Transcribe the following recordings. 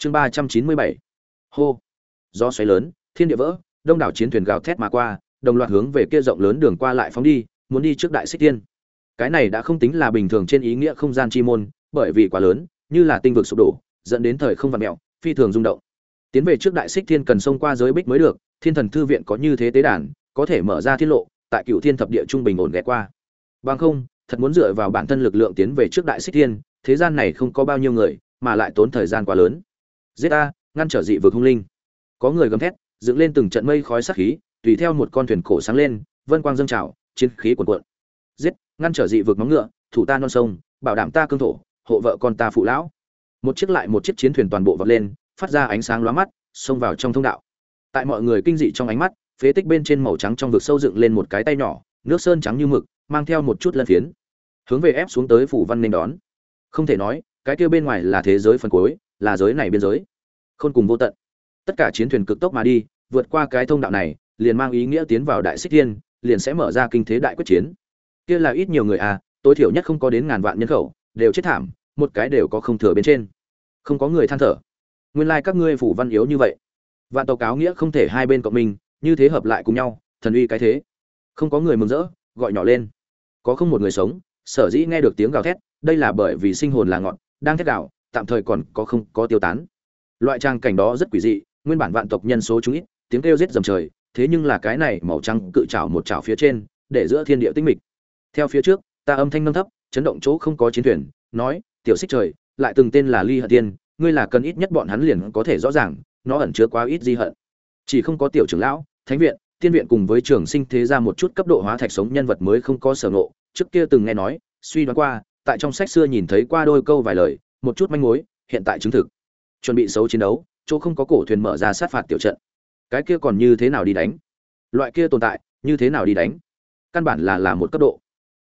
chương ba trăm chín mươi bảy. Hô. Gió xoáy lớn, thiên địa vỡ, đông đảo chiến thuyền gào thét mà qua, đồng loạt hướng về kia rộng lớn đường qua lại phóng đi, muốn đi trước đại xích tiên. Cái này đã không tính là bình thường trên ý nghĩa không gian chi môn, bởi vì quá lớn, như là tinh vực sụp đổ, dẫn đến thời không vạn mẹo phi thường rung động. Tiến về trước đại xích thiên cần xông qua giới bích mới được, thiên thần thư viện có như thế tế đàn, có thể mở ra thiên lộ, tại cựu thiên thập địa trung bình ổn ghé qua. Bằng không, thật muốn dựa vào bản thân lực lượng tiến về trước đại xích thiên, thế gian này không có bao nhiêu người, mà lại tốn thời gian quá lớn giết a ngăn trở dị vực hung linh. Có người gầm thét, dựng lên từng trận mây khói sắc khí, tùy theo một con thuyền cổ sáng lên, vân quang dâng trào, chiến khí cuồn cuộn. Giết, ngăn trở dị vực móng ngựa, thủ ta non sông, bảo đảm ta cương thổ, hộ vợ con ta phụ lão. Một chiếc lại một chiếc chiến thuyền toàn bộ vọt lên, phát ra ánh sáng lóa mắt, xông vào trong thông đạo. Tại mọi người kinh dị trong ánh mắt, phế tích bên trên màu trắng trong vực sâu dựng lên một cái tay nhỏ, nước sơn trắng như mực, mang theo một chút lân phiến. Hướng về ép xuống tới phủ văn nên đón. Không thể nói, cái kia bên ngoài là thế giới phần cuối, là giới này biên giới khôn cùng vô tận. Tất cả chiến thuyền cực tốc mà đi vượt qua cái thông đạo này liền mang ý nghĩa tiến vào đại xích thiên liền sẽ mở ra kinh thế đại quyết chiến. Kia là ít nhiều người à tối thiểu nhất không có đến ngàn vạn nhân khẩu đều chết thảm một cái đều có không thừa bên trên. Không có người than thở. Nguyên lai các ngươi phủ văn yếu như vậy. Vạn tộc cáo nghĩa không thể hai bên cộng mình, như thế hợp lại cùng nhau thần uy cái thế. Không có người mừng rỡ gọi nhỏ lên. Có không một người sống sở dĩ nghe được tiếng gào thét đây là bởi vì sinh hồn là ngọn đang thét gào tạm thời còn có không có tiêu tán loại trang cảnh đó rất quỷ dị, nguyên bản vạn tộc nhân số chúng ít, tiếng kêu rết dầm trời, thế nhưng là cái này màu trắng cự trảo một trảo phía trên, để giữa thiên địa tinh mịch. Theo phía trước, ta âm thanh nâng thấp, chấn động chỗ không có chiến thuyền, nói, tiểu xích trời, lại từng tên là ly hận tiên, ngươi là cần ít nhất bọn hắn liền có thể rõ ràng, nó ẩn chứa quá ít di hận. Chỉ không có tiểu trưởng lão, thánh viện, tiên viện cùng với trường sinh thế ra một chút cấp độ hóa thạch sống nhân vật mới không có sở ngộ. Trước kia từng nghe nói, suy đoán qua, tại trong sách xưa nhìn thấy qua đôi câu vài lời, một chút manh mối, hiện tại chứng thực chuẩn bị xấu chiến đấu, chỗ không có cổ thuyền mở ra sát phạt tiểu trận. Cái kia còn như thế nào đi đánh? Loại kia tồn tại, như thế nào đi đánh? Căn bản là là một cấp độ.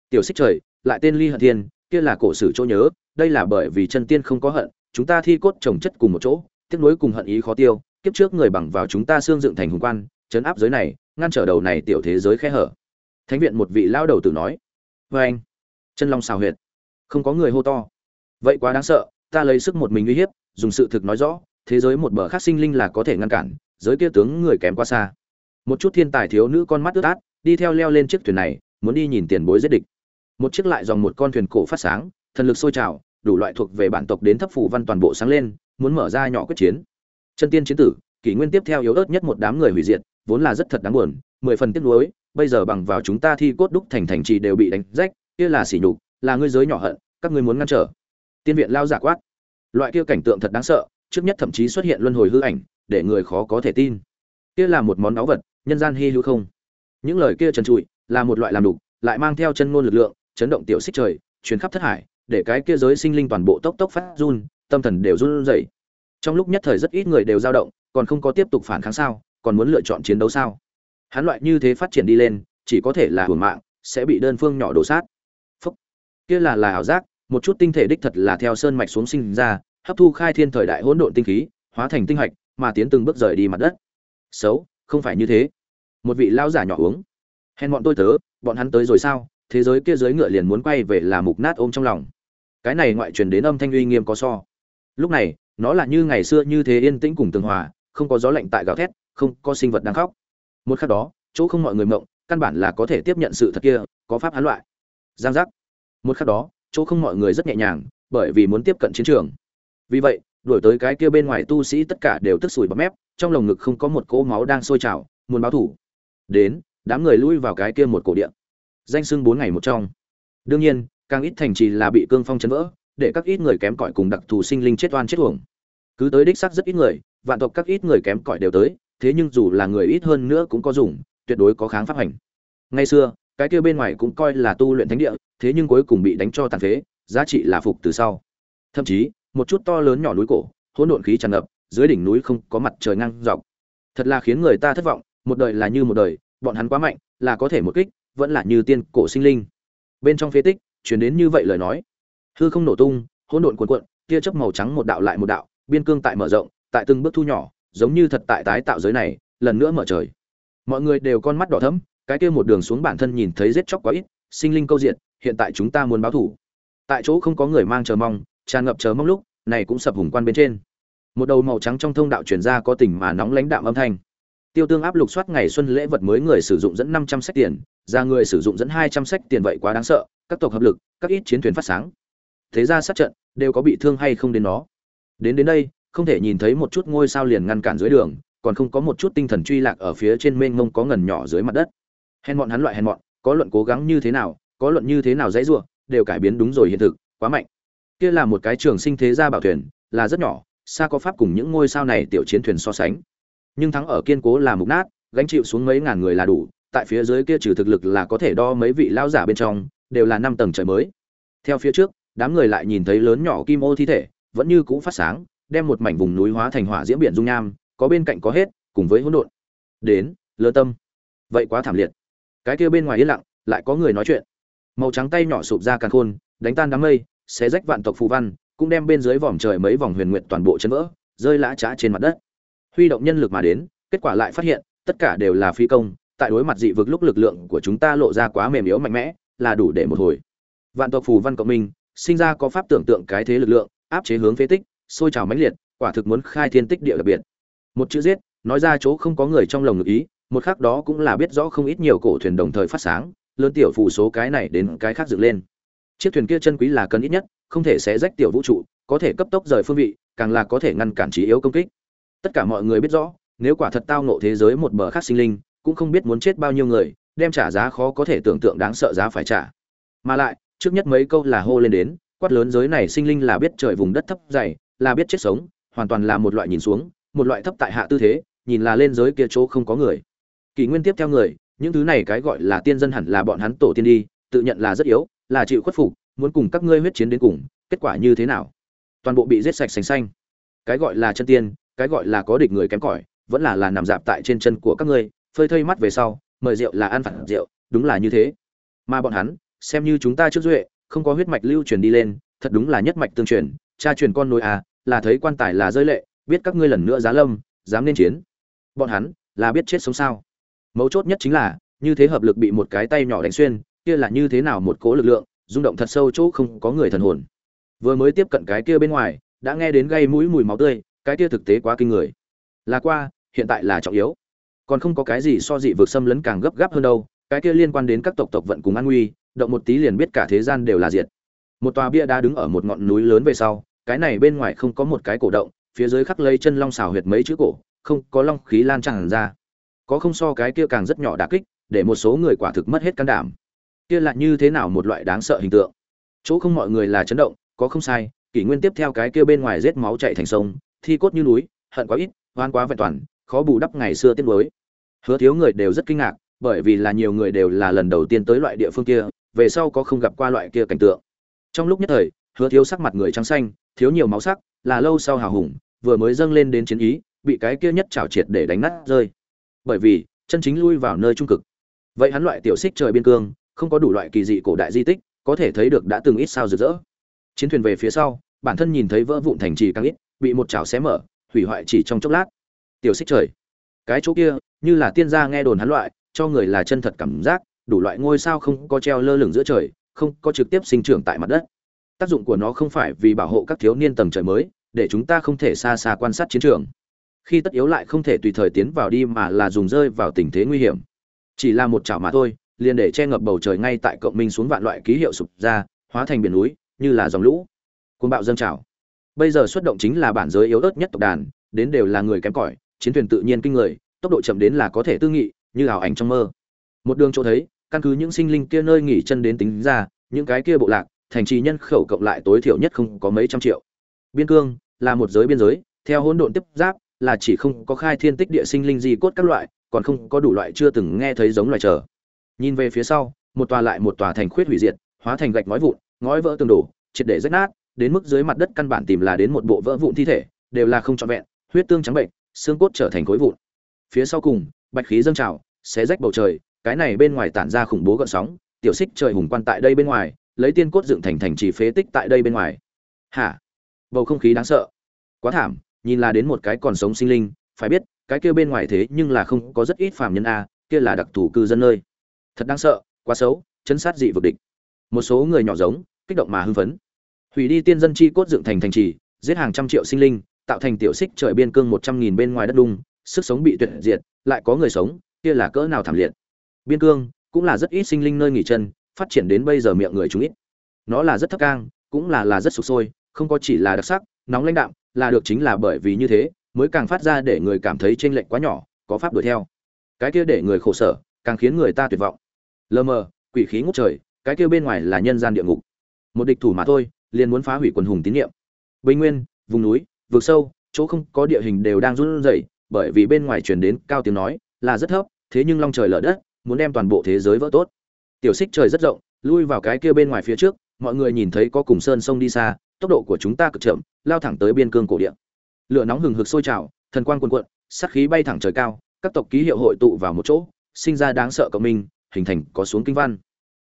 Tiểu xích trời, lại tên ly hận thiên, kia là cổ sử chỗ nhớ, đây là bởi vì chân tiên không có hận, chúng ta thi cốt trồng chất cùng một chỗ tiếp nối cùng hận ý khó tiêu, kiếp trước người bằng vào chúng ta xương dựng thành hùng quan chấn áp giới này, ngăn trở đầu này tiểu thế giới khe hở. Thánh viện một vị lao đầu tử nói. Vê anh, chân long xào huyệt. Không có người hô to. Vậy quá đáng sợ, ta lấy sức một mình uy hiếp dùng sự thực nói rõ, thế giới một bờ khác sinh linh là có thể ngăn cản, giới kia tướng người kém quá xa. Một chút thiên tài thiếu nữ con mắt ướt át, đi theo leo lên chiếc thuyền này, muốn đi nhìn tiền bối giết địch. Một chiếc lại dòng một con thuyền cổ phát sáng, thần lực sôi trào, đủ loại thuộc về bản tộc đến thấp phủ văn toàn bộ sáng lên, muốn mở ra nhỏ quyết chiến. Chân tiên chiến tử, kỷ nguyên tiếp theo yếu ớt nhất một đám người hủy diệt, vốn là rất thật đáng buồn, mười phần tiếc nuối, bây giờ bằng vào chúng ta thi cốt đúc thành thành trì đều bị đánh rách, kia là sỉ nhục, là ngươi giới nhỏ hận, các ngươi muốn ngăn trở. Tiên viện lao giả quát loại kia cảnh tượng thật đáng sợ, trước nhất thậm chí xuất hiện luân hồi hư ảnh, để người khó có thể tin. Kia là một món báu vật, nhân gian hy hữu không? Những lời kia trần trụi, là một loại làm đục, lại mang theo chân ngôn lực lượng, chấn động tiểu xích trời, truyền khắp thất hải, để cái kia giới sinh linh toàn bộ tốc tốc phát run, tâm thần đều run rẩy. Trong lúc nhất thời rất ít người đều dao động, còn không có tiếp tục phản kháng sao, còn muốn lựa chọn chiến đấu sao? Hắn loại như thế phát triển đi lên, chỉ có thể là hưởng mạng, sẽ bị đơn phương nhỏ đổ sát. Phúc. Kia là là ảo giác một chút tinh thể đích thật là theo sơn mạch xuống sinh ra, hấp thu khai thiên thời đại hỗn độn tinh khí, hóa thành tinh hạch, mà tiến từng bước rời đi mặt đất. Xấu, không phải như thế. Một vị lao giả nhỏ uống. Hèn bọn tôi tớ, bọn hắn tới rồi sao? Thế giới kia dưới ngựa liền muốn quay về là mục nát ôm trong lòng. Cái này ngoại truyền đến âm thanh uy nghiêm có so. Lúc này, nó là như ngày xưa như thế yên tĩnh cùng tường hòa, không có gió lạnh tại gào thét, không có sinh vật đang khóc. Một khắc đó, chỗ không mọi người mộng, căn bản là có thể tiếp nhận sự thật kia, có pháp hán loại. Giang giác. Một khắc đó chỗ không mọi người rất nhẹ nhàng, bởi vì muốn tiếp cận chiến trường. Vì vậy, đuổi tới cái kia bên ngoài tu sĩ tất cả đều tức sủi bọt mép, trong lồng ngực không có một cỗ máu đang sôi trào, muốn báo thủ. Đến, đám người lui vào cái kia một cổ điện danh sưng bốn ngày một trong. Đương nhiên, càng ít thành trì là bị cương phong chấn vỡ, để các ít người kém cỏi cùng đặc thù sinh linh chết oan chết uổng. Cứ tới đích xác rất ít người, vạn tộc các ít người kém cỏi đều tới, thế nhưng dù là người ít hơn nữa cũng có dùng, tuyệt đối có kháng pháp hành. Ngày xưa, cái kia bên ngoài cũng coi là tu luyện thánh địa thế nhưng cuối cùng bị đánh cho tàn phế, giá trị là phục từ sau. Thậm chí, một chút to lớn nhỏ núi cổ, hỗn độn khí tràn ngập, dưới đỉnh núi không có mặt trời ngang dọc. Thật là khiến người ta thất vọng, một đời là như một đời, bọn hắn quá mạnh, là có thể một kích, vẫn là như tiên cổ sinh linh. Bên trong phế tích, truyền đến như vậy lời nói. Hư không nổ tung, hỗn độn cuộn cuộn, tia chớp màu trắng một đạo lại một đạo, biên cương tại mở rộng, tại từng bước thu nhỏ, giống như thật tại tái tạo giới này, lần nữa mở trời. Mọi người đều con mắt đỏ thẫm, cái kia một đường xuống bản thân nhìn thấy giết chóc quá ít, sinh linh câu diện hiện tại chúng ta muốn báo thủ. Tại chỗ không có người mang chờ mong, tràn ngập chờ mong lúc, này cũng sập hùng quan bên trên. Một đầu màu trắng trong thông đạo truyền ra có tình mà nóng lãnh đạm âm thanh. Tiêu tương áp lục soát ngày xuân lễ vật mới người sử dụng dẫn năm trăm sách tiền, ra người sử dụng dẫn hai trăm sách tiền vậy quá đáng sợ, các tộc hợp lực, các ít chiến thuyền phát sáng. Thế ra sát trận, đều có bị thương hay không đến nó. Đến đến đây, không thể nhìn thấy một chút ngôi sao liền ngăn cản dưới đường, còn không có một chút tinh thần truy lạc ở phía trên mênh mông có ngần nhỏ dưới mặt đất. Hèn bọn hắn loại hèn bọn có luận cố gắng như thế nào có luận như thế nào dãy rủa, đều cải biến đúng rồi hiện thực, quá mạnh. Kia là một cái trường sinh thế gia bảo thuyền, là rất nhỏ, xa có pháp cùng những ngôi sao này tiểu chiến thuyền so sánh. Nhưng thắng ở kiên cố là mục nát, gánh chịu xuống mấy ngàn người là đủ, tại phía dưới kia trừ thực lực là có thể đo mấy vị lao giả bên trong, đều là năm tầng trời mới. Theo phía trước, đám người lại nhìn thấy lớn nhỏ kim ô thi thể, vẫn như cũ phát sáng, đem một mảnh vùng núi hóa thành hỏa diễm biển dung nham, có bên cạnh có hết, cùng với hỗn độn. Đến, lơ tâm. Vậy quá thảm liệt. Cái kia bên ngoài yên lặng, lại có người nói chuyện màu trắng tay nhỏ sụp ra càn khôn, đánh tan đám mây, xé rách vạn tộc phù văn, cũng đem bên dưới vòm trời mấy vòng huyền nguyện toàn bộ chân vỡ, rơi lã trá trên mặt đất. Huy động nhân lực mà đến, kết quả lại phát hiện, tất cả đều là phi công, tại đối mặt dị vực lúc lực lượng của chúng ta lộ ra quá mềm yếu mạnh mẽ, là đủ để một hồi. Vạn tộc phù văn cộng minh, sinh ra có pháp tưởng tượng cái thế lực lượng, áp chế hướng phế tích, sôi trào mãnh liệt, quả thực muốn khai thiên tích địa đặc biệt. Một chữ giết, nói ra chỗ không có người trong lòng ngực ý, một khác đó cũng là biết rõ không ít nhiều cổ thuyền đồng thời phát sáng lớn tiểu phù số cái này đến cái khác dựng lên. Chiếc thuyền kia chân quý là cần ít nhất, không thể xé rách tiểu vũ trụ, có thể cấp tốc rời phương vị, càng là có thể ngăn cản trí yếu công kích. Tất cả mọi người biết rõ, nếu quả thật tao nộ thế giới một bờ khác sinh linh, cũng không biết muốn chết bao nhiêu người, đem trả giá khó có thể tưởng tượng đáng sợ giá phải trả. Mà lại, trước nhất mấy câu là hô lên đến, quát lớn giới này sinh linh là biết trời vùng đất thấp dày, là biết chết sống, hoàn toàn là một loại nhìn xuống, một loại thấp tại hạ tư thế, nhìn là lên giới kia chỗ không có người. Kỷ nguyên tiếp theo người những thứ này cái gọi là tiên dân hẳn là bọn hắn tổ tiên đi, tự nhận là rất yếu, là chịu khuất phục, muốn cùng các ngươi huyết chiến đến cùng, kết quả như thế nào? Toàn bộ bị giết sạch sành xanh. Cái gọi là chân tiên, cái gọi là có địch người kém cỏi, vẫn là là nằm dạp tại trên chân của các ngươi, phơi thây mắt về sau, mời rượu là ăn phản rượu, đúng là như thế. Mà bọn hắn, xem như chúng ta trước duệ, không có huyết mạch lưu truyền đi lên, thật đúng là nhất mạch tương truyền, cha truyền con nối à là thấy quan tài là rơi lệ, biết các ngươi lần nữa giá lâm, dám nên chiến. Bọn hắn, là biết chết sống sao? Mấu chốt nhất chính là, như thế hợp lực bị một cái tay nhỏ đánh xuyên, kia là như thế nào một cố lực lượng, rung động thật sâu chỗ không có người thần hồn. Vừa mới tiếp cận cái kia bên ngoài, đã nghe đến gây mũi mùi máu tươi, cái kia thực tế quá kinh người. Là qua, hiện tại là trọng yếu. Còn không có cái gì so dị vực xâm lấn càng gấp gáp hơn đâu, cái kia liên quan đến các tộc tộc vận cùng an nguy, động một tí liền biết cả thế gian đều là diệt. Một tòa bia đá đứng ở một ngọn núi lớn về sau, cái này bên ngoài không có một cái cổ động, phía dưới khắc lây chân long xào huyệt mấy chữ cổ, không có long khí lan tràn ra có không so cái kia càng rất nhỏ đả kích, để một số người quả thực mất hết can đảm. Kia là như thế nào một loại đáng sợ hình tượng? Chỗ không mọi người là chấn động, có không sai, kỷ nguyên tiếp theo cái kia bên ngoài rết máu chạy thành sông, thi cốt như núi, hận quá ít oan quá vẹn toàn, khó bù đắp ngày xưa tiết mới. Hứa thiếu người đều rất kinh ngạc, bởi vì là nhiều người đều là lần đầu tiên tới loại địa phương kia, về sau có không gặp qua loại kia cảnh tượng. Trong lúc nhất thời, hứa thiếu sắc mặt người trắng xanh, thiếu nhiều máu sắc, là lâu sau hào hùng, vừa mới dâng lên đến chiến ý, bị cái kia nhất trảo triệt để đánh nát rơi bởi vì, chân chính lui vào nơi trung cực. Vậy hắn loại tiểu xích trời biên cương, không có đủ loại kỳ dị cổ đại di tích, có thể thấy được đã từng ít sao rực rỡ. Chiến thuyền về phía sau, bản thân nhìn thấy vỡ vụn thành trì càng ít, bị một chảo xé mở, hủy hoại chỉ trong chốc lát. Tiểu xích trời. Cái chỗ kia, như là tiên gia nghe đồn hắn loại, cho người là chân thật cảm giác, đủ loại ngôi sao không có treo lơ lửng giữa trời, không có trực tiếp sinh trưởng tại mặt đất. Tác dụng của nó không phải vì bảo hộ các thiếu niên tầng trời mới, để chúng ta không thể xa xa quan sát chiến trường khi tất yếu lại không thể tùy thời tiến vào đi mà là dùng rơi vào tình thế nguy hiểm. Chỉ là một chảo mà thôi, liền để che ngập bầu trời ngay tại cộng minh xuống vạn loại ký hiệu sụp ra, hóa thành biển núi, như là dòng lũ. Côn bạo dâng trào. Bây giờ xuất động chính là bản giới yếu ớt nhất tộc đàn, đến đều là người kém cỏi, chiến thuyền tự nhiên kinh người, tốc độ chậm đến là có thể tư nghị, như ảo ảnh trong mơ. Một đường chỗ thấy, căn cứ những sinh linh kia nơi nghỉ chân đến tính ra, những cái kia bộ lạc, thành trì nhân khẩu cộng lại tối thiểu nhất không có mấy trăm triệu. Biên cương, là một giới biên giới, theo hỗn độn tiếp giáp là chỉ không có khai thiên tích địa sinh linh gì cốt các loại, còn không có đủ loại chưa từng nghe thấy giống loài trở nhìn về phía sau, một tòa lại một tòa thành khuyết hủy diệt, hóa thành gạch ngói vụn, ngói vỡ tường đổ, triệt để rách nát, đến mức dưới mặt đất căn bản tìm là đến một bộ vỡ vụn thi thể, đều là không trọn vẹn, huyết tương trắng bệnh, xương cốt trở thành khối vụn. Phía sau cùng, bạch khí dâng trào, xé rách bầu trời, cái này bên ngoài tản ra khủng bố gợn sóng, tiểu xích trời hùng quan tại đây bên ngoài, lấy tiên cốt dựng thành thành trì phế tích tại đây bên ngoài. Hả? Bầu không khí đáng sợ. Quá thảm nhìn là đến một cái còn sống sinh linh, phải biết, cái kia bên ngoài thế nhưng là không có rất ít phàm nhân a, kia là đặc thù cư dân nơi. Thật đáng sợ, quá xấu chấn sát dị vực địch. Một số người nhỏ giống, kích động mà hưng phấn. Hủy đi tiên dân chi cốt dựng thành thành trì, giết hàng trăm triệu sinh linh, tạo thành tiểu xích trời biên cương một trăm nghìn bên ngoài đất đung, sức sống bị tuyệt diệt, lại có người sống, kia là cỡ nào thảm liệt. Biên cương, cũng là rất ít sinh linh nơi nghỉ chân, phát triển đến bây giờ miệng người chúng ít. Nó là rất thấp cang, cũng là là rất sụp sôi, không có chỉ là đặc sắc, nóng lãnh đạm là được chính là bởi vì như thế, mới càng phát ra để người cảm thấy chênh lệch quá nhỏ, có pháp đuổi theo. Cái kia để người khổ sở, càng khiến người ta tuyệt vọng. Lờ mờ, quỷ khí ngút trời, cái kia bên ngoài là nhân gian địa ngục. Một địch thủ mà thôi, liền muốn phá hủy quần hùng tín nhiệm bình nguyên, vùng núi, vực sâu, chỗ không có địa hình đều đang run rẩy, bởi vì bên ngoài truyền đến cao tiếng nói, là rất thấp, thế nhưng long trời lở đất, muốn đem toàn bộ thế giới vỡ tốt. Tiểu xích trời rất rộng, lui vào cái kia bên ngoài phía trước, mọi người nhìn thấy có cùng sơn sông đi xa tốc độ của chúng ta cực chậm, lao thẳng tới biên cương cổ địa. Lửa nóng hừng hực sôi trào, thần quang cuồn cuộn, sát khí bay thẳng trời cao, các tộc ký hiệu hội tụ vào một chỗ, sinh ra đáng sợ cộng minh, hình thành có xuống kinh văn.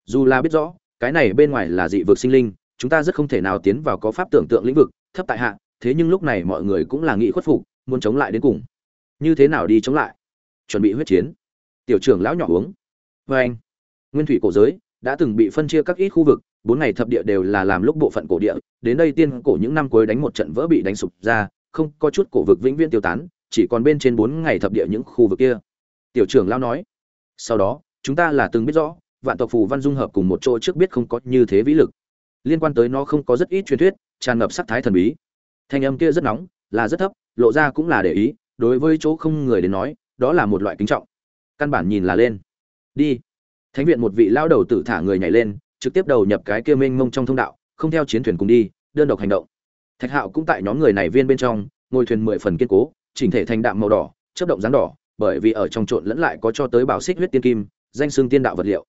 Dù là biết rõ, cái này bên ngoài là dị vực sinh linh, chúng ta rất không thể nào tiến vào có pháp tưởng tượng lĩnh vực, thấp tại hạ, thế nhưng lúc này mọi người cũng là nghị khuất phục, muốn chống lại đến cùng. Như thế nào đi chống lại? Chuẩn bị huyết chiến. Tiểu trưởng lão nhỏ uống. Vê anh nguyên thủy cổ giới đã từng bị phân chia các ít khu vực bốn ngày thập địa đều là làm lúc bộ phận cổ địa, đến đây tiên cổ những năm cuối đánh một trận vỡ bị đánh sụp ra, không có chút cổ vực vĩnh viễn tiêu tán, chỉ còn bên trên bốn ngày thập địa những khu vực kia. Tiểu trưởng lao nói, sau đó, chúng ta là từng biết rõ, vạn tộc phù văn dung hợp cùng một chỗ trước biết không có như thế vĩ lực. Liên quan tới nó không có rất ít truyền thuyết, tràn ngập sắc thái thần bí. Thanh âm kia rất nóng, là rất thấp, lộ ra cũng là để ý, đối với chỗ không người đến nói, đó là một loại kính trọng. Căn bản nhìn là lên. Đi. Thánh viện một vị lao đầu tử thả người nhảy lên trực tiếp đầu nhập cái kia mênh mông trong thông đạo, không theo chiến thuyền cùng đi, đơn độc hành động. Thạch hạo cũng tại nhóm người này viên bên trong ngôi thuyền mười phần kiên cố, chỉnh thể thành đạm màu đỏ, chớp động dáng đỏ, bởi vì ở trong trộn lẫn lại có cho tới bảo xích huyết tiên kim, danh xương tiên đạo vật liệu.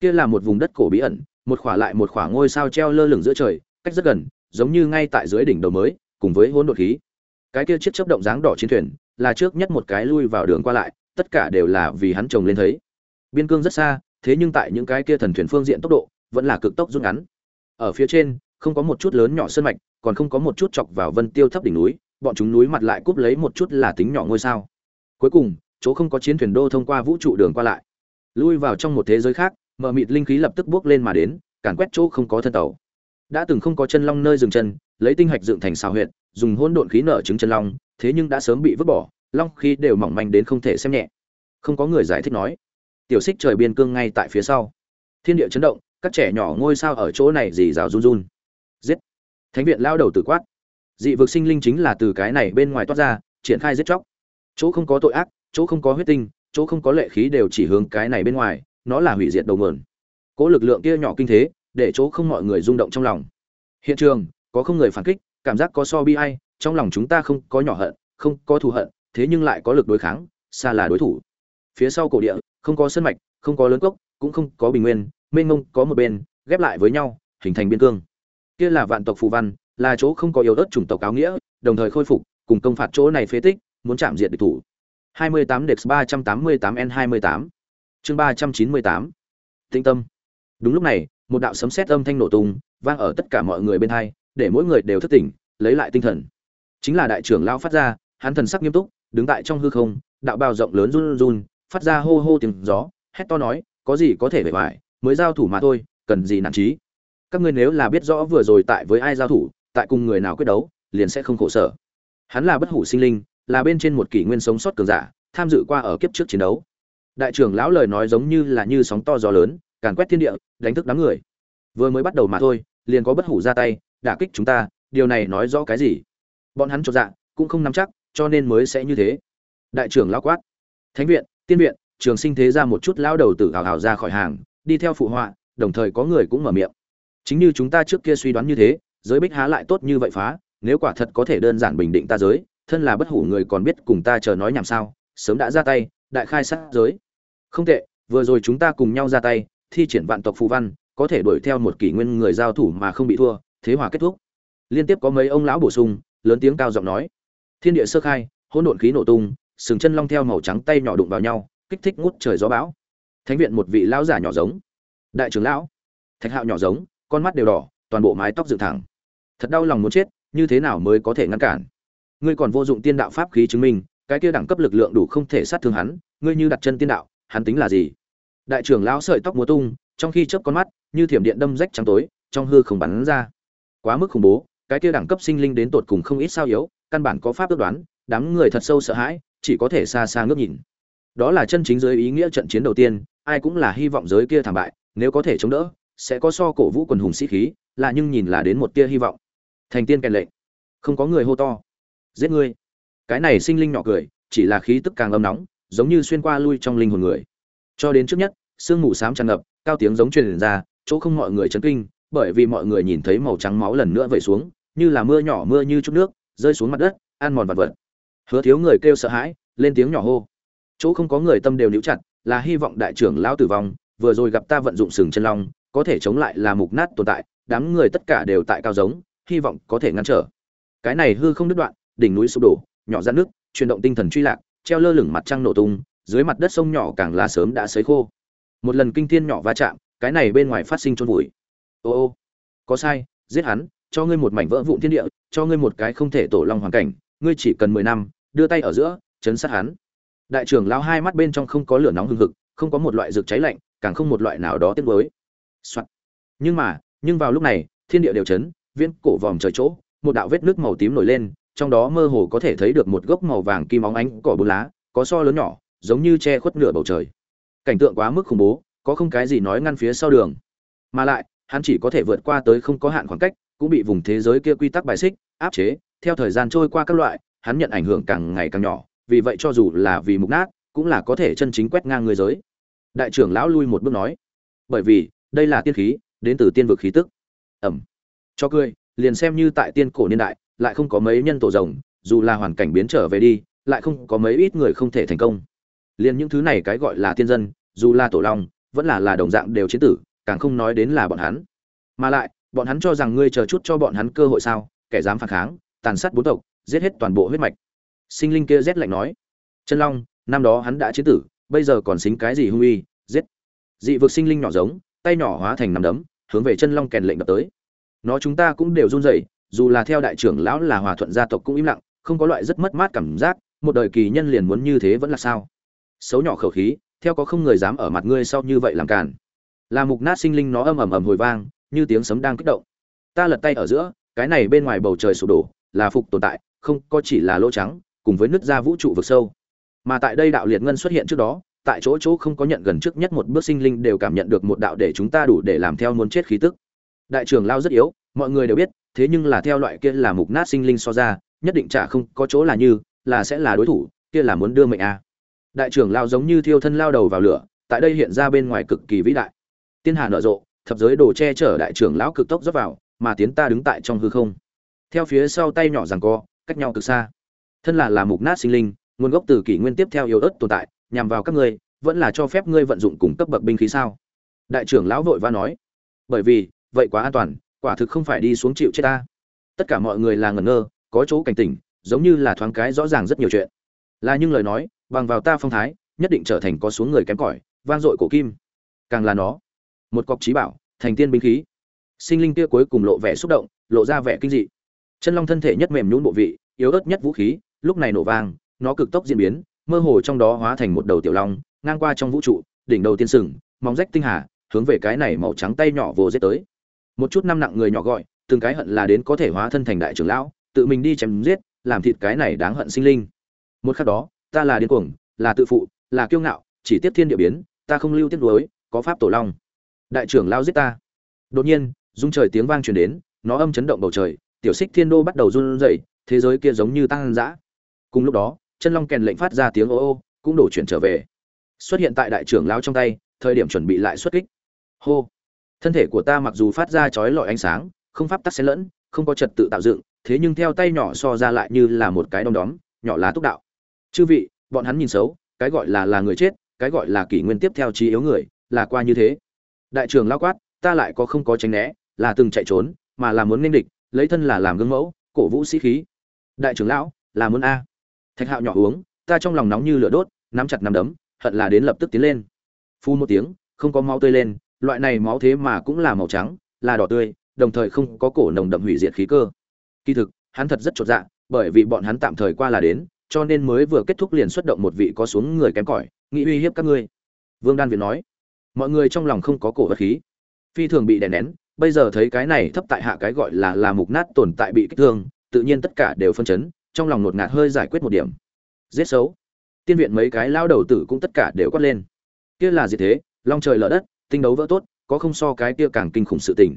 Kia là một vùng đất cổ bí ẩn, một khỏa lại một khỏa ngôi sao treo lơ lửng giữa trời, cách rất gần, giống như ngay tại dưới đỉnh đầu mới, cùng với hỗn độn khí. Cái kia chiếc chớp động dáng đỏ chiến thuyền, là trước nhất một cái lui vào đường qua lại, tất cả đều là vì hắn chồng lên thấy. Biên cương rất xa, thế nhưng tại những cái kia thần thuyền phương diện tốc độ vẫn là cực tốc rút ngắn. Ở phía trên, không có một chút lớn nhỏ sơn mạch, còn không có một chút chọc vào vân tiêu thấp đỉnh núi, bọn chúng núi mặt lại cúp lấy một chút là tính nhỏ ngôi sao. Cuối cùng, chỗ không có chiến thuyền đô thông qua vũ trụ đường qua lại. Lui vào trong một thế giới khác, mờ mịt linh khí lập tức bước lên mà đến, càn quét chỗ không có thân tàu. Đã từng không có chân long nơi dừng chân, lấy tinh hạch dựng thành xào huyệt, dùng hỗn độn khí nở trứng chân long, thế nhưng đã sớm bị vứt bỏ, long khí đều mỏng manh đến không thể xem nhẹ. Không có người giải thích nói. Tiểu xích trời biên cương ngay tại phía sau. Thiên địa chấn động các trẻ nhỏ ngôi sao ở chỗ này dì rào run run. Giết. Thánh viện lao đầu tử quát. Dị vực sinh linh chính là từ cái này bên ngoài toát ra, triển khai giết chóc. Chỗ không có tội ác, chỗ không có huyết tinh, chỗ không có lệ khí đều chỉ hướng cái này bên ngoài, nó là hủy diệt đầu nguồn. Cỗ lực lượng kia nhỏ kinh thế, để chỗ không mọi người rung động trong lòng. Hiện trường, có không người phản kích, cảm giác có so bi ai, trong lòng chúng ta không có nhỏ hận, không có thù hận, thế nhưng lại có lực đối kháng, xa là đối thủ. Phía sau cổ địa, không có sân mạch, không có lớn cốc, cũng không có bình nguyên mênh mông có một bên, ghép lại với nhau, hình thành biên cương. Kia là vạn tộc phù văn, là chỗ không có yếu ớt chủng tộc áo nghĩa, đồng thời khôi phục, cùng công phạt chỗ này phế tích, muốn chạm diện địch thủ. 28 Dex 388 N28 chương 398 Tinh tâm. Đúng lúc này, một đạo sấm sét âm thanh nổ tung, vang ở tất cả mọi người bên hai, để mỗi người đều thức tỉnh, lấy lại tinh thần. Chính là đại trưởng lao phát ra, hắn thần sắc nghiêm túc, đứng tại trong hư không, đạo bào rộng lớn run run, phát ra hô hô tiếng gió, hét to nói, có gì có thể bề ngoài? Mới giao thủ mà thôi, cần gì nản trí các ngươi nếu là biết rõ vừa rồi tại với ai giao thủ, tại cùng người nào quyết đấu, liền sẽ không khổ sở. Hắn là bất hủ sinh linh, là bên trên một kỷ nguyên sống sót cường giả, tham dự qua ở kiếp trước chiến đấu. Đại trưởng lão lời nói giống như là như sóng to gió lớn, càn quét thiên địa, đánh thức đám người. Vừa mới bắt đầu mà thôi, liền có bất hủ ra tay, đả kích chúng ta, điều này nói rõ cái gì? Bọn hắn cho dạ cũng không nắm chắc, cho nên mới sẽ như thế. Đại trưởng lão quát. Thánh viện, tiên viện, trường sinh thế ra một chút lão đầu tử hào hào ra khỏi hàng đi theo phụ họa, đồng thời có người cũng mở miệng. Chính như chúng ta trước kia suy đoán như thế, giới bích há lại tốt như vậy phá, nếu quả thật có thể đơn giản bình định ta giới, thân là bất hủ người còn biết cùng ta chờ nói nhảm sao, sớm đã ra tay, đại khai sát giới. Không tệ, vừa rồi chúng ta cùng nhau ra tay, thi triển vạn tộc phù văn, có thể đuổi theo một kỷ nguyên người giao thủ mà không bị thua, thế hòa kết thúc. Liên tiếp có mấy ông lão bổ sung, lớn tiếng cao giọng nói. Thiên địa sơ khai, hỗn độn khí nổ tung, sừng chân long theo màu trắng tay nhỏ đụng vào nhau, kích thích ngút trời gió bão thánh viện một vị lão giả nhỏ giống. Đại trưởng lão. Thạch hạo nhỏ giống, con mắt đều đỏ, toàn bộ mái tóc dựng thẳng. Thật đau lòng muốn chết, như thế nào mới có thể ngăn cản? Ngươi còn vô dụng tiên đạo pháp khí chứng minh, cái kia đẳng cấp lực lượng đủ không thể sát thương hắn, ngươi như đặt chân tiên đạo, hắn tính là gì? Đại trưởng lão sợi tóc múa tung, trong khi chớp con mắt, như thiểm điện đâm rách trắng tối, trong hư không bắn ra. Quá mức khủng bố, cái kia đẳng cấp sinh linh đến tột cùng không ít sao yếu, căn bản có pháp ước đoán, đám người thật sâu sợ hãi, chỉ có thể xa xa ngước nhìn. Đó là chân chính giới ý nghĩa trận chiến đầu tiên ai cũng là hy vọng giới kia thảm bại, nếu có thể chống đỡ, sẽ có so cổ vũ quần hùng sĩ khí, là nhưng nhìn là đến một tia hy vọng. Thành tiên kèn lệnh. Không có người hô to. Giết ngươi. Cái này sinh linh nhỏ cười, chỉ là khí tức càng âm nóng, giống như xuyên qua lui trong linh hồn người. Cho đến trước nhất, sương mù xám tràn ngập, cao tiếng giống truyền ra, chỗ không mọi người chấn kinh, bởi vì mọi người nhìn thấy màu trắng máu lần nữa vẩy xuống, như là mưa nhỏ mưa như chút nước, rơi xuống mặt đất, ăn mòn vật vật. Hứa thiếu người kêu sợ hãi, lên tiếng nhỏ hô. Chỗ không có người tâm đều níu chặt là hy vọng đại trưởng lão tử vong, vừa rồi gặp ta vận dụng sừng chân long, có thể chống lại là mục nát tồn tại, đám người tất cả đều tại cao giống, hy vọng có thể ngăn trở. Cái này hư không đứt đoạn, đỉnh núi sụp đổ, nhỏ ra nước, chuyển động tinh thần truy lạc, treo lơ lửng mặt trăng nổ tung, dưới mặt đất sông nhỏ càng là sớm đã sấy khô. Một lần kinh thiên nhỏ va chạm, cái này bên ngoài phát sinh trôn vùi. Ô ô, có sai, giết hắn, cho ngươi một mảnh vỡ vụn thiên địa, cho ngươi một cái không thể tổ long hoàn cảnh, ngươi chỉ cần mười năm, đưa tay ở giữa, chấn sát hắn đại trưởng lão hai mắt bên trong không có lửa nóng hừng hực, không có một loại rực cháy lạnh, càng không một loại nào đó tiếc với Soạn. nhưng mà, nhưng vào lúc này, thiên địa đều chấn, viễn cổ vòm trời chỗ, một đạo vết nước màu tím nổi lên, trong đó mơ hồ có thể thấy được một gốc màu vàng kim óng ánh cỏ bùn lá, có so lớn nhỏ, giống như che khuất nửa bầu trời. Cảnh tượng quá mức khủng bố, có không cái gì nói ngăn phía sau đường. Mà lại, hắn chỉ có thể vượt qua tới không có hạn khoảng cách, cũng bị vùng thế giới kia quy tắc bài xích, áp chế, theo thời gian trôi qua các loại, hắn nhận ảnh hưởng càng ngày càng nhỏ vì vậy cho dù là vì mục nát, cũng là có thể chân chính quét ngang người giới. Đại trưởng lão lui một bước nói, bởi vì, đây là tiên khí, đến từ tiên vực khí tức. Ẩm. Cho cười, liền xem như tại tiên cổ niên đại, lại không có mấy nhân tổ rồng, dù là hoàn cảnh biến trở về đi, lại không có mấy ít người không thể thành công. Liền những thứ này cái gọi là tiên dân, dù là tổ long, vẫn là là đồng dạng đều chiến tử, càng không nói đến là bọn hắn. Mà lại, bọn hắn cho rằng ngươi chờ chút cho bọn hắn cơ hội sao, kẻ dám phản kháng, tàn sát bốn tộc, giết hết toàn bộ huyết mạch sinh linh kia rét lạnh nói, chân long, năm đó hắn đã chế tử, bây giờ còn xính cái gì hung uy, giết. Dị vực sinh linh nhỏ giống, tay nhỏ hóa thành nằm đấm, hướng về chân long kèn lệnh đập tới. Nó chúng ta cũng đều run rẩy, dù là theo đại trưởng lão là hòa thuận gia tộc cũng im lặng, không có loại rất mất mát cảm giác, một đời kỳ nhân liền muốn như thế vẫn là sao? Xấu nhỏ khẩu khí, theo có không người dám ở mặt ngươi sau như vậy làm cản là mục nát sinh linh nó ầm ầm ầm hồi vang, như tiếng sấm đang kích động. Ta lật tay ở giữa, cái này bên ngoài bầu trời sụp đổ, là phục tồn tại, không có chỉ là lỗ trắng cùng với nứt ra vũ trụ vực sâu. Mà tại đây đạo liệt ngân xuất hiện trước đó, tại chỗ chỗ không có nhận gần trước nhất một bước sinh linh đều cảm nhận được một đạo để chúng ta đủ để làm theo muốn chết khí tức. Đại trưởng lao rất yếu, mọi người đều biết, thế nhưng là theo loại kia là mục nát sinh linh so ra, nhất định chả không có chỗ là như, là sẽ là đối thủ, kia là muốn đưa mệnh a. Đại trưởng lao giống như thiêu thân lao đầu vào lửa, tại đây hiện ra bên ngoài cực kỳ vĩ đại. Tiên hà nở rộ, thập giới đồ che chở đại trưởng lão cực tốc dốc vào, mà tiến ta đứng tại trong hư không. Theo phía sau tay nhỏ rằng co, cách nhau cực xa thân là là mục nát sinh linh, nguồn gốc từ kỷ nguyên tiếp theo yếu ớt tồn tại, nhằm vào các ngươi, vẫn là cho phép ngươi vận dụng cùng cấp bậc binh khí sao? Đại trưởng lão vội va nói. Bởi vì, vậy quá an toàn, quả thực không phải đi xuống chịu chết ta. Tất cả mọi người là ngẩn ngơ, có chỗ cảnh tỉnh, giống như là thoáng cái rõ ràng rất nhiều chuyện. Là nhưng lời nói, bằng vào ta phong thái, nhất định trở thành có xuống người kém cỏi, vang dội cổ kim. Càng là nó. Một cọc trí bảo, thành tiên binh khí. Sinh linh kia cuối cùng lộ vẻ xúc động, lộ ra vẻ kinh dị. Chân long thân thể nhất mềm nhún bộ vị, yếu ớt nhất vũ khí lúc này nổ vang, nó cực tốc diễn biến, mơ hồ trong đó hóa thành một đầu tiểu long, ngang qua trong vũ trụ, đỉnh đầu tiên sừng, móng rách tinh hà, hướng về cái này màu trắng tay nhỏ vồ giết tới. Một chút năm nặng người nhỏ gọi, từng cái hận là đến có thể hóa thân thành đại trưởng lão, tự mình đi chém giết, làm thịt cái này đáng hận sinh linh. Một khắc đó, ta là điên cuồng, là tự phụ, là kiêu ngạo, chỉ tiếp thiên địa biến, ta không lưu tiết đối có pháp tổ long. Đại trưởng lao giết ta. Đột nhiên dung trời tiếng vang truyền đến, nó âm chấn động bầu trời, tiểu xích thiên đô bắt đầu run rẩy, thế giới kia giống như tăng dã cùng lúc đó, chân long kèn lệnh phát ra tiếng ô ô, cũng đổ chuyển trở về. Xuất hiện tại đại trưởng lao trong tay, thời điểm chuẩn bị lại xuất kích. Hô! Thân thể của ta mặc dù phát ra chói lọi ánh sáng, không pháp tắc xen lẫn, không có trật tự tạo dựng, thế nhưng theo tay nhỏ so ra lại như là một cái đom đóm, nhỏ lá túc đạo. Chư vị, bọn hắn nhìn xấu, cái gọi là là người chết, cái gọi là kỷ nguyên tiếp theo trí yếu người, là qua như thế. Đại trưởng lao quát, ta lại có không có tránh né, là từng chạy trốn, mà là muốn nên địch, lấy thân là làm gương mẫu, cổ vũ sĩ khí. Đại trưởng lão, là muốn a thạch hạo nhỏ uống, ta trong lòng nóng như lửa đốt, nắm chặt nắm đấm, hận là đến lập tức tiến lên. Phu một tiếng, không có máu tươi lên, loại này máu thế mà cũng là màu trắng, là đỏ tươi, đồng thời không có cổ nồng đậm hủy diệt khí cơ. Kỳ thực, hắn thật rất chột dạ bởi vì bọn hắn tạm thời qua là đến, cho nên mới vừa kết thúc liền xuất động một vị có xuống người kém cỏi, nghĩ uy hiếp các ngươi. Vương đan việt nói, mọi người trong lòng không có cổ vật khí. Phi thường bị đè nén, bây giờ thấy cái này thấp tại hạ cái gọi là là mục nát tồn tại bị kích thương, tự nhiên tất cả đều phân chấn trong lòng ngột ngạt hơi giải quyết một điểm. Giết xấu. Tiên viện mấy cái lao đầu tử cũng tất cả đều quát lên. Kia là gì thế? Long trời lở đất, tinh đấu vỡ tốt, có không so cái kia càng kinh khủng sự tình.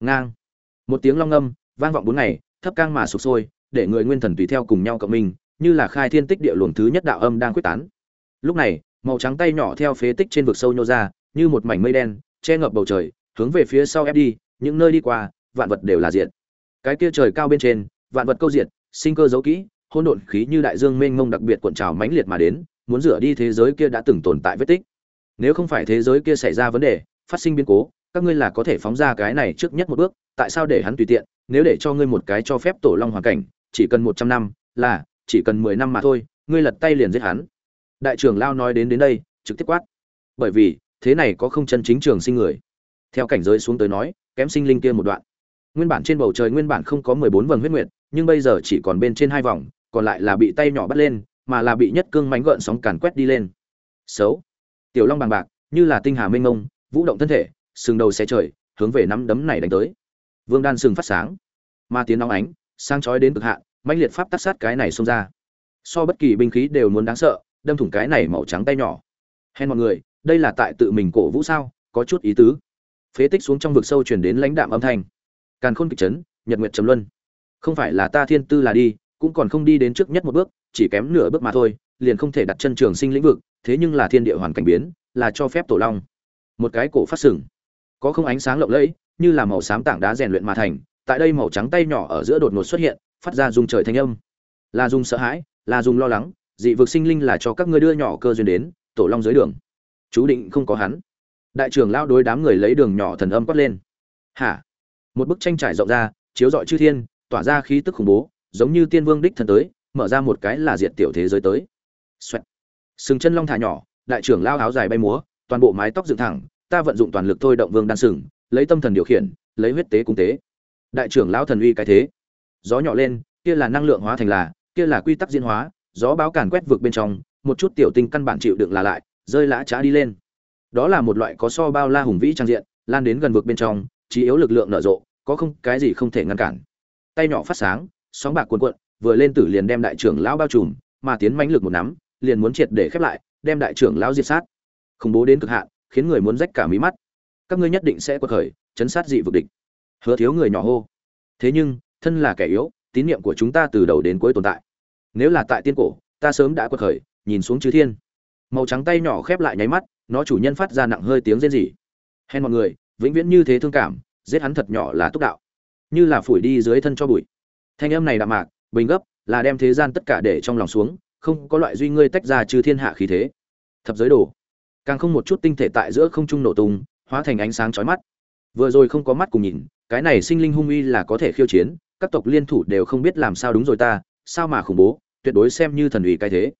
Ngang. Một tiếng long âm, vang vọng bốn ngày, thấp cang mà sụp sôi, để người nguyên thần tùy theo cùng nhau cộng minh, như là khai thiên tích địa luồng thứ nhất đạo âm đang quyết tán. Lúc này, màu trắng tay nhỏ theo phế tích trên vực sâu nhô ra, như một mảnh mây đen, che ngập bầu trời, hướng về phía sau ép đi, những nơi đi qua, vạn vật đều là diện cái kia trời cao bên trên, vạn vật câu diện sinh cơ giấu kỹ, hỗn độn khí như đại dương mênh mông đặc biệt cuộn trào mãnh liệt mà đến, muốn rửa đi thế giới kia đã từng tồn tại vết tích. Nếu không phải thế giới kia xảy ra vấn đề, phát sinh biến cố, các ngươi là có thể phóng ra cái này trước nhất một bước, tại sao để hắn tùy tiện? Nếu để cho ngươi một cái cho phép tổ long hoàn cảnh, chỉ cần một trăm năm, là, chỉ cần mười năm mà thôi, ngươi lật tay liền giết hắn. Đại trưởng lao nói đến đến đây, trực tiếp quát. Bởi vì, thế này có không chân chính trường sinh người. Theo cảnh giới xuống tới nói, kém sinh linh kia một đoạn nguyên bản trên bầu trời nguyên bản không có mười bốn vầng huyết nguyệt, nhưng bây giờ chỉ còn bên trên hai vòng, còn lại là bị tay nhỏ bắt lên, mà là bị nhất cương mánh gợn sóng càn quét đi lên. Xấu. Tiểu long bằng bạc, như là tinh hà mênh mông, vũ động thân thể, sừng đầu xe trời, hướng về nắm đấm này đánh tới. Vương đan sừng phát sáng, ma tiến nóng ánh sang chói đến cực hạn, mãnh liệt pháp tác sát cái này xông ra. So bất kỳ binh khí đều muốn đáng sợ, đâm thủng cái này màu trắng tay nhỏ. Hèn mọi người, đây là tại tự mình cổ vũ sao, có chút ý tứ. Phế tích xuống trong vực sâu truyền đến lãnh đạm âm thanh càn khôn kịch chấn, nhật nguyệt trầm luân. Không phải là ta thiên tư là đi, cũng còn không đi đến trước nhất một bước, chỉ kém nửa bước mà thôi, liền không thể đặt chân trường sinh lĩnh vực, thế nhưng là thiên địa hoàn cảnh biến, là cho phép tổ long. Một cái cổ phát sừng. Có không ánh sáng lộng lẫy, như là màu xám tảng đá rèn luyện mà thành, tại đây màu trắng tay nhỏ ở giữa đột ngột xuất hiện, phát ra dùng trời thanh âm. Là dùng sợ hãi, là dùng lo lắng, dị vực sinh linh là cho các ngươi đưa nhỏ cơ duyên đến, tổ long dưới đường. Chú định không có hắn. Đại trưởng lao đối đám người lấy đường nhỏ thần âm quát lên. Hả? Một bức tranh trải rộng ra, chiếu rọi chư thiên, tỏa ra khí tức khủng bố, giống như tiên vương đích thần tới, mở ra một cái là diệt tiểu thế giới tới. Xoẹt. sừng chân long thả nhỏ, đại trưởng lao áo dài bay múa, toàn bộ mái tóc dựng thẳng, ta vận dụng toàn lực thôi động vương đan sừng, lấy tâm thần điều khiển, lấy huyết tế cung tế. Đại trưởng lao thần uy cái thế. Gió nhỏ lên, kia là năng lượng hóa thành là, kia là quy tắc diễn hóa, gió báo càn quét vực bên trong, một chút tiểu tinh căn bản chịu đựng là lại, rơi lã trá đi lên. Đó là một loại có so bao la hùng vĩ trang diện, lan đến gần vực bên trong trí yếu lực lượng nở rộ có không, cái gì không thể ngăn cản. Tay nhỏ phát sáng, sóng bạc cuồn cuộn, vừa lên tử liền đem đại trưởng lão bao trùm, mà tiến mãnh lực một nắm, liền muốn triệt để khép lại, đem đại trưởng lão diệt sát. Khủng bố đến cực hạn, khiến người muốn rách cả mí mắt. Các ngươi nhất định sẽ quật khởi, chấn sát dị vực địch. Hứa thiếu người nhỏ hô. Thế nhưng, thân là kẻ yếu, tín niệm của chúng ta từ đầu đến cuối tồn tại. Nếu là tại tiên cổ, ta sớm đã quật khởi, nhìn xuống chư thiên. Màu trắng tay nhỏ khép lại nháy mắt, nó chủ nhân phát ra nặng hơi tiếng rên rỉ. Hèn mọi người, vĩnh viễn như thế thương cảm giết hắn thật nhỏ là túc đạo. Như là phủi đi dưới thân cho bụi. Thanh âm này đạm mạc, bình gấp, là đem thế gian tất cả để trong lòng xuống, không có loại duy ngươi tách ra trừ thiên hạ khí thế. Thập giới đồ. Càng không một chút tinh thể tại giữa không trung nổ tung, hóa thành ánh sáng chói mắt. Vừa rồi không có mắt cùng nhìn, cái này sinh linh hung uy là có thể khiêu chiến, các tộc liên thủ đều không biết làm sao đúng rồi ta, sao mà khủng bố, tuyệt đối xem như thần ủy cái thế.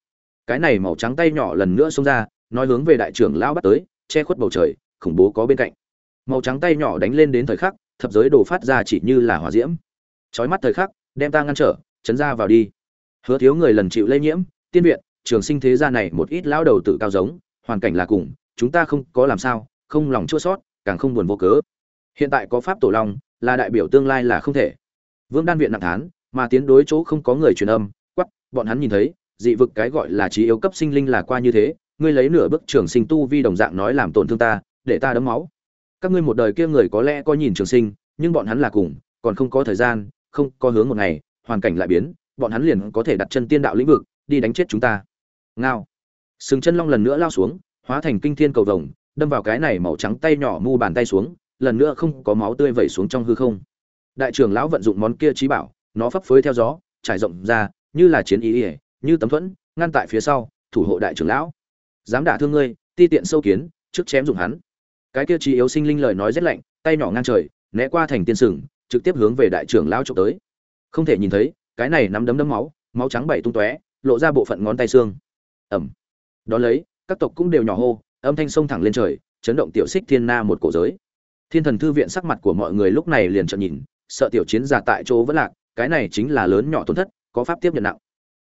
Cái này màu trắng tay nhỏ lần nữa xông ra, nói hướng về đại trưởng lão bắt tới, che khuất bầu trời, khủng bố có bên cạnh màu trắng tay nhỏ đánh lên đến thời khắc, thập giới đổ phát ra chỉ như là hỏa diễm. Chói mắt thời khắc, đem ta ngăn trở, chấn ra vào đi. Hứa thiếu người lần chịu lây nhiễm, tiên viện, trường sinh thế gia này một ít lão đầu tự cao giống, hoàn cảnh là cùng, chúng ta không có làm sao, không lòng chua sót, càng không buồn vô cớ. Hiện tại có pháp tổ long, là đại biểu tương lai là không thể. Vương đan viện nặng thán, mà tiến đối chỗ không có người truyền âm, quắc, bọn hắn nhìn thấy, dị vực cái gọi là trí yếu cấp sinh linh là qua như thế, ngươi lấy nửa bức trường sinh tu vi đồng dạng nói làm tổn thương ta, để ta đấm máu các ngươi một đời kia người có lẽ có nhìn trường sinh, nhưng bọn hắn là cùng, còn không có thời gian, không có hướng một ngày, hoàn cảnh lại biến, bọn hắn liền có thể đặt chân tiên đạo lĩnh vực, đi đánh chết chúng ta. Ngao. Sừng chân long lần nữa lao xuống, hóa thành kinh thiên cầu vồng, đâm vào cái này màu trắng tay nhỏ mu bàn tay xuống, lần nữa không có máu tươi vẩy xuống trong hư không. Đại trưởng lão vận dụng món kia trí bảo, nó phấp phới theo gió, trải rộng ra, như là chiến ý ỉa như tấm thuẫn, ngăn tại phía sau, thủ hộ đại trưởng lão. Dám đả thương ngươi, ti tiện sâu kiến, trước chém dùng hắn cái kia trí yếu sinh linh lời nói rét lạnh, tay nhỏ ngang trời, né qua thành tiên sừng, trực tiếp hướng về đại trưởng lão trộm tới. Không thể nhìn thấy, cái này nắm đấm đấm máu máu trắng bảy tung tóe, lộ ra bộ phận ngón tay xương. Ẩm đó lấy, các tộc cũng đều nhỏ hô, âm thanh sông thẳng lên trời, chấn động tiểu xích thiên na một cổ giới. Thiên thần thư viện sắc mặt của mọi người lúc này liền trợn nhìn, sợ tiểu chiến giả tại chỗ vẫn lạc, cái này chính là lớn nhỏ tổn thất, có pháp tiếp nhận nặng.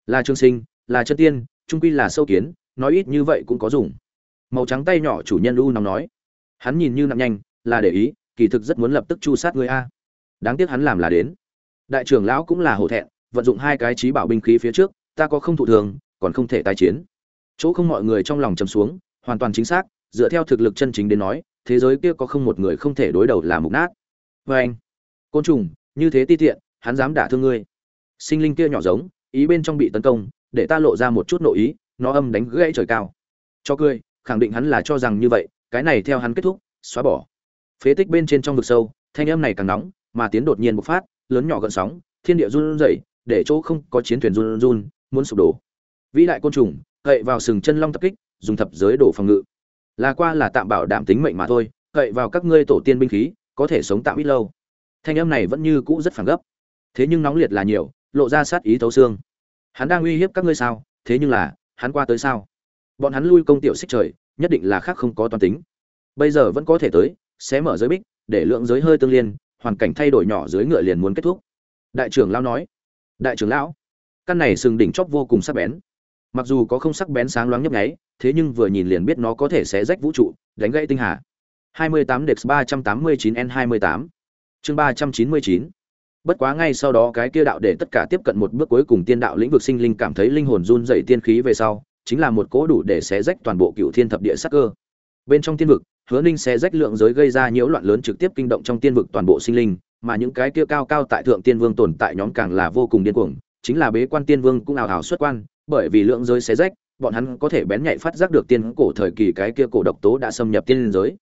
Là trương sinh, là chân tiên, trung quy là sâu kiến, nói ít như vậy cũng có dùng. Màu trắng tay nhỏ chủ nhân u nóng nói hắn nhìn như nặng nhanh, là để ý, kỳ thực rất muốn lập tức chu sát người a. Đáng tiếc hắn làm là đến. Đại trưởng lão cũng là hổ thẹn, vận dụng hai cái trí bảo binh khí phía trước, ta có không thụ thường, còn không thể tái chiến. Chỗ không mọi người trong lòng chầm xuống, hoàn toàn chính xác, dựa theo thực lực chân chính đến nói, thế giới kia có không một người không thể đối đầu là mục nát. Vê anh, côn trùng, như thế ti tiện, hắn dám đả thương ngươi. Sinh linh kia nhỏ giống, ý bên trong bị tấn công, để ta lộ ra một chút nội ý, nó âm đánh gãy trời cao. Cho cười, khẳng định hắn là cho rằng như vậy cái này theo hắn kết thúc, xóa bỏ. Phế tích bên trên trong vực sâu, thanh âm này càng nóng, mà tiến đột nhiên bộc phát, lớn nhỏ gợn sóng, thiên địa run rẩy, để chỗ không có chiến thuyền run run, muốn sụp đổ. Vĩ đại côn trùng, cậy vào sừng chân long tập kích, dùng thập giới đổ phòng ngự. Là qua là tạm bảo đảm tính mệnh mà thôi, cậy vào các ngươi tổ tiên binh khí, có thể sống tạm ít lâu. Thanh âm này vẫn như cũ rất phản gấp. Thế nhưng nóng liệt là nhiều, lộ ra sát ý thấu xương. Hắn đang uy hiếp các ngươi sao? Thế nhưng là, hắn qua tới sao? Bọn hắn lui công tiểu xích trời nhất định là khác không có toàn tính. Bây giờ vẫn có thể tới, sẽ mở giới bích, để lượng giới hơi tương liên, hoàn cảnh thay đổi nhỏ dưới ngựa liền muốn kết thúc. Đại trưởng lão nói. Đại trưởng lão, căn này sừng đỉnh chóp vô cùng sắc bén. Mặc dù có không sắc bén sáng loáng nhấp nháy, thế nhưng vừa nhìn liền biết nó có thể sẽ rách vũ trụ, đánh gãy tinh hà. 28 Dex 389 N28 chương 399 bất quá ngay sau đó cái kia đạo để tất cả tiếp cận một bước cuối cùng tiên đạo lĩnh vực sinh linh cảm thấy linh hồn run dậy tiên khí về sau chính là một cỗ đủ để xé rách toàn bộ cựu thiên thập địa sắc cơ. Bên trong tiên vực, hứa ninh xé rách lượng giới gây ra nhiễu loạn lớn trực tiếp kinh động trong tiên vực toàn bộ sinh linh, mà những cái kia cao cao tại thượng tiên vương tồn tại nhóm càng là vô cùng điên cuồng, chính là bế quan tiên vương cũng ảo ảo xuất quan, bởi vì lượng giới xé rách, bọn hắn có thể bén nhạy phát giác được tiên cổ thời kỳ cái kia cổ độc tố đã xâm nhập tiên giới.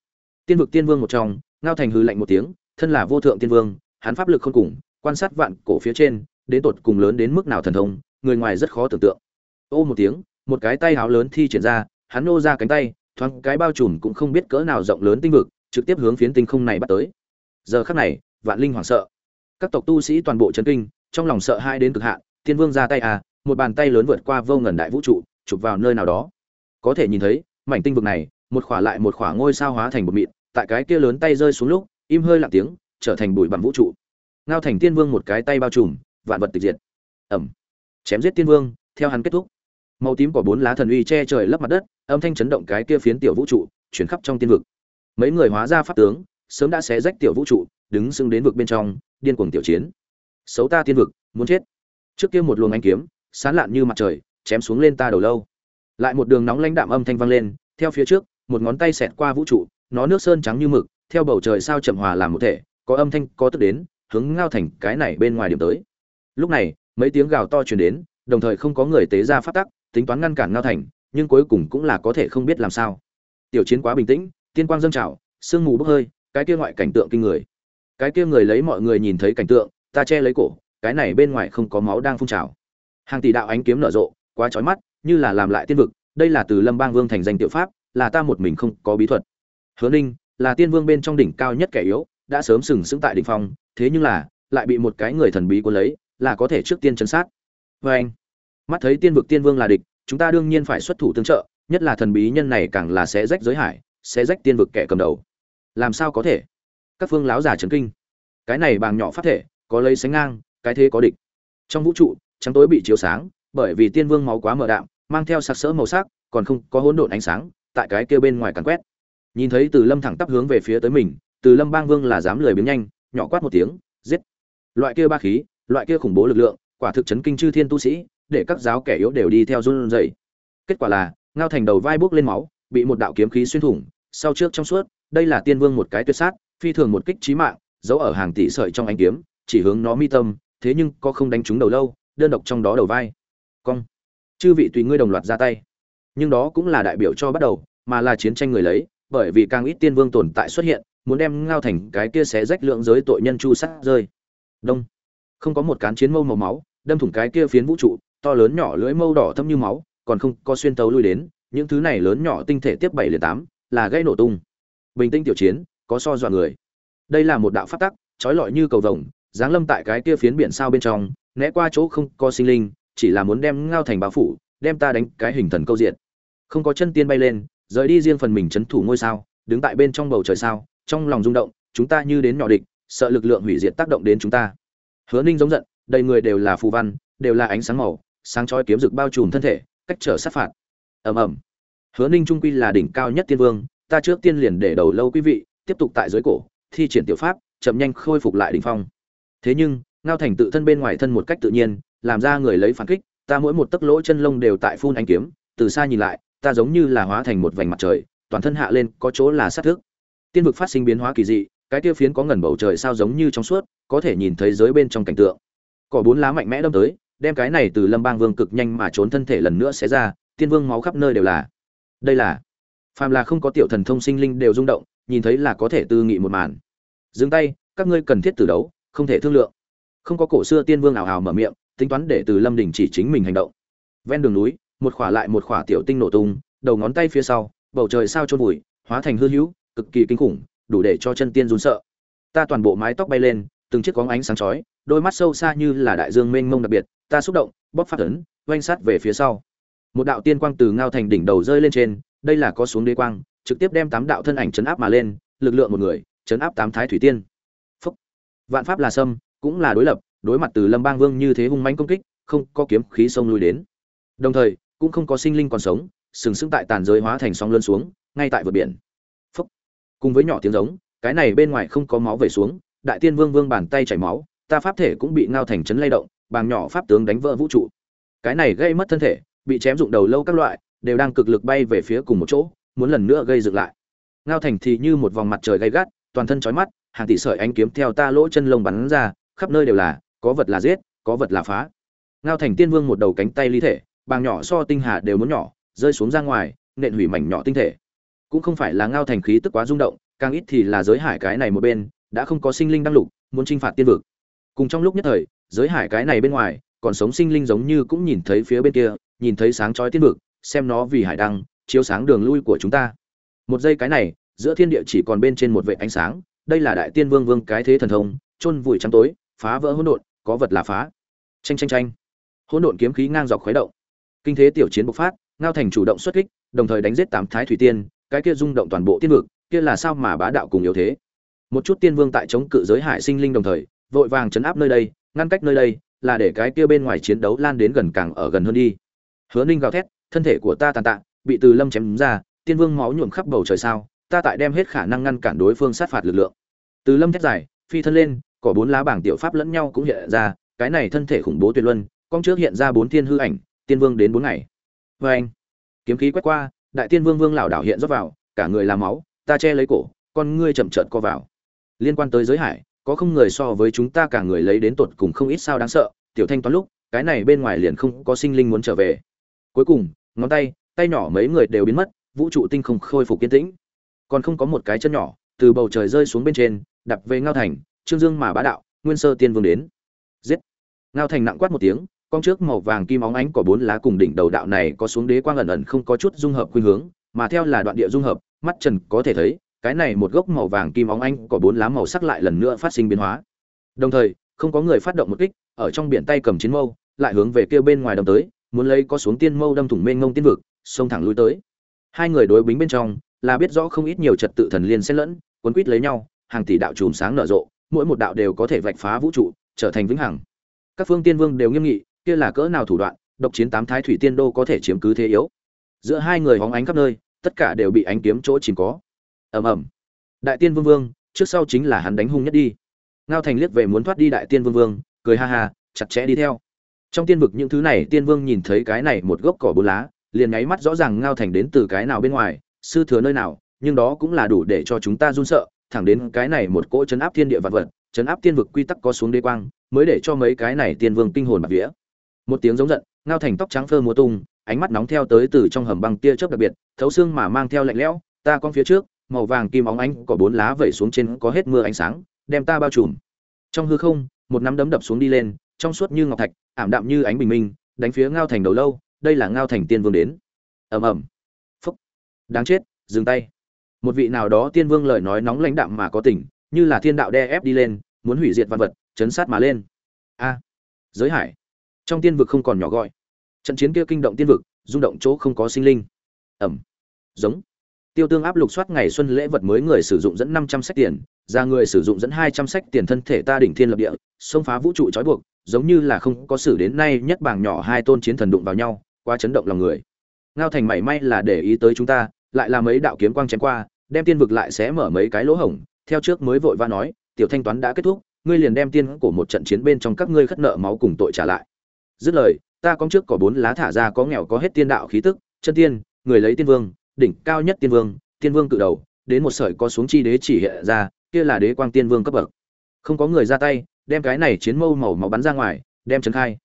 Tiên vực tiên vương một trong, ngao thành hư lạnh một tiếng, thân là vô thượng tiên vương, hắn pháp lực không cùng, quan sát vạn cổ phía trên, đến tột cùng lớn đến mức nào thần thông, người ngoài rất khó tưởng tượng. Ô một tiếng một cái tay háo lớn thi triển ra, hắn nô ra cánh tay, thoáng cái bao trùm cũng không biết cỡ nào rộng lớn tinh vực, trực tiếp hướng phiến tinh không này bắt tới. Giờ khắc này, vạn linh hoảng sợ. Các tộc tu sĩ toàn bộ chấn kinh, trong lòng sợ hai đến cực hạn, tiên vương ra tay à một bàn tay lớn vượt qua vô ngần đại vũ trụ, chụp vào nơi nào đó. Có thể nhìn thấy, mảnh tinh vực này, một khỏa lại một khỏa ngôi sao hóa thành một mịn, tại cái kia lớn tay rơi xuống lúc, im hơi lặng tiếng, trở thành bụi bặm vũ trụ. Ngao thành tiên vương một cái tay bao trùm, vạn vật tịch diệt. Ẩm. Chém giết tiên vương, theo hắn kết thúc màu tím của bốn lá thần uy che trời lấp mặt đất, âm thanh chấn động cái kia phiến tiểu vũ trụ, chuyển khắp trong tiên vực. Mấy người hóa ra pháp tướng, sớm đã xé rách tiểu vũ trụ, đứng sưng đến vực bên trong, điên cuồng tiểu chiến. Xấu ta tiên vực, muốn chết. Trước kia một luồng ánh kiếm, sán lạn như mặt trời, chém xuống lên ta đầu lâu. Lại một đường nóng lãnh đạm âm thanh vang lên, theo phía trước, một ngón tay xẹt qua vũ trụ, nó nước sơn trắng như mực, theo bầu trời sao chậm hòa làm một thể, có âm thanh, có tức đến, hướng ngao thành cái này bên ngoài điểm tới. Lúc này, mấy tiếng gào to truyền đến, đồng thời không có người tế ra phát tắc tính toán ngăn cản ngao thành, nhưng cuối cùng cũng là có thể không biết làm sao. Tiểu chiến quá bình tĩnh, tiên quang dâng trào, sương mù bốc hơi, cái kia ngoại cảnh tượng kinh người. Cái kia người lấy mọi người nhìn thấy cảnh tượng, ta che lấy cổ, cái này bên ngoài không có máu đang phun trào. Hàng tỷ đạo ánh kiếm nở rộ, quá chói mắt, như là làm lại tiên vực, đây là từ lâm bang vương thành danh tiểu pháp, là ta một mình không có bí thuật. Hứa ninh, là tiên vương bên trong đỉnh cao nhất kẻ yếu, đã sớm sừng sững tại đỉnh phong, thế nhưng là, lại bị một cái người thần bí cuốn lấy, là có thể trước tiên chấn sát. Vê anh mắt thấy tiên vực tiên vương là địch, chúng ta đương nhiên phải xuất thủ tương trợ, nhất là thần bí nhân này càng là sẽ rách giới hải, sẽ rách tiên vực kẻ cầm đầu. Làm sao có thể? Các phương láo giả trấn kinh. Cái này bàng nhỏ phát thể, có lấy sánh ngang, cái thế có địch. Trong vũ trụ, trắng tối bị chiếu sáng, bởi vì tiên vương máu quá mờ đạm, mang theo sặc sỡ màu sắc, còn không có hỗn độn ánh sáng, tại cái kia bên ngoài càn quét. Nhìn thấy từ lâm thẳng tắp hướng về phía tới mình, từ lâm bang vương là dám lười biếng nhanh, nhỏ quát một tiếng, giết. Loại kia ba khí, loại kia khủng bố lực lượng, quả thực chấn kinh chư thiên tu sĩ để các giáo kẻ yếu đều đi theo run rẩy. Kết quả là, ngao thành đầu vai bước lên máu, bị một đạo kiếm khí xuyên thủng, sau trước trong suốt, đây là tiên vương một cái tuyệt sát, phi thường một kích chí mạng, giấu ở hàng tỷ sợi trong ánh kiếm, chỉ hướng nó mi tâm, thế nhưng có không đánh trúng đầu lâu, đơn độc trong đó đầu vai. Cong. Chư vị tùy ngươi đồng loạt ra tay. Nhưng đó cũng là đại biểu cho bắt đầu, mà là chiến tranh người lấy, bởi vì càng ít tiên vương tồn tại xuất hiện, muốn đem ngao thành cái kia xé rách lượng giới tội nhân chu sát rơi. Đông. Không có một cán chiến mâu màu máu, đâm thủng cái kia phiến vũ trụ to lớn nhỏ lưỡi mâu đỏ thâm như máu, còn không có xuyên tấu lui đến, những thứ này lớn nhỏ tinh thể tiếp bảy liền tám, là gây nổ tung. Bình tĩnh tiểu chiến, có so dọa người. Đây là một đạo pháp tắc, trói lọi như cầu vồng, giáng lâm tại cái kia phiến biển sao bên trong, né qua chỗ không có sinh linh, chỉ là muốn đem ngao thành bao phủ, đem ta đánh cái hình thần câu diện không có chân tiên bay lên, rời đi riêng phần mình chấn thủ ngôi sao, đứng tại bên trong bầu trời sao, trong lòng rung động, chúng ta như đến nhỏ địch, sợ lực lượng hủy diệt tác động đến chúng ta. Hứa ninh giống giận, đầy người đều là phù văn, đều là ánh sáng màu sáng chói kiếm rực bao trùm thân thể, cách trở sát phạt. Ầm ầm. Hứa ninh trung quy là đỉnh cao nhất tiên vương, ta trước tiên liền để đầu lâu quý vị, tiếp tục tại dưới cổ, thi triển tiểu pháp, chậm nhanh khôi phục lại đỉnh phong. Thế nhưng, ngao thành tự thân bên ngoài thân một cách tự nhiên, làm ra người lấy phản kích, ta mỗi một tấc lỗ chân lông đều tại phun ánh kiếm, từ xa nhìn lại, ta giống như là hóa thành một vành mặt trời, toàn thân hạ lên có chỗ là sát thức tiên vực phát sinh biến hóa kỳ dị, cái tiêu phiến có ngần bầu trời sao giống như trong suốt, có thể nhìn thấy giới bên trong cảnh tượng. Cỏ bốn lá mạnh mẽ đâm tới đem cái này từ lâm bang vương cực nhanh mà trốn thân thể lần nữa sẽ ra, tiên vương máu khắp nơi đều là. Đây là, phàm là không có tiểu thần thông sinh linh đều rung động, nhìn thấy là có thể tư nghị một màn. Dừng tay, các ngươi cần thiết từ đấu, không thể thương lượng. Không có cổ xưa tiên vương ảo hào mở miệng, tính toán để từ lâm đình chỉ chính mình hành động. Ven đường núi, một khỏa lại một khỏa tiểu tinh nổ tung, đầu ngón tay phía sau, bầu trời sao trôn vùi hóa thành hư hữu, cực kỳ kinh khủng, đủ để cho chân tiên run sợ. Ta toàn bộ mái tóc bay lên, từng chiếc có ánh sáng chói đôi mắt sâu xa như là đại dương mênh mông đặc biệt, ta xúc động, bóp phát ấn, oanh sát về phía sau một đạo tiên quang từ ngao thành đỉnh đầu rơi lên trên, đây là có xuống đế quang, trực tiếp đem tám đạo thân ảnh chấn áp mà lên, lực lượng một người, chấn áp tám thái thủy tiên Phúc. vạn pháp là sâm, cũng là đối lập, đối mặt từ lâm bang vương như thế hung mãnh công kích, không có kiếm khí sông lui đến đồng thời, cũng không có sinh linh còn sống, sừng sững tại tàn giới hóa thành sóng lơn xuống, ngay tại vượt biển Phúc. cùng với nhỏ tiếng giống, cái này bên ngoài không có máu về xuống, đại tiên vương vương bàn tay chảy máu ta pháp thể cũng bị ngao thành chấn lay động, bàng nhỏ pháp tướng đánh vỡ vũ trụ. Cái này gây mất thân thể, bị chém dụng đầu lâu các loại, đều đang cực lực bay về phía cùng một chỗ, muốn lần nữa gây dựng lại. Ngao thành thì như một vòng mặt trời gay gắt, toàn thân chói mắt, hàng tỷ sợi ánh kiếm theo ta lỗ chân lông bắn ra, khắp nơi đều là, có vật là giết, có vật là phá. Ngao thành tiên vương một đầu cánh tay ly thể, bàng nhỏ so tinh hà đều muốn nhỏ, rơi xuống ra ngoài, nện hủy mảnh nhỏ tinh thể. Cũng không phải là ngao thành khí tức quá rung động, càng ít thì là giới hải cái này một bên, đã không có sinh linh đăng lục, muốn chinh phạt tiên vực cùng trong lúc nhất thời, giới hải cái này bên ngoài, còn sống sinh linh giống như cũng nhìn thấy phía bên kia, nhìn thấy sáng chói tiên vực, xem nó vì hải đăng, chiếu sáng đường lui của chúng ta. Một giây cái này, giữa thiên địa chỉ còn bên trên một vệ ánh sáng, đây là đại tiên vương vương cái thế thần thông, chôn vùi trắng tối, phá vỡ hỗn độn, có vật là phá. Tranh tranh tranh hỗn độn kiếm khí ngang dọc khuấy động. Kinh thế tiểu chiến bộc phát, ngao thành chủ động xuất kích, đồng thời đánh giết tám thái thủy tiên, cái kia rung động toàn bộ tiên vực, kia là sao mà bá đạo cùng yếu thế? Một chút tiên vương tại chống cự giới hải sinh linh đồng thời vội vàng chấn áp nơi đây, ngăn cách nơi đây, là để cái kia bên ngoài chiến đấu lan đến gần càng ở gần hơn đi. Hứa ninh gào thét, thân thể của ta tàn tạ, bị từ lâm chém ra, tiên vương máu nhuộm khắp bầu trời sao, ta tại đem hết khả năng ngăn cản đối phương sát phạt lực lượng. Từ lâm thét dài, phi thân lên có bốn lá bảng tiểu pháp lẫn nhau cũng hiện ra, cái này thân thể khủng bố tuyệt luân, con trước hiện ra bốn thiên hư ảnh, tiên vương đến bốn ngày. Vê anh kiếm khí quét qua, đại tiên vương vương lảo đảo hiện rót vào, cả người làm máu, ta che lấy cổ, con ngươi chậm chợt co vào. Liên quan tới giới hải có không người so với chúng ta cả người lấy đến tột cùng không ít sao đáng sợ, tiểu thanh toán lúc, cái này bên ngoài liền không có sinh linh muốn trở về. Cuối cùng, ngón tay tay nhỏ mấy người đều biến mất, vũ trụ tinh không khôi phục kiên tĩnh. Còn không có một cái chân nhỏ, từ bầu trời rơi xuống bên trên đập về ngao thành, trương dương mà bá đạo, nguyên sơ tiên vương đến. Giết! Ngao thành nặng quát một tiếng, con trước màu vàng kim óng ánh của bốn lá cùng đỉnh đầu đạo này có xuống đế quang ẩn ẩn không có chút dung hợp khuynh hướng, mà theo là đoạn địa dung hợp, mắt trần có thể thấy cái này một gốc màu vàng kim óng ánh có bốn lá màu sắc lại lần nữa phát sinh biến hóa. Đồng thời, không có người phát động một kích, ở trong biển tay cầm chiến mâu, lại hướng về kia bên ngoài đâm tới, muốn lấy có xuống tiên mâu đâm thủng mênh ngông tiên vực, xông thẳng lui tới. Hai người đối bính bên trong, là biết rõ không ít nhiều trật tự thần liên xen lẫn cuốn quýt lấy nhau, hàng tỷ đạo chùm sáng nở rộ, mỗi một đạo đều có thể vạch phá vũ trụ, trở thành vĩnh hằng. Các phương tiên vương đều nghiêm nghị, kia là cỡ nào thủ đoạn, độc chiến tám thái thủy tiên đô có thể chiếm cứ thế yếu. Giữa hai người hóng ánh khắp nơi, tất cả đều bị ánh kiếm chỗ chìm có ầm ầm. Đại tiên vương vương, trước sau chính là hắn đánh hung nhất đi. Ngao thành liếc về muốn thoát đi đại tiên vương vương, cười ha ha, chặt chẽ đi theo. Trong tiên vực những thứ này, tiên vương nhìn thấy cái này một gốc cỏ bốn lá, liền nháy mắt rõ ràng ngao thành đến từ cái nào bên ngoài, sư thừa nơi nào, nhưng đó cũng là đủ để cho chúng ta run sợ, thẳng đến cái này một cỗ chấn áp thiên địa vật vật, chấn áp tiên vực quy tắc có xuống đế quang, mới để cho mấy cái này tiên vương kinh hồn bạc vía. Một tiếng giống giận, ngao thành tóc trắng phơ múa tung, ánh mắt nóng theo tới từ trong hầm băng tia chớp đặc biệt, thấu xương mà mang theo lạnh lẽo, ta con phía trước màu vàng kim óng ánh có bốn lá vẩy xuống trên có hết mưa ánh sáng, đem ta bao trùm. Trong hư không, một nắm đấm đập xuống đi lên, trong suốt như ngọc thạch, ảm đạm như ánh bình minh, đánh phía ngao thành đầu lâu, đây là ngao thành tiên vương đến. Ầm ầm. Phúc. Đáng chết, dừng tay. Một vị nào đó tiên vương lời nói nóng lãnh đạm mà có tình, như là thiên đạo đe ép đi lên, muốn hủy diệt văn vật, chấn sát mà lên. A. Giới hải. Trong tiên vực không còn nhỏ gọi. Trận chiến kia kinh động tiên vực, rung động chỗ không có sinh linh. Ẩm giống tiêu tương áp lục soát ngày xuân lễ vật mới người sử dụng dẫn năm trăm sách tiền ra người sử dụng dẫn hai trăm sách tiền thân thể ta đỉnh thiên lập địa, xông phá vũ trụ trói buộc, giống như là không có sử đến nay nhất bảng nhỏ hai tôn chiến thần đụng vào nhau, quá chấn động lòng người. Ngao thành mảy may là để ý tới chúng ta, lại là mấy đạo kiếm quang chém qua, đem tiên vực lại sẽ mở mấy cái lỗ hổng, theo trước mới vội va nói, tiểu thanh toán đã kết thúc, ngươi liền đem tiên của một trận chiến bên trong các ngươi khất nợ máu cùng tội trả lại. Dứt lời, ta có trước có bốn lá thả ra có nghèo có hết tiên đạo khí tức, chân tiên, người lấy tiên vương đỉnh cao nhất tiên vương tiên vương cự đầu, đến một sợi có xuống chi đế chỉ hiện ra, kia là đế quang tiên vương cấp bậc. Không có người ra tay, đem cái này chiến mâu màu máu bắn ra ngoài, đem trấn khai.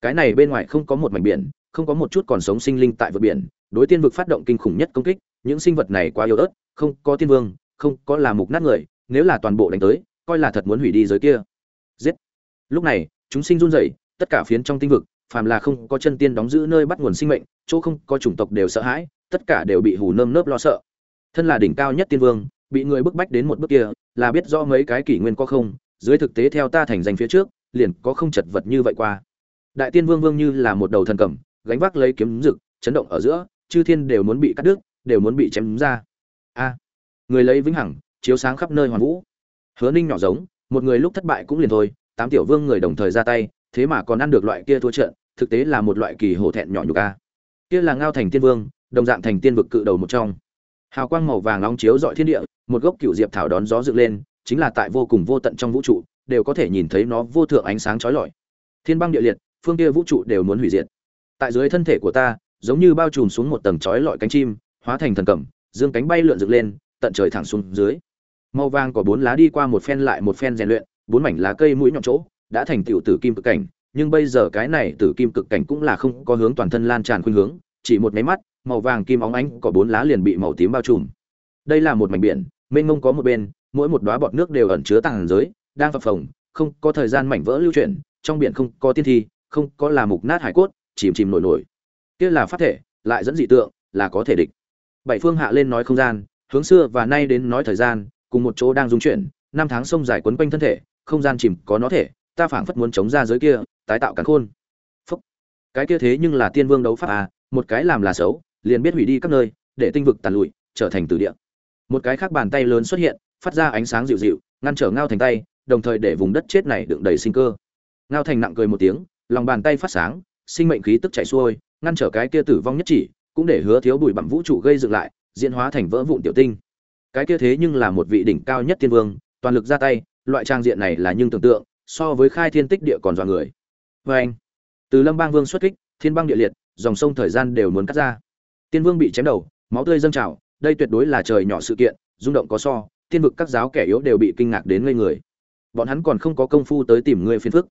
Cái này bên ngoài không có một mảnh biển, không có một chút còn sống sinh linh tại vực biển, đối tiên vực phát động kinh khủng nhất công kích, những sinh vật này quá yếu ớt, không có tiên vương, không có là mục nát người, nếu là toàn bộ đánh tới, coi là thật muốn hủy đi giới kia. Giết. Lúc này, chúng sinh run rẩy, tất cả phiến trong tinh vực, phàm là không có chân tiên đóng giữ nơi bắt nguồn sinh mệnh, chỗ không có chủng tộc đều sợ hãi tất cả đều bị hù nơm nớp lo sợ. Thân là đỉnh cao nhất tiên vương, bị người bức bách đến một bước kia, là biết rõ mấy cái kỷ nguyên có không, dưới thực tế theo ta thành danh phía trước, liền có không chật vật như vậy qua. Đại tiên vương vương như là một đầu thần cầm, gánh vác lấy kiếm rực chấn động ở giữa, chư thiên đều muốn bị cắt đứt, đều muốn bị chém ra. A, người lấy vĩnh hằng, chiếu sáng khắp nơi hoàn vũ. Hứa ninh nhỏ giống, một người lúc thất bại cũng liền thôi, tám tiểu vương người đồng thời ra tay, thế mà còn ăn được loại kia thua trận, thực tế là một loại kỳ hổ thẹn nhỏ nhục a. Kia là ngao thành tiên vương đồng dạng thành tiên vực cự đầu một trong. Hào quang màu vàng nóng chiếu dọi thiên địa, một gốc cựu diệp thảo đón gió dựng lên, chính là tại vô cùng vô tận trong vũ trụ, đều có thể nhìn thấy nó vô thượng ánh sáng chói lọi. Thiên băng địa liệt, phương kia vũ trụ đều muốn hủy diệt. Tại dưới thân thể của ta, giống như bao trùm xuống một tầng chói lọi cánh chim, hóa thành thần cẩm, dương cánh bay lượn dựng lên, tận trời thẳng xuống dưới. Màu vàng có bốn lá đi qua một phen lại một phen rèn luyện, bốn mảnh lá cây mũi nhọn chỗ, đã thành tiểu tử kim cực cảnh, nhưng bây giờ cái này tử kim cực cảnh cũng là không có hướng toàn thân lan tràn khuynh hướng, chỉ một máy mắt màu vàng kim óng ánh có bốn lá liền bị màu tím bao trùm. Đây là một mảnh biển, mênh mông có một bên, mỗi một đóa bọt nước đều ẩn chứa tàng giới, đang phập phồng, không có thời gian mảnh vỡ lưu chuyển, trong biển không có tiên thi, không có là mục nát hải cốt, chìm chìm nổi nổi. Kia là phát thể, lại dẫn dị tượng, là có thể địch. Bảy phương hạ lên nói không gian, hướng xưa và nay đến nói thời gian, cùng một chỗ đang dung chuyển, năm tháng sông dài quấn quanh thân thể, không gian chìm có nó thể, ta phảng phất muốn chống ra giới kia, tái tạo cắn khôn. Phúc. cái kia thế nhưng là tiên vương đấu pháp à một cái làm là xấu liền biết hủy đi các nơi, để tinh vực tàn lụi, trở thành tử địa. Một cái khác bàn tay lớn xuất hiện, phát ra ánh sáng dịu dịu, ngăn trở ngao thành tay, đồng thời để vùng đất chết này đựng đầy sinh cơ. Ngao thành nặng cười một tiếng, lòng bàn tay phát sáng, sinh mệnh khí tức chảy xuôi, ngăn trở cái kia tử vong nhất chỉ, cũng để hứa thiếu bụi bặm vũ trụ gây dựng lại, diễn hóa thành vỡ vụn tiểu tinh. Cái kia thế nhưng là một vị đỉnh cao nhất tiên vương, toàn lực ra tay, loại trang diện này là nhưng tưởng tượng, so với khai thiên tích địa còn dọa người. Vê anh từ lâm bang vương xuất kích, thiên băng địa liệt, dòng sông thời gian đều muốn cắt ra tiên vương bị chém đầu, máu tươi dâng trào, đây tuyệt đối là trời nhỏ sự kiện, rung động có so, tiên vực các giáo kẻ yếu đều bị kinh ngạc đến ngây người. Bọn hắn còn không có công phu tới tìm ngươi phiền phức.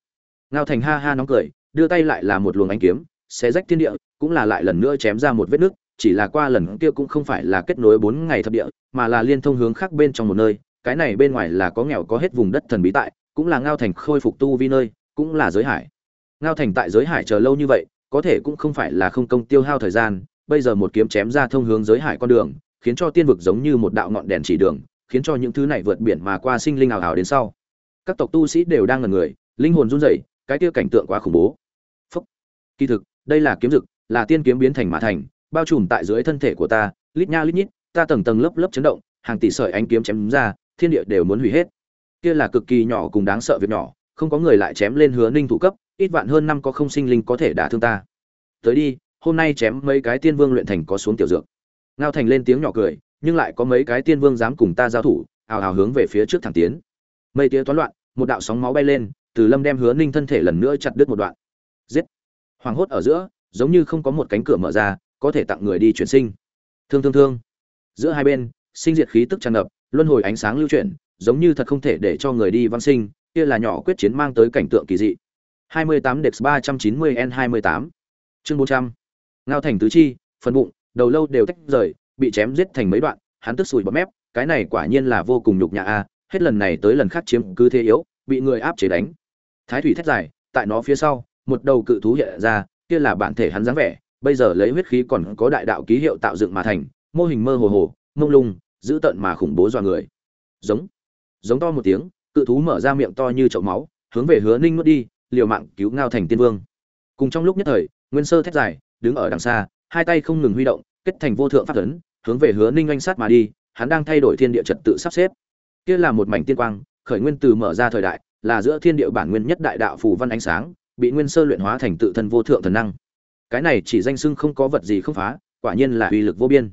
Ngao thành ha ha nóng cười, đưa tay lại là một luồng ánh kiếm, xé rách thiên địa, cũng là lại lần nữa chém ra một vết nứt, chỉ là qua lần kia cũng không phải là kết nối bốn ngày thập địa, mà là liên thông hướng khác bên trong một nơi, cái này bên ngoài là có nghèo có hết vùng đất thần bí tại, cũng là ngao thành khôi phục tu vi nơi, cũng là giới hải. Ngao thành tại giới hải chờ lâu như vậy, có thể cũng không phải là không công tiêu hao thời gian bây giờ một kiếm chém ra thông hướng giới hải con đường, khiến cho tiên vực giống như một đạo ngọn đèn chỉ đường, khiến cho những thứ này vượt biển mà qua sinh linh ảo ảo đến sau. Các tộc tu sĩ đều đang ngẩn người, linh hồn run rẩy, cái kia cảnh tượng quá khủng bố. Phốc. kỳ thực, đây là kiếm dực, là tiên kiếm biến thành mã thành, bao trùm tại dưới thân thể của ta, lít nha lít nhít, ta tầng tầng lớp lớp chấn động, hàng tỷ sợi ánh kiếm chém ra, thiên địa đều muốn hủy hết. Kia là cực kỳ nhỏ cùng đáng sợ việc nhỏ, không có người lại chém lên hứa ninh thủ cấp, ít vạn hơn năm có không sinh linh có thể đả thương ta. Tới đi hôm nay chém mấy cái tiên vương luyện thành có xuống tiểu dược. Ngao thành lên tiếng nhỏ cười, nhưng lại có mấy cái tiên vương dám cùng ta giao thủ, ào ào hướng về phía trước thẳng tiến. Mây tía toán loạn, một đạo sóng máu bay lên, từ lâm đem hứa ninh thân thể lần nữa chặt đứt một đoạn. Giết! Hoàng hốt ở giữa, giống như không có một cánh cửa mở ra, có thể tặng người đi chuyển sinh. Thương thương thương! Giữa hai bên, sinh diệt khí tức tràn ngập, luân hồi ánh sáng lưu chuyển, giống như thật không thể để cho người đi văn sinh, kia là nhỏ quyết chiến mang tới cảnh tượng kỳ dị. 28 Dex 390 N28 Chương 400 Ngao thành tứ chi, phần bụng, đầu lâu đều tách rời, bị chém giết thành mấy đoạn, hắn tức sùi bọt mép, cái này quả nhiên là vô cùng nhục nhã a, hết lần này tới lần khác chiếm cứ thế yếu, bị người áp chế đánh. Thái thủy thét dài, tại nó phía sau, một đầu cự thú hiện ra, kia là bản thể hắn dáng vẻ, bây giờ lấy huyết khí còn có đại đạo ký hiệu tạo dựng mà thành, mô hình mơ hồ hồ, mông lung, giữ tợn mà khủng bố dọa người. Giống, giống to một tiếng, cự thú mở ra miệng to như chậu máu, hướng về Hứa Ninh nuốt đi, liều mạng cứu Ngao Thành Tiên Vương. Cùng trong lúc nhất thời, Nguyên Sơ thét dài, đứng ở đằng xa, hai tay không ngừng huy động, kết thành vô thượng pháp ấn, hướng về Hứa Ninh oanh sát mà đi, hắn đang thay đổi thiên địa trật tự sắp xếp. Kia là một mảnh tiên quang, khởi nguyên từ mở ra thời đại, là giữa thiên địa bản nguyên nhất đại đạo phù văn ánh sáng, bị Nguyên Sơ luyện hóa thành tự thân vô thượng thần năng. Cái này chỉ danh xưng không có vật gì không phá, quả nhiên là uy lực vô biên.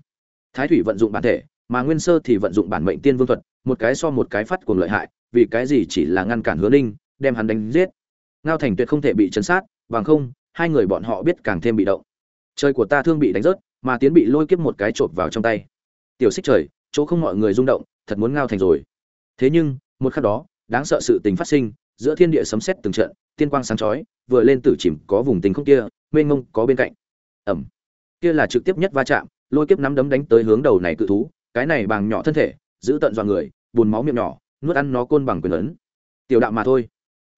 Thái thủy vận dụng bản thể, mà Nguyên Sơ thì vận dụng bản mệnh tiên vương thuật, một cái so một cái phát cuồng lợi hại, vì cái gì chỉ là ngăn cản Hứa Ninh, đem hắn đánh giết. Ngao Thành tuyệt không thể bị chấn sát, bằng không, hai người bọn họ biết càng thêm bị động trời của ta thương bị đánh rớt, mà tiến bị lôi kiếp một cái chộp vào trong tay. Tiểu xích trời, chỗ không mọi người rung động, thật muốn ngao thành rồi. Thế nhưng, một khắc đó, đáng sợ sự tình phát sinh, giữa thiên địa sấm sét từng trận, tiên quang sáng chói, vừa lên tử chìm, có vùng tình không kia, mênh mông có bên cạnh. Ẩm. Kia là trực tiếp nhất va chạm, lôi kiếp nắm đấm đánh tới hướng đầu này cự thú, cái này bằng nhỏ thân thể, giữ tận dọa người, buồn máu miệng nhỏ, nuốt ăn nó côn bằng quyền lớn. tiểu đạo mà thôi.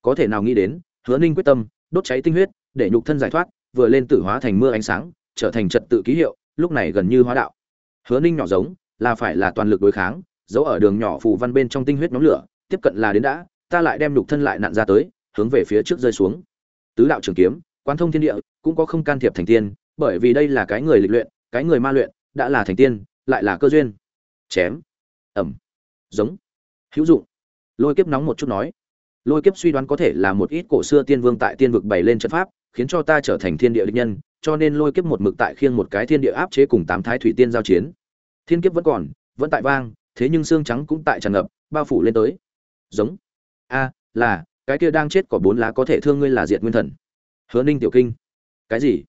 Có thể nào nghĩ đến, hứa ninh quyết tâm, đốt cháy tinh huyết, để nhục thân giải thoát vừa lên tử hóa thành mưa ánh sáng, trở thành trật tự ký hiệu, lúc này gần như hóa đạo. Hứa ninh nhỏ giống, là phải là toàn lực đối kháng, giấu ở đường nhỏ phù văn bên trong tinh huyết nhóm lửa, tiếp cận là đến đã, ta lại đem nhục thân lại nặn ra tới, hướng về phía trước rơi xuống. Tứ đạo trường kiếm quan thông thiên địa, cũng có không can thiệp thành tiên, bởi vì đây là cái người lịch luyện, cái người ma luyện, đã là thành tiên, lại là cơ duyên. Chém. Ẩm giống. Hữu dụng. Lôi kiếp nóng một chút nói. Lôi kiếp suy đoán có thể là một ít cổ xưa tiên vương tại tiên vực bày lên trận pháp khiến cho ta trở thành thiên địa địch nhân, cho nên lôi kiếp một mực tại khiêng một cái thiên địa áp chế cùng tám thái thủy tiên giao chiến. Thiên kiếp vẫn còn, vẫn tại vang, thế nhưng xương trắng cũng tại tràn ngập, bao phủ lên tới. Giống. A, là, cái kia đang chết có bốn lá có thể thương ngươi là diệt nguyên thần. Hứa ninh tiểu kinh. Cái gì?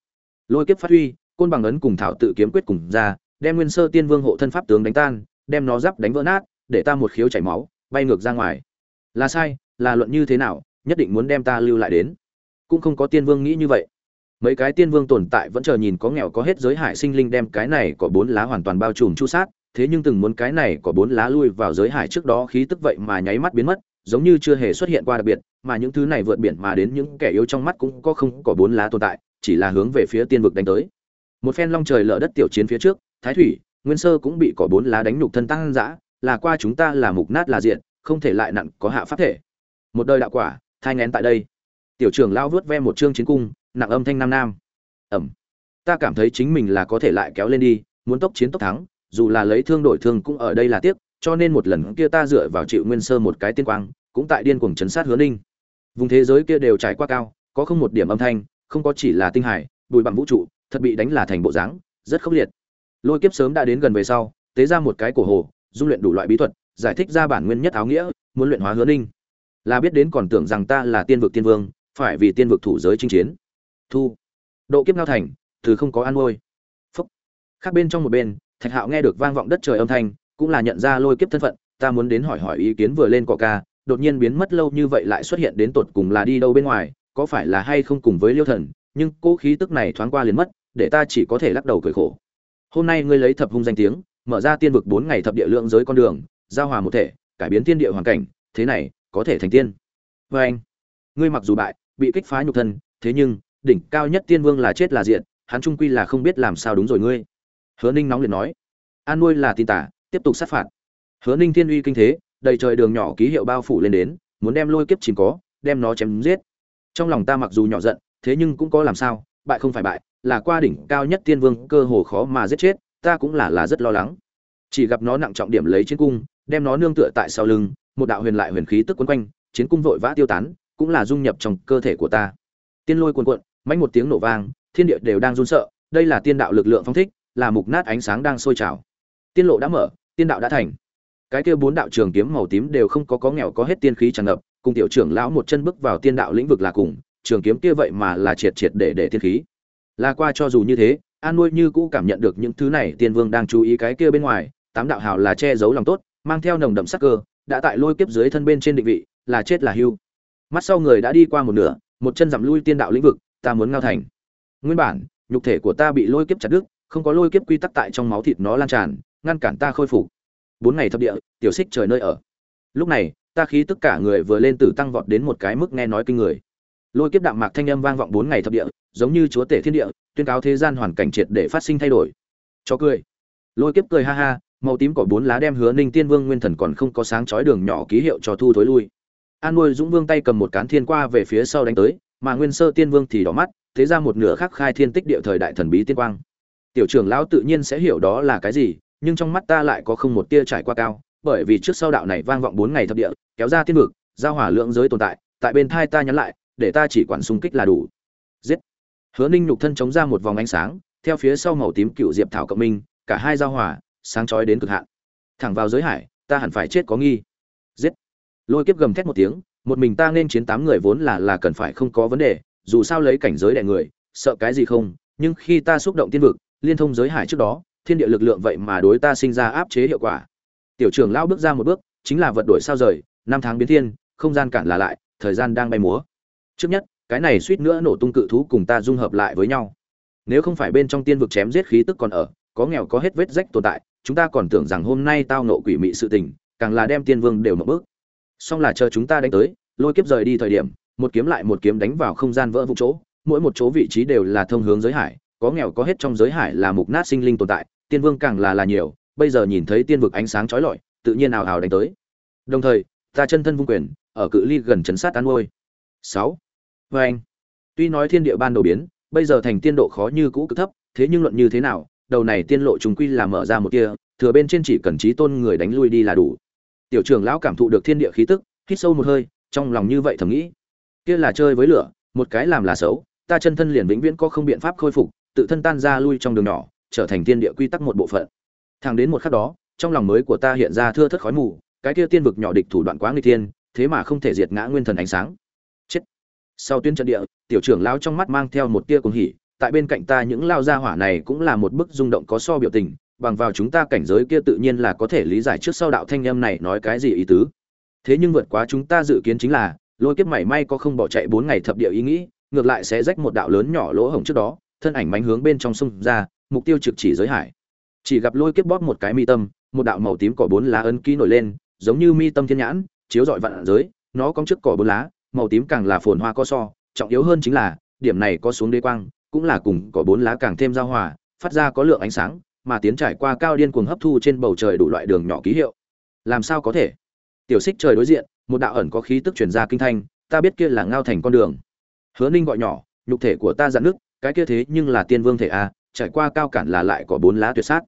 Lôi kiếp phát huy, côn bằng ấn cùng thảo tự kiếm quyết cùng ra, đem nguyên sơ tiên vương hộ thân pháp tướng đánh tan, đem nó giáp đánh vỡ nát, để ta một khiếu chảy máu, bay ngược ra ngoài. Là sai, là luận như thế nào, nhất định muốn đem ta lưu lại đến cũng không có tiên vương nghĩ như vậy. Mấy cái tiên vương tồn tại vẫn chờ nhìn có nghèo có hết giới hải sinh linh đem cái này có bốn lá hoàn toàn bao trùm chu sát, thế nhưng từng muốn cái này có bốn lá lui vào giới hải trước đó khí tức vậy mà nháy mắt biến mất, giống như chưa hề xuất hiện qua đặc biệt, mà những thứ này vượt biển mà đến những kẻ yếu trong mắt cũng có không có bốn lá tồn tại, chỉ là hướng về phía tiên vực đánh tới. Một phen long trời lở đất tiểu chiến phía trước, thái thủy, nguyên sơ cũng bị cỏ bốn lá đánh nhục thân tăng dã, là qua chúng ta là mục nát là diện không thể lại nặng có hạ pháp thể. Một đời đạo quả, thai ngén tại đây tiểu trưởng lao vớt ve một chương chiến cung, nặng âm thanh nam nam. Ẩm. Ta cảm thấy chính mình là có thể lại kéo lên đi, muốn tốc chiến tốc thắng, dù là lấy thương đổi thương cũng ở đây là tiếc, cho nên một lần kia ta dựa vào chịu nguyên sơ một cái tiên quang, cũng tại điên cuồng chấn sát hứa ninh. Vùng thế giới kia đều trải qua cao, có không một điểm âm thanh, không có chỉ là tinh hải, bụi bằng vũ trụ, thật bị đánh là thành bộ dáng, rất khốc liệt. Lôi kiếp sớm đã đến gần về sau, tế ra một cái cổ hồ, dung luyện đủ loại bí thuật, giải thích ra bản nguyên nhất áo nghĩa, muốn luyện hóa hứa ninh. Là biết đến còn tưởng rằng ta là tiên vực tiên vương phải vì tiên vực thủ giới chinh chiến. Thu. Độ kiếp ngao thành, từ không có an ngôi. Phúc. Khác bên trong một bên, thạch hạo nghe được vang vọng đất trời âm thanh, cũng là nhận ra lôi kiếp thân phận, ta muốn đến hỏi hỏi ý kiến vừa lên cọ ca, đột nhiên biến mất lâu như vậy lại xuất hiện đến tột cùng là đi đâu bên ngoài, có phải là hay không cùng với liêu thần, nhưng cố khí tức này thoáng qua liền mất, để ta chỉ có thể lắc đầu cười khổ. Hôm nay ngươi lấy thập hung danh tiếng, mở ra tiên vực bốn ngày thập địa lượng giới con đường, giao hòa một thể, cải biến tiên địa hoàn cảnh, thế này có thể thành tiên. Vê anh. Ngươi mặc dù bại bị kích phá nhục thân, thế nhưng, đỉnh cao nhất tiên vương là chết là diện hắn trung quy là không biết làm sao đúng rồi ngươi. Hứa ninh nóng liền nói. An nuôi là tin tả, tiếp tục sát phạt. Hứa ninh thiên uy kinh thế, đầy trời đường nhỏ ký hiệu bao phủ lên đến, muốn đem lôi kiếp chìm có, đem nó chém giết. Trong lòng ta mặc dù nhỏ giận, thế nhưng cũng có làm sao, bại không phải bại, là qua đỉnh cao nhất tiên vương cơ hồ khó mà giết chết, ta cũng là là rất lo lắng. Chỉ gặp nó nặng trọng điểm lấy chiến cung, đem nó nương tựa tại sau lưng, một đạo huyền lại huyền khí tức quấn quanh, chiến cung vội vã tiêu tán cũng là dung nhập trong cơ thể của ta. Tiên lôi cuồn cuộn, mãnh một tiếng nổ vang, thiên địa đều đang run sợ, đây là tiên đạo lực lượng phong thích, là mục nát ánh sáng đang sôi trào. Tiên lộ đã mở, tiên đạo đã thành. Cái kia bốn đạo trường kiếm màu tím đều không có có nghèo có hết tiên khí tràn ngập, cùng tiểu trưởng lão một chân bước vào tiên đạo lĩnh vực là cùng, trường kiếm kia vậy mà là triệt triệt để để tiên khí. Là qua cho dù như thế, an nuôi như cũ cảm nhận được những thứ này, tiên vương đang chú ý cái kia bên ngoài, tám đạo hào là che giấu lòng tốt, mang theo nồng đậm sắc cơ, đã tại lôi kiếp dưới thân bên trên định vị, là chết là hưu mắt sau người đã đi qua một nửa, một chân dặm lui tiên đạo lĩnh vực, ta muốn ngao thành. Nguyên bản, nhục thể của ta bị lôi kiếp chặt đứt, không có lôi kiếp quy tắc tại trong máu thịt nó lan tràn, ngăn cản ta khôi phục. Bốn ngày thập địa, tiểu xích trời nơi ở. Lúc này, ta khí tất cả người vừa lên từ tăng vọt đến một cái mức nghe nói kinh người. Lôi kiếp đạm mạc thanh âm vang vọng bốn ngày thập địa, giống như chúa tể thiên địa, tuyên cáo thế gian hoàn cảnh triệt để phát sinh thay đổi. Cho cười. Lôi kiếp cười ha ha, màu tím cỏ bốn lá đem hứa ninh tiên vương nguyên thần còn không có sáng chói đường nhỏ ký hiệu cho thu thối lui an nuôi dũng vương tay cầm một cán thiên qua về phía sau đánh tới, mà nguyên sơ tiên vương thì đỏ mắt, thế ra một nửa khắc khai thiên tích địa thời đại thần bí tiên quang. Tiểu trưởng lão tự nhiên sẽ hiểu đó là cái gì, nhưng trong mắt ta lại có không một tia trải qua cao, bởi vì trước sau đạo này vang vọng bốn ngày thập địa, kéo ra tiên vực, giao hỏa lượng giới tồn tại tại bên thai ta nhắn lại, để ta chỉ quản xung kích là đủ. Giết! Hứa ninh nhục thân chống ra một vòng ánh sáng, theo phía sau màu tím cựu diệp thảo cộng minh, cả hai giao hỏa sáng chói đến cực hạn. Thẳng vào giới hải, ta hẳn phải chết có nghi. Giết! Lôi kiếp gầm thét một tiếng, một mình ta nên chiến tám người vốn là là cần phải không có vấn đề, dù sao lấy cảnh giới đại người, sợ cái gì không, nhưng khi ta xúc động tiên vực, liên thông giới hải trước đó, thiên địa lực lượng vậy mà đối ta sinh ra áp chế hiệu quả. Tiểu trưởng lão bước ra một bước, chính là vật đổi sao rời, năm tháng biến thiên, không gian cản là lại, thời gian đang bay múa. Trước nhất, cái này suýt nữa nổ tung cự thú cùng ta dung hợp lại với nhau. Nếu không phải bên trong tiên vực chém giết khí tức còn ở, có nghèo có hết vết rách tồn tại, chúng ta còn tưởng rằng hôm nay tao nộ quỷ mị sự tình, càng là đem tiên vương đều một bước song là chờ chúng ta đánh tới, lôi kiếp rời đi thời điểm, một kiếm lại một kiếm đánh vào không gian vỡ vụ chỗ, mỗi một chỗ vị trí đều là thông hướng giới hải, có nghèo có hết trong giới hải là mục nát sinh linh tồn tại, tiên vương càng là là nhiều, bây giờ nhìn thấy tiên vực ánh sáng chói lọi, tự nhiên ào ào đánh tới. Đồng thời, ta chân thân vung quyền, ở cự ly gần chấn sát an ngôi sáu. Vê anh. Tuy nói thiên địa ban đầu biến, bây giờ thành tiên độ khó như cũ cực thấp, thế nhưng luận như thế nào, đầu này tiên lộ trùng quy là mở ra một kia, thừa bên trên chỉ cần trí tôn người đánh lui đi là đủ tiểu trưởng lão cảm thụ được thiên địa khí tức, hít sâu một hơi, trong lòng như vậy thầm nghĩ. Kia là chơi với lửa, một cái làm là xấu, ta chân thân liền vĩnh viễn có không biện pháp khôi phục, tự thân tan ra lui trong đường nhỏ, trở thành thiên địa quy tắc một bộ phận. Thẳng đến một khắc đó, trong lòng mới của ta hiện ra thưa thất khói mù, cái kia tiên vực nhỏ địch thủ đoạn quá nguy thiên, thế mà không thể diệt ngã nguyên thần ánh sáng. Chết. Sau tuyên trận địa, tiểu trưởng lão trong mắt mang theo một tia cuồng hỉ, tại bên cạnh ta những lao gia hỏa này cũng là một bức rung động có so biểu tình bằng vào chúng ta cảnh giới kia tự nhiên là có thể lý giải trước sau đạo thanh âm này nói cái gì ý tứ. Thế nhưng vượt quá chúng ta dự kiến chính là, lôi kiếp mảy may có không bỏ chạy bốn ngày thập địa ý nghĩ, ngược lại sẽ rách một đạo lớn nhỏ lỗ hổng trước đó, thân ảnh mánh hướng bên trong sông ra, mục tiêu trực chỉ giới hải. Chỉ gặp lôi kiếp bóp một cái mi tâm, một đạo màu tím cỏ bốn lá ấn ký nổi lên, giống như mi tâm thiên nhãn, chiếu rọi vạn giới, nó cong trước cỏ bốn lá, màu tím càng là phồn hoa co so, trọng yếu hơn chính là, điểm này có xuống đế quang, cũng là cùng cỏ bốn lá càng thêm giao hòa, phát ra có lượng ánh sáng mà tiến trải qua cao điên cuồng hấp thu trên bầu trời đủ loại đường nhỏ ký hiệu. Làm sao có thể? Tiểu xích trời đối diện, một đạo ẩn có khí tức chuyển ra kinh thanh, ta biết kia là ngao thành con đường. Hứa ninh gọi nhỏ, nhục thể của ta dạn nước cái kia thế nhưng là tiên vương thể a, trải qua cao cản là lại có bốn lá tuyệt sát.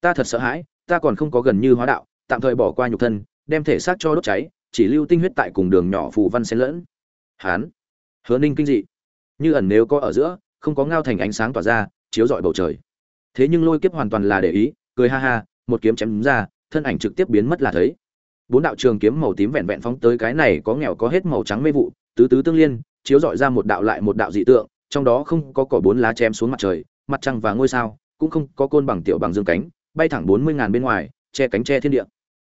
Ta thật sợ hãi, ta còn không có gần như hóa đạo, tạm thời bỏ qua nhục thân, đem thể xác cho đốt cháy, chỉ lưu tinh huyết tại cùng đường nhỏ phù văn xen lẫn. Hán. Hứa ninh kinh dị. Như ẩn nếu có ở giữa, không có ngao thành ánh sáng tỏa ra, chiếu rọi bầu trời thế nhưng lôi kiếp hoàn toàn là để ý, cười ha ha, một kiếm chém ra, thân ảnh trực tiếp biến mất là thấy. Bốn đạo trường kiếm màu tím vẹn vẹn phóng tới cái này có nghèo có hết màu trắng mê vụ, tứ tứ tương liên, chiếu dọi ra một đạo lại một đạo dị tượng, trong đó không có cỏ bốn lá chém xuống mặt trời, mặt trăng và ngôi sao, cũng không có côn bằng tiểu bằng dương cánh, bay thẳng bốn mươi ngàn bên ngoài, che cánh che thiên địa.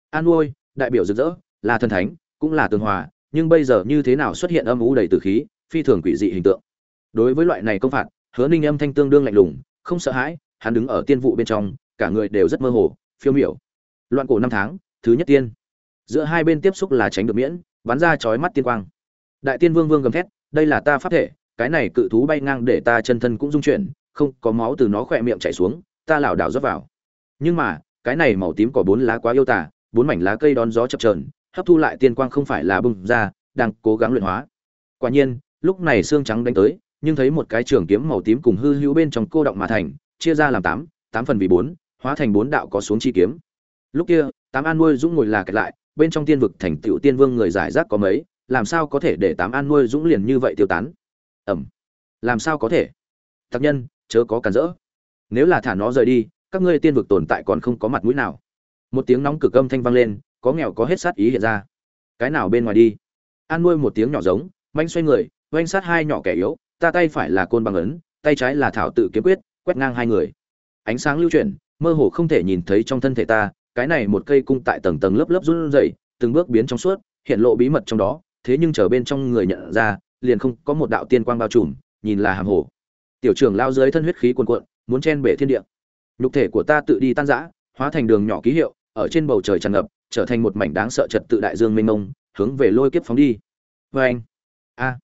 An nuôi đại biểu rực rỡ, là thần thánh, cũng là tường hòa, nhưng bây giờ như thế nào xuất hiện âm u đầy tử khí, phi thường quỷ dị hình tượng. Đối với loại này công phạt, hứa ninh âm thanh tương đương lạnh lùng, không sợ hãi hắn đứng ở tiên vụ bên trong, cả người đều rất mơ hồ, phiêu miểu. Loạn cổ năm tháng, thứ nhất tiên. Giữa hai bên tiếp xúc là tránh được miễn, bắn ra chói mắt tiên quang. Đại tiên vương vương gầm thét, đây là ta pháp thể, cái này cự thú bay ngang để ta chân thân cũng dung chuyển, không có máu từ nó khỏe miệng chảy xuống, ta lảo đảo rót vào. Nhưng mà, cái này màu tím có bốn lá quá yêu tả bốn mảnh lá cây đón gió chập trờn hấp thu lại tiên quang không phải là bung ra, đang cố gắng luyện hóa. Quả nhiên, lúc này xương trắng đánh tới, nhưng thấy một cái trường kiếm màu tím cùng hư hữu bên trong cô động mà thành chia ra làm tám tám phần vì bốn, hóa thành bốn đạo có xuống chi kiếm. Lúc kia, tám an nuôi dũng ngồi là kẹt lại, bên trong tiên vực thành tựu tiên vương người giải rác có mấy, làm sao có thể để tám an nuôi dũng liền như vậy tiêu tán? Ẩm. Làm sao có thể? Tặc nhân, chớ có cản rỡ. Nếu là thả nó rời đi, các ngươi tiên vực tồn tại còn không có mặt mũi nào. Một tiếng nóng cực âm thanh vang lên, có nghèo có hết sát ý hiện ra. Cái nào bên ngoài đi? An nuôi một tiếng nhỏ giống, manh xoay người, oanh sát hai nhỏ kẻ yếu, ta tay phải là côn bằng ấn, tay trái là thảo tự kiếm quyết quét ngang hai người. Ánh sáng lưu chuyển, mơ hồ không thể nhìn thấy trong thân thể ta, cái này một cây cung tại tầng tầng lớp lớp run rẩy, từng bước biến trong suốt, hiện lộ bí mật trong đó, thế nhưng chờ bên trong người nhận ra, liền không có một đạo tiên quang bao trùm, nhìn là hàm hồ. Tiểu trưởng lao dưới thân huyết khí cuồn cuộn, muốn chen bể thiên địa. Nhục thể của ta tự đi tan rã, hóa thành đường nhỏ ký hiệu, ở trên bầu trời tràn ngập, trở thành một mảnh đáng sợ trật tự đại dương mênh mông, hướng về lôi kiếp phóng đi. Vê anh a.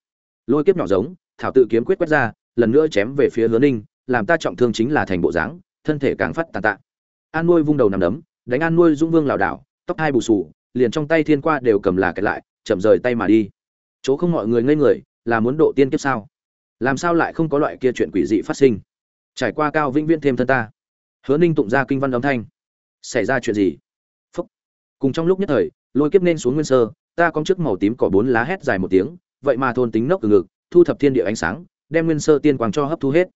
Lôi kiếp nhỏ giống, thảo tự kiếm quyết quét ra, lần nữa chém về phía hứa ninh làm ta trọng thương chính là thành bộ dáng, thân thể càng phát tàn tạ. An nuôi vung đầu nằm đấm, đánh an nuôi dung vương lảo đảo, tóc hai bù sù liền trong tay thiên qua đều cầm là kẹt lại, chậm rời tay mà đi. Chỗ không mọi người ngây người, là muốn độ tiên kiếp sao? Làm sao lại không có loại kia chuyện quỷ dị phát sinh? Trải qua cao vĩnh viễn thêm thân ta. Hứa ninh tụng ra kinh văn âm thanh. Xảy ra chuyện gì? Phúc. Cùng trong lúc nhất thời, lôi kiếp nên xuống nguyên sơ, ta có chiếc màu tím cỏ bốn lá hét dài một tiếng, vậy mà thôn tính nốc từ ngực, thu thập thiên địa ánh sáng, đem nguyên sơ tiên quang cho hấp thu hết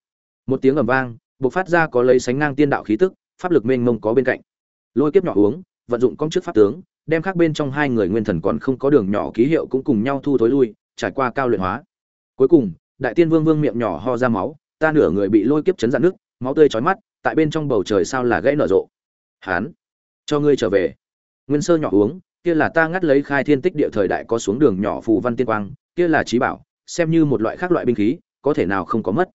một tiếng ầm vang, bộc phát ra có lấy sánh ngang tiên đạo khí tức, pháp lực mênh mông có bên cạnh. Lôi kiếp nhỏ uống, vận dụng công chức pháp tướng, đem khác bên trong hai người nguyên thần còn không có đường nhỏ ký hiệu cũng cùng nhau thu thối lui, trải qua cao luyện hóa. Cuối cùng, đại tiên vương vương miệng nhỏ ho ra máu, ta nửa người bị lôi kiếp chấn dạn nước, máu tươi chói mắt, tại bên trong bầu trời sao là gãy nở rộ. Hán, cho ngươi trở về. Nguyên sơ nhỏ uống, kia là ta ngắt lấy khai thiên tích địa thời đại có xuống đường nhỏ phù văn tiên quang, kia là trí bảo, xem như một loại khác loại binh khí, có thể nào không có mất.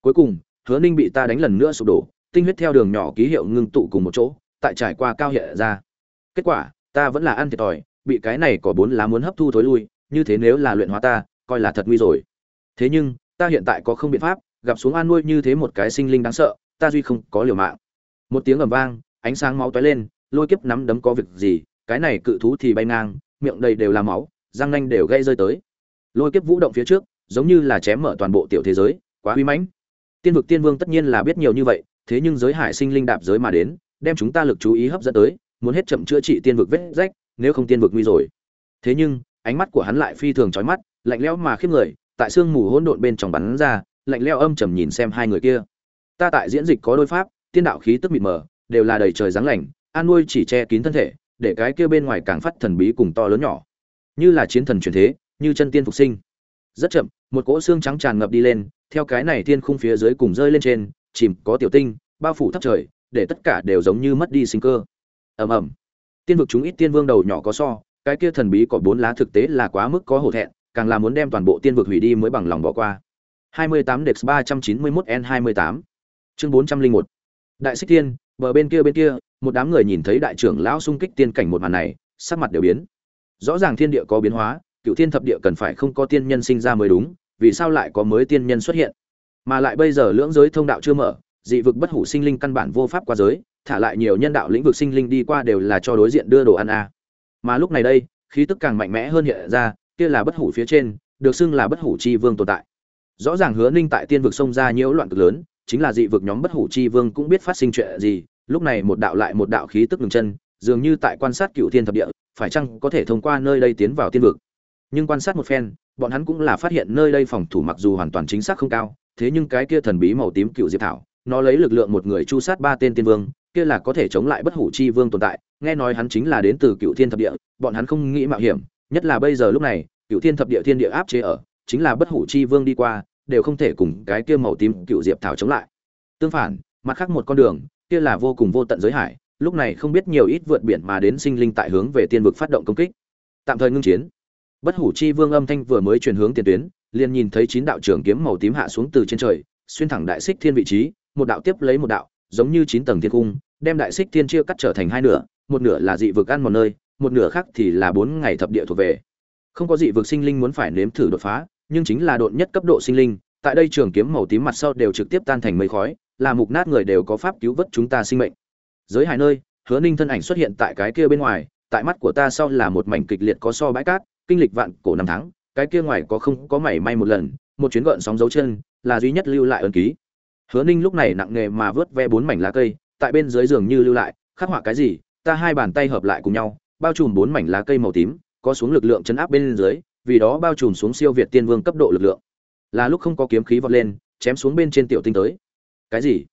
Cuối cùng hứa ninh bị ta đánh lần nữa sụp đổ, tinh huyết theo đường nhỏ ký hiệu ngưng tụ cùng một chỗ, tại trải qua cao hiện ra. Kết quả, ta vẫn là ăn thiệt thòi, bị cái này có bốn lá muốn hấp thu thối lui, như thế nếu là luyện hóa ta, coi là thật nguy rồi. Thế nhưng, ta hiện tại có không biện pháp, gặp xuống an nuôi như thế một cái sinh linh đáng sợ, ta duy không có liều mạng. Một tiếng ầm vang, ánh sáng máu tóe lên, lôi kiếp nắm đấm có việc gì, cái này cự thú thì bay ngang, miệng đầy đều là máu, răng nanh đều gây rơi tới. Lôi kiếp vũ động phía trước, giống như là chém mở toàn bộ tiểu thế giới, quá uy mãnh tiên vực tiên vương tất nhiên là biết nhiều như vậy, thế nhưng giới hải sinh linh đạp giới mà đến, đem chúng ta lực chú ý hấp dẫn tới, muốn hết chậm chữa trị tiên vực vết rách, nếu không tiên vực nguy rồi. Thế nhưng, ánh mắt của hắn lại phi thường chói mắt, lạnh lẽo mà khiếp người, tại sương mù hỗn độn bên trong bắn ra, lạnh lẽo âm trầm nhìn xem hai người kia. Ta tại diễn dịch có đôi pháp, tiên đạo khí tức mịt mờ, đều là đầy trời dáng lành, an nuôi chỉ che kín thân thể, để cái kia bên ngoài càng phát thần bí cùng to lớn nhỏ. Như là chiến thần truyền thế, như chân tiên phục sinh rất chậm một cỗ xương trắng tràn ngập đi lên theo cái này thiên khung phía dưới cùng rơi lên trên chìm có tiểu tinh bao phủ thấp trời để tất cả đều giống như mất đi sinh cơ. Ầm ầm. Tiên vực chúng ít tiên vương đầu nhỏ có so cái kia thần bí có bốn lá thực tế là quá mức có hổ thẹn càng là muốn đem toàn bộ tiên vực hủy đi mới bằng lòng bỏ qua. 28 Dex 391 N28 Chương 401 Đại Xích Tiên, bờ bên kia bên kia, một đám người nhìn thấy đại trưởng lão xung kích tiên cảnh một màn này, sắc mặt đều biến. Rõ ràng thiên địa có biến hóa, cựu thiên thập địa cần phải không có tiên nhân sinh ra mới đúng, vì sao lại có mới tiên nhân xuất hiện? Mà lại bây giờ lưỡng giới thông đạo chưa mở, dị vực bất hủ sinh linh căn bản vô pháp qua giới, thả lại nhiều nhân đạo lĩnh vực sinh linh đi qua đều là cho đối diện đưa đồ ăn a. À. Mà lúc này đây, khí tức càng mạnh mẽ hơn hiện ra, kia là bất hủ phía trên, được xưng là bất hủ chi vương tồn tại. Rõ ràng Hứa Ninh tại tiên vực xông ra nhiễu loạn cực lớn, chính là dị vực nhóm bất hủ chi vương cũng biết phát sinh chuyện gì, lúc này một đạo lại một đạo khí tức ngừng chân, dường như tại quan sát cựu thiên thập địa, phải chăng có thể thông qua nơi đây tiến vào tiên vực. Nhưng quan sát một phen, bọn hắn cũng là phát hiện nơi đây phòng thủ mặc dù hoàn toàn chính xác không cao, thế nhưng cái kia thần bí màu tím cựu diệp thảo, nó lấy lực lượng một người chu sát ba tên tiên vương, kia là có thể chống lại bất hủ chi vương tồn tại, nghe nói hắn chính là đến từ cựu thiên thập địa, bọn hắn không nghĩ mạo hiểm, nhất là bây giờ lúc này, cựu thiên thập địa thiên địa áp chế ở, chính là bất hủ chi vương đi qua, đều không thể cùng cái kia màu tím cựu diệp thảo chống lại. Tương phản, mặt khác một con đường, kia là vô cùng vô tận giới hải, lúc này không biết nhiều ít vượt biển mà đến sinh linh tại hướng về tiên vực phát động công kích. Tạm thời ngưng chiến. Bất hủ chi vương âm thanh vừa mới chuyển hướng tiền tuyến, liền nhìn thấy chín đạo trường kiếm màu tím hạ xuống từ trên trời, xuyên thẳng đại xích thiên vị trí, một đạo tiếp lấy một đạo, giống như chín tầng thiên cung, đem đại xích thiên chia cắt trở thành hai nửa, một nửa là dị vực ăn một nơi, một nửa khác thì là bốn ngày thập địa thuộc về. Không có dị vực sinh linh muốn phải nếm thử đột phá, nhưng chính là độn nhất cấp độ sinh linh, tại đây trường kiếm màu tím mặt sau đều trực tiếp tan thành mây khói, là mục nát người đều có pháp cứu vớt chúng ta sinh mệnh. Giới hai nơi, Hứa Ninh thân ảnh xuất hiện tại cái kia bên ngoài, tại mắt của ta sau là một mảnh kịch liệt có so bãi cát, kinh lịch vạn cổ năm tháng, cái kia ngoài có không có mảy may một lần, một chuyến gợn sóng dấu chân, là duy nhất lưu lại ấn ký. Hứa Ninh lúc này nặng nghề mà vớt ve bốn mảnh lá cây, tại bên dưới giường như lưu lại, khắc họa cái gì? Ta hai bàn tay hợp lại cùng nhau, bao trùm bốn mảnh lá cây màu tím, có xuống lực lượng chấn áp bên dưới, vì đó bao trùm xuống siêu việt tiên vương cấp độ lực lượng. Là lúc không có kiếm khí vọt lên, chém xuống bên trên tiểu tinh tới. Cái gì?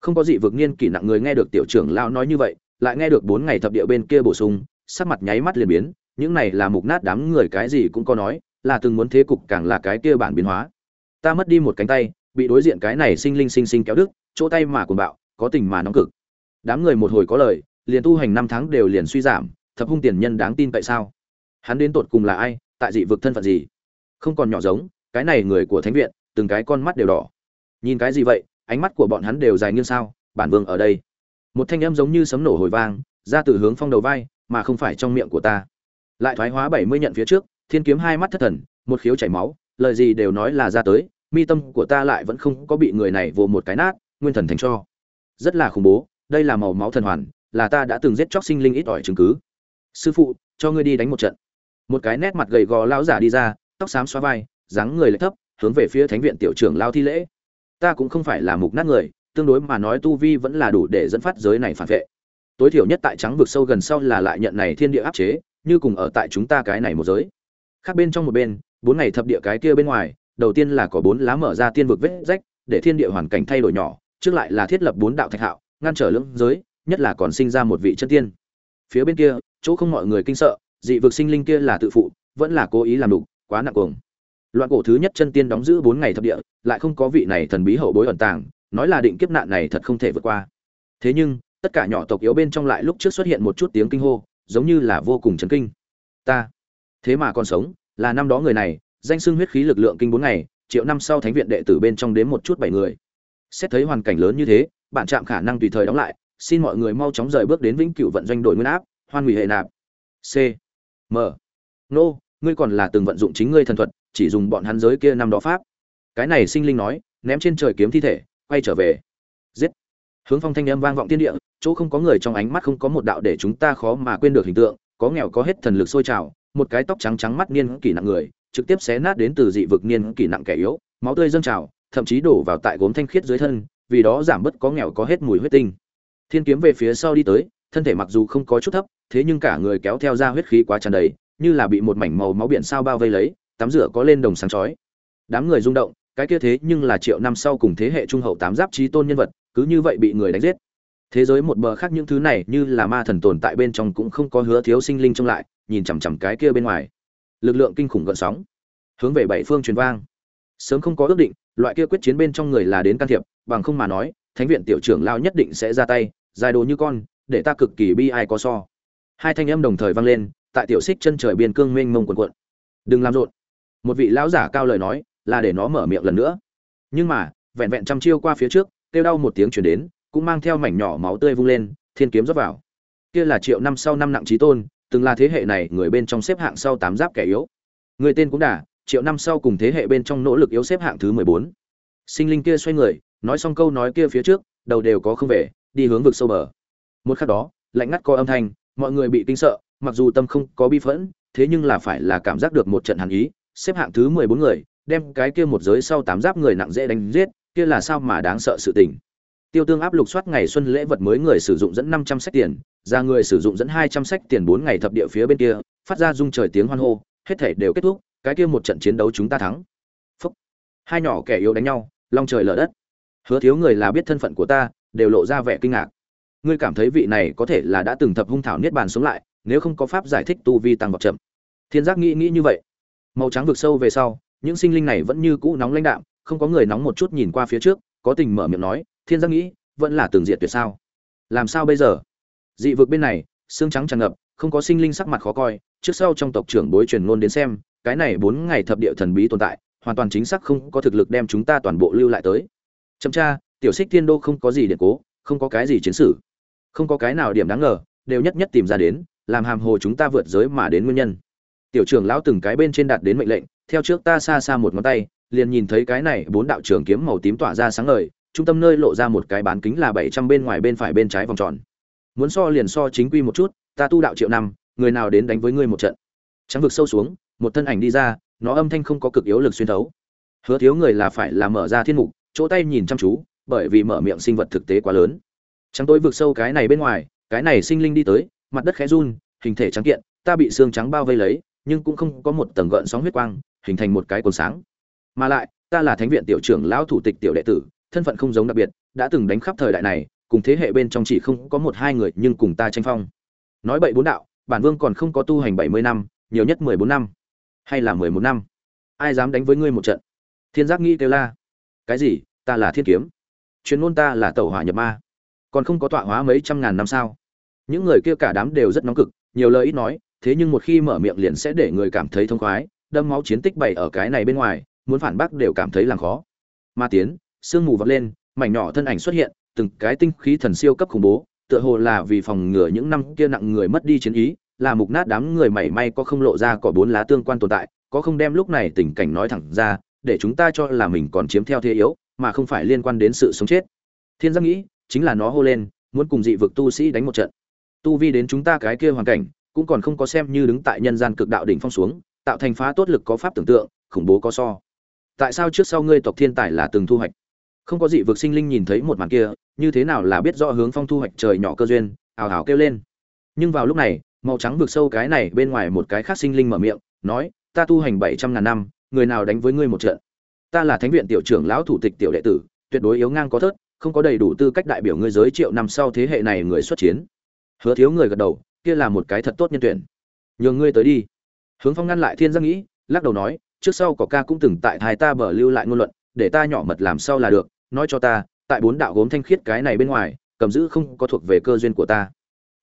Không có gì vực niên kỷ nặng người nghe được tiểu trưởng lao nói như vậy, lại nghe được bốn ngày thập địa bên kia bổ sung, sắc mặt nháy mắt liền biến, những này là mục nát đám người cái gì cũng có nói, là từng muốn thế cục càng là cái kia bản biến hóa. Ta mất đi một cánh tay, bị đối diện cái này sinh linh sinh sinh kéo đứt, chỗ tay mà cuồng bạo, có tình mà nóng cực. Đám người một hồi có lời, liền tu hành năm tháng đều liền suy giảm, thập hung tiền nhân đáng tin tại sao? Hắn đến tột cùng là ai, tại dị vực thân phận gì? Không còn nhỏ giống, cái này người của thánh viện, từng cái con mắt đều đỏ. Nhìn cái gì vậy, ánh mắt của bọn hắn đều dài như sao, bản vương ở đây. Một thanh âm giống như sấm nổ hồi vang, ra từ hướng phong đầu vai, mà không phải trong miệng của ta. Lại thoái hóa bảy mươi nhận phía trước, thiên kiếm hai mắt thất thần, một khiếu chảy máu, lời gì đều nói là ra tới, mi tâm của ta lại vẫn không có bị người này vồ một cái nát, nguyên thần thành cho. Rất là khủng bố, đây là màu máu thần hoàn, là ta đã từng giết chóc sinh linh ít ỏi chứng cứ. Sư phụ, cho ngươi đi đánh một trận. Một cái nét mặt gầy gò lão giả đi ra, tóc xám xóa vai, dáng người lại thấp, hướng về phía thánh viện tiểu trưởng lao thi lễ. Ta cũng không phải là mục nát người, tương đối mà nói tu vi vẫn là đủ để dẫn phát giới này phản vệ. Tối thiểu nhất tại trắng vực sâu gần sau là lại nhận này thiên địa áp chế, như cùng ở tại chúng ta cái này một giới. Khác bên trong một bên, bốn ngày thập địa cái kia bên ngoài, đầu tiên là có bốn lá mở ra tiên vực vết rách, để thiên địa hoàn cảnh thay đổi nhỏ, trước lại là thiết lập bốn đạo thạch hạo, ngăn trở lưỡng giới, nhất là còn sinh ra một vị chân tiên. Phía bên kia, chỗ không mọi người kinh sợ, dị vực sinh linh kia là tự phụ, vẫn là cố ý làm đủ, quá nặng cuồng. loạn cổ thứ nhất chân tiên đóng giữ bốn ngày thập địa lại không có vị này thần bí hậu bối ẩn tàng nói là định kiếp nạn này thật không thể vượt qua thế nhưng tất cả nhỏ tộc yếu bên trong lại lúc trước xuất hiện một chút tiếng kinh hô giống như là vô cùng chấn kinh. Ta, thế mà còn sống, là năm đó người này, danh xưng huyết khí lực lượng kinh bốn ngày, triệu năm sau thánh viện đệ tử bên trong đến một chút bảy người. Xét thấy hoàn cảnh lớn như thế, bạn chạm khả năng tùy thời đóng lại, xin mọi người mau chóng rời bước đến vĩnh cửu vận doanh đội nguyên áp, hoan hủy hệ nạp. C. M. Nô, ngươi còn là từng vận dụng chính ngươi thần thuật, chỉ dùng bọn hắn giới kia năm đó pháp. Cái này sinh linh nói, ném trên trời kiếm thi thể, quay trở về. Giết. Hướng phong thanh âm vang vọng thiên địa chỗ không có người trong ánh mắt không có một đạo để chúng ta khó mà quên được hình tượng, có nghèo có hết thần lực sôi trào, một cái tóc trắng trắng mắt niên kỷ nặng người, trực tiếp xé nát đến từ dị vực niên kỷ nặng kẻ yếu, máu tươi dâng trào, thậm chí đổ vào tại gốm thanh khiết dưới thân, vì đó giảm bớt có nghèo có hết mùi huyết tinh. Thiên kiếm về phía sau đi tới, thân thể mặc dù không có chút thấp, thế nhưng cả người kéo theo ra huyết khí quá tràn đầy, như là bị một mảnh màu máu biển sao bao vây lấy, tắm rửa có lên đồng sáng chói. Đám người rung động, cái kia thế nhưng là triệu năm sau cùng thế hệ trung hậu tám giáp trí tôn nhân vật, cứ như vậy bị người đánh giết thế giới một bờ khác những thứ này như là ma thần tồn tại bên trong cũng không có hứa thiếu sinh linh trông lại, nhìn chằm chằm cái kia bên ngoài. Lực lượng kinh khủng gợn sóng, hướng về bảy phương truyền vang. Sớm không có ước định, loại kia quyết chiến bên trong người là đến can thiệp, bằng không mà nói, thánh viện tiểu trưởng lao nhất định sẽ ra tay, dài đồ như con, để ta cực kỳ bi ai có so. Hai thanh âm đồng thời vang lên, tại tiểu xích chân trời biên cương mênh mông quần quận đừng làm rộn. Một vị lão giả cao lời nói, là để nó mở miệng lần nữa. Nhưng mà, vẹn vẹn trăm chiêu qua phía trước, kêu đau một tiếng chuyển đến cũng mang theo mảnh nhỏ máu tươi vung lên thiên kiếm rót vào. Kia là triệu năm sau năm nặng chí tôn từng là thế hệ này người bên trong xếp hạng sau tám giáp kẻ yếu. Người tên cũng đã, triệu năm sau cùng thế hệ bên trong nỗ lực yếu xếp hạng thứ mười bốn. Sinh linh kia xoay người nói xong câu nói kia phía trước đầu đều có không về đi hướng vực sâu bờ. Một khắc đó lạnh ngắt có âm thanh mọi người bị kinh sợ mặc dù tâm không có bi phẫn thế nhưng là phải là cảm giác được một trận hàn ý xếp hạng thứ mười bốn người đem cái kia một giới sau tám giáp người nặng dễ đánh giết kia là sao mà đáng sợ sự tình tiêu tương áp lục soát ngày xuân lễ vật mới người sử dụng dẫn năm trăm sách tiền, ra người sử dụng dẫn hai trăm sách tiền bốn ngày thập địa phía bên kia, phát ra rung trời tiếng hoan hô, hết thảy đều kết thúc, cái kia một trận chiến đấu chúng ta thắng. Phúc. hai nhỏ kẻ yếu đánh nhau, long trời lở đất. Hứa thiếu người là biết thân phận của ta, đều lộ ra vẻ kinh ngạc. Ngươi cảm thấy vị này có thể là đã từng thập hung thảo niết bàn sống lại, nếu không có pháp giải thích tu vi tăng vọt chậm. Thiên giác nghĩ nghĩ như vậy. Màu trắng vực sâu về sau, những sinh linh này vẫn như cũ nóng lãnh đạm, không có người nóng một chút nhìn qua phía trước, có tình mở miệng nói thiên giác nghĩ, vẫn là tường diệt tuyệt sao? Làm sao bây giờ? Dị vực bên này, xương trắng tràn ngập, không có sinh linh sắc mặt khó coi, trước sau trong tộc trưởng bối truyền ngôn đến xem, cái này bốn ngày thập địa thần bí tồn tại, hoàn toàn chính xác không có thực lực đem chúng ta toàn bộ lưu lại tới. Chậm tra tiểu xích thiên đô không có gì điện cố, không có cái gì chiến sử không có cái nào điểm đáng ngờ, đều nhất nhất tìm ra đến, làm hàm hồ chúng ta vượt giới mà đến nguyên nhân. Tiểu trưởng lão từng cái bên trên đạt đến mệnh lệnh, theo trước ta xa xa một ngón tay, liền nhìn thấy cái này bốn đạo trưởng kiếm màu tím tỏa ra sáng ngời trung tâm nơi lộ ra một cái bán kính là bảy trăm bên ngoài bên phải bên trái vòng tròn. Muốn so liền so chính quy một chút, ta tu đạo triệu năm, người nào đến đánh với ngươi một trận. Trắng vực sâu xuống, một thân ảnh đi ra, nó âm thanh không có cực yếu lực xuyên thấu. Hứa thiếu người là phải là mở ra thiên mục, chỗ tay nhìn chăm chú, bởi vì mở miệng sinh vật thực tế quá lớn. Trắng tối vực sâu cái này bên ngoài, cái này sinh linh đi tới, mặt đất khẽ run, hình thể trắng kiện, ta bị xương trắng bao vây lấy, nhưng cũng không có một tầng gợn sóng huyết quang, hình thành một cái cồn sáng. Mà lại, ta là thánh viện tiểu trưởng lão thủ tịch tiểu đệ tử thân phận không giống đặc biệt, đã từng đánh khắp thời đại này, cùng thế hệ bên trong chỉ không có một hai người nhưng cùng ta tranh phong. Nói bậy bốn đạo, bản vương còn không có tu hành bảy mươi năm, nhiều nhất mười bốn năm, hay là mười một năm. Ai dám đánh với ngươi một trận? Thiên giác nghĩ kêu la. Cái gì? Ta là thiên kiếm. Chuyên môn ta là tẩu hỏa nhập ma. Còn không có tọa hóa mấy trăm ngàn năm sao? Những người kia cả đám đều rất nóng cực, nhiều lời ít nói, thế nhưng một khi mở miệng liền sẽ để người cảm thấy thông khoái, đâm máu chiến tích bày ở cái này bên ngoài, muốn phản bác đều cảm thấy làm khó. Ma tiến sương mù vọt lên, mảnh nhỏ thân ảnh xuất hiện, từng cái tinh khí thần siêu cấp khủng bố, tựa hồ là vì phòng ngừa những năm kia nặng người mất đi chiến ý, là mục nát đám người mảy may có không lộ ra cỏ bốn lá tương quan tồn tại, có không đem lúc này tình cảnh nói thẳng ra, để chúng ta cho là mình còn chiếm theo thế yếu, mà không phải liên quan đến sự sống chết. Thiên giác nghĩ, chính là nó hô lên, muốn cùng dị vực tu sĩ đánh một trận. Tu vi đến chúng ta cái kia hoàn cảnh, cũng còn không có xem như đứng tại nhân gian cực đạo đỉnh phong xuống, tạo thành phá tốt lực có pháp tưởng tượng, khủng bố có so. Tại sao trước sau ngươi tộc thiên tài là từng thu hoạch? Không có dị vực sinh linh nhìn thấy một màn kia, như thế nào là biết rõ hướng phong thu hoạch trời nhỏ cơ duyên, ào ào kêu lên. Nhưng vào lúc này, màu trắng vực sâu cái này bên ngoài một cái khác sinh linh mở miệng, nói, ta tu hành bảy trăm ngàn năm, người nào đánh với ngươi một trận? Ta là thánh viện tiểu trưởng lão thủ tịch tiểu đệ tử, tuyệt đối yếu ngang có thớt, không có đầy đủ tư cách đại biểu ngươi giới triệu năm sau thế hệ này người xuất chiến. Hứa thiếu người gật đầu, kia là một cái thật tốt nhân tuyển. Nhường ngươi tới đi. Hướng phong ngăn lại thiên giác nghĩ, lắc đầu nói, trước sau có ca cũng từng tại thái ta bờ lưu lại ngôn luận, để ta nhỏ mật làm sao là được nói cho ta, tại bốn đạo gốm thanh khiết cái này bên ngoài, cầm giữ không có thuộc về cơ duyên của ta.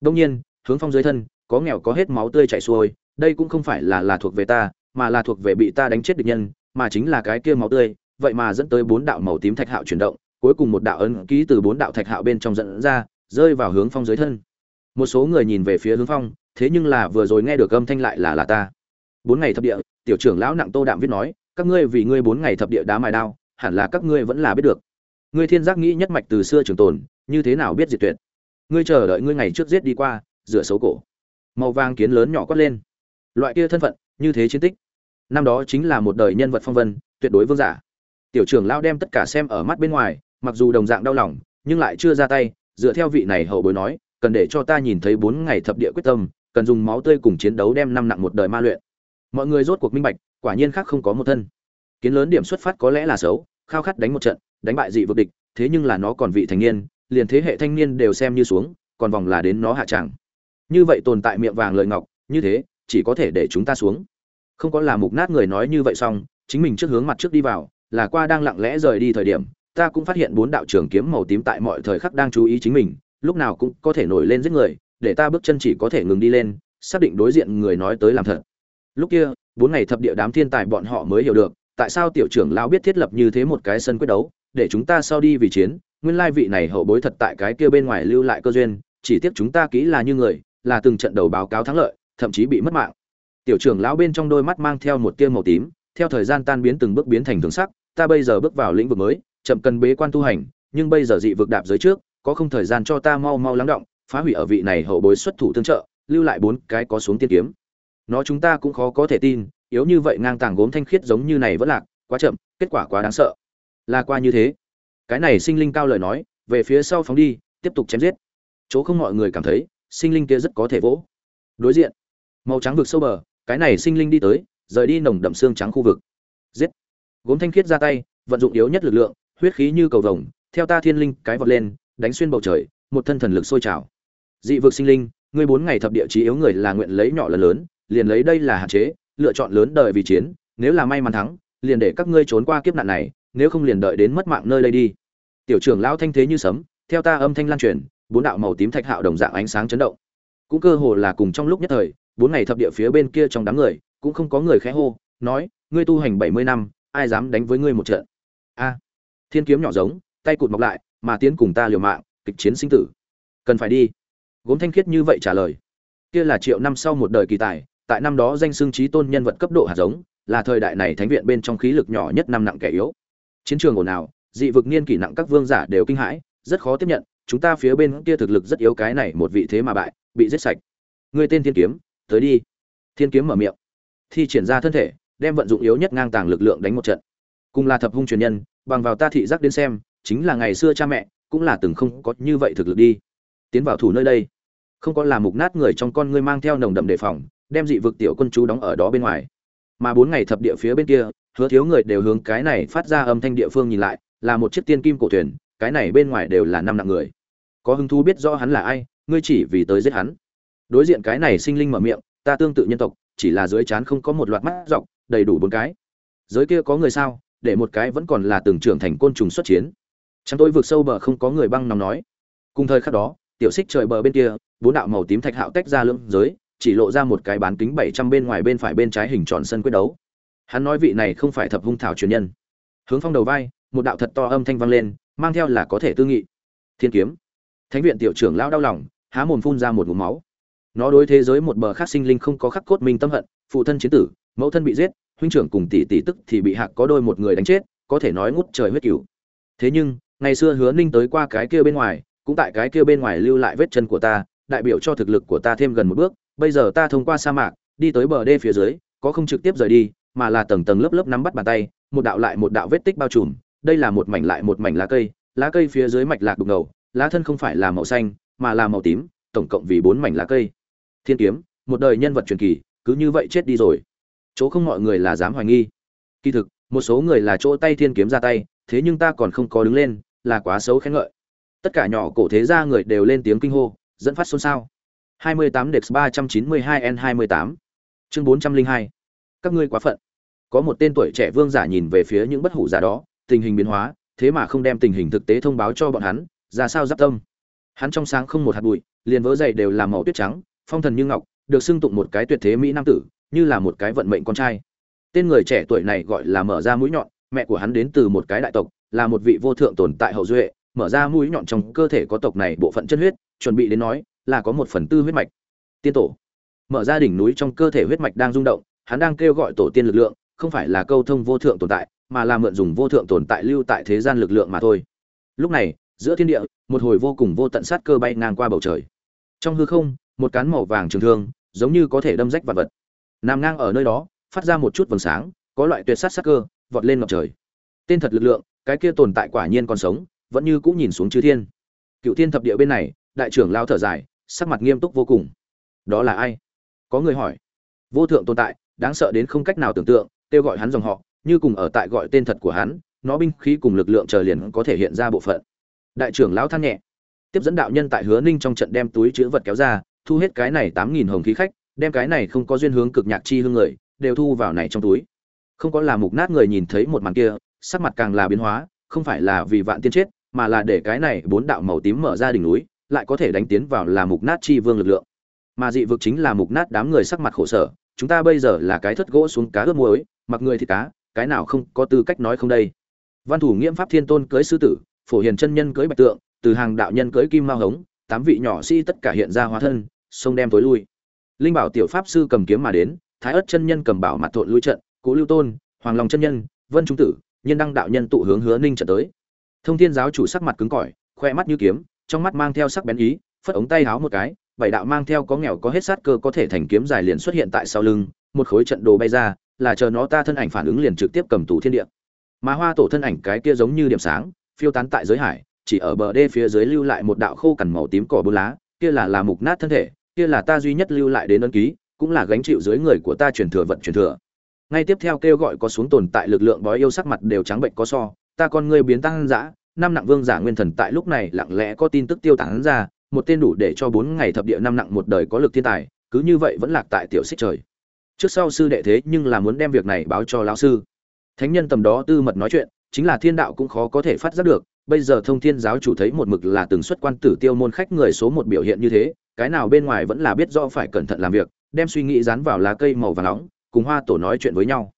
Đông nhiên, hướng phong dưới thân, có nghèo có hết máu tươi chảy xuôi, đây cũng không phải là là thuộc về ta, mà là thuộc về bị ta đánh chết địch nhân, mà chính là cái kia máu tươi, vậy mà dẫn tới bốn đạo màu tím thạch hạo chuyển động, cuối cùng một đạo ấn ký từ bốn đạo thạch hạo bên trong dẫn ra, rơi vào hướng phong dưới thân. Một số người nhìn về phía hướng phong, thế nhưng là vừa rồi nghe được âm thanh lại là là ta. Bốn ngày thập địa, tiểu trưởng lão nặng tô đạm viết nói, các ngươi vì ngươi bốn ngày thập địa đá mài đao, hẳn là các ngươi vẫn là biết được ngươi thiên giác nghĩ nhất mạch từ xưa trường tồn, như thế nào biết diệt tuyệt? Ngươi chờ đợi ngươi ngày trước giết đi qua, rửa xấu cổ. Màu vàng kiến lớn nhỏ quát lên. Loại kia thân phận, như thế chiến tích. Năm đó chính là một đời nhân vật phong vân, tuyệt đối vương giả. Tiểu trưởng lao đem tất cả xem ở mắt bên ngoài, mặc dù đồng dạng đau lòng, nhưng lại chưa ra tay, dựa theo vị này hậu bối nói, cần để cho ta nhìn thấy bốn ngày thập địa quyết tâm, cần dùng máu tươi cùng chiến đấu đem năm nặng một đời ma luyện. Mọi người rốt cuộc minh bạch, quả nhiên khác không có một thân. Kiến lớn điểm xuất phát có lẽ là xấu, khao khát đánh một trận đánh bại dị vực địch, thế nhưng là nó còn vị thành niên, liền thế hệ thanh niên đều xem như xuống, còn vòng là đến nó hạ tràng như vậy tồn tại miệng vàng lời ngọc, như thế, chỉ có thể để chúng ta xuống. Không có là mục nát người nói như vậy xong, chính mình trước hướng mặt trước đi vào, là qua đang lặng lẽ rời đi thời điểm, ta cũng phát hiện bốn đạo trường kiếm màu tím tại mọi thời khắc đang chú ý chính mình, lúc nào cũng có thể nổi lên giết người, để ta bước chân chỉ có thể ngừng đi lên, xác định đối diện người nói tới làm thật. Lúc kia, bốn ngày thập địa đám thiên tài bọn họ mới hiểu được, tại sao tiểu trưởng lão biết thiết lập như thế một cái sân quyết đấu để chúng ta sau đi vì chiến, nguyên lai vị này hậu bối thật tại cái kia bên ngoài lưu lại cơ duyên, chỉ tiếc chúng ta kỹ là như người, là từng trận đầu báo cáo thắng lợi, thậm chí bị mất mạng. Tiểu trưởng lão bên trong đôi mắt mang theo một tia màu tím, theo thời gian tan biến từng bước biến thành thường sắc, ta bây giờ bước vào lĩnh vực mới, chậm cần bế quan tu hành, nhưng bây giờ dị vực đạp giới trước, có không thời gian cho ta mau mau lắng động, phá hủy ở vị này hậu bối xuất thủ tương trợ, lưu lại bốn cái có xuống tiên kiếm. Nó chúng ta cũng khó có thể tin, yếu như vậy ngang tàng gốm thanh khiết giống như này vẫn lạc, quá chậm, kết quả quá đáng sợ là qua như thế. Cái này sinh linh cao lời nói, về phía sau phóng đi, tiếp tục chém giết. Chỗ không mọi người cảm thấy, sinh linh kia rất có thể vỗ. Đối diện, màu trắng vực sâu bờ, cái này sinh linh đi tới, rời đi nồng đậm xương trắng khu vực. Giết. Gốm thanh khiết ra tay, vận dụng yếu nhất lực lượng, huyết khí như cầu vồng, theo ta thiên linh cái vọt lên, đánh xuyên bầu trời, một thân thần lực sôi trào. Dị vực sinh linh, ngươi bốn ngày thập địa chí yếu người là nguyện lấy nhỏ lần lớn, liền lấy đây là hạn chế, lựa chọn lớn đời vì chiến, nếu là may mắn thắng, liền để các ngươi trốn qua kiếp nạn này nếu không liền đợi đến mất mạng nơi đây đi. Tiểu trưởng lão thanh thế như sấm, theo ta âm thanh lan truyền, bốn đạo màu tím thạch hạo đồng dạng ánh sáng chấn động. Cũng cơ hồ là cùng trong lúc nhất thời, bốn ngày thập địa phía bên kia trong đám người, cũng không có người khẽ hô, nói, ngươi tu hành bảy mươi năm, ai dám đánh với ngươi một trận? A. Thiên kiếm nhỏ giống, tay cụt mọc lại, mà tiến cùng ta liều mạng, kịch chiến sinh tử. Cần phải đi. Gốm thanh khiết như vậy trả lời. Kia là triệu năm sau một đời kỳ tài, tại năm đó danh xưng trí tôn nhân vật cấp độ hạt giống, là thời đại này thánh viện bên trong khí lực nhỏ nhất năm nặng kẻ yếu chiến trường ồn ào, dị vực niên kỷ nặng các vương giả đều kinh hãi, rất khó tiếp nhận, chúng ta phía bên kia thực lực rất yếu cái này một vị thế mà bại, bị giết sạch. Người tên thiên kiếm, tới đi. Thiên kiếm mở miệng. Thi triển ra thân thể, đem vận dụng yếu nhất ngang tàng lực lượng đánh một trận. Cùng là thập hung truyền nhân, bằng vào ta thị giác đến xem, chính là ngày xưa cha mẹ, cũng là từng không có như vậy thực lực đi. Tiến vào thủ nơi đây. Không có làm mục nát người trong con ngươi mang theo nồng đậm đề phòng, đem dị vực tiểu quân chú đóng ở đó bên ngoài. Mà bốn ngày thập địa phía bên kia hứa thiếu người đều hướng cái này phát ra âm thanh địa phương nhìn lại, là một chiếc tiên kim cổ thuyền, cái này bên ngoài đều là năm nặng người. Có hứng thú biết rõ hắn là ai, ngươi chỉ vì tới giết hắn. Đối diện cái này sinh linh mở miệng, ta tương tự nhân tộc, chỉ là dưới trán không có một loạt mắt dọc, đầy đủ bốn cái. Giới kia có người sao, để một cái vẫn còn là từng trưởng thành côn trùng xuất chiến. Chẳng tôi vượt sâu bờ không có người băng nằm nói. Cùng thời khắc đó, tiểu xích trời bờ bên kia, bốn đạo màu tím thạch hạo tách ra lưỡng giới, chỉ lộ ra một cái bán kính bảy trăm bên ngoài bên phải bên trái hình tròn sân quyết đấu hắn nói vị này không phải thập hung thảo truyền nhân. Hướng phong đầu vai, một đạo thật to âm thanh vang lên, mang theo là có thể tư nghị. Thiên kiếm. Thánh viện tiểu trưởng lao đau lòng, há mồm phun ra một ngụm máu. Nó đối thế giới một bờ khác sinh linh không có khắc cốt minh tâm hận, phụ thân chiến tử, mẫu thân bị giết, huynh trưởng cùng tỷ tỷ tức thì bị hạc có đôi một người đánh chết, có thể nói ngút trời huyết cửu thế nhưng, ngày xưa hứa ninh tới qua cái kia bên ngoài, cũng tại cái kia bên ngoài lưu lại vết chân của ta, đại biểu cho thực lực của ta thêm gần một bước, bây giờ ta thông qua sa mạc, đi tới bờ đê phía dưới, có không trực tiếp rời đi mà là tầng tầng lớp lớp nắm bắt bàn tay, một đạo lại một đạo vết tích bao trùm, đây là một mảnh lại một mảnh lá cây lá cây phía dưới mạch lạc đục ngầu, lá thân không phải là màu xanh, mà là màu tím, tổng cộng vì bốn mảnh lá cây. Thiên kiếm, một đời nhân vật truyền kỳ, cứ như vậy chết đi rồi. Chỗ không mọi người là dám hoài nghi. Kỳ thực, một số người là chỗ tay thiên kiếm ra tay, thế nhưng ta còn không có đứng lên, là quá xấu khen ngợi. Tất cả nhỏ cổ thế gia người đều lên tiếng kinh hô, dẫn phát xôn xao. 28 Dex 392 N28 chương 402 các ngươi quá phận có một tên tuổi trẻ vương giả nhìn về phía những bất hủ giả đó, tình hình biến hóa, thế mà không đem tình hình thực tế thông báo cho bọn hắn, ra sao giáp tâm. Hắn trong sáng không một hạt bụi, liền vỡ dày đều làm màu tuyết trắng, phong thần như ngọc, được xưng tụng một cái tuyệt thế mỹ nam tử, như là một cái vận mệnh con trai. Tên người trẻ tuổi này gọi là mở ra mũi nhọn, mẹ của hắn đến từ một cái đại tộc, là một vị vô thượng tồn tại hậu duệ, mở ra mũi nhọn trong cơ thể có tộc này bộ phận chân huyết, chuẩn bị đến nói là có một phần tư huyết mạch. Tiên tổ. Mở ra đỉnh núi trong cơ thể huyết mạch đang rung động, hắn đang kêu gọi tổ tiên lực lượng không phải là câu thông vô thượng tồn tại, mà là mượn dùng vô thượng tồn tại lưu tại thế gian lực lượng mà thôi. Lúc này, giữa thiên địa, một hồi vô cùng vô tận sát cơ bay ngang qua bầu trời. Trong hư không, một cán màu vàng trường thương, giống như có thể đâm rách vật vật. Nằm ngang ở nơi đó, phát ra một chút vầng sáng, có loại tuyệt sát sát cơ, vọt lên ngọc trời. Tên thật lực lượng, cái kia tồn tại quả nhiên còn sống, vẫn như cũng nhìn xuống chư thiên. Cựu thiên thập địa bên này, đại trưởng lao thở dài, sắc mặt nghiêm túc vô cùng. Đó là ai? Có người hỏi. Vô thượng tồn tại, đáng sợ đến không cách nào tưởng tượng kêu gọi hắn dòng họ, như cùng ở tại gọi tên thật của hắn, nó binh khí cùng lực lượng chờ liền có thể hiện ra bộ phận. Đại trưởng lão than nhẹ. Tiếp dẫn đạo nhân tại hứa ninh trong trận đem túi chữ vật kéo ra, thu hết cái này tám nghìn hồng khí khách, đem cái này không có duyên hướng cực nhạc chi hương người, đều thu vào này trong túi. Không có là mục nát người nhìn thấy một màn kia, sắc mặt càng là biến hóa, không phải là vì vạn tiên chết, mà là để cái này bốn đạo màu tím mở ra đỉnh núi, lại có thể đánh tiến vào là mục nát chi vương lực lượng. Mà dị vực chính là mục nát đám người sắc mặt khổ sở, chúng ta bây giờ là cái thất gỗ xuống cá ướp muối mặc người thì cá, cái nào không có tư cách nói không đây. Văn thủ nghiễm pháp thiên tôn cưới sư tử, phổ hiền chân nhân cưới bạch tượng, từ hàng đạo nhân cưới kim mao hống, tám vị nhỏ si tất cả hiện ra hóa thân sông đem tối lui. Linh bảo tiểu pháp sư cầm kiếm mà đến, thái ất chân nhân cầm bảo mặt thộn lui trận, cố lưu tôn, hoàng long chân nhân, vân trung tử, nhân đăng đạo nhân tụ hướng hứa ninh trận tới. Thông thiên giáo chủ sắc mặt cứng cỏi, khoe mắt như kiếm, trong mắt mang theo sắc bén ý, phất ống tay háo một cái, bảy đạo mang theo có nghèo có hết sát cơ có thể thành kiếm dài liền xuất hiện tại sau lưng, một khối trận đồ bay ra là chờ nó ta thân ảnh phản ứng liền trực tiếp cầm tù thiên địa. Mà hoa tổ thân ảnh cái kia giống như điểm sáng, phiêu tán tại giới hải, chỉ ở bờ đê phía dưới lưu lại một đạo khô cằn màu tím cỏ bô lá, kia là là mục nát thân thể, kia là ta duy nhất lưu lại đến ân ký, cũng là gánh chịu dưới người của ta truyền thừa vận truyền thừa. Ngay tiếp theo kêu gọi có xuống tồn tại lực lượng bói yêu sắc mặt đều trắng bệnh có so, ta con ngươi biến tăng dã, năm nặng vương giả nguyên thần tại lúc này lặng lẽ có tin tức tiêu tán ra, một tên đủ để cho bốn ngày thập địa năm nặng một đời có lực thiên tài, cứ như vậy vẫn lạc tại tiểu xích trời trước sau sư đệ thế nhưng là muốn đem việc này báo cho lão sư. Thánh nhân tầm đó tư mật nói chuyện, chính là thiên đạo cũng khó có thể phát giác được, bây giờ thông thiên giáo chủ thấy một mực là từng xuất quan tử tiêu môn khách người số một biểu hiện như thế, cái nào bên ngoài vẫn là biết rõ phải cẩn thận làm việc, đem suy nghĩ dán vào lá cây màu và nóng, cùng hoa tổ nói chuyện với nhau.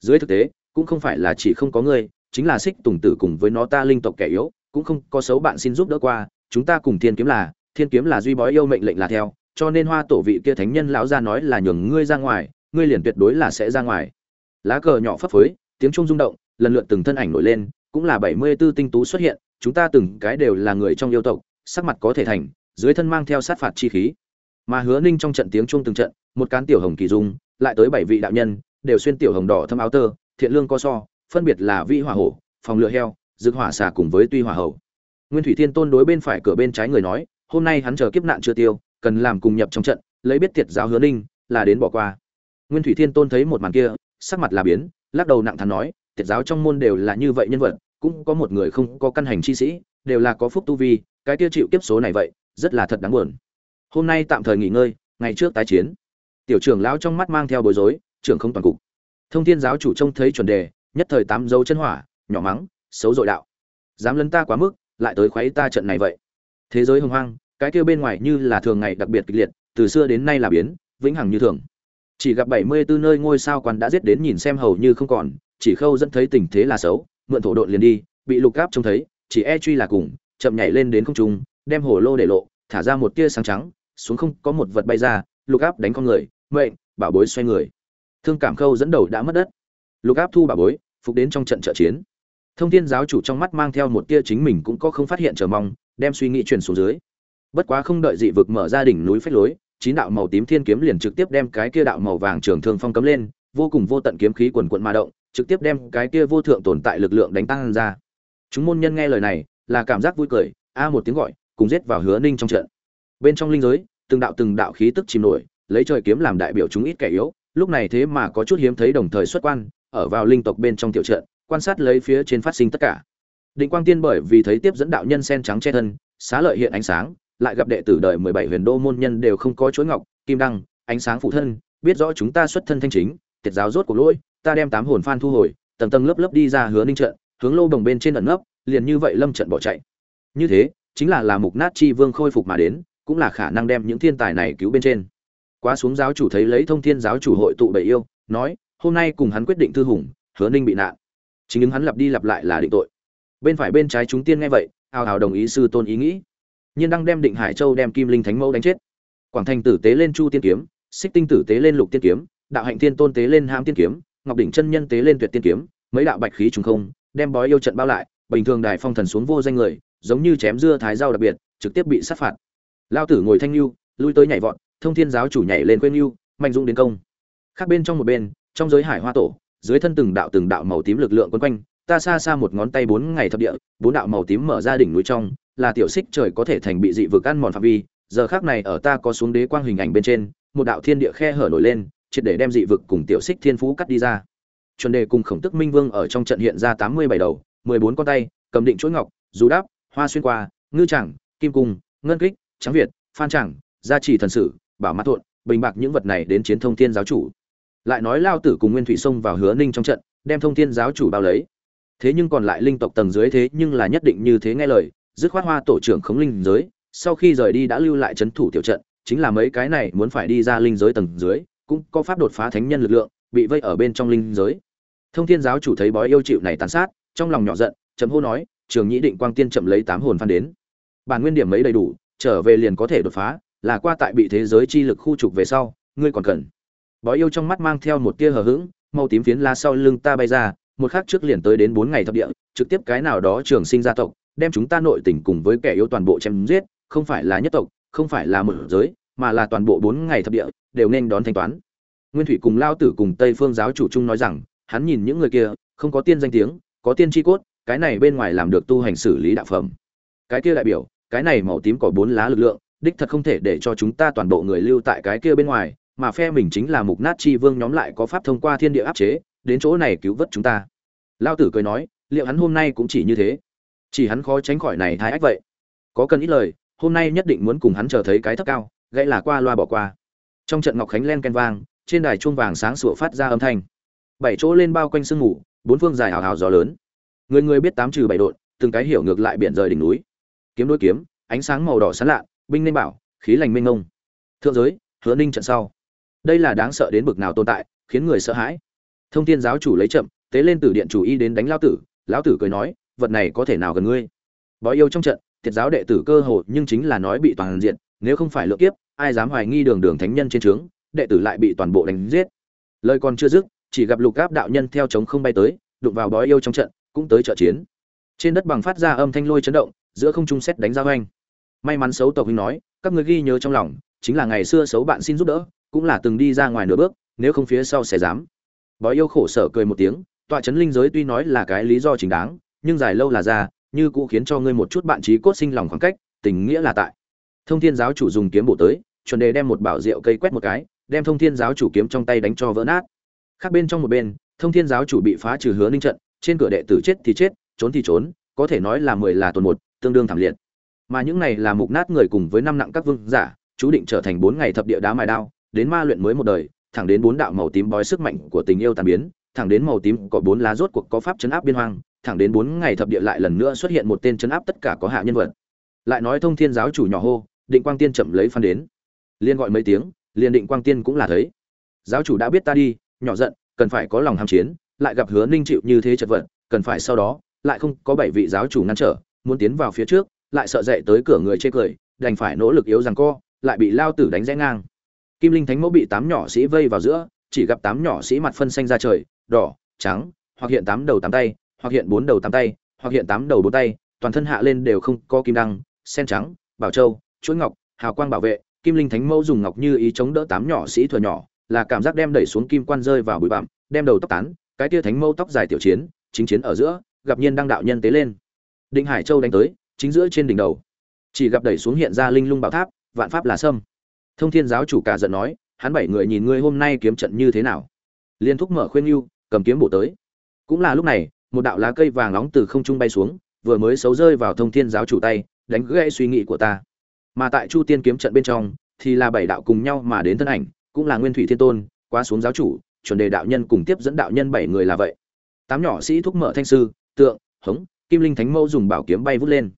Dưới thực tế, cũng không phải là chỉ không có ngươi, chính là xích tùng tử cùng với nó ta linh tộc kẻ yếu, cũng không có xấu bạn xin giúp đỡ qua, chúng ta cùng thiên kiếm là, thiên kiếm là duy bói yêu mệnh lệnh là theo, cho nên hoa tổ vị kia thánh nhân lão ra nói là nhường ngươi ra ngoài ngươi liền tuyệt đối là sẽ ra ngoài. Lá cờ nhỏ phấp phới, tiếng trung rung động, lần lượt từng thân ảnh nổi lên, cũng là bảy mươi 74 tinh tú xuất hiện, chúng ta từng cái đều là người trong yêu tộc, sắc mặt có thể thành, dưới thân mang theo sát phạt chi khí. Mà hứa ninh trong trận tiếng trung từng trận, một cán tiểu hồng kỳ dung, lại tới bảy vị đạo nhân, đều xuyên tiểu hồng đỏ thâm áo tơ, thiện lương co so, phân biệt là vị hỏa hổ, phòng lựa heo dược hỏa xà cùng với tuy hỏa hậu nguyên thủy thiên tôn đối bên phải cửa bên trái người nói, hôm nay hắn chờ kiếp nạn chưa tiêu, cần làm cùng nhập trong trận, lấy biết tiệt giáo hứa ninh, là đến bỏ qua nguyên thủy thiên tôn thấy một màn kia, sắc mặt là biến, lắc đầu nặng thắn nói, tiệt giáo trong môn đều là như vậy nhân vật, cũng có một người không có căn hành chi sĩ, đều là có phúc tu vi, cái kia chịu kiếp số này vậy, rất là thật đáng buồn. Hôm nay tạm thời nghỉ ngơi, ngày trước tái chiến. Tiểu trưởng lão trong mắt mang theo bối rối, trưởng không toàn cục. Thông thiên giáo chủ trông thấy chuẩn đề, nhất thời tám dấu chân hỏa, nhỏ mắng, xấu dội đạo. Dám lấn ta quá mức, lại tới khoáy ta trận này vậy. Thế giới hồng hoang, cái kia bên ngoài như là thường ngày đặc biệt kịch liệt, từ xưa đến nay là biến, vĩnh hằng như thường chỉ gặp bảy mươi 74 nơi ngôi sao quan đã giết đến nhìn xem hầu như không còn, chỉ khâu dẫn thấy tình thế là xấu, mượn thổ độn liền đi, bị lục áp trông thấy, chỉ e truy là cùng, chậm nhảy lên đến không trung, đem hồ lô để lộ, thả ra một tia sáng trắng, xuống không có một vật bay ra, lục áp đánh con người, mệnh bảo bối xoay người. Thương cảm khâu dẫn đầu đã mất đất. Lục áp thu bảo bối, phục đến trong trận trợ chiến. Thông thiên giáo chủ trong mắt mang theo một tia chính mình cũng có không phát hiện chờ mong, đem suy nghĩ truyền xuống dưới. Bất quá không đợi dị vực mở ra đỉnh núi phách lối chín đạo màu tím thiên kiếm liền trực tiếp đem cái kia đạo màu vàng trường thương phong cấm lên, vô cùng vô tận kiếm khí quần quần ma động, trực tiếp đem cái kia vô thượng tồn tại lực lượng đánh tăng ra. Chúng môn nhân nghe lời này, là cảm giác vui cười, a một tiếng gọi, cùng giết vào hứa ninh trong trận. Bên trong linh giới, từng đạo từng đạo khí tức chìm nổi, lấy trời kiếm làm đại biểu chúng ít kẻ yếu, lúc này thế mà có chút hiếm thấy đồng thời xuất quan, ở vào linh tộc bên trong tiểu trận, quan sát lấy phía trên phát sinh tất cả. Định quang tiên bởi vì thấy tiếp dẫn đạo nhân sen trắng che thân, xá lợi hiện ánh sáng lại gặp đệ tử đời mười bảy huyền đô môn nhân đều không có chuỗi ngọc, kim đăng, ánh sáng phụ thân, biết rõ chúng ta xuất thân thanh chính, tiệt giáo rốt của lỗi, ta đem tám hồn phan thu hồi, tầng tầng lớp lớp đi ra hứa ninh trận, hướng lô đồng bên trên ẩn nấp, liền như vậy lâm trận bỏ chạy. Như thế, chính là là mục nát chi vương khôi phục mà đến, cũng là khả năng đem những thiên tài này cứu bên trên. Quá xuống giáo chủ thấy lấy thông thiên giáo chủ hội tụ bảy yêu, nói, hôm nay cùng hắn quyết định thư hùng, hứa ninh bị nạn. Chính những hắn lặp đi lặp lại là định tội. Bên phải bên trái chúng tiên nghe vậy, hào hào đồng ý sư tôn ý nghĩ nhiên đang đem định hải châu đem kim linh thánh mẫu đánh chết. Quảng thành tử tế lên chu tiên kiếm, xích tinh tử tế lên lục tiên kiếm, đạo hạnh thiên tôn tế lên hãm tiên kiếm, ngọc đỉnh chân nhân tế lên tuyệt tiên kiếm, mấy đạo bạch khí trùng không, đem bói yêu trận bao lại, bình thường đại phong thần xuống vô danh người, giống như chém dưa thái rau đặc biệt, trực tiếp bị sát phạt. Lao tử ngồi thanh lưu, lui tới nhảy vọt, thông thiên giáo chủ nhảy lên quên lưu mạnh dũng đến công. Khác bên trong một bên, trong giới hải hoa tổ, dưới thân từng đạo từng đạo màu tím lực lượng quấn quanh, ta xa xa một ngón tay bốn ngày thập địa, bốn đạo màu tím mở ra đỉnh núi trong là tiểu xích trời có thể thành bị dị vực ăn mòn phạm vi, giờ khác này ở ta có xuống đế quang hình ảnh bên trên, một đạo thiên địa khe hở nổi lên, triệt để đem dị vực cùng tiểu xích thiên phú cắt đi ra. Chuẩn đề cùng khổng tức minh vương ở trong trận hiện ra tám mươi bảy đầu, mười bốn con tay, cầm định chuỗi ngọc, dù đáp, hoa xuyên qua, ngư chẳng, kim cung, ngân kích, trắng việt, phan chẳng, gia trì thần sử, bảo mã thuận, bình bạc những vật này đến chiến thông thiên giáo chủ. Lại nói lao tử cùng nguyên thủy sông vào hứa ninh trong trận, đem thông thiên giáo chủ bao lấy. Thế nhưng còn lại linh tộc tầng dưới thế nhưng là nhất định như thế nghe lời dứt khoát hoa tổ trưởng khống linh giới, sau khi rời đi đã lưu lại c thủ tiểu trận, chính là mấy cái này muốn phải đi ra linh giới tầng dưới, cũng có pháp đột phá thánh nhân lực lượng, bị vây ở bên trong linh giới. Thông thiên giáo chủ thấy bói yêu chịu này tàn sát, trong lòng nhỏ giận chấm hô nói, trường nhĩ định quang tiên chậm lấy tám hồn phan đến. Bản nguyên điểm mấy đầy đủ, trở về liền có thể đột phá, là qua tại bị thế giới chi lực khu trục về sau, ngươi còn cần. Bói yêu trong mắt mang theo một tia hờ hững màu tím phiến la sau lưng ta bay ra, một khắc trước liền tới đến bốn ngày thập địa, trực tiếp cái nào đó trường sinh gia tộc đem chúng ta nội tình cùng với kẻ yêu toàn bộ chém giết, không phải là nhất tộc, không phải là một giới, mà là toàn bộ bốn ngày thập địa, đều nên đón thanh toán. Nguyên thủy cùng lao tử cùng tây phương giáo chủ trung nói rằng, hắn nhìn những người kia, không có tiên danh tiếng, có tiên chi cốt, cái này bên ngoài làm được tu hành xử lý đạo phẩm. Cái kia đại biểu, cái này màu tím có bốn lá lực lượng, đích thật không thể để cho chúng ta toàn bộ người lưu tại cái kia bên ngoài, mà phe mình chính là mục nát chi vương nhóm lại có pháp thông qua thiên địa áp chế, đến chỗ này cứu vớt chúng ta. Lao tử cười nói, liệu hắn hôm nay cũng chỉ như thế? Chỉ hắn khó tránh khỏi này thái ách vậy. Có cần ít lời, hôm nay nhất định muốn cùng hắn chờ thấy cái thấp cao, gãy là qua loa bỏ qua. Trong trận ngọc khánh len ken vang, trên đài chuông vàng sáng sủa phát ra âm thanh. Bảy chỗ lên bao quanh sương ngủ bốn phương dài hào hào gió lớn. Người người biết tám trừ bảy đột từng cái hiểu ngược lại biển rời đỉnh núi. Kiếm đôi kiếm, ánh sáng màu đỏ sán lạ, binh nên bảo, khí lành mênh ngông thượng giới, hứa ninh trận sau. Đây là đáng sợ đến bực nào tồn tại, khiến người sợ hãi. Thông thiên giáo chủ lấy chậm, tế lên tử điện chủ y đến đánh lao tử, lão tử cười nói vật này có thể nào gần ngươi? Bói yêu trong trận, thiệt giáo đệ tử cơ hồ nhưng chính là nói bị toàn diện, nếu không phải lựa kiếp, ai dám hoài nghi đường đường thánh nhân trên trướng, đệ tử lại bị toàn bộ đánh giết. Lời còn chưa dứt, chỉ gặp lục áp đạo nhân theo trống không bay tới, đụng vào bói yêu trong trận, cũng tới trợ chiến. Trên đất bằng phát ra âm thanh lôi chấn động, giữa không trung xét đánh ra anh may mắn xấu tộc huynh nói, các người ghi nhớ trong lòng, chính là ngày xưa xấu bạn xin giúp đỡ, cũng là từng đi ra ngoài nửa bước, nếu không phía sau sẽ dám. Bói yêu khổ sở cười một tiếng, tọa chấn linh giới tuy nói là cái lý do chính đáng nhưng dài lâu là ra, như cũ khiến cho ngươi một chút bạn trí cốt sinh lòng khoảng cách, tình nghĩa là tại. Thông thiên giáo chủ dùng kiếm bổ tới, chuẩn đề đem một bảo rượu cây quét một cái, đem thông thiên giáo chủ kiếm trong tay đánh cho vỡ nát. Khác bên trong một bên, thông thiên giáo chủ bị phá trừ hứa ninh trận, trên cửa đệ tử chết thì chết, trốn thì trốn, có thể nói là mười là tuần một, tương đương thảm liệt. Mà những này là mục nát người cùng với năm nặng các vương giả, chú định trở thành bốn ngày thập địa đá mài đao, đến ma luyện mới một đời, thẳng đến bốn đạo màu tím bói sức mạnh của tình yêu tàn biến, thẳng đến màu tím có bốn lá rốt cuộc có pháp chấn áp biên hoang thẳng đến bốn ngày thập địa lại lần nữa xuất hiện một tên chấn áp tất cả có hạ nhân vật. Lại nói thông thiên giáo chủ nhỏ hô, định quang tiên chậm lấy phan đến. Liên gọi mấy tiếng, liền định quang tiên cũng là thấy. Giáo chủ đã biết ta đi, nhỏ giận, cần phải có lòng ham chiến, lại gặp hứa ninh chịu như thế chật vật, cần phải sau đó, lại không có bảy vị giáo chủ ngăn trở, muốn tiến vào phía trước, lại sợ dậy tới cửa người chê cười, đành phải nỗ lực yếu rằng co, lại bị lao tử đánh rẽ ngang. Kim linh thánh mẫu bị tám nhỏ sĩ vây vào giữa, chỉ gặp tám nhỏ sĩ mặt phân xanh ra trời, đỏ, trắng, hoặc hiện tám đầu tám tay hoặc hiện bốn đầu tám tay hoặc hiện tám đầu bốn tay toàn thân hạ lên đều không có kim đăng sen trắng bảo châu chuỗi ngọc hào quang bảo vệ kim linh thánh mẫu dùng ngọc như ý chống đỡ tám nhỏ sĩ thừa nhỏ là cảm giác đem đẩy xuống kim quan rơi vào bụi bặm đem đầu tóc tán cái tia thánh mẫu tóc dài tiểu chiến chính chiến ở giữa gặp nhiên đang đạo nhân tế lên. Định hải châu đánh tới chính giữa trên đỉnh đầu. Chỉ gặp đẩy xuống hiện ra linh lung bảo tháp vạn pháp là sâm. Thông thiên giáo chủ cả giận nói hắn bảy người nhìn ngươi hôm nay kiếm trận như thế nào? Liên thúc mở khuyên ưu, cầm kiếm bổ tới. Cũng là lúc này một đạo lá cây vàng nóng từ không trung bay xuống, vừa mới xấu rơi vào thông thiên giáo chủ tay, đánh gãy suy nghĩ của ta. Mà tại chu tiên kiếm trận bên trong, thì là bảy đạo cùng nhau mà đến thân ảnh, cũng là nguyên thủy thiên tôn, quá xuống giáo chủ, chuẩn đề đạo nhân cùng tiếp dẫn đạo nhân bảy người là vậy. Tám nhỏ sĩ thúc mở thanh sư, tượng, hống, kim linh thánh mẫu dùng bảo kiếm bay vút lên.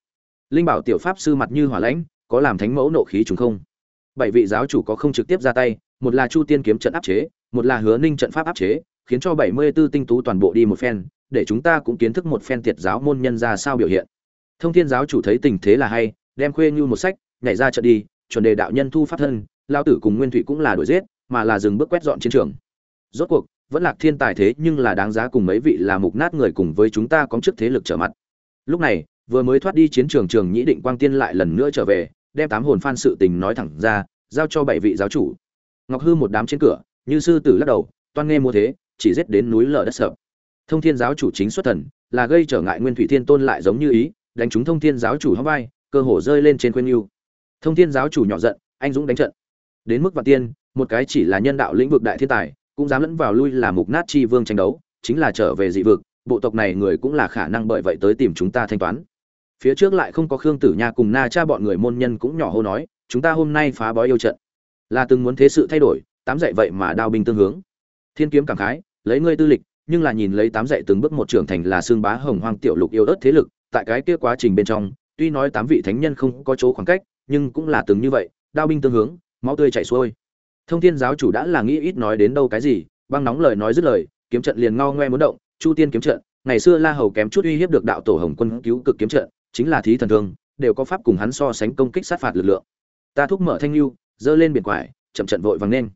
Linh bảo tiểu pháp sư mặt như hỏa lãnh, có làm thánh mẫu nộ khí trùng không? Bảy vị giáo chủ có không trực tiếp ra tay, một là chu tiên kiếm trận áp chế, một là hứa ninh trận pháp áp chế, khiến cho bảy mươi 74 tinh tú toàn bộ đi một phen để chúng ta cũng kiến thức một phen tiệt giáo môn nhân ra sao biểu hiện. Thông thiên giáo chủ thấy tình thế là hay, đem khuê như một sách, nhảy ra trận đi, chuẩn đề đạo nhân thu pháp thân, lao tử cùng nguyên thủy cũng là đuổi giết, mà là dừng bước quét dọn chiến trường. Rốt cuộc, vẫn lạc thiên tài thế nhưng là đáng giá cùng mấy vị là mục nát người cùng với chúng ta có chức thế lực trở mặt. Lúc này, vừa mới thoát đi chiến trường trường nhĩ định quang tiên lại lần nữa trở về, đem tám hồn phan sự tình nói thẳng ra, giao cho bảy vị giáo chủ. Ngọc hư một đám trên cửa, như sư tử lắc đầu, toan nghe mua thế, chỉ giết đến núi lở đất sập thông thiên giáo chủ chính xuất thần, là gây trở ngại nguyên thủy thiên tôn lại giống như ý, đánh trúng thông thiên giáo chủ hóng vai, cơ hồ rơi lên trên quên yêu thông thiên giáo chủ nhỏ giận, anh dũng đánh trận. Đến mức vạn tiên, một cái chỉ là nhân đạo lĩnh vực đại thiên tài, cũng dám lẫn vào lui là mục nát chi vương tranh đấu, chính là trở về dị vực, bộ tộc này người cũng là khả năng bởi vậy tới tìm chúng ta thanh toán. Phía trước lại không có khương tử nha cùng na cha bọn người môn nhân cũng nhỏ hô nói, chúng ta hôm nay phá bói yêu trận. Là từng muốn thế sự thay đổi, tám dạy vậy mà đao binh tương hướng. Thiên kiếm cảm khái, lấy ngươi tư lịch nhưng là nhìn lấy tám dạy từng bước một trưởng thành là xương bá hồng hoang tiểu lục yêu ớt thế lực, tại cái kia quá trình bên trong, tuy nói tám vị thánh nhân không có chỗ khoảng cách, nhưng cũng là từng như vậy, đao binh tương hướng, máu tươi chảy xuôi. Thông thiên giáo chủ đã là nghĩ ít nói đến đâu cái gì, băng nóng lời nói dứt lời, kiếm trận liền ngao ngoe muốn động, chu tiên kiếm trận, ngày xưa la hầu kém chút uy hiếp được đạo tổ hồng quân cứu cực kiếm trận, chính là thí thần thương, đều có pháp cùng hắn so sánh công kích sát phạt lực lượng. Ta thúc mở thanh lưu, dơ lên biển quải, chậm trận vội vàng nên.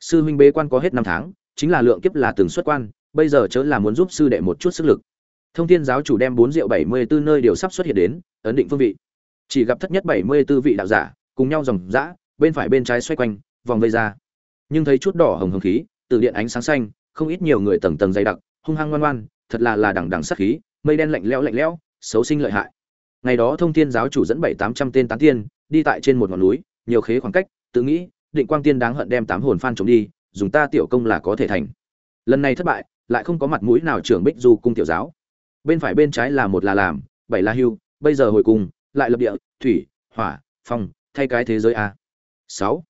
Sư huynh bế quan có hết năm tháng, chính là lượng kiếp là từng xuất quan bây giờ chớ là muốn giúp sư đệ một chút sức lực. Thông thiên giáo chủ đem bốn rượu bảy mươi bốn nơi đều sắp xuất hiện đến, ấn định phương vị. Chỉ gặp thất nhất bảy mươi 74 vị đạo giả, cùng nhau dòng dã, bên phải bên trái xoay quanh, vòng vây ra. Nhưng thấy chút đỏ hồng hồng khí, từ điện ánh sáng xanh, không ít nhiều người tầng tầng dày đặc, hung hăng ngoan ngoan, thật là là đằng đằng sát khí, mây đen lạnh lẽo lạnh lẽo, xấu sinh lợi hại. Ngày đó thông thiên giáo chủ dẫn bảy tám trăm tên tán tiên, đi tại trên một ngọn núi, nhiều khế khoảng cách, tự nghĩ, định quang tiên đáng hận đem tám hồn phan chống đi, dùng ta tiểu công là có thể thành. Lần này thất bại lại không có mặt mũi nào trưởng bích du cung tiểu giáo. Bên phải bên trái là một là làm, bảy là hưu, bây giờ hồi cùng, lại lập địa, thủy, hỏa, phong, thay cái thế giới a. Sáu.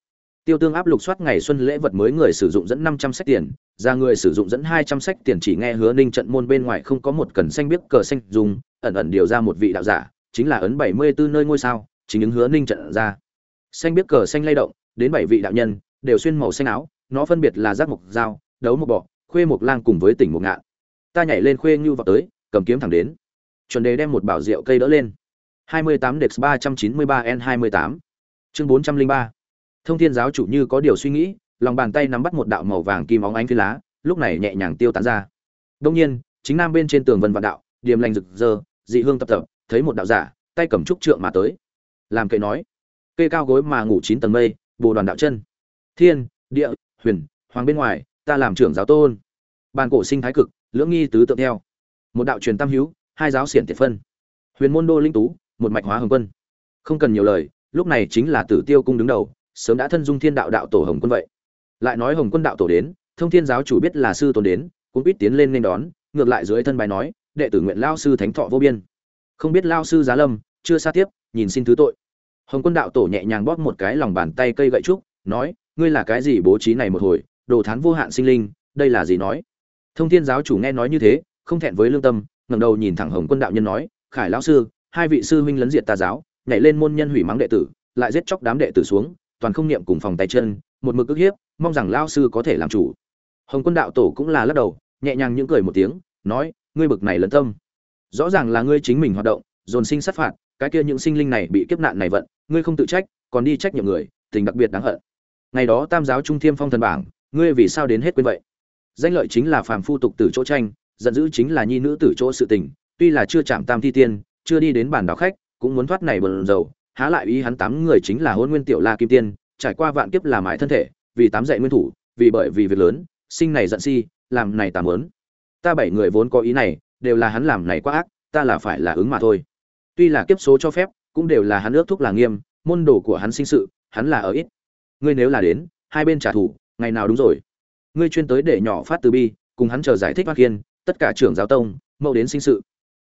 Tiêu tương áp lục soát ngày xuân lễ vật mới người sử dụng dẫn năm trăm sách tiền, ra người sử dụng dẫn hai trăm sách tiền chỉ nghe hứa ninh trận môn bên ngoài không có một cần xanh biết cờ xanh dùng, ẩn ẩn điều ra một vị đạo giả, chính là ấn bảy mươi 74 nơi ngôi sao, chính ứng hứa ninh trận ra. Xanh biết cờ xanh lay động, đến bảy vị đạo nhân, đều xuyên màu xanh áo, nó phân biệt là giác mộc dao, đấu một bọ khuê Mộc lang cùng với tỉnh Mộc ngạn ta nhảy lên khuê ngưu vào tới cầm kiếm thẳng đến chuẩn đề đem một bảo rượu cây đỡ lên 28 Dex 393 N28 Chương 403 Thông Thiên giáo chủ như có điều suy nghĩ, lòng bàn tay nắm bắt một đạo màu vàng kim óng ánh phi lá, lúc này nhẹ nhàng tiêu tán ra. Đông nhiên, chính nam bên trên tường vân vạn đạo, điềm lành rực rỡ, dị hương tập tập, thấy một đạo giả, tay cầm trúc trượng mà tới. Làm kệ nói, cây cao gối mà ngủ chín tầng mây, bồ đoàn đạo chân. Thiên, địa, huyền, hoàng bên ngoài, ta làm trưởng giáo tôn. Bàn cổ sinh thái cực, lưỡng nghi tứ tượng theo. Một đạo truyền tam hiếu, hai giáo xiển tiệt phân. Huyền môn đô linh tú, một mạch hóa hồng quân. Không cần nhiều lời, lúc này chính là Tử Tiêu cung đứng đầu, sớm đã thân dung thiên đạo đạo tổ hồng quân vậy lại nói hồng quân đạo tổ đến thông thiên giáo chủ biết là sư tôn đến cũng biết tiến lên nên đón ngược lại dưới thân bài nói đệ tử nguyện lao sư thánh thọ vô biên không biết lao sư giá lâm chưa xa tiếp nhìn xin thứ tội hồng quân đạo tổ nhẹ nhàng bóp một cái lòng bàn tay cây gậy trúc nói ngươi là cái gì bố trí này một hồi đồ thán vô hạn sinh linh đây là gì nói thông thiên giáo chủ nghe nói như thế, không thẹn với lương tâm, ngẩng đầu nhìn thẳng hồng quân đạo nhân nói, khải lão sư, hai vị sư huynh lấn diệt tà giáo, nhảy lên môn nhân hủy mắng đệ tử, lại giết chóc đám đệ tử xuống, toàn không niệm cùng phòng tay chân, một mực ức hiếp, mong rằng lao sư có thể làm chủ. Hồng quân đạo tổ cũng là lắc đầu, nhẹ nhàng những cười một tiếng, nói, ngươi bực này lấn tâm. Rõ ràng là ngươi chính mình hoạt động, dồn sinh sát phạt, cái kia những sinh linh này bị kiếp nạn này vận, ngươi không tự trách, còn đi trách nhiệm người, tình đặc biệt đáng hận. Ngày đó tam giáo trung thiêm phong thần bảng, ngươi vì sao đến hết quên vậy? Danh lợi chính là phàm phu tục tử chỗ tranh, giận dữ chính là nhi nữ tử chỗ sự tình, tuy là chưa chạm tam thi tiên, chưa đi đến bản đảo khách, cũng muốn thoát này bần dầu, há lại ý hắn tám người chính là hôn nguyên tiểu la kim tiên, trải qua vạn kiếp làm mãi thân thể, vì tám dạy nguyên thủ, vì bởi vì việc lớn, sinh này giận si, làm này tàm lớn ta bảy người vốn có ý này, đều là hắn làm này quá ác, ta là phải là ứng mà thôi. Tuy là kiếp số cho phép, cũng đều là hắn ước thúc là nghiêm, môn đồ của hắn sinh sự, hắn là ở ít. Ngươi nếu là đến, hai bên trả thù, ngày nào đúng rồi? Ngươi chuyên tới để nhỏ phát từ bi, cùng hắn chờ giải thích phát kiên tất cả trưởng giáo tông mậu đến sinh sự.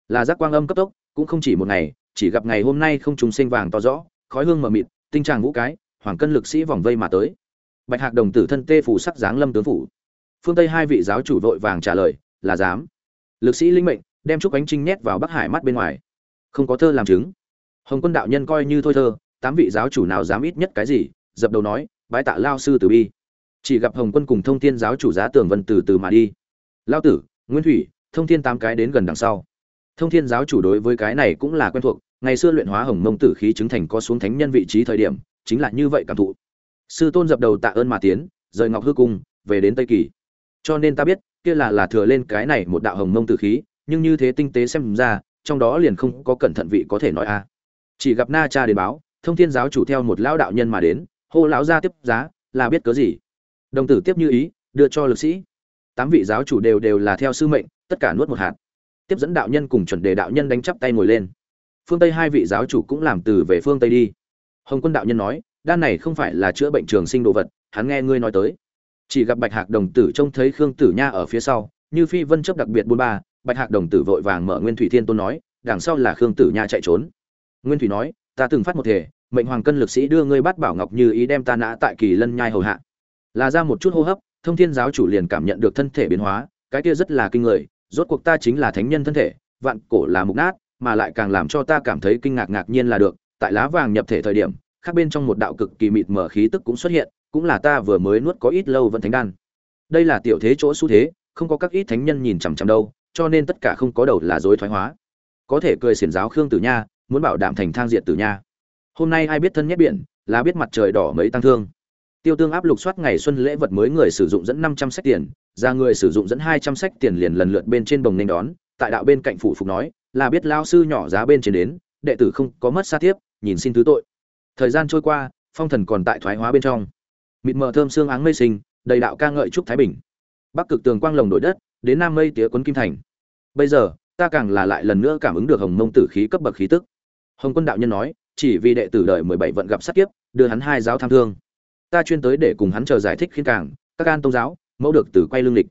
Là giác quang âm cấp tốc, cũng không chỉ một ngày, chỉ gặp ngày hôm nay không trùng sinh vàng to rõ, khói hương mờ mịt, tinh tràng ngũ cái, hoàng cân lực sĩ vòng vây mà tới. Bạch hạc đồng tử thân tê phủ sắc dáng lâm tướng phủ. Phương tây hai vị giáo chủ vội vàng trả lời, là dám. Lực sĩ linh mệnh, đem trúc ánh trinh nhét vào bắc hải mắt bên ngoài. Không có thơ làm chứng. Hồng quân đạo nhân coi như thôi thơ, tám vị giáo chủ nào dám ít nhất cái gì, dập đầu nói, bái tạ lao sư từ bi chỉ gặp hồng quân cùng thông thiên giáo chủ giá tường vân từ từ mà đi. Lao tử, nguyên thủy, thông thiên tám cái đến gần đằng sau. Thông thiên giáo chủ đối với cái này cũng là quen thuộc, ngày xưa luyện hóa hồng mông tử khí chứng thành có xuống thánh nhân vị trí thời điểm, chính là như vậy cảm thụ. Sư tôn dập đầu tạ ơn mà tiến, rời ngọc hư cung, về đến tây kỳ. Cho nên ta biết, kia là là thừa lên cái này một đạo hồng mông tử khí, nhưng như thế tinh tế xem ra, trong đó liền không có cẩn thận vị có thể nói a. Chỉ gặp na cha đến báo, thông thiên giáo chủ theo một lão đạo nhân mà đến, hô lão gia tiếp giá, là biết cớ gì? Đồng tử tiếp như ý, đưa cho lực sĩ. Tám vị giáo chủ đều đều là theo sư mệnh, tất cả nuốt một hạt. Tiếp dẫn đạo nhân cùng chuẩn đề đạo nhân đánh chắp tay ngồi lên. Phương tây hai vị giáo chủ cũng làm từ về phương tây đi. Hồng quân đạo nhân nói, đan này không phải là chữa bệnh trường sinh đồ vật, hắn nghe ngươi nói tới. Chỉ gặp bạch hạc đồng tử trông thấy khương tử nha ở phía sau, như phi vân chấp đặc biệt bốn ba, bạch hạc đồng tử vội vàng mở nguyên thủy thiên tôn nói, đằng sau là khương tử nha chạy trốn. Nguyên thủy nói, ta từng phát một thể, mệnh hoàng cân lực sĩ đưa ngươi bắt bảo ngọc như ý đem ta nã tại kỳ lân nhai hầu hạ là ra một chút hô hấp, thông thiên giáo chủ liền cảm nhận được thân thể biến hóa, cái kia rất là kinh người, rốt cuộc ta chính là thánh nhân thân thể, vạn cổ là mục nát, mà lại càng làm cho ta cảm thấy kinh ngạc ngạc nhiên là được, tại lá vàng nhập thể thời điểm, khác bên trong một đạo cực kỳ mịt mở khí tức cũng xuất hiện, cũng là ta vừa mới nuốt có ít lâu vẫn thánh đan. Đây là tiểu thế chỗ xu thế, không có các ít thánh nhân nhìn chằm chằm đâu, cho nên tất cả không có đầu là dối thoái hóa. Có thể cười xiển giáo khương tử nha, muốn bảo đảm thành thang diện tử nha. Hôm nay ai biết thân nhất biển là biết mặt trời đỏ mấy tăng thương tiêu tương áp lục soát ngày xuân lễ vật mới người sử dụng dẫn năm trăm sách tiền, ra người sử dụng dẫn hai trăm sách tiền liền lần lượt bên trên bồng nên đón, tại đạo bên cạnh phủ phục nói, là biết lao sư nhỏ giá bên trên đến, đệ tử không có mất xa tiếp, nhìn xin thứ tội. Thời gian trôi qua, phong thần còn tại thoái hóa bên trong. Mịt mờ thơm xương áng mây sinh, đầy đạo ca ngợi chúc thái bình. Bắc cực tường quang lồng đổi đất, đến nam mây tía quấn kim thành. Bây giờ, ta càng là lại lần nữa cảm ứng được hồng mông tử khí cấp bậc khí tức. Hồng quân đạo nhân nói, chỉ vì đệ tử đời mười bảy vận gặp sát kiếp, đưa hắn hai giáo tham thương ta chuyên tới để cùng hắn chờ giải thích khiến càng, các an tôn giáo, mẫu được từ quay lương lịch.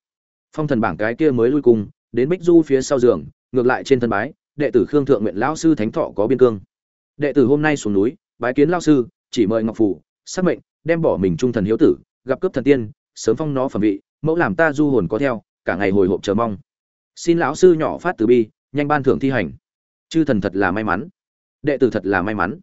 Phong thần bảng cái kia mới lui cùng, đến bích du phía sau giường, ngược lại trên thân bái, đệ tử khương thượng nguyện lão sư thánh thọ có biên cương. Đệ tử hôm nay xuống núi, bái kiến lão sư, chỉ mời ngọc phủ, xác mệnh, đem bỏ mình trung thần hiếu tử, gặp cướp thần tiên, sớm phong nó phẩm vị, mẫu làm ta du hồn có theo, cả ngày hồi hộp chờ mong. Xin lão sư nhỏ phát từ bi, nhanh ban thưởng thi hành. Chư thần thật là may mắn. Đệ tử thật là may mắn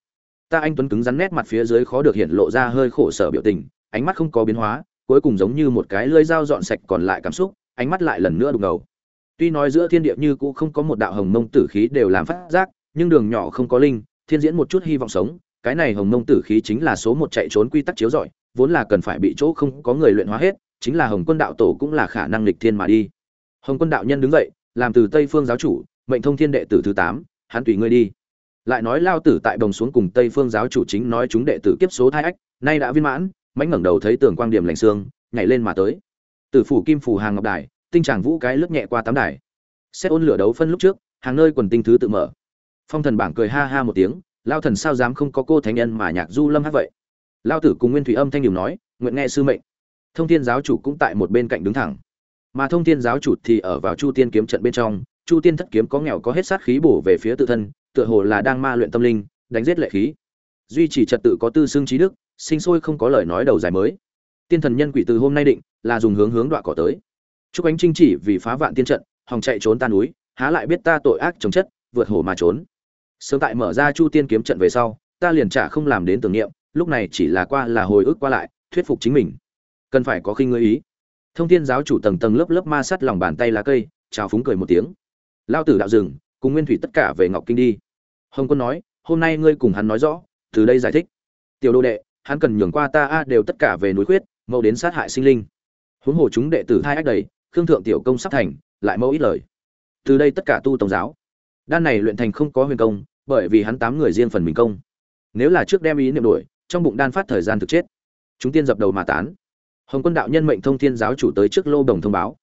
ta anh tuấn cứng rắn nét mặt phía dưới khó được hiện lộ ra hơi khổ sở biểu tình, ánh mắt không có biến hóa, cuối cùng giống như một cái lưỡi dao dọn sạch còn lại cảm xúc, ánh mắt lại lần nữa đục ngầu. Tuy nói giữa thiên địa như cũ không có một đạo hồng mông tử khí đều làm phát giác, nhưng đường nhỏ không có linh, thiên diễn một chút hy vọng sống, cái này hồng mông tử khí chính là số một chạy trốn quy tắc chiếu rọi, vốn là cần phải bị chỗ không có người luyện hóa hết, chính là hồng quân đạo tổ cũng là khả năng lịch thiên mà đi. Hồng quân đạo nhân đứng dậy, làm từ tây phương giáo chủ, mệnh thông thiên đệ tử thứ tám, hắn tùy ngươi đi lại nói lao tử tại đồng xuống cùng tây phương giáo chủ chính nói chúng đệ tử kiếp số thai ách, nay đã viên mãn, mãnh ngẩng đầu thấy tường quang điểm lành xương, nhảy lên mà tới. Tử phủ kim phủ hàng ngọc đài, tinh tràng vũ cái lướt nhẹ qua tám đài. Xét ôn lửa đấu phân lúc trước, hàng nơi quần tinh thứ tự mở. Phong thần bảng cười ha ha một tiếng, lao thần sao dám không có cô thánh nhân mà nhạc du lâm hát vậy? Lao tử cùng nguyên thủy âm thanh điều nói, nguyện nghe sư mệnh. Thông thiên giáo chủ cũng tại một bên cạnh đứng thẳng. Mà thông thiên giáo chủ thì ở vào chu tiên kiếm trận bên trong, chu tiên thất kiếm có nghèo có hết sát khí bổ về phía tự thân tựa hồ là đang ma luyện tâm linh, đánh giết lệ khí. Duy trì trật tự có tư xương trí đức, sinh sôi không có lời nói đầu dài mới. Tiên thần nhân quỷ từ hôm nay định, là dùng hướng hướng đoạn cỏ tới. Chúc ánh trinh chỉ vì phá vạn tiên trận, hòng chạy trốn ta núi, há lại biết ta tội ác chống chất, vượt hồ mà trốn. Sớm tại mở ra chu tiên kiếm trận về sau, ta liền trả không làm đến tưởng niệm, lúc này chỉ là qua là hồi ức qua lại, thuyết phục chính mình. Cần phải có khi ngươi ý. Thông thiên giáo chủ tầng tầng lớp lớp ma sát lòng bàn tay lá cây, chào phúng cười một tiếng. Lao tử đạo rừng cùng nguyên thủy tất cả về ngọc kinh đi hồng quân nói, hôm nay ngươi cùng hắn nói rõ, từ đây giải thích. Tiểu đô đệ, hắn cần nhường qua ta a, đều tất cả về núi khuyết mẫu đến sát hại sinh linh. Huống hồ chúng đệ tử hai ách đầy, khương thượng tiểu công sắp thành, lại mẫu ít lời. Từ đây tất cả tu tổng giáo. Đan này luyện thành không có huyền công, bởi vì hắn tám người riêng phần mình công. Nếu là trước đem ý niệm đuổi trong bụng đan phát thời gian thực chết. Chúng tiên dập đầu mà tán. Hồng quân đạo nhân mệnh thông thiên giáo chủ tới trước lô đồng thông báo.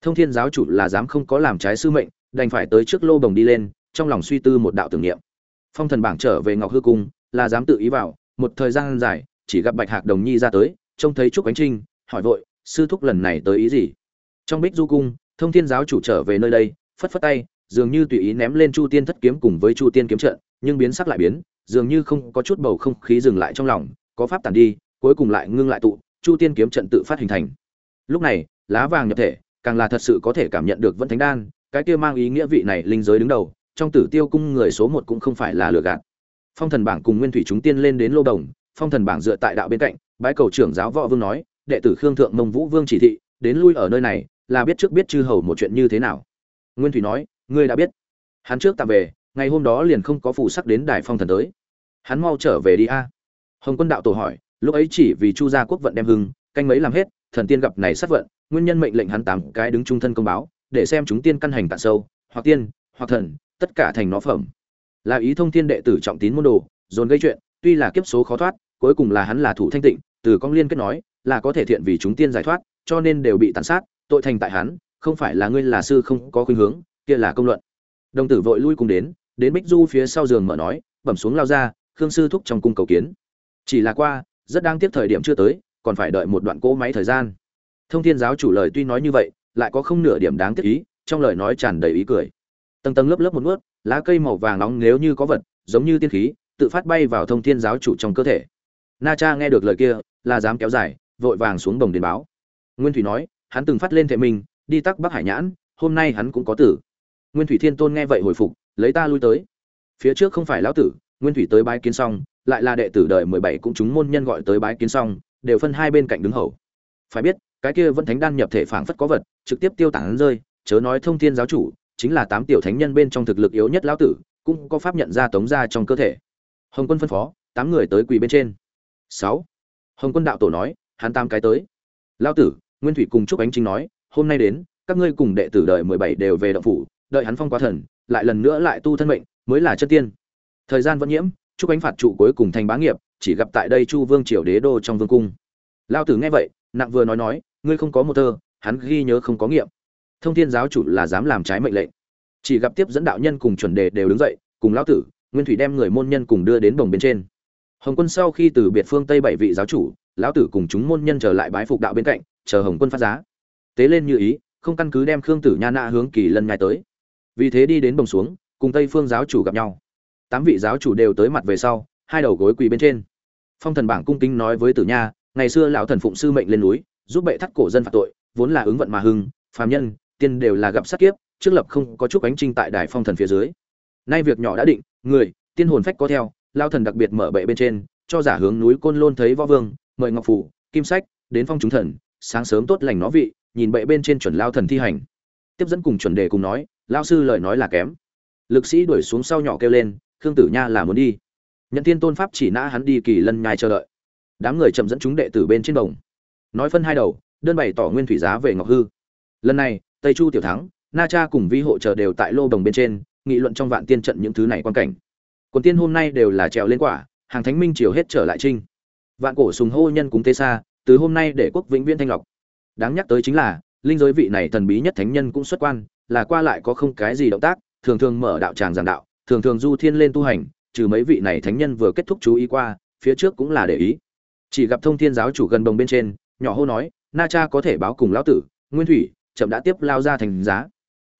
Thông thiên giáo chủ là dám không có làm trái sư mệnh, đành phải tới trước lô đồng đi lên, trong lòng suy tư một đạo tưởng niệm phong thần bảng trở về ngọc hư cung, là dám tự ý vào, một thời gian dài, chỉ gặp bạch hạc đồng nhi ra tới, trông thấy trúc ánh trinh, hỏi vội, sư thúc lần này tới ý gì? Trong bích du cung, thông thiên giáo chủ trở về nơi đây, phất phất tay, dường như tùy ý ném lên chu tiên thất kiếm cùng với chu tiên kiếm trận, nhưng biến sắc lại biến, dường như không có chút bầu không khí dừng lại trong lòng, có pháp tàn đi, cuối cùng lại ngưng lại tụ, chu tiên kiếm trận tự phát hình thành. Lúc này, lá vàng nhập thể, càng là thật sự có thể cảm nhận được vẫn thánh đan, cái kia mang ý nghĩa vị này linh giới đứng đầu trong tử tiêu cung người số một cũng không phải là lừa gạt. Phong thần bảng cùng nguyên thủy chúng tiên lên đến lô đồng, phong thần bảng dựa tại đạo bên cạnh, bái cầu trưởng giáo võ vương nói, đệ tử khương thượng mông vũ vương chỉ thị, đến lui ở nơi này, là biết trước biết chư hầu một chuyện như thế nào. Nguyên thủy nói, ngươi đã biết. Hắn trước tạm về, ngày hôm đó liền không có phủ sắc đến đài phong thần tới. Hắn mau trở về đi a. Hồng quân đạo tổ hỏi, lúc ấy chỉ vì chu gia quốc vận đem hưng, canh mấy làm hết, thần tiên gặp này sát vận, nguyên nhân mệnh lệnh hắn tám cái đứng trung thân công báo, để xem chúng tiên căn hành tạ sâu, hoặc tiên, hoặc thần tất cả thành nó phẩm. Là ý thông thiên đệ tử trọng tín môn đồ, dồn gây chuyện, tuy là kiếp số khó thoát, cuối cùng là hắn là thủ thanh tịnh, từ con liên kết nói, là có thể thiện vì chúng tiên giải thoát, cho nên đều bị tàn sát, tội thành tại hắn, không phải là ngươi là sư không có khuynh hướng, kia là công luận. Đồng tử vội lui cùng đến đến bích du phía sau giường mở nói, bẩm xuống lao ra, khương sư thúc trong cung cầu kiến. Chỉ là qua, rất đang tiếp thời điểm chưa tới, còn phải đợi một đoạn cỗ máy thời gian. Thông thiên giáo chủ lời tuy nói như vậy, lại có không nửa điểm đáng tiếc ý, trong lời nói tràn đầy ý cười tầng tầng lớp lớp một nuốt, lá cây màu vàng nóng nếu như có vật, giống như tiên khí, tự phát bay vào thông thiên giáo chủ trong cơ thể. Na cha nghe được lời kia, là dám kéo dài, vội vàng xuống đồng đến báo. Nguyên thủy nói, hắn từng phát lên thệ mình đi tắc bắc hải nhãn, hôm nay hắn cũng có tử. Nguyên thủy thiên tôn nghe vậy hồi phục, lấy ta lui tới. Phía trước không phải lão tử, nguyên thủy tới bái kiến xong, lại là đệ tử đời mười bảy cũng chúng môn nhân gọi tới bái kiến xong, đều phân hai bên cạnh đứng hầu. Phải biết, cái kia vẫn thánh đan nhập thể phảng phất có vật, trực tiếp tiêu tản rơi, chớ nói thông thiên giáo chủ chính là tám tiểu thánh nhân bên trong thực lực yếu nhất lão tử, cũng có pháp nhận ra tống ra trong cơ thể. Hồng quân phân phó, tám người tới quỳ bên trên. Sáu. Hồng quân đạo tổ nói, hắn tam cái tới. Lão tử, nguyên thủy cùng trúc ánh chính nói, hôm nay đến, các ngươi cùng đệ tử đời mười bảy đều về động phủ, đợi hắn phong quá thần, lại lần nữa lại tu thân mệnh, mới là chân tiên. Thời gian vẫn nhiễm chúc ánh phạt trụ cuối cùng thành bá nghiệp, chỉ gặp tại đây chu vương triều đế đô trong vương cung. Lao tử nghe vậy, nặng vừa nói nói, ngươi không có một thơ, hắn ghi nhớ không có nghiệm thông thiên giáo chủ là dám làm trái mệnh lệnh. Chỉ gặp tiếp dẫn đạo nhân cùng chuẩn đề đều đứng dậy, cùng lão tử, nguyên thủy đem người môn nhân cùng đưa đến bồng bên trên. Hồng quân sau khi từ biệt phương tây bảy vị giáo chủ, lão tử cùng chúng môn nhân trở lại bái phục đạo bên cạnh, chờ hồng quân phát giá. Tế lên như ý, không căn cứ đem khương tử nha nạ hướng kỳ lân nhai tới. Vì thế đi đến bồng xuống, cùng tây phương giáo chủ gặp nhau. Tám vị giáo chủ đều tới mặt về sau, hai đầu gối quỳ bên trên. Phong thần bảng cung kính nói với tử nha, ngày xưa lão thần phụng sư mệnh lên núi, giúp bệ thắt cổ dân phạt tội, vốn là ứng vận mà hưng, phàm nhân tiên đều là gặp sát kiếp, trước lập không có chút ánh trinh tại đài phong thần phía dưới. Nay việc nhỏ đã định, người, tiên hồn phách có theo, lao thần đặc biệt mở bệ bên trên, cho giả hướng núi côn lôn thấy võ vương, mời ngọc phủ, kim sách, đến phong chúng thần, sáng sớm tốt lành nó vị, nhìn bệ bên trên chuẩn lao thần thi hành. Tiếp dẫn cùng chuẩn đề cùng nói, lao sư lời nói là kém. Lực sĩ đuổi xuống sau nhỏ kêu lên, khương tử nha là muốn đi. Nhận tiên tôn pháp chỉ nã hắn đi kỳ lân nhai chờ đợi. Đám người chậm dẫn chúng đệ tử bên trên đồng nói phân hai đầu, đơn bày tỏ nguyên thủy giá về ngọc hư. Lần này tây chu tiểu thắng, na cha cùng vi hộ chờ đều tại lô đồng bên trên, nghị luận trong vạn tiên trận những thứ này quan cảnh. Quần tiên hôm nay đều là trèo lên quả, hàng thánh minh triều hết trở lại trinh. Vạn cổ sùng hô nhân cúng tê xa, từ hôm nay để quốc vĩnh viễn thanh lọc. Đáng nhắc tới chính là, linh giới vị này thần bí nhất thánh nhân cũng xuất quan, là qua lại có không cái gì động tác, thường thường mở đạo tràng giảng đạo, thường thường du thiên lên tu hành, trừ mấy vị này thánh nhân vừa kết thúc chú ý qua, phía trước cũng là để ý. Chỉ gặp thông thiên giáo chủ gần đồng bên trên, nhỏ hô nói, na cha có thể báo cùng lão tử, nguyên thủy chậm đã tiếp lao ra thành giá.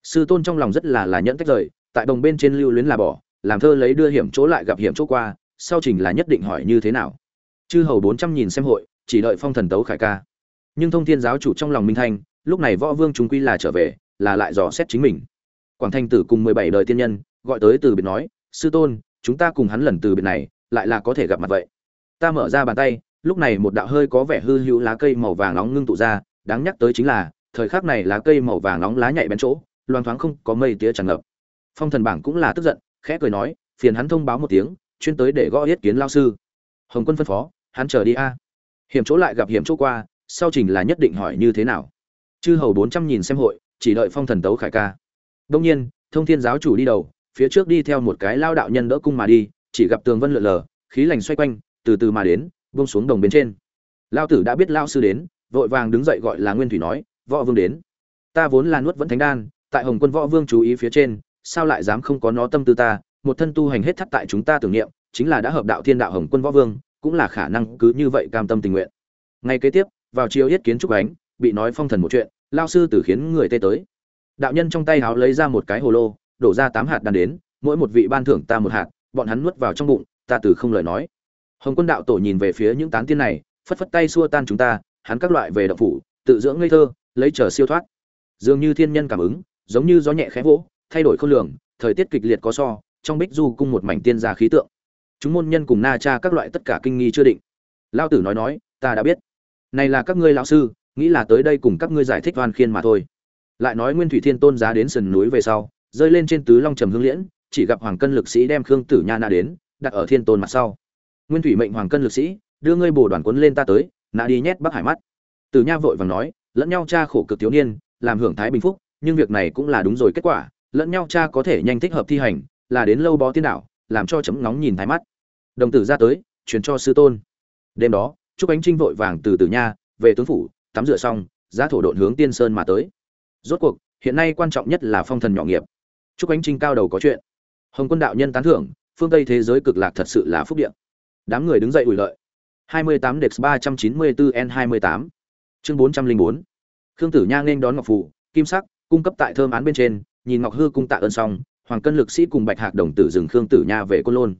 Sư tôn trong lòng rất là là nhẫn tách rời, tại đồng bên trên lưu luyến là bỏ, làm thơ lấy đưa hiểm chỗ lại gặp hiểm chỗ qua, sau trình là nhất định hỏi như thế nào. Chư hầu bốn trăm nghìn xem hội, chỉ đợi phong thần tấu khải ca. Nhưng thông thiên giáo chủ trong lòng minh thanh, lúc này võ vương chúng quy là trở về, là lại dò xét chính mình. Quảng thanh tử cùng mười bảy đời tiên nhân, gọi tới từ biệt nói, sư tôn, chúng ta cùng hắn lần từ biệt này, lại là có thể gặp mặt vậy? Ta mở ra bàn tay, lúc này một đạo hơi có vẻ hư hữu lá cây màu vàng nóng ngưng tụ ra, đáng nhắc tới chính là thời khắc này lá cây màu vàng nóng lá nhạy bén chỗ, loang thoáng không có mây tía tràn ngập. Phong thần bảng cũng là tức giận, khẽ cười nói, phiền hắn thông báo một tiếng, chuyên tới để gõ yết kiến lao sư. Hồng quân phân phó, hắn chờ đi a. Hiểm chỗ lại gặp hiểm chỗ qua, sau trình là nhất định hỏi như thế nào. Chư hầu bốn trăm nghìn xem hội, chỉ đợi phong thần tấu khải ca. Đông nhiên, thông thiên giáo chủ đi đầu, phía trước đi theo một cái lao đạo nhân đỡ cung mà đi, chỉ gặp tường vân lượn lờ, khí lành xoay quanh, từ từ mà đến, buông xuống đồng bên trên. Lao tử đã biết lao sư đến, vội vàng đứng dậy gọi là nguyên thủy nói võ vương đến. Ta vốn là nuốt vẫn thánh đan, tại hồng quân võ vương chú ý phía trên, sao lại dám không có nó tâm tư ta? Một thân tu hành hết thắt tại chúng ta tưởng niệm, chính là đã hợp đạo thiên đạo hồng quân võ vương, cũng là khả năng cứ như vậy cam tâm tình nguyện. Ngay kế tiếp, vào chiều yết kiến trúc ánh, bị nói phong thần một chuyện, lao sư tử khiến người tê tới. Đạo nhân trong tay háo lấy ra một cái hồ lô, đổ ra tám hạt đan đến, mỗi một vị ban thưởng ta một hạt, bọn hắn nuốt vào trong bụng, ta từ không lời nói. Hồng quân đạo tổ nhìn về phía những tán tiên này, phất phất tay xua tan chúng ta, hắn các loại về đạo phủ, tự dưỡng ngây thơ lấy chờ siêu thoát. Dường như thiên nhân cảm ứng, giống như gió nhẹ khẽ vỗ, thay đổi khôn lường, thời tiết kịch liệt có so, trong bích du cung một mảnh tiên gia khí tượng. Chúng môn nhân cùng na cha các loại tất cả kinh nghi chưa định. Lao tử nói nói, ta đã biết. Này là các ngươi lão sư, nghĩ là tới đây cùng các ngươi giải thích oan khiên mà thôi. Lại nói nguyên thủy thiên tôn giá đến sườn núi về sau, rơi lên trên tứ long trầm hương liễn, chỉ gặp hoàng cân lực sĩ đem khương tử nha na đến, đặt ở thiên tôn mặt sau. Nguyên thủy mệnh hoàng cân lực sĩ, đưa ngươi bồ đoàn quấn lên ta tới nã đi nhét bắc hải mắt. Tử nha vội vàng nói lẫn nhau cha khổ cực thiếu niên, làm hưởng thái bình phúc, nhưng việc này cũng là đúng rồi kết quả, lẫn nhau cha có thể nhanh thích hợp thi hành, là đến lâu bó tiên đảo làm cho chấm nóng nhìn thái mắt. Đồng tử ra tới, truyền cho sư tôn. Đêm đó chúc ánh trinh vội vàng từ tử nha, về tướng phủ, tắm rửa xong ra thổ độn hướng tiên sơn mà tới. Rốt cuộc, hiện nay quan trọng nhất là phong thần nhỏ nghiệp. Chúc ánh trinh cao đầu có chuyện. Hồng quân đạo nhân tán thưởng, phương tây thế giới cực lạc thật sự là phúc điện đám người đứng dậy ủi lợi. 28 Dex 394 N28 chương 404 Khương Tử Nha nên đón Ngọc Phù, kim sắc, cung cấp tại thơm án bên trên, nhìn Ngọc Hư cung tạ ơn xong, Hoàng Cân lực sĩ cùng Bạch Hạc đồng tử dừng Khương Tử Nha về Côn Lôn.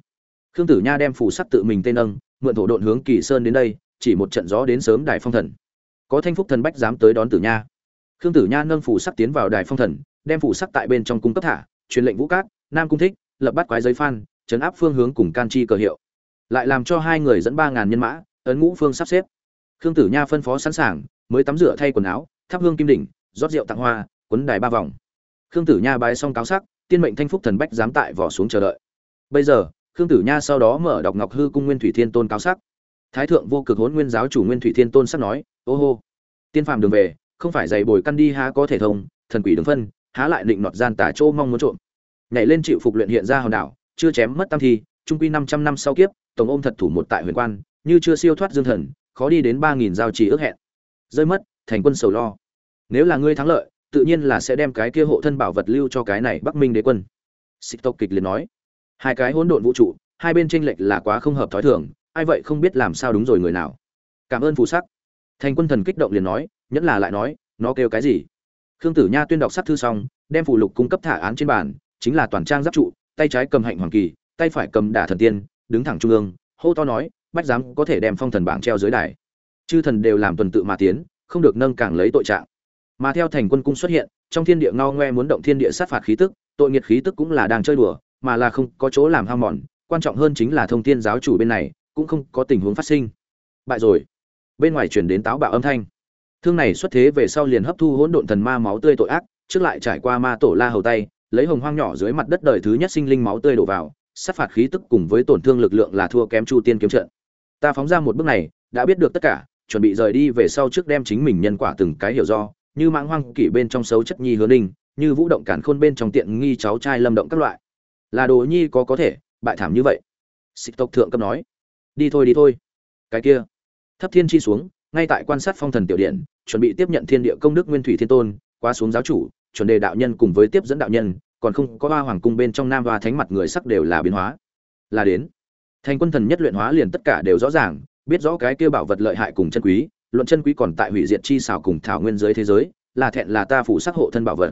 Khương Tử Nha đem phù sắc tự mình tên nâng, mượn thổ độn hướng Kỳ Sơn đến đây, chỉ một trận gió đến sớm đài phong thần. Có Thanh Phúc thần bách dám tới đón Tử Nha. Khương Tử Nha nâng phù sắc tiến vào đài phong thần, đem phù sắc tại bên trong cung cấp thả, truyền lệnh Vũ Cát, Nam cung thích, lập bắt quái giấy phan, trấn áp phương hướng cùng can chi cờ hiệu. Lại làm cho hai người dẫn 3000 nhân mã, ấn ngũ phương sắp xếp. Khương Tử Nha phân phó sẵn sàng, mới tắm rửa thay quần áo, thắp hương kim đỉnh, rót rượu tặng hoa, quấn đài ba vòng. Khương Tử Nha bái xong cáo sắc, tiên mệnh thanh phúc thần bách dám tại vỏ xuống chờ đợi. Bây giờ, Khương Tử Nha sau đó mở đọc Ngọc Hư cung Nguyên Thủy Thiên Tôn cáo sắc. Thái thượng vô cực hỗn nguyên giáo chủ Nguyên Thủy Thiên Tôn sắc nói, "Ô hô, tiên phàm đường về, không phải dày bồi căn đi há có thể thông, thần quỷ đứng phân, há lại định nọt gian tả chỗ mong muốn trộm." Nhảy lên chịu phục luyện hiện ra hòn đảo, chưa chém mất tam thi, trung quy 500 năm sau kiếp, tổng ôm thật thủ một tại huyền quan, như chưa siêu thoát dương thần, khó đi đến ba nghìn giao trì ước hẹn. Rơi mất, thành quân sầu lo. Nếu là ngươi thắng lợi, tự nhiên là sẽ đem cái kia hộ thân bảo vật lưu cho cái này Bắc Minh đế quân. Xích tộc kịch liền nói, hai cái hỗn độn vũ trụ, hai bên tranh lệch là quá không hợp thói thường, ai vậy không biết làm sao đúng rồi người nào. Cảm ơn phù sắc. Thành quân thần kích động liền nói, nhẫn là lại nói, nó kêu cái gì? Khương Tử Nha tuyên đọc sắc thư xong, đem phù lục cung cấp thả án trên bàn, chính là toàn trang giáp trụ, tay trái cầm hạnh hoàng kỳ, tay phải cầm đả thần tiên, đứng thẳng trung ương, hô to nói, bách giám có thể đem phong thần bảng treo dưới đài. Chư thần đều làm tuần tự mà tiến, không được nâng càng lấy tội trạng. Mà theo thành quân cung xuất hiện, trong thiên địa ngao ngoe muốn động thiên địa sát phạt khí tức, tội nghiệt khí tức cũng là đang chơi đùa, mà là không có chỗ làm ham mòn, quan trọng hơn chính là thông thiên giáo chủ bên này cũng không có tình huống phát sinh. Bại rồi. Bên ngoài truyền đến táo bạo âm thanh. Thương này xuất thế về sau liền hấp thu hỗn độn thần ma máu tươi tội ác, trước lại trải qua ma tổ la hầu tay, lấy hồng hoang nhỏ dưới mặt đất đời thứ nhất sinh linh máu tươi đổ vào, sát phạt khí tức cùng với tổn thương lực lượng là thua kém Chu Tiên kiếm trận. Ta phóng ra một bước này, đã biết được tất cả, chuẩn bị rời đi về sau trước đem chính mình nhân quả từng cái hiểu do, như mãng hoang kỷ bên trong xấu chất nhi hứa ninh như vũ động cản khôn bên trong tiện nghi cháu trai lâm động các loại. Là đồ nhi có có thể bại thảm như vậy. Xích tộc thượng cấp nói đi thôi đi thôi. Cái kia thấp thiên chi xuống ngay tại quan sát phong thần tiểu điện chuẩn bị tiếp nhận thiên địa công đức nguyên thủy thiên tôn qua xuống giáo chủ chuẩn đề đạo nhân cùng với tiếp dẫn đạo nhân còn không có ba hoàng cung bên trong nam hoa thánh mặt người sắc đều là biến hóa. Là đến. Thành quân thần nhất luyện hóa liền tất cả đều rõ ràng biết rõ cái kia bảo vật lợi hại cùng chân quý, luận chân quý còn tại hủy diệt chi xảo cùng thảo nguyên giới thế giới, là thẹn là ta phụ sắc hộ thân bảo vật.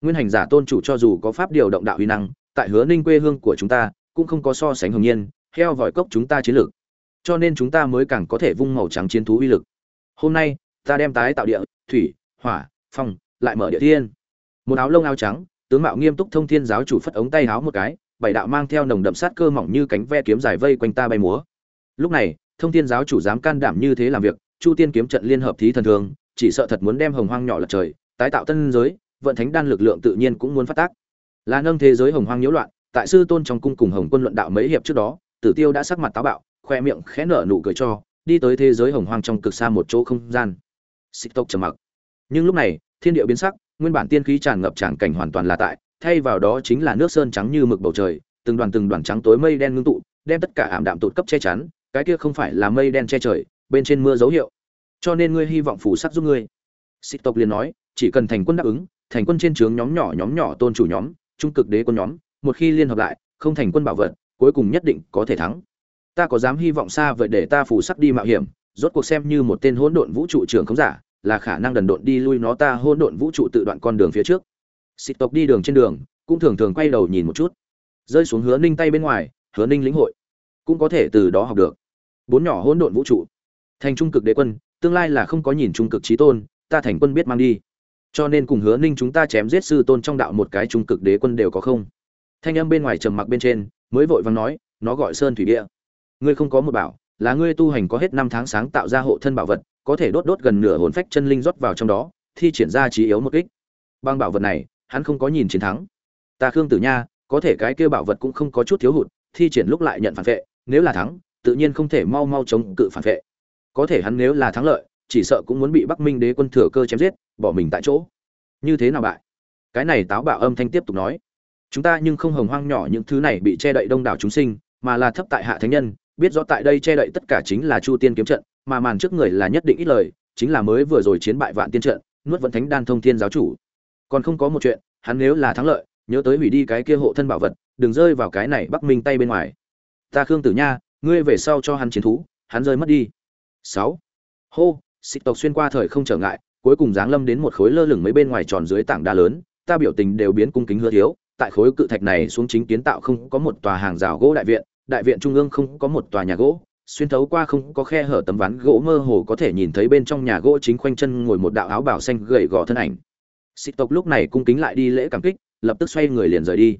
Nguyên hành giả tôn chủ cho dù có pháp điều động đạo uy năng, tại hứa ninh quê hương của chúng ta, cũng không có so sánh hồng nhiên theo vòi cốc chúng ta chiến lược. Cho nên chúng ta mới càng có thể vung màu trắng chiến thú uy lực. Hôm nay, ta đem tái tạo địa, thủy, hỏa, phong, lại mở địa thiên một áo lông áo trắng, tướng mạo nghiêm túc thông thiên giáo chủ phất ống tay áo một cái, bảy đạo mang theo nồng đậm sát cơ mỏng như cánh ve kiếm dài vây quanh ta bay múa. Lúc này thông thiên giáo chủ dám can đảm như thế làm việc, chu tiên kiếm trận liên hợp thí thần thường, chỉ sợ thật muốn đem hồng hoang nhỏ lật trời, tái tạo tân giới, vận thánh đan lực lượng tự nhiên cũng muốn phát tác. Là nâng thế giới hồng hoang nhiễu loạn, tại sư tôn trong cung cùng hồng quân luận đạo mấy hiệp trước đó, tử tiêu đã sắc mặt táo bạo, khoe miệng khẽ nở nụ cười cho, đi tới thế giới hồng hoang trong cực xa một chỗ không gian. Xích tộc trầm mặc. Nhưng lúc này, thiên địa biến sắc, nguyên bản tiên khí tràn ngập tràn cảnh hoàn toàn là tại, thay vào đó chính là nước sơn trắng như mực bầu trời, từng đoàn từng đoàn trắng tối mây đen ngưng tụ, đem tất cả ảm đạm tụt cấp che chắn cái kia không phải là mây đen che trời, bên trên mưa dấu hiệu. Cho nên ngươi hy vọng phủ sắc giúp ngươi. Xích tộc liền nói, chỉ cần thành quân đáp ứng, thành quân trên trướng nhóm nhỏ nhóm nhỏ tôn chủ nhóm, trung cực đế quân nhóm, một khi liên hợp lại, không thành quân bảo vật, cuối cùng nhất định có thể thắng. Ta có dám hy vọng xa vậy để ta phủ sắc đi mạo hiểm, rốt cuộc xem như một tên hỗn độn vũ trụ trưởng không giả, là khả năng đần độn đi lui nó ta hỗn độn vũ trụ tự đoạn con đường phía trước. Xịt tộc đi đường trên đường, cũng thường thường quay đầu nhìn một chút. Rơi xuống hứa ninh tay bên ngoài, hứa ninh lĩnh hội cũng có thể từ đó học được. Bốn nhỏ hỗn độn vũ trụ. Thành trung cực đế quân, tương lai là không có nhìn trung cực trí tôn, ta thành quân biết mang đi. Cho nên cùng hứa ninh chúng ta chém giết sư tôn trong đạo một cái trung cực đế quân đều có không? Thanh âm bên ngoài trầm mặc bên trên, mới vội vàng nói, nó gọi sơn thủy địa. Ngươi không có một bảo, là ngươi tu hành có hết năm tháng sáng tạo ra hộ thân bảo vật, có thể đốt đốt gần nửa hồn phách chân linh rót vào trong đó, thi triển ra trí yếu một kích. Bằng bảo vật này, hắn không có nhìn chiến thắng. Ta khương tử nha, có thể cái kia bảo vật cũng không có chút thiếu hụt, thi triển lúc lại nhận phản vệ nếu là thắng, tự nhiên không thể mau mau chống cự phản vệ. Có thể hắn nếu là thắng lợi, chỉ sợ cũng muốn bị bắc minh đế quân thừa cơ chém giết, bỏ mình tại chỗ. Như thế nào bại? Cái này táo bạo âm thanh tiếp tục nói. Chúng ta nhưng không hồng hoang nhỏ những thứ này bị che đậy đông đảo chúng sinh, mà là thấp tại hạ thánh nhân, biết rõ tại đây che đậy tất cả chính là chu tiên kiếm trận, mà màn trước người là nhất định ít lời, chính là mới vừa rồi chiến bại vạn tiên trận, nuốt vẫn thánh đan thông thiên giáo chủ. Còn không có một chuyện, hắn nếu là thắng lợi, nhớ tới hủy đi cái kia hộ thân bảo vật, đừng rơi vào cái này bắc minh tay bên ngoài ta khương tử nha, ngươi về sau cho hắn chiến thú, hắn rơi mất đi. Sáu. Hô xịt tộc xuyên qua thời không trở ngại, cuối cùng giáng lâm đến một khối lơ lửng mấy bên ngoài tròn dưới tảng đá lớn, ta biểu tình đều biến cung kính hứa thiếu, tại khối cự thạch này xuống chính kiến tạo không có một tòa hàng rào gỗ đại viện đại viện trung ương không có một tòa nhà gỗ, xuyên thấu qua không có khe hở tấm ván gỗ mơ hồ có thể nhìn thấy bên trong nhà gỗ chính khoanh chân ngồi một đạo áo bảo xanh gầy gò thân ảnh. Xịt tộc lúc này cung kính lại đi lễ cảm kích, lập tức xoay người liền rời đi.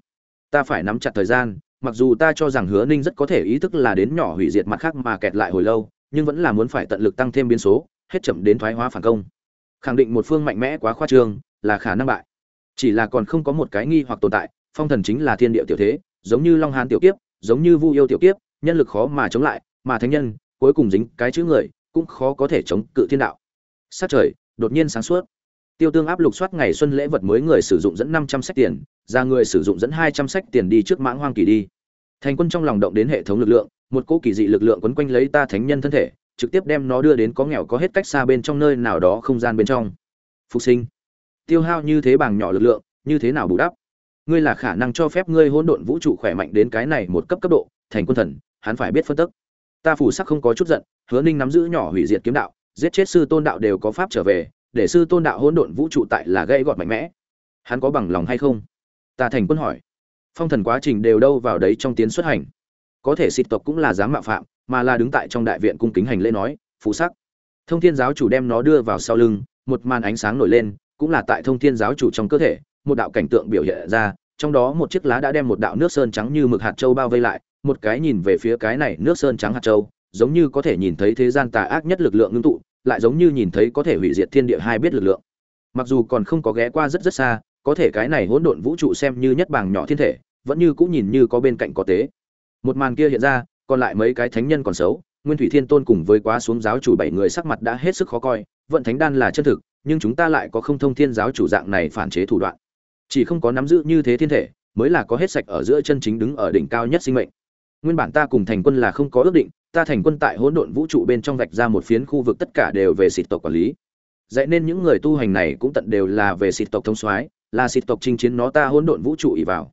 Ta phải nắm chặt thời gian mặc dù ta cho rằng hứa ninh rất có thể ý thức là đến nhỏ hủy diệt mặt khác mà kẹt lại hồi lâu, nhưng vẫn là muốn phải tận lực tăng thêm biến số, hết chậm đến thoái hóa phản công. Khẳng định một phương mạnh mẽ quá khoa trương, là khả năng bại. Chỉ là còn không có một cái nghi hoặc tồn tại, phong thần chính là thiên địa tiểu thế, giống như long hán tiểu kiếp, giống như vu yêu tiểu kiếp, nhân lực khó mà chống lại, mà thánh nhân, cuối cùng dính cái chữ người, cũng khó có thể chống cự thiên đạo. Sát trời, đột nhiên sáng suốt. Tiêu tương áp lục soát ngày xuân lễ vật mới người sử dụng dẫn năm trăm sách tiền ra người sử dụng dẫn hai trăm sách tiền đi trước mãng hoang kỳ đi. Thành quân trong lòng động đến hệ thống lực lượng, một cỗ kỳ dị lực lượng quấn quanh lấy ta thánh nhân thân thể, trực tiếp đem nó đưa đến có nghèo có hết cách xa bên trong nơi nào đó không gian bên trong. Phục sinh. Tiêu hao như thế bằng nhỏ lực lượng, như thế nào bù đắp? Ngươi là khả năng cho phép ngươi hỗn độn vũ trụ khỏe mạnh đến cái này một cấp cấp độ, thành quân thần, hắn phải biết phân tức. Ta phủ sắc không có chút giận, hứa ninh nắm giữ nhỏ hủy diệt kiếm đạo, giết chết sư tôn đạo đều có pháp trở về, để sư tôn đạo hỗn độn vũ trụ tại là gây gọt mạnh mẽ. Hắn có bằng lòng hay không? Ta thành quân hỏi. Phong thần quá trình đều đâu vào đấy trong tiến xuất hành. Có thể xịt tộc cũng là dám mạo phạm, mà là đứng tại trong đại viện cung kính hành lễ nói phú sắc. Thông thiên giáo chủ đem nó đưa vào sau lưng, một màn ánh sáng nổi lên, cũng là tại thông thiên giáo chủ trong cơ thể, một đạo cảnh tượng biểu hiện ra, trong đó một chiếc lá đã đem một đạo nước sơn trắng như mực hạt châu bao vây lại, một cái nhìn về phía cái này nước sơn trắng hạt châu, giống như có thể nhìn thấy thế gian tà ác nhất lực lượng ngưng tụ, lại giống như nhìn thấy có thể hủy diệt thiên địa hai biết lực lượng. Mặc dù còn không có ghé qua rất rất xa có thể cái này hỗn độn vũ trụ xem như nhất bảng nhỏ thiên thể, vẫn như cũng nhìn như có bên cạnh có tế. Một màn kia hiện ra, còn lại mấy cái thánh nhân còn xấu, nguyên thủy thiên tôn cùng với quá xuống giáo chủ bảy người sắc mặt đã hết sức khó coi, vận thánh đan là chân thực, nhưng chúng ta lại có không thông thiên giáo chủ dạng này phản chế thủ đoạn. Chỉ không có nắm giữ như thế thiên thể, mới là có hết sạch ở giữa chân chính đứng ở đỉnh cao nhất sinh mệnh. Nguyên bản ta cùng thành quân là không có ước định, ta thành quân tại hỗn độn vũ trụ bên trong vạch ra một phiến khu vực tất cả đều về xịt tộc quản lý. Dạy nên những người tu hành này cũng tận đều là về xịt tộc thông soái là xịt tộc chinh chiến nó ta hỗn độn vũ trụ ỉ vào.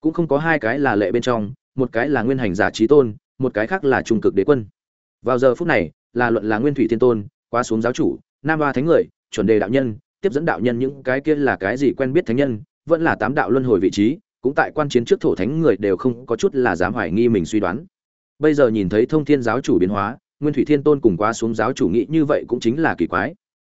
Cũng không có hai cái là lệ bên trong, một cái là nguyên hành giả trí tôn, một cái khác là trung cực đế quân. Vào giờ phút này, là luận là nguyên thủy thiên tôn qua xuống giáo chủ, nam ba thánh người, chuẩn đề đạo nhân, tiếp dẫn đạo nhân những cái kia là cái gì quen biết thánh nhân, vẫn là tám đạo luân hồi vị trí, cũng tại quan chiến trước thổ thánh người đều không có chút là dám hoài nghi mình suy đoán. Bây giờ nhìn thấy thông thiên giáo chủ biến hóa, nguyên thủy thiên tôn cùng qua xuống giáo chủ nghĩ như vậy cũng chính là kỳ quái.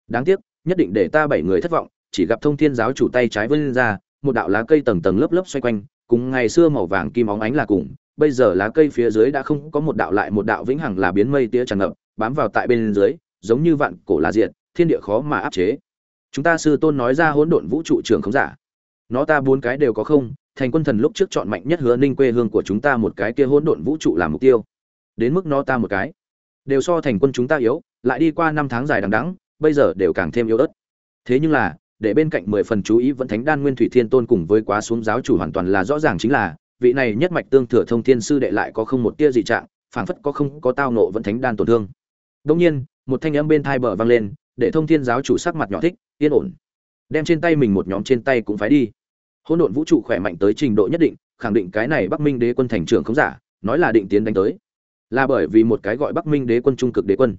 Đáng tiếc, nhất định để ta bảy người thất vọng chỉ gặp thông thiên giáo chủ tay trái vươn ra, một đạo lá cây tầng tầng lớp lớp xoay quanh, cùng ngày xưa màu vàng kim óng ánh là cùng, bây giờ lá cây phía dưới đã không có một đạo lại một đạo vĩnh hằng là biến mây tía tràn ngập, bám vào tại bên dưới, giống như vạn cổ là diện thiên địa khó mà áp chế. Chúng ta sư tôn nói ra hỗn độn vũ trụ trường không giả. Nó ta bốn cái đều có không, thành quân thần lúc trước chọn mạnh nhất hứa ninh quê hương của chúng ta một cái kia hỗn độn vũ trụ làm mục tiêu. Đến mức nó ta một cái. Đều so thành quân chúng ta yếu, lại đi qua năm tháng dài đằng đẵng, bây giờ đều càng thêm yếu ớt. Thế nhưng là để bên cạnh mười phần chú ý vẫn thánh đan nguyên thủy thiên tôn cùng với quá xuống giáo chủ hoàn toàn là rõ ràng chính là, vị này nhất mạch tương thừa thông thiên sư đệ lại có không một tia dị trạng, phảng phất có không có tao nộ vẫn thánh đan tổn thương. Đông nhiên, một thanh âm bên thai bờ vang lên, để thông thiên giáo chủ sắc mặt nhỏ thích, yên ổn. Đem trên tay mình một nhóm trên tay cũng phải đi. Hỗn độn vũ trụ khỏe mạnh tới trình độ nhất định, khẳng định cái này bắc minh đế quân thành trưởng không giả, nói là định tiến đánh tới. Là bởi vì một cái gọi bắc minh đế quân trung cực đế quân.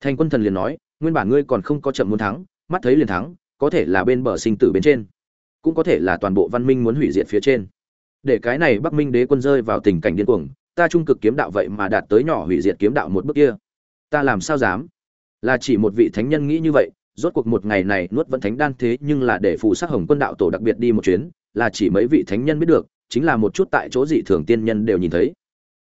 Thành quân thần liền nói, nguyên bản ngươi còn không có chậm muốn thắng, mắt thấy liền thắng có thể là bên bờ sinh tử bên trên, cũng có thể là toàn bộ văn minh muốn hủy diệt phía trên. Để cái này bắc minh đế quân rơi vào tình cảnh điên cuồng, ta trung cực kiếm đạo vậy mà đạt tới nhỏ hủy diệt kiếm đạo một bước kia. Ta làm sao dám? Là chỉ một vị thánh nhân nghĩ như vậy, rốt cuộc một ngày này nuốt vẫn thánh đan thế nhưng là để phù sắc hồng quân đạo tổ đặc biệt đi một chuyến, là chỉ mấy vị thánh nhân biết được, chính là một chút tại chỗ dị thường tiên nhân đều nhìn thấy.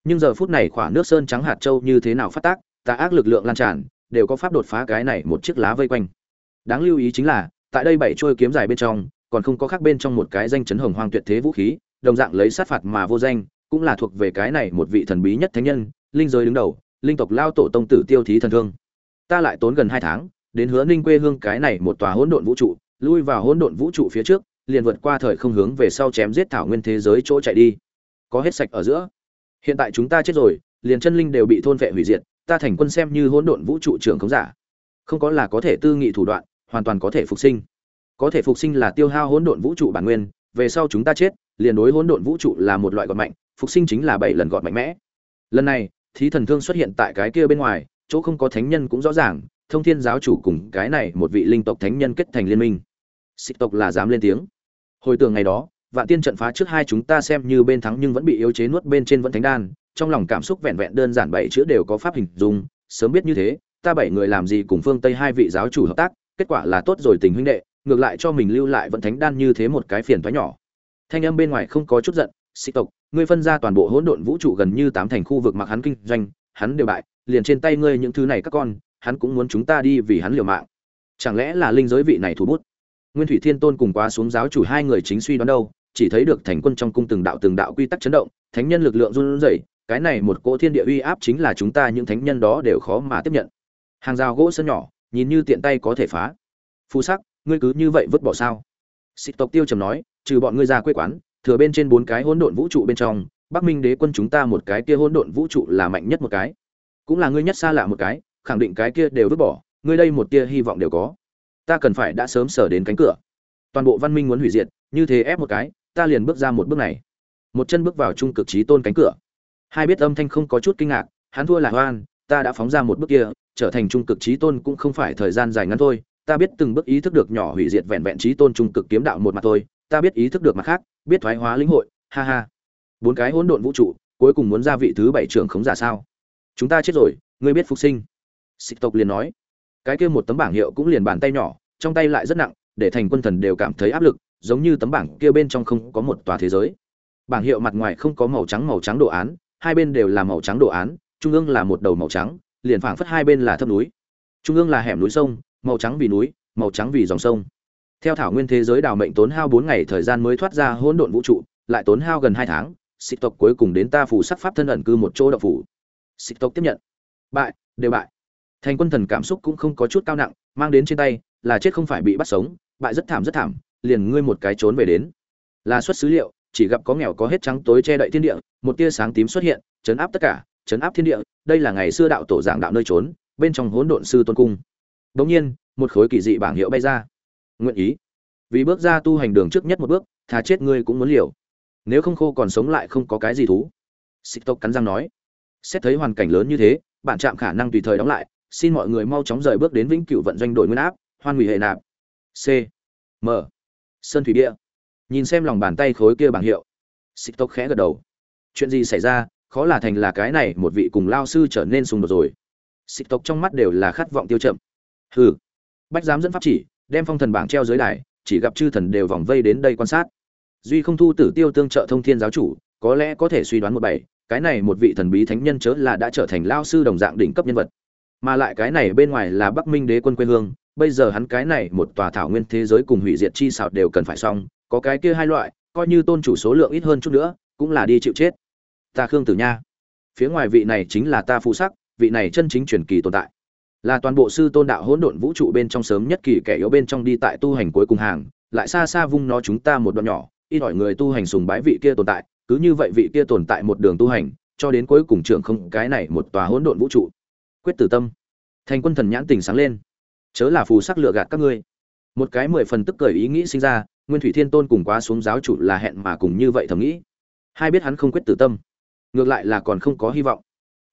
Nhưng giờ phút này khỏa nước sơn trắng hạt châu như thế nào phát tác tà ác lực lượng lan tràn, đều có pháp đột phá cái này một chiếc lá vây quanh. Đáng lưu ý chính là tại đây bảy trôi kiếm dài bên trong, còn không có khác bên trong một cái danh chấn hồng hoang tuyệt thế vũ khí, đồng dạng lấy sát phạt mà vô danh, cũng là thuộc về cái này một vị thần bí nhất thánh nhân, linh giới đứng đầu, linh tộc lao tổ tông tử tiêu thí thần thương. Ta lại tốn gần hai tháng, đến hứa ninh quê hương cái này một tòa hỗn độn vũ trụ, lui vào hỗn độn vũ trụ phía trước, liền vượt qua thời không hướng về sau chém giết thảo nguyên thế giới chỗ chạy đi. Có hết sạch ở giữa. Hiện tại chúng ta chết rồi, liền chân linh đều bị thôn vệ hủy diệt, ta thành quân xem như hỗn độn vũ trụ trưởng khống giả. Không có là có thể tư nghị thủ đoạn hoàn toàn có thể phục sinh. Có thể phục sinh là tiêu hao hỗn độn vũ trụ bản nguyên, về sau chúng ta chết, liền đối hỗn độn vũ trụ là một loại gọt mạnh, phục sinh chính là bảy lần gọt mạnh mẽ. Lần này, thí thần thương xuất hiện tại cái kia bên ngoài, chỗ không có thánh nhân cũng rõ ràng, thông thiên giáo chủ cùng cái này một vị linh tộc thánh nhân kết thành liên minh. Xích tộc là dám lên tiếng. Hồi tưởng ngày đó, vạn tiên trận phá trước hai chúng ta xem như bên thắng nhưng vẫn bị yếu chế nuốt bên trên vẫn thánh đan, trong lòng cảm xúc vẹn vẹn đơn giản bảy chữ đều có pháp hình dung, sớm biết như thế, ta bảy người làm gì cùng phương tây hai vị giáo chủ hợp tác kết quả là tốt rồi tình huynh đệ, ngược lại cho mình lưu lại vẫn thánh đan như thế một cái phiền toái nhỏ. Thanh âm bên ngoài không có chút giận Sĩ tộc, ngươi phân ra toàn bộ hỗn độn vũ trụ gần như tám thành khu vực mặc hắn kinh doanh, hắn đều bại, liền trên tay ngươi những thứ này các con, hắn cũng muốn chúng ta đi vì hắn liều mạng. Chẳng lẽ là linh giới vị này thủ bút? Nguyên thủy thiên tôn cùng quá xuống giáo chủ hai người chính suy đoán đâu, chỉ thấy được thành quân trong cung từng đạo từng đạo quy tắc chấn động, thánh nhân lực lượng run rẩy, cái này một cỗ thiên địa uy áp chính là chúng ta những thánh nhân đó đều khó mà tiếp nhận. Hàng rào gỗ sân nhỏ nhìn như tiện tay có thể phá. Phù sắc, ngươi cứ như vậy vứt bỏ sao? Xịt tộc tiêu trầm nói, trừ bọn ngươi ra quê quán, thừa bên trên bốn cái hỗn độn vũ trụ bên trong, bắc minh đế quân chúng ta một cái kia hỗn độn vũ trụ là mạnh nhất một cái. Cũng là ngươi nhất xa lạ một cái, khẳng định cái kia đều vứt bỏ, ngươi đây một tia hy vọng đều có. Ta cần phải đã sớm sở đến cánh cửa. Toàn bộ văn minh muốn hủy diệt, như thế ép một cái, ta liền bước ra một bước này. Một chân bước vào trung cực trí tôn cánh cửa. Hai biết âm thanh không có chút kinh ngạc, hắn thua là hoan ta đã phóng ra một bước kia, trở thành trung cực trí tôn cũng không phải thời gian dài ngắn thôi. Ta biết từng bước ý thức được nhỏ hủy diệt vẹn vẹn trí tôn trung cực kiếm đạo một mặt thôi. Ta biết ý thức được mặt khác, biết thoái hóa lĩnh hội. Ha ha. Bốn cái hỗn độn vũ trụ, cuối cùng muốn ra vị thứ bảy trưởng khống giả sao? Chúng ta chết rồi, ngươi biết phục sinh. Xích tộc liền nói. Cái kia một tấm bảng hiệu cũng liền bàn tay nhỏ, trong tay lại rất nặng, để thành quân thần đều cảm thấy áp lực, giống như tấm bảng kia bên trong không có một tòa thế giới. Bảng hiệu mặt ngoài không có màu trắng màu trắng đồ án, hai bên đều là màu trắng đồ án trung ương là một đầu màu trắng, liền phảng phất hai bên là thấp núi. Trung ương là hẻm núi sông, màu trắng vì núi, màu trắng vì dòng sông. Theo thảo nguyên thế giới đào mệnh tốn hao bốn ngày thời gian mới thoát ra hỗn độn vũ trụ, lại tốn hao gần hai tháng, xích tộc cuối cùng đến ta phủ sắc pháp thân ẩn cư một chỗ đậu phủ. Xích tộc tiếp nhận. Bại, đều bại. Thành quân thần cảm xúc cũng không có chút cao nặng, mang đến trên tay, là chết không phải bị bắt sống, bại rất thảm rất thảm, liền ngươi một cái trốn về đến. Là xuất xứ liệu, chỉ gặp có nghèo có hết trắng tối che đậy thiên địa, một tia sáng tím xuất hiện, chấn áp tất cả chấn áp thiên địa, đây là ngày xưa đạo tổ giảng đạo nơi trốn, bên trong hỗn độn sư tôn cung. Đống nhiên, một khối kỳ dị bảng hiệu bay ra. Nguyện ý. Vì bước ra tu hành đường trước nhất một bước, thà chết ngươi cũng muốn liều. Nếu không khô còn sống lại không có cái gì thú. Xích tộc cắn răng nói. Xét thấy hoàn cảnh lớn như thế bạn chạm khả năng tùy thời đóng lại, xin mọi người mau chóng rời bước đến vĩnh cửu vận doanh đổi nguyên áp, hoan hủy hệ nạp. C. M. Sơn thủy địa. Nhìn xem lòng bàn tay khối kia bảng hiệu. Xích tộc khẽ gật đầu. Chuyện gì xảy ra khó là thành là cái này một vị cùng lao sư trở nên xung đột rồi. Xịt tộc trong mắt đều là khát vọng tiêu chậm. Hừ. Bách giám dẫn pháp chỉ, đem phong thần bảng treo dưới đài, chỉ gặp chư thần đều vòng vây đến đây quan sát. Duy không thu tử tiêu tương trợ thông thiên giáo chủ, có lẽ có thể suy đoán một bảy, cái này một vị thần bí thánh nhân chớ là đã trở thành lao sư đồng dạng đỉnh cấp nhân vật. Mà lại cái này bên ngoài là bắc minh đế quân quê hương, bây giờ hắn cái này một tòa thảo nguyên thế giới cùng hủy diệt chi xảo đều cần phải xong, có cái kia hai loại, coi như tôn chủ số lượng ít hơn chút nữa, cũng là đi chịu chết ta khương tử nha. Phía ngoài vị này chính là ta phụ sắc, vị này chân chính truyền kỳ tồn tại. Là toàn bộ sư tôn đạo hỗn độn vũ trụ bên trong sớm nhất kỳ kẻ yếu bên trong đi tại tu hành cuối cùng hàng, lại xa xa vung nó chúng ta một đoạn nhỏ, ít hỏi người tu hành sùng bái vị kia tồn tại, cứ như vậy vị kia tồn tại một đường tu hành, cho đến cuối cùng trưởng không cái này một tòa hỗn độn vũ trụ. Quyết tử tâm. Thành quân thần nhãn tình sáng lên. Chớ là phù sắc lựa gạt các ngươi. Một cái mười phần tức cười ý nghĩ sinh ra, nguyên thủy thiên tôn cùng quá xuống giáo chủ là hẹn mà cùng như vậy thầm nghĩ. Hai biết hắn không quyết tử tâm ngược lại là còn không có hy vọng.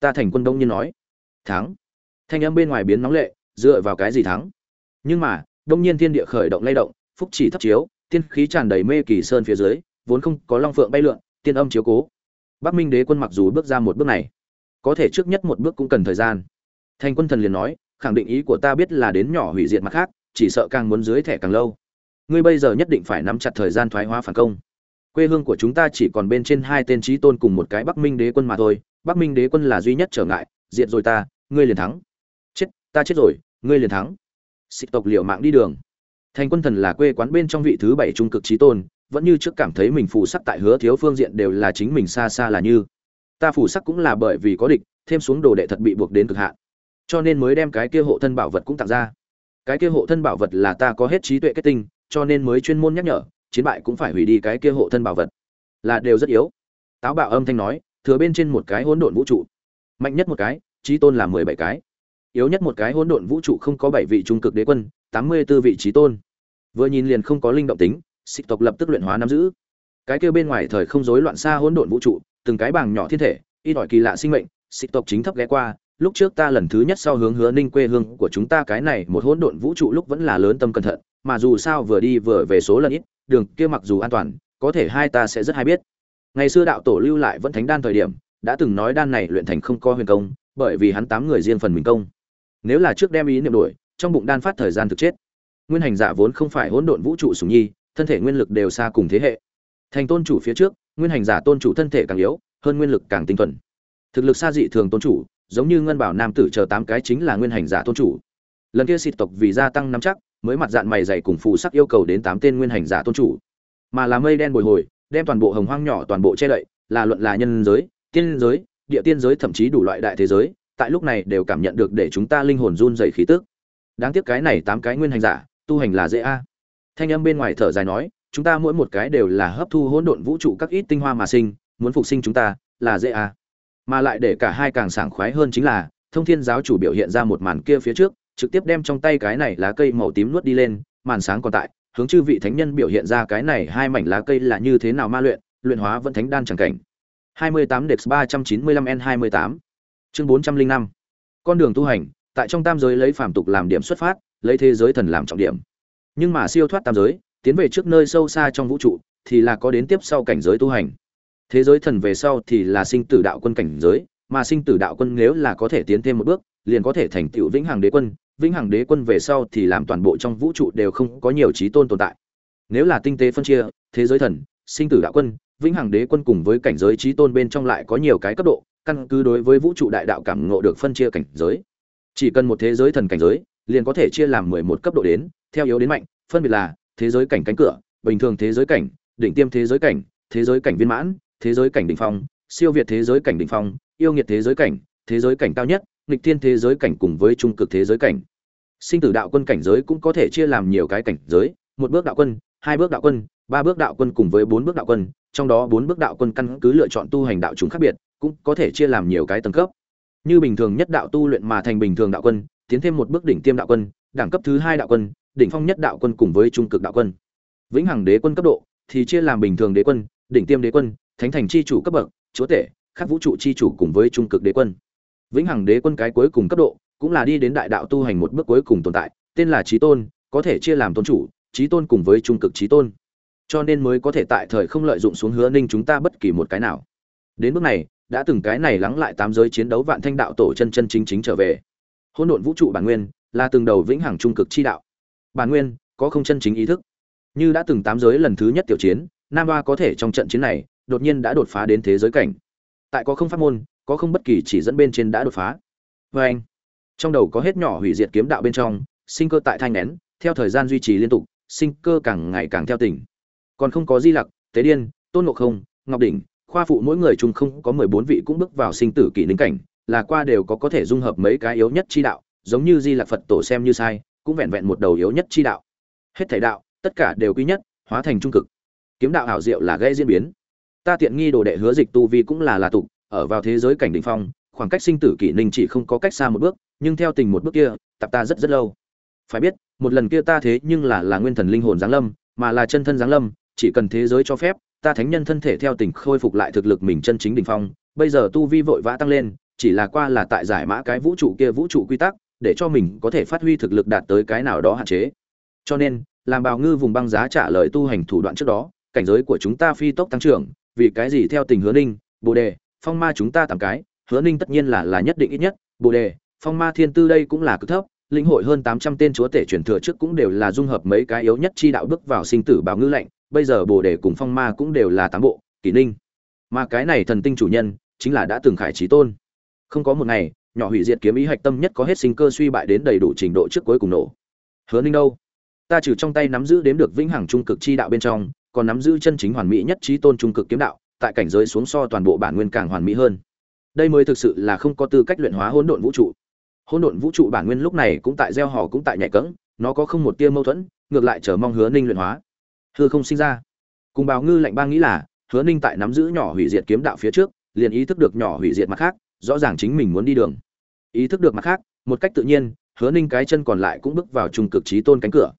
Ta thành quân đông nhiên nói, thắng. Thanh âm bên ngoài biến nóng lệ, dựa vào cái gì thắng? Nhưng mà, đông nhiên thiên địa khởi động lay động, phúc chỉ thấp chiếu, tiên khí tràn đầy mê kỳ sơn phía dưới, vốn không có long phượng bay lượn, tiên âm chiếu cố. Bắc minh đế quân mặc dù bước ra một bước này, có thể trước nhất một bước cũng cần thời gian. Thành quân thần liền nói, khẳng định ý của ta biết là đến nhỏ hủy diệt mặt khác, chỉ sợ càng muốn dưới thẻ càng lâu. Ngươi bây giờ nhất định phải nắm chặt thời gian thoái hóa phản công quê hương của chúng ta chỉ còn bên trên hai tên trí tôn cùng một cái bắc minh đế quân mà thôi. Bắc minh đế quân là duy nhất trở ngại, Diệt rồi ta, ngươi liền thắng. Chết, ta chết rồi, ngươi liền thắng. Xịt tộc liệu mạng đi đường. Thành quân thần là quê quán bên trong vị thứ bảy trung cực trí tôn, vẫn như trước cảm thấy mình phù sắc tại hứa thiếu phương diện đều là chính mình xa xa là như. Ta phù sắc cũng là bởi vì có địch, thêm xuống đồ đệ thật bị buộc đến cực hạn. Cho nên mới đem cái kia hộ thân bảo vật cũng tặng ra. Cái kia hộ thân bảo vật là ta có hết trí tuệ kết tinh, cho nên mới chuyên môn nhắc nhở chiến bại cũng phải hủy đi cái kia hộ thân bảo vật. Là đều rất yếu. Táo bạo âm thanh nói, thừa bên trên một cái hỗn độn vũ trụ. Mạnh nhất một cái trí tôn là mười bảy cái. Yếu nhất một cái hỗn độn vũ trụ không có bảy vị trung cực đế quân, tám mươi b ố vị trí tôn. Vừa nhìn liền không có linh động tính, xích tộc lập tức luyện hóa nắm giữ. Cái kia bên ngoài thời không rối loạn xa hỗn độn vũ trụ, từng cái bảng nhỏ thiên thể, ít ỏi kỳ lạ sinh mệnh, xích tộc chính thấp ghé qua, lúc trước ta lần thứ nhất sau hướng hứa ninh quê hương của chúng ta cái này một hỗn độn vũ trụ lúc vẫn là lớn tâm cẩn thận mà dù sao vừa đi vừa về số lần ít, đường kia mặc dù an toàn, có thể hai ta sẽ rất hay biết. Ngày xưa đạo tổ lưu lại vẫn thánh đan thời điểm, đã từng nói đan này luyện thành không có huyền công, bởi vì hắn tám người riêng phần mình công. Nếu là trước đem ý niệm đổi, trong bụng đan phát thời gian thực chết. Nguyên hành giả vốn không phải hỗn độn vũ trụ sùng nhi, thân thể nguyên lực đều xa cùng thế hệ. Thành tôn chủ phía trước, nguyên hành giả tôn chủ thân thể càng yếu, hơn nguyên lực càng tinh thuần. Thực lực xa dị thường tôn chủ, giống như ngân bảo nam tử chờ tám cái chính là nguyên hành giả tôn chủ. Lần kia xịt tộc vì gia tăng nắm chắc mới mặt dạng mày dày cùng phù sắc yêu cầu đến tám tên nguyên hành giả tôn chủ. Mà là mây đen bồi hồi, đem toàn bộ hồng hoang nhỏ toàn bộ che đậy, là luận là nhân giới, tiên giới, địa tiên giới thậm chí đủ loại đại thế giới, tại lúc này đều cảm nhận được để chúng ta linh hồn run dày khí tức. Đáng tiếc cái này tám cái nguyên hành giả, tu hành là dễ a. Thanh âm bên ngoài thở dài nói, chúng ta mỗi một cái đều là hấp thu hỗn độn vũ trụ các ít tinh hoa mà sinh, muốn phục sinh chúng ta, là dễ a. Mà lại để cả hai càng sảng khoái hơn chính là, thông thiên giáo chủ biểu hiện ra một màn kia phía trước trực tiếp đem trong tay cái này lá cây màu tím nuốt đi lên màn sáng còn tại hướng chư vị thánh nhân biểu hiện ra cái này hai mảnh lá cây là như thế nào ma luyện luyện hóa vẫn thánh đan chẳng cảnh 28 Dex 395 N28 Chương 405 Con đường tu hành, tại trong tam giới lấy phàm tục làm điểm xuất phát, lấy thế giới thần làm trọng điểm. Nhưng mà siêu thoát tam giới, tiến về trước nơi sâu xa trong vũ trụ, thì là có đến tiếp sau cảnh giới tu hành. Thế giới thần về sau thì là sinh tử đạo quân cảnh giới, mà sinh tử đạo quân nếu là có thể tiến thêm một bước, liền có thể thành tựu vĩnh hằng đế quân, vĩnh hằng đế quân về sau thì làm toàn bộ trong vũ trụ đều không có nhiều trí tôn tồn tại. Nếu là tinh tế phân chia, thế giới thần, sinh tử đạo quân, vĩnh hằng đế quân cùng với cảnh giới trí tôn bên trong lại có nhiều cái cấp độ, căn cứ đối với vũ trụ đại đạo cảm ngộ được phân chia cảnh giới. Chỉ cần một thế giới thần cảnh giới, liền có thể chia làm mười một cấp độ đến, theo yếu đến mạnh, phân biệt là thế giới cảnh cánh cửa, bình thường thế giới cảnh, đỉnh tiêm thế giới cảnh, thế giới cảnh viên mãn, thế giới cảnh đỉnh phong, siêu việt thế giới cảnh đỉnh phong, yêu nghiệt thế giới cảnh, thế giới cảnh cao nhất, nghịch thiên thế giới cảnh cùng với trung cực thế giới cảnh. Sinh tử đạo quân cảnh giới cũng có thể chia làm nhiều cái cảnh giới, một bước đạo quân, hai bước đạo quân, ba bước đạo quân cùng với bốn bước đạo quân, trong đó bốn bước đạo quân căn cứ lựa chọn tu hành đạo chúng khác biệt, cũng có thể chia làm nhiều cái tầng cấp. Như bình thường nhất đạo tu luyện mà thành bình thường đạo quân, tiến thêm một bước đỉnh tiêm đạo quân, đẳng cấp thứ hai đạo quân, đỉnh phong nhất đạo quân cùng với trung cực đạo quân. Vĩnh hằng đế quân cấp độ thì chia làm bình thường đế quân, đỉnh tiêm đế quân, thánh thành chi chủ cấp bậc, chúa tể, khắc vũ trụ chi chủ cùng với trung cực đế quân. Vĩnh hằng đế quân cái cuối cùng cấp độ, cũng là đi đến đại đạo tu hành một bước cuối cùng tồn tại, tên là chí tôn, có thể chia làm tôn chủ, chí tôn cùng với trung cực chí tôn. Cho nên mới có thể tại thời không lợi dụng xuống hứa ninh chúng ta bất kỳ một cái nào. Đến bước này, đã từng cái này lắng lại tám giới chiến đấu vạn thanh đạo tổ chân chân chính chính trở về. Hỗn độn vũ trụ bản nguyên, là từng đầu vĩnh hằng trung cực chi đạo. Bản nguyên, có không chân chính ý thức. Như đã từng tám giới lần thứ nhất tiểu chiến, Nam Ba có thể trong trận chiến này, đột nhiên đã đột phá đến thế giới cảnh. Tại có không pháp môn, có không bất kỳ chỉ dẫn bên trên đã đột phá. Và anh, trong đầu có hết nhỏ hủy diệt kiếm đạo bên trong, sinh cơ tại thanh nén, theo thời gian duy trì liên tục, sinh cơ càng ngày càng theo tỉnh. Còn không có Di Lặc, Tế Điên, Tôn Ngộ Không, Ngọc Đỉnh, khoa phụ mỗi người chung không có mười bốn vị cũng bước vào sinh tử kỷ linh cảnh, là qua đều có có thể dung hợp mấy cái yếu nhất chi đạo, giống như Di Lặc Phật tổ xem như sai, cũng vẹn vẹn một đầu yếu nhất chi đạo. Hết thể đạo, tất cả đều quý nhất, hóa thành trung cực. Kiếm đạo ảo diệu là gây diễn biến. Ta tiện nghi đồ đệ hứa dịch tu vi cũng là là tục, ở vào thế giới cảnh đỉnh phong, khoảng cách sinh tử kỷ ninh chỉ không có cách xa một bước, nhưng theo tình một bước kia, tập ta rất rất lâu. Phải biết, một lần kia ta thế nhưng là là nguyên thần linh hồn giáng lâm, mà là chân thân giáng lâm, chỉ cần thế giới cho phép, ta thánh nhân thân thể theo tình khôi phục lại thực lực mình chân chính đỉnh phong, bây giờ tu vi vội vã tăng lên, chỉ là qua là tại giải mã cái vũ trụ kia vũ trụ quy tắc, để cho mình có thể phát huy thực lực đạt tới cái nào đó hạn chế. Cho nên, làm bào ngư vùng băng giá trả lời tu hành thủ đoạn trước đó, cảnh giới của chúng ta phi tốc tăng trưởng, vì cái gì theo tình hứa ninh, Bồ đề, phong ma chúng ta tạm cái, hứa ninh tất nhiên là là nhất định ít nhất, Bồ đề, phong ma thiên tư đây cũng là cực thấp, linh hội hơn tám trăm tên chúa tể truyền thừa trước cũng đều là dung hợp mấy cái yếu nhất chi đạo bước vào sinh tử bào ngư lạnh, bây giờ Bồ đề cùng Phong Ma cũng đều là tám bộ, kỷ ninh. Mà cái này thần tinh chủ nhân chính là đã từng khải trí tôn. Không có một ngày, nhỏ hủy diệt kiếm ý hạch tâm nhất có hết sinh cơ suy bại đến đầy đủ trình độ trước cuối cùng nổ. Hứa Ninh đâu? Ta trừ trong tay nắm giữ đếm được vĩnh hằng trung cực chi đạo bên trong, còn nắm giữ chân chính hoàn mỹ nhất trí tôn trung cực kiếm đạo, tại cảnh giới xuống so toàn bộ bản nguyên càng hoàn mỹ hơn. Đây mới thực sự là không có tư cách luyện hóa hỗn độn vũ trụ. Hỗn độn vũ trụ bản nguyên lúc này cũng tại gieo họ cũng tại nhảy cẫng, nó có không một tia mâu thuẫn, ngược lại chờ mong Hứa Ninh luyện hóa. Hư không sinh ra. Cùng Bào Ngư lạnh ba nghĩ là, Hứa Ninh tại nắm giữ nhỏ hủy diệt kiếm đạo phía trước, liền ý thức được nhỏ hủy diệt mặt khác, rõ ràng chính mình muốn đi đường. Ý thức được mặt khác, một cách tự nhiên, Hứa Ninh cái chân còn lại cũng bước vào trung cực trí tôn cánh cửa.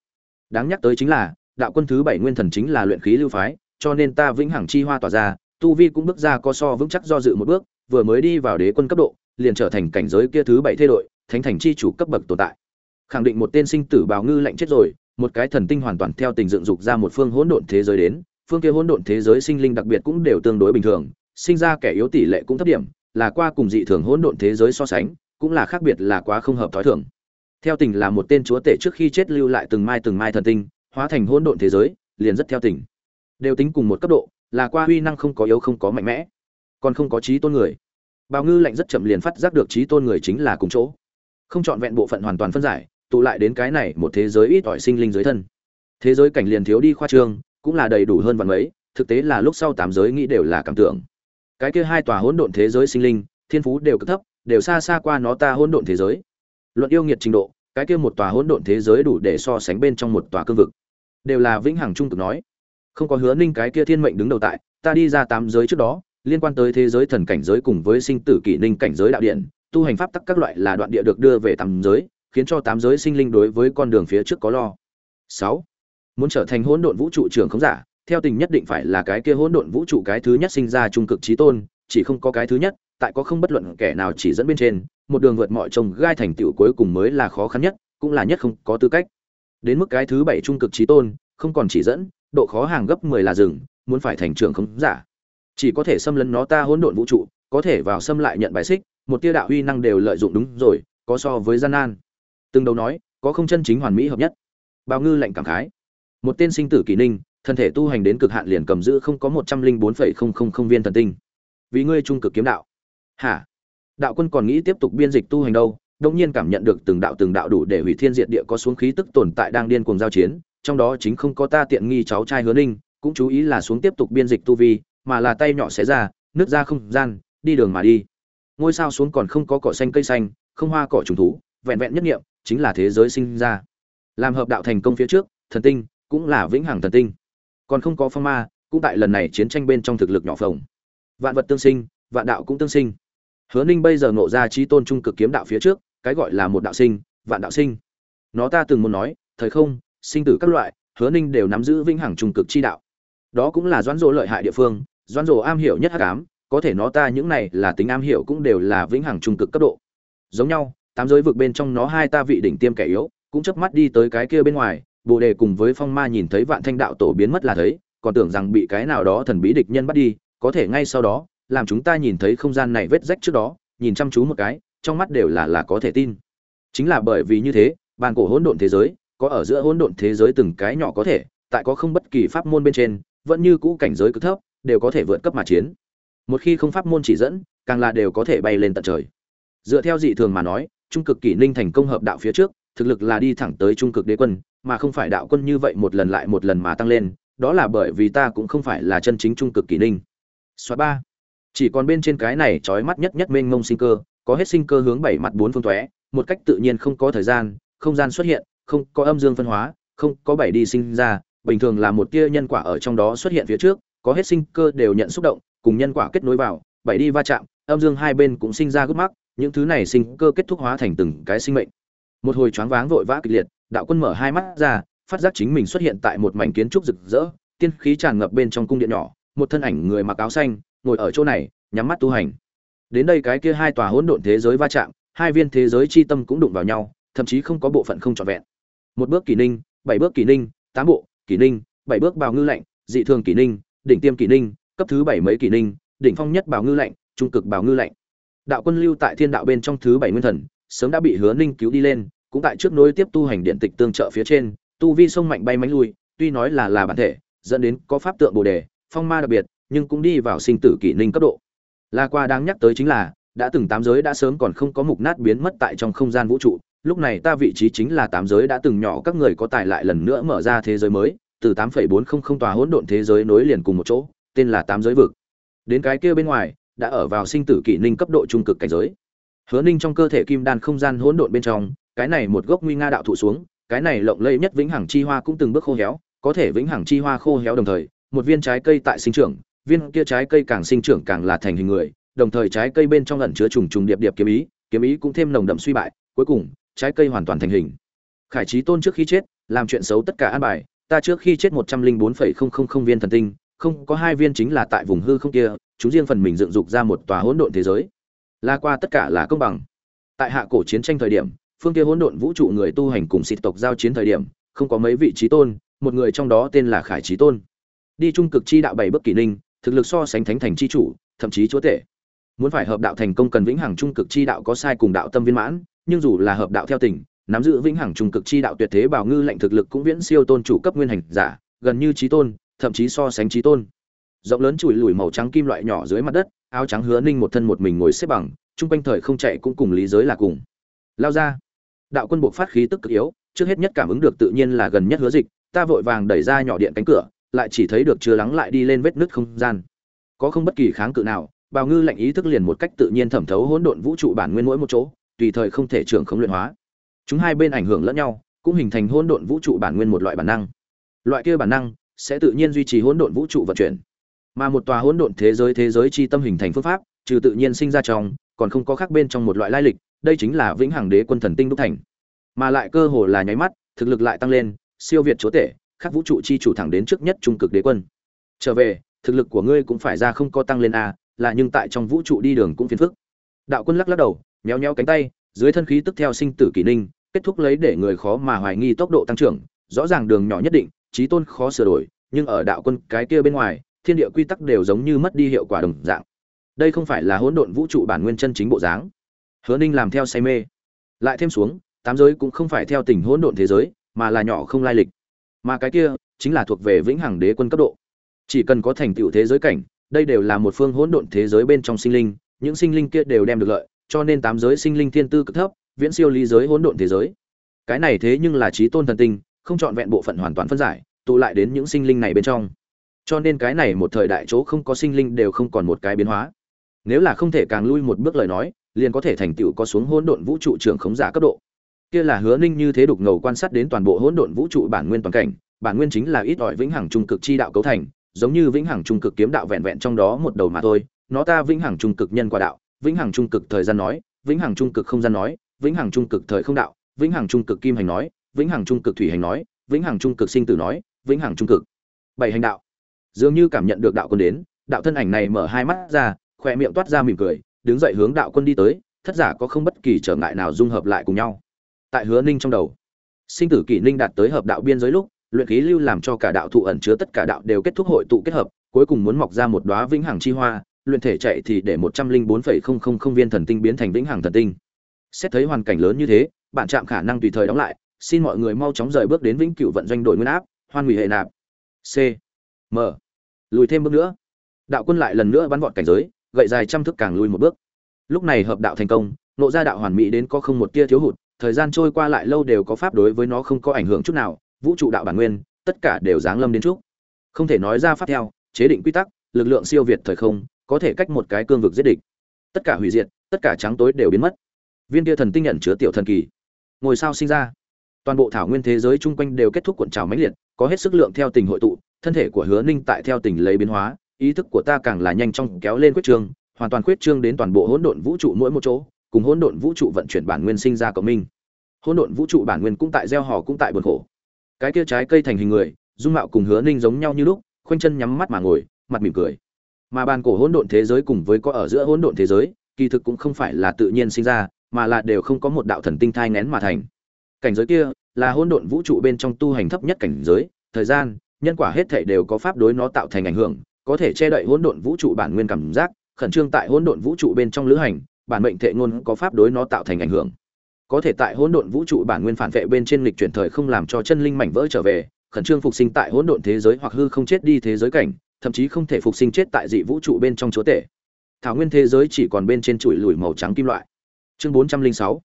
Đáng nhắc tới chính là, đạo quân thứ bảy nguyên thần chính là luyện khí lưu phái, cho nên ta vĩnh hằng chi hoa tỏa ra, tu vi cũng bước ra có so vững chắc do dự một bước, vừa mới đi vào đế quân cấp độ, liền trở thành cảnh giới kia thứ bảy thay đổi, thánh thành chi chủ cấp bậc tồn tại. Khẳng định một tên sinh tử bào ngư lạnh chết rồi, một cái thần tinh hoàn toàn theo tình dựng dục ra một phương hỗn độn thế giới đến, phương kia hỗn độn thế giới sinh linh đặc biệt cũng đều tương đối bình thường, sinh ra kẻ yếu tỷ lệ cũng thấp điểm, là qua cùng dị thường hỗn độn thế giới so sánh, cũng là khác biệt là quá không hợp thói thường. Theo tình là một tên chúa tể trước khi chết lưu lại từng mai từng mai thần tinh, hóa thành hỗn độn thế giới, liền rất theo tình. Đều tính cùng một cấp độ, là qua huy năng không có yếu không có mạnh mẽ, còn không có trí tôn người. Bào ngư lạnh rất chậm liền phát giác được trí tôn người chính là cùng chỗ. Không chọn vẹn bộ phận hoàn toàn phân giải, tụ lại đến cái này một thế giới ít ỏi sinh linh dưới thân. Thế giới cảnh liền thiếu đi khoa trương, cũng là đầy đủ hơn vạn mấy, thực tế là lúc sau tám giới nghĩ đều là cảm tưởng. Cái kia hai tòa hỗn độn thế giới sinh linh, thiên phú đều cực thấp, đều xa xa qua nó ta hỗn độn thế giới. Luận yêu nghiệt trình độ, cái kia một tòa hỗn độn thế giới đủ để so sánh bên trong một tòa cương vực. Đều là vĩnh hằng trung cực nói. Không có hứa ninh cái kia thiên mệnh đứng đầu tại, ta đi ra tám giới trước đó, liên quan tới thế giới thần cảnh giới cùng với sinh tử kỷ ninh cảnh giới đạo điện, tu hành pháp tắc các loại là đoạn địa được đưa về tám giới, khiến cho tám giới sinh linh đối với con đường phía trước có lo. Sáu, Muốn trở thành hỗn độn vũ trụ trường không giả, theo tình nhất định phải là cái kia hỗn độn vũ trụ cái thứ nhất sinh ra trung cực trí tôn, chỉ không có cái thứ nhất, tại có không bất luận kẻ nào chỉ dẫn bên trên, một đường vượt mọi trông gai thành tựu cuối cùng mới là khó khăn nhất, cũng là nhất không có tư cách. Đến mức cái thứ bảy trung cực trí tôn, không còn chỉ dẫn, độ khó hàng gấp 10 là rừng, muốn phải thành trưởng không giả. Chỉ có thể xâm lấn nó ta hỗn độn vũ trụ, có thể vào xâm lại nhận bài xích, một tia đạo uy năng đều lợi dụng đúng rồi, có so với gian nan. Từng đầu nói, có không chân chính hoàn mỹ hợp nhất. Bao ngư lạnh cảm khái. Một tên sinh tử kỳ ninh, thân thể tu hành đến cực hạn liền cầm giữ không có một trăm linh bốn phẩy không không không viên thần tinh. Vì ngươi trung cực kiếm đạo. Hả? Đạo quân còn nghĩ tiếp tục biên dịch tu hành đâu? Đột nhiên cảm nhận được từng đạo từng đạo đủ để hủy thiên diệt địa có xuống khí tức tồn tại đang điên cuồng giao chiến, trong đó chính không có ta tiện nghi cháu trai Hứa Ninh, cũng chú ý là xuống tiếp tục biên dịch tu vi, mà là tay nhỏ xé ra, nước ra không gian, đi đường mà đi. Ngôi sao xuống còn không có cỏ xanh cây xanh, không hoa cỏ trùng thú, vẹn vẹn nhất niệm, chính là thế giới sinh ra. Làm hợp đạo thành công phía trước, thần tinh cũng là vĩnh hằng thần tinh. Còn không có phong ma, cũng tại lần này chiến tranh bên trong thực lực nhỏ phồng. Vạn vật tương sinh, vạn đạo cũng tương sinh. Hứa Ninh bây giờ nộ ra trí tôn trung cực kiếm đạo phía trước, cái gọi là một đạo sinh, vạn đạo sinh. Nó ta từng muốn nói, thời không, sinh tử các loại, Hứa Ninh đều nắm giữ vĩnh hằng trung cực chi đạo. Đó cũng là doãn rộ lợi hại địa phương, doãn rộ am hiểu nhất hắc ám, có thể nó ta những này là tính am hiểu cũng đều là vĩnh hằng trung cực cấp độ. Giống nhau, tám giới vực bên trong nó hai ta vị đỉnh tiêm kẻ yếu, cũng chớp mắt đi tới cái kia bên ngoài, Bồ đề cùng với Phong Ma nhìn thấy Vạn Thanh đạo tổ biến mất là thấy, còn tưởng rằng bị cái nào đó thần bí địch nhân bắt đi, có thể ngay sau đó, làm chúng ta nhìn thấy không gian này vết rách trước đó, nhìn chăm chú một cái, trong mắt đều là là có thể tin. Chính là bởi vì như thế, bàn cổ hỗn độn thế giới, có ở giữa hỗn độn thế giới từng cái nhỏ có thể, tại có không bất kỳ pháp môn bên trên, vẫn như cũ cảnh giới cực thấp, đều có thể vượt cấp mà chiến. Một khi không pháp môn chỉ dẫn, càng là đều có thể bay lên tận trời. Dựa theo dị thường mà nói, trung cực kỷ ninh thành công hợp đạo phía trước, thực lực là đi thẳng tới trung cực đế quân, mà không phải đạo quân như vậy một lần lại một lần mà tăng lên, đó là bởi vì ta cũng không phải là chân chính trung cực kỷ ninh. Số ba Chỉ còn bên trên cái này chói mắt nhất nhất mênh mông sinh cơ, có hết sinh cơ hướng bảy mặt bốn phương tóe, một cách tự nhiên không có thời gian, không gian xuất hiện, không có âm dương phân hóa, không có bảy đi sinh ra, bình thường là một tia nhân quả ở trong đó xuất hiện phía trước, có hết sinh cơ đều nhận xúc động, cùng nhân quả kết nối vào, bảy đi va chạm, âm dương hai bên cũng sinh ra gút mắc, những thứ này sinh cơ kết thúc hóa thành từng cái sinh mệnh. Một hồi choáng váng vội vã kịch liệt, đạo quân mở hai mắt ra, phát giác chính mình xuất hiện tại một mảnh kiến trúc rực rỡ, tiên khí tràn ngập bên trong cung điện nhỏ, một thân ảnh người mặc áo xanh, ngồi ở chỗ này, nhắm mắt tu hành. Đến đây cái kia hai tòa hỗn độn thế giới va chạm, hai viên thế giới chi tâm cũng đụng vào nhau, thậm chí không có bộ phận không trọn vẹn. Một bước kỷ ninh, bảy bước kỷ ninh, tám bộ kỷ ninh, bảy bước bào ngư lạnh, dị thường kỷ ninh, đỉnh tiêm kỷ ninh, cấp thứ bảy mấy kỷ ninh, đỉnh phong nhất bào ngư lạnh, trung cực bào ngư lạnh. Đạo quân lưu tại thiên đạo bên trong thứ bảy nguyên thần, sớm đã bị Hứa Ninh cứu đi lên, cũng tại trước nối tiếp tu hành điện tịch tương trợ phía trên tu vi sông mạnh bay mánh lui tuy nói là là bản thể dẫn đến có pháp tượng bồ đề phong ma đặc biệt nhưng cũng đi vào sinh tử kỷ ninh cấp độ là qua đáng nhắc tới chính là đã từng tám giới đã sớm còn không có mục nát biến mất tại trong không gian vũ trụ lúc này ta vị trí chính là tám giới đã từng nhỏ, các người có tài lại lần nữa mở ra thế giới mới, từ 8.400 tòa hỗn độn thế giới nối liền cùng một chỗ, tên là tám giới vực. Đến cái kia bên ngoài, đã ở vào sinh tử kỷ ninh cấp độ trung cực cảnh giới. Hứa ninh trong cơ thể kim đan không gian hỗn độn bên trong, cái này một gốc nguy nga đạo thụ xuống, cái này lộng lẫy nhất vĩnh hằng chi hoa cũng từng bước khô héo, có thể vĩnh hằng chi hoa khô héo đồng thời, một viên trái cây tại sinh trưởng, viên kia trái cây càng sinh trưởng càng là thành hình người, đồng thời trái cây bên trong ẩn chứa trùng trùng điệp điệp kiếm ý kiếm ý cũng thêm nồng đậm suy bại, cuối cùng trái cây hoàn toàn thành hình. Khải trí tôn trước khi chết, làm chuyện xấu tất cả an bài, ta trước khi chết một trăm linh bốn phẩy không không không viên thần tinh, không có hai viên chính là tại vùng hư không kia, chúng riêng phần mình dựng dục ra một tòa hỗn độn thế giới. La qua tất cả là công bằng. Tại hạ cổ chiến tranh thời điểm, phương kia hỗn độn vũ trụ người tu hành cùng xịt tộc giao chiến thời điểm, không có mấy vị trí tôn, một người trong đó tên là khải trí tôn. Đi trung cực chi đạo bảy bước kỷ ninh, thực lực so sánh thánh thành chi chủ, thậm chí chúa tể. Muốn phải hợp đạo thành công cần vĩnh hằng trung cực chi đạo có sai cùng đạo tâm viên mãn nhưng dù là hợp đạo theo tình, nắm giữ vĩnh hằng trung cực chi đạo tuyệt thế bảo ngư lệnh thực lực cũng viễn siêu tôn chủ cấp nguyên hành giả, gần như trí tôn, thậm chí so sánh trí tôn. Rộng lớn chùi lùi màu trắng kim loại nhỏ dưới mặt đất, áo trắng hứa ninh một thân một mình ngồi xếp bằng, chung quanh thời không chạy cũng cùng lý giới là cùng. Lao ra. Đạo quân buộc phát khí tức cực yếu, trước hết nhất cảm ứng được tự nhiên là gần nhất hứa dịch, ta vội vàng đẩy ra nhỏ điện cánh cửa, lại chỉ thấy được chưa lắng lại đi lên vết nứt không gian. Có không bất kỳ kháng cự nào bào ngư lạnh ý thức liền một cách tự nhiên thẩm thấu hỗn độn vũ trụ bản nguyên mỗi một chỗ tùy thời không thể trưởng khống luyện hóa. Chúng hai bên ảnh hưởng lẫn nhau, cũng hình thành hỗn độn vũ trụ bản nguyên một loại bản năng. Loại kia bản năng sẽ tự nhiên duy trì hỗn độn vũ trụ vận chuyển. Mà một tòa hỗn độn thế giới thế giới chi tâm hình thành phương pháp, trừ tự nhiên sinh ra trong, còn không có khác bên trong một loại lai lịch, đây chính là vĩnh hằng đế quân thần tinh đúc thành. Mà lại cơ hồ là nháy mắt, thực lực lại tăng lên, siêu việt chúa tể, khắc vũ trụ chi chủ thẳng đến trước nhất trung cực đế quân. Trở về, thực lực của ngươi cũng phải ra không có tăng lên a, là nhưng tại trong vũ trụ đi đường cũng phiền phức. Đạo quân lắc lắc đầu méo nhéo cánh tay, dưới thân khí tức theo sinh tử kỷ ninh, kết thúc lấy để người khó mà hoài nghi tốc độ tăng trưởng, rõ ràng đường nhỏ nhất định trí tôn khó sửa đổi, nhưng ở đạo quân cái kia bên ngoài, thiên địa quy tắc đều giống như mất đi hiệu quả đồng dạng. Đây không phải là hỗn độn vũ trụ bản nguyên chân chính bộ dáng. Hứa ninh làm theo say mê. Lại thêm xuống, tám giới cũng không phải theo tình hỗn độn thế giới, mà là nhỏ không lai lịch. Mà cái kia, chính là thuộc về vĩnh hằng đế quân cấp độ. Chỉ cần có thành tựu thế giới cảnh, đây đều là một phương hỗn độn thế giới bên trong sinh linh, những sinh linh kia đều đem được lợi cho nên tám giới sinh linh thiên tư cực thấp, viễn siêu lý giới hỗn độn thế giới. Cái này thế nhưng là trí tôn thần tinh, không chọn vẹn bộ phận hoàn toàn phân giải, tụ lại đến những sinh linh này bên trong. Cho nên cái này một thời đại chỗ không có sinh linh đều không còn một cái biến hóa. Nếu là không thể càng lui một bước lời nói, liền có thể thành tựu có xuống hỗn độn vũ trụ trưởng khống giả cấp độ. Kia là hứa ninh như thế đục ngầu quan sát đến toàn bộ hỗn độn vũ trụ bản nguyên toàn cảnh, bản nguyên chính là ít ỏi vĩnh hằng trung cực chi đạo cấu thành, giống như vĩnh hằng trung cực kiếm đạo vẹn vẹn trong đó một đầu mà thôi, nó ta vĩnh hằng trung cực nhân quả đạo vĩnh hằng trung cực thời gian nói, vĩnh hằng trung cực không gian nói, vĩnh hằng trung cực thời không đạo, vĩnh hằng trung cực kim hành nói, vĩnh hằng trung cực thủy hành nói, vĩnh hằng trung cực sinh tử nói, vĩnh hằng trung cực. Bảy hành đạo. Dường như cảm nhận được đạo quân đến, đạo thân ảnh này mở hai mắt ra khoe miệng toát ra mỉm cười, đứng dậy hướng đạo quân đi tới, thất giả có không bất kỳ trở ngại nào dung hợp lại cùng nhau. Tại hứa ninh trong đầu, sinh tử kỷ ninh đạt tới hợp đạo biên giới lúc, luyện khí lưu làm cho cả đạo thụ ẩn chứa tất cả đạo đều kết thúc hội tụ kết hợp, cuối cùng muốn mọc ra một đóa vĩnh hằng chi hoa luyện thể chạy thì để một trăm linh bốn phẩy không không không viên thần tinh biến thành vĩnh hằng thần tinh. Xét thấy hoàn cảnh lớn như thế, bạn chạm khả năng tùy thời đóng lại, xin mọi người mau chóng rời bước đến vĩnh cửu vận doanh đội nguyên áp, hoan hủy hệ nạp. C. M. Lùi thêm bước nữa. Đạo quân lại lần nữa bắn vọt cảnh giới, gậy dài trăm thức càng lùi một bước. Lúc này hợp đạo thành công, nộ ra đạo hoàn mỹ đến có không một tia thiếu hụt, thời gian trôi qua lại lâu đều có pháp đối với nó không có ảnh hưởng chút nào, vũ trụ đạo bản nguyên, tất cả đều giáng lâm đến trước không thể nói ra pháp theo, chế định quy tắc, lực lượng siêu việt thời không có thể cách một cái cương vực giết địch. Tất cả hủy diệt, tất cả trắng tối đều biến mất. Viên kia thần tinh nhận chứa tiểu thần kỳ. Ngồi sao sinh ra. Toàn bộ thảo nguyên thế giới chung quanh đều kết thúc cuộn trào mãnh liệt, có hết sức lượng theo tình hội tụ, thân thể của hứa ninh tại theo tình lấy biến hóa, ý thức của ta càng là nhanh chóng kéo lên quyết trương hoàn toàn quyết trương đến toàn bộ hỗn độn vũ trụ mỗi một chỗ, cùng hỗn độn vũ trụ vận chuyển bản nguyên sinh ra cộng minh. Hỗn độn vũ trụ bản nguyên cũng tại gieo hò cũng tại buồn khổ. Cái kia trái cây thành hình người, dung mạo cùng hứa ninh giống nhau như lúc, khoanh chân nhắm mắt mà ngồi, mặt mỉm cười mà bàn cổ hỗn độn thế giới cùng với có ở giữa hỗn độn thế giới, kỳ thực cũng không phải là tự nhiên sinh ra, mà là đều không có một đạo thần tinh thai ngén mà thành. Cảnh giới kia là hỗn độn vũ trụ bên trong tu hành thấp nhất cảnh giới, thời gian, nhân quả hết thể đều có pháp đối nó tạo thành ảnh hưởng, có thể che đậy hỗn độn vũ trụ bản nguyên cảm giác, khẩn trương tại hỗn độn vũ trụ bên trong lữ hành, bản mệnh thệ ngôn có pháp đối nó tạo thành ảnh hưởng. Có thể tại hỗn độn vũ trụ bản nguyên phản vệ bên trên lịch chuyển thời không làm cho chân linh mảnh vỡ trở về, khẩn trương phục sinh tại hỗn độn thế giới hoặc hư không chết đi thế giới cảnh thậm chí không thể phục sinh chết tại dị vũ trụ bên trong chúa tể. Thảo nguyên thế giới chỉ còn bên trên chuỗi lùi màu trắng kim loại. Chương bốn trăm linh sáu.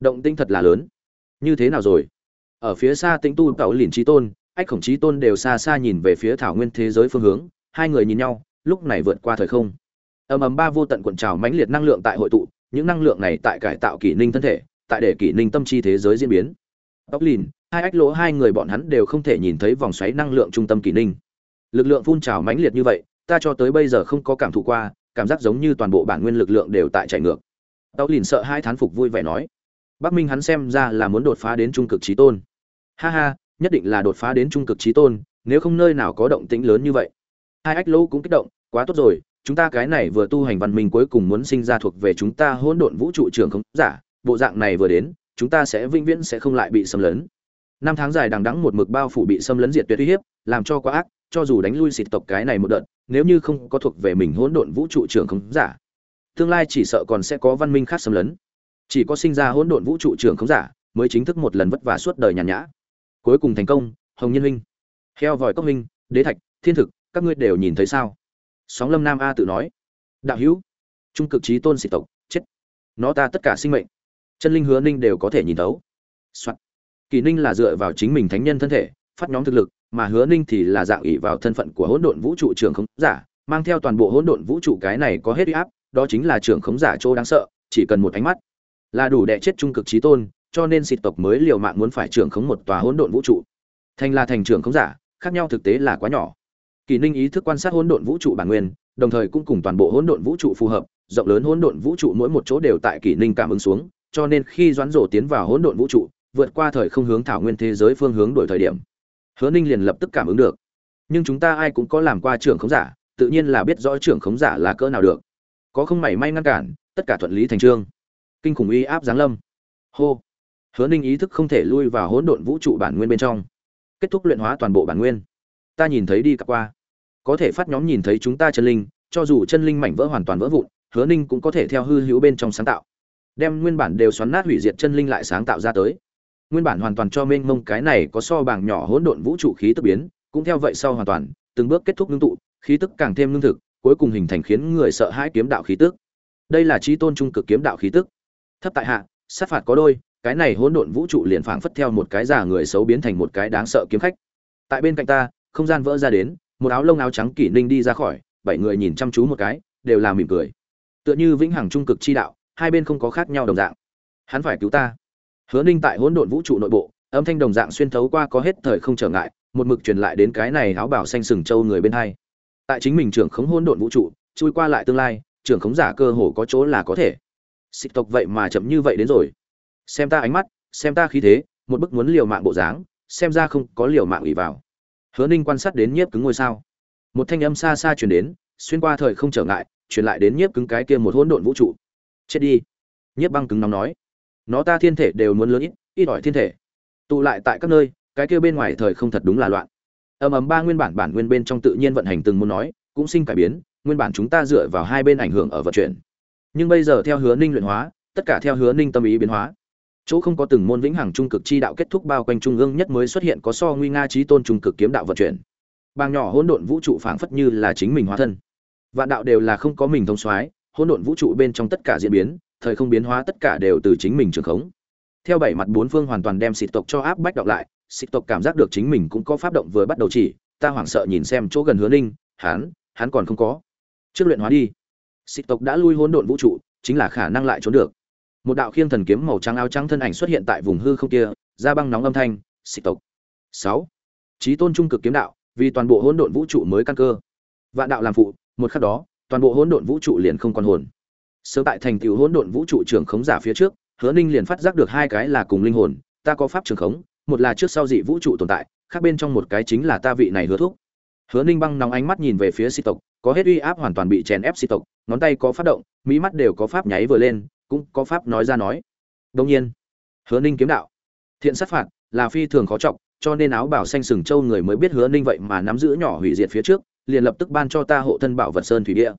Động tinh thật là lớn. Như thế nào rồi? Ở phía xa tĩnh tu tàu liền trí tôn, ách khổng trí tôn đều xa xa nhìn về phía thảo nguyên thế giới phương hướng, hai người nhìn nhau, lúc này vượt qua thời không. Ầm ầm ba vô tận cuộn trào mãnh liệt năng lượng tại hội tụ, những năng lượng này tại cải tạo kỷ ninh thân thể, tại để kỷ ninh tâm chi thế giới diễn biến. Tóc lìn, hai ách lỗ hai người bọn hắn đều không thể nhìn thấy vòng xoáy năng lượng trung tâm kỷ ninh lực lượng phun trào mãnh liệt như vậy, ta cho tới bây giờ không có cảm thụ qua, cảm giác giống như toàn bộ bản nguyên lực lượng đều tại chạy ngược. Tàu lìn sợ hai thán phục vui vẻ nói. Bắc minh hắn xem ra là muốn đột phá đến trung cực trí tôn. Ha ha, nhất định là đột phá đến trung cực trí tôn, nếu không nơi nào có động tĩnh lớn như vậy. Hai ách lỗ cũng kích động, quá tốt rồi, chúng ta cái này vừa tu hành văn minh cuối cùng muốn sinh ra thuộc về chúng ta hỗn độn vũ trụ trường không giả, bộ dạng này vừa đến, chúng ta sẽ vĩnh viễn sẽ không lại bị xâm lấn. Năm tháng dài đằng đẵng một mực bao phủ bị xâm lấn diệt tuyệt uy hiếp, làm cho quá ác cho dù đánh lui xịt tộc cái này một đợt, nếu như không có thuộc về mình hỗn độn vũ trụ trường khống giả, tương lai chỉ sợ còn sẽ có văn minh khác xâm lấn. Chỉ có sinh ra hỗn độn vũ trụ trường khống giả mới chính thức một lần vất vả suốt đời nhàn nhã. Cuối cùng thành công, hồng nhân huynh. Heo vòi cốc huynh, đế thạch, thiên thực, các ngươi đều nhìn thấy sao? Sóng lâm nam a tự nói. Đạo hữu, trung cực trí tôn xịt tộc, chết. Nó ta tất cả sinh mệnh, chân linh hứa ninh đều có thể nhìn thấu、Soạn. kỳ ninh là dựa vào chính mình thánh nhân thân thể, phát nhóm thực lực mà hứa ninh thì là dạng ỷ vào thân phận của hỗn độn vũ trụ trưởng khống giả, mang theo toàn bộ hỗn độn vũ trụ cái này có hết uy áp, đó chính là trưởng khống giả chỗ đáng sợ, chỉ cần một ánh mắt là đủ đẻ chết trung cực trí tôn, cho nên xịt tộc mới liều mạng muốn phải trưởng khống một tòa hỗn độn vũ trụ. Thành là thành trưởng khống giả, khác nhau thực tế là quá nhỏ. Kỳ ninh ý thức quan sát hỗn độn vũ trụ bản nguyên, đồng thời cũng cùng toàn bộ hỗn độn vũ trụ phù hợp, rộng lớn hỗn độn vũ trụ mỗi một chỗ đều tại kỳ ninh cảm ứng xuống, cho nên khi doãn rổ tiến vào hỗn độn vũ trụ, vượt qua thời không hướng thảo nguyên thế giới phương hướng đổi thời điểm hứa ninh liền lập tức cảm ứng được. Nhưng chúng ta ai cũng có làm qua trưởng khống giả, tự nhiên là biết rõ trưởng khống giả là cỡ nào được. Có không mảy may ngăn cản, tất cả thuận lý thành trương. Kinh khủng uy áp giáng lâm. Hô. Hứa ninh ý thức không thể lui vào hỗn độn vũ trụ bản nguyên bên trong. Kết thúc luyện hóa toàn bộ bản nguyên. Ta nhìn thấy đi cặp qua. Có thể phát nhóm nhìn thấy chúng ta chân linh, cho dù chân linh mảnh vỡ hoàn toàn vỡ vụn, hứa ninh cũng có thể theo hư hữu bên trong sáng tạo. Đem nguyên bản đều xoắn nát hủy diệt chân linh lại sáng tạo ra tới nguyên bản hoàn toàn cho mênh mông cái này có so bảng nhỏ hỗn độn vũ trụ khí tức biến, cũng theo vậy sau hoàn toàn, từng bước kết thúc ngưng tụ, khí tức càng thêm lương thực, cuối cùng hình thành khiến người sợ hãi kiếm đạo khí tức. Đây là trí tôn trung cực kiếm đạo khí tức. Thấp tại hạ, sát phạt có đôi, cái này hỗn độn vũ trụ liền phảng phất theo một cái giả người xấu biến thành một cái đáng sợ kiếm khách. Tại bên cạnh ta, không gian vỡ ra đến, một áo lông áo trắng kỷ ninh đi ra khỏi, bảy người nhìn chăm chú một cái, đều là mỉm cười. Tựa như vĩnh hằng trung cực chi đạo, hai bên không có khác nhau đồng dạng. Hắn phải cứu ta hứa ninh tại hỗn độn vũ trụ nội bộ, âm thanh đồng dạng xuyên thấu qua có hết thời không trở ngại, một mực truyền lại đến cái này áo bảo xanh sừng châu người bên hai. Tại chính mình trưởng khống hỗn độn vũ trụ, chui qua lại tương lai, trưởng khống giả cơ hồ có chỗ là có thể. Xích tộc vậy mà chậm như vậy đến rồi. Xem ta ánh mắt, xem ta khí thế, một bức muốn liều mạng bộ dáng, xem ra không có liều mạng ủy vào. Hứa ninh quan sát đến nhiếp cứng ngôi sao. Một thanh âm xa xa truyền đến, xuyên qua thời không trở ngại, truyền lại đến nhiếp cứng cái kia một hỗn độn vũ trụ. Chết đi. Nhiếp băng cứng nóng nói nó ta thiên thể đều muốn lớn ít ít ỏi thiên thể. Tụ lại tại các nơi, cái kia bên ngoài thời không thật đúng là loạn. Ầm ầm ba nguyên bản bản nguyên bên trong tự nhiên vận hành từng muốn nói, cũng sinh cải biến, nguyên bản chúng ta dựa vào hai bên ảnh hưởng ở vận chuyển. Nhưng bây giờ theo hứa ninh luyện hóa, tất cả theo hứa ninh tâm ý biến hóa. Chỗ không có từng môn vĩnh hằng trung cực chi đạo kết thúc bao quanh trung ương nhất mới xuất hiện có so nguy nga trí tôn trung cực kiếm đạo vận chuyển. Bang nhỏ hỗn độn vũ trụ phảng phất như là chính mình hóa thân. Vạn đạo đều là không có mình thông soái, hỗn độn vũ trụ bên trong tất cả diễn biến thời không biến hóa tất cả đều từ chính mình trường khống. Theo bảy mặt bốn phương hoàn toàn đem xịt tộc cho áp bách đọc lại, xịt tộc cảm giác được chính mình cũng có pháp động vừa bắt đầu chỉ, ta hoảng sợ nhìn xem chỗ gần hứa ninh, hắn hắn còn không có. Trước luyện hóa đi. Xịt tộc đã lui hỗn độn vũ trụ, chính là khả năng lại trốn được. Một đạo khiêng thần kiếm màu trắng áo trắng thân ảnh xuất hiện tại vùng hư không kia ra băng nóng âm thanh, xịt tộc. Sáu. Trí tôn trung cực kiếm đạo, vì toàn bộ hỗn độn vũ trụ mới căn cơ. Vạn đạo làm phụ, một khắc đó, toàn bộ hỗn độn vũ trụ liền không còn hồn sớm tại thành tựu hỗn độn vũ trụ trưởng khống giả phía trước, hứa ninh liền phát giác được hai cái là cùng linh hồn, ta có pháp trường khống, một là trước sau dị vũ trụ tồn tại, khác bên trong một cái chính là ta vị này hứa thúc. Hứa ninh băng nóng ánh mắt nhìn về phía sĩ tộc, có hết uy áp hoàn toàn bị chèn ép sĩ tộc, ngón tay có phát động, mỹ mắt đều có pháp nháy vừa lên, cũng có pháp nói ra nói. Đông nhiên, hứa ninh kiếm đạo, thiện sát phạt, là phi thường khó trọng cho nên áo bảo xanh sừng châu người mới biết hứa ninh vậy mà nắm giữ nhỏ hủy diệt phía trước, liền lập tức ban cho ta hộ thân bảo vật sơn thủy địa.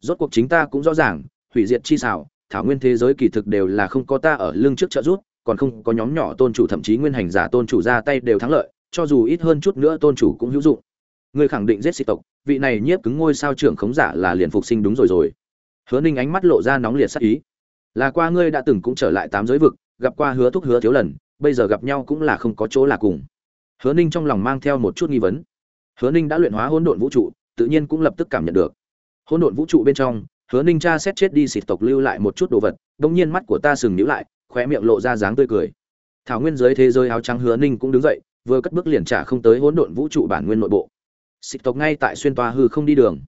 Rốt cuộc chính ta cũng rõ ràng hủy diệt chi xảo, thảo nguyên thế giới kỳ thực đều là không có ta ở lưng trước trợ rút còn không có nhóm nhỏ tôn chủ thậm chí nguyên hành giả tôn chủ ra tay đều thắng lợi, cho dù ít hơn chút nữa tôn chủ cũng hữu dụng. Ngươi khẳng định giết sĩ tộc, vị này nhiếp cứng ngôi sao trưởng khống giả là liền phục sinh đúng rồi rồi. Hứa ninh ánh mắt lộ ra nóng liệt sắc ý. Là qua ngươi đã từng cũng trở lại tám giới vực, gặp qua hứa thúc hứa thiếu lần, bây giờ gặp nhau cũng là không có chỗ là cùng. Hứa ninh trong lòng mang theo một chút nghi vấn. Hứa ninh đã luyện hóa hỗn độn vũ trụ, tự nhiên cũng lập tức cảm nhận được. Hỗn độn vũ trụ bên trong hứa ninh cha xét chết đi xịt tộc lưu lại một chút đồ vật Đông nhiên mắt của ta sừng nhữ lại, khóe miệng lộ ra dáng tươi cười. Thảo nguyên giới thế giới áo trắng hứa ninh cũng đứng dậy, vừa cất bước liền trả không tới hỗn độn vũ trụ bản nguyên nội bộ. Xịt tộc ngay tại xuyên toa hư không đi đường.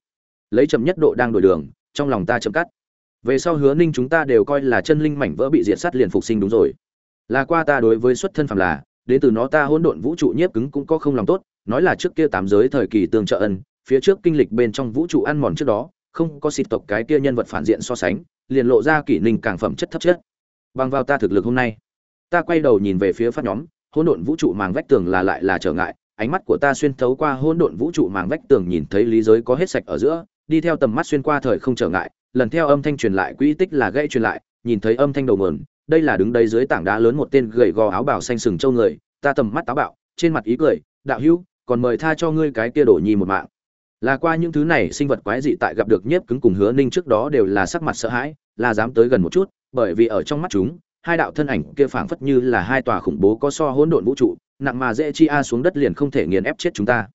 Lấy chậm nhất độ đang đổi đường, trong lòng ta chậm cắt. Về sau hứa ninh chúng ta đều coi là chân linh mảnh vỡ bị diệt sát liền phục sinh đúng rồi. Là qua ta đối với xuất thân phàm là, đến từ nó ta hỗn độn vũ trụ nhiếp cứng cũng có không lòng tốt, nói là trước kia tám giới thời kỳ tương trợ ân, phía trước kinh lịch bên trong vũ trụ ăn mòn trước đó không có xịt tộc cái kia nhân vật phản diện so sánh, liền lộ ra kỷ ninh càng phẩm chất thấp chất. Bằng vào ta thực lực hôm nay, ta quay đầu nhìn về phía phát nhóm, hỗn độn vũ trụ màng vách tường là lại là trở ngại, ánh mắt của ta xuyên thấu qua hỗn độn vũ trụ màng vách tường nhìn thấy lý giới có hết sạch ở giữa, đi theo tầm mắt xuyên qua thời không trở ngại, lần theo âm thanh truyền lại quỹ tích là gây truyền lại, nhìn thấy âm thanh đầu nguồn, đây là đứng đây dưới tảng đá lớn một tên gầy gò áo bào xanh sừng trâu người, ta tầm mắt táo bạo, trên mặt ý cười, đạo hữu, còn mời tha cho ngươi cái kia đổ nhi một mạng là qua những thứ này sinh vật quái dị tại gặp được nhiếp cứng cùng hứa ninh trước đó đều là sắc mặt sợ hãi, là dám tới gần một chút, bởi vì ở trong mắt chúng, hai đạo thân ảnh kia phảng phất như là hai tòa khủng bố có so hỗn độn vũ trụ, nặng mà dễ chi a xuống đất liền không thể nghiền ép chết chúng ta.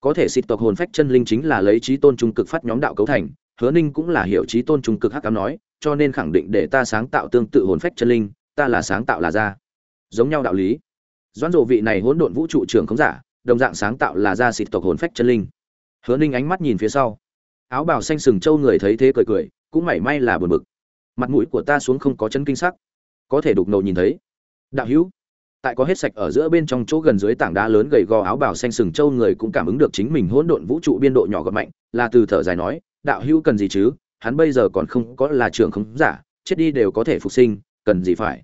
Có thể xịt tộc hồn phách chân linh chính là lấy trí tôn trung cực phát nhóm đạo cấu thành, hứa ninh cũng là hiểu trí tôn trung cực hắc cám nói, cho nên khẳng định để ta sáng tạo tương tự hồn phách chân linh, ta là sáng tạo là ra. Giống nhau đạo lý. Doãn dộ vị này hỗn độn vũ trụ trưởng không giả, đồng dạng sáng tạo là ra xịt tộc hồn phách chân linh hứa ninh ánh mắt nhìn phía sau. Áo bào xanh sừng trâu người thấy thế cười cười, cũng mảy may là buồn bực. Mặt mũi của ta xuống không có chân kinh sắc. Có thể đục ngầu nhìn thấy. Đạo hữu, tại có hết sạch ở giữa bên trong chỗ gần dưới tảng đá lớn gầy gò, áo bào xanh sừng trâu người cũng cảm ứng được chính mình hỗn độn vũ trụ biên độ nhỏ gọn mạnh, là từ thở dài nói, đạo hữu cần gì chứ? Hắn bây giờ còn không có là trưởng không giả, chết đi đều có thể phục sinh, cần gì phải?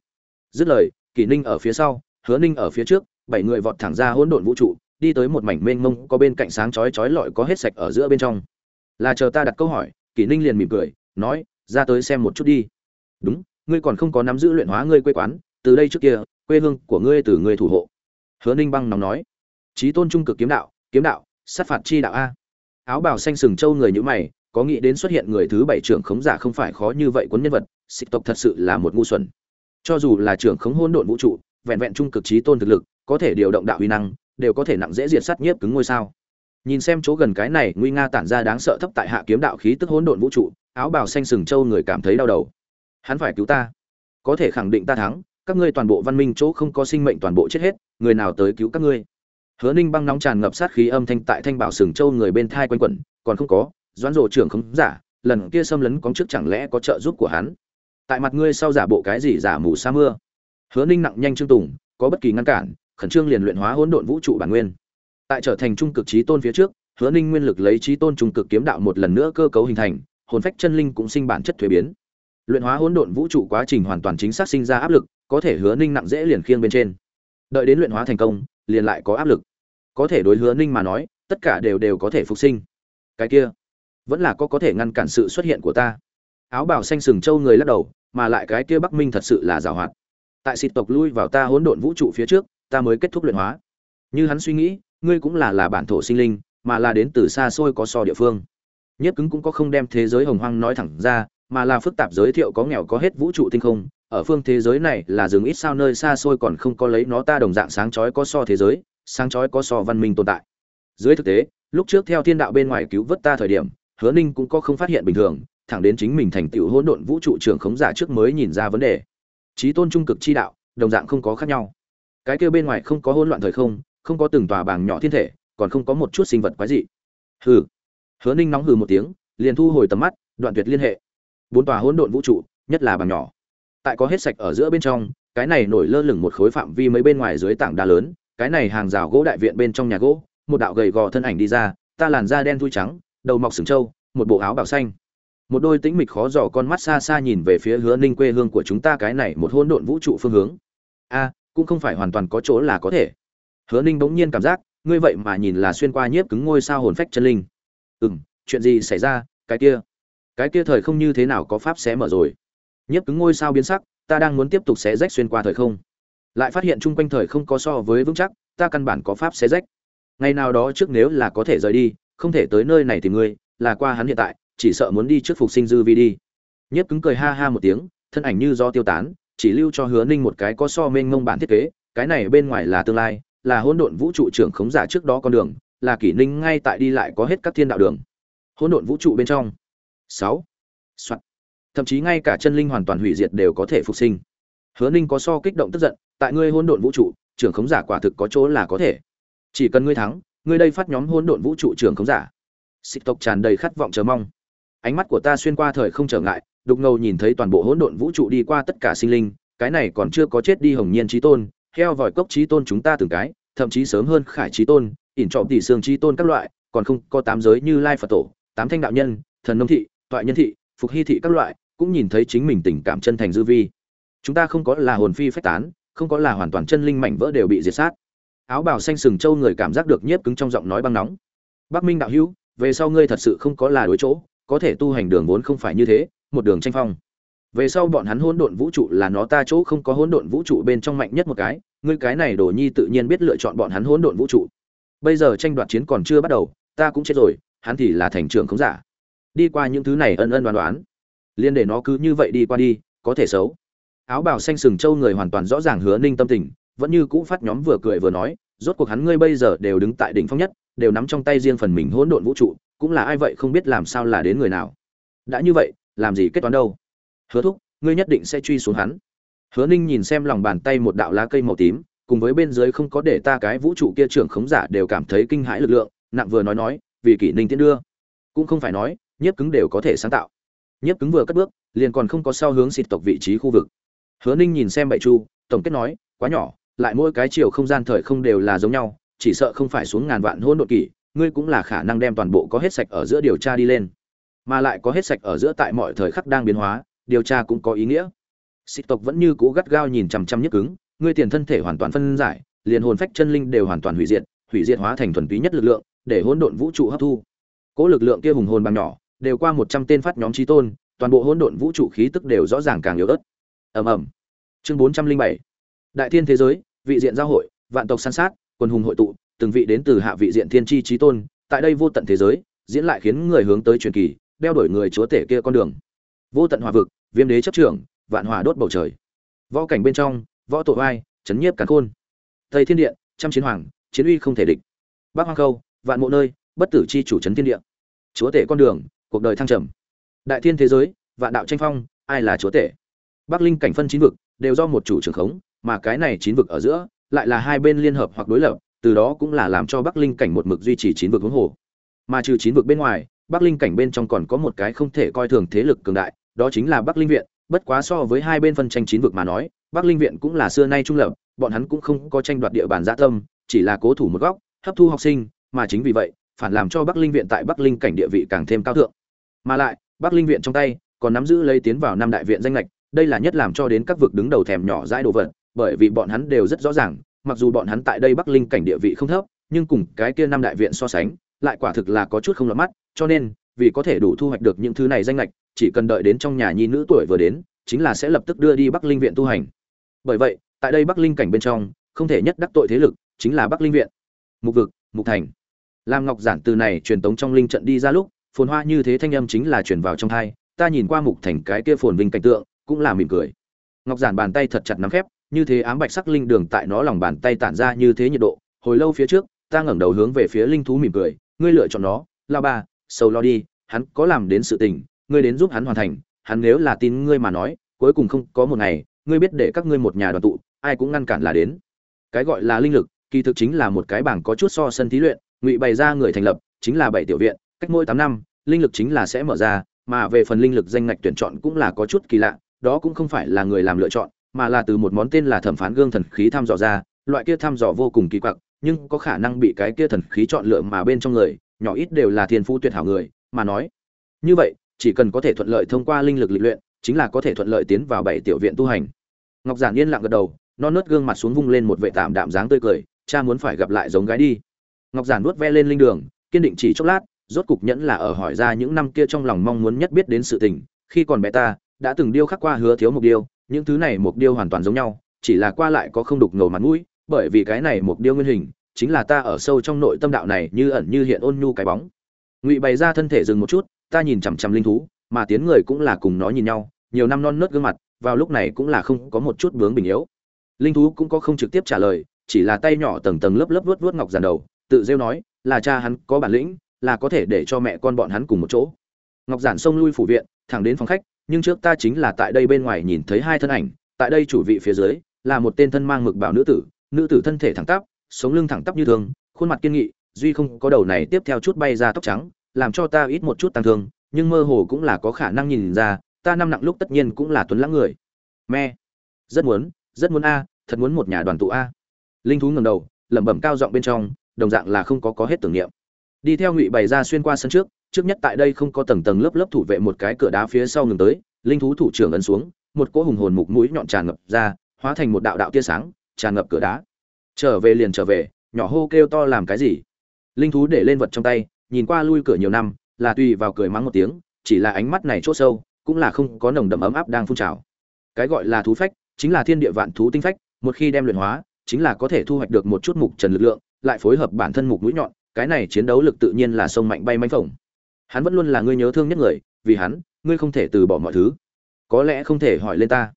Dứt lời, kỷ ninh ở phía sau, hứa ninh ở phía trước, bảy người vọt thẳng ra hỗn độn vũ trụ đi tới một mảnh mênh mông, có bên cạnh sáng chói chói lọi có hết sạch ở giữa bên trong. Là chờ ta đặt câu hỏi, kỷ ninh liền mỉm cười, nói, ra tới xem một chút đi. Đúng, ngươi còn không có nắm giữ luyện hóa ngươi quê quán, từ đây trước kia, quê hương của ngươi từ ngươi thủ hộ. Hứa ninh băng nóng nói trí tôn trung cực kiếm đạo kiếm đạo, sát phạt chi đạo a. Áo bào xanh sừng trâu người như mày, có nghĩ đến xuất hiện người thứ bảy trưởng khống giả không phải khó như vậy cuốn nhân vật xịt tộc thật sự là một ngu xuẩn. Cho dù là trưởng khống hôn độn vũ trụ, vẹn vẹn trung cực trí tôn thực lực, có thể điều động đạo uy năng đều có thể nặng dễ diệt sát nhiếp cứng ngôi sao. Nhìn xem chỗ gần cái này, nguy nga tản ra đáng sợ thấp tại hạ kiếm đạo khí tức hỗn độn vũ trụ, áo bào xanh sừng châu người cảm thấy đau đầu. Hắn phải cứu ta. Có thể khẳng định ta thắng, các ngươi toàn bộ văn minh chỗ không có sinh mệnh toàn bộ chết hết, người nào tới cứu các ngươi? Hứa ninh băng nóng tràn ngập sát khí âm thanh tại thanh bảo sừng châu người bên thai quanh quẩn, còn không có, doãn rộ trưởng không giả, lần kia xâm lấn có trước chẳng lẽ có trợ giúp của hắn? Tại mặt ngươi sau giả bộ cái gì giả mù sa mưa? Hứa ninh nặng nhanh trương tùng, có bất kỳ ngăn cản khẩn trương liền luyện hóa hỗn độn vũ trụ bản nguyên. Tại trở thành trung cực chí tôn phía trước, Hứa Ninh nguyên lực lấy chí tôn trung cực kiếm đạo một lần nữa cơ cấu hình thành, hồn phách chân linh cũng sinh bản chất thuế biến. Luyện hóa hỗn độn vũ trụ quá trình hoàn toàn chính xác sinh ra áp lực, có thể Hứa Ninh nặng dễ liền khiêng bên trên. Đợi đến luyện hóa thành công, liền lại có áp lực. Có thể đối Hứa Ninh mà nói, tất cả đều đều có thể phục sinh. Cái kia, vẫn là có có thể ngăn cản sự xuất hiện của ta. Áo bào xanh sừng châu người lắc đầu, mà lại cái kia Bắc Minh thật sự là giàu hoạt. Tại xịt tộc lui vào ta hỗn độn vũ trụ phía trước, ta mới kết thúc luyện hóa. Như hắn suy nghĩ, ngươi cũng là là bản thổ sinh linh, mà là đến từ xa xôi có so địa phương. Nhất cứng cũng có không đem thế giới hồng hoang nói thẳng ra, mà là phức tạp giới thiệu có nghèo có hết vũ trụ tinh không. Ở phương thế giới này là rừng ít sao nơi xa xôi còn không có lấy nó ta đồng dạng sáng chói có so thế giới, sáng chói có so văn minh tồn tại. Dưới thực tế, lúc trước theo thiên đạo bên ngoài cứu vớt ta thời điểm, hứa ninh cũng có không phát hiện bình thường, thẳng đến chính mình thành tựu hỗn độn vũ trụ trường khống giả trước mới nhìn ra vấn đề. Trí tôn trung cực chi đạo, đồng dạng không có khác nhau cái kia bên ngoài không có hỗn loạn thời không không có từng tòa bảng nhỏ thiên thể, còn không có một chút sinh vật quái dị. Hừ. Hứa ninh nóng hừ một tiếng, liền thu hồi tầm mắt, đoạn tuyệt liên hệ. Bốn tòa hỗn độn vũ trụ, nhất là bảng nhỏ. Tại có hết sạch ở giữa bên trong, cái này nổi lơ lửng một khối phạm vi mấy bên ngoài dưới tảng đá lớn, cái này hàng rào gỗ đại viện bên trong nhà gỗ, một đạo gầy gò thân ảnh đi ra, ta làn da đen thui trắng, đầu mọc sừng trâu, một bộ áo bảo xanh. Một đôi tĩnh mịch khó dò con mắt xa xa nhìn về phía hứa ninh quê hương của chúng ta cái này một hỗn độn vũ trụ phương hướng. A cũng không phải hoàn toàn có chỗ là có thể. Hứa ninh bỗng nhiên cảm giác, ngươi vậy mà nhìn là xuyên qua nhiếp cứng ngôi sao hồn phách chân linh. Ừ m chuyện gì xảy ra, cái kia? Cái kia thời không như thế nào có pháp xé mở rồi? Nhiếp cứng ngôi sao biến sắc, ta đang muốn tiếp tục xé rách xuyên qua thời không. Lại phát hiện chung quanh thời không có so với vững chắc, ta căn bản có pháp xé rách. Ngày nào đó trước nếu là có thể rời đi, không thể tới nơi này thì ngươi, là qua hắn hiện tại, chỉ sợ muốn đi trước phục sinh dư vi đi. Nhiếp cứng cười ha ha một tiếng, thân ảnh như do tiêu tán chỉ lưu cho hứa ninh một cái có so mênh ngông bản thiết kế, cái này bên ngoài là tương lai, là hỗn độn vũ trụ trưởng khống giả trước đó con đường, là kỷ ninh ngay tại đi lại có hết các thiên đạo đường. Hỗn độn vũ trụ bên trong. Sáu. Soạn. thậm chí ngay cả chân linh hoàn toàn hủy diệt đều có thể phục sinh. Hứa ninh có so kích động tức giận, tại ngươi hỗn độn vũ trụ, trưởng khống giả quả thực có chỗ là có thể. Chỉ cần ngươi thắng, ngươi đây phát nhóm hỗn độn vũ trụ trưởng khống giả. Xích tộc tràn đầy khát vọng chờ mong. Ánh mắt của ta xuyên qua thời không trở ngại đục ngầu nhìn thấy toàn bộ hỗn độn vũ trụ đi qua tất cả sinh linh, cái này còn chưa có chết đi hồng nhiên trí tôn, heo vòi cốc trí tôn chúng ta từng cái, thậm chí sớm hơn khải trí tôn, ỉn trọng tỷ xương trí tôn các loại, còn không có tám giới như lai phật tổ, tám thanh đạo nhân, thần nông thị, toại nhân thị, phục hy thị các loại, cũng nhìn thấy chính mình tình cảm chân thành dư vi. Chúng ta không có là hồn phi phách tán, không có là hoàn toàn chân linh mảnh vỡ đều bị diệt sát. Áo bào xanh sừng châu người cảm giác được nhiếp cứng trong giọng nói băng nóng. Bắc minh đạo hữu, về sau ngươi thật sự không có là đối chỗ, có thể tu hành đường vốn không phải như thế một đường tranh phong. Về sau bọn hắn hỗn độn vũ trụ là nó ta chỗ không có hỗn độn vũ trụ bên trong mạnh nhất một cái, ngươi cái này đồ nhi tự nhiên biết lựa chọn bọn hắn hỗn độn vũ trụ. Bây giờ tranh đoạt chiến còn chưa bắt đầu, ta cũng chết rồi, hắn thì là thành trưởng không giả. Đi qua những thứ này ân ân đoán đoán. Liên để nó cứ như vậy đi qua đi, có thể xấu. Áo bào xanh sừng châu người hoàn toàn rõ ràng hứa ninh tâm tình, vẫn như cũ phát nhóm vừa cười vừa nói, rốt cuộc hắn ngươi bây giờ đều đứng tại đỉnh phong nhất, đều nắm trong tay riêng phần mình hỗn độn vũ trụ, cũng là ai vậy không biết làm sao là đến người nào. Đã như vậy làm gì kết toán đâu. Hứa thúc, ngươi nhất định sẽ truy xuống hắn. Hứa ninh nhìn xem lòng bàn tay một đạo lá cây màu tím, cùng với bên dưới không có để ta cái vũ trụ kia trưởng khống giả đều cảm thấy kinh hãi lực lượng, nặng vừa nói nói, vì kỷ ninh tiến đưa. Cũng không phải nói, nhiếp cứng đều có thể sáng tạo. Nhiếp cứng vừa cất bước, liền còn không có sao hướng xịt tộc vị trí khu vực. Hứa ninh nhìn xem bậy chu, tổng kết nói, quá nhỏ, lại mỗi cái chiều không gian thời không đều là giống nhau, chỉ sợ không phải xuống ngàn vạn hôn đột kỷ, ngươi cũng là khả năng đem toàn bộ có hết sạch ở giữa điều tra đi lên mà lại có hết sạch ở giữa tại mọi thời khắc đang biến hóa, điều tra cũng có ý nghĩa. Xịt tộc vẫn như cũ gắt gao nhìn chằm chằm nhức cứng, ngươi tiền thân thể hoàn toàn phân giải, liền hồn phách chân linh đều hoàn toàn hủy diệt hủy diệt hóa thành thuần túy nhất lực lượng, để hỗn độn vũ trụ hấp thu. Cỗ lực lượng kia hùng hồn bằng nhỏ, đều qua một trăm tên phát nhóm trí tôn, toàn bộ hỗn độn vũ trụ khí tức đều rõ ràng càng yếu ớt. Ầm ầm. Chương bốn trăm linh bảy. Đại thiên thế giới, vị diện giao hội, vạn tộc san sát, quân hùng hội tụ, từng vị đến từ hạ vị diện thiên tri trí tôn, tại đây vô tận thế giới, diễn lại khiến người hướng tới truyền kỳ đeo đổi người chúa tể kia con đường. Vô tận hỏa vực, viêm đế chấp trưởng, vạn hỏa đốt bầu trời. Võ cảnh bên trong, võ tổ vai chấn nhiếp càn khôn. Tây thiên điện trăm chiến hoàng, chiến uy không thể địch. Bắc hoang khâu, vạn mộ nơi, bất tử chi chủ trấn thiên địa. Chúa tể con đường, cuộc đời thăng trầm. Đại thiên thế giới, vạn đạo tranh phong, ai là chúa tể? Bắc linh cảnh phân chín vực, đều do một chủ trưởng khống, mà cái này chín vực ở giữa, lại là hai bên liên hợp hoặc đối lập, từ đó cũng là làm cho bắc linh cảnh một mực duy trì chín vực hướng hồ. Mà trừ chín vực bên ngoài bắc linh cảnh bên trong còn có một cái không thể coi thường thế lực cường đại, đó chính là bắc linh viện. Bất quá so với hai bên phân tranh chín vực mà nói, bắc linh viện cũng là xưa nay trung lập, bọn hắn cũng không có tranh đoạt địa bàn gia tâm, chỉ là cố thủ một góc, hấp thu học sinh, mà chính vì vậy, phản làm cho bắc linh viện tại bắc linh cảnh địa vị càng thêm cao thượng. Mà lại, bắc linh viện trong tay còn nắm giữ lấy tiến vào năm đại viện danh lệch đây là nhất làm cho đến các vực đứng đầu thèm nhỏ dãi đồ vật, bởi vì bọn hắn đều rất rõ ràng, mặc dù bọn hắn tại đây bắc linh cảnh địa vị không thấp, nhưng cùng cái kia năm đại viện so sánh lại quả thực là có chút không lọt mắt, cho nên, vì có thể đủ thu hoạch được những thứ này danh lệch chỉ cần đợi đến trong nhà nhi nữ tuổi vừa đến, chính là sẽ lập tức đưa đi bắc linh viện tu hành. Bởi vậy, tại đây bắc linh cảnh bên trong, không thể nhất đắc tội thế lực, chính là bắc linh viện. Mục vực, mục thành. Lam ngọc giản từ này truyền tống trong linh trận đi ra lúc, phồn hoa như thế thanh âm chính là truyền vào trong thai ta nhìn qua mục thành cái kia phồn vinh cảnh tượng, cũng là mỉm cười. Ngọc giản bàn tay thật chặt nắm khép, như thế ám bạch sắc linh đường tại nó lòng bàn tay tản ra như thế nhiệt độ, hồi lâu phía trước, ta ngẩng đầu hướng về phía linh thú mỉm cười ngươi lựa chọn nó, lao ba sâu lo đi, hắn có làm đến sự tình, ngươi đến giúp hắn hoàn thành, hắn nếu là tin ngươi mà nói, cuối cùng không có một ngày, ngươi biết để các ngươi một nhà đoàn tụ, ai cũng ngăn cản là đến. Cái gọi là linh lực, kỳ thực chính là một cái bảng có chút so sân thí luyện, ngụy bày ra người thành lập, chính là bảy tiểu viện, cách mỗi tám năm, linh lực chính là sẽ mở ra, mà về phần linh lực danh ngạch tuyển chọn cũng là có chút kỳ lạ, đó cũng không phải là người làm lựa chọn, mà là từ một món tên là thẩm phán gương thần khí thăm dò ra, loại kia thăm dò vô cùng kỳ quặc nhưng có khả năng bị cái kia thần khí chọn lựa mà bên trong người, nhỏ ít đều là thiên phú tuyệt hảo người, mà nói, như vậy, chỉ cần có thể thuận lợi thông qua linh lực lịch luyện, chính là có thể thuận lợi tiến vào bảy tiểu viện tu hành. Ngọc giản yên lặng gật đầu, non nớt gương mặt xuống vung lên một vệ tạm đạm dáng tươi cười, cha muốn phải gặp lại giống gái đi. Ngọc giản nuốt ve lên linh đường, kiên định chỉ chốc lát, rốt cục nhẫn là ở hỏi ra những năm kia trong lòng mong muốn nhất biết đến sự tình, khi còn bé ta, đã từng điêu khắc qua hứa thiếu mục điêu, những thứ này mục điêu hoàn toàn giống nhau, chỉ là qua lại có không đục ngầu mặt mũi bởi vì cái này một điêu nguyên hình, chính là ta ở sâu trong nội tâm đạo này như ẩn như hiện ôn nhu cái bóng. Ngụy bày ra thân thể dừng một chút, ta nhìn chằm chằm linh thú, mà tiếng người cũng là cùng nó nhìn nhau, nhiều năm non nớt gương mặt, vào lúc này cũng là không có một chút bướng bình yếu. Linh thú cũng có không trực tiếp trả lời, chỉ là tay nhỏ tầng tầng lớp lớp vuốt vuốt ngọc giàn đầu, tự rêu nói, là cha hắn có bản lĩnh, là có thể để cho mẹ con bọn hắn cùng một chỗ. Ngọc giản xông lui phủ viện, thẳng đến phòng khách, nhưng trước ta chính là tại đây bên ngoài nhìn thấy hai thân ảnh, tại đây chủ vị phía dưới, là một tên thân mang mực bảo nữ tử nữ tử thân thể thẳng tắp, sống lưng thẳng tắp như thường, khuôn mặt kiên nghị, duy không có đầu này tiếp theo chút bay ra tóc trắng, làm cho ta ít một chút tăng thương, nhưng mơ hồ cũng là có khả năng nhìn ra, ta năm nặng lúc tất nhiên cũng là tuấn lãng người. Me rất muốn rất muốn a, thật muốn một nhà đoàn tụ a. Linh thú ngầm đầu, lẩm bẩm cao giọng bên trong, đồng dạng là không có có hết tưởng niệm. Đi theo ngụy bày ra xuyên qua sân trước trước nhất tại đây không có tầng tầng lớp lớp thủ vệ một cái cửa đá phía sau ngừng tới, linh thú thủ trưởng ấn xuống, một cỗ hùng hồn mục mũi nhọn tràn ngập ra, hóa thành một đạo đạo tia sáng tràn ngập cửa đá. Trở về liền trở về, nhỏ hô kêu to làm cái gì? Linh thú để lên vật trong tay, nhìn qua lui cửa nhiều năm, là tùy vào cười mắng một tiếng, chỉ là ánh mắt này chốt sâu, cũng là không có nồng đậm ấm áp đang phun trào. Cái gọi là thú phách, chính là thiên địa vạn thú tinh phách, một khi đem luyện hóa, chính là có thể thu hoạch được một chút mục trần lực lượng, lại phối hợp bản thân mục mũi nhọn, cái này chiến đấu lực tự nhiên là sông mạnh bay manh phồng. Hắn vẫn luôn là ngươi nhớ thương nhất người, vì hắn, ngươi không thể từ bỏ mọi thứ. Có lẽ không thể hỏi lên ta.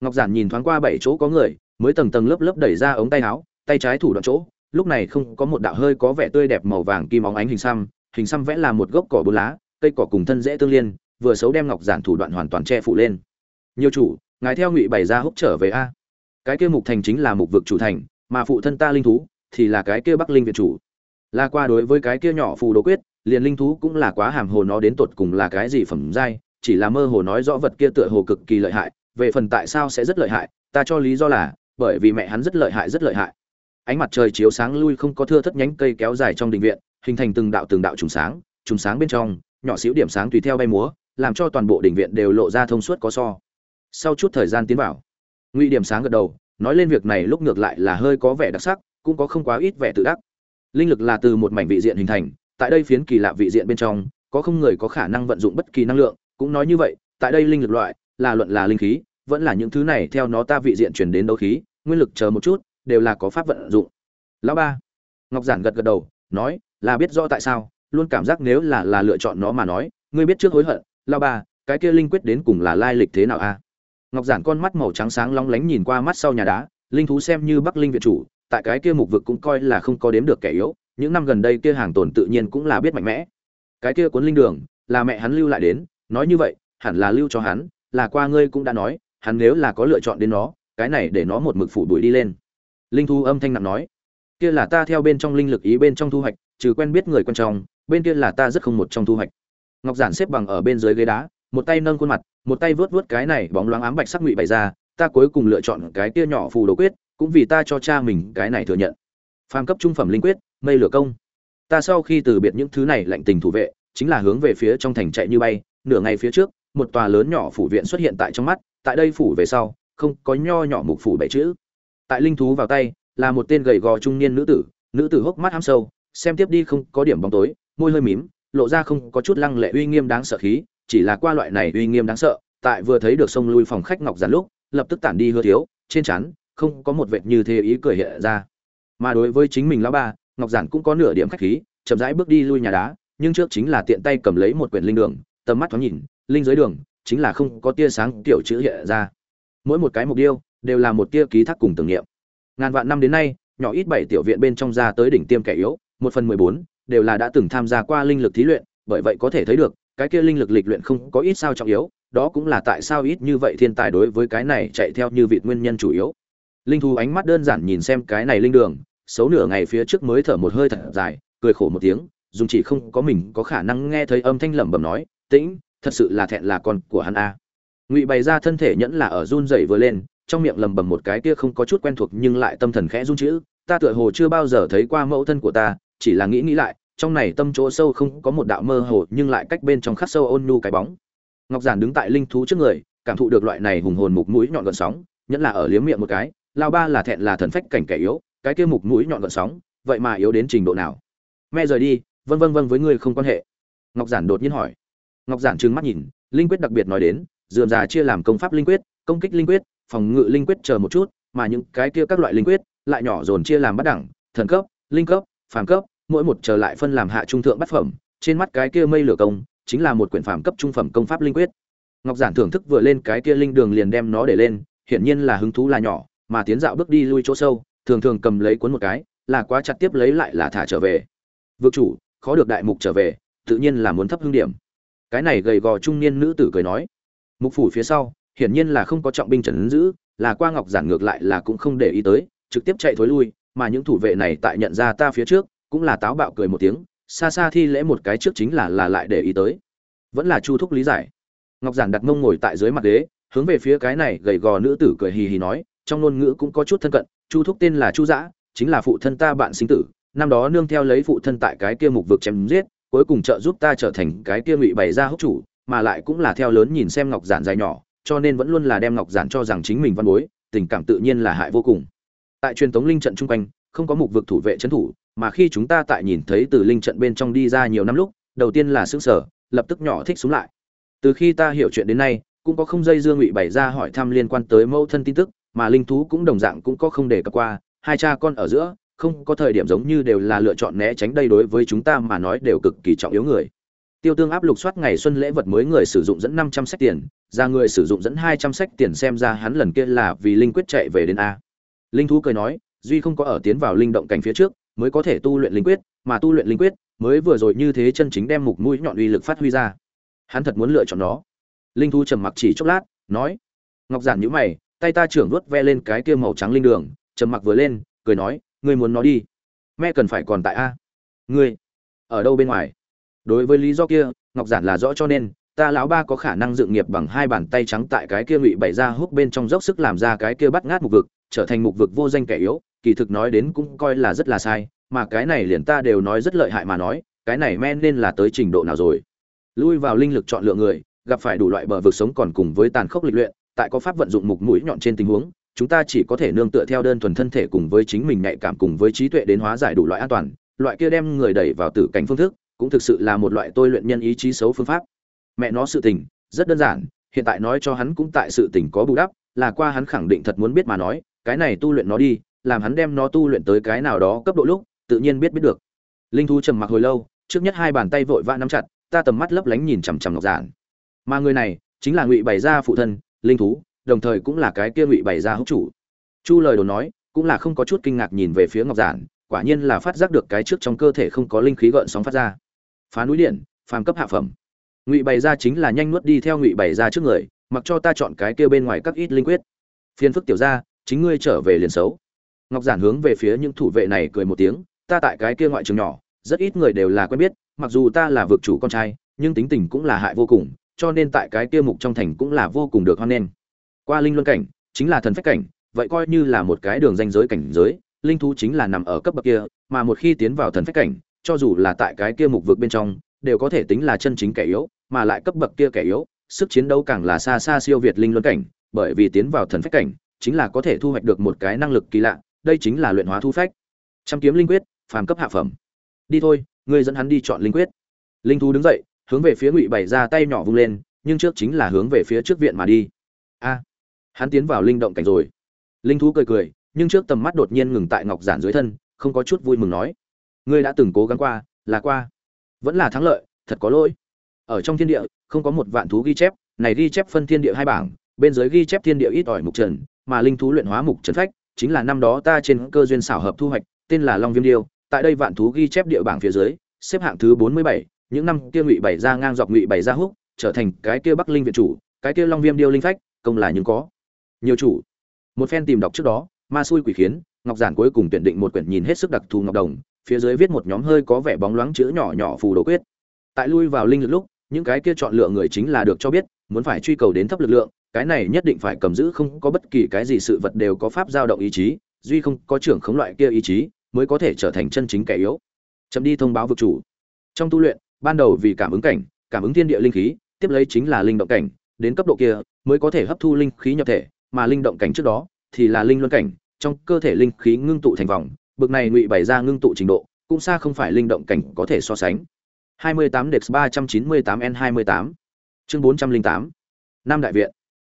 Ngọc giản nhìn thoáng qua bảy chỗ có người mới tầng tầng lớp lớp đẩy ra ống tay áo, tay trái thủ đoạn chỗ, lúc này không có một đạo hơi có vẻ tươi đẹp màu vàng kim óng ánh hình xăm hình xăm vẽ là một gốc cỏ bốn lá, cây cỏ cùng thân dễ tương liên, vừa xấu đem ngọc giản thủ đoạn hoàn toàn che phủ lên. Nhiều chủ, ngài theo ngụy bày ra húc trở về a. Cái kia mục thành chính là mục vực chủ thành, mà phụ thân ta linh thú thì là cái kia bắc linh viện chủ. La qua đối với cái kia nhỏ phù đồ quyết, liền linh thú cũng là quá hàm hồ nó đến tột cùng là cái gì phẩm giai, chỉ là mơ hồ nói rõ vật kia tựa hồ cực kỳ lợi hại, về phần tại sao sẽ rất lợi hại, ta cho lý do là bởi vì mẹ hắn rất lợi hại, rất lợi hại. Ánh mặt trời chiếu sáng lui không có thưa thất nhánh cây kéo dài trong đình viện, hình thành từng đạo từng đạo trùng sáng trùng sáng bên trong, nhỏ xíu điểm sáng tùy theo bay múa, làm cho toàn bộ đình viện đều lộ ra thông suốt có so. Sau chút thời gian tiến vào, ngụy điểm sáng gật đầu, nói lên việc này lúc ngược lại là hơi có vẻ đặc sắc, cũng có không quá ít vẻ tự đắc. Linh lực là từ một mảnh vị diện hình thành, tại đây phiến kỳ lạ vị diện bên trong, có không người có khả năng vận dụng bất kỳ năng lượng, cũng nói như vậy, tại đây linh lực loại, là luận là linh khí vẫn là những thứ này theo nó ta vị diện chuyển đến đấu khí, nguyên lực chờ một chút, đều là có pháp vận dụng. Lão ba, ngọc giản gật gật đầu, nói, là biết rõ tại sao, luôn cảm giác nếu là là lựa chọn nó mà nói, ngươi biết trước hối hận, lão ba, cái kia linh quyết đến cùng là lai lịch thế nào a ngọc giản con mắt màu trắng sáng long lánh nhìn qua mắt sau nhà đá, linh thú xem như bắc linh viện chủ, tại cái kia mục vực cũng coi là không có đếm được kẻ yếu, những năm gần đây kia hàng tồn tự nhiên cũng là biết mạnh mẽ. Cái kia cuốn linh đường, là mẹ hắn lưu lại đến, nói như vậy, hẳn là lưu cho hắn, là qua ngươi cũng đã nói hắn nếu là có lựa chọn đến nó, cái này để nó một mực phủ đuổi đi lên. Linh thu âm thanh nặng nói, kia là ta theo bên trong linh lực ý bên trong thu hoạch, trừ quen biết người quan trọng bên kia là ta rất không một trong thu hoạch. Ngọc giản xếp bằng ở bên dưới ghế đá, một tay nâng khuôn mặt, một tay vớt vớt cái này bóng loáng ám bạch sắc ngụy bày ra, ta cuối cùng lựa chọn cái kia nhỏ phù đồ quyết, cũng vì ta cho cha mình cái này thừa nhận. Phàm cấp trung phẩm linh quyết, mây lửa công. Ta sau khi từ biệt những thứ này lạnh tình thủ vệ, chính là hướng về phía trong thành chạy như bay, nửa ngày phía trước, một tòa lớn nhỏ phủ viện xuất hiện tại trong mắt tại đây phủ về sau, không có nho nhỏ mục phủ bảy chữ. Tại linh thú vào tay, là một tên gầy gò trung niên nữ tử nữ tử hốc mắt hăm sâu, xem tiếp đi không có điểm bóng tối, môi hơi mím, lộ ra không có chút lăng lệ uy nghiêm đáng sợ khí, chỉ là qua loại này uy nghiêm đáng sợ, tại vừa thấy được sông lui phòng khách ngọc giản lúc, lập tức tản đi hứa thiếu, trên chắn không có một vệt như thế ý cười hiện ra. Mà đối với chính mình lão ba, ngọc giản cũng có nửa điểm khách khí, chậm rãi bước đi lui nhà đá, nhưng trước chính là tiện tay cầm lấy một quyển linh đường, tầm mắt thoáng nhìn, linh giới đường chính là không có tia sáng tiểu chữ hiện ra. Mỗi một cái mục tiêu đều là một tia ký thác cùng tưởng niệm. Ngàn vạn năm đến nay, nhỏ ít bảy tiểu viện bên trong ra tới đỉnh tiêm kẻ yếu, một phần mười bốn đều là đã từng tham gia qua linh lực thí luyện, bởi vậy có thể thấy được, cái kia linh lực lịch luyện không có ít sao trọng yếu, đó cũng là tại sao ít như vậy thiên tài đối với cái này chạy theo như vị nguyên nhân chủ yếu. Linh thú ánh mắt đơn giản nhìn xem cái này linh đường, xấu nửa ngày phía trước mới thở một hơi thật dài, cười khổ một tiếng, dùng chỉ không có mình có khả năng nghe thấy âm thanh lẩm bẩm nói, tĩnh thật sự là thẹn là con của hắn a. Ngụy bày ra thân thể nhẫn là ở run rẩy vừa lên, trong miệng lầm bầm một cái kia không có chút quen thuộc nhưng lại tâm thần khẽ run chữ, ta tựa hồ chưa bao giờ thấy qua mẫu thân của ta, chỉ là nghĩ nghĩ lại, trong này tâm chỗ sâu không có một đạo mơ hồ nhưng lại cách bên trong khắc sâu ôn nhu cái bóng. Ngọc giản đứng tại linh thú trước người, cảm thụ được loại này hùng hồn mục mũi nhọn gợn sóng, nhẫn là ở liếm miệng một cái lao ba là thẹn là thần phách cảnh kẻ yếu, cái kia mục mũi nhọn gợn sóng, vậy mà yếu đến trình độ nào? Mẹ rời đi vân vân vân với ngươi không quan hệ. Ngọc giản đột nhiên hỏi ngọc giản trừng mắt nhìn, linh quyết đặc biệt nói đến, dườm già chia làm công pháp linh quyết, công kích linh quyết, phòng ngự linh quyết chờ một chút, mà những cái kia các loại linh quyết, lại nhỏ dồn chia làm bắt đẳng, thần cấp, linh cấp, phàm cấp, mỗi một trở lại phân làm hạ trung thượng bát phẩm, trên mắt cái kia mây lửa công, chính là một quyển phàm cấp trung phẩm công pháp linh quyết. Ngọc giản thưởng thức vừa lên cái kia linh đường liền đem nó để lên, hiển nhiên là hứng thú là nhỏ, mà tiến dạo bước đi lui chỗ sâu, thường thường cầm lấy cuốn một cái, là quá chặt tiếp lấy lại là thả trở về. Vực chủ, khó được đại mục trở về, tự nhiên là muốn thấp hương điểm cái này gầy gò trung niên nữ tử cười nói. Mục phủ phía sau, hiển nhiên là không có trọng binh trần giữ, là qua ngọc giản ngược lại là cũng không để ý tới, trực tiếp chạy thối lui, mà những thủ vệ này tại nhận ra ta phía trước, cũng là táo bạo cười một tiếng, xa xa thi lễ một cái trước chính là là lại để ý tới. Vẫn là chu thúc lý giải. Ngọc giản đặt mông ngồi tại dưới mặt ghế, hướng về phía cái này gầy gò nữ tử cười hì hì nói, trong ngôn ngữ cũng có chút thân cận, chu thúc tên là chu dã chính là phụ thân ta bạn sinh tử, năm đó nương theo lấy phụ thân tại cái kia mục vực chém giết cuối cùng trợ giúp ta trở thành cái kia ngụy bày ra hốc chủ, mà lại cũng là theo lớn nhìn xem ngọc giản dài nhỏ, cho nên vẫn luôn là đem ngọc giản cho rằng chính mình văn bối, tình cảm tự nhiên là hại vô cùng. Tại truyền thống linh trận chung quanh, không có mục vực thủ vệ trấn thủ, mà khi chúng ta tại nhìn thấy từ linh trận bên trong đi ra nhiều năm lúc, đầu tiên là sững sở, lập tức nhỏ thích xuống lại. Từ khi ta hiểu chuyện đến nay, cũng có không dây dương ngụy bày ra hỏi thăm liên quan tới mẫu thân tin tức, mà linh thú cũng đồng dạng cũng có không để cập qua, hai cha con ở giữa không có thời điểm giống như đều là lựa chọn né tránh đây đối với chúng ta mà nói đều cực kỳ trọng yếu người. Tiêu tương áp lục soát ngày xuân lễ vật mới người sử dụng dẫn năm trăm sách tiền, ra người sử dụng dẫn hai trăm sách tiền xem ra hắn lần kia là vì linh quyết chạy về đến a. Linh thú cười nói, duy không có ở tiến vào linh động cảnh phía trước, mới có thể tu luyện linh quyết, mà tu luyện linh quyết, mới vừa rồi như thế chân chính đem mục mũi nhọn uy lực phát huy ra. Hắn thật muốn lựa chọn nó. Linh thú trầm mặc chỉ chốc lát, nói, ngọc giản nhíu mày, tay ta trưởng vuốt ve lên cái kia màu trắng linh đường, trầm mặc vừa lên, cười nói ngươi muốn nó đi. Mẹ cần phải còn tại a. Ngươi, ở đâu bên ngoài? Đối với lý do kia, ngọc giản là rõ cho nên, ta lão ba có khả năng dựng nghiệp bằng hai bàn tay trắng tại cái kia ngụy bày ra húc bên trong dốc sức làm ra cái kia bắt ngát mục vực, trở thành mục vực vô danh kẻ yếu, kỳ thực nói đến cũng coi là rất là sai, mà cái này liền ta đều nói rất lợi hại mà nói, cái này men nên là tới trình độ nào rồi? Lui vào linh lực chọn lựa người, gặp phải đủ loại bờ vực sống còn cùng với tàn khốc lịch luyện, tại có pháp vận dụng mục mũi nhọn trên tình huống chúng ta chỉ có thể nương tựa theo đơn thuần thân thể cùng với chính mình nhạy cảm cùng với trí tuệ đến hóa giải đủ loại an toàn, loại kia đem người đẩy vào tử cảnh phương thức, cũng thực sự là một loại tôi luyện nhân ý chí xấu phương pháp. Mẹ nó sự tình, rất đơn giản, hiện tại nói cho hắn cũng tại sự tình có bù đắp, là qua hắn khẳng định thật muốn biết mà nói, cái này tu luyện nó đi, làm hắn đem nó tu luyện tới cái nào đó cấp độ lúc, tự nhiên biết biết được. Linh thú trầm mặc hồi lâu, trước nhất hai bàn tay vội vã nắm chặt, ta tầm mắt lấp lánh nhìn chằm chằm ngọc giản. Mà người này, chính là ngụy bày ra phụ thân, linh thú đồng thời cũng là cái kia ngụy bày gia húc chủ. Chu lời đồ nói, cũng là không có chút kinh ngạc nhìn về phía ngọc giản, quả nhiên là phát giác được cái trước trong cơ thể không có linh khí gợn sóng phát ra. Phá núi điện, phàm cấp hạ phẩm. Ngụy bày gia chính là nhanh nuốt đi theo ngụy bày gia trước người, mặc cho ta chọn cái kia bên ngoài các ít linh quyết. Phiền phức tiểu gia, chính ngươi trở về liền xấu. Ngọc giản hướng về phía những thủ vệ này cười một tiếng, ta tại cái kia ngoại trường nhỏ, rất ít người đều là quen biết, mặc dù ta là vực chủ con trai, nhưng tính tình cũng là hại vô cùng, cho nên tại cái kia mục trong thành cũng là vô cùng được hoan nghênh qua linh luân cảnh, chính là thần phách cảnh, vậy coi như là một cái đường danh giới cảnh giới, linh thú chính là nằm ở cấp bậc kia, mà một khi tiến vào thần phách cảnh, cho dù là tại cái kia mục vực bên trong, đều có thể tính là chân chính kẻ yếu, mà lại cấp bậc kia kẻ yếu, sức chiến đấu càng là xa xa siêu việt linh luân cảnh, bởi vì tiến vào thần phách cảnh, chính là có thể thu hoạch được một cái năng lực kỳ lạ, đây chính là luyện hóa thu phách. Trăm kiếm linh quyết, phàm cấp hạ phẩm. Đi thôi, ngươi dẫn hắn đi chọn linh quyết. Linh thú đứng dậy, hướng về phía ngụy bảy ra tay nhỏ vung lên, nhưng trước chính là hướng về phía trước viện mà đi hắn tiến vào linh động cảnh rồi. Linh thú cười cười, nhưng trước tầm mắt đột nhiên ngừng tại ngọc giản dưới thân, không có chút vui mừng nói. Ngươi đã từng cố gắng qua, là qua. Vẫn là thắng lợi, thật có lỗi. Ở trong thiên địa, không có một vạn thú ghi chép, này ghi chép phân thiên địa hai bảng, bên dưới ghi chép thiên địa ít ỏi mục trần, mà linh thú luyện hóa mục trần phách, chính là năm đó ta trên cơ duyên xảo hợp thu hoạch, tên là long viêm điêu, tại đây vạn thú ghi chép địa bảng phía dưới, xếp hạng thứ bốn mươi bảy, những năm kia ngụy bảy ra ngang dọc ngụy bảy ra húc, trở thành cái kia bắc linh viện chủ, cái kia long viêm điêu linh phách, công là những có nhiều chủ. Một phen tìm đọc trước đó, ma xui quỷ khiến, ngọc giản cuối cùng tuyển định một quyển nhìn hết sức đặc thù ngọc đồng, phía dưới viết một nhóm hơi có vẻ bóng loáng chữ nhỏ nhỏ phù đồ quyết. Tại lui vào linh lực lúc, những cái kia chọn lựa người chính là được cho biết, muốn phải truy cầu đến thấp lực lượng, cái này nhất định phải cầm giữ không có bất kỳ cái gì sự vật đều có pháp dao động ý chí, duy không có trưởng khống loại kia ý chí, mới có thể trở thành chân chính kẻ yếu. Chấm đi thông báo vực chủ. Trong tu luyện, ban đầu vì cảm ứng cảnh, cảm ứng thiên địa linh khí, tiếp lấy chính là linh động cảnh, đến cấp độ kia, mới có thể hấp thu linh khí nhập thể mà linh động cảnh trước đó thì là linh luân cảnh trong cơ thể linh khí ngưng tụ thành vòng bực này ngụy bày ra ngưng tụ trình độ cũng xa không phải linh động cảnh có thể so sánh. 28 Dex 398 N28 chương 408 Nam đại viện.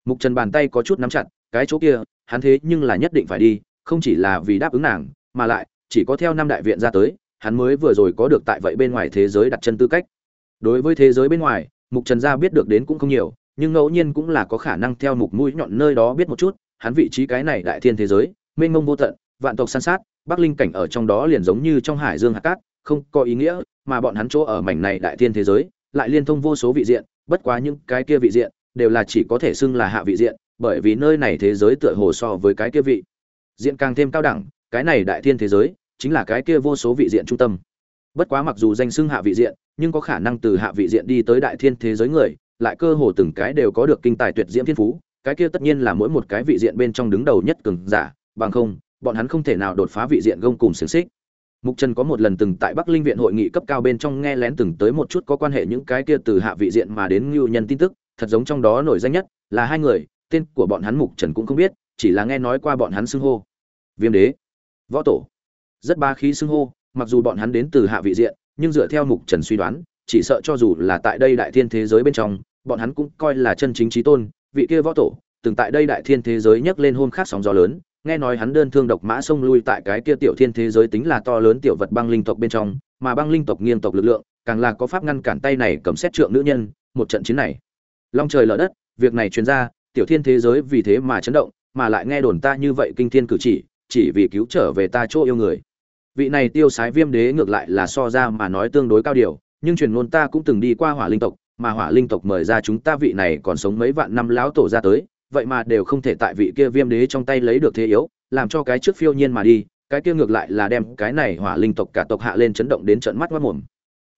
Mục Trần bàn tay có chút nắm chặt, cái chỗ kia hắn thế nhưng là nhất định phải đi không chỉ là vì đáp ứng nàng mà lại chỉ có theo năm đại viện ra tới hắn mới vừa rồi có được tại vậy bên ngoài thế giới đặt chân tư cách. Đối với thế giới bên ngoài mục trần gia biết được đến cũng không nhiều nhưng ngẫu nhiên cũng là có khả năng theo mục mũi nhọn nơi đó biết một chút, hắn vị trí cái này đại thiên thế giới, mênh mông vô tận, vạn tộc san sát, bắc linh cảnh ở trong đó liền giống như trong hải dương hạt cát, không có ý nghĩa, mà bọn hắn chỗ ở mảnh này đại thiên thế giới, lại liên thông vô số vị diện, bất quá những cái kia vị diện, đều là chỉ có thể xưng là hạ vị diện, bởi vì nơi này thế giới tựa hồ so với cái kia vị diện càng thêm cao đẳng, cái này đại thiên thế giới chính là cái kia vô số vị diện trung tâm. Bất quá mặc dù danh xưng hạ vị diện, nhưng có khả năng từ hạ vị diện đi tới đại thiên thế giới người lại cơ hồ từng cái đều có được kinh tài tuyệt diễm thiên phú, cái kia tất nhiên là mỗi một cái vị diện bên trong đứng đầu nhất cường giả, bằng không, bọn hắn không thể nào đột phá vị diện gông cùng xiển xích. Mục trần có một lần từng tại bắc linh viện hội nghị cấp cao bên trong nghe lén từng tới một chút có quan hệ những cái kia từ hạ vị diện mà đến lưu nhân tin tức, thật giống trong đó nổi danh nhất là hai người, tên của bọn hắn mục trần cũng không biết, chỉ là nghe nói qua bọn hắn xưng hô. Viêm đế, võ tổ, rất ba khí xưng hô, mặc dù bọn hắn đến từ hạ vị diện, nhưng dựa theo mục trần suy đoán, chỉ sợ cho dù là tại đây đại thiên thế giới bên trong bọn hắn cũng coi là chân chính trí tôn, vị kia võ tổ, từng tại đây đại thiên thế giới nhấc lên hôn khác sóng gió lớn, nghe nói hắn đơn thương độc mã xông lui tại cái kia tiểu thiên thế giới tính là to lớn tiểu vật băng linh tộc bên trong, mà băng linh tộc nghiêng tộc lực lượng, càng là có pháp ngăn cản tay này cầm xét trượng nữ nhân, một trận chiến này. Long trời lở đất, việc này truyền ra, tiểu thiên thế giới vì thế mà chấn động, mà lại nghe đồn ta như vậy kinh thiên cử chỉ chỉ vì cứu trở về ta chỗ yêu người. Vị này tiêu sái viêm đế ngược lại là so ra mà nói tương đối cao điều, nhưng truyền ngôn ta cũng từng đi qua hỏa linh tộc mà hỏa linh tộc mời ra chúng ta vị này còn sống mấy vạn năm lão tổ ra tới, vậy mà đều không thể tại vị kia viêm đế trong tay lấy được thế yếu, làm cho cái trước phiêu nhiên mà đi, cái kia ngược lại là đem cái này hỏa linh tộc cả tộc hạ lên chấn động đến trận mắt mất mồm.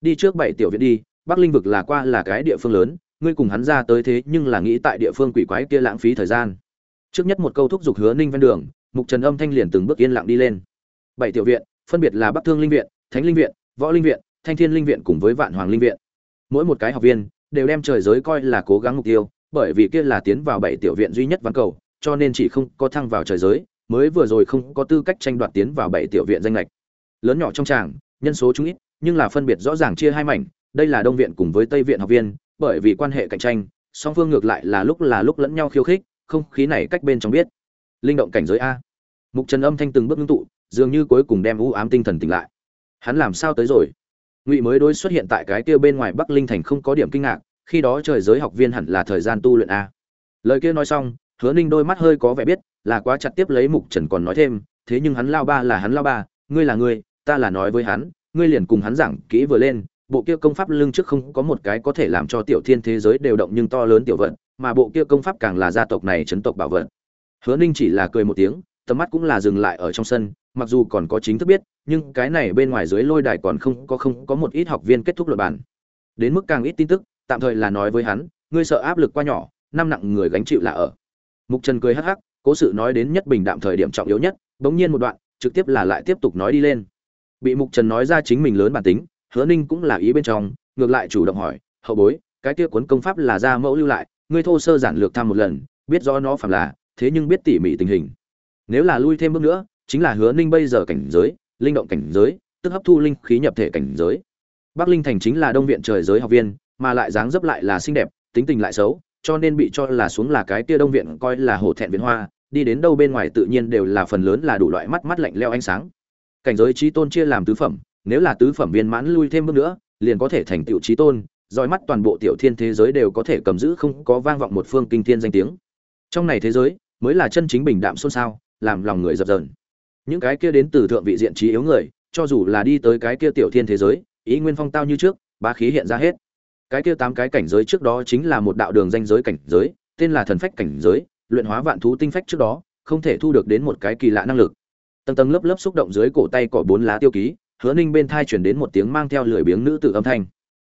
Đi trước bảy tiểu viện đi, bắc linh vực là qua là cái địa phương lớn, ngươi cùng hắn ra tới thế nhưng là nghĩ tại địa phương quỷ quái kia lãng phí thời gian. Trước nhất một câu thúc giục hứa ninh ven đường, mục trần âm thanh liền từng bước yên lặng đi lên. Bảy tiểu viện, phân biệt là bắc thương linh viện, thánh linh viện, võ linh viện, thanh thiên linh viện cùng với vạn hoàng linh viện mỗi một cái học viên đều đem trời giới coi là cố gắng mục tiêu, bởi vì kia là tiến vào bảy tiểu viện duy nhất văn cầu, cho nên chỉ không có thăng vào trời giới, mới vừa rồi không có tư cách tranh đoạt tiến vào bảy tiểu viện danh lệch lớn nhỏ trong tràng, nhân số chúng ít, nhưng là phân biệt rõ ràng chia hai mảnh, đây là đông viện cùng với tây viện học viên, bởi vì quan hệ cạnh tranh, song phương ngược lại là lúc là lúc lẫn nhau khiêu khích, không khí này cách bên trong biết. Linh động cảnh giới a. Mục trần âm thanh từng bước ngưng tụ, dường như cuối cùng đem u ám tinh thần tỉnh lại. Hắn làm sao tới rồi? Ngụy mới đối xuất hiện tại cái kia bên ngoài bắc linh thành không có điểm kinh ngạc, khi đó trời giới học viên hẳn là thời gian tu luyện a. Lời kia nói xong, hứa ninh đôi mắt hơi có vẻ biết, là quá chặt tiếp lấy mục trần còn nói thêm, thế nhưng hắn lao ba là hắn lao ba, ngươi là ngươi, ta là nói với hắn, ngươi liền cùng hắn giảng kỹ vừa lên, bộ kia công pháp lưng trước không có một cái có thể làm cho tiểu thiên thế giới đều động nhưng to lớn tiểu vận, mà bộ kia công pháp càng là gia tộc này chấn tộc bảo vận. Hứa ninh chỉ là cười một tiếng, tầm mắt cũng là dừng lại ở trong sân, mặc dù còn có chính thức biết nhưng cái này bên ngoài dưới lôi đài còn không có không có một ít học viên kết thúc luật bản đến mức càng ít tin tức, tạm thời là nói với hắn, ngươi sợ áp lực quá nhỏ, năm nặng người gánh chịu là ở. Mục trần cười hắc hắc, cố sự nói đến nhất bình đạm thời điểm trọng yếu nhất, bỗng nhiên một đoạn, trực tiếp là lại tiếp tục nói đi lên. Bị mục trần nói ra chính mình lớn bản tính, hứa ninh cũng là ý bên trong, ngược lại chủ động hỏi, hậu bối, cái kia cuốn công pháp là ra mẫu lưu lại, ngươi thô sơ giản lược thăm một lần, biết rõ nó phạm là, thế nhưng biết tỉ mỉ tình hình. Nếu là lui thêm bước nữa, chính là hứa ninh bây giờ cảnh giới linh động cảnh giới, tức hấp thu linh khí nhập thể cảnh giới. Bắc linh thành chính là đông viện trời giới học viên, mà lại dáng dấp lại là xinh đẹp, tính tình lại xấu, cho nên bị cho là xuống là cái tia đông viện coi là hổ thẹn viện hoa, đi đến đâu bên ngoài tự nhiên đều là phần lớn là đủ loại mắt mắt lạnh leo ánh sáng. Cảnh giới trí tôn chia làm tứ phẩm, nếu là tứ phẩm viên mãn lui thêm bước nữa, liền có thể thành tựu trí tôn dõi mắt toàn bộ tiểu thiên thế giới đều có thể cầm giữ không có vang vọng một phương kinh thiên danh tiếng. Trong này thế giới, mới là chân chính bình đạm xôn xao, làm lòng người dập dờn những cái kia đến từ thượng vị diện trí yếu người, cho dù là đi tới cái kia tiểu thiên thế giới, ý nguyên phong tao như trước ba khí hiện ra hết. Cái kia tám cái cảnh giới trước đó chính là một đạo đường danh giới cảnh giới, tên là thần phách cảnh giới, luyện hóa vạn thú tinh phách trước đó, không thể thu được đến một cái kỳ lạ năng lực. Tầng tầng lớp lớp xúc động dưới cổ tay cỏ bốn lá tiêu ký, hứa ninh bên thai chuyển đến một tiếng mang theo lười biếng nữ tử âm thanh.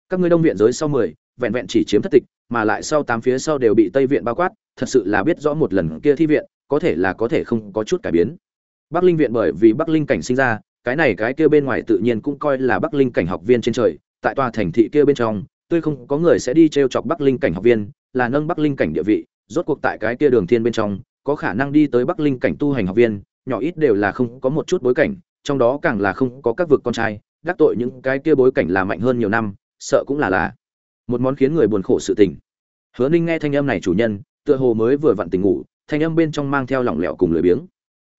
Các ngươi đông viện giới sau mười, vẹn vẹn chỉ chiếm thất tịch, mà lại sau tám phía sau đều bị tây viện bao quát, thật sự là biết rõ một lần kia thi viện, có thể là có thể không có chút cải biến bắc linh viện bởi vì bắc linh cảnh sinh ra, cái này cái kia bên ngoài tự nhiên cũng coi là bắc linh cảnh học viên trên trời, tại tòa thành thị kia bên trong tôi không có người sẽ đi t r e o chọc bắc linh cảnh học viên, là nâng bắc linh cảnh địa vị, rốt cuộc tại cái kia đường thiên bên trong, có khả năng đi tới bắc linh cảnh tu hành học viên, nhỏ ít đều là không có một chút bối cảnh, trong đó càng là không có các vực con trai, đắc tội những cái kia bối cảnh là mạnh hơn nhiều năm, sợ cũng là là một món khiến người buồn khổ sự tình. Hứa ninh nghe thanh âm này chủ nhân, tựa hồ mới vừa vặn tỉnh ngủ, thanh âm bên trong mang theo lỏng lẻo cùng lười biếng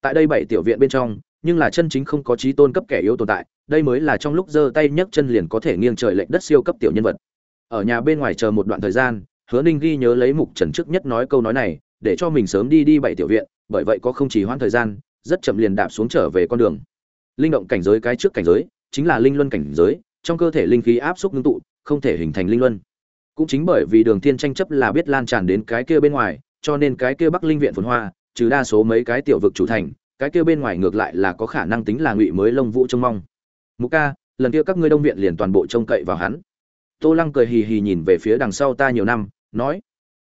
tại đây bảy tiểu viện bên trong, nhưng là chân chính không có trí tôn cấp kẻ yếu tồn tại, đây mới là trong lúc giơ tay nhấc chân liền có thể nghiêng trời lệch đất siêu cấp tiểu nhân vật. Ở nhà bên ngoài chờ một đoạn thời gian, hứa ninh ghi nhớ lấy mục trần trước nhất nói câu nói này, để cho mình sớm đi đi bảy tiểu viện, bởi vậy có không chỉ hoãn thời gian, rất chậm liền đạp xuống trở về con đường. Linh động cảnh giới cái trước cảnh giới, chính là linh luân cảnh giới, trong cơ thể linh khí áp suất ngưng tụ, không thể hình thành linh luân. Cũng chính bởi vì đường thiên tranh chấp là biết lan tràn đến cái kia bên ngoài, cho nên cái kia bắc linh viện phồn hoa trừ đa số mấy cái tiểu vực chủ thành, cái kia bên ngoài ngược lại là có khả năng tính là ngụy mới lông vũ trông mong. Mục ca, lần kia các ngươi đông viện liền toàn bộ trông cậy vào hắn. Tô lăng cười hì hì nhìn về phía đằng sau ta nhiều năm, nói,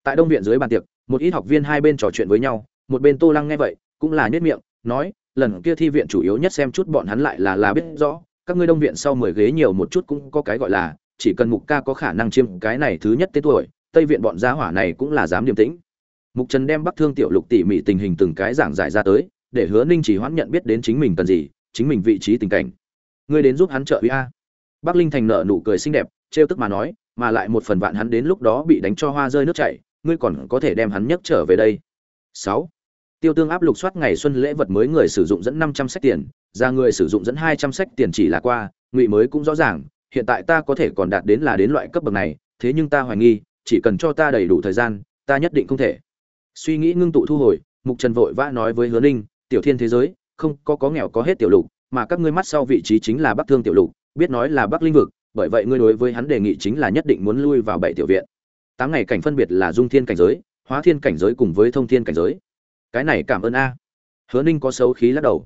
tại đông viện dưới bàn tiệc, một ít học viên hai bên trò chuyện với nhau, một bên tô lăng nghe vậy, cũng là nhếch miệng, nói, lần kia thi viện chủ yếu nhất xem chút bọn hắn lại là là biết rõ, các ngươi đông viện sau mười ghế nhiều một chút cũng có cái gọi là, chỉ cần mục ca có khả năng chiêm cái này thứ nhất tên tuổi, tây viện bọn gia hỏa này cũng là dám điềm tĩnh mục trần đem bắc thương tiểu lục tỉ mỉ tình hình từng cái giảng giải ra tới, để hứa ninh chỉ hoãn nhận biết đến chính mình cần gì, chính mình vị trí tình cảnh. Ngươi đến giúp hắn trợ uy a. Bắc linh thành nợ nụ cười xinh đẹp, trêu tức mà nói, mà lại một phần vạn hắn đến lúc đó bị đánh cho hoa rơi nước chảy, ngươi còn có thể đem hắn nhấc trở về đây. Sáu. Tiêu tương áp lục soát ngày xuân lễ vật mới người sử dụng dẫn năm trăm sách tiền, ra người sử dụng dẫn hai trăm sách tiền chỉ là qua, ngụy mới cũng rõ ràng, hiện tại ta có thể còn đạt đến là đến loại cấp bậc này, thế nhưng ta hoài nghi, chỉ cần cho ta đầy đủ thời gian, ta nhất định không thể suy nghĩ ngưng tụ thu hồi, mục trần vội vã nói với hứa ninh, tiểu thiên thế giới, không, có có nghèo có hết tiểu lục, mà các ngươi mắt sau vị trí chính là bắc thương tiểu lục, biết nói là bắc linh vực, bởi vậy ngươi đối với hắn đề nghị chính là nhất định muốn lui vào bảy tiểu viện. Tám ngày cảnh phân biệt là dung thiên cảnh giới, hóa thiên cảnh giới cùng với thông thiên cảnh giới. Cái này cảm ơn a. Hứa ninh có xấu khí lắc đầu.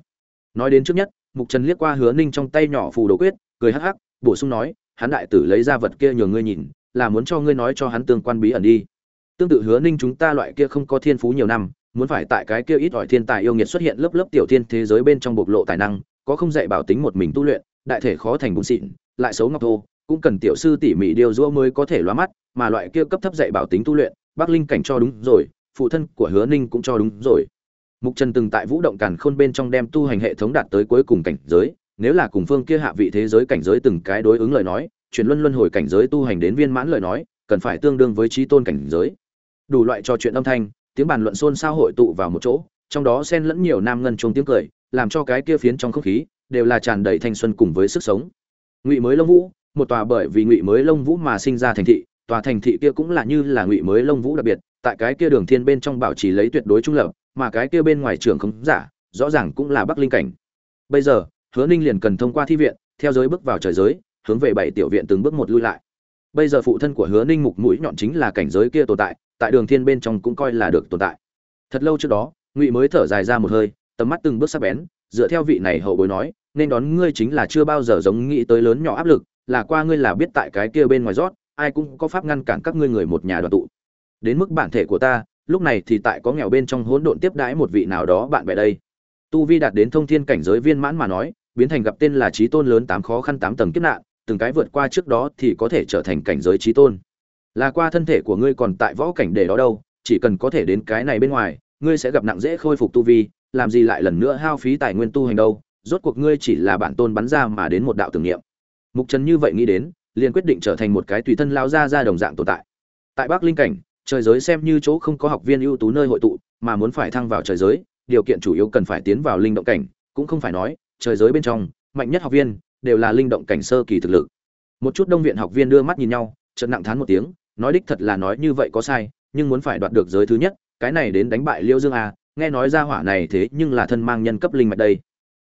Nói đến trước nhất, mục trần liếc qua hứa ninh trong tay nhỏ phù đồ quyết, cười hắc hắc, bổ sung nói, hắn đại tử lấy ra vật kia nhường ngươi nhìn, là muốn cho ngươi nói cho hắn tương quan bí ẩn đi tương tự hứa ninh chúng ta loại kia không có thiên phú nhiều năm, muốn phải tại cái kia ít ỏi thiên tài yêu nghiệt xuất hiện lớp lớp tiểu thiên thế giới bên trong bộc lộ tài năng, có không dạy bảo tính một mình tu luyện, đại thể khó thành bùn xịn, lại xấu ngọc thô, cũng cần tiểu sư tỉ mỉ điều dũa mới có thể loa mắt, mà loại kia cấp thấp dạy bảo tính tu luyện bác linh cảnh cho đúng rồi, phụ thân của hứa ninh cũng cho đúng rồi. Mục trần từng tại vũ động càn khôn bên trong đem tu hành hệ thống đạt tới cuối cùng cảnh giới, nếu là cùng phương kia hạ vị thế giới cảnh giới từng cái đối ứng lời nói, chuyển luân luân hồi cảnh giới tu hành đến viên mãn lời nói, cần phải tương đương với trí tôn cảnh giới đủ loại trò chuyện âm thanh, tiếng bàn luận xôn xao hội tụ vào một chỗ, trong đó xen lẫn nhiều nam ngân chung tiếng cười, làm cho cái kia phiến trong không khí đều là tràn đầy thanh xuân cùng với sức sống. Ngụy mới lông vũ, một tòa bởi vì ngụy mới lông vũ mà sinh ra thành thị, tòa thành thị kia cũng là như là ngụy mới lông vũ đặc biệt, tại cái kia đường thiên bên trong bảo trì lấy tuyệt đối trung lập, mà cái kia bên ngoài trường không giả, rõ ràng cũng là bắc linh cảnh. Bây giờ, hứa ninh liền cần thông qua thi viện, theo giới bước vào trời giới, hướng về bảy tiểu viện từng bước một lui lại. Bây giờ phụ thân của hứa ninh mục mũi nhọn chính là cảnh giới kia tồn tại tại đường thiên bên trong cũng coi là được tồn tại. Thật lâu trước đó, ngụy mới thở dài ra một hơi, tầm mắt từng bước sắc bén, dựa theo vị này hậu bối nói, nên đón ngươi chính là chưa bao giờ giống nghĩ tới lớn nhỏ áp lực, là qua ngươi là biết tại cái kia bên ngoài rót, ai cũng có pháp ngăn cản các ngươi người một nhà đoàn tụ. Đến mức bản thể của ta, lúc này thì tại có nghèo bên trong hỗn độn tiếp đãi một vị nào đó bạn bè đây. Tu vi đạt đến thông thiên cảnh giới viên mãn mà nói, biến thành gặp tên là trí tôn lớn tám khó khăn tám tầng kiếp nạn, từng cái vượt qua trước đó thì có thể trở thành cảnh giới trí tôn là qua thân thể của ngươi còn tại võ cảnh để đó đâu, chỉ cần có thể đến cái này bên ngoài, ngươi sẽ gặp nặng dễ khôi phục tu vi, làm gì lại lần nữa hao phí tài nguyên tu hành đâu, rốt cuộc ngươi chỉ là bản tôn bắn ra mà đến một đạo tưởng niệm. Mục trần như vậy nghĩ đến, liền quyết định trở thành một cái tùy thân lao ra ra đồng dạng tồn tại. Tại bắc linh cảnh, trời giới xem như chỗ không có học viên ưu tú nơi hội tụ, mà muốn phải thăng vào trời giới, điều kiện chủ yếu cần phải tiến vào linh động cảnh, cũng không phải nói, trời giới bên trong, mạnh nhất học viên, đều là linh động cảnh sơ kỳ thực lực. Một chút đông viện học viên đưa mắt nhìn nhau, chợt nặng thán một tiếng nói đích thật là nói như vậy có sai, nhưng muốn phải đoạt được giới thứ nhất, cái này đến đánh bại liêu dương a nghe nói ra hỏa này thế nhưng là thân mang nhân cấp linh mạch đây.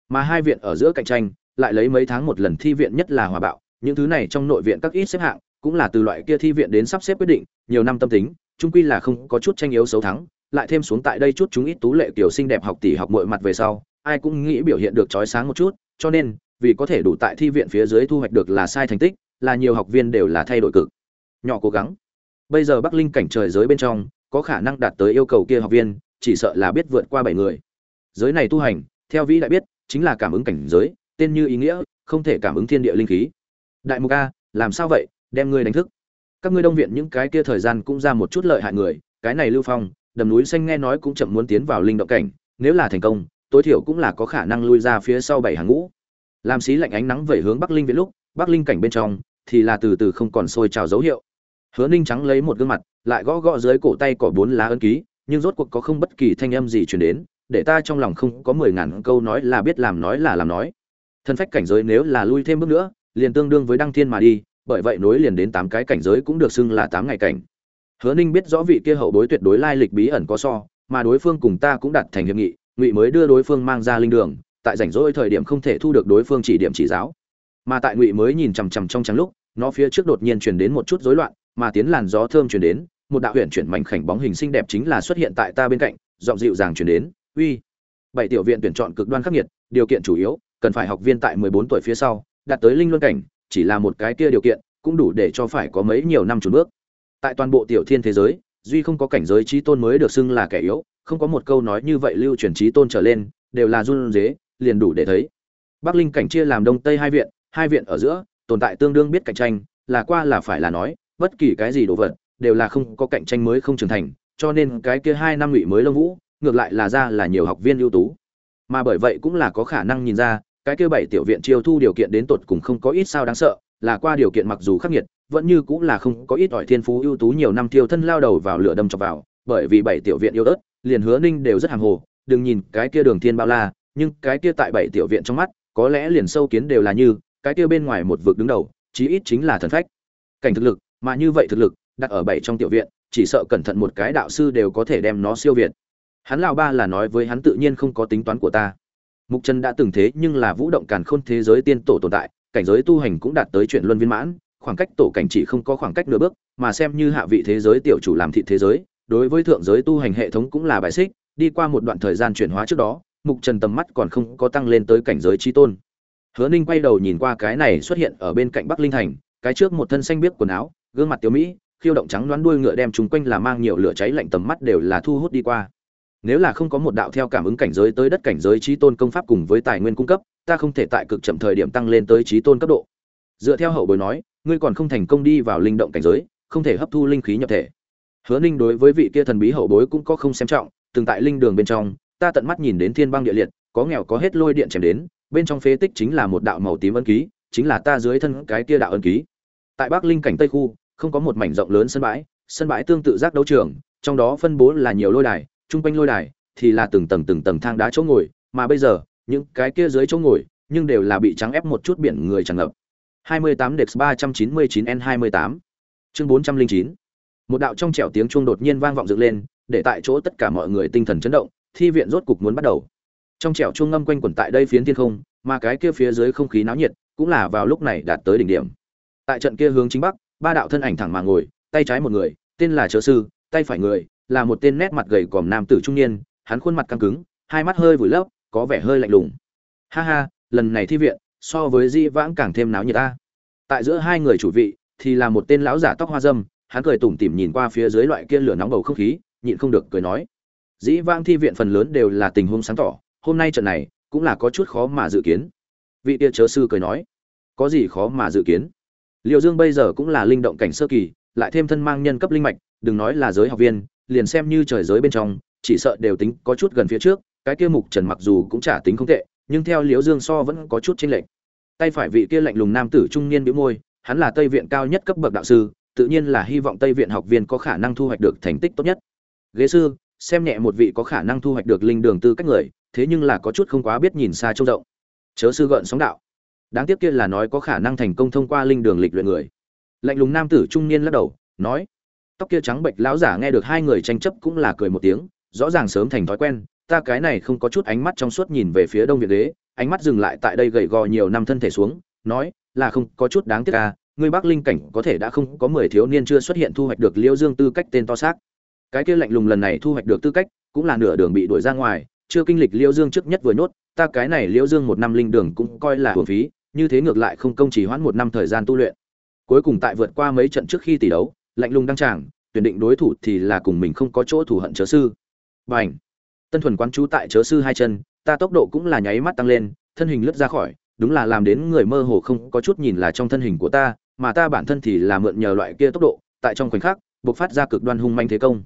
Mà hai viện ở giữa cạnh tranh, lại lấy mấy tháng một lần thi viện nhất là hòa bạo, những thứ này trong nội viện các ít xếp hạng, cũng là từ loại kia thi viện đến sắp xếp quyết định, nhiều năm tâm tính trung quy là không có chút tranh yếu xấu thắng, lại thêm xuống tại đây chút chúng ít tú lệ kiểu xinh đẹp học tỷ học mọi mặt về sau, ai cũng nghĩ biểu hiện được trói sáng một chút, cho nên, vì có thể đủ tại thi viện phía dưới thu hoạch được là sai thành tích, là nhiều học viên đều là thay đổi cực. Nhỏ cố gắng bây giờ bắc linh cảnh trời giới bên trong, có khả năng đạt tới yêu cầu kia học viên, chỉ sợ là biết vượt qua bảy người. Giới này tu hành, theo vĩ đại biết, chính là cảm ứng cảnh giới, tên như ý nghĩa, không thể cảm ứng thiên địa linh khí. Đại mục a, làm sao vậy? Đem ngươi đánh thức. Các ngươi đông viện những cái kia thời gian cũng ra một chút lợi hại người, cái này lưu phong, đầm núi xanh nghe nói cũng chậm muốn tiến vào linh động cảnh, nếu là thành công, tối thiểu cũng là có khả năng lui ra phía sau bảy hàng ngũ. Làm xí lạnh ánh nắng về hướng bắc linh viện lúc, bắc linh cảnh bên trong, thì là từ từ không còn sôi trào dấu hiệu hứa ninh trắng lấy một gương mặt, lại gõ gõ dưới cổ tay cỏ bốn lá ân ký, nhưng rốt cuộc có không bất kỳ thanh âm gì truyền đến, để ta trong lòng không có mười ngàn câu nói là biết làm nói là làm nói. Thân phách cảnh giới nếu là lui thêm bước nữa, liền tương đương với đăng thiên mà đi, bởi vậy nối liền đến tám cái cảnh giới cũng được xưng là tám ngày cảnh. Hứa ninh biết rõ vị kia hậu bối tuyệt đối lai lịch bí ẩn có so, mà đối phương cùng ta cũng đặt thành hiệp nghị, ngụy mới đưa đối phương mang ra linh đường, tại rảnh rỗi thời điểm không thể thu được đối phương chỉ điểm chỉ giáo. Mà tại ngụy mới nhìn chằm chằm trong trắng lúc, nó phía trước đột nhiên truyền đến một chút rối loạn mà tiến làn gió thơm truyền đến, một đạo huyện chuyển mảnh khảnh bóng hình xinh đẹp chính là xuất hiện tại ta bên cạnh, giọng dịu dàng truyền đến, uy. Bảy tiểu viện tuyển chọn cực đoan khắc nghiệt, điều kiện chủ yếu, cần phải học viên tại 14 tuổi phía sau, đạt tới linh luân cảnh, chỉ là một cái kia điều kiện, cũng đủ để cho phải có mấy nhiều năm chuẩn bước. Tại toàn bộ tiểu thiên thế giới, duy không có cảnh giới trí tôn mới được xưng là kẻ yếu, không có một câu nói như vậy lưu truyền trí tôn trở lên, đều là run dế liền đủ để thấy. Bắc linh cảnh chia làm đông tây hai viện hai viện ở giữa, tồn tại tương đương biết cạnh tranh, là qua là phải là nói bất kỳ cái gì đồ vật, đều là không có cạnh tranh mới không trưởng thành, cho nên cái kia hai năm ngụy mới lông vũ, ngược lại là ra là nhiều học viên ưu tú. Mà bởi vậy cũng là có khả năng nhìn ra, cái kia bảy tiểu viện chiêu thu điều kiện đến tột cùng không có ít sao đáng sợ, là qua điều kiện mặc dù khắc nghiệt, vẫn như cũng là không có ít ỏi thiên phú ưu tú nhiều năm tiêu thân lao đầu vào lửa đâm chọc vào, bởi vì bảy tiểu viện yêu ớt liền hứa ninh đều rất hàng hồ, đừng nhìn cái kia đường thiên bao la, nhưng cái kia tại bảy tiểu viện trong mắt, có lẽ liền sâu kiến đều là như, cái kia bên ngoài một vực đứng đầu, chí ít chính là thần phách. Cảnh thực lực mà như vậy thực lực, đặt ở bảy trong tiểu viện, chỉ sợ cẩn thận một cái đạo sư đều có thể đem nó siêu việt. Hắn lão ba là nói với hắn tự nhiên không có tính toán của ta. Mục trần đã từng thế nhưng là vũ động càn khôn thế giới tiên tổ tồn tại, cảnh giới tu hành cũng đạt tới chuyện luân viên mãn, khoảng cách tổ cảnh chỉ không có khoảng cách nửa bước, mà xem như hạ vị thế giới tiểu chủ làm thị thế giới, đối với thượng giới tu hành hệ thống cũng là bài xích, đi qua một đoạn thời gian chuyển hóa trước đó, mục trần tầm mắt còn không có tăng lên tới cảnh giới chi tôn. Hứa ninh quay đầu nhìn qua cái này xuất hiện ở bên cạnh bắc linh thành, cái trước một thân xanh biếc quần áo gương mặt tiểu mỹ, khiêu động trắng đoán đuôi ngựa đem chúng quanh là mang nhiều lửa cháy lạnh tầm mắt đều là thu hút đi qua. Nếu là không có một đạo theo cảm ứng cảnh giới tới đất cảnh giới trí tôn công pháp cùng với tài nguyên cung cấp, ta không thể tại cực chậm thời điểm tăng lên tới trí tôn cấp độ. Dựa theo hậu bối nói, ngươi còn không thành công đi vào linh động cảnh giới, không thể hấp thu linh khí nhập thể. Hứa ninh đối với vị kia thần bí hậu bối cũng có không xem trọng, từng tại linh đường bên trong, ta tận mắt nhìn đến thiên băng địa liệt, có nghèo có hết lôi điện chém đến, bên trong phế tích chính là một đạo màu tím ân ký, chính là ta dưới thân cái kia đạo ân ký. Tại bắc linh cảnh tây khu không có một mảnh rộng lớn sân bãi sân bãi tương tự giác đấu trường, trong đó phân bố là nhiều lôi đài trung quanh lôi đài thì là từng tầng từng tầng thang đá chỗ ngồi, mà bây giờ, những cái kia dưới chỗ ngồi, nhưng đều là bị trắng ép một chút biển người tràn ngập. 28 Dex 399 N28 chương 409 một đạo trong trẻo tiếng chuông đột nhiên vang vọng dựng lên, để tại chỗ tất cả mọi người tinh thần chấn động, thi viện rốt cục muốn bắt đầu. Trong trẻo chuông ngâm quanh quẩn tại đây phiến thiên không, mà cái kia phía dưới không khí náo nhiệt cũng là vào lúc này đạt tới đỉnh điểm. Tại trận kia hướng chính bắc ba đạo thân ảnh thẳng mà ngồi, tay trái một người, tên là chớ sư, tay phải người là một tên nét mặt gầy còm nam tử trung niên, hắn khuôn mặt căng cứng, hai mắt hơi vùi lấp, có vẻ hơi lạnh lùng. Ha ha, lần này thi viện, so với di vãng càng thêm náo nhiệt ta. Tại giữa hai người chủ vị, thì là một tên lão giả tóc hoa dâm, hắn cười tủm tỉm nhìn qua phía dưới loại kia lửa nóng bầu không khí, nhịn không được cười nói. Dĩ vãng thi viện phần lớn đều là tình huống sáng tỏ, hôm nay trận này cũng là có chút khó mà dự kiến. Vị tia chớ sư cười nói, có gì khó mà dự kiến? Liêu dương bây giờ cũng là linh động cảnh sơ kỳ, lại thêm thân mang nhân cấp linh mạch, đừng nói là giới học viên, liền xem như trời giới bên trong, chỉ sợ đều tính có chút gần phía trước, cái kia mục trần mặc dù cũng chả tính không tệ, nhưng theo liễu dương so vẫn có chút chênh lệch. Tay phải vị kia lạnh lùng nam tử trung niên bĩu môi, hắn là tây viện cao nhất cấp bậc đạo sư, tự nhiên là hy vọng tây viện học viên có khả năng thu hoạch được thành tích tốt nhất. Ghế sư, xem nhẹ một vị có khả năng thu hoạch được linh đường tư cách người, thế nhưng là có chút không quá biết nhìn xa trông rộng. Chớ sư gợn sóng đạo đáng tiếc kia là nói có khả năng thành công thông qua linh đường lịch luyện người. Lạnh lùng nam tử trung niên lắc đầu, nói, tóc kia trắng bệch lão giả nghe được hai người tranh chấp cũng là cười một tiếng, rõ ràng sớm thành thói quen, ta cái này không có chút ánh mắt trong suốt nhìn về phía đông việt đế, ánh mắt dừng lại tại đây gầy gò nhiều năm thân thể xuống, nói, là không, có chút đáng tiếc à người bắc linh cảnh có thể đã không có mười thiếu niên chưa xuất hiện thu hoạch được liễu dương tư cách tên to xác. Cái kia lạnh lùng lần này thu hoạch được tư cách, cũng là nửa đường bị đuổi ra ngoài, chưa kinh lịch liễu dương trước nhất vừa nhốt, ta cái này liễu dương một năm linh đường cũng coi là hưởng phí như thế ngược lại không công chỉ hoãn một năm thời gian tu luyện. Cuối cùng tại vượt qua mấy trận trước khi tỷ đấu, lạnh lùng đăng tràng, tuyển định đối thủ thì là cùng mình không có chỗ thù hận chớ sư. Và tân thuần quán chú tại chớ sư hai chân, ta tốc độ cũng là nháy mắt tăng lên, thân hình lướt ra khỏi, đúng là làm đến người mơ hồ không có chút nhìn là trong thân hình của ta, mà ta bản thân thì là mượn nhờ loại kia tốc độ, tại trong khoảnh khắc buộc phát ra cực đoan hung manh thế công.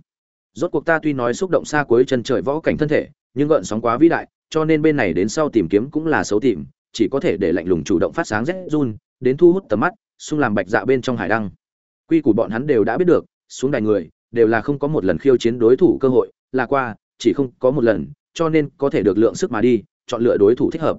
Rốt cuộc ta tuy nói xúc động xa cuối chân trời võ cảnh thân thể, nhưng gợn sóng quá vĩ đại, cho nên bên này đến sau tìm kiếm cũng là xấu tìm chỉ có thể để lạnh lùng chủ động phát sáng rét run, đến thu hút tầm mắt, xung làm bạch dạ bên trong hải đăng. Quy củ bọn hắn đều đã biết được, xuống đài người, đều là không có một lần khiêu chiến đối thủ cơ hội, là qua, chỉ không có một lần, cho nên có thể được lượng sức mà đi, chọn lựa đối thủ thích hợp.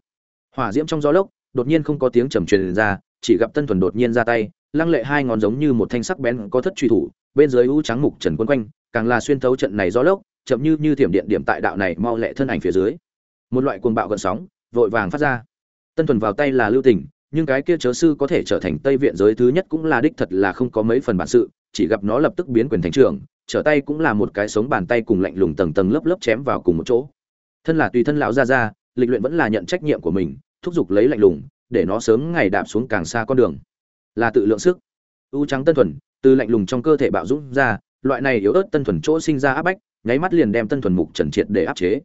Hỏa diễm trong gió lốc, đột nhiên không có tiếng trầm truyền ra, chỉ gặp tân thuần đột nhiên ra tay, lăng lệ hai ngón giống như một thanh sắc bén có thất truy thủ, bên dưới u trắng mục trần quân quanh, càng là xuyên thấu trận này gió lốc, chậm như như thiểm điện điểm tại đạo này mau lẹ thân ảnh phía dưới. Một loại cuồng bạo gần sóng, vội vàng phát ra tân thuần vào tay là lưu tình, nhưng cái kia chớ sư có thể trở thành tây viện giới thứ nhất cũng là đích thật là không có mấy phần bản sự, chỉ gặp nó lập tức biến quyền thành trưởng, trở tay cũng là một cái sống bàn tay cùng lạnh lùng tầng tầng lớp lớp chém vào cùng một chỗ. Thân là tùy thân lão ra ra lịch luyện vẫn là nhận trách nhiệm của mình, thúc giục lấy lạnh lùng, để nó sớm ngày đạp xuống càng xa con đường. Là tự lượng sức. U trắng tân thuần, từ lạnh lùng trong cơ thể bạo dũng ra, loại này yếu ớt tân thuần chỗ sinh ra áp bách, nháy mắt liền đem tân thuần mục trần triệt để áp chế.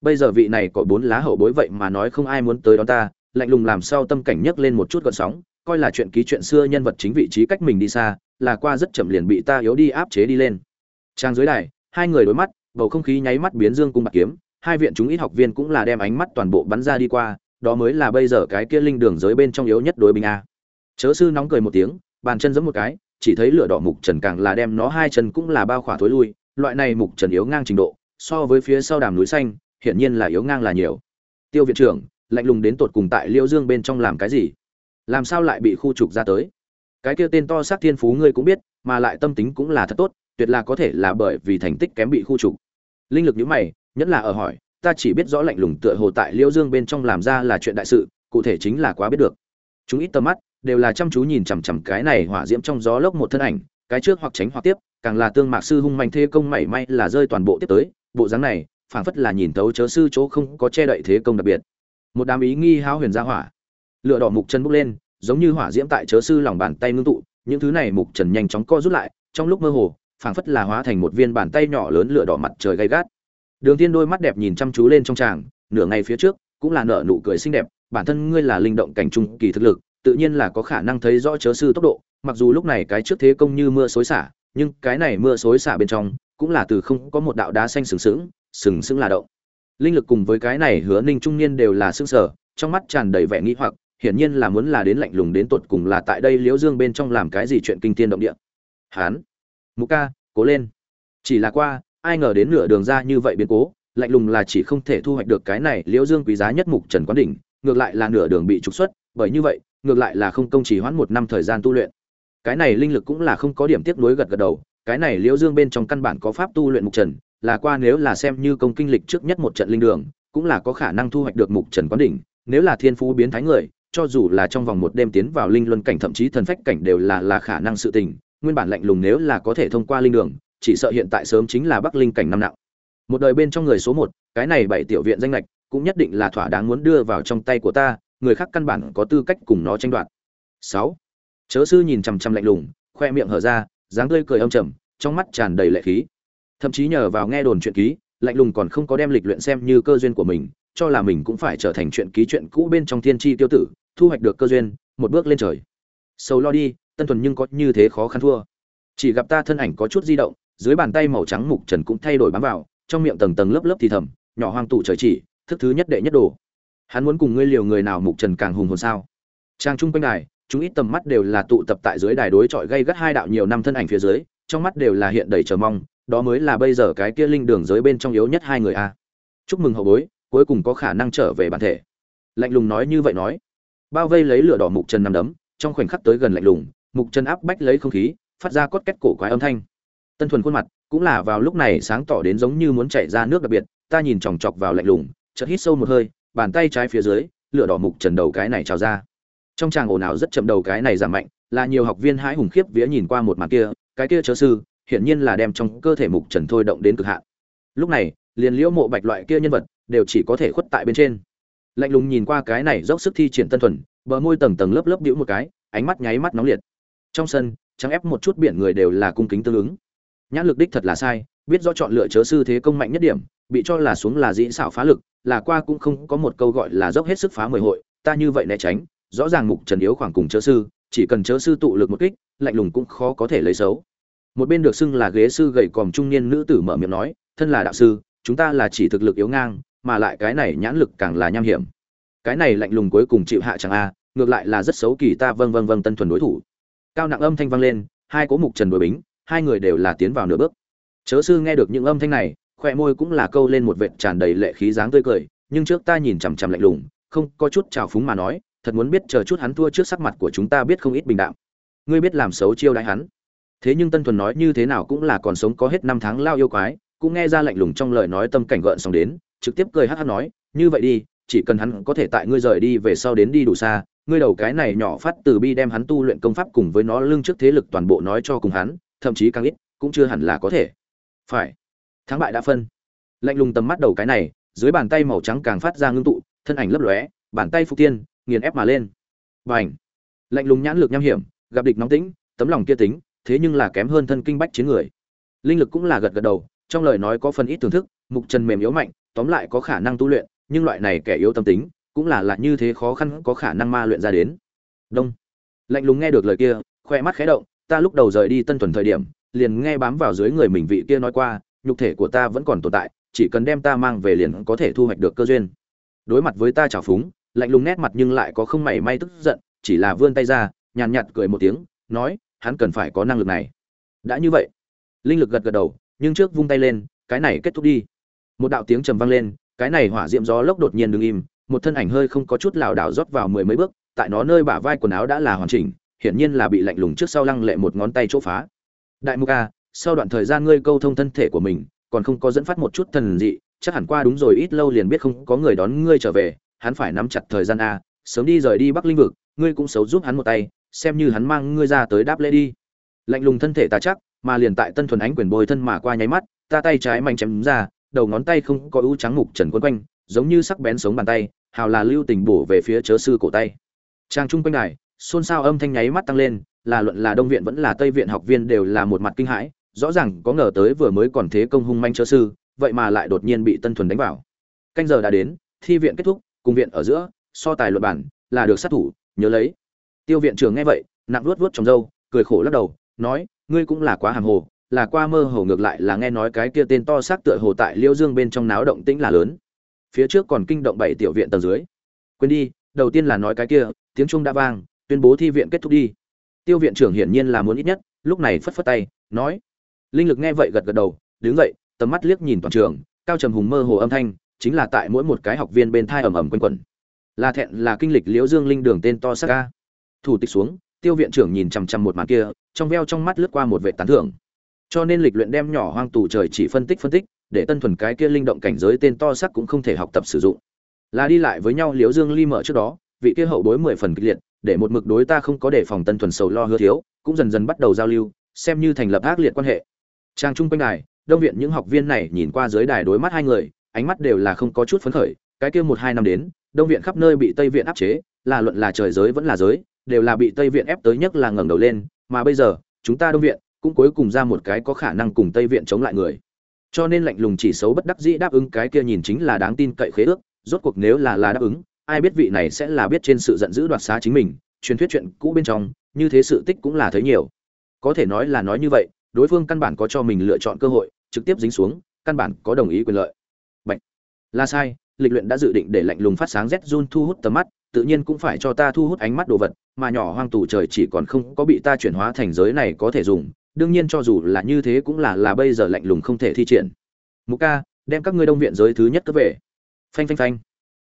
Bây giờ vị này có bốn lá hậu bối vậy mà nói không ai muốn tới đón ta lạnh lùng làm sao tâm cảnh nhấc lên một chút gợn sóng, coi là chuyện ký chuyện xưa nhân vật chính vị trí cách mình đi xa, là qua rất chậm liền bị ta yếu đi áp chế đi lên. Trang dưới đài, hai người đối mắt, bầu không khí nháy mắt biến dương cung bạc kiếm, hai viện chúng ít học viên cũng là đem ánh mắt toàn bộ bắn ra đi qua, đó mới là bây giờ cái kia linh đường giới bên trong yếu nhất đối bình a. Chớ sư nóng cười một tiếng, bàn chân giẫm một cái, chỉ thấy lửa đỏ mục trần càng là đem nó hai chân cũng là bao khỏa thối lui, loại này mục trần yếu ngang trình độ, so với phía sau đàm núi xanh, hiển nhiên là yếu ngang là nhiều. Tiêu viện trưởng lạnh lùng đến tột cùng tại liễu dương bên trong làm cái gì? Làm sao lại bị khu trục ra tới? Cái kia tên to xác thiên phú ngươi cũng biết, mà lại tâm tính cũng là thật tốt, tuyệt là có thể là bởi vì thành tích kém bị khu trục. Linh lực nhữ mày nhất là ở hỏi, ta chỉ biết rõ lạnh lùng tựa hồ tại liễu dương bên trong làm ra là chuyện đại sự, cụ thể chính là quá biết được. Chúng ít tầm mắt, đều là chăm chú nhìn chằm chằm cái này hỏa diễm trong gió lốc một thân ảnh, cái trước hoặc tránh hoặc tiếp, càng là tương mạc sư hung manh thế công mảy may là rơi toàn bộ tiếp tới, bộ dáng này, phảng phất là nhìn tấu chớ sư chỗ không có che đậy thế công đặc biệt một đám ý nghi háo huyền ra hỏa. Lửa đỏ mục trần bốc lên, giống như hỏa diễm tại chớ sư lòng bàn tay ngưng tụ, những thứ này mục trần nhanh chóng co rút lại, trong lúc mơ hồ, phảng phất là hóa thành một viên bàn tay nhỏ lớn lửa đỏ mặt trời gay gắt. Đường tiên đôi mắt đẹp nhìn chăm chú lên trong tràng, nửa ngày phía trước, cũng là nở nụ cười xinh đẹp, bản thân ngươi là linh động cảnh trung kỳ thực lực, tự nhiên là có khả năng thấy rõ chớ sư tốc độ, mặc dù lúc này cái trước thế công như mưa xối xả, nhưng cái này mưa xối xả bên trong, cũng là từ không có một đạo đá xanh sừng sững sừng sững là động linh lực cùng với cái này hứa ninh trung niên đều là xương sở trong mắt tràn đầy vẻ nghĩ hoặc, hiển nhiên là muốn là đến lạnh lùng đến tột cùng là tại đây liễu dương bên trong làm cái gì chuyện kinh thiên động địa. Hán, mục ca, cố lên. Chỉ là qua, ai ngờ đến nửa đường ra như vậy biến cố, lạnh lùng là chỉ không thể thu hoạch được cái này liễu dương quý giá nhất mục trần quán đỉnh, ngược lại là nửa đường bị trục xuất, bởi như vậy, ngược lại là không công chỉ hoãn một năm thời gian tu luyện. Cái này linh lực cũng là không có điểm tiếp nối gật gật đầu, cái này liễu dương bên trong căn bản có pháp tu luyện mục trần là qua nếu là xem như công kinh lịch trước nhất một trận linh đường, cũng là có khả năng thu hoạch được mục trần quán đỉnh, nếu là thiên phú biến thái người, cho dù là trong vòng một đêm tiến vào linh luân cảnh thậm chí thần phách cảnh đều là là khả năng sự tình, nguyên bản lạnh lùng nếu là có thể thông qua linh đường, chỉ sợ hiện tại sớm chính là bắc linh cảnh năm nặng. Một đời bên trong người số một, cái này bảy tiểu viện danh lệch, cũng nhất định là thỏa đáng muốn đưa vào trong tay của ta, người khác căn bản có tư cách cùng nó tranh đoạt. Sáu, chớ sư nhìn chằm chằm lạnh lùng, khoe miệng hở ra, dáng tươi cười âm trầm, trong mắt tràn đầy lệ khí thậm chí nhờ vào nghe đồn chuyện ký, lạnh lùng còn không có đem lịch luyện xem như cơ duyên của mình, cho là mình cũng phải trở thành chuyện ký chuyện cũ bên trong thiên tri tiêu tử, thu hoạch được cơ duyên, một bước lên trời. Sâu lo đi, tân thuần nhưng có như thế khó khăn thua. Chỉ gặp ta thân ảnh có chút di động, dưới bàn tay màu trắng mục trần cũng thay đổi bám vào, trong miệng tầng tầng lớp lớp thì thầm, nhỏ hoang tụ trời chỉ, thức thứ nhất đệ nhất đồ. Hắn muốn cùng ngươi liều người nào mục trần càng hùng hồn sao? Trang trung quanh đài, chúng ít tầm mắt đều là tụ tập tại dưới đài đối chọi gây gắt hai đạo nhiều năm thân ảnh phía dưới, trong mắt đều là hiện đầy chờ mong đó mới là bây giờ cái kia linh đường giới bên trong yếu nhất hai người a. Chúc mừng hậu bối, cuối cùng có khả năng trở về bản thể. Lạnh lùng nói như vậy nói. Bao vây lấy lửa đỏ mục trần nằm đấm, trong khoảnh khắc tới gần lạnh lùng, mục trần áp bách lấy không khí, phát ra cốt két cổ quái âm thanh. Tân thuần khuôn mặt cũng là vào lúc này sáng tỏ đến giống như muốn chảy ra nước đặc biệt, ta nhìn chòng chọc vào lạnh lùng, chợt hít sâu một hơi, bàn tay trái phía dưới, lửa đỏ mục trần đầu cái này trào ra. Trong tràng ồn ào rất chậm đầu cái này giảm mạnh, là nhiều học viên hãi hùng khiếp vía nhìn qua một màn kia, cái kia chớ sư hiển nhiên là đem trong cơ thể mục trần thôi động đến cực hạn. Lúc này, liền liễu mộ bạch loại kia nhân vật đều chỉ có thể khuất tại bên trên. Lạnh lùng nhìn qua cái này dốc sức thi triển tân thuần, bờ môi tầng tầng lớp lớp đĩu một cái, ánh mắt nháy mắt nóng liệt. Trong sân, trắng ép một chút biển người đều là cung kính tương ứng. Nhãn lực đích thật là sai, biết do chọn lựa chớ sư thế công mạnh nhất điểm, bị cho là xuống là dĩ xảo phá lực, là qua cũng không có một câu gọi là dốc hết sức phá mười hội, ta như vậy né tránh, rõ ràng mục trần yếu khoảng cùng chớ sư, chỉ cần chớ sư tụ lực một kích, lạnh lùng cũng khó có thể lấy xấu một bên được xưng là ghế sư gầy còm trung niên nữ tử mở miệng nói, thân là đạo sư, chúng ta là chỉ thực lực yếu ngang, mà lại cái này nhãn lực càng là nham hiểm. Cái này lạnh lùng cuối cùng chịu hạ chẳng a, ngược lại là rất xấu kỳ ta vâng vâng vâng tân thuần đối thủ. Cao nặng âm thanh vang lên, hai cố mục trần đối bính, hai người đều là tiến vào nửa bước. Chớ sư nghe được những âm thanh này khoe môi cũng là câu lên một vệt tràn đầy lệ khí dáng tươi cười, nhưng trước ta nhìn chằm chằm lạnh lùng, không có chút trào phúng mà nói, thật muốn biết chờ chút hắn thua trước sắc mặt của chúng ta biết không ít bình đạm. Ngươi biết làm xấu chiêu đãi hắn thế nhưng tân thuần nói như thế nào cũng là còn sống có hết năm tháng lao yêu quái, cũng nghe ra lạnh lùng trong lời nói tâm cảnh gợn xong đến, trực tiếp cười hát hát nói, như vậy đi, chỉ cần hắn có thể tại ngươi rời đi về sau đến đi đủ xa, ngươi đầu cái này nhỏ phát từ bi đem hắn tu luyện công pháp cùng với nó lưng trước thế lực toàn bộ nói cho cùng hắn, thậm chí càng ít, cũng chưa hẳn là có thể. Phải. Thắng bại đã phân. Lạnh lùng tầm mắt đầu cái này, dưới bàn tay màu trắng càng phát ra ngưng tụ, thân ảnh lấp lóe, bàn tay phục tiên, nghiền ép mà lên. Và ảnh lạnh lùng nhãn lực nham hiểm, gặp địch nóng tĩnh, tấm lòng kia tính thế nhưng là kém hơn thân kinh bách chiến người. Linh lực cũng là gật gật đầu, trong lời nói có phần ít thưởng thức, mục trần mềm yếu mạnh, tóm lại có khả năng tu luyện, nhưng loại này kẻ yếu tâm tính, cũng là lạ như thế khó khăn, có khả năng ma luyện ra đến. Đông. Lạnh lùng nghe được lời kia, khoe mắt khẽ động, ta lúc đầu rời đi tân thuần thời điểm, liền nghe bám vào dưới người mình vị kia nói qua, nhục thể của ta vẫn còn tồn tại, chỉ cần đem ta mang về liền có thể thu hoạch được cơ duyên. Đối mặt với ta trào phúng, lạnh lùng nét mặt nhưng lại có không mảy may tức giận, chỉ là vươn tay ra, nhàn nhạt cười một tiếng, nói hắn cần phải có năng lực này. Đã như vậy, linh lực gật gật đầu, nhưng trước vung tay lên, cái này kết thúc đi. Một đạo tiếng trầm vang lên, cái này hỏa diệm gió lốc đột nhiên đứng im, một thân ảnh hơi không có chút lảo đảo rót vào mười mấy bước, tại nó nơi bả vai quần áo đã là hoàn chỉnh, hiển nhiên là bị lạnh lùng trước sau lăng lệ một ngón tay chỗ phá. Đại mục a, sau đoạn thời gian ngươi câu thông thân thể của mình, còn không có dẫn phát một chút thần dị, chắc hẳn qua đúng rồi, ít lâu liền biết không có người đón ngươi trở về, hắn phải nắm chặt thời gian a, sớm đi rời đi bắc linh vực, ngươi cũng xấu giúp hắn một tay xem như hắn mang ngươi ra tới đáp lễ đi. Lạnh lùng thân thể ta chắc, mà liền tại tân thuần ánh quyền bồi thân mà qua nháy mắt, ta tay trái mạnh chém ra, đầu ngón tay không có ưu trắng mục trần quấn quanh, giống như sắc bén sống bàn tay, hào là lưu tình bổ về phía chớ sư cổ tay. Trang trung quanh này xôn xao âm thanh nháy mắt tăng lên, là luận là đông viện vẫn là tây viện học viên đều là một mặt kinh hãi, rõ ràng có ngờ tới vừa mới còn thế công hung manh chớ sư, vậy mà lại đột nhiên bị tân thuần đánh vào. Canh giờ đã đến, thi viện kết thúc, cùng viện ở giữa, so tài luật bản, là được sát thủ, nhớ lấy tiêu viện trưởng nghe vậy, nặng luốt luốt trong râu, cười khổ lắc đầu, nói, ngươi cũng là quá hàng hồ, là qua mơ hồ ngược lại là nghe nói cái kia tên to xác tựa hồ tại liêu dương bên trong náo động tĩnh là lớn. Phía trước còn kinh động bảy tiểu viện tầng dưới. Quên đi, đầu tiên là nói cái kia, tiếng trung đã vang, tuyên bố thi viện kết thúc đi. Tiêu viện trưởng hiển nhiên là muốn ít nhất, lúc này phất phất tay, nói. Linh lực nghe vậy gật gật đầu, đứng dậy, tầm mắt liếc nhìn toàn trường, cao trầm hùng mơ hồ âm thanh, chính là tại mỗi một cái học viên bên thai ầm ầm quanh quẩn. Là thẹn là kinh lịch liễu dương linh đường tên to sắc ca thủ tịch xuống, tiêu viện trưởng nhìn chằm chằm một màn kia, trong veo trong mắt lướt qua một vệ tán thưởng. Cho nên lịch luyện đem nhỏ hoang tù trời chỉ phân tích phân tích, để tân thuần cái kia linh động cảnh giới tên to sắc cũng không thể học tập sử dụng. Là đi lại với nhau liễu dương ly mở trước đó, vị kia hậu bối mười phần kịch liệt, để một mực đối ta không có đề phòng tân thuần sầu lo hứa thiếu, cũng dần dần bắt đầu giao lưu, xem như thành lập ác liệt quan hệ. Trang trung quanh đài, đông viện những học viên này nhìn qua dưới đài đối mắt hai người, ánh mắt đều là không có chút phấn khởi, cái kia một hai năm đến, đông viện khắp nơi bị tây viện áp chế, là luận là trời giới vẫn là giới đều là bị tây viện ép tới nhất là ngẩng đầu lên, mà bây giờ, chúng ta đông viện cũng cuối cùng ra một cái có khả năng cùng tây viện chống lại người. Cho nên lạnh lùng chỉ xấu bất đắc dĩ đáp ứng cái kia nhìn chính là đáng tin cậy khế ước, rốt cuộc nếu là là đáp ứng, ai biết vị này sẽ là biết trên sự giận dữ đoạt xá chính mình, truyền thuyết chuyện cũ bên trong, như thế sự tích cũng là thấy nhiều. Có thể nói là nói như vậy, đối phương căn bản có cho mình lựa chọn cơ hội, trực tiếp dính xuống, căn bản có đồng ý quyền lợi. Bạch. là sai, lịch luyện đã dự định để lạnh lùng phát sáng z run thu hút tầm mắt tự nhiên cũng phải cho ta thu hút ánh mắt đồ vật, mà nhỏ hoang tù trời chỉ còn không có bị ta chuyển hóa thành giới này có thể dùng, đương nhiên cho dù là như thế cũng là là bây giờ lạnh lùng không thể thi triển. Mục ca, đem các ngươi đông viện giới thứ nhất cấp về. Phanh phanh phanh.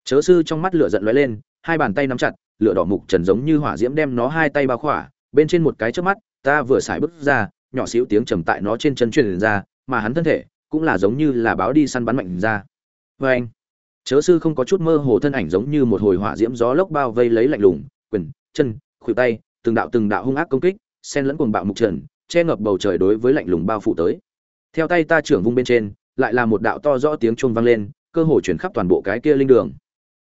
Chớ sư trong mắt lửa giận lóe lên, hai bàn tay nắm chặt, lửa đỏ mục trần giống như hỏa diễm đem nó hai tay bao khỏa, bên trên một cái trước mắt, ta vừa xài bước ra, nhỏ xíu tiếng trầm tại nó trên chân truyền ra, mà hắn thân thể cũng là giống như là báo đi săn bắn mạnh ra. Vâng. anh chớ sư không có chút mơ hồ thân ảnh giống như một hồi hỏa diễm gió lốc bao vây lấy lạnh lùng, quyền, chân, khuỷu tay, từng đạo từng đạo hung ác công kích, xen lẫn cuồng bạo mục trần, che ngập bầu trời đối với lạnh lùng bao phủ tới. Theo tay ta trưởng vung bên trên, lại là một đạo to rõ tiếng chuông vang lên, cơ hồ chuyển khắp toàn bộ cái kia linh đường.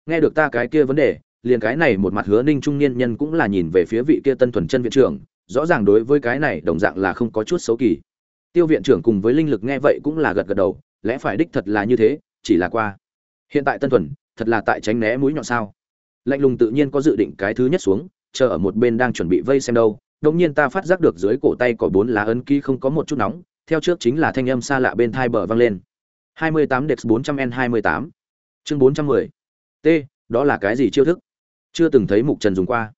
Nghe được ta cái kia vấn đề, liền cái này một mặt hứa ninh trung niên nhân cũng là nhìn về phía vị kia tân thuần chân viện trưởng, rõ ràng đối với cái này đồng dạng là không có chút xấu kỳ. Tiêu viện trưởng cùng với linh lực nghe vậy cũng là gật gật đầu, lẽ phải đích thật là như thế, chỉ là qua hiện tại tân thuần, thật là tại tránh né mũi nhọn sao? Lạnh lùng tự nhiên có dự định cái thứ nhất xuống, chờ ở một bên đang chuẩn bị vây xem đâu. Đột nhiên ta phát giác được dưới cổ tay có bốn lá ấn ký không có một chút nóng, theo trước chính là thanh âm xa lạ bên thai bờ vang lên. 28 Dex 400 n 28 chương 410 t, đó là cái gì chiêu thức? Chưa từng thấy mục trần dùng qua.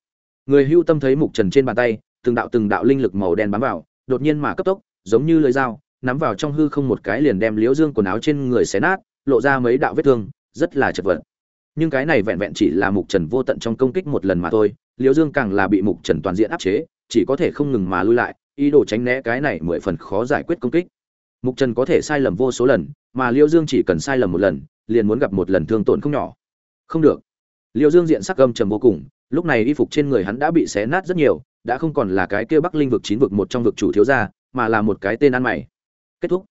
Người hưu tâm thấy mục trần trên bàn tay, từng đạo từng đạo linh lực màu đen bám vào, đột nhiên mà cấp tốc, giống như lưỡi dao, nắm vào trong hư không một cái liền đem liễu dương quần áo trên người xé nát, lộ ra mấy đạo vết thương rất là chật vật. Nhưng cái này vẹn vẹn chỉ là mục trần vô tận trong công kích một lần mà thôi, liễu dương càng là bị mục trần toàn diện áp chế, chỉ có thể không ngừng mà lui lại, ý đồ tránh né cái này mười phần khó giải quyết công kích. Mục trần có thể sai lầm vô số lần, mà liễu dương chỉ cần sai lầm một lần, liền muốn gặp một lần thương tổn không nhỏ. Không được. Liễu dương diện sắc âm trầm vô cùng, lúc này y phục trên người hắn đã bị xé nát rất nhiều, đã không còn là cái kia bắc linh vực chín vực một trong vực chủ thiếu gia, mà là một cái tên ăn mày. Kết thúc.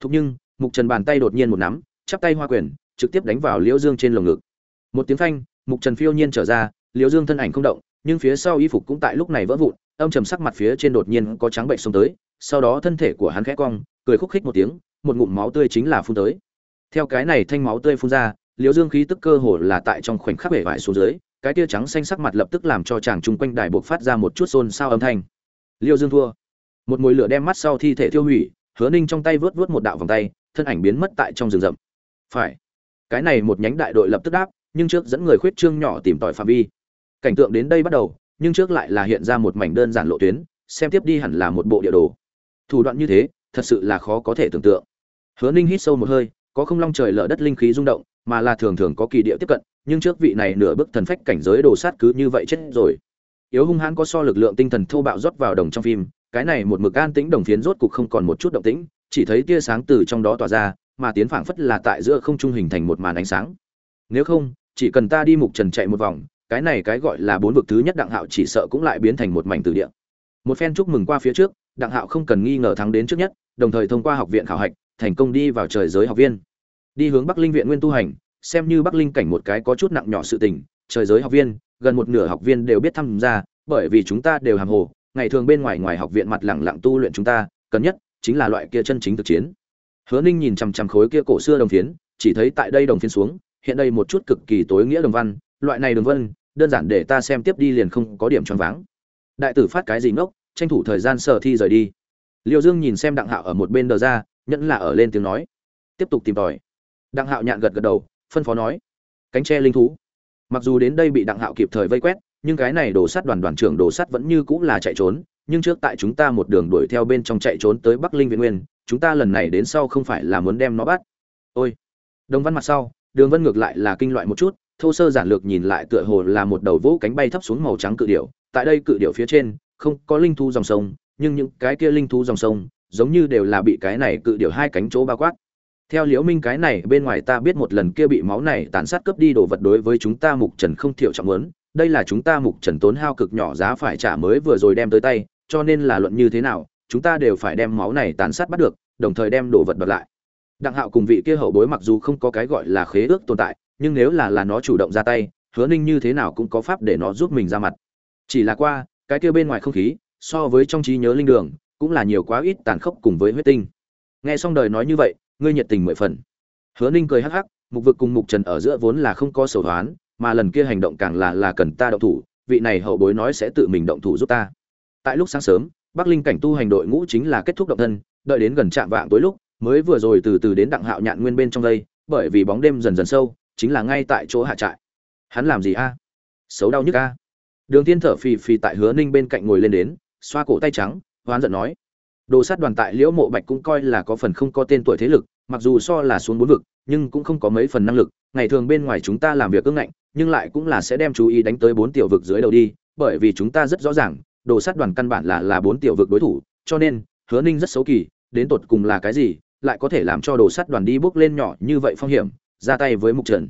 Thúc nhưng, mục trần bàn tay đột nhiên một nắm, chắp tay hoa quyền trực tiếp đánh vào liễu dương trên lồng ngực. Một tiếng phanh, mục trần phiêu nhiên trở ra, liễu dương thân ảnh không động, nhưng phía sau y phục cũng tại lúc này vỡ vụn, âm trầm sắc mặt phía trên đột nhiên có trắng bệnh xông tới, sau đó thân thể của hắn khẽ cong, cười khúc khích một tiếng, một ngụm máu tươi chính là phun tới. Theo cái này thanh máu tươi phun ra, liễu dương khí tức cơ hồ là tại trong khoảnh khắc bể vải xuống dưới, cái tia trắng xanh sắc mặt lập tức làm cho chàng chung quanh đài buộc phát ra một chút xôn xao âm thanh. Liễu dương thua. Một mùi lửa đem mắt sau thi thể tiêu hủy, hứa ninh trong tay vớt vớt một đạo vòng tay, thân ảnh biến mất tại trong rừng rậm. Phải cái này một nhánh đại đội lập tức đáp, nhưng trước dẫn người khuyết trương nhỏ tìm tòi phạm vi. Cảnh tượng đến đây bắt đầu, nhưng trước lại là hiện ra một mảnh đơn giản lộ tuyến, xem tiếp đi hẳn là một bộ địa đồ. Thủ đoạn như thế, thật sự là khó có thể tưởng tượng. Hứa ninh hít sâu một hơi, có không long trời lở đất linh khí rung động, mà là thường thường có kỳ địa tiếp cận, nhưng trước vị này nửa bước thần phách cảnh giới đồ sát cứ như vậy chết rồi. Yếu hung hãn có so lực lượng tinh thần thô bạo rót vào đồng trong phim, cái này một mực an tĩnh đồng phiến rốt cục không còn một chút động tĩnh, chỉ thấy tia sáng từ trong đó tỏa ra mà tiến phảng phất là tại giữa không trung hình thành một màn ánh sáng. Nếu không, chỉ cần ta đi mục trần chạy một vòng, cái này cái gọi là bốn vực thứ nhất đặng hạo chỉ sợ cũng lại biến thành một mảnh từ địa. Một phen chúc mừng qua phía trước, đặng hạo không cần nghi ngờ thắng đến trước nhất, đồng thời thông qua học viện khảo hạch, thành công đi vào trời giới học viên. Đi hướng bắc linh viện nguyên tu hành, xem như bắc linh cảnh một cái có chút nặng nhỏ sự tình, trời giới học viên, gần một nửa học viên đều biết tham gia, bởi vì chúng ta đều hàm hồ, ngày thường bên ngoài ngoài học viện mặt lẳng lặng tu luyện chúng ta, cần nhất chính là loại kia chân chính thực chiến hứa ninh nhìn chằm chằm khối kia cổ xưa đồng phiến, chỉ thấy tại đây đồng phiến xuống, hiện đây một chút cực kỳ tối nghĩa đồng văn, loại này đường vân đơn giản để ta xem tiếp đi liền không có điểm choáng váng. Đại tử phát cái gì ngốc, tranh thủ thời gian sở thi rời đi. Liệu dương nhìn xem đặng hạo ở một bên đờ ra, nhẫn là ở lên tiếng nói. Tiếp tục tìm tòi. Đặng hạo nhạn gật gật đầu, phân phó nói. Cánh tre linh thú. Mặc dù đến đây bị đặng hạo kịp thời vây quét, nhưng cái này đổ sắt đoàn đoàn trưởng đổ sắt vẫn như cũng là chạy trốn, nhưng trước tại chúng ta một đường đuổi theo bên trong chạy trốn tới bắc linh viện nguyên chúng ta lần này đến sau không phải là muốn đem nó bắt. Ôi. Đồng văn mặt sau, đường vân ngược lại là kinh loại một chút, thô sơ giản lược nhìn lại tựa hồ là một đầu vỗ cánh bay thấp xuống màu trắng cự điểu. Tại đây cự điểu phía trên, không có linh thu dòng sông, nhưng những cái kia linh thu dòng sông, giống như đều là bị cái này cự điểu hai cánh chỗ bao quát. Theo liễu minh cái này, bên ngoài ta biết một lần kia bị máu này tàn sát cướp đi đồ vật đối với chúng ta mục trần không thiểu trọng muốn, đây là chúng ta mục trần tốn hao cực nhỏ giá phải trả mới vừa rồi đem tới tay, cho nên là luận như thế nào chúng ta đều phải đem máu này tàn sát bắt được, đồng thời đem đồ vật bật lại. Đặng hạo cùng vị kia hậu bối mặc dù không có cái gọi là khế ước tồn tại, nhưng nếu là là nó chủ động ra tay, hứa ninh như thế nào cũng có pháp để nó giúp mình ra mặt. Chỉ là qua, cái kia bên ngoài không khí, so với trong trí nhớ linh đường, cũng là nhiều quá ít tàn khốc cùng với huyết tinh. Nghe xong đời nói như vậy, ngươi nhiệt tình mười phần. Hứa ninh cười hắc hắc, mục vực cùng mục trần ở giữa vốn là không có sầu thoán mà lần kia hành động càng là là cần ta động thủ, vị này hậu bối nói sẽ tự mình động thủ giúp ta. Tại lúc sáng sớm bắc linh cảnh tu hành đội ngũ chính là kết thúc động thân, đợi đến gần trạm vạng tối lúc, mới vừa rồi từ từ đến đặng hạo nhạn nguyên bên trong đây, bởi vì bóng đêm dần dần sâu, chính là ngay tại chỗ hạ trại. Hắn làm gì a? Xấu đau nhức a. Đường tiên thở phì phì tại hứa ninh bên cạnh ngồi lên đến, xoa cổ tay trắng, hoán giận nói. Đồ sát đoàn tại liễu mộ bạch cũng coi là có phần không có tên tuổi thế lực, mặc dù so là xuống bốn vực, nhưng cũng không có mấy phần năng lực. Ngày thường bên ngoài chúng ta làm việc ưng ngạnh, nhưng lại cũng là sẽ đem chú ý đánh tới bốn tiểu vực dưới đầu đi, bởi vì chúng ta rất rõ ràng đồ sát đoàn căn bản là là bốn tiểu vực đối thủ, cho nên, hứa ninh rất xấu kỳ, đến tột cùng là cái gì, lại có thể làm cho đồ sát đoàn đi bước lên nhỏ như vậy phong hiểm, ra tay với mục trần.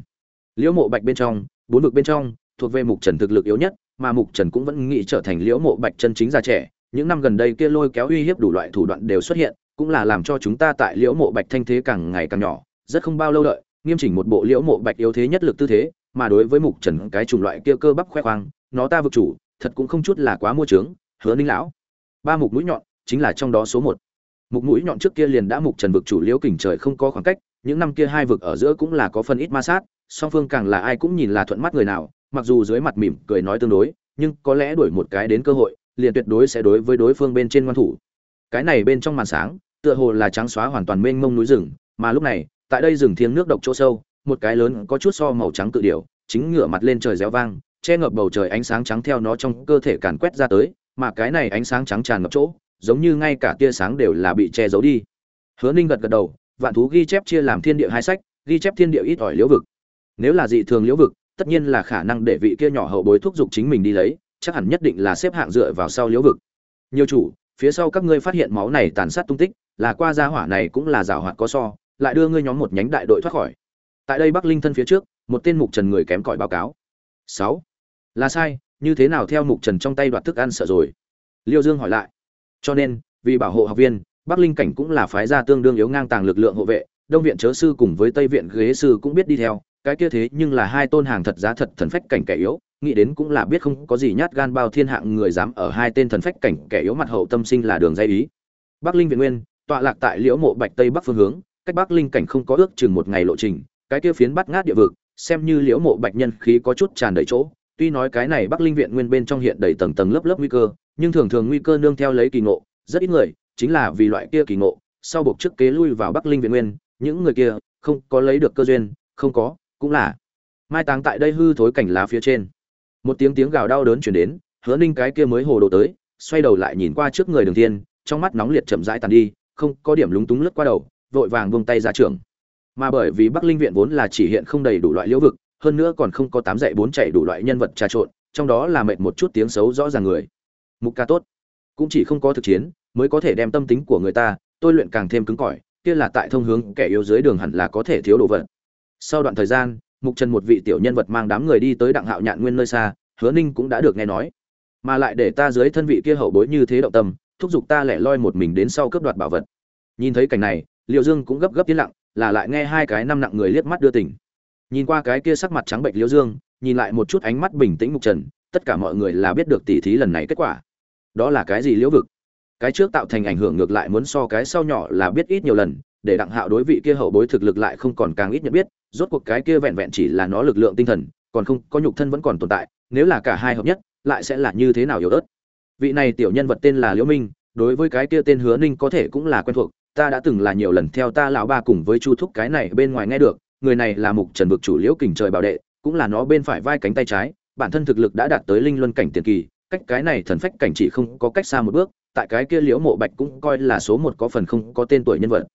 Liễu mộ bạch bên trong, bốn vực bên trong, thuộc về mục trần thực lực yếu nhất, mà mục trần cũng vẫn nghĩ trở thành liễu mộ bạch chân chính già trẻ. Những năm gần đây kia lôi kéo uy hiếp đủ loại thủ đoạn đều xuất hiện, cũng là làm cho chúng ta tại liễu mộ bạch thanh thế càng ngày càng nhỏ, rất không bao lâu đợi, nghiêm chỉnh một bộ liễu mộ bạch yếu thế nhất lực tư thế, mà đối với mục trần cái chủng loại kia cơ bắp khoe khoang, nó ta vực chủ thật cũng không chút là quá mua trướng, hứa ninh lão. Ba mục mũi nhọn, chính là trong đó số một. Mục mũi nhọn trước kia liền đã mục trần vực chủ liễu kình trời không có khoảng cách, những năm kia hai vực ở giữa cũng là có phần ít ma sát, song phương càng là ai cũng nhìn là thuận mắt người nào, mặc dù dưới mặt mỉm cười nói tương đối, nhưng có lẽ đuổi một cái đến cơ hội, liền tuyệt đối sẽ đối với đối phương bên trên ngoan thủ. Cái này bên trong màn sáng, tựa hồ là trắng xóa hoàn toàn mênh mông núi rừng, mà lúc này, tại đây rừng thiêng nước độc chỗ sâu, một cái lớn có chút so màu trắng tự điều chính ngửa mặt lên trời réo vang che ngập bầu trời ánh sáng trắng theo nó trong cơ thể càn quét ra tới, mà cái này ánh sáng trắng tràn ngập chỗ, giống như ngay cả tia sáng đều là bị che giấu đi. Hứa ninh gật gật đầu, vạn thú ghi chép chia làm thiên địa hai sách, ghi chép thiên địa ít ỏi liễu vực. Nếu là dị thường liễu vực, tất nhiên là khả năng để vị kia nhỏ hậu bối thúc giục chính mình đi lấy, chắc hẳn nhất định là xếp hạng dựa vào sau liễu vực. Nhiều chủ, phía sau các ngươi phát hiện máu này tàn sát tung tích, là qua gia hỏa này cũng là giảo hoạt có so, lại đưa ngươi nhóm một nhánh đại đội thoát khỏi. Tại đây bắc linh thân phía trước, một tên mục trần người kém cỏi báo cáo. Sáu là sai, như thế nào theo mục trần trong tay đoạt thức ăn sợ rồi? Liêu dương hỏi lại. Cho nên, vì bảo hộ học viên, bắc linh cảnh cũng là phái gia tương đương yếu ngang tàng lực lượng hộ vệ, đông viện chớ sư cùng với tây viện ghế sư cũng biết đi theo, cái kia thế nhưng là hai tôn hàng thật giá thật thần phách cảnh kẻ yếu, nghĩ đến cũng là biết không có gì nhát gan bao thiên hạng người dám ở hai tên thần phách cảnh kẻ yếu mặt hậu tâm sinh là đường dây ý. Bắc linh viện nguyên, tọa lạc tại liễu mộ bạch tây bắc phương hướng, cách bắc linh cảnh không có ước chừng một ngày lộ trình, cái kia phiến bắt ngát địa vực, xem như liễu mộ bạch nhân khí có chút tràn đầy chỗ tuy nói cái này bắc linh viện nguyên bên trong hiện đầy tầng tầng lớp lớp nguy cơ nhưng thường thường nguy cơ nương theo lấy kỳ ngộ rất ít người chính là vì loại kia kỳ ngộ sau buộc trước kế lui vào bắc linh viện nguyên những người kia không có lấy được cơ duyên không có cũng là. Mai táng tại đây hư thối cảnh lá phía trên. Một tiếng tiếng gào đau đớn truyền đến hứa ninh cái kia mới hồ đồ tới xoay đầu lại nhìn qua trước người đường tiên trong mắt nóng liệt chậm rãi tàn đi không có điểm lúng túng lướt qua đầu vội vàng buông tay ra trưởng, mà bởi vì bắc linh viện vốn là chỉ hiện không đầy đủ loại liễu vực hơn nữa còn không có tám dạy bốn chạy đủ loại nhân vật trà trộn, trong đó là mệt một chút tiếng xấu rõ ràng người. Mục ca tốt. Cũng chỉ không có thực chiến, mới có thể đem tâm tính của người ta, tôi luyện càng thêm cứng cỏi, kia là tại thông hướng kẻ yếu dưới đường hẳn là có thể thiếu đồ vật. Sau đoạn thời gian, mục trần một vị tiểu nhân vật mang đám người đi tới đặng hạo nhạn nguyên nơi xa, hứa ninh cũng đã được nghe nói. Mà lại để ta dưới thân vị kia hậu bối như thế động tâm, thúc giục ta lẻ loi một mình đến sau cướp đoạt bảo vật. Nhìn thấy cảnh này liệu dương cũng gấp gấp tiến lặng, là lại nghe hai cái năm nặng người liếc mắt đưa tỉnh nhìn qua cái kia sắc mặt trắng bệnh liễu dương, nhìn lại một chút ánh mắt bình tĩnh mục trần, tất cả mọi người là biết được tỉ thí lần này kết quả. Đó là cái gì liễu vực? Cái trước tạo thành ảnh hưởng ngược lại muốn so cái sau nhỏ là biết ít nhiều lần, để đặng hạo đối vị kia hậu bối thực lực lại không còn càng ít nhận biết, rốt cuộc cái kia vẹn vẹn chỉ là nó lực lượng tinh thần, còn không, có nhục thân vẫn còn tồn tại, nếu là cả hai hợp nhất, lại sẽ là như thế nào yếu ớt? Vị này tiểu nhân vật tên là liễu minh, đối với cái kia tên hứa ninh có thể cũng là quen thuộc, ta đã từng là nhiều lần theo ta lão ba cùng với chu thúc cái này bên ngoài nghe được người này là mục trần vực chủ liễu kình trời bảo đệ, cũng là nó bên phải vai cánh tay trái, bản thân thực lực đã đạt tới linh luân cảnh tiền kỳ, cách cái này thần phách cảnh chỉ không có cách xa một bước, tại cái kia liễu mộ bạch cũng coi là số một có phần không có tên tuổi nhân vật.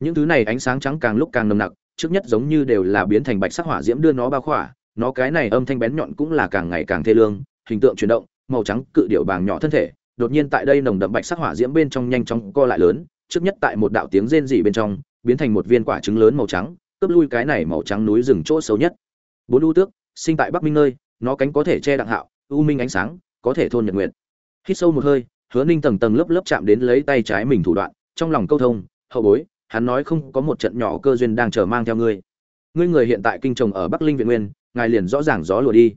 Những thứ này ánh sáng trắng càng lúc càng nồng nặc, trước nhất giống như đều là biến thành bạch sắc hỏa diễm đưa nó bao khỏa, nó cái này âm thanh bén nhọn cũng là càng ngày càng thê lương, hình tượng chuyển động, màu trắng cự điệu bàng nhỏ thân thể, đột nhiên tại đây nồng đậm bạch sắc hỏa diễm bên trong nhanh chóng co lại lớn, trước nhất tại một đạo tiếng rên rỉ bên trong, biến thành một viên quả trứng lớn màu trắng cướp lui cái này màu trắng núi rừng chỗ xấu nhất. Bốn u tước, sinh tại bắc minh nơi, nó cánh có thể che đặng hạo, u minh ánh sáng, có thể thôn nhật nguyện hít sâu một hơi, hứa ninh tầng tầng lớp lớp chạm đến lấy tay trái mình thủ đoạn, trong lòng câu thông, hậu bối, hắn nói không có một trận nhỏ cơ duyên đang chờ mang theo ngươi. Ngươi người hiện tại kinh trồng ở bắc linh viện nguyên, ngài liền rõ ràng gió lùa đi.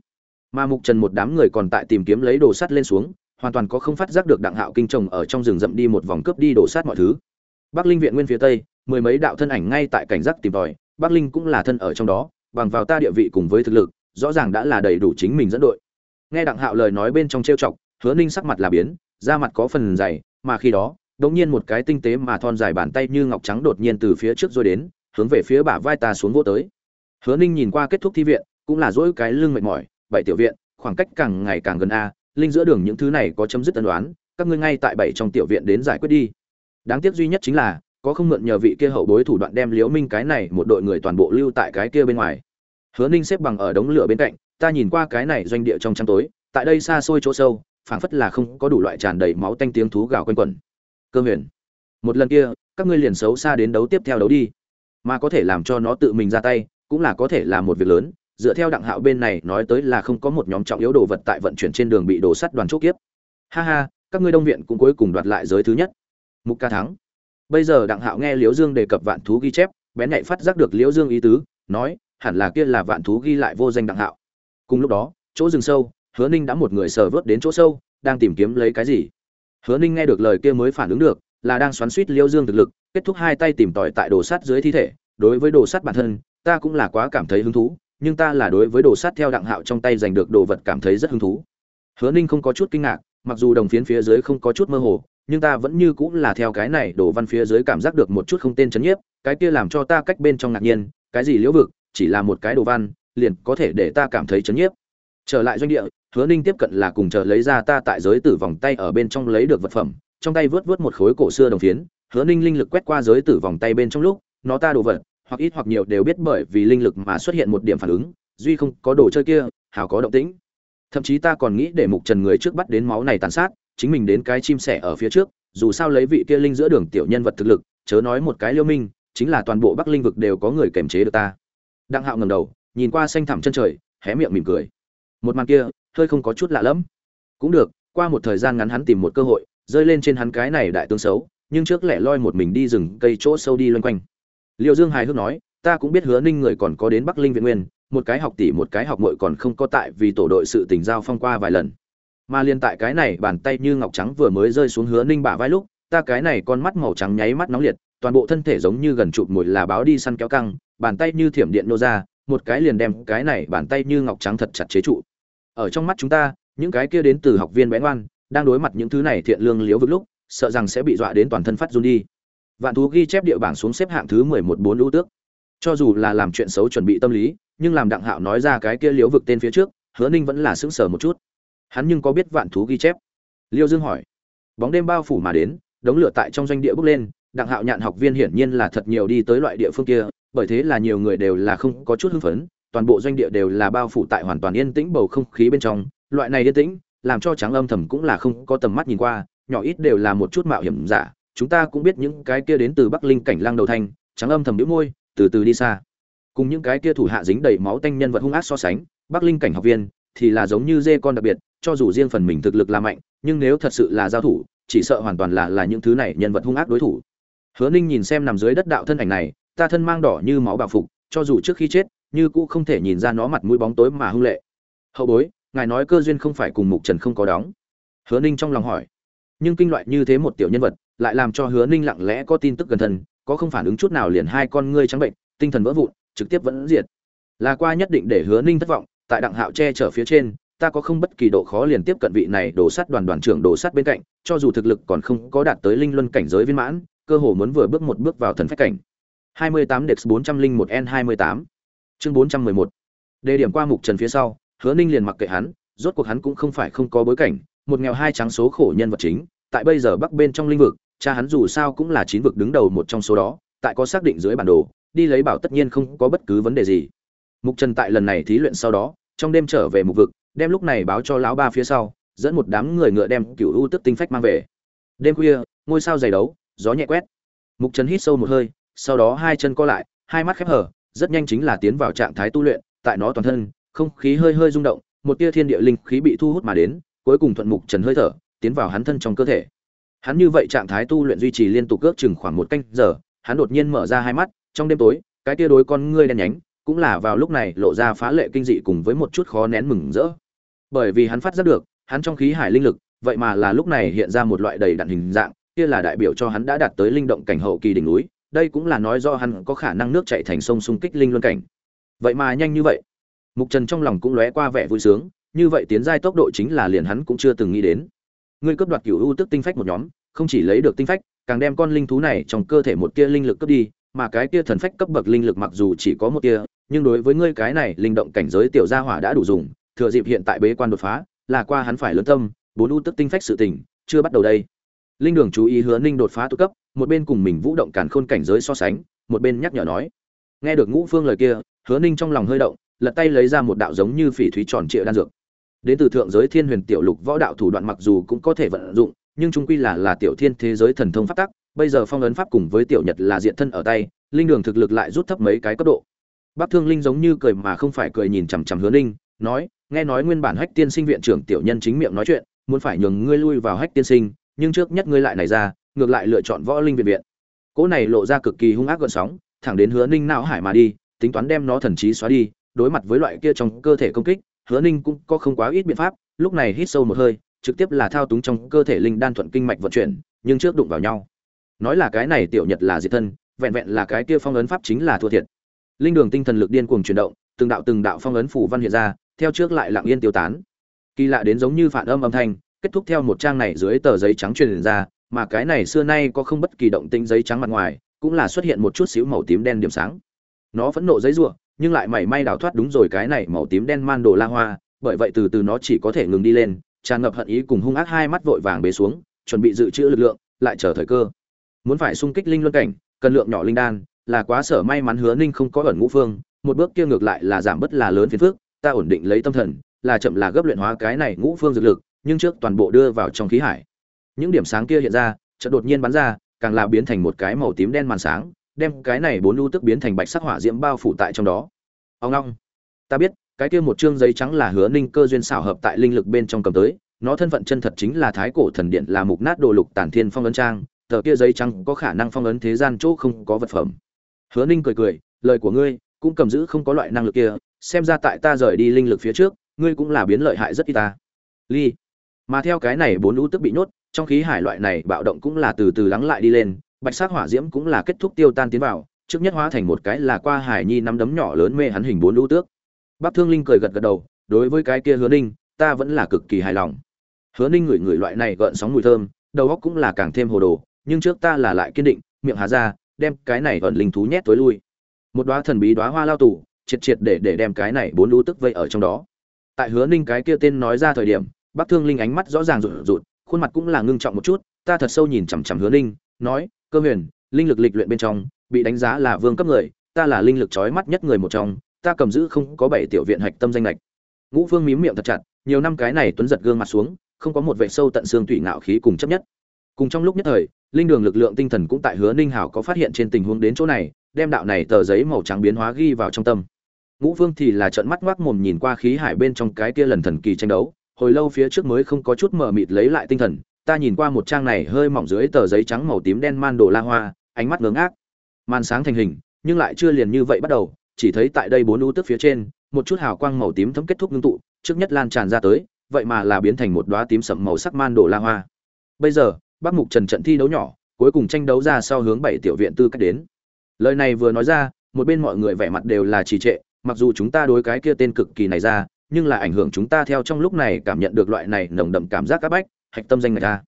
Mà mục trần một đám người còn tại tìm kiếm lấy đồ sắt lên xuống, hoàn toàn có không phát giác được đặng hạo kinh trồng ở trong rừng rậm đi một vòng cướp đi đồ sát mọi thứ. Bắc linh viện nguyên phía tây, mười mấy đạo thân ảnh ngay tại cảnh giác tìm tòi bắc linh cũng là thân ở trong đó, bằng vào ta địa vị cùng với thực lực, rõ ràng đã là đầy đủ chính mình dẫn đội. Nghe đặng hạo lời nói bên trong trêu chọc, hứa ninh sắc mặt là biến, da mặt có phần dày, mà khi đó, đột nhiên một cái tinh tế mà thon dài bàn tay như ngọc trắng đột nhiên từ phía trước rồi đến, hướng về phía bả vai ta xuống vô tới. Hứa ninh nhìn qua kết thúc thi viện, cũng là dỗi cái lưng mệt mỏi, bảy tiểu viện, khoảng cách càng ngày càng gần a, linh giữa đường những thứ này có chấm dứt tân đoán các ngươi ngay tại bảy trong tiểu viện đến giải quyết đi. Đáng tiếc duy nhất chính là có không mượn nhờ vị kia hậu bối thủ đoạn đem liễu minh cái này một đội người toàn bộ lưu tại cái kia bên ngoài. Hứa ninh xếp bằng ở đống lửa bên cạnh, ta nhìn qua cái này doanh địa trong trăng tối, tại đây xa xôi chỗ sâu, phảng phất là không có đủ loại tràn đầy máu tanh tiếng thú gào quanh quẩn. Cơ huyền, một lần kia, các ngươi liền xấu xa đến đấu tiếp theo đấu đi. Mà có thể làm cho nó tự mình ra tay, cũng là có thể là một việc lớn, dựa theo đặng hạo bên này nói tới là không có một nhóm trọng yếu đồ vật tại vận chuyển trên đường bị đổ sắt đoàn chốt kiếp. Ha ha, các ngươi đông viện cũng cuối cùng đoạt lại giới thứ nhất. Mục ca thắng bây giờ đặng hạo nghe liễu dương đề cập vạn thú ghi chép, bén nhạy phát giác được liễu dương ý tứ, nói, hẳn là kia là vạn thú ghi lại vô danh đặng hạo. Cùng lúc đó, chỗ rừng sâu, hứa ninh đã một người sờ vớt đến chỗ sâu, đang tìm kiếm lấy cái gì? Hứa ninh nghe được lời kia mới phản ứng được, là đang xoắn suýt liễu dương thực lực, kết thúc hai tay tìm tòi tại đồ sắt dưới thi thể. Đối với đồ sắt bản thân, ta cũng là quá cảm thấy hứng thú, nhưng ta là đối với đồ sắt theo đặng hạo trong tay giành được đồ vật cảm thấy rất hứng thú. Hứa ninh không có chút kinh ngạc, mặc dù đồng phiến phía dưới không có chút mơ hồ nhưng ta vẫn như cũng là theo cái này đồ văn phía dưới cảm giác được một chút không tên chấn nhiếp, cái kia làm cho ta cách bên trong ngạc nhiên, cái gì liễu vực, chỉ là một cái đồ văn, liền có thể để ta cảm thấy chấn nhiếp. Trở lại doanh địa, hứa ninh tiếp cận là cùng chờ lấy ra ta tại giới tử vòng tay ở bên trong lấy được vật phẩm, trong tay vớt vớt một khối cổ xưa đồng phiến, hứa ninh linh lực quét qua giới tử vòng tay bên trong lúc, nó ta đồ vật, hoặc ít hoặc nhiều đều biết bởi vì linh lực mà xuất hiện một điểm phản ứng, duy không có đồ chơi kia, hào có động tĩnh. Thậm chí ta còn nghĩ để mục trần người trước bắt đến máu này tàn sát chính mình đến cái chim sẻ ở phía trước, dù sao lấy vị kia linh giữa đường tiểu nhân vật thực lực, chớ nói một cái liêu minh, chính là toàn bộ bắc linh vực đều có người kềm chế được ta. Đặng hạo ngầm đầu, nhìn qua xanh thẳm chân trời, hé miệng mỉm cười. Một màn kia, hơi không có chút lạ lẫm. Cũng được, qua một thời gian ngắn hắn tìm một cơ hội, rơi lên trên hắn cái này đại tương xấu, nhưng trước lẻ loi một mình đi rừng cây chỗ sâu đi loanh quanh. Liệu dương hài hước nói, ta cũng biết hứa ninh người còn có đến bắc linh viện nguyên, một cái học tỷ một cái học muội còn không có tại vì tổ đội sự tình giao phong qua vài lần mà liên tại cái này bàn tay như ngọc trắng vừa mới rơi xuống hứa ninh bả vai lúc, ta cái này con mắt màu trắng nháy mắt nóng liệt, toàn bộ thân thể giống như gần chụp mùi là báo đi săn kéo căng, bàn tay như thiểm điện nô ra, một cái liền đem cái này bàn tay như ngọc trắng thật chặt chế trụ. Ở trong mắt chúng ta, những cái kia đến từ học viên bén oan đang đối mặt những thứ này thiện lương liếu vực lúc, sợ rằng sẽ bị dọa đến toàn thân phát run đi. Vạn thú ghi chép địa bảng xuống xếp hạng thứ mười một bốn lũ tước. Cho dù là làm chuyện xấu chuẩn bị tâm lý, nhưng làm đặng hạo nói ra cái kia liếu vực tên phía trước, hứa ninh vẫn là sững sờ một chút hắn nhưng có biết vạn thú ghi chép? Liêu dương hỏi. Bóng đêm bao phủ mà đến, đống lửa tại trong doanh địa bốc lên, đặng hạo nhạn học viên hiển nhiên là thật nhiều đi tới loại địa phương kia, bởi thế là nhiều người đều là không có chút hưng phấn, toàn bộ doanh địa đều là bao phủ tại hoàn toàn yên tĩnh bầu không khí bên trong. Loại này yên tĩnh, làm cho trắng âm thầm cũng là không có tầm mắt nhìn qua, nhỏ ít đều là một chút mạo hiểm giả. Chúng ta cũng biết những cái kia đến từ bắc linh cảnh lăng đầu thanh trắng âm thầm đĩu môi, từ từ đi xa. Cùng những cái kia thủ hạ dính đầy máu tanh nhân vật hung ác so sánh, bắc linh cảnh học viên thì là giống như dê con đặc biệt cho dù riêng phần mình thực lực là mạnh, nhưng nếu thật sự là giao thủ, chỉ sợ hoàn toàn là là những thứ này nhân vật hung ác đối thủ. Hứa ninh nhìn xem nằm dưới đất đạo thân ảnh này, ta thân mang đỏ như máu bạo phục, cho dù trước khi chết, như cũ không thể nhìn ra nó mặt mũi bóng tối mà hung lệ. Hậu bối, ngài nói cơ duyên không phải cùng mục trần không có đóng. Hứa ninh trong lòng hỏi. Nhưng kinh loại như thế một tiểu nhân vật, lại làm cho hứa ninh lặng lẽ có tin tức gần thân, có không phản ứng chút nào liền hai con ngươi trắng bệnh, tinh thần vỡ vụn, trực tiếp vẫn diệt. Là qua nhất định để hứa ninh thất vọng, tại đặng hạo che chở phía trên ta có không bất kỳ độ khó liền tiếp cận vị này đổ sắt đoàn đoàn trưởng đổ sắt bên cạnh, cho dù thực lực còn không có đạt tới linh luân cảnh giới viên mãn, cơ hồ muốn vừa bước một bước vào thần phách cảnh. 28 Dex 401 N28 chương 411 đề điểm qua mục trần phía sau, hứa ninh liền mặc kệ hắn, rốt cuộc hắn cũng không phải không có bối cảnh, một nghèo hai trắng số khổ nhân vật chính, tại bây giờ bắc bên trong linh vực, cha hắn dù sao cũng là chín vực đứng đầu một trong số đó, tại có xác định dưới bản đồ, đi lấy bảo tất nhiên không có bất cứ vấn đề gì. Mục trần tại lần này thí luyện sau đó, trong đêm trở về mục vực đem lúc này báo cho lão ba phía sau, dẫn một đám người ngựa đem cựu u tức tinh phách mang về. Đêm khuya, ngôi sao dày đấu, gió nhẹ quét. Mục trần hít sâu một hơi, sau đó hai chân co lại, hai mắt khép hở, rất nhanh chính là tiến vào trạng thái tu luyện, tại nó toàn thân, không khí hơi hơi rung động, một tia thiên địa linh khí bị thu hút mà đến, cuối cùng thuận mục trần hơi thở, tiến vào hắn thân trong cơ thể. Hắn như vậy trạng thái tu luyện duy trì liên tục ước chừng khoảng một canh giờ, hắn đột nhiên mở ra hai mắt, trong đêm tối, cái tia đối con ngươi đen nhánh, cũng là vào lúc này lộ ra phá lệ kinh dị cùng với một chút khó nén mừng rỡ bởi vì hắn phát giác được, hắn trong khí hải linh lực, vậy mà là lúc này hiện ra một loại đầy đặn hình dạng, kia là đại biểu cho hắn đã đạt tới linh động cảnh hậu kỳ đỉnh núi, đây cũng là nói do hắn có khả năng nước chảy thành sông xung kích linh luân cảnh. Vậy mà nhanh như vậy. Mục trần trong lòng cũng lóe qua vẻ vui sướng, như vậy tiến giai tốc độ chính là liền hắn cũng chưa từng nghĩ đến. Ngươi cướp đoạt cửu u tức tinh phách một nhóm, không chỉ lấy được tinh phách, càng đem con linh thú này trong cơ thể một tia linh lực cướp đi, mà cái tia thần phách cấp bậc linh lực mặc dù chỉ có một tia, nhưng đối với ngươi cái này linh động cảnh giới tiểu gia hỏa đã đủ dùng thừa dịp hiện tại bế quan đột phá là qua hắn phải lớn tâm bốn u tức tinh phách sự tình chưa bắt đầu đây. Linh đường chú ý hứa ninh đột phá tu cấp một bên cùng mình vũ động càn khôn cảnh giới so sánh một bên nhắc nhở nói. Nghe được ngũ phương lời kia hứa ninh trong lòng hơi động lật tay lấy ra một đạo giống như phỉ thúy tròn trịa đan dược. Đến từ thượng giới thiên huyền tiểu lục võ đạo thủ đoạn mặc dù cũng có thể vận dụng nhưng trung quy là là tiểu thiên thế giới thần thông pháp tắc bây giờ phong ấn pháp cùng với tiểu nhật là diện thân ở tay linh đường thực lực lại rút thấp mấy cái cấp độ. Bác Thương Linh giống như cười mà không phải cười nhìn chằm chằm Hứa Ninh, nói, nghe nói nguyên bản Hách Tiên Sinh viện trưởng tiểu nhân chính miệng nói chuyện, muốn phải nhường ngươi lui vào Hách Tiên Sinh, nhưng trước nhất ngươi lại này ra, ngược lại lựa chọn Võ Linh viện viện. Cỗ này lộ ra cực kỳ hung ác gợn sóng, thẳng đến Hứa Ninh não hải mà đi, tính toán đem nó thần trí xóa đi, đối mặt với loại kia trong cơ thể công kích, Hứa Ninh cũng có không quá ít biện pháp, lúc này hít sâu một hơi, trực tiếp là thao túng trong cơ thể linh đan thuận kinh mạch vận chuyển, nhưng trước đụng vào nhau. Nói là cái này tiểu nhật là diệt thân, vẹn vẹn là cái kia phong ấn pháp chính là thua thiệt linh đường tinh thần lực điên cuồng chuyển động từng đạo từng đạo phong ấn phủ văn hiện ra theo trước lại lặng yên tiêu tán. Kỳ lạ đến giống như phản âm âm thanh, kết thúc theo một trang này dưới tờ giấy trắng truyền ra, mà cái này xưa nay có không bất kỳ động tĩnh giấy trắng mặt ngoài, cũng là xuất hiện một chút xíu màu tím đen điểm sáng. Nó phẫn nộ giấy rùa nhưng lại mảy may đào thoát đúng rồi cái này màu tím đen man đồ la hoa, bởi vậy từ từ nó chỉ có thể ngừng đi lên, tràn ngập hận ý cùng hung ác hai mắt vội vàng bế xuống, chuẩn bị dự trữ lực lượng, lại chờ thời cơ. Muốn phải xung kích linh luân cảnh, cần lượng nhỏ linh đan, là quá sở may mắn hứa ninh không có ẩn ngũ phương, một bước kia ngược lại là giảm bớt là lớn phiền phức ta ổn định lấy tâm thần, là chậm là gấp luyện hóa cái này ngũ phương dược lực, nhưng trước toàn bộ đưa vào trong khí hải. Những điểm sáng kia hiện ra, chợt đột nhiên bắn ra, càng là biến thành một cái màu tím đen màn sáng, đem cái này bốn lưu tức biến thành bạch sắc hỏa diễm bao phủ tại trong đó. Ông long, ta biết, cái kia một chương giấy trắng là hứa ninh cơ duyên xảo hợp tại linh lực bên trong cầm tới, nó thân phận chân thật chính là thái cổ thần điện là mục nát đồ lục tản thiên phong ấn trang, tờ kia giấy trắng có khả năng phong ấn thế gian chỗ không có vật phẩm. Hứa ninh cười cười, lời của ngươi cũng cầm giữ không có loại năng lực kia xem ra tại ta rời đi linh lực phía trước, ngươi cũng là biến lợi hại rất ít ta. Ly. Mà theo cái này bốn lũ tức bị nhốt, trong khí hải loại này bạo động cũng là từ từ lắng lại đi lên, bạch sắc hỏa diễm cũng là kết thúc tiêu tan tiến vào, trước nhất hóa thành một cái là qua hải nhi năm đấm nhỏ lớn mê hắn hình bốn lũ tước. Bác thương linh cười gật gật đầu, đối với cái kia hứa ninh, ta vẫn là cực kỳ hài lòng. Hứa ninh ngửi ngửi loại này gợn sóng mùi thơm, đầu óc cũng là càng thêm hồ đồ, nhưng trước ta là lại kiên định, miệng há ra, đem cái này ẩn linh thú nhét tối lui. Một đóa thần bí đóa hoa lao tù triệt triệt để để đem cái này bốn lũ tức vây ở trong đó. Tại hứa ninh cái kia tên nói ra thời điểm bác thương linh ánh mắt rõ ràng rụt rụt, khuôn mặt cũng là ngưng trọng một chút, ta thật sâu nhìn chằm chằm hứa ninh, nói, cơ huyền, linh lực lịch luyện bên trong, bị đánh giá là vương cấp người, ta là linh lực trói mắt nhất người một trong, ta cầm giữ không có bảy tiểu viện hạch tâm danh lệch ngũ vương mím miệng thật chặt, nhiều năm cái này tuấn giật gương mặt xuống, không có một vệ sâu tận xương tủy ngạo khí cùng chấp nhất. Cùng trong lúc nhất thời, linh đường lực lượng tinh thần cũng tại hứa ninh hảo có phát hiện trên tình huống đến chỗ này, đem đạo này tờ giấy màu trắng biến hóa ghi vào trong tâm ngũ vương thì là trợn mắt ngoác mồm nhìn qua khí hải bên trong cái kia lần thần kỳ tranh đấu, hồi lâu phía trước mới không có chút mờ mịt lấy lại tinh thần, ta nhìn qua một trang này hơi mỏng dưới tờ giấy trắng màu tím đen man đồ la hoa, ánh mắt ngớ ngác. Màn sáng thành hình, nhưng lại chưa liền như vậy bắt đầu, chỉ thấy tại đây bốn ưu tức phía trên, một chút hào quang màu tím thấm kết thúc ngưng tụ, trước nhất lan tràn ra tới, vậy mà là biến thành một đóa tím sậm màu sắc man đồ la hoa. Bây giờ bác mục trần trận thi đấu nhỏ, cuối cùng tranh đấu ra sau hướng bảy tiểu viện tư cách đến. Lời này vừa nói ra, một bên mọi người vẻ mặt đều là trì trệ mặc dù chúng ta đối cái kia tên cực kỳ này ra, nhưng là ảnh hưởng chúng ta theo trong lúc này cảm nhận được loại này nồng đậm cảm giác áp bách, hạch tâm danh người ta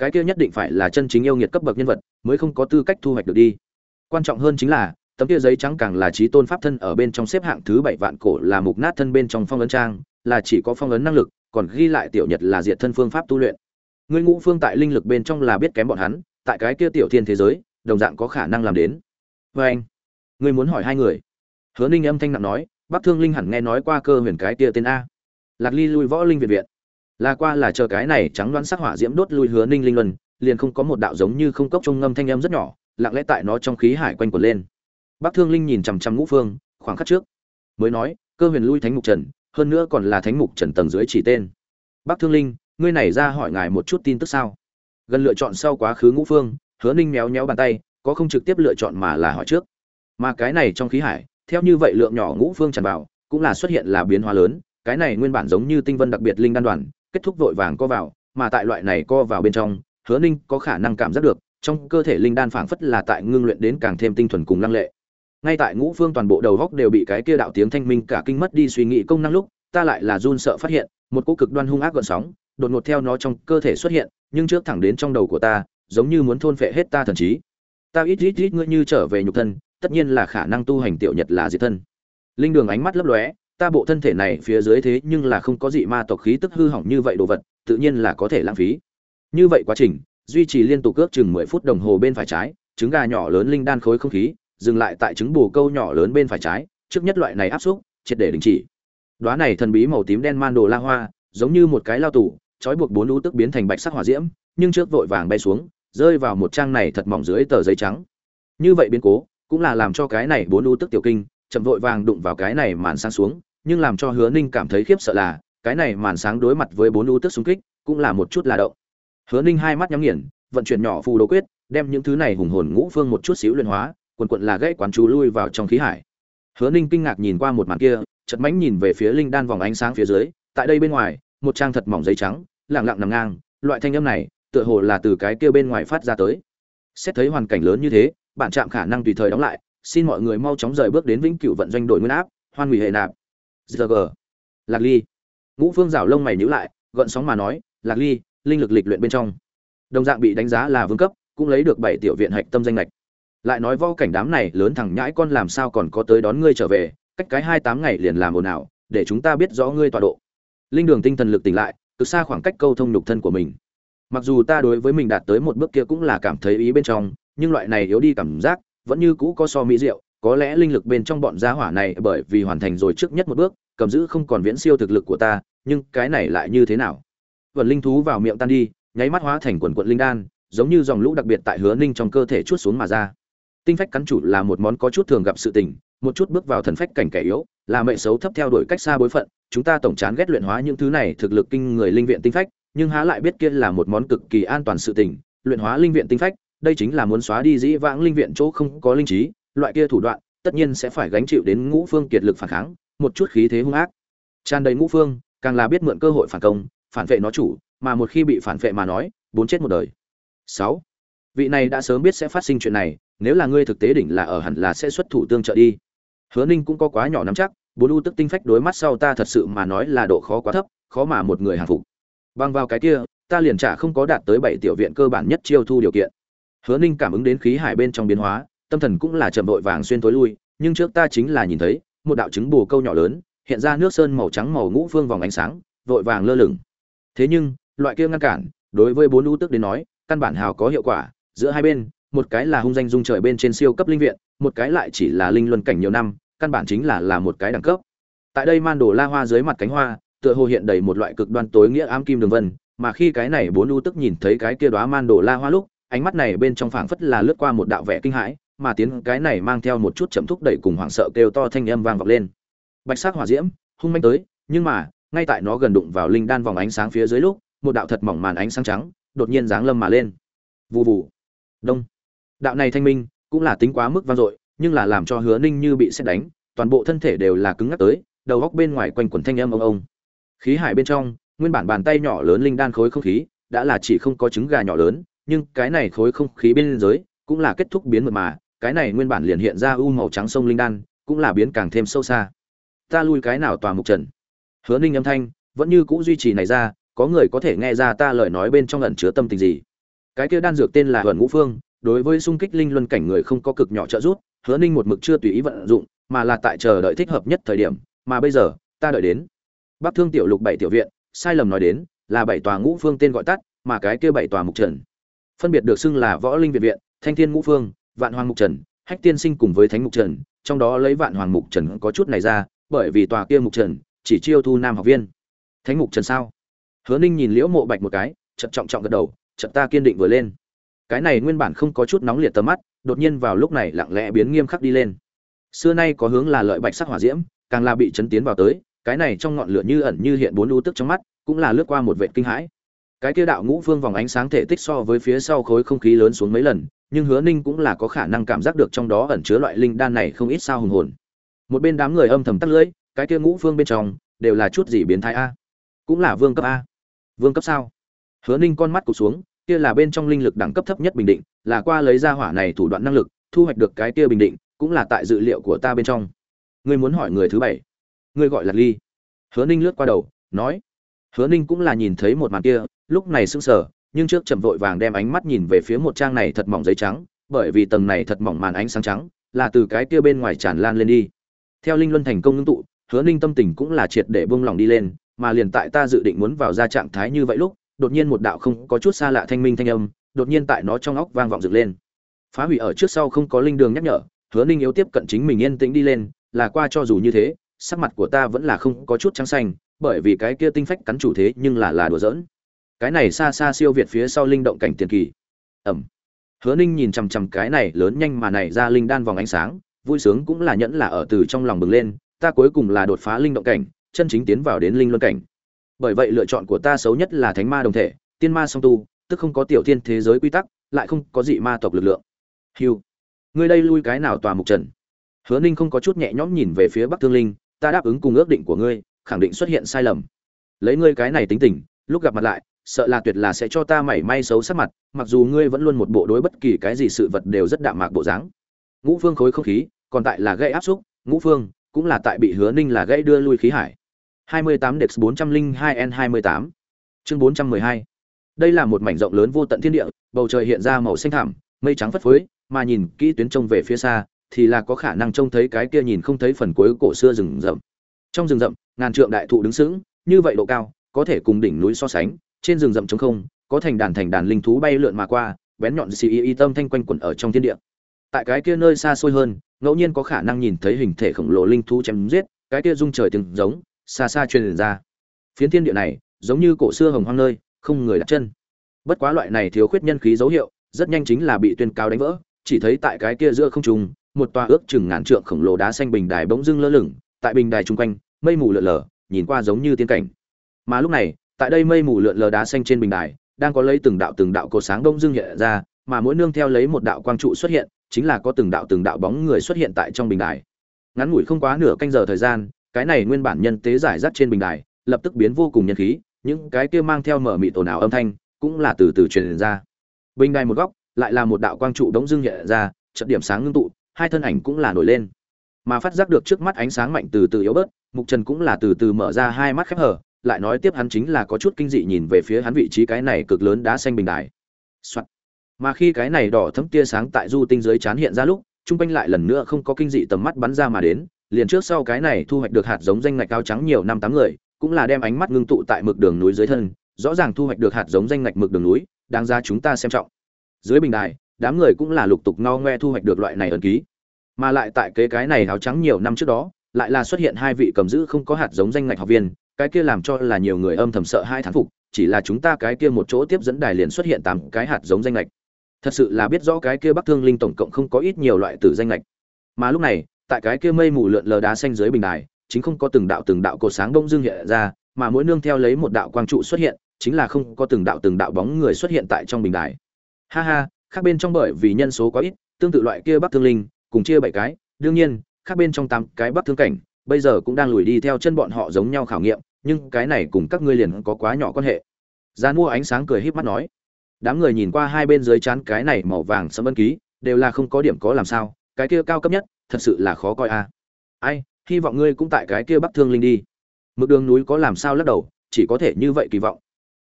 cái kia nhất định phải là chân chính yêu nghiệt cấp bậc nhân vật, mới không có tư cách thu hoạch được đi. Quan trọng hơn chính là, tấm kia giấy trắng càng là trí tôn pháp thân ở bên trong xếp hạng thứ bảy vạn cổ là mục nát thân bên trong phong ấn trang, là chỉ có phong ấn năng lực, còn ghi lại tiểu nhật là diệt thân phương pháp tu luyện. Người ngũ phương tại linh lực bên trong là biết kém bọn hắn, tại cái kia tiểu thiên thế giới, đồng dạng có khả năng làm đến. Vê anh ngươi muốn hỏi hai người hứa ninh âm thanh nặng nói bắc thương linh hẳn nghe nói qua cơ huyền cái kia tên a. Lạc ly lui võ linh viện viện. Là qua là chờ cái này trắng đoán sắc hỏa diễm đốt lui hứa ninh linh luân, liền không có một đạo giống như không cốc trung ngâm thanh âm rất nhỏ, lặng lẽ tại nó trong khí hải quanh quẩn lên. Bắc thương linh nhìn chằm chằm ngũ phương, khoảng khắc trước, mới nói, cơ huyền lui thánh mục trần, hơn nữa còn là thánh mục trần tầng dưới chỉ tên. Bắc thương linh, ngươi này ra hỏi ngài một chút tin tức sao? Gần lựa chọn sau quá khứ ngũ phương, hứa ninh méo méo bàn tay, có không trực tiếp lựa chọn mà là hỏi trước. Mà cái này trong khí hải theo như vậy lượng nhỏ ngũ phương tràn vào, cũng là xuất hiện là biến hóa lớn. Cái này nguyên bản giống như tinh vân đặc biệt linh đan đoàn, kết thúc vội vàng co vào, mà tại loại này co vào bên trong, hứa ninh có khả năng cảm giác được, trong cơ thể linh đan phảng phất là tại ngưng luyện đến càng thêm tinh thuần cùng lăng lệ. Ngay tại ngũ phương toàn bộ đầu góc đều bị cái kia đạo tiếng thanh minh cả kinh mất đi suy nghĩ công năng lúc, ta lại là run sợ phát hiện, một cỗ cực đoan hung ác gợn sóng, đột ngột theo nó trong cơ thể xuất hiện, nhưng trước thẳng đến trong đầu của ta, giống như muốn thôn phệ hết ta thần trí. Ta ít ít ít ngươi như trở về nhục thân tất nhiên là khả năng tu hành tiểu nhật là diệt thân. Linh đường ánh mắt lấp lóe, ta bộ thân thể này phía dưới thế nhưng là không có dị ma tộc khí tức hư hỏng như vậy đồ vật, tự nhiên là có thể lãng phí. Như vậy quá trình, duy trì liên tục cước chừng mười phút đồng hồ bên phải trái, trứng gà nhỏ lớn linh đan khối không khí, dừng lại tại trứng bù câu nhỏ lớn bên phải trái, trước nhất loại này áp xúc, triệt để đình chỉ. Đoá này thần bí màu tím đen man đồ la hoa, giống như một cái lao tủ trói buộc bốn lũ tức biến thành bạch sắc hỏa diễm, nhưng trước vội vàng bay xuống, rơi vào một trang này thật mỏng dưới tờ giấy trắng. Như vậy biến cố cũng là làm cho cái này bốn u tức tiểu kinh, chậm vội vàng đụng vào cái này màn sáng xuống, nhưng làm cho hứa ninh cảm thấy khiếp sợ là, cái này màn sáng đối mặt với bốn u tức xung kích, cũng là một chút là động. Hứa ninh hai mắt nhắm nghiền, vận chuyển nhỏ phù đồ quyết, đem những thứ này hùng hồn ngũ phương một chút xíu luyện hóa, quần quận là gãy quán chú lui vào trong khí hải. Hứa ninh kinh ngạc nhìn qua một màn kia chật mánh nhìn về phía linh đan vòng ánh sáng phía dưới, tại đây bên ngoài, một trang thật mỏng giấy trắng lẳng lặng nằm ngang, loại thanh âm này, tựa hồ là từ cái kia bên ngoài phát ra tới. Xét thấy hoàn cảnh lớn như thế bản trạm khả năng tùy thời đóng lại. Xin mọi người mau chóng rời bước đến vĩnh cửu vận doanh đổi nguyên áp. Hoan hủy hệ nạp. G lạc ly. Ngũ phương rảo lông mày nhíu lại, gợn sóng mà nói, lạc ly, linh lực lịch luyện bên trong. Đồng dạng bị đánh giá là vương cấp, cũng lấy được bảy tiểu viện hạch tâm danh lệch lại nói vo cảnh đám này lớn thằng nhãi con làm sao còn có tới đón ngươi trở về, cách cái hai tám ngày liền làm ồn ào, để chúng ta biết rõ ngươi tọa độ. Linh đường tinh thần lực tỉnh lại từ xa khoảng cách câu thông nhục thân của mình. Mặc dù ta đối với mình đạt tới một bước kia cũng là cảm thấy ý bên trong nhưng loại này yếu đi cảm giác vẫn như cũ có so mỹ diệu, có lẽ linh lực bên trong bọn gia hỏa này bởi vì hoàn thành rồi trước nhất một bước, cầm giữ không còn viễn siêu thực lực của ta, nhưng cái này lại như thế nào? Vần linh thú vào miệng tan đi, nháy mắt hóa thành quần quận linh đan, giống như dòng lũ đặc biệt tại hứa ninh trong cơ thể chút xuống mà ra. Tinh phách cắn chủ là một món có chút thường gặp sự tình, một chút bước vào thần phách cảnh kẻ yếu, là mệnh xấu thấp theo đuổi cách xa bối phận, chúng ta tổng chán ghét luyện hóa những thứ này thực lực kinh người linh viện tinh phách, nhưng há lại biết kia là một món cực kỳ an toàn sự tình, luyện hóa linh viện tinh phách đây chính là muốn xóa đi dĩ vãng linh viện chỗ không có linh trí, loại kia thủ đoạn, tất nhiên sẽ phải gánh chịu đến ngũ phương kiệt lực phản kháng, một chút khí thế hung ác. Tràn đầy ngũ phương, càng là biết mượn cơ hội phản công, phản vệ nó chủ, mà một khi bị phản vệ mà nói, bốn chết một đời. Sáu. Vị này đã sớm biết sẽ phát sinh chuyện này, nếu là ngươi thực tế đỉnh là ở hẳn là sẽ xuất thủ tương trợ đi. Hứa ninh cũng có quá nhỏ nắm chắc, bốn u tức tinh phách đối mắt sau ta thật sự mà nói là độ khó quá thấp, khó mà một người hàng phục. Bằng vào cái kia, ta liền trả không có đạt tới bảy tiểu viện cơ bản nhất chiêu thu điều kiện hứa ninh cảm ứng đến khí hải bên trong biến hóa, tâm thần cũng là chậm vội vàng xuyên tối lui, nhưng trước ta chính là nhìn thấy, một đạo trứng bù câu nhỏ lớn, hiện ra nước sơn màu trắng màu ngũ phương vòng ánh sáng, vội vàng lơ lửng. Thế nhưng, loại kia ngăn cản, đối với bốn ưu tức đến nói, căn bản hào có hiệu quả, giữa hai bên, một cái là hung danh dung trời bên trên siêu cấp linh viện, một cái lại chỉ là linh luân cảnh nhiều năm, căn bản chính là là một cái đẳng cấp. Tại đây man đồ la hoa dưới mặt cánh hoa, tựa hồ hiện đầy một loại cực đoan tối nghĩa ám kim đường vân, mà khi cái này bốn ưu tức nhìn thấy cái kia đóa man đồ la hoa lúc ánh mắt này bên trong phảng phất là lướt qua một đạo vẻ kinh hãi, mà tiếng cái này mang theo một chút chậm thúc đẩy cùng hoảng sợ kêu to thanh âm vang vọng lên. Bạch sắc hỏa diễm, hung manh tới, nhưng mà, ngay tại nó gần đụng vào linh đan vòng ánh sáng phía dưới lúc, một đạo thật mỏng màn ánh sáng trắng đột nhiên giáng lâm mà lên. Vù vù. Đông. Đạo này thanh minh, cũng là tính quá mức vang dội, nhưng là làm cho hứa ninh như bị sét đánh, toàn bộ thân thể đều là cứng ngắc tới, đầu góc bên ngoài quanh quần thanh âm ông ông. Khí hải bên trong, nguyên bản bàn tay nhỏ lớn linh đan khối không khí, đã là chỉ không có trứng gà nhỏ lớn nhưng cái này khối không khí bên dưới cũng là kết thúc biến mật mà, cái này nguyên bản liền hiện ra u màu trắng sông linh đan, cũng là biến càng thêm sâu xa. Ta lui cái nào tòa mục trần? Hứa ninh âm thanh, vẫn như cũ duy trì này ra, có người có thể nghe ra ta lời nói bên trong ẩn chứa tâm tình gì. Cái kia đan dược tên là hận ngũ phương, đối với xung kích linh luân cảnh người không có cực nhỏ trợ giúp, hứa ninh một mực chưa tùy ý vận dụng, mà là tại chờ đợi thích hợp nhất thời điểm, mà bây giờ, ta đợi đến. Bắc thương tiểu lục bảy tiểu viện, sai lầm nói đến, là bảy tòa ngũ phương tên gọi tắt, mà cái kia bảy tòa mục trần phân biệt được xưng là võ linh viện viện, thanh thiên ngũ phương, vạn hoàng mục trần, hách tiên sinh cùng với thánh mục trần, trong đó lấy vạn hoàng mục trần có chút này ra, bởi vì tòa kia mục trần chỉ chiêu thu nam học viên. Thánh mục trần sao? Hứa ninh nhìn liễu mộ bạch một cái, chậm trọng trọng gật đầu, chậm ta kiên định vừa lên. Cái này nguyên bản không có chút nóng liệt tầm mắt, đột nhiên vào lúc này lặng lẽ biến nghiêm khắc đi lên. Xưa nay có hướng là lợi bạch sắc hỏa diễm, càng là bị chấn tiến vào tới, cái này trong ngọn lửa như ẩn như hiện bốn lũ tức trong mắt, cũng là lướt qua một vệ kinh hãi cái kia đạo ngũ phương vòng ánh sáng thể tích so với phía sau khối không khí lớn xuống mấy lần, nhưng hứa ninh cũng là có khả năng cảm giác được trong đó ẩn chứa loại linh đan này không ít sao hùng hồn. Một bên đám người âm thầm tắt lưỡi, cái kia ngũ phương bên trong đều là chút gì biến thái a? Cũng là vương cấp a? Vương cấp sao? Hứa ninh con mắt cụt xuống, kia là bên trong linh lực đẳng cấp thấp nhất bình định, là qua lấy ra hỏa này thủ đoạn năng lực, thu hoạch được cái kia bình định, cũng là tại dự liệu của ta bên trong. Ngươi muốn hỏi người thứ bảy. Ngươi gọi là ly. Hứa ninh lướt qua đầu, nói. Hứa ninh cũng là nhìn thấy một màn kia lúc này sững sờ, nhưng trước chậm vội vàng đem ánh mắt nhìn về phía một trang này thật mỏng giấy trắng, bởi vì tầng này thật mỏng màn ánh sáng trắng là từ cái kia bên ngoài tràn lan lên đi. Theo linh luân thành công ngưng tụ, hứa ninh tâm tình cũng là triệt để buông lòng đi lên, mà liền tại ta dự định muốn vào ra trạng thái như vậy lúc, đột nhiên một đạo không có chút xa lạ thanh minh thanh âm, đột nhiên tại nó trong óc vang vọng dựng lên. Phá hủy ở trước sau không có linh đường nhắc nhở, hứa ninh yếu tiếp cận chính mình yên tĩnh đi lên, là qua cho dù như thế, sắc mặt của ta vẫn là không có chút trắng xanh, bởi vì cái kia tinh phách cắn chủ thế nhưng là là đùa giỡn cái này xa xa siêu việt phía sau linh động cảnh tiền kỳ. Ẩm. Hứa ninh nhìn chằm chằm cái này lớn nhanh mà này ra linh đan vòng ánh sáng, vui sướng cũng là nhẫn là ở từ trong lòng bừng lên, ta cuối cùng là đột phá linh động cảnh, chân chính tiến vào đến linh luân cảnh. Bởi vậy lựa chọn của ta xấu nhất là thánh ma đồng thể, tiên ma song tu, tức không có tiểu thiên thế giới quy tắc, lại không có dị ma tộc lực lượng. Hiu ngươi đây lui cái nào tòa mục trần? Hứa ninh không có chút nhẹ nhõm nhìn về phía bắc thương linh, ta đáp ứng cùng ước định của ngươi, khẳng định xuất hiện sai lầm. Lấy ngươi cái này tính tình, lúc gặp mặt lại sợ là tuyệt là sẽ cho ta mảy may xấu sắc mặt mặc dù ngươi vẫn luôn một bộ đối bất kỳ cái gì sự vật đều rất đạm mạc bộ dáng. Ngũ phương khối không khí còn tại là gây áp xúc ngũ phương cũng là tại bị hứa ninh là gây đưa lui khí hải. 28 Dex 402N28 Chương 412 Đây là một mảnh rộng lớn vô tận thiên địa, bầu trời hiện ra màu xanh thảm mây trắng phất phới, mà nhìn kỹ tuyến trông về phía xa, thì là có khả năng trông thấy cái kia nhìn không thấy phần cuối cổ xưa rừng rậm. Trong rừng rậm, ngàn trượng đại thụ đứng sững, như vậy độ cao, có thể cùng đỉnh núi so sánh, trên rừng rậm trống không, có thành đàn thành đàn linh thú bay lượn mà qua, bén nhọn xì y tâm thanh quanh quẩn ở trong thiên địa. Tại cái kia nơi xa xôi hơn ngẫu nhiên có khả năng nhìn thấy hình thể khổng lồ linh thú chém giết cái kia rung trời từng giống xa xa truyền ra. Phiến thiên địa này giống như cổ xưa hồng hoang nơi không người đặt chân. Bất quá loại này thiếu khuyết nhân khí dấu hiệu rất nhanh chính là bị tuyên cao đánh vỡ chỉ thấy tại cái kia giữa không trung một tòa ước chừng ngàn trượng khổng lồ đá xanh bình đài bỗng dưng lơ lửng tại bình đài chung quanh mây mù lượn lờ nhìn qua giống như tiên cảnh. Mà lúc này tại đây mây mù lượn lờ đá xanh trên bình đài, đang có lấy từng đạo từng đạo cột sáng đông dương hiện ra, mà mỗi nương theo lấy một đạo quang trụ xuất hiện, chính là có từng đạo từng đạo bóng người xuất hiện tại trong bình đài. Ngắn ngủi không quá nửa canh giờ thời gian, cái này nguyên bản nhân tế giải rác trên bình đài, lập tức biến vô cùng nhân khí, những cái kia mang theo mở mị tổ nào âm thanh cũng là từ từ truyền ra. Bình đài một góc, lại là một đạo quang trụ đống dương hiện ra trận điểm sáng ngưng tụ, hai thân ảnh cũng là nổi lên. Mà phát giác được trước mắt ánh sáng mạnh từ từ yếu bớt, mục trần cũng là từ từ mở ra hai mắt khép hở lại nói tiếp hắn chính là có chút kinh dị nhìn về phía hắn vị trí cái này cực lớn đá xanh bình đài、Soạn. mà khi cái này đỏ thấm tia sáng tại du tinh dưới chán hiện ra lúc trung quanh lại lần nữa không có kinh dị tầm mắt bắn ra mà đến, liền trước sau cái này thu hoạch được hạt giống danh ngạch cao trắng nhiều năm tám người, cũng là đem ánh mắt ngưng tụ tại mực đường núi dưới thân, rõ ràng thu hoạch được hạt giống danh ngạch mực đường núi, đáng ra chúng ta xem trọng. Dưới bình đài, đám người cũng là lục tục no ngoe thu hoạch được loại này ấn ký. Mà lại tại kế cái này áo trắng nhiều năm trước đó, lại là xuất hiện hai vị cầm giữ không có hạt giống danh ngạch học viên cái kia làm cho là nhiều người âm thầm sợ hai thán phục, chỉ là chúng ta cái kia một chỗ tiếp dẫn đài liền xuất hiện tám cái hạt giống danh lệch. Thật sự là biết rõ cái kia bắc thương linh tổng cộng không có ít nhiều loại tử danh lệch. Mà lúc này, tại cái kia mây mù lượn lờ đá xanh dưới bình đài, chính không có từng đạo từng đạo cột sáng đông dương hiện ra, mà mỗi nương theo lấy một đạo quang trụ xuất hiện, chính là không có từng đạo từng đạo bóng người xuất hiện tại trong bình đài. Ha ha, khác bên trong bởi vì nhân số quá ít, tương tự loại kia bắc thương linh, cùng chia bảy cái, đương nhiên, khác bên trong tám cái bắc thương cảnh, bây giờ cũng đang lùi đi theo chân bọn họ giống nhau khảo nghiệm nhưng cái này cùng các ngươi liền có quá nhỏ quan hệ. Gian mua ánh sáng cười híp mắt nói đám người nhìn qua hai bên dưới chán cái này màu vàng sẫm ân ký đều là không có điểm có làm sao cái kia cao cấp nhất thật sự là khó coi a. Ai hy vọng ngươi cũng tại cái kia bắc thương linh đi. Mực đường núi có làm sao lắc đầu chỉ có thể như vậy kỳ vọng.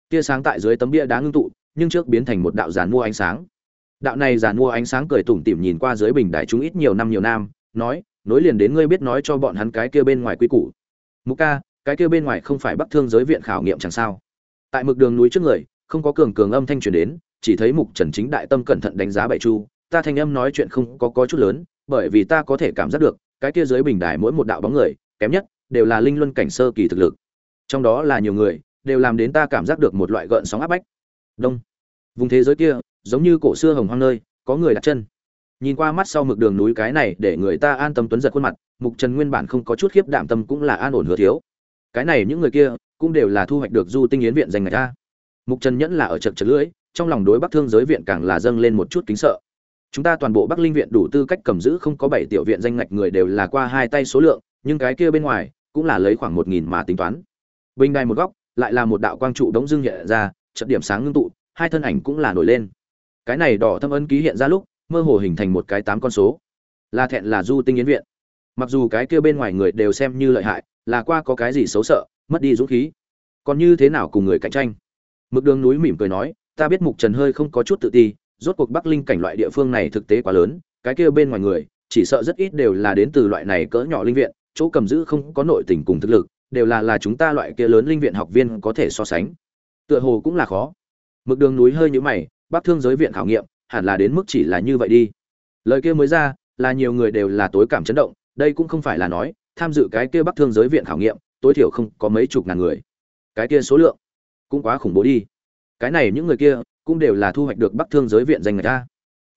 Tia sáng tại dưới tấm bia đá ngưng tụ nhưng trước biến thành một đạo giàn mua ánh sáng. Đạo này giàn mua ánh sáng cười tủm tỉm nhìn qua dưới bình đại chúng ít nhiều năm nhiều năm, nói nối liền đến ngươi biết nói cho bọn hắn cái kia bên ngoài quy củ. Mục ca cái kia bên ngoài không phải bắc thương giới viện khảo nghiệm chẳng sao. Tại mực đường núi trước người, không có cường cường âm thanh truyền đến, chỉ thấy mục trần chính đại tâm cẩn thận đánh giá bảy chu, ta thanh âm nói chuyện không có có chút lớn, bởi vì ta có thể cảm giác được, cái kia dưới bình đài mỗi một đạo bóng người, kém nhất, đều là linh luân cảnh sơ kỳ thực lực. Trong đó là nhiều người, đều làm đến ta cảm giác được một loại gợn sóng áp bách. Đông. Vùng thế giới kia, giống như cổ xưa hồng hoang nơi, có người đặt chân. Nhìn qua mắt sau mực đường núi cái này để người ta an tâm tuấn giật khuôn mặt, mục trần nguyên bản không có chút khiếp đảm tâm cũng là an ổn hứa thiếu cái này những người kia cũng đều là thu hoạch được du tinh yến viện dành người ta mục trần nhẫn là ở chật chật lưỡi, trong lòng đối bắc thương giới viện càng là dâng lên một chút kính sợ. Chúng ta toàn bộ bắc linh viện đủ tư cách cầm giữ không có bảy tiểu viện danh ngạch người đều là qua hai tay số lượng, nhưng cái kia bên ngoài cũng là lấy khoảng một nghìn mà tính toán. Bình đài một góc, lại là một đạo quang trụ đống dương hiện ra trận điểm sáng ngưng tụ, hai thân ảnh cũng là nổi lên. Cái này đỏ thâm ấn ký hiện ra lúc, mơ hồ hình thành một cái tám con số. Là thẹn là du tinh yến viện. Mặc dù cái kia bên ngoài người đều xem như lợi hại là qua có cái gì xấu sợ, mất đi dũng khí. Còn như thế nào cùng người cạnh tranh? Mực đường núi mỉm cười nói, ta biết mục trần hơi không có chút tự ti, rốt cuộc bắc linh cảnh loại địa phương này thực tế quá lớn, cái kia bên ngoài người, chỉ sợ rất ít đều là đến từ loại này cỡ nhỏ linh viện, chỗ cầm giữ không có nội tình cùng thực lực, đều là là chúng ta loại kia lớn linh viện học viên có thể so sánh. Tựa hồ cũng là khó. Mực đường núi hơi nhũ mày bác thương giới viện khảo nghiệm, hẳn là đến mức chỉ là như vậy đi. Lời kia mới ra, là nhiều người đều là tối cảm chấn động, đây cũng không phải là nói tham dự cái kia bắc thương giới viện khảo nghiệm, tối thiểu không có mấy chục ngàn người. Cái kia số lượng cũng quá khủng bố đi. Cái này những người kia cũng đều là thu hoạch được bắc thương giới viện danh người ta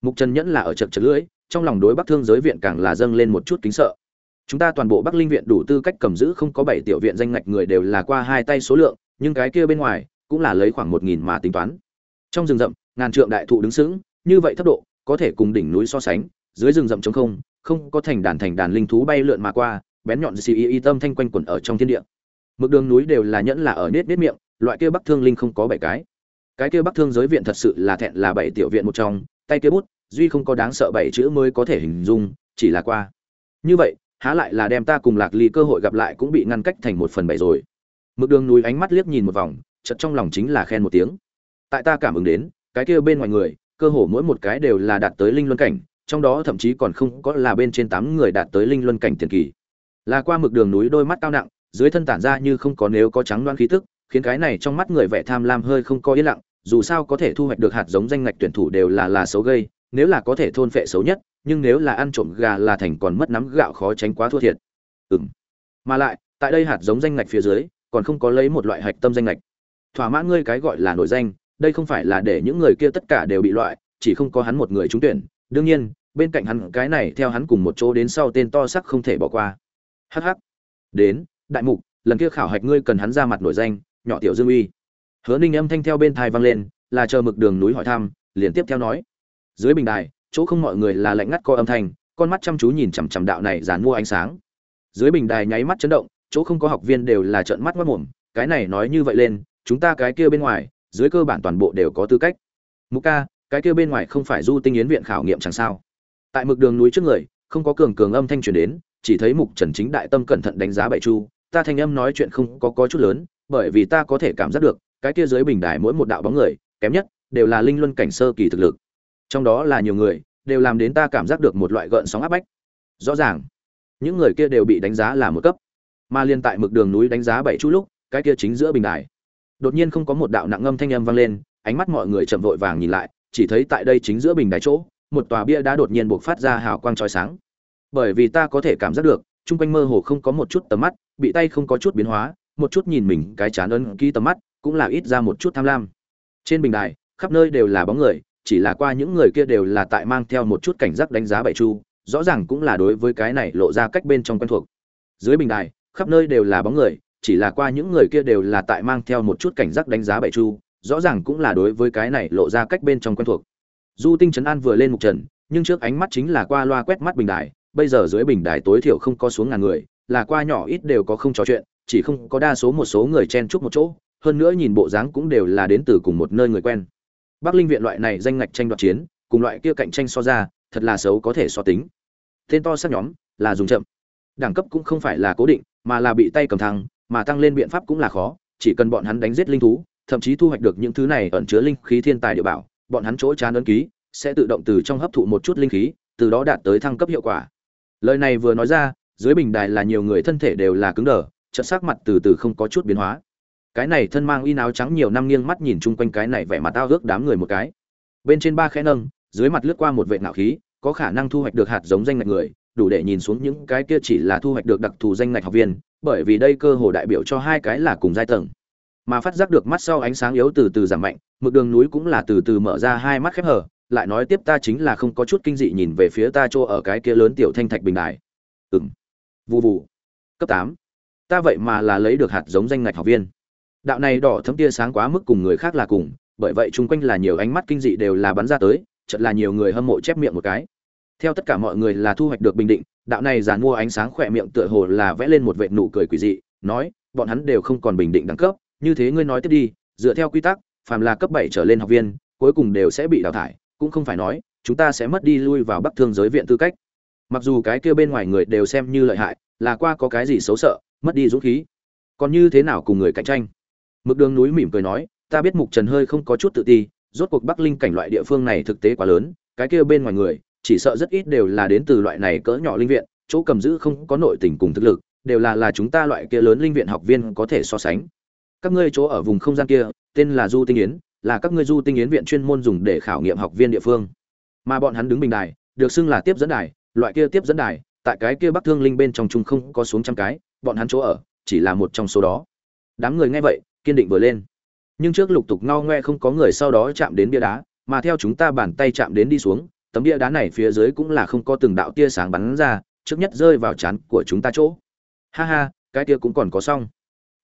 mục trần nhẫn là ở chật chật lưỡi, trong lòng đối bắc thương giới viện càng là dâng lên một chút kính sợ. Chúng ta toàn bộ bắc linh viện đủ tư cách cầm giữ không có bảy tiểu viện danh ngạch người đều là qua hai tay số lượng, nhưng cái kia bên ngoài cũng là lấy khoảng một nghìn mà tính toán. Trong rừng rậm, ngàn trượng đại thụ đứng sững, như vậy thấp độ, có thể cùng đỉnh núi so sánh, dưới rừng rậm trống không không có thành đàn thành đàn linh thú bay lượn mà qua bén nhọn xì y y tâm thanh quanh quẩn ở trong thiên địa. Mực đường núi đều là nhẫn là ở nết nết miệng, loại kia bắc thương linh không có bảy cái. Cái kia bắc thương giới viện thật sự là thẹn là bảy tiểu viện một trong, tay kia bút, duy không có đáng sợ bảy chữ mới có thể hình dung, chỉ là qua. Như vậy, há lại là đem ta cùng lạc ly cơ hội gặp lại cũng bị ngăn cách thành một phần bảy rồi. Mực đường núi ánh mắt liếc nhìn một vòng chật trong lòng chính là khen một tiếng. Tại ta cảm ứng đến, cái kia bên ngoài người, cơ hồ mỗi một cái đều là đạt tới linh luân cảnh, trong đó thậm chí còn không có là bên trên tám người đạt tới linh luân cảnh tiền kỳ là qua mực đường núi đôi mắt cao nặng, dưới thân tản ra như không có nếu có trắng đoan khí tức, khiến cái này trong mắt người vẻ tham lam hơi không có yên lặng, dù sao có thể thu hoạch được hạt giống danh ngạch tuyển thủ đều là là xấu gây, nếu là có thể thôn phệ xấu nhất, nhưng nếu là ăn trộm gà là thành còn mất nắm gạo khó tránh quá thua thiệt. Ừm. Mà lại, tại đây hạt giống danh ngạch phía dưới, còn không có lấy một loại hạch tâm danh ngạch. Thỏa mãn ngươi cái gọi là nổi danh, đây không phải là để những người kia tất cả đều bị loại, chỉ không có hắn một người trúng tuyển. Đương nhiên, bên cạnh hắn, cái này theo hắn cùng một chỗ đến sau tên to sắc không thể bỏ qua hh đến, đại mục, lần kia khảo hạch ngươi cần hắn ra mặt nổi danh, nhỏ tiểu dương uy. Hứa ninh âm thanh theo bên thai vang lên, là chờ mực đường núi hỏi thăm, liền tiếp theo nói. Dưới bình đài, chỗ không mọi người là lạnh ngắt co âm thanh, con mắt chăm chú nhìn chằm chằm đạo này dàn mua ánh sáng. Dưới bình đài nháy mắt chấn động, chỗ không có học viên đều là trợn mắt mất mồm cái này nói như vậy lên, chúng ta cái kia bên ngoài, dưới cơ bản toàn bộ đều có tư cách. Mục ca, cái kia bên ngoài không phải du tinh yến viện khảo nghiệm chẳng sao. Tại mực đường núi trước người không có cường cường âm thanh truyền đến, chỉ thấy mục trần chính đại tâm cẩn thận đánh giá bảy chu. Ta thanh âm nói chuyện không có có chút lớn, bởi vì ta có thể cảm giác được, cái kia dưới bình đài mỗi một đạo bóng người, kém nhất, đều là linh luân cảnh sơ kỳ thực lực. Trong đó là nhiều người, đều làm đến ta cảm giác được một loại gợn sóng áp bách. Rõ ràng, những người kia đều bị đánh giá là một cấp. Mà liên tại mực đường núi đánh giá bảy chu lúc, cái kia chính giữa bình đài, đột nhiên không có một đạo nặng âm thanh âm vang lên, ánh mắt mọi người chậm vội vàng nhìn lại, chỉ thấy tại đây chính giữa bình đài chỗ một tòa bia đã đột nhiên buộc phát ra hào quang chói sáng. Bởi vì ta có thể cảm giác được, chung quanh mơ hồ không có một chút tầm mắt, bị tay không có chút biến hóa, một chút nhìn mình cái chán ấn ký tầm mắt, cũng là ít ra một chút tham lam. Trên bình đài, khắp nơi đều là bóng người, chỉ là qua những người kia đều là tại mang theo một chút cảnh giác đánh giá bảy chu, rõ ràng cũng là đối với cái này lộ ra cách bên trong quen thuộc. Dưới bình đài, khắp nơi đều là bóng người, chỉ là qua những người kia đều là tại mang theo một chút cảnh giác đánh giá bảy chu, rõ ràng cũng là đối với cái này lộ ra cách bên trong quen thuộc du tinh trấn an vừa lên mục trần, nhưng trước ánh mắt chính là qua loa quét mắt bình đài, bây giờ dưới bình đài tối thiểu không có xuống ngàn người, là qua nhỏ ít đều có không trò chuyện, chỉ không có đa số một số người chen chúc một chỗ, hơn nữa nhìn bộ dáng cũng đều là đến từ cùng một nơi người quen. Bắc linh viện loại này danh ngạch tranh đoạt chiến, cùng loại kia cạnh tranh so ra, thật là xấu có thể so tính. Tên to sắc nhóm, là dùng chậm. Đẳng cấp cũng không phải là cố định, mà là bị tay cầm thăng, mà tăng lên biện pháp cũng là khó, chỉ cần bọn hắn đánh giết linh thú, thậm chí thu hoạch được những thứ này ẩn chứa linh khí thiên tài địa bảo bọn hắn chỗ chán ấn ký, sẽ tự động từ trong hấp thụ một chút linh khí, từ đó đạt tới thăng cấp hiệu quả. Lời này vừa nói ra, dưới bình đài là nhiều người thân thể đều là cứng đờ, chợt sắc mặt từ từ không có chút biến hóa. Cái này thân mang y áo trắng nhiều năm nghiêng mắt nhìn chung quanh cái này vẻ mặt tao ước đám người một cái. Bên trên ba khẽ nâng, dưới mặt lướt qua một vệ ngạo khí, có khả năng thu hoạch được hạt giống danh ngạch người, đủ để nhìn xuống những cái kia chỉ là thu hoạch được đặc thù danh ngạch học viên, bởi vì đây cơ hồ đại biểu cho hai cái là cùng giai tầng mà phát giác được mắt sau ánh sáng yếu từ từ giảm mạnh, mực đường núi cũng là từ từ mở ra hai mắt khép hở lại nói tiếp ta chính là không có chút kinh dị nhìn về phía ta chỗ ở cái kia lớn tiểu thanh thạch bình đài. Ừng vụ vụ cấp tám. Ta vậy mà là lấy được hạt giống danh ngạch học viên. Đạo này đỏ thấm tia sáng quá mức cùng người khác là cùng, bởi vậy chung quanh là nhiều ánh mắt kinh dị đều là bắn ra tới chật là nhiều người hâm mộ chép miệng một cái. Theo tất cả mọi người là thu hoạch được bình định, đạo này giàn mua ánh sáng khỏe miệng tựa hồ là vẽ lên một vệ nụ cười quỷ dị, nói, bọn hắn đều không còn bình định đẳng cấp như thế ngươi nói tiếp đi, dựa theo quy tắc, phàm là cấp bảy trở lên học viên, cuối cùng đều sẽ bị đào thải, cũng không phải nói, chúng ta sẽ mất đi lui vào bắc thương giới viện tư cách. Mặc dù cái kia bên ngoài người đều xem như lợi hại, là qua có cái gì xấu sợ, mất đi dũng khí. Còn như thế nào cùng người cạnh tranh? Mực đường núi mỉm cười nói, ta biết mục trần hơi không có chút tự ti, rốt cuộc bắc linh cảnh loại địa phương này thực tế quá lớn, cái kia bên ngoài người, chỉ sợ rất ít đều là đến từ loại này cỡ nhỏ linh viện, chỗ cầm giữ không có nội tình cùng thực lực, đều là là chúng ta loại kia lớn linh viện học viên có thể so sánh các ngươi chỗ ở vùng không gian kia, tên là du tinh yến, là các ngươi du tinh yến viện chuyên môn dùng để khảo nghiệm học viên địa phương. Mà bọn hắn đứng bình đài, được xưng là tiếp dẫn đài, loại kia tiếp dẫn đài, tại cái kia bắc thương linh bên trong trung không có xuống trăm cái, bọn hắn chỗ ở, chỉ là một trong số đó. Đám người nghe vậy, kiên định vừa lên. Nhưng trước lục tục ngao ngoe không có người sau đó chạm đến bia đá, mà theo chúng ta bàn tay chạm đến đi xuống, tấm bia đá này phía dưới cũng là không có từng đạo tia sáng bắn ra, trước nhất rơi vào chán của chúng ta chỗ. Ha ha, cái kia cũng còn có xong.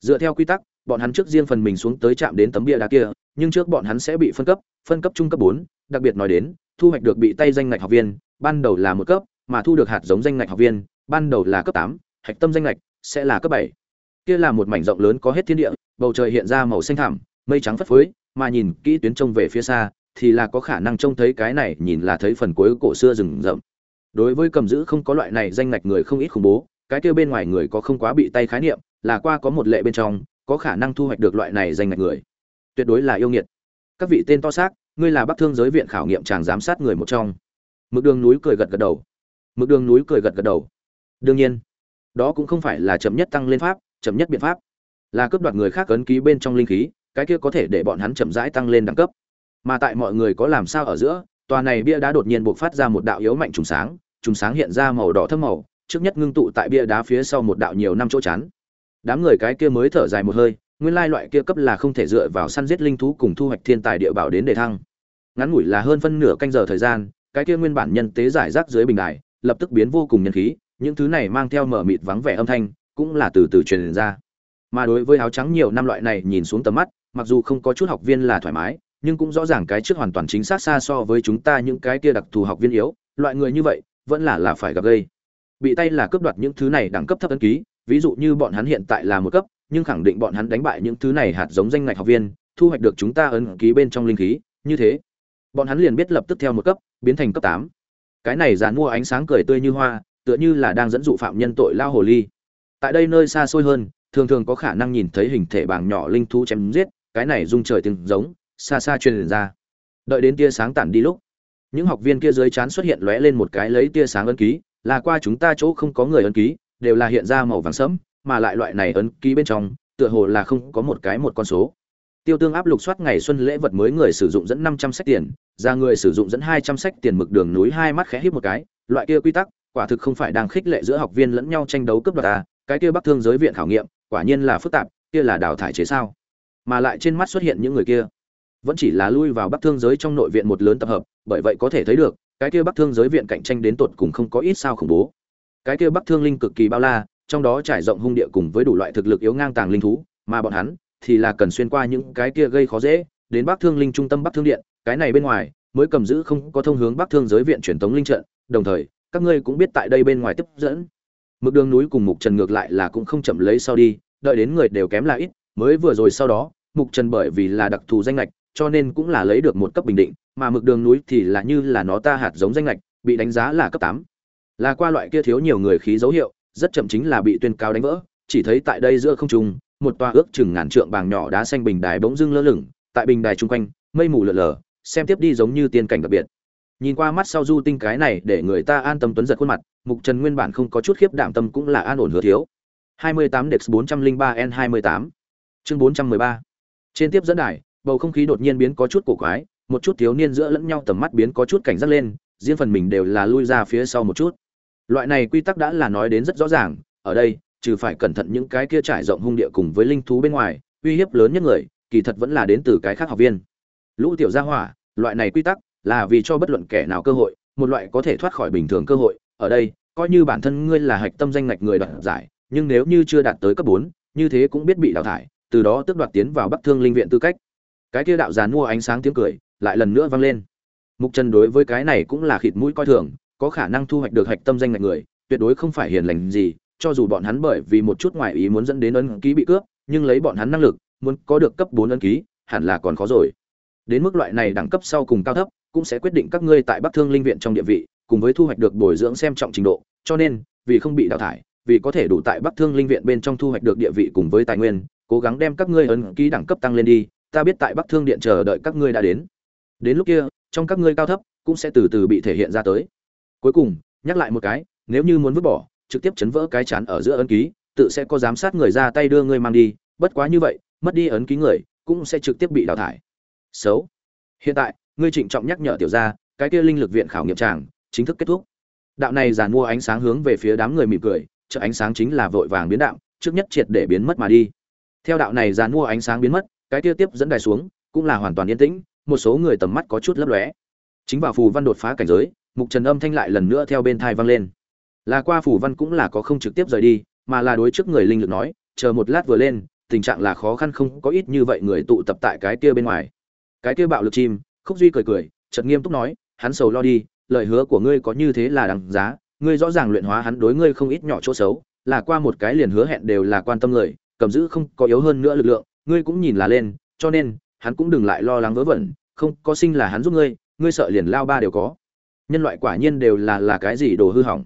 Dựa theo quy tắc bọn hắn trước riêng phần mình xuống tới chạm đến tấm bia đá kia, nhưng trước bọn hắn sẽ bị phân cấp phân cấp trung cấp bốn, đặc biệt nói đến, thu hoạch được bị tay danh ngạch học viên, ban đầu là một cấp, mà thu được hạt giống danh ngạch học viên, ban đầu là cấp tám, hạch tâm danh ngạch sẽ là cấp bảy. Kia là một mảnh rộng lớn có hết thiên địa, bầu trời hiện ra màu xanh thẳm, mây trắng phất phới, mà nhìn kỹ tuyến trông về phía xa, thì là có khả năng trông thấy cái này, nhìn là thấy phần cuối cổ xưa rừng rậm. Đối với cầm giữ không có loại này danh ngạch người không ít khủng bố, cái kia bên ngoài người có không quá bị tay khái niệm, là qua có một lệ bên trong có khả năng thu hoạch được loại này danh ngạch người. Tuyệt đối là yêu nghiệt. Các vị tên to xác, ngươi là bắc thương giới viện khảo nghiệm chàng giám sát người một trong. Mực đường núi cười gật gật đầu. Mực đường núi cười gật gật đầu. Đương nhiên, đó cũng không phải là chậm nhất tăng lên pháp, chậm nhất biện pháp. Là cướp đoạt người khác ấn ký bên trong linh khí, cái kia có thể để bọn hắn chậm rãi tăng lên đẳng cấp. Mà tại mọi người có làm sao ở giữa, tòa này bia đá đột nhiên buộc phát ra một đạo yếu mạnh trùng sáng trùng sáng hiện ra màu đỏ thâm màu, trước nhất ngưng tụ tại bia đá phía sau một đạo nhiều năm chỗ chắn đám người cái kia mới thở dài một hơi, nguyên lai loại kia cấp là không thể dựa vào săn giết linh thú cùng thu hoạch thiên tài địa bảo đến để thăng. Ngắn ngủi là hơn phân nửa canh giờ thời gian, cái kia nguyên bản nhân tế giải rác dưới bình đài, lập tức biến vô cùng nhân khí, những thứ này mang theo mở mịt vắng vẻ âm thanh, cũng là từ từ truyền ra. Mà đối với áo trắng nhiều năm loại này nhìn xuống tầm mắt, mặc dù không có chút học viên là thoải mái, nhưng cũng rõ ràng cái trước hoàn toàn chính xác xa so với chúng ta những cái kia đặc thù học viên yếu, loại người như vậy, vẫn là là phải gặp gây bị tay là cướp đoạt những thứ này đẳng cấp thấp ấn ký ví dụ như bọn hắn hiện tại là một cấp, nhưng khẳng định bọn hắn đánh bại những thứ này hạt giống danh ngạch học viên, thu hoạch được chúng ta ấn ký bên trong linh khí, như thế. Bọn hắn liền biết lập tức theo một cấp, biến thành cấp tám. Cái này dàn mua ánh sáng cười tươi như hoa, tựa như là đang dẫn dụ phạm nhân tội lao hồ ly. Tại đây nơi xa xôi hơn, thường thường có khả năng nhìn thấy hình thể bảng nhỏ linh thú chém giết, cái này rung trời tiếng giống, xa xa truyền ra. Đợi đến tia sáng tản đi lúc, những học viên kia dưới chán xuất hiện lóe lên một cái lấy tia sáng ấn ký, là qua chúng ta chỗ không có người ấn ký đều là hiện ra màu vàng sẫm mà lại loại này ấn ký bên trong tựa hồ là không có một cái một con số tiêu tương áp lục soát ngày xuân lễ vật mới người sử dụng dẫn năm trăm sách tiền ra người sử dụng dẫn hai trăm sách tiền mực đường núi hai mắt khẽ hít một cái loại kia quy tắc quả thực không phải đang khích lệ giữa học viên lẫn nhau tranh đấu cướp đoạt à, cái kia Bắc Thương giới viện khảo nghiệm, quả nhiên là phức tạp, kia là đào thải chế sao? Mà lại trên mắt xuất hiện những người kia, vẫn chỉ là lui vào Bắc Thương giới trong nội viện một lớn tập hợp, bởi vậy có thể thấy được, cái kia Bắc Thương giới viện cạnh tranh đến tột cùng không có ít sao khủng bố. Cái kia Bắc Thương linh cực kỳ bao la, trong đó trải rộng hung địa cùng với đủ loại thực lực yếu ngang tàng linh thú, mà bọn hắn thì là cần xuyên qua những cái kia gây khó dễ, đến Bắc Thương linh trung tâm Bắc Thương điện, cái này bên ngoài mới cầm giữ không có thông hướng Bắc Thương giới viện truyền thống linh trận, đồng thời, các ngươi cũng biết tại đây bên ngoài tiếp dẫn. Mực đường núi cùng mục trần ngược lại là cũng không chậm lấy sau đi đợi đến người đều kém là ít mới vừa rồi sau đó mục trần bởi vì là đặc thù danh lệch cho nên cũng là lấy được một cấp bình định mà mực đường núi thì là như là nó ta hạt giống danh lệch bị đánh giá là cấp tám là qua loại kia thiếu nhiều người khí dấu hiệu, rất chậm chính là bị tuyên cao đánh vỡ, chỉ thấy tại đây giữa không trung, một toa ước chừng ngàn trượng bàng nhỏ đá xanh bình đài bỗng dưng lơ lửng, tại bình đài chung quanh, mây mù lờ lờ xem tiếp đi giống như tiên cảnh đặc biệt. Nhìn qua mắt sau du tinh cái này để người ta an tâm tuấn giật khuôn mặt, mục trần nguyên bản không có chút khiếp đảm tâm cũng là an ổn hứa thiếu. 28 Dex 403 N 28 chương 413 trên tiếp dẫn đài, bầu không khí đột nhiên biến có chút cổ quái, một chút thiếu niên giữa lẫn nhau tầm mắt biến có chút cảnh giác lên, riêng phần mình đều là lui ra phía sau một chút loại này quy tắc đã là nói đến rất rõ ràng, ở đây, trừ phải cẩn thận những cái kia trải rộng hung địa cùng với linh thú bên ngoài, uy hiếp lớn nhất người, kỳ thật vẫn là đến từ cái khác học viên. Lũ tiểu gia hỏa, loại này quy tắc, là vì cho bất luận kẻ nào cơ hội, một loại có thể thoát khỏi bình thường cơ hội, ở đây, coi như bản thân ngươi là hạch tâm danh ngạch người đoạt giải, nhưng nếu như chưa đạt tới cấp bốn, như thế cũng biết bị đào thải, từ đó tước đoạt tiến vào bắc thương linh viện tư cách. Cái kia đạo giàn mua ánh sáng tiếng cười, lại lần nữa vang lên. Mục trần đối với cái này cũng là khịt mũi coi thường có khả năng thu hoạch được hạch tâm danh ngạch người tuyệt đối không phải hiền lành gì cho dù bọn hắn bởi vì một chút ngoại ý muốn dẫn đến ấn ký bị cướp nhưng lấy bọn hắn năng lực muốn có được cấp bốn ấn ký hẳn là còn khó rồi đến mức loại này đẳng cấp sau cùng cao thấp cũng sẽ quyết định các ngươi tại Bắc Thương Linh viện trong địa vị, cùng với thu hoạch được bồi dưỡng xem trọng trình độ, cho nên, vì không bị đào thải, vì có thể đủ tại Bắc Thương Linh viện bên trong thu hoạch được địa vị cùng với tài nguyên, cố gắng đem các ngươi ấn ký đẳng cấp tăng lên đi, ta biết tại Bắc Thương điện chờ đợi các ngươi đã đến. Đến lúc kia, trong các ngươi cao thấp cũng sẽ từ từ bị thể hiện ra tới. Cuối cùng, nhắc lại một cái, nếu như muốn vứt bỏ, trực tiếp chấn vỡ cái chán ở giữa ấn ký, tự sẽ có giám sát người ra tay đưa ngươi mang đi, bất quá như vậy, mất đi ấn ký người, cũng sẽ trực tiếp bị đào thải. Xấu. Hiện tại, ngươi trịnh trọng nhắc nhở tiểu gia, cái kia linh lực viện khảo nghiệm tràng chính thức kết thúc. Đạo này giàn mua ánh sáng hướng về phía đám người mỉm cười, chợ ánh sáng chính là vội vàng biến đạo, trước nhất triệt để biến mất mà đi. Theo đạo này giàn mua ánh sáng biến mất, cái kia tiếp dẫn đài xuống, cũng là hoàn toàn yên tĩnh, một số người tầm mắt có chút lấp lóe. Chính vào phù văn đột phá cảnh giới, mục trần âm thanh lại lần nữa theo bên thai vang lên. Là qua phủ văn cũng là có không trực tiếp rời đi, mà là đối trước người linh lực nói, chờ một lát vừa lên, tình trạng là khó khăn không có ít như vậy người tụ tập tại cái kia bên ngoài. Cái kia bạo lực chim, khúc duy cười cười chợt nghiêm túc nói hắn sầu lo đi lời hứa của ngươi có như thế là đáng giá ngươi rõ ràng luyện hóa hắn đối ngươi không ít nhỏ chỗ xấu là qua một cái liền hứa hẹn đều là quan tâm người cầm giữ không có yếu hơn nữa lực lượng ngươi cũng nhìn là lên cho nên hắn cũng đừng lại lo lắng vớ vẩn không có sinh là hắn giúp ngươi ngươi sợ liền lao ba đều có nhân loại quả nhiên đều là là cái gì đồ hư hỏng.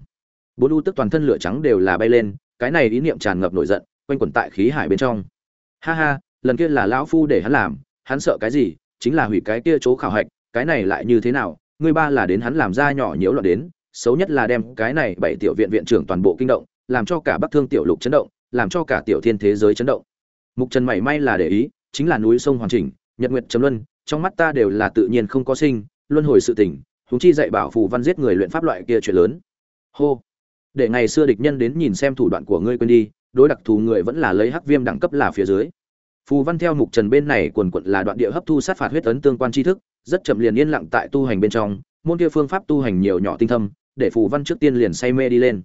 Bốn u tức toàn thân lửa trắng đều là bay lên, cái này ý niệm tràn ngập nổi giận, quanh quẩn tại khí hải bên trong. Ha ha, lần kia là lão phu để hắn làm, hắn sợ cái gì, chính là hủy cái kia chỗ khảo hạch, cái này lại như thế nào, ngươi ba là đến hắn làm ra nhỏ nhiễu loạn đến, xấu nhất là đem cái này bảy tiểu viện viện trưởng toàn bộ kinh động, làm cho cả bắc thương tiểu lục chấn động, làm cho cả tiểu thiên thế giới chấn động. Mục trần mảy may là để ý, chính là núi sông hoàn chỉnh nhật nguyệt chấm luân, trong mắt ta đều là tự nhiên không có sinh, luân hồi sự tỉnh huống chi dạy bảo phù văn giết người luyện pháp loại kia chuyện lớn. Hô. Để ngày xưa địch nhân đến nhìn xem thủ đoạn của ngươi quên đi, đối đặc thù người vẫn là lấy hắc viêm đẳng cấp là phía dưới. Phù văn theo mục trần bên này quần quận là đoạn địa hấp thu sát phạt huyết ấn tương quan tri thức, rất chậm liền yên lặng tại tu hành bên trong, môn kia phương pháp tu hành nhiều nhỏ tinh thâm, để phù văn trước tiên liền say mê đi lên.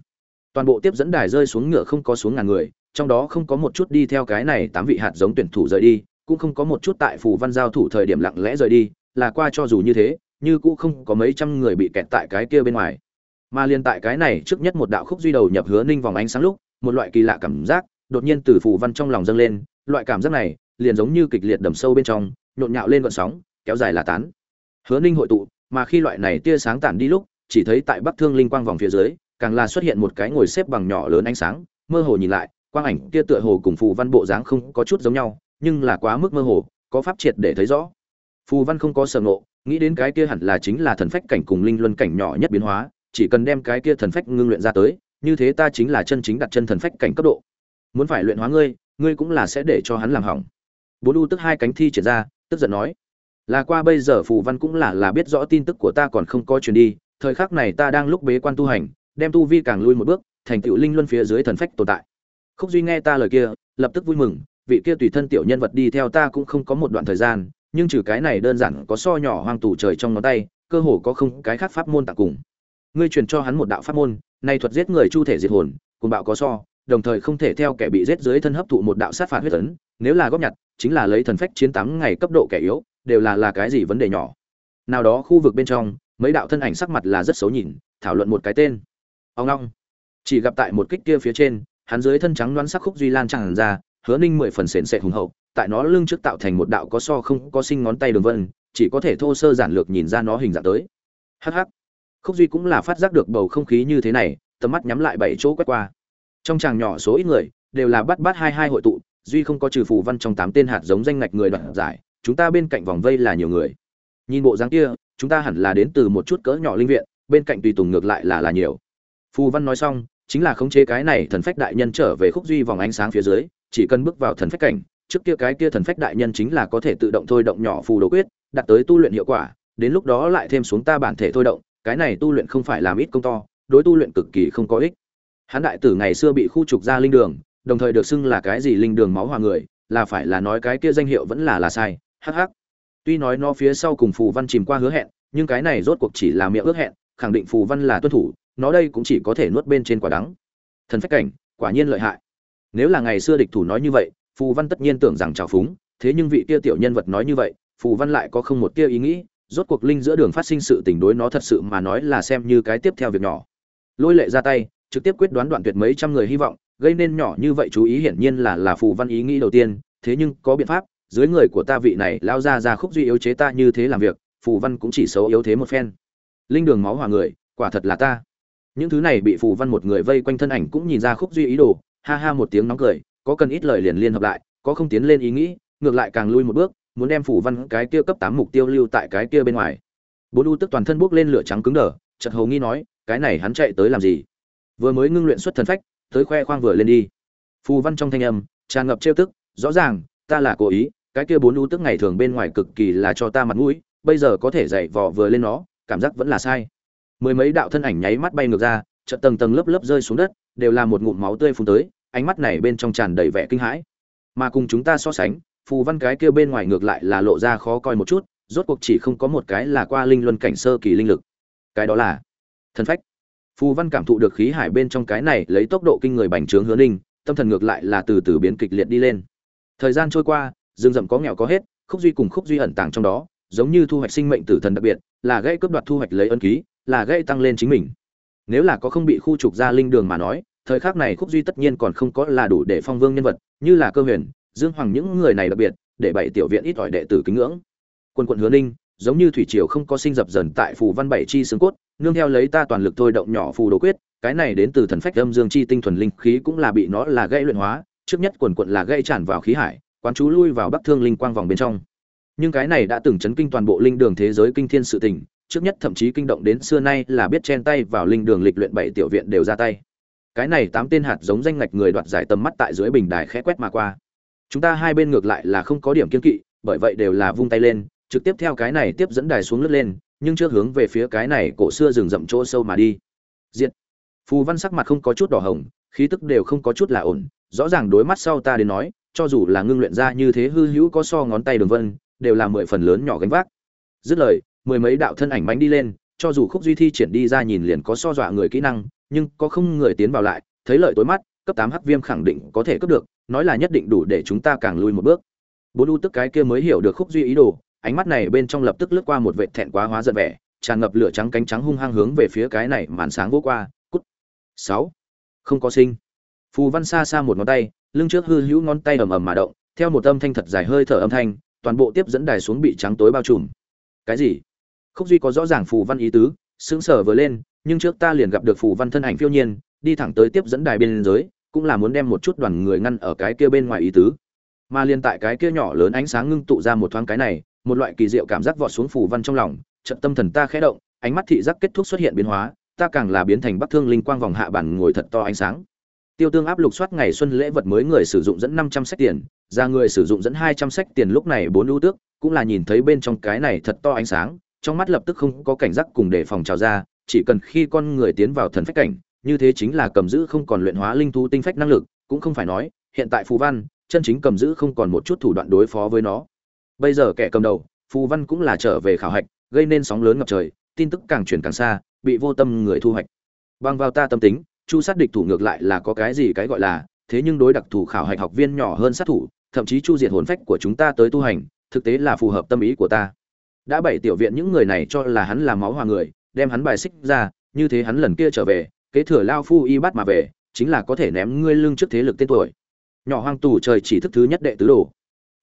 Toàn bộ tiếp dẫn đài rơi xuống ngựa không có xuống ngàn người, trong đó không có một chút đi theo cái này tám vị hạt giống tuyển thủ rời đi, cũng không có một chút tại phù văn giao thủ thời điểm lặng lẽ rời đi, là qua cho dù như thế như cũ không có mấy trăm người bị kẹt tại cái kia bên ngoài. Mà liên tại cái này trước nhất một đạo khúc duy đầu nhập hứa ninh vòng ánh sáng lúc, một loại kỳ lạ cảm giác đột nhiên từ phù văn trong lòng dâng lên, loại cảm giác này liền giống như kịch liệt đầm sâu bên trong, nhộn nhạo lên gọn sóng, kéo dài là tán. Hứa ninh hội tụ, mà khi loại này tia sáng tản đi lúc, chỉ thấy tại bắc thương linh quang vòng phía dưới, càng là xuất hiện một cái ngồi xếp bằng nhỏ lớn ánh sáng, mơ hồ nhìn lại, quang ảnh kia tựa hồ cùng phù văn bộ dáng không có chút giống nhau, nhưng là quá mức mơ hồ, có pháp triệt để thấy rõ. Phù văn không có sở ngộ nghĩ đến cái kia hẳn là chính là thần phách cảnh cùng linh luân cảnh nhỏ nhất biến hóa, chỉ cần đem cái kia thần phách ngưng luyện ra tới, như thế ta chính là chân chính đặt chân thần phách cảnh cấp độ. Muốn phải luyện hóa ngươi ngươi cũng là sẽ để cho hắn làm hỏng. Bố đu tức hai cánh thi triển ra, tức giận nói, là qua bây giờ phù văn cũng là là biết rõ tin tức của ta còn không có truyền đi, thời khắc này ta đang lúc bế quan tu hành, đem tu vi càng lui một bước, thành tựu linh luân phía dưới thần phách tồn tại. Khúc duy nghe ta lời kia, lập tức vui mừng, vị kia tùy thân tiểu nhân vật đi theo ta cũng không có một đoạn thời gian nhưng trừ cái này đơn giản có so nhỏ hoang tù trời trong ngón tay, cơ hồ có không cái khác pháp môn tặng cùng. Ngươi truyền cho hắn một đạo pháp môn, nay thuật giết người chu thể diệt hồn cùng bạo có so, đồng thời không thể theo kẻ bị giết dưới thân hấp thụ một đạo sát phạt huyết tấn nếu là góp nhặt, chính là lấy thần phách chiến thắng ngày cấp độ kẻ yếu, đều là là cái gì vấn đề nhỏ. Nào đó khu vực bên trong, mấy đạo thân ảnh sắc mặt là rất xấu nhìn, thảo luận một cái tên. Ông long. Chỉ gặp tại một kích kia phía trên, hắn dưới thân trắng đoán sắc khúc duy lan tràn ra, hứa ninh mười phần sền sệt hùng hậu tại nó lưng trước tạo thành một đạo có so không có sinh ngón tay đường vân, chỉ có thể thô sơ giản lược nhìn ra nó hình dạng tới. Hh khúc duy cũng là phát giác được bầu không khí như thế này, tầm mắt nhắm lại bảy chỗ quét qua. Trong tràng nhỏ số ít người, đều là bắt bắt hai hai hội tụ, duy không có trừ phù văn trong tám tên hạt giống danh ngạch người đoạt giải, chúng ta bên cạnh vòng vây là nhiều người. Nhìn bộ dáng kia, chúng ta hẳn là đến từ một chút cỡ nhỏ linh viện, bên cạnh tùy tùng ngược lại là là nhiều. Phù văn nói xong, chính là khống chế cái này thần phách đại nhân trở về khúc duy vòng ánh sáng phía dưới, chỉ cần bước vào thần phách cảnh trước kia cái kia thần phách đại nhân chính là có thể tự động thôi động nhỏ phù đồ quyết, đạt tới tu luyện hiệu quả, đến lúc đó lại thêm xuống ta bản thể thôi động, cái này tu luyện không phải làm ít công to, đối tu luyện cực kỳ không có ích. Hắn đại tử ngày xưa bị khu trục ra linh đường, đồng thời được xưng là cái gì linh đường máu hòa người, là phải là nói cái kia danh hiệu vẫn là là sai, hắc hắc. Tuy nói nó phía sau cùng phù văn chìm qua hứa hẹn, nhưng cái này rốt cuộc chỉ là miệng ước hẹn, khẳng định phù văn là tuân thủ, nó đây cũng chỉ có thể nuốt bên trên quả đắng. Thần phách cảnh, quả nhiên lợi hại. Nếu là ngày xưa địch thủ nói như vậy phù văn tất nhiên tưởng rằng trào phúng, thế nhưng vị kia tiểu nhân vật nói như vậy, phù văn lại có không một tia ý nghĩ, rốt cuộc linh giữa đường phát sinh sự tình đối nó thật sự mà nói là xem như cái tiếp theo việc nhỏ. Lôi lệ ra tay, trực tiếp quyết đoán đoạn tuyệt mấy trăm người hy vọng, gây nên nhỏ như vậy chú ý hiển nhiên là là phù văn ý nghĩ đầu tiên, thế nhưng có biện pháp, dưới người của ta vị này lao ra ra khúc duy yếu chế ta như thế làm việc, phù văn cũng chỉ xấu yếu thế một phen. Linh đường máu hòa người, quả thật là ta. Những thứ này bị phù văn một người vây quanh thân ảnh cũng nhìn ra khúc duy ý đồ, ha ha một tiếng nóng cười có cần ít lời liền liên hợp lại, có không tiến lên ý nghĩ, ngược lại càng lui một bước, muốn đem phù văn cái kia cấp tám mục tiêu lưu tại cái kia bên ngoài. Bốn u tức toàn thân bước lên lửa trắng cứng đờ, chợt hầu nghi nói, cái này hắn chạy tới làm gì? Vừa mới ngưng luyện xuất thần phách, tới khoe khoang vừa lên đi. Phù văn trong thanh âm, tràn ngập trêu tức, rõ ràng, ta là cố ý, cái kia bốn u tức ngày thường bên ngoài cực kỳ là cho ta mặt mũi, bây giờ có thể dạy vò vừa lên nó, cảm giác vẫn là sai. Mười mấy đạo thân ảnh nháy mắt bay ngược ra, chợt tầng tầng lớp lớp rơi xuống đất, đều là một ngụm máu tươi phun tới ánh mắt này bên trong tràn đầy vẻ kinh hãi. Mà cùng chúng ta so sánh, phù văn cái kia bên ngoài ngược lại là lộ ra khó coi một chút, rốt cuộc chỉ không có một cái là qua linh luân cảnh sơ kỳ linh lực. Cái đó là thần phách. Phù văn cảm thụ được khí hải bên trong cái này lấy tốc độ kinh người bành trướng hứa ninh, tâm thần ngược lại là từ từ biến kịch liệt đi lên. Thời gian trôi qua, rừng rậm có nghèo có hết, khúc duy cùng khúc duy ẩn tàng trong đó, giống như thu hoạch sinh mệnh tử thần đặc biệt, là gây cướp đoạt thu hoạch lấy ân ký, là gây tăng lên chính mình. Nếu là có không bị khu trục ra linh đường mà nói thời khắc này khúc duy tất nhiên còn không có là đủ để phong vương nhân vật, như là cơ huyền, dương hoàng những người này đặc biệt, để bảy tiểu viện ít ỏi đệ tử kính ngưỡng. Quân quận hứa ninh, giống như thủy triều không có sinh dập dần tại phù văn bảy chi xương cốt, nương theo lấy ta toàn lực thôi động nhỏ phù đồ quyết, cái này đến từ thần phách âm dương chi tinh thuần linh khí cũng là bị nó là gây luyện hóa, trước nhất quần quận là gây tràn vào khí hải, quán chú lui vào bắc thương linh quang vòng bên trong. Nhưng cái này đã từng chấn kinh toàn bộ linh đường thế giới kinh thiên sự tình, trước nhất thậm chí kinh động đến xưa nay là biết chen tay vào linh đường lịch luyện bảy tiểu viện đều ra tay cái này tám tên hạt giống danh ngạch người đoạt giải tầm mắt tại dưới bình đài khẽ quét mà qua. Chúng ta hai bên ngược lại là không có điểm kiên kỵ, bởi vậy đều là vung tay lên, trực tiếp theo cái này tiếp dẫn đài xuống lướt lên, nhưng trước hướng về phía cái này cổ xưa rừng rậm chỗ sâu mà đi. Diện phù văn sắc mặt không có chút đỏ hồng, khí tức đều không có chút là ổn, rõ ràng đối mắt sau ta đến nói, cho dù là ngưng luyện ra như thế hư hữu có so ngón tay đường vân, đều là mười phần lớn nhỏ gánh vác. Dứt lời, mười mấy đạo thân ảnh bánh đi lên, cho dù khúc duy thi triển đi ra nhìn liền có so dọa người kỹ năng nhưng có không người tiến vào lại, thấy lợi tối mắt, cấp tám hắc viêm khẳng định có thể cấp được, nói là nhất định đủ để chúng ta càng lui một bước. Bốn u tức cái kia mới hiểu được khúc duy ý đồ, ánh mắt này bên trong lập tức lướt qua một vệ thẹn quá hóa giận vẻ, tràn ngập lửa trắng cánh trắng hung hăng hướng về phía cái này màn sáng vô qua, cút. Sáu. Không có sinh. Phù văn xa xa một ngón tay, lưng trước hư hữu ngón tay ầm ầm mà động, theo một âm thanh thật dài hơi thở âm thanh, toàn bộ tiếp dẫn đài xuống bị trắng tối bao trùm. Cái gì? Khúc duy có rõ ràng phù văn ý tứ, sững sờ vừa lên nhưng trước ta liền gặp được phù văn thân ảnh phiêu nhiên, đi thẳng tới tiếp dẫn đài bên giới, cũng là muốn đem một chút đoàn người ngăn ở cái kia bên ngoài ý tứ. Mà liền tại cái kia nhỏ lớn ánh sáng ngưng tụ ra một thoáng cái này, một loại kỳ diệu cảm giác vọt xuống phù văn trong lòng trận tâm thần ta khẽ động, ánh mắt thị giác kết thúc xuất hiện biến hóa, ta càng là biến thành bắc thương linh quang vòng hạ bản ngồi thật to ánh sáng. Tiêu tương áp lục soát ngày xuân lễ vật mới người sử dụng dẫn năm trăm sách tiền, ra người sử dụng dẫn hai trăm sách tiền lúc này bốn ưu tước, cũng là nhìn thấy bên trong cái này thật to ánh sáng, trong mắt lập tức không có cảnh giác cùng đề phòng trào ra chỉ cần khi con người tiến vào thần phách cảnh, như thế chính là cầm giữ không còn luyện hóa linh thú tinh phách năng lực, cũng không phải nói, hiện tại phù văn, chân chính cầm giữ không còn một chút thủ đoạn đối phó với nó. Bây giờ kẻ cầm đầu, phù văn cũng là trở về khảo hạch, gây nên sóng lớn ngập trời, tin tức càng truyền càng xa, bị vô tâm người thu hoạch. Bằng vào ta tâm tính, chu sát địch thủ ngược lại là có cái gì cái gọi là, thế nhưng đối đặc thù khảo hạch học viên nhỏ hơn sát thủ, thậm chí chu diệt hồn phách của chúng ta tới tu hành, thực tế là phù hợp tâm ý của ta. Đã bảy tiểu viện những người này cho là hắn là máu hòa người đem hắn bài xích ra, như thế hắn lần kia trở về, kế thừa lao phu y bắt mà về, chính là có thể ném ngươi lưng trước thế lực tên tuổi. Nhỏ hoang tù trời chỉ thức thứ nhất đệ tứ đồ.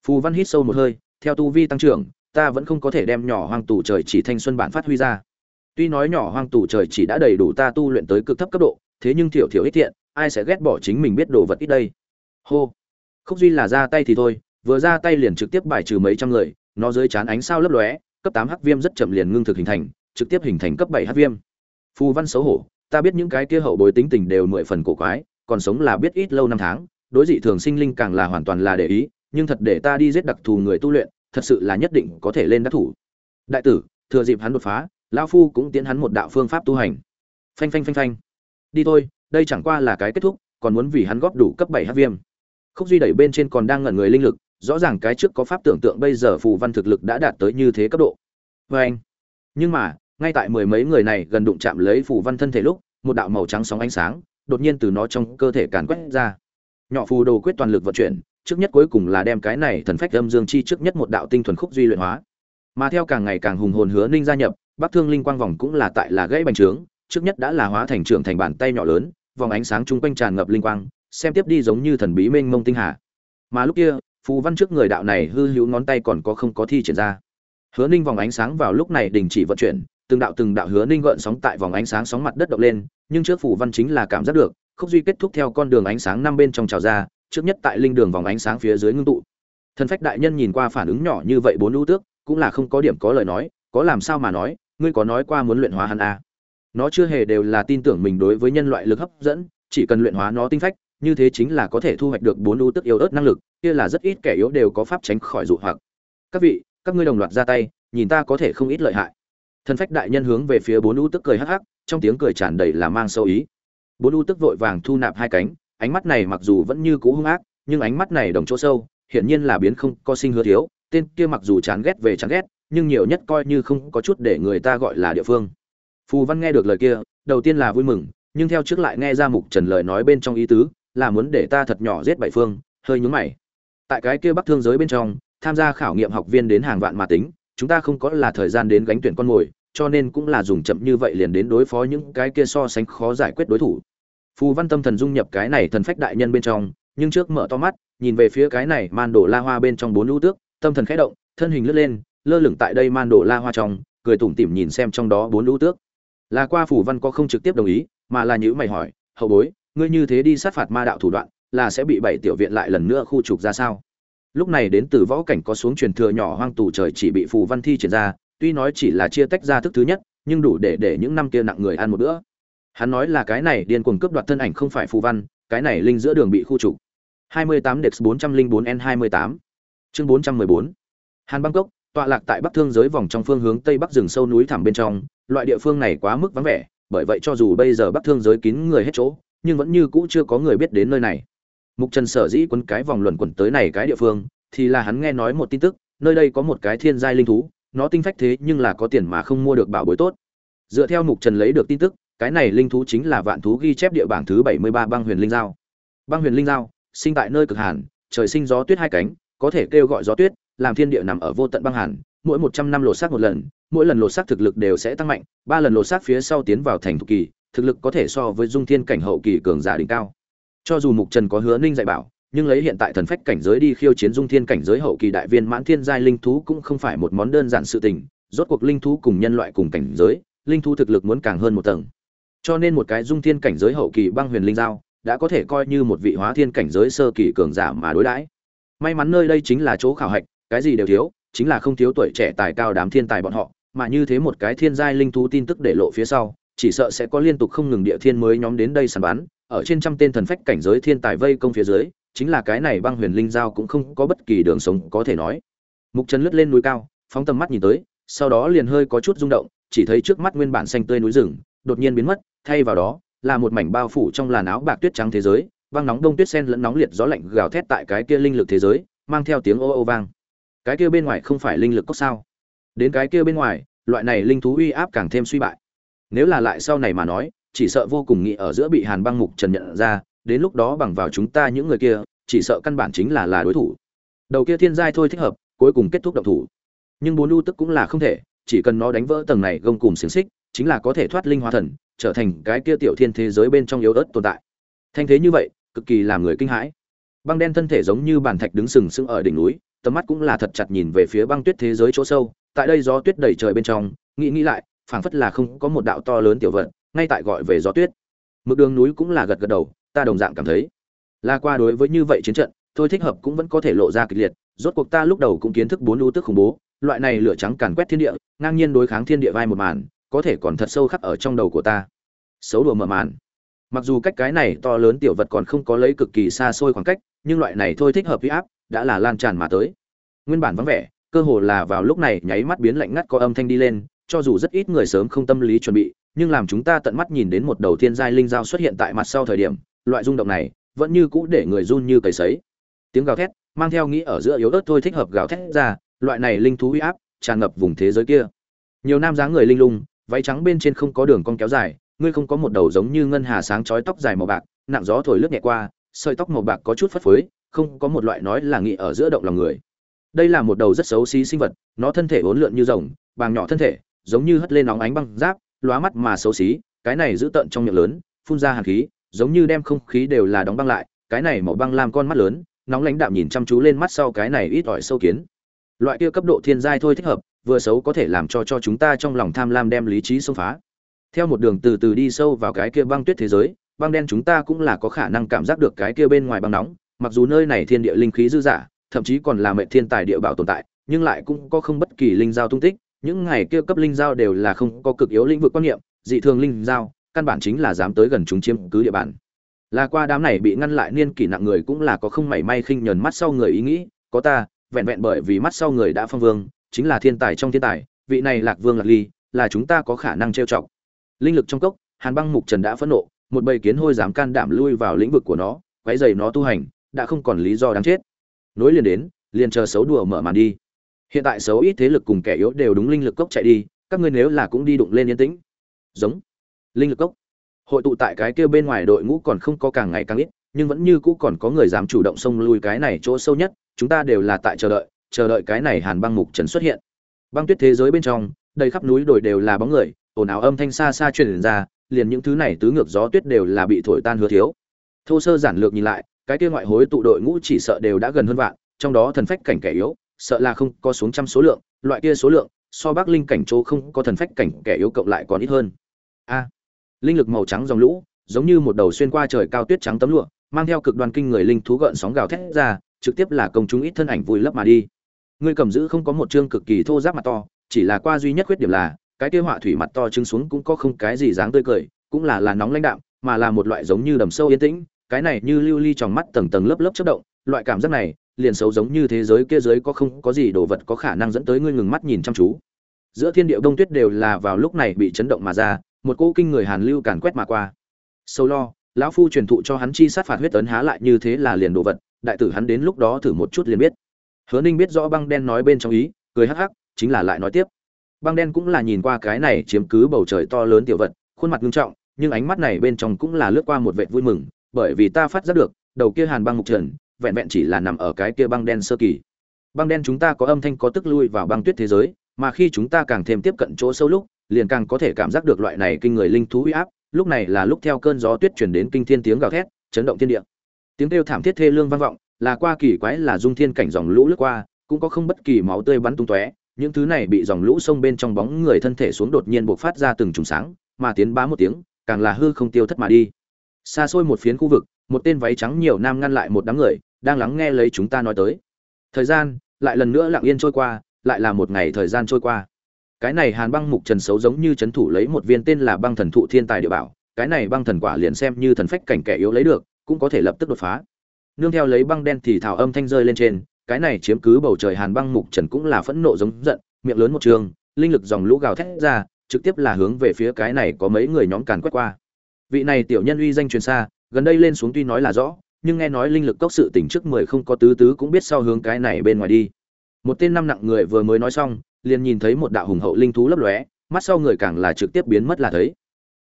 Phù văn hít sâu một hơi, theo tu vi tăng trưởng, ta vẫn không có thể đem nhỏ hoang tù trời chỉ thanh xuân bản phát huy ra. Tuy nói nhỏ hoang tù trời chỉ đã đầy đủ ta tu luyện tới cực thấp cấp độ, thế nhưng thiểu thiểu ít tiện, ai sẽ ghét bỏ chính mình biết đồ vật ít đây? Hô. Khúc duy là ra tay thì thôi, vừa ra tay liền trực tiếp bài trừ mấy trăm người, nó dưới chán ánh sao lấp lóe, cấp tám hắc viêm rất chậm liền ngưng thực hình thành trực tiếp hình thành cấp bảy hắc viêm. Phù văn xấu hổ, ta biết những cái kia hậu bối tính tình đều mười phần cổ quái, còn sống là biết ít lâu năm tháng, đối dị thường sinh linh càng là hoàn toàn là để ý, nhưng thật để ta đi giết đặc thù người tu luyện, thật sự là nhất định có thể lên đắc thủ. Đại tử, thừa dịp hắn đột phá, lão phu cũng tiến hắn một đạo phương pháp tu hành. Phanh phanh phanh phanh. Đi thôi, đây chẳng qua là cái kết thúc, còn muốn vì hắn góp đủ cấp bảy hắc viêm. Khúc duy đẩy bên trên còn đang ngẩn người linh lực, rõ ràng cái trước có pháp tưởng tượng bây giờ phù văn thực lực đã đạt tới như thế cấp độ. Vê anh nhưng mà ngay tại mười mấy người này gần đụng chạm lấy phù văn thân thể lúc, một đạo màu trắng sóng ánh sáng đột nhiên từ nó trong cơ thể càn quét ra. Nhỏ phù đồ quyết toàn lực vận chuyển, trước nhất cuối cùng là đem cái này thần phách âm dương chi trước nhất một đạo tinh thuần khúc duy luyện hóa. Mà theo càng ngày càng hùng hồn hứa ninh gia nhập, bắc thương linh quang vòng cũng là tại là gãy bành trướng, trước nhất đã là hóa thành trưởng thành bàn tay nhỏ lớn, vòng ánh sáng chung quanh tràn ngập linh quang, xem tiếp đi giống như thần bí mênh mông tinh hà. Mà lúc kia, phù văn trước người đạo này hư hữu ngón tay còn có không có thi triển ra. Hứa ninh vòng ánh sáng vào lúc này đình chỉ vận chuyển từng đạo từng đạo hứa ninh gợn sóng tại vòng ánh sáng sóng mặt đất động lên, nhưng trước phủ văn chính là cảm giác được, khúc duy kết thúc theo con đường ánh sáng năm bên trong trào ra, trước nhất tại linh đường vòng ánh sáng phía dưới ngưng tụ. Thần phách đại nhân nhìn qua phản ứng nhỏ như vậy bốn ưu tước, cũng là không có điểm có lời nói, có làm sao mà nói, ngươi có nói qua muốn luyện hóa hắn à. nó chưa hề đều là tin tưởng mình đối với nhân loại lực hấp dẫn, chỉ cần luyện hóa nó tinh phách, như thế chính là có thể thu hoạch được bốn ưu tức yếu ớt năng lực, kia là rất ít kẻ yếu đều có pháp tránh khỏi dụ hoặc. Các vị, các ngươi đồng loạt ra tay, nhìn ta có thể không ít lợi hại thần phách đại nhân hướng về phía bốn u tức cười hắc hắc, trong tiếng cười tràn đầy là mang sâu ý. Bốn u tức vội vàng thu nạp hai cánh, ánh mắt này mặc dù vẫn như cũ hung ác, nhưng ánh mắt này đồng chỗ sâu, hiển nhiên là biến không có sinh hứa thiếu, tên kia mặc dù chán ghét về chán ghét, nhưng nhiều nhất coi như không có chút để người ta gọi là địa phương. Phù văn nghe được lời kia, đầu tiên là vui mừng, nhưng theo trước lại nghe ra mục trần lời nói bên trong ý tứ, là muốn để ta thật nhỏ giết bảy phương, hơi nhún mày. Tại cái kia bắc thương giới bên trong, tham gia khảo nghiệm học viên đến hàng vạn mà tính chúng ta không có là thời gian đến gánh tuyển con mồi, cho nên cũng là dùng chậm như vậy liền đến đối phó những cái kia so sánh khó giải quyết đối thủ. Phù văn tâm thần dung nhập cái này thần phách đại nhân bên trong, nhưng trước mở to mắt, nhìn về phía cái này man đổ la hoa bên trong bốn lũ tước, tâm thần khẽ động, thân hình lướt lên, lơ lửng tại đây man đổ la hoa trong, cười tủm tỉm nhìn xem trong đó bốn lũ tước. Là qua phù văn có không trực tiếp đồng ý, mà là nhữ mày hỏi, hậu bối, ngươi như thế đi sát phạt ma đạo thủ đoạn, là sẽ bị bảy tiểu viện lại lần nữa khu trục ra sao? Lúc này đến từ võ cảnh có xuống truyền thừa nhỏ hoang tù trời chỉ bị phù văn thi triển ra tuy nói chỉ là chia tách ra thức thứ nhất nhưng đủ để để những năm kia nặng người ăn một bữa. Hắn nói là cái này điên cuồng cướp đoạt thân ảnh không phải phù văn cái này linh giữa đường bị khu trục. 28 Dex 404N28 Chương 414 Hàn Bangkok, tọa lạc tại Bắc Thương giới vòng trong phương hướng Tây Bắc rừng sâu núi thẳm bên trong, loại địa phương này quá mức vắng vẻ, bởi vậy cho dù bây giờ Bắc Thương giới kín người hết chỗ, nhưng vẫn như cũ chưa có người biết đến nơi này. Mục Trần sở dĩ quấn cái vòng luẩn quẩn tới này cái địa phương, thì là hắn nghe nói một tin tức, nơi đây có một cái thiên giai linh thú, nó tinh phách thế nhưng là có tiền mà không mua được bảo bối tốt. Dựa theo Mục Trần lấy được tin tức, cái này linh thú chính là vạn thú ghi chép địa bảng thứ 73 băng huyền linh giao. Băng huyền linh giao, sinh tại nơi cực hàn, trời sinh gió tuyết hai cánh, có thể kêu gọi gió tuyết, làm thiên địa nằm ở vô tận băng hàn, mỗi 100 năm lột xác một lần, mỗi lần lột xác thực lực đều sẽ tăng mạnh, ba lần lột xác phía sau tiến vào thành thục kỳ, thực lực có thể so với dung thiên cảnh hậu kỳ cường giả đỉnh cao. Cho dù Mục Trần có hứa Ninh dạy bảo, nhưng lấy hiện tại thần phách cảnh giới đi khiêu chiến dung thiên cảnh giới hậu kỳ đại viên mãn thiên giai linh thú cũng không phải một món đơn giản sự tình, rốt cuộc linh thú cùng nhân loại cùng cảnh giới, linh thú thực lực muốn càng hơn một tầng. Cho nên một cái dung thiên cảnh giới hậu kỳ băng huyền linh giao, đã có thể coi như một vị hóa thiên cảnh giới sơ kỳ cường giả mà đối đãi. May mắn nơi đây chính là chỗ khảo hạch, cái gì đều thiếu, chính là không thiếu tuổi trẻ tài cao đám thiên tài bọn họ, mà như thế một cái thiên giai linh thú tin tức để lộ phía sau, chỉ sợ sẽ có liên tục không ngừng địa thiên mới nhóm đến đây săn bắn, ở trên trăm tên thần phách cảnh giới thiên tài vây công phía dưới, chính là cái này băng huyền linh giao cũng không có bất kỳ đường sống có thể nói. Mục Trần lướt lên núi cao, phóng tầm mắt nhìn tới, sau đó liền hơi có chút rung động, chỉ thấy trước mắt nguyên bản xanh tươi núi rừng, đột nhiên biến mất, thay vào đó là một mảnh bao phủ trong làn áo bạc tuyết trắng thế giới, băng nóng đông tuyết sen lẫn nóng liệt gió lạnh gào thét tại cái kia linh lực thế giới, mang theo tiếng ô ô vang. Cái kia bên ngoài không phải linh lực có sao? Đến cái kia bên ngoài, loại này linh thú uy áp càng thêm suy bại. Nếu là lại sau này mà nói, chỉ sợ vô cùng nghĩ ở giữa bị Hàn Băng Mục Trần nhận ra, đến lúc đó bằng vào chúng ta những người kia, chỉ sợ căn bản chính là là đối thủ. Đầu kia thiên giai thôi thích hợp, cuối cùng kết thúc động thủ. Nhưng bốn lưu tức cũng là không thể, chỉ cần nó đánh vỡ tầng này gông cùng xiềng xích, chính là có thể thoát linh hóa thần, trở thành cái kia tiểu thiên thế giới bên trong yếu ớt tồn tại. Thanh thế như vậy, cực kỳ làm người kinh hãi. Băng đen thân thể giống như bàn thạch đứng sừng sững ở đỉnh núi, tầm mắt cũng là thật chặt nhìn về phía băng tuyết thế giới chỗ sâu, tại đây gió tuyết đầy trời bên trong, nghĩ nghĩ lại, phảng phất là không có một đạo to lớn tiểu vận, ngay tại gọi về gió tuyết. Mực đường núi cũng là gật gật đầu, ta đồng dạng cảm thấy. la qua đối với như vậy chiến trận, thôi thích hợp cũng vẫn có thể lộ ra kịch liệt, rốt cuộc ta lúc đầu cũng kiến thức bốn ưu tức khủng bố, loại này lửa trắng càn quét thiên địa, ngang nhiên đối kháng thiên địa vai một màn, có thể còn thật sâu khắc ở trong đầu của ta. Xấu đùa mở màn. Mặc dù cách cái này to lớn tiểu vật còn không có lấy cực kỳ xa xôi khoảng cách, nhưng loại này thôi thích hợp huy áp, đã là lan tràn mà tới. Nguyên bản vắng vẻ, cơ hồ là vào lúc này nháy mắt biến lạnh ngắt có âm thanh đi lên, cho dù rất ít người sớm không tâm lý chuẩn bị, nhưng làm chúng ta tận mắt nhìn đến một đầu thiên giai linh giao xuất hiện tại mặt sau thời điểm, loại rung động này vẫn như cũ để người run như cầy sấy. Tiếng gào thét, mang theo nghĩ ở giữa yếu ớt thôi thích hợp gào thét ra, loại này linh thú uy áp tràn ngập vùng thế giới kia. Nhiều nam dáng người linh lung, váy trắng bên trên không có đường cong kéo dài, ngươi không có một đầu giống như ngân hà sáng chói tóc dài màu bạc, nặng gió thổi lướt nhẹ qua, sợi tóc màu bạc có chút phất phới, không có một loại nói là nghĩ ở giữa động lòng người. Đây là một đầu rất xấu xí sinh vật, nó thân thể uốn lượn như rồng, bàng nhỏ thân thể, giống như hất lên nóng ánh băng giáp, lóa mắt mà xấu xí, cái này giữ tận trong miệng lớn, phun ra hàn khí, giống như đem không khí đều là đóng băng lại, cái này màu băng làm con mắt lớn, nóng lãnh đạm nhìn chăm chú lên mắt sau cái này ít ỏi sâu kiến. Loại kia cấp độ thiên giai thôi thích hợp, vừa xấu có thể làm cho cho chúng ta trong lòng tham lam đem lý trí xông phá. Theo một đường từ từ đi sâu vào cái kia băng tuyết thế giới, băng đen chúng ta cũng là có khả năng cảm giác được cái kia bên ngoài băng nóng, mặc dù nơi này thiên địa linh khí dư dả, thậm chí còn là mệnh thiên tài địa bảo tồn tại, nhưng lại cũng có không bất kỳ linh giao tung tích, những ngày kia cấp linh giao đều là không có cực yếu lĩnh vực quan niệm, dị thường linh giao, căn bản chính là dám tới gần chúng chiếm cứ địa bàn. Là qua đám này bị ngăn lại niên kỷ nặng người cũng là có không mảy may khinh nhờn mắt sau người ý nghĩ, có ta, vẹn vẹn bởi vì mắt sau người đã phong vương, chính là thiên tài trong thiên tài, vị này Lạc Vương Lạc Ly, là chúng ta có khả năng trêu chọc. Linh lực trong cốc, Hàn Băng Mục Trần đã phẫn nộ, một bầy kiến hôi dám can đảm lui vào lĩnh vực của nó, quấy giày nó tu hành, đã không còn lý do đáng chết. Nối liền đến, liền chờ xấu đùa mở màn đi. Hiện tại xấu ít thế lực cùng kẻ yếu đều đúng linh lực cốc chạy đi, các ngươi nếu là cũng đi đụng lên yên tĩnh. Giống. Linh lực cốc. Hội tụ tại cái kia bên ngoài đội ngũ còn không có càng ngày càng ít, nhưng vẫn như cũ còn có người dám chủ động xông lui cái này chỗ sâu nhất, chúng ta đều là tại chờ đợi, chờ đợi cái này Hàn Băng Mục Trần xuất hiện. Băng tuyết thế giới bên trong, đầy khắp núi đồi đều là bóng người, ồn ào âm thanh xa xa truyền ra, liền những thứ này tứ ngược gió tuyết đều là bị thổi tan hứa thiếu. Thô sơ giản lược nhìn lại, cái kia ngoại hối tụ đội ngũ chỉ sợ đều đã gần hơn vạn, trong đó thần phách cảnh kẻ yếu, sợ là không có xuống trăm số lượng, loại kia số lượng, so Bắc Linh cảnh chỗ không có thần phách cảnh kẻ yếu cộng lại còn ít hơn. A. linh lực màu trắng dòng lũ, giống như một đầu xuyên qua trời cao tuyết trắng tấm lụa, mang theo cực đoan kinh người linh thú gợn sóng gào thét ra, trực tiếp là công chúng ít thân ảnh vui lấp mà đi. Ngươi cầm giữ không có một chương cực kỳ thô ráp mặt to, chỉ là qua duy nhất khuyết điểm là, cái kia họa thủy mặt to trứng xuống cũng có không cái gì dáng tươi cười, cũng là là nóng lãnh đạm, mà là một loại giống như đầm sâu yên tĩnh, cái này như lưu ly trong mắt tầng tầng lớp lớp chớp động loại cảm giác này liền xấu giống như thế giới kia giới có không có gì đồ vật có khả năng dẫn tới ngươi ngừng mắt nhìn chăm chú. Giữa thiên địa đông tuyết đều là vào lúc này bị chấn động mà ra, một cỗ kinh người hàn lưu càn quét mà qua. Sâu lo, lão phu truyền thụ cho hắn chi sát phạt huyết tấn há lại như thế là liền đồ vật, đại tử hắn đến lúc đó thử một chút liền biết. Hứa ninh biết rõ băng đen nói bên trong ý, cười hắc hắc, chính là lại nói tiếp. Băng đen cũng là nhìn qua cái này chiếm cứ bầu trời to lớn tiểu vật, khuôn mặt nghiêm trọng, nhưng ánh mắt này bên trong cũng là lướt qua một vệ vui mừng, bởi vì ta phát giác được, đầu kia hàn băng mục trần vẹn vẹn chỉ là nằm ở cái kia băng đen sơ kỳ. Băng đen chúng ta có âm thanh có tức lui vào băng tuyết thế giới, mà khi chúng ta càng thêm tiếp cận chỗ sâu lúc, liền càng có thể cảm giác được loại này kinh người linh thú uy áp, lúc này là lúc theo cơn gió tuyết chuyển đến kinh thiên tiếng gào thét, chấn động thiên địa. Tiếng kêu thảm thiết thê lương vang vọng, là qua kỳ quái là dung thiên cảnh dòng lũ lướt qua, cũng có không bất kỳ máu tươi bắn tung tóe, những thứ này bị dòng lũ sông bên trong bóng người thân thể xuống đột nhiên bộc phát ra từng trùng sáng, mà tiến bá một tiếng, càng là hư không tiêu thất mà đi. Xa xôi một phiến khu vực một tên váy trắng nhiều nam ngăn lại một đám người, đang lắng nghe lấy chúng ta nói tới. Thời gian, lại lần nữa lặng yên trôi qua, lại là một ngày thời gian trôi qua. Cái này hàn băng mục trần xấu giống như c h ấ n thủ lấy một viên tên là băng thần thụ thiên tài địa bảo, cái này băng thần quả liền xem như thần phách cảnh kẻ yếu lấy được, cũng có thể lập tức đột phá. Nương theo lấy băng đen thì thảo âm thanh rơi lên trên, cái này chiếm cứ bầu trời hàn băng mục trần cũng là phẫn nộ giống giận, miệng lớn một trường, linh lực dòng lũ gào thét ra, trực tiếp là hướng về phía cái này có mấy người nhóm càn quét qua. Vị này tiểu nhân uy danh truyền xa gần đây lên xuống tuy nói là rõ, nhưng nghe nói linh lực cốc sự tỉnh trước mười không có tứ tứ cũng biết sau hướng cái này bên ngoài đi. Một tên năm nặng người vừa mới nói xong, liền nhìn thấy một đạo hùng hậu linh thú lấp lóe, mắt sau người càng là trực tiếp biến mất là thấy.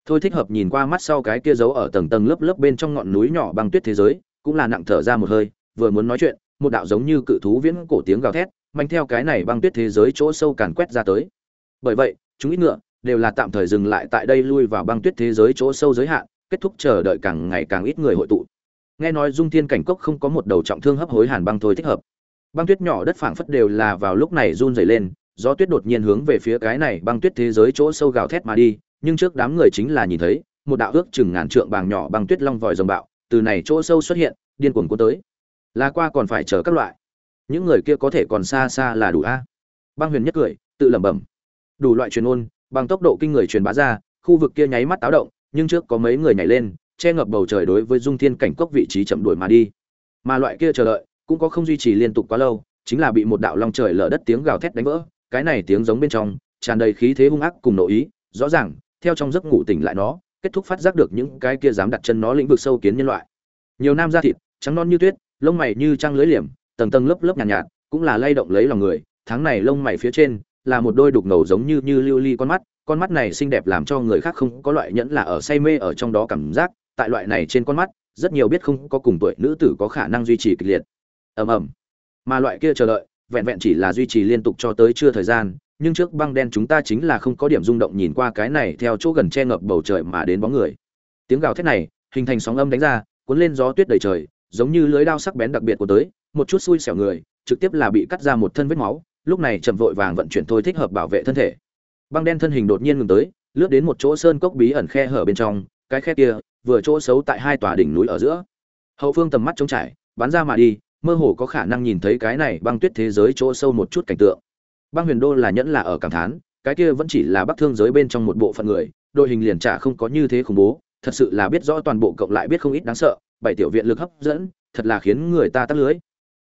Thôi thích hợp nhìn qua mắt sau cái kia giấu ở tầng tầng lớp lớp bên trong ngọn núi nhỏ băng tuyết thế giới, cũng là nặng thở ra một hơi, vừa muốn nói chuyện, một đạo giống như cự thú viễn cổ tiếng gào thét, manh theo cái này băng tuyết thế giới chỗ sâu càn quét ra tới. Bởi vậy, chúng ít ngựa đều là tạm thời dừng lại tại đây lui vào băng tuyết thế giới chỗ sâu giới hạn kết thúc chờ đợi càng ngày càng ít người hội tụ. Nghe nói dung thiên cảnh cốc không có một đầu trọng thương hấp hối hàn băng thôi thích hợp. Băng tuyết nhỏ đất phảng phất đều là vào lúc này run rẩy lên, gió tuyết đột nhiên hướng về phía cái này băng tuyết thế giới chỗ sâu gào thét mà đi, nhưng trước đám người chính là nhìn thấy, một đạo ước chừng ngàn trượng bàng nhỏ băng tuyết long vòi rồng bạo, từ này chỗ sâu xuất hiện, điên cuồng cuốn tới. Là qua còn phải chờ các loại. Những người kia có thể còn xa xa là đủ a. Băng huyền nhất cười, tự lẩm bẩm. Đủ loại truyền ôn, bằng tốc độ kinh người truyền bá ra, khu vực kia nháy mắt táo động nhưng trước có mấy người nhảy lên che ngập bầu trời đối với dung thiên cảnh cốc vị trí chậm đuổi mà đi. Mà loại kia chờ đợi cũng có không duy trì liên tục quá lâu chính là bị một đạo long trời lở đất tiếng gào thét đánh vỡ cái này tiếng giống bên trong tràn đầy khí thế hung ác cùng nội ý rõ ràng theo trong giấc ngủ tỉnh lại nó kết thúc phát giác được những cái kia dám đặt chân nó lĩnh vực sâu kiến nhân loại. Nhiều nam da thịt trắng non như tuyết lông mày như trăng lưới liềm tầng tầng lớp lớp nhàn nhạt, nhạt cũng là lay động lấy lòng người tháng này lông mày phía trên là một đôi đục ngầu giống như như lưu ly con mắt con mắt này xinh đẹp làm cho người khác không có loại nhẫn là ở say mê ở trong đó cảm giác, tại loại này trên con mắt, rất nhiều biết không có cùng tuổi nữ tử có khả năng duy trì kịch liệt. Ầm ầm. Mà loại kia chờ đợi, vẹn vẹn chỉ là duy trì liên tục cho tới chưa thời gian, nhưng trước băng đen chúng ta chính là không có điểm rung động nhìn qua cái này theo chỗ gần che ngập bầu trời mà đến bóng người. Tiếng gào thét này, hình thành sóng âm đánh ra, cuốn lên gió tuyết đầy trời, giống như lưới đao sắc bén đặc biệt của tới, một chút xui xẻo người, trực tiếp là bị cắt ra một thân vết máu, lúc này chậm vội vàng vận chuyển thôi thích hợp bảo vệ thân thể băng đen thân hình đột nhiên ngừng tới, lướt đến một chỗ sơn cốc bí ẩn khe hở bên trong, cái khe kia vừa chỗ xấu tại hai tòa đỉnh núi ở giữa. Hậu phương tầm mắt trống trải, bắn ra mà đi, mơ hồ có khả năng nhìn thấy cái này băng tuyết thế giới chỗ sâu một chút cảnh tượng. Băng huyền đô là nhẫn là ở cảm thán, cái kia vẫn chỉ là bắc thương giới bên trong một bộ phận người, đội hình liền trả không có như thế khủng bố, thật sự là biết rõ toàn bộ cộng lại biết không ít đáng sợ, bảy tiểu viện lực hấp dẫn, thật là khiến người ta tắt lưới.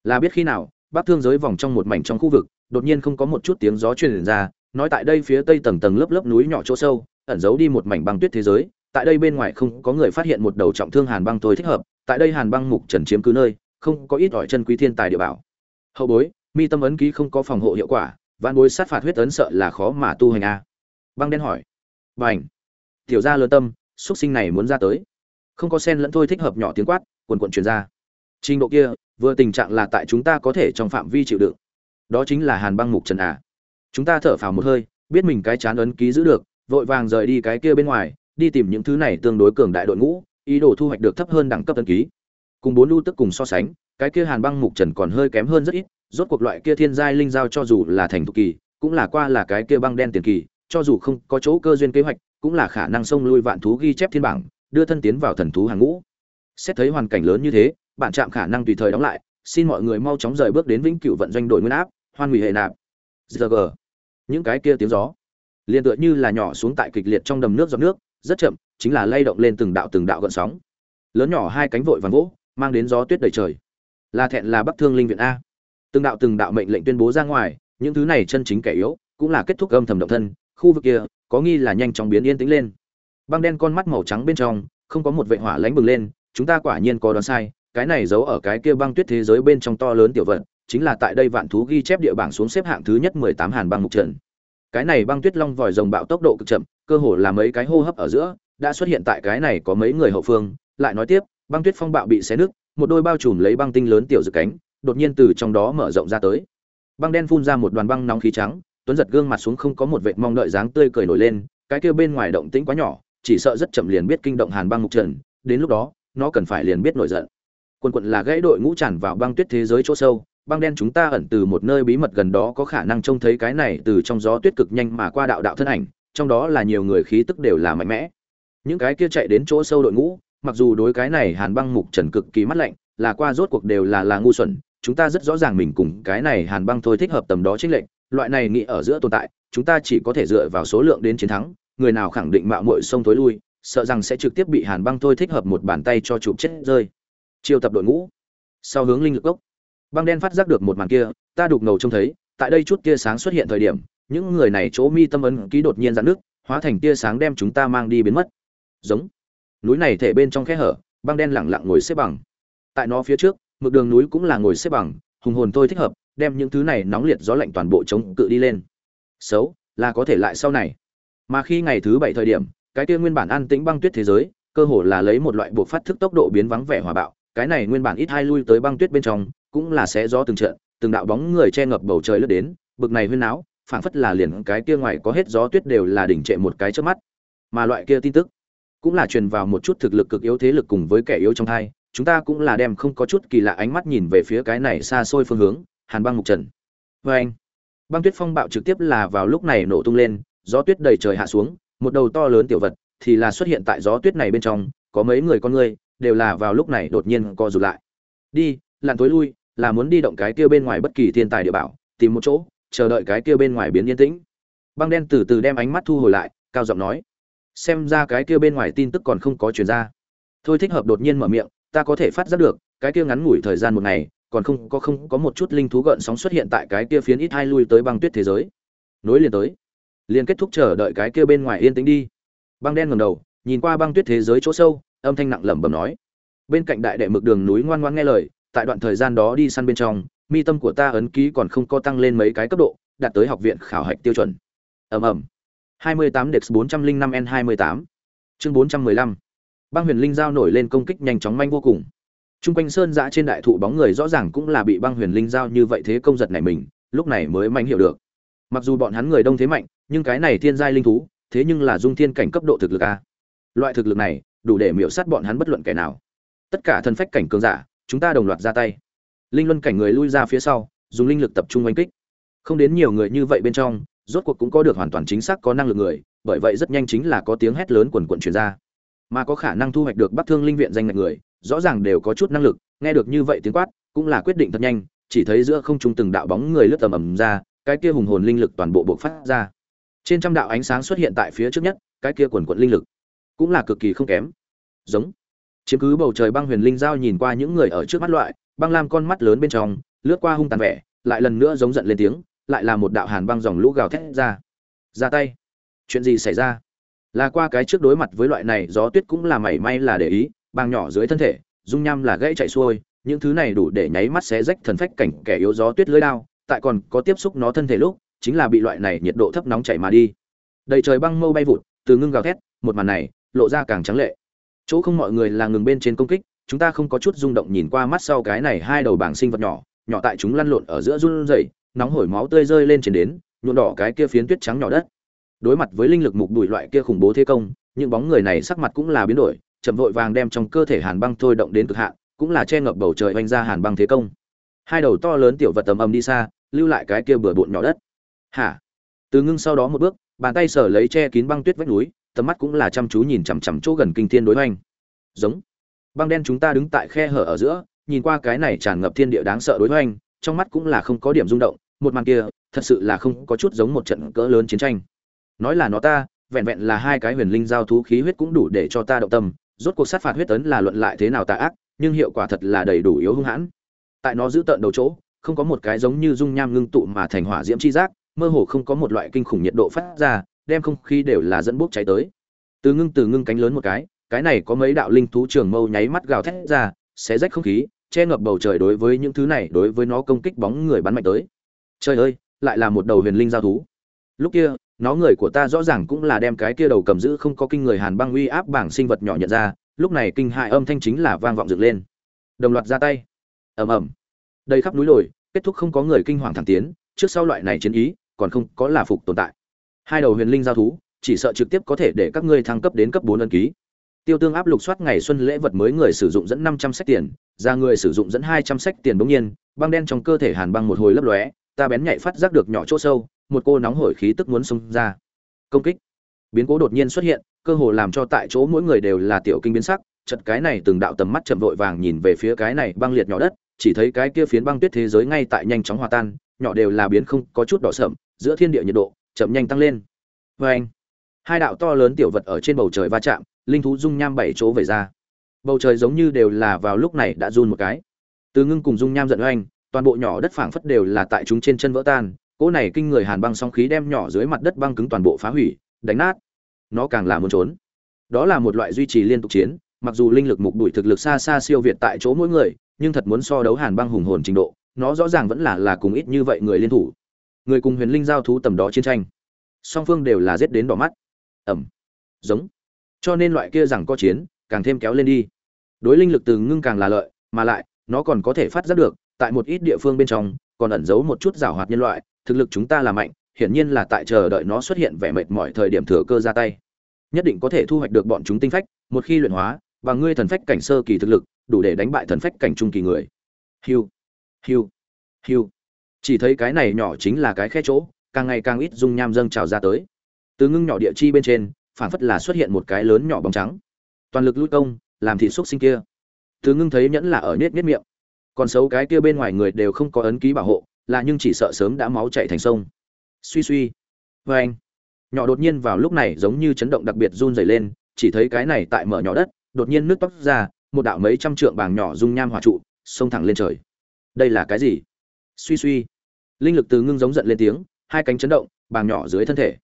Là biết khi nào, bắc thương giới vòng trong một mảnh trong khu vực, đột nhiên không có một chút tiếng gió truyền ra nói tại đây phía tây tầng tầng lớp lớp núi nhỏ chỗ sâu, ẩn giấu đi một mảnh băng tuyết thế giới. Tại đây bên ngoài không có người phát hiện một đầu trọng thương hàn băng tôi thích hợp. Tại đây hàn băng mục trần chiếm cứ nơi, không có ít ỏi chân quý thiên tài địa bảo. Hậu bối, mi tâm ấn ký không có phòng hộ hiệu quả văn bối sát phạt huyết ấn sợ là khó mà tu hành a. Băng đen hỏi. Bành. Tiểu gia lơ tâm xuất sinh này muốn ra tới. Không có sen lẫn thôi thích hợp nhỏ tiếng quát, quần quận truyền ra. Trình độ kia, vừa tình trạng là tại chúng ta có thể trong phạm vi chịu đựng. Đó chính là hàn băng mục trần à chúng ta thở phào một hơi, biết mình cái chán ấn ký giữ được, vội vàng rời đi cái kia bên ngoài, đi tìm những thứ này tương đối cường đại đội ngũ, ý đồ thu hoạch được thấp hơn đẳng cấp ấn ký. Cùng bốn lưu tức cùng so sánh, cái kia hàn băng mục trần còn hơi kém hơn rất ít, rốt cuộc loại kia thiên giai linh giao cho dù là thành thục kỳ, cũng là qua là cái kia băng đen tiền kỳ, cho dù không có chỗ cơ duyên kế hoạch, cũng là khả năng xông lui vạn thú ghi chép thiên bảng, đưa thân tiến vào thần thú hàng ngũ. Xét thấy hoàn cảnh lớn như thế, bạn chạm khả năng tùy thời đóng lại, xin mọi người mau chóng rời bước đến vĩnh cửu vận doanh đội nguyên áp, hoan hủy hệ nạp. G những cái kia tiếng gió. Liền tựa như là nhỏ xuống tại kịch liệt trong đầm nước giọt nước, rất chậm, chính là lay động lên từng đạo từng đạo gợn sóng. Lớn nhỏ hai cánh vội vàng vỗ, mang đến gió tuyết đầy trời. Là thẹn là bắc thương linh viện a. Từng đạo từng đạo mệnh lệnh tuyên bố ra ngoài, những thứ này chân chính kẻ yếu, cũng là kết thúc âm thầm động thân, khu vực kia, có nghi là nhanh chóng biến yên tĩnh lên. Băng đen con mắt màu trắng bên trong, không có một vệ hỏa lánh bừng lên, chúng ta quả nhiên có đoán sai, cái này giấu ở cái kia băng tuyết thế giới bên trong to lớn tiểu vận chính là tại đây vạn thú ghi chép địa bảng xuống xếp hạng thứ nhất mười tám hàn băng mục trận. Cái này băng tuyết long vòi rồng bạo tốc độ cực chậm, cơ hồ là mấy cái hô hấp ở giữa, đã xuất hiện tại cái này có mấy người hậu phương. Lại nói tiếp, băng tuyết phong bạo bị xé nứt, một đôi bao trùm lấy băng tinh lớn tiểu dự cánh, đột nhiên từ trong đó mở rộng ra tới. Băng đen phun ra một đoàn băng nóng khí trắng, tuấn giật gương mặt xuống không có một vệt mong đợi dáng tươi cười nổi lên, cái kia bên ngoài động tĩnh quá nhỏ, chỉ sợ rất chậm liền biết kinh động hàn băng mục trần đến lúc đó, nó cần phải liền biết nổi giận. Quân quận là gãy đội ngũ tràn vào băng tuyết thế giới chỗ sâu băng đen chúng ta ẩn từ một nơi bí mật gần đó có khả năng trông thấy cái này từ trong gió tuyết cực nhanh mà qua đạo đạo thân ảnh, trong đó là nhiều người khí tức đều là mạnh mẽ. Những cái kia chạy đến chỗ sâu đội ngũ, mặc dù đối cái này hàn băng mục trần cực kỳ mắt lạnh, là qua rốt cuộc đều là là ngu xuẩn, chúng ta rất rõ ràng mình cùng cái này hàn băng thôi thích hợp tầm đó chính lệnh loại này nghĩ ở giữa tồn tại, chúng ta chỉ có thể dựa vào số lượng đến chiến thắng, người nào khẳng định mạo muội sông thối lui, sợ rằng sẽ trực tiếp bị hàn băng thôi thích hợp một bàn tay cho chụp chết rơi. Chiêu tập đội ngũ. Sau hướng linh lực gốc băng đen phát giác được một màn kia, ta đục ngầu trông thấy, tại đây chút tia sáng xuất hiện thời điểm, những người này chỗ mi tâm ấn ký đột nhiên dạn nước hóa thành tia sáng đem chúng ta mang đi biến mất. Giống. Núi này thể bên trong khe hở, băng đen lẳng lặng ngồi xếp bằng. Tại nó phía trước, mực đường núi cũng là ngồi xếp bằng, hùng hồn tôi thích hợp, đem những thứ này nóng liệt gió lạnh toàn bộ chống cự đi lên. Xấu, là có thể lại sau này. Mà khi ngày thứ bảy thời điểm, cái kia nguyên bản an tĩnh băng tuyết thế giới, cơ hồ là lấy một loại buộc phát thức tốc độ biến vắng vẻ hòa bạo, cái này nguyên bản ít hai lui tới băng tuyết bên trong cũng là sẽ gió từng trận, từng đạo bóng người che ngập bầu trời lướt đến, bực này huyên náo, phảng phất là liền cái kia ngoài có hết gió tuyết đều là đỉnh trệ một cái trước mắt. Mà loại kia tin tức, cũng là truyền vào một chút thực lực cực yếu thế lực cùng với kẻ yếu trong hai, chúng ta cũng là đem không có chút kỳ lạ ánh mắt nhìn về phía cái này xa xôi phương hướng, hàn băng mục trần. Và anh, băng tuyết phong bạo trực tiếp là vào lúc này nổ tung lên, gió tuyết đầy trời hạ xuống, một đầu to lớn tiểu vật thì là xuất hiện tại gió tuyết này bên trong, có mấy người con người, đều là vào lúc này đột nhiên co rụt lại. Đi, lặn tối lui là muốn đi động cái kia bên ngoài bất kỳ thiên tài địa bảo, tìm một chỗ, chờ đợi cái kia bên ngoài biến yên tĩnh. Băng đen từ từ đem ánh mắt thu hồi lại, cao giọng nói, xem ra cái kia bên ngoài tin tức còn không có truyền ra. Thôi thích hợp đột nhiên mở miệng, ta có thể phát giác được, cái kia ngắn ngủi thời gian một ngày, còn không có không có một chút linh thú gợn sóng xuất hiện tại cái kia phiến ít hai lui tới băng tuyết thế giới. Nối liền tới. Liền kết thúc chờ đợi cái kia bên ngoài yên tĩnh đi. Băng đen ngẩng đầu, nhìn qua băng tuyết thế giới chỗ sâu, âm thanh nặng lẩm bẩm nói, bên cạnh đại đệ mực đường núi ngoan ngoan nghe lời tại đoạn thời gian đó đi săn bên trong mi tâm của ta ấn ký còn không có tăng lên mấy cái cấp độ đạt tới học viện khảo hạch tiêu chuẩn ầm ầm 28 Dex 405 N28 chương 415 băng huyền linh giao nổi lên công kích nhanh chóng manh vô cùng Trung quanh sơn dã trên đại thụ bóng người rõ ràng cũng là bị băng huyền linh giao như vậy thế công giật này mình, lúc này mới mạnh hiểu được. Mặc dù bọn hắn người đông thế mạnh, nhưng cái này thiên giai linh thú, thế nhưng là dung thiên cảnh cấp độ thực lực a. Loại thực lực này, đủ để miểu sát bọn hắn bất luận kẻ nào. Tất cả thần phách cảnh cường giả, chúng ta đồng loạt ra tay. Linh luân cảnh người lui ra phía sau, dùng linh lực tập trung oanh kích. Không đến nhiều người như vậy bên trong, rốt cuộc cũng có được hoàn toàn chính xác có năng lực người, bởi vậy rất nhanh chính là có tiếng hét lớn quần quần truyền ra. Mà có khả năng thu hoạch được Bắc Thương linh viện danh ngạch người, rõ ràng đều có chút năng lực nghe được như vậy tiếng quát cũng là quyết định thật nhanh chỉ thấy giữa không trung từng đạo bóng người lướt tầm ầm ra cái kia hùng hồn linh lực toàn bộ bộc phát ra trên trăm đạo ánh sáng xuất hiện tại phía trước nhất cái kia quần quận linh lực cũng là cực kỳ không kém giống chiếm cứ bầu trời băng huyền linh giao nhìn qua những người ở trước mắt loại, băng lam con mắt lớn bên trong, lướt qua hung tàn vẻ, lại lần nữa giống giận lên tiếng, lại là một đạo hàn băng dòng lũ gào thét ra. Ra tay. Chuyện gì xảy ra? Là qua cái trước đối mặt với loại này, gió tuyết cũng là mảy may là để ý, băng nhỏ dưới thân thể, dung nham là gãy chạy xuôi, những thứ này đủ để nháy mắt xé rách thần phách cảnh kẻ yếu gió tuyết lưới đao, tại còn có tiếp xúc nó thân thể lúc, chính là bị loại này nhiệt độ thấp nóng chảy mà đi. Đầy trời băng mâu bay vụt, từ ngưng gào thét, một màn này, lộ ra càng trắng lệ chỗ không mọi người là ngừng bên trên công kích, chúng ta không có chút rung động nhìn qua mắt sau cái này hai đầu bảng sinh vật nhỏ nhỏ tại chúng lăn lộn ở giữa run rẩy, nóng hổi máu tươi rơi lên trên đến, nhuộm đỏ cái kia phiến tuyết trắng nhỏ đất. Đối mặt với linh lực mục đùi loại kia khủng bố thế công, những bóng người này sắc mặt cũng là biến đổi, chậm vội vàng đem trong cơ thể hàn băng thôi động đến cực hạn, cũng là che ngập bầu trời oanh ra hàn băng thế công. Hai đầu to lớn tiểu vật tầm ầm đi xa, lưu lại cái kia bừa bộn nhỏ đất. Hả? Từ ngưng sau đó một bước, bàn tay sở lấy che kín băng tuyết vách núi tầm mắt cũng là chăm chú nhìn chằm chằm chỗ gần kinh thiên đối hoành. Giống. Băng đen chúng ta đứng tại khe hở ở giữa, nhìn qua cái này tràn ngập thiên địa đáng sợ đối hoành, trong mắt cũng là không có điểm rung động, một màn kia, thật sự là không có chút giống một trận cỡ lớn chiến tranh. Nói là nó ta, vẹn vẹn là hai cái huyền linh giao thú khí huyết cũng đủ để cho ta động tâm, rốt cuộc sát phạt huyết tấn là luận lại thế nào tà ác, nhưng hiệu quả thật là đầy đủ yếu hung hãn. Tại nó giữ tận đầu chỗ, không có một cái giống như dung nham ngưng tụ mà thành hỏa diễm chi giác, mơ hồ không có một loại kinh khủng nhiệt độ phát ra đem không khí đều là dẫn bốc cháy tới. Từ ngưng từ ngưng cánh lớn một cái cái này có mấy đạo linh thú trường mâu nháy mắt gào thét ra, xé rách không khí, che ngập bầu trời đối với những thứ này, đối với nó công kích bóng người bắn mạnh tới. Trời ơi, lại là một đầu huyền linh giao thú. Lúc kia, nó người của ta rõ ràng cũng là đem cái kia đầu cầm giữ không có kinh người hàn băng uy áp bảng sinh vật nhỏ nhận ra, lúc này kinh hại âm thanh chính là vang vọng dựng lên. Đồng loạt ra tay. Ầm ầm. Đây khắp núi đồi, kết thúc không có người kinh hoàng thẳng tiến, trước sau loại này chiến ý, còn không có là phục tồn tại hai đầu huyền linh giao thú, chỉ sợ trực tiếp có thể để các ngươi thăng cấp đến cấp bốn ân ký. Tiêu tương áp lục soát ngày xuân lễ vật mới người sử dụng dẫn năm trăm sách tiền, ra người sử dụng dẫn hai trăm sách tiền bỗng nhiên, băng đen trong cơ thể hàn băng một hồi lấp lóe, ta bén nhạy phát giác được nhỏ chỗ sâu, một cô nóng hổi khí tức muốn xông ra. Công kích. Biến cố đột nhiên xuất hiện, cơ hồ làm cho tại chỗ mỗi người đều là tiểu kinh biến sắc chật cái này từng đạo tầm mắt chậm vội vàng nhìn về phía cái này băng liệt nhỏ đất, chỉ thấy cái kia phiến băng tuyết thế giới ngay tại nhanh chóng hòa tan, nhỏ đều là biến không, có chút đỏ sậm giữa thiên địa nhiệt độ chậm nhanh tăng lên. Vê anh, hai đạo to lớn tiểu vật ở trên bầu trời va chạm, linh thú dung nham bảy chỗ về ra. Bầu trời giống như đều là vào lúc này đã run một cái. Từ ngưng cùng dung nham giận oanh, toàn bộ nhỏ đất phảng phất đều là tại chúng trên chân vỡ tan, cỗ này kinh người hàn băng song khí đem nhỏ dưới mặt đất băng cứng toàn bộ phá hủy, đánh nát. Nó càng là muốn trốn. Đó là một loại duy trì liên tục chiến, mặc dù linh lực mục đuổi thực lực xa xa siêu việt tại chỗ mỗi người, nhưng thật muốn so đấu hàn băng hùng hồn trình độ, nó rõ ràng vẫn là là cùng ít như vậy người liên thủ người cùng huyền linh giao thú tầm đó chiến tranh. Song phương đều là giết đến đỏ mắt. Ẩm. Giống. Cho nên loại kia rằng có chiến, càng thêm kéo lên đi. Đối linh lực từ ngưng càng là lợi, mà lại, nó còn có thể phát giác được, tại một ít địa phương bên trong, còn ẩn giấu một chút rào hoạt nhân loại, thực lực chúng ta là mạnh, hiển nhiên là tại chờ đợi nó xuất hiện vẻ mệt mỏi thời điểm thừa cơ ra tay. Nhất định có thể thu hoạch được bọn chúng tinh phách, một khi luyện hóa, và ngươi thần phách cảnh sơ kỳ thực lực, đủ để đánh bại thần phách cảnh trung kỳ người. Hiu. Hiu. Hiu chỉ thấy cái này nhỏ chính là cái khe chỗ, càng ngày càng ít dung nham dâng trào ra tới. Từ ngưng nhỏ địa chi bên trên phản phất là xuất hiện một cái lớn nhỏ bóng trắng. Toàn lực lui công, làm thịt xúc sinh kia. Từ ngưng thấy nhẫn là ở nết nết miệng. Còn xấu cái kia bên ngoài người đều không có ấn ký bảo hộ, là nhưng chỉ sợ sớm đã máu chạy thành sông. Suy suy. Vê anh. Nhỏ đột nhiên vào lúc này giống như chấn động đặc biệt run rẩy lên, chỉ thấy cái này tại mở nhỏ đất, đột nhiên nước tóc ra, một đạo mấy trăm trượng bảng nhỏ dung nham hòa trụ, xông thẳng lên trời. Đây là cái gì? Suy suy linh lực từ ngưng giống giận lên tiếng, hai cánh chấn động, bàng nhỏ dưới thân thể.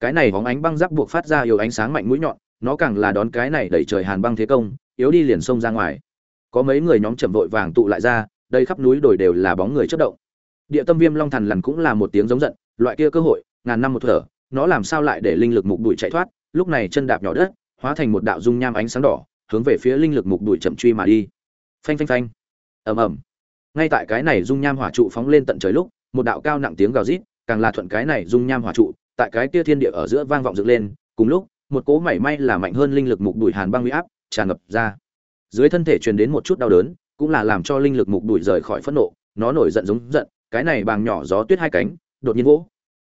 Cái này bóng ánh băng rắc buộc phát ra yếu ánh sáng mạnh mũi nhọn, nó càng là đón cái này đẩy trời hàn băng thế công, yếu đi liền xông ra ngoài. Có mấy người nhóm chậm vội vàng tụ lại ra, đây khắp núi đồi đều là bóng người chất động. Địa tâm viêm long thần lần cũng là một tiếng giống giận, loại kia cơ hội, ngàn năm một thở, nó làm sao lại để linh lực mục đuổi chạy thoát? Lúc này chân đạp nhỏ đất, hóa thành một đạo dung nham ánh sáng đỏ, hướng về phía linh lực mục đuổi chậm truy mà đi. Phanh phanh phanh. Ầm ầm. Ngay tại cái này dung nham hỏa trụ phóng lên tận trời lúc một đạo cao nặng tiếng gào rít, càng là thuận cái này dung nham hỏa trụ, tại cái kia thiên địa ở giữa vang vọng dựng lên, cùng lúc, một cỗ mảy may là mạnh hơn linh lực mục đuổi hàn băng uy áp tràn ngập ra. Dưới thân thể truyền đến một chút đau đớn, cũng là làm cho linh lực mục đuổi rời khỏi phẫn nộ, nó nổi giận giống giận, cái này bàng nhỏ gió tuyết hai cánh, đột nhiên vỗ.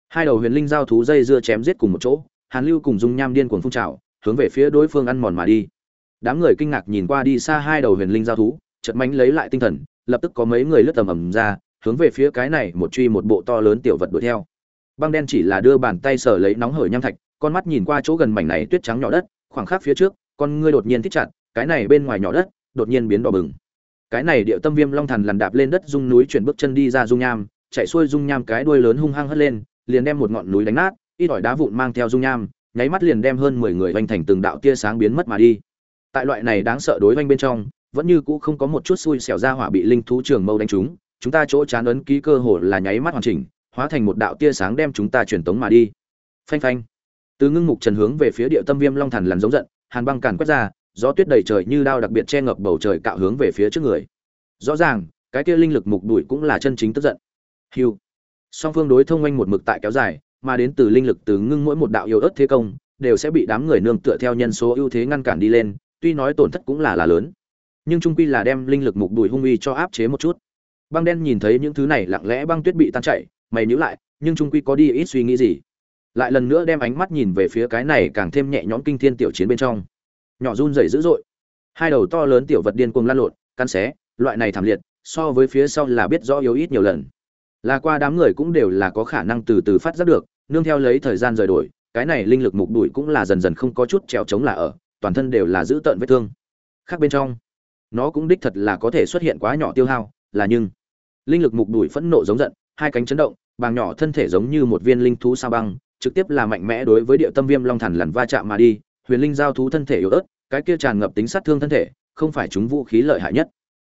Hai đầu huyền linh giao thú dây dưa chém giết cùng một chỗ, hàn lưu cùng dung nham điên cuồng phun trào, hướng về phía đối phương ăn mòn mà đi. Đám người kinh ngạc nhìn qua đi xa hai đầu huyền linh giao thú, chợt mánh lấy lại tinh thần, lập tức có mấy người lướt tầm ầm ra hướng về phía cái này một truy một bộ to lớn tiểu vật đuổi theo. Băng đen chỉ là đưa bàn tay sờ lấy nóng hởi nham thạch, con mắt nhìn qua chỗ gần mảnh này tuyết trắng nhỏ đất, khoảng khắc phía trước, con ngươi đột nhiên thích chặt, cái này bên ngoài nhỏ đất, đột nhiên biến đỏ bừng. Cái này điệu tâm viêm long thần lằn đạp lên đất dung núi chuyển bước chân đi ra dung nham, chạy xuôi dung nham cái đuôi lớn hung hăng hất lên, liền đem một ngọn núi đánh nát, ít ỏi đá vụn mang theo dung nham, nháy mắt liền đem hơn mười người vanh thành từng đạo tia sáng biến mất mà đi. Tại loại này đáng sợ đối vanh bên trong, vẫn như cũ không có một chút xui xẻo ra hỏa bị linh thú trường mâu đánh trúng chúng ta chỗ chán ấn ký cơ hồ là nháy mắt hoàn chỉnh, hóa thành một đạo tia sáng đem chúng ta truyền tống mà đi. Phanh phanh. Từ ngưng mục trần hướng về phía địa tâm viêm long thần lằn giống giận, hàn băng càn quét ra, gió tuyết đầy trời như đao đặc biệt che ngập bầu trời cạo hướng về phía trước người. Rõ ràng, cái kia linh lực mục đuổi cũng là chân chính tức giận. Hiu. Song phương đối thông quanh một mực tại kéo dài, mà đến từ linh lực từ ngưng mỗi một đạo yêu ớt thế công, đều sẽ bị đám người nương tựa theo nhân số ưu thế ngăn cản đi lên, tuy nói tổn thất cũng là là lớn. Nhưng trung quy là đem linh lực mục đuổi hung uy cho áp chế một chút băng đen nhìn thấy những thứ này lặng lẽ băng tuyết bị tan chảy, mày nhữ lại, nhưng trung quy có đi ít suy nghĩ gì? Lại lần nữa đem ánh mắt nhìn về phía cái này càng thêm nhẹ nhõm kinh thiên tiểu chiến bên trong. Nhỏ run rẩy dữ dội. Hai đầu to lớn tiểu vật điên cuồng lan lộn căn xé, loại này thảm liệt, so với phía sau là biết rõ yếu ít nhiều lần. Là qua đám người cũng đều là có khả năng từ từ phát giác được, nương theo lấy thời gian rời đổi, cái này linh lực mục đuổi cũng là dần dần không có chút trèo chống là ở, toàn thân đều là giữ tợn vết thương. Khác bên trong, nó cũng đích thật là có thể xuất hiện quá nhỏ tiêu hao, là nhưng linh lực mục đuổi phẫn nộ giống giận, hai cánh chấn động, bàng nhỏ thân thể giống như một viên linh thú sao băng, trực tiếp là mạnh mẽ đối với địa tâm viêm long thần lằn va chạm mà đi, huyền linh giao thú thân thể yếu ớt, cái kia tràn ngập tính sát thương thân thể, không phải chúng vũ khí lợi hại nhất.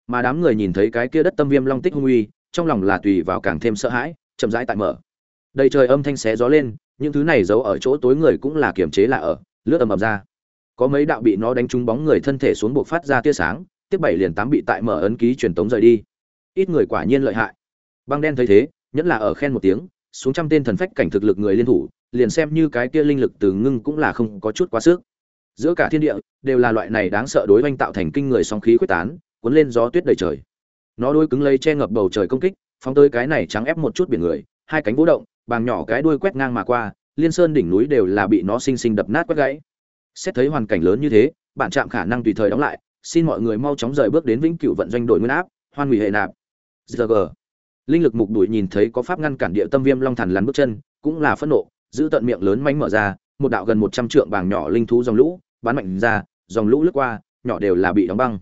Mà đám người nhìn thấy cái kia đất tâm viêm long tích hung uy, trong lòng là tùy vào càng thêm sợ hãi, chậm rãi tại mở. Đầy trời âm thanh xé gió lên, những thứ này giấu ở chỗ tối người cũng là kiềm chế là ở, lướt ầm ầm ra. Có mấy đạo bị nó đánh trúng bóng người thân thể xuống buộc phát ra tia sáng, tiếp bảy liền tám bị tại mở ấn ký truyền tống rời đi ít người quả nhiên lợi hại. Băng đen thấy thế, nhẫn là ở khen một tiếng, xuống trăm tên thần phách cảnh thực lực người liên thủ, liền xem như cái kia linh lực từ ngưng cũng là không có chút quá sức. Giữa cả thiên địa, đều là loại này đáng sợ đối oanh tạo thành kinh người sóng khí quyết tán, cuốn lên gió tuyết đầy trời. Nó đôi cứng lấy che ngập bầu trời công kích, phóng tới cái này trắng ép một chút biển người, hai cánh vũ động, bàng nhỏ cái đuôi quét ngang mà qua, liên sơn đỉnh núi đều là bị nó sinh sinh đập nát quét gãy. Xét thấy hoàn cảnh lớn như thế, bạn chạm khả năng tùy thời đóng lại, xin mọi người mau chóng rời bước đến vĩnh cửu vận doanh đội nguyên áp, hoan hủy hệ nạp giờ linh lực mục đuổi nhìn thấy có pháp ngăn cản địa tâm viêm long thần lăn bước chân, cũng là phẫn nộ, giữ tận miệng lớn mánh mở ra, một đạo gần một trăm trượng bàng nhỏ linh thú dòng lũ bắn mạnh ra, dòng lũ lướt qua, nhỏ đều là bị đóng băng.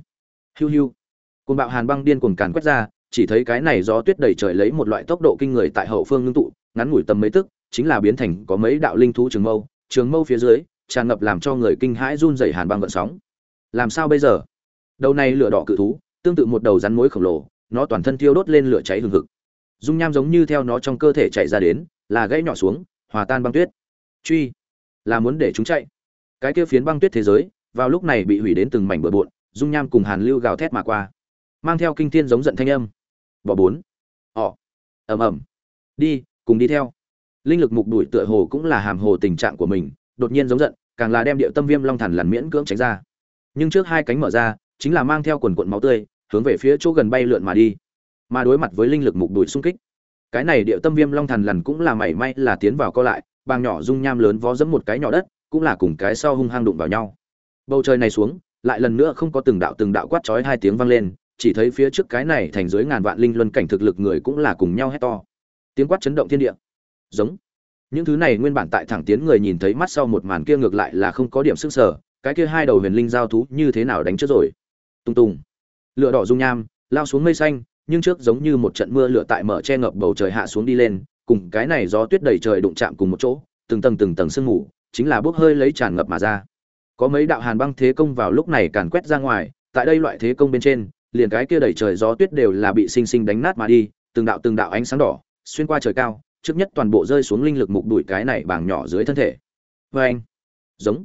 Hiu hiu. Côn bạo hàn băng điên cuồng càn quét ra, chỉ thấy cái này gió tuyết đầy trời lấy một loại tốc độ kinh người tại hậu phương ngưng tụ, ngắn ngủi tầm mấy tức, chính là biến thành có mấy đạo linh thú trường mâu trường mâu phía dưới, tràn ngập làm cho người kinh hãi run rẩy hàn băng gợn sóng. Làm sao bây giờ? Đầu này lửa đỏ cự thú, tương tự một đầu rắn mối khổng lồ nó toàn thân thiêu đốt lên lửa cháy hừng hực. Dung nham giống như theo nó trong cơ thể chạy ra đến, là gãy nhỏ xuống, hòa tan băng tuyết. Truy, là muốn để chúng chạy. Cái kia phiến băng tuyết thế giới, vào lúc này bị hủy đến từng mảnh bừa bộn, dung nham cùng hàn lưu gào thét mà qua. Mang theo kinh thiên giống giận thanh âm. Bỏ bốn. Ỏ ầm ầm. Đi, cùng đi theo. Linh lực mục đuổi tựa hồ cũng là hàm hồ tình trạng của mình, đột nhiên giống giận, càng là đem điệu tâm viêm long thần lằn miễn cưỡng tránh ra. Nhưng trước hai cánh mở ra, chính là mang theo quần cuộn máu tươi hướng về phía chỗ gần bay lượn mà đi. Mà đối mặt với linh lực mục đuổi xung kích, cái này điệu tâm viêm long thần lằn cũng là mảy may là tiến vào co lại, bàng nhỏ dung nham lớn vó dẫm một cái nhỏ đất, cũng là cùng cái sau hung hăng đụng vào nhau. Bầu trời này xuống, lại lần nữa không có từng đạo từng đạo quát chói hai tiếng vang lên, chỉ thấy phía trước cái này thành dưới ngàn vạn linh luân cảnh thực lực người cũng là cùng nhau hét to. Tiếng quát chấn động thiên địa. Giống. Những thứ này nguyên bản tại thẳng tiến người nhìn thấy mắt sau một màn kia ngược lại là không có điểm sức sở, cái kia hai đầu huyền linh giao thú như thế nào đánh trước rồi? Tung tung lửa đỏ dung nham, lao xuống mây xanh, nhưng trước giống như một trận mưa lửa tại mở che ngập bầu trời hạ xuống đi lên, cùng cái này gió tuyết đầy trời đụng chạm cùng một chỗ, từng tầng từng tầng sương mù, chính là bốc hơi lấy tràn ngập mà ra. Có mấy đạo hàn băng thế công vào lúc này càn quét ra ngoài, tại đây loại thế công bên trên, liền cái kia đầy trời gió tuyết đều là bị sinh sinh đánh nát mà đi, từng đạo từng đạo ánh sáng đỏ, xuyên qua trời cao, trước nhất toàn bộ rơi xuống linh lực mục đuổi cái này bảng nhỏ dưới thân thể. Vê anh giống.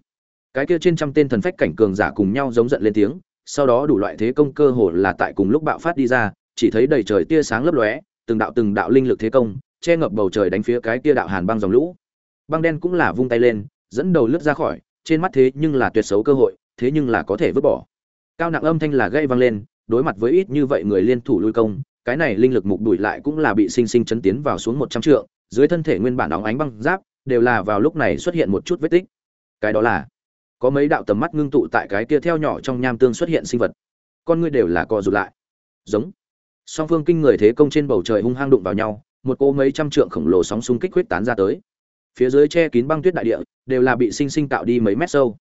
Cái kia trên trăm tên thần phách cảnh cường giả cùng nhau giống giận lên tiếng sau đó đủ loại thế công cơ hồ là tại cùng lúc bạo phát đi ra, chỉ thấy đầy trời tia sáng lấp lóe, từng đạo từng đạo linh lực thế công, che ngập bầu trời đánh phía cái kia đạo hàn băng dòng lũ. Băng đen cũng là vung tay lên, dẫn đầu lướt ra khỏi, trên mắt thế nhưng là tuyệt xấu cơ hội, thế nhưng là có thể vứt bỏ. Cao nặng âm thanh là gây vang lên, đối mặt với ít như vậy người liên thủ lui công, cái này linh lực mục đuổi lại cũng là bị sinh sinh chấn tiến vào xuống một trăm trượng, dưới thân thể nguyên bản óng ánh băng giáp, đều là vào lúc này xuất hiện một chút vết tích. Cái đó là có mấy đạo tầm mắt ngưng tụ tại cái kia theo nhỏ trong nham tương xuất hiện sinh vật. Con ngươi đều là co rụt lại. Giống. Song phương kinh người thế công trên bầu trời hung hăng đụng vào nhau, một cô mấy trăm trượng khổng lồ sóng xung kích huyết tán ra tới. Phía dưới che kín băng tuyết đại địa, đều là bị sinh sinh tạo đi mấy mét sâu.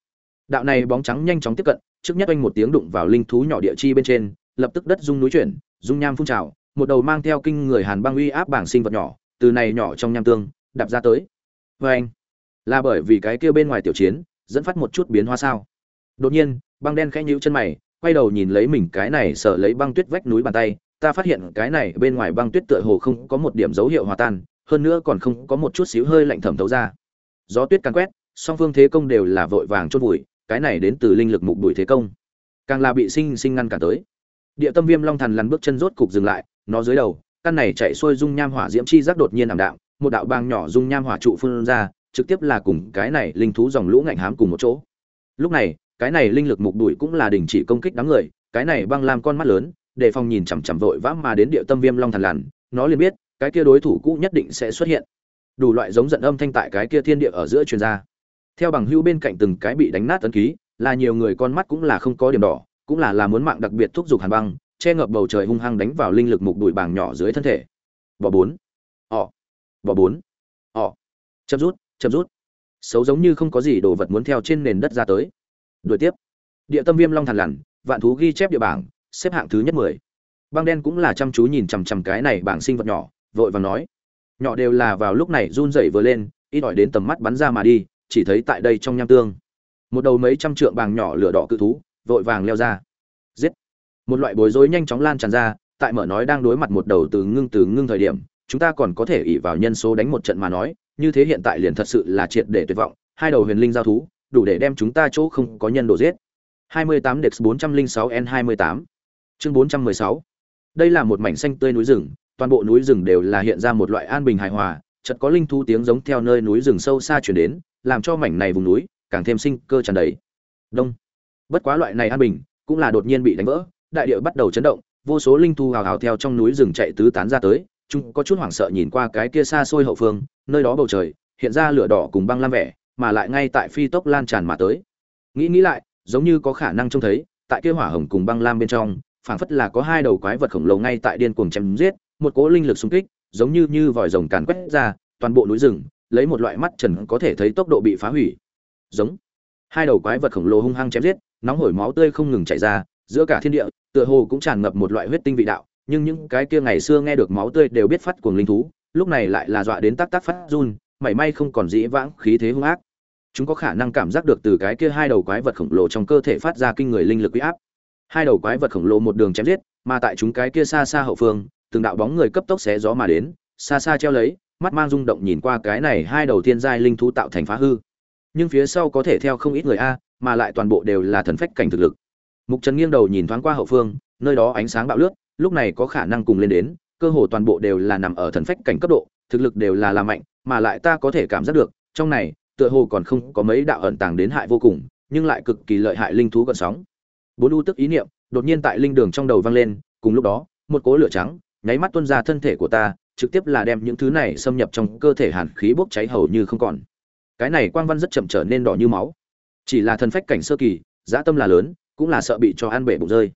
Đạo này bóng trắng nhanh chóng tiếp cận, trước nhất anh một tiếng đụng vào linh thú nhỏ địa chi bên trên, lập tức đất rung núi chuyển, rung nham phun trào, một đầu mang theo kinh người hàn băng uy áp bảng sinh vật nhỏ, từ này nhỏ trong nham tương, đạp ra tới. Vê anh là bởi vì cái kia bên ngoài tiểu chiến dẫn phát một chút biến hóa sao? Đột nhiên, băng đen khẽ nhíu chân mày, quay đầu nhìn lấy mình cái này sợ lấy băng tuyết vách núi bàn tay, ta phát hiện cái này bên ngoài băng tuyết tựa hồ không có một điểm dấu hiệu hòa tan, hơn nữa còn không có một chút xíu hơi lạnh thẩm thấu ra. Gió tuyết càng quét, song phương thế công đều là vội vàng chôn vùi, cái này đến từ linh lực mục đuổi thế công. Càng là bị sinh sinh ngăn cản tới. Địa tâm viêm long thần lăn bước chân rốt cục dừng lại, nó dưới đầu, căn này chạy xuôi dung nham hỏa diễm chi giác đột nhiên ảm đạm, một đạo bang nhỏ dung nham hỏa trụ phun ra trực tiếp là cùng cái này linh thú dòng lũ ngạnh hám cùng một chỗ. Lúc này, cái này linh lực mục đuổi cũng là đình chỉ công kích đám người, cái này băng làm con mắt lớn, để phòng nhìn chằm chằm vội vã mà đến địa tâm viêm long thần lằn, nó liền biết, cái kia đối thủ cũ nhất định sẽ xuất hiện. Đủ loại giống giận âm thanh tại cái kia thiên địa ở giữa truyền ra. Theo bằng hữu bên cạnh từng cái bị đánh nát ấn ký, là nhiều người con mắt cũng là không có điểm đỏ, cũng là là muốn mạng đặc biệt thúc giục hàn băng, che ngập bầu trời hung hăng đánh vào linh lực mục đuổi bảng nhỏ dưới thân thể. Bỏ bốn. Họ bỏ bốn. Họ chậm rút chậm rút. Xấu giống như không có gì đồ vật muốn theo trên nền đất ra tới. Đuổi tiếp. Địa tâm viêm long thằn lằn, vạn thú ghi chép địa bảng, xếp hạng thứ nhất mười. Băng đen cũng là chăm chú nhìn chằm chằm cái này bảng sinh vật nhỏ, vội vàng nói. Nhỏ đều là vào lúc này run rẩy vừa lên, ít ỏi đến tầm mắt bắn ra mà đi, chỉ thấy tại đây trong nham tương. Một đầu mấy trăm trượng bàng nhỏ lửa đỏ cự thú, vội vàng leo ra. Giết. Một loại bối rối nhanh chóng lan tràn ra, tại mở nói đang đối mặt một đầu từ ngưng từ ngưng thời điểm, chúng ta còn có thể ỉ vào nhân số đánh một trận mà nói như thế hiện tại liền thật sự là triệt để tuyệt vọng, hai đầu huyền linh giao thú, đủ để đem chúng ta chỗ không có nhân đồ giết. 28 Dex 406 N28 chương 416 đây là một mảnh xanh tươi núi rừng, toàn bộ núi rừng đều là hiện ra một loại an bình hài hòa, chợt có linh thú tiếng giống theo nơi núi rừng sâu xa chuyển đến, làm cho mảnh này vùng núi càng thêm sinh cơ tràn đầy. Đông. Bất quá loại này an bình cũng là đột nhiên bị đánh vỡ, đại địa bắt đầu chấn động, vô số linh thú hào hào theo trong núi rừng chạy tứ tán ra tới chúng có chút hoảng sợ nhìn qua cái kia xa xôi hậu phương, nơi đó bầu trời, hiện ra lửa đỏ cùng băng lam vẻ, mà lại ngay tại phi tốc lan tràn mà tới. Nghĩ nghĩ lại, giống như có khả năng trông thấy, tại kia hỏa hồng cùng băng lam bên trong, phảng phất là có hai đầu quái vật khổng lồ ngay tại điên cuồng chém giết, một cỗ linh lực xung kích, giống như như vòi rồng càn quét ra, toàn bộ núi rừng, lấy một loại mắt trần có thể thấy tốc độ bị phá hủy. Giống. Hai đầu quái vật khổng lồ hung hăng chém giết, nóng hổi máu tươi không ngừng chảy ra, giữa cả thiên địa, tựa hồ cũng tràn ngập một loại huyết tinh vị đạo nhưng những cái kia ngày xưa nghe được máu tươi đều biết phát cuồng linh thú, lúc này lại là dọa đến tắc tắc phát run, mảy may không còn dĩ vãng khí thế hung ác. Chúng có khả năng cảm giác được từ cái kia hai đầu quái vật khổng lồ trong cơ thể phát ra kinh người linh lực uy áp. Hai đầu quái vật khổng lồ một đường chém giết, mà tại chúng cái kia xa xa hậu phương, từng đạo bóng người cấp tốc xé gió mà đến, xa xa treo lấy, mắt mang rung động nhìn qua cái này hai đầu thiên giai linh thú tạo thành phá hư. Nhưng phía sau có thể theo không ít người a, mà lại toàn bộ đều là thần phách cảnh thực lực. Mục trần nghiêng đầu nhìn thoáng qua hậu phương, nơi đó ánh sáng bạo lướt lúc này có khả năng cùng lên đến, cơ hồ toàn bộ đều là nằm ở thần phách cảnh cấp độ, thực lực đều là làm mạnh, mà lại ta có thể cảm giác được, trong này, tựa hồ còn không có mấy đạo ẩn tàng đến hại vô cùng, nhưng lại cực kỳ lợi hại linh thú gần sóng. Bốn u tức ý niệm, đột nhiên tại linh đường trong đầu vang lên, cùng lúc đó, một cỗ lửa trắng, nháy mắt tuôn ra thân thể của ta, trực tiếp là đem những thứ này xâm nhập trong cơ thể hàn khí bốc cháy hầu như không còn. Cái này quang văn rất chậm trở nên đỏ như máu. Chỉ là thần phách cảnh sơ kỳ dã tâm là lớn, cũng là sợ bị cho ăn bể bụng rơi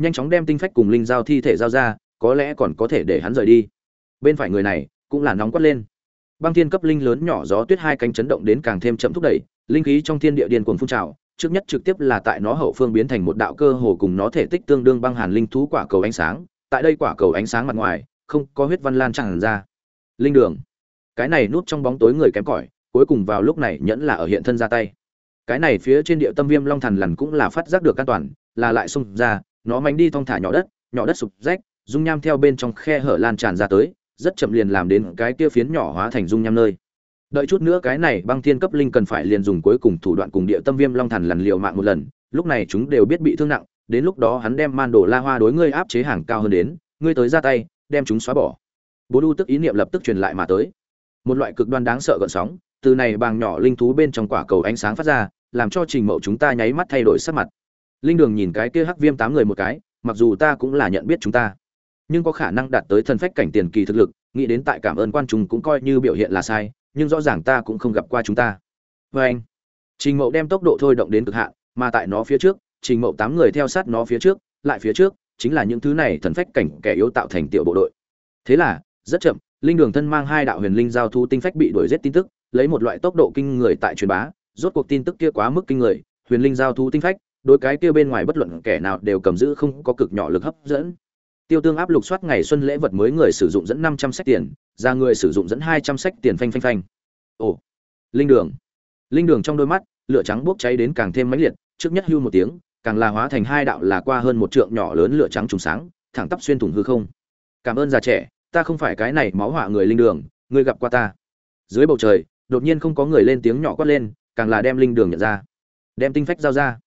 nhanh chóng đem tinh phách cùng linh giao thi thể giao ra, có lẽ còn có thể để hắn rời đi. Bên phải người này cũng là nóng quát lên. Băng thiên cấp linh lớn nhỏ gió tuyết hai cánh chấn động đến càng thêm chậm thúc đẩy, linh khí trong thiên địa điên cuồng phun trào, trước nhất trực tiếp là tại nó hậu phương biến thành một đạo cơ hồ cùng nó thể tích tương đương băng hàn linh thú quả cầu ánh sáng, tại đây quả cầu ánh sáng mặt ngoài, không có huyết văn lan tràn ra. Linh đường. Cái này núp trong bóng tối người kém cỏi, cuối cùng vào lúc này nhẫn là ở hiện thân ra tay. Cái này phía trên địa tâm viêm long thần lần cũng là phát giác được an toàn, là lại xung ra nó mánh đi thong thả nhỏ đất nhỏ đất sụp rách, dung nham theo bên trong khe hở lan tràn ra tới, rất chậm liền làm đến cái kia phiến nhỏ hóa thành dung nham nơi. Đợi chút nữa cái này băng thiên cấp linh cần phải liền dùng cuối cùng thủ đoạn cùng địa tâm viêm long thần lần liều mạng một lần, lúc này chúng đều biết bị thương nặng, đến lúc đó hắn đem man đổ la hoa đối ngươi áp chế hàng cao hơn đến, ngươi tới ra tay, đem chúng xóa bỏ. Bố đu tức ý niệm lập tức truyền lại mà tới. Một loại cực đoan đáng sợ gợn sóng, từ này bàng nhỏ linh thú bên trong quả cầu ánh sáng phát ra, làm cho trình mậu chúng ta nháy mắt thay đổi sắc mặt linh đường nhìn cái kia hắc viêm tám người một cái, mặc dù ta cũng là nhận biết chúng ta, nhưng có khả năng đạt tới thần phách cảnh tiền kỳ thực lực, nghĩ đến tại cảm ơn quan chúng cũng coi như biểu hiện là sai, nhưng rõ ràng ta cũng không gặp qua chúng ta. Vê anh, trình mậu đem tốc độ thôi động đến cực hạn, mà tại nó phía trước, trình mậu tám người theo sát nó phía trước, lại phía trước, chính là những thứ này thần phách cảnh kẻ yếu tạo thành tiểu bộ đội. Thế là, rất chậm, linh đường thân mang hai đạo huyền linh giao thu tinh phách bị đuổi giết tin tức, lấy một loại tốc độ kinh người tại truyền bá, rốt cuộc tin tức kia quá mức kinh người, huyền linh giao thu tinh phách đôi cái kia bên ngoài bất luận kẻ nào đều cầm giữ không có cực nhỏ lực hấp dẫn. Tiêu tương áp lục soát ngày xuân lễ vật mới người sử dụng dẫn năm trăm sách tiền, ra người sử dụng dẫn hai trăm sách tiền phanh phanh phanh. Ồ, linh đường. Linh đường trong đôi mắt, lửa trắng bốc cháy đến càng thêm mãnh liệt, trước nhất hưu một tiếng, càng là hóa thành hai đạo là qua hơn một trượng nhỏ lớn lửa trắng trùng sáng, thẳng tắp xuyên thủng hư không. Cảm ơn già trẻ, ta không phải cái này máu họa người linh đường, ngươi gặp qua ta. Dưới bầu trời, đột nhiên không có người lên tiếng nhỏ quát lên, càng là đem linh đường nhận ra. Đem tinh phách giao ra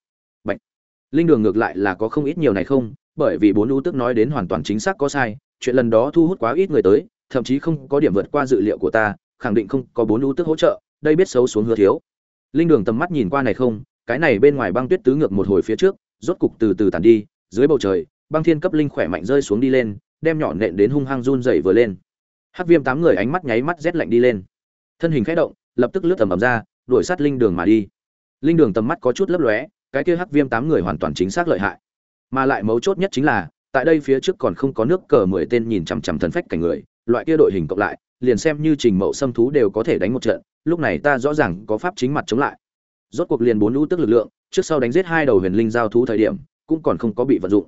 linh đường ngược lại là có không ít nhiều này không, bởi vì bốn ưu tức nói đến hoàn toàn chính xác có sai, chuyện lần đó thu hút quá ít người tới, thậm chí không có điểm vượt qua dự liệu của ta, khẳng định không có bốn ưu tức hỗ trợ, đây biết xấu xuống hứa thiếu. Linh đường tầm mắt nhìn qua này không, cái này bên ngoài băng tuyết tứ ngược một hồi phía trước, rốt cục từ từ tàn đi, dưới bầu trời, băng thiên cấp linh khỏe mạnh rơi xuống đi lên, đem nhỏ nện đến hung hăng run dậy vừa lên. Hắc viêm tám người ánh mắt nháy mắt rét lạnh đi lên. Thân hình khẽ động, lập tức lướt tầm ầm ra, đuổi sát linh đường mà đi. Linh đường tầm mắt có chút lấp lóe cái kia hắc viêm tám người hoàn toàn chính xác lợi hại. Mà lại mấu chốt nhất chính là, tại đây phía trước còn không có nước cờ mười tên nhìn chằm chằm thần phách cảnh người, loại kia đội hình cộng lại, liền xem như trình mậu xâm thú đều có thể đánh một trận, lúc này ta rõ ràng có pháp chính mặt chống lại. Rốt cuộc liền bốn lũ tức lực lượng, trước sau đánh giết hai đầu huyền linh giao thú thời điểm, cũng còn không có bị vận dụng.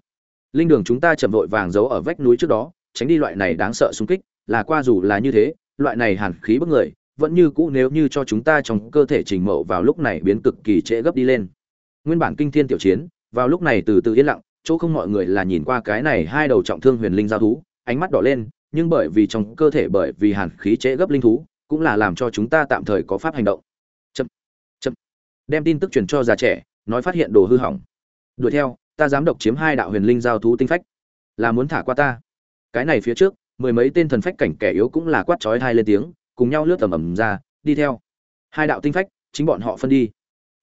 Linh đường chúng ta chậm vội vàng giấu ở vách núi trước đó, tránh đi loại này đáng sợ xung kích, là qua dù là như thế, loại này hàn khí bức người, vẫn như cũ nếu như cho chúng ta trong cơ thể trình mậu vào lúc này biến cực kỳ trễ gấp đi lên nguyên bản kinh thiên tiểu chiến, vào lúc này từ từ yên lặng, chỗ không mọi người là nhìn qua cái này hai đầu trọng thương huyền linh giao thú, ánh mắt đỏ lên, nhưng bởi vì trong cơ thể bởi vì hàn khí trễ gấp linh thú, cũng là làm cho chúng ta tạm thời có pháp hành động. Chậm chậm. Đem tin tức truyền cho già trẻ, nói phát hiện đồ hư hỏng. Đuổi theo, ta dám độc chiếm hai đạo huyền linh giao thú tinh phách. Là muốn thả qua ta. Cái này phía trước, mười mấy tên thần phách cảnh kẻ yếu cũng là quát chói hai lên tiếng, cùng nhau lướt tầm ầm ra, đi theo. Hai đạo tinh phách, chính bọn họ phân đi.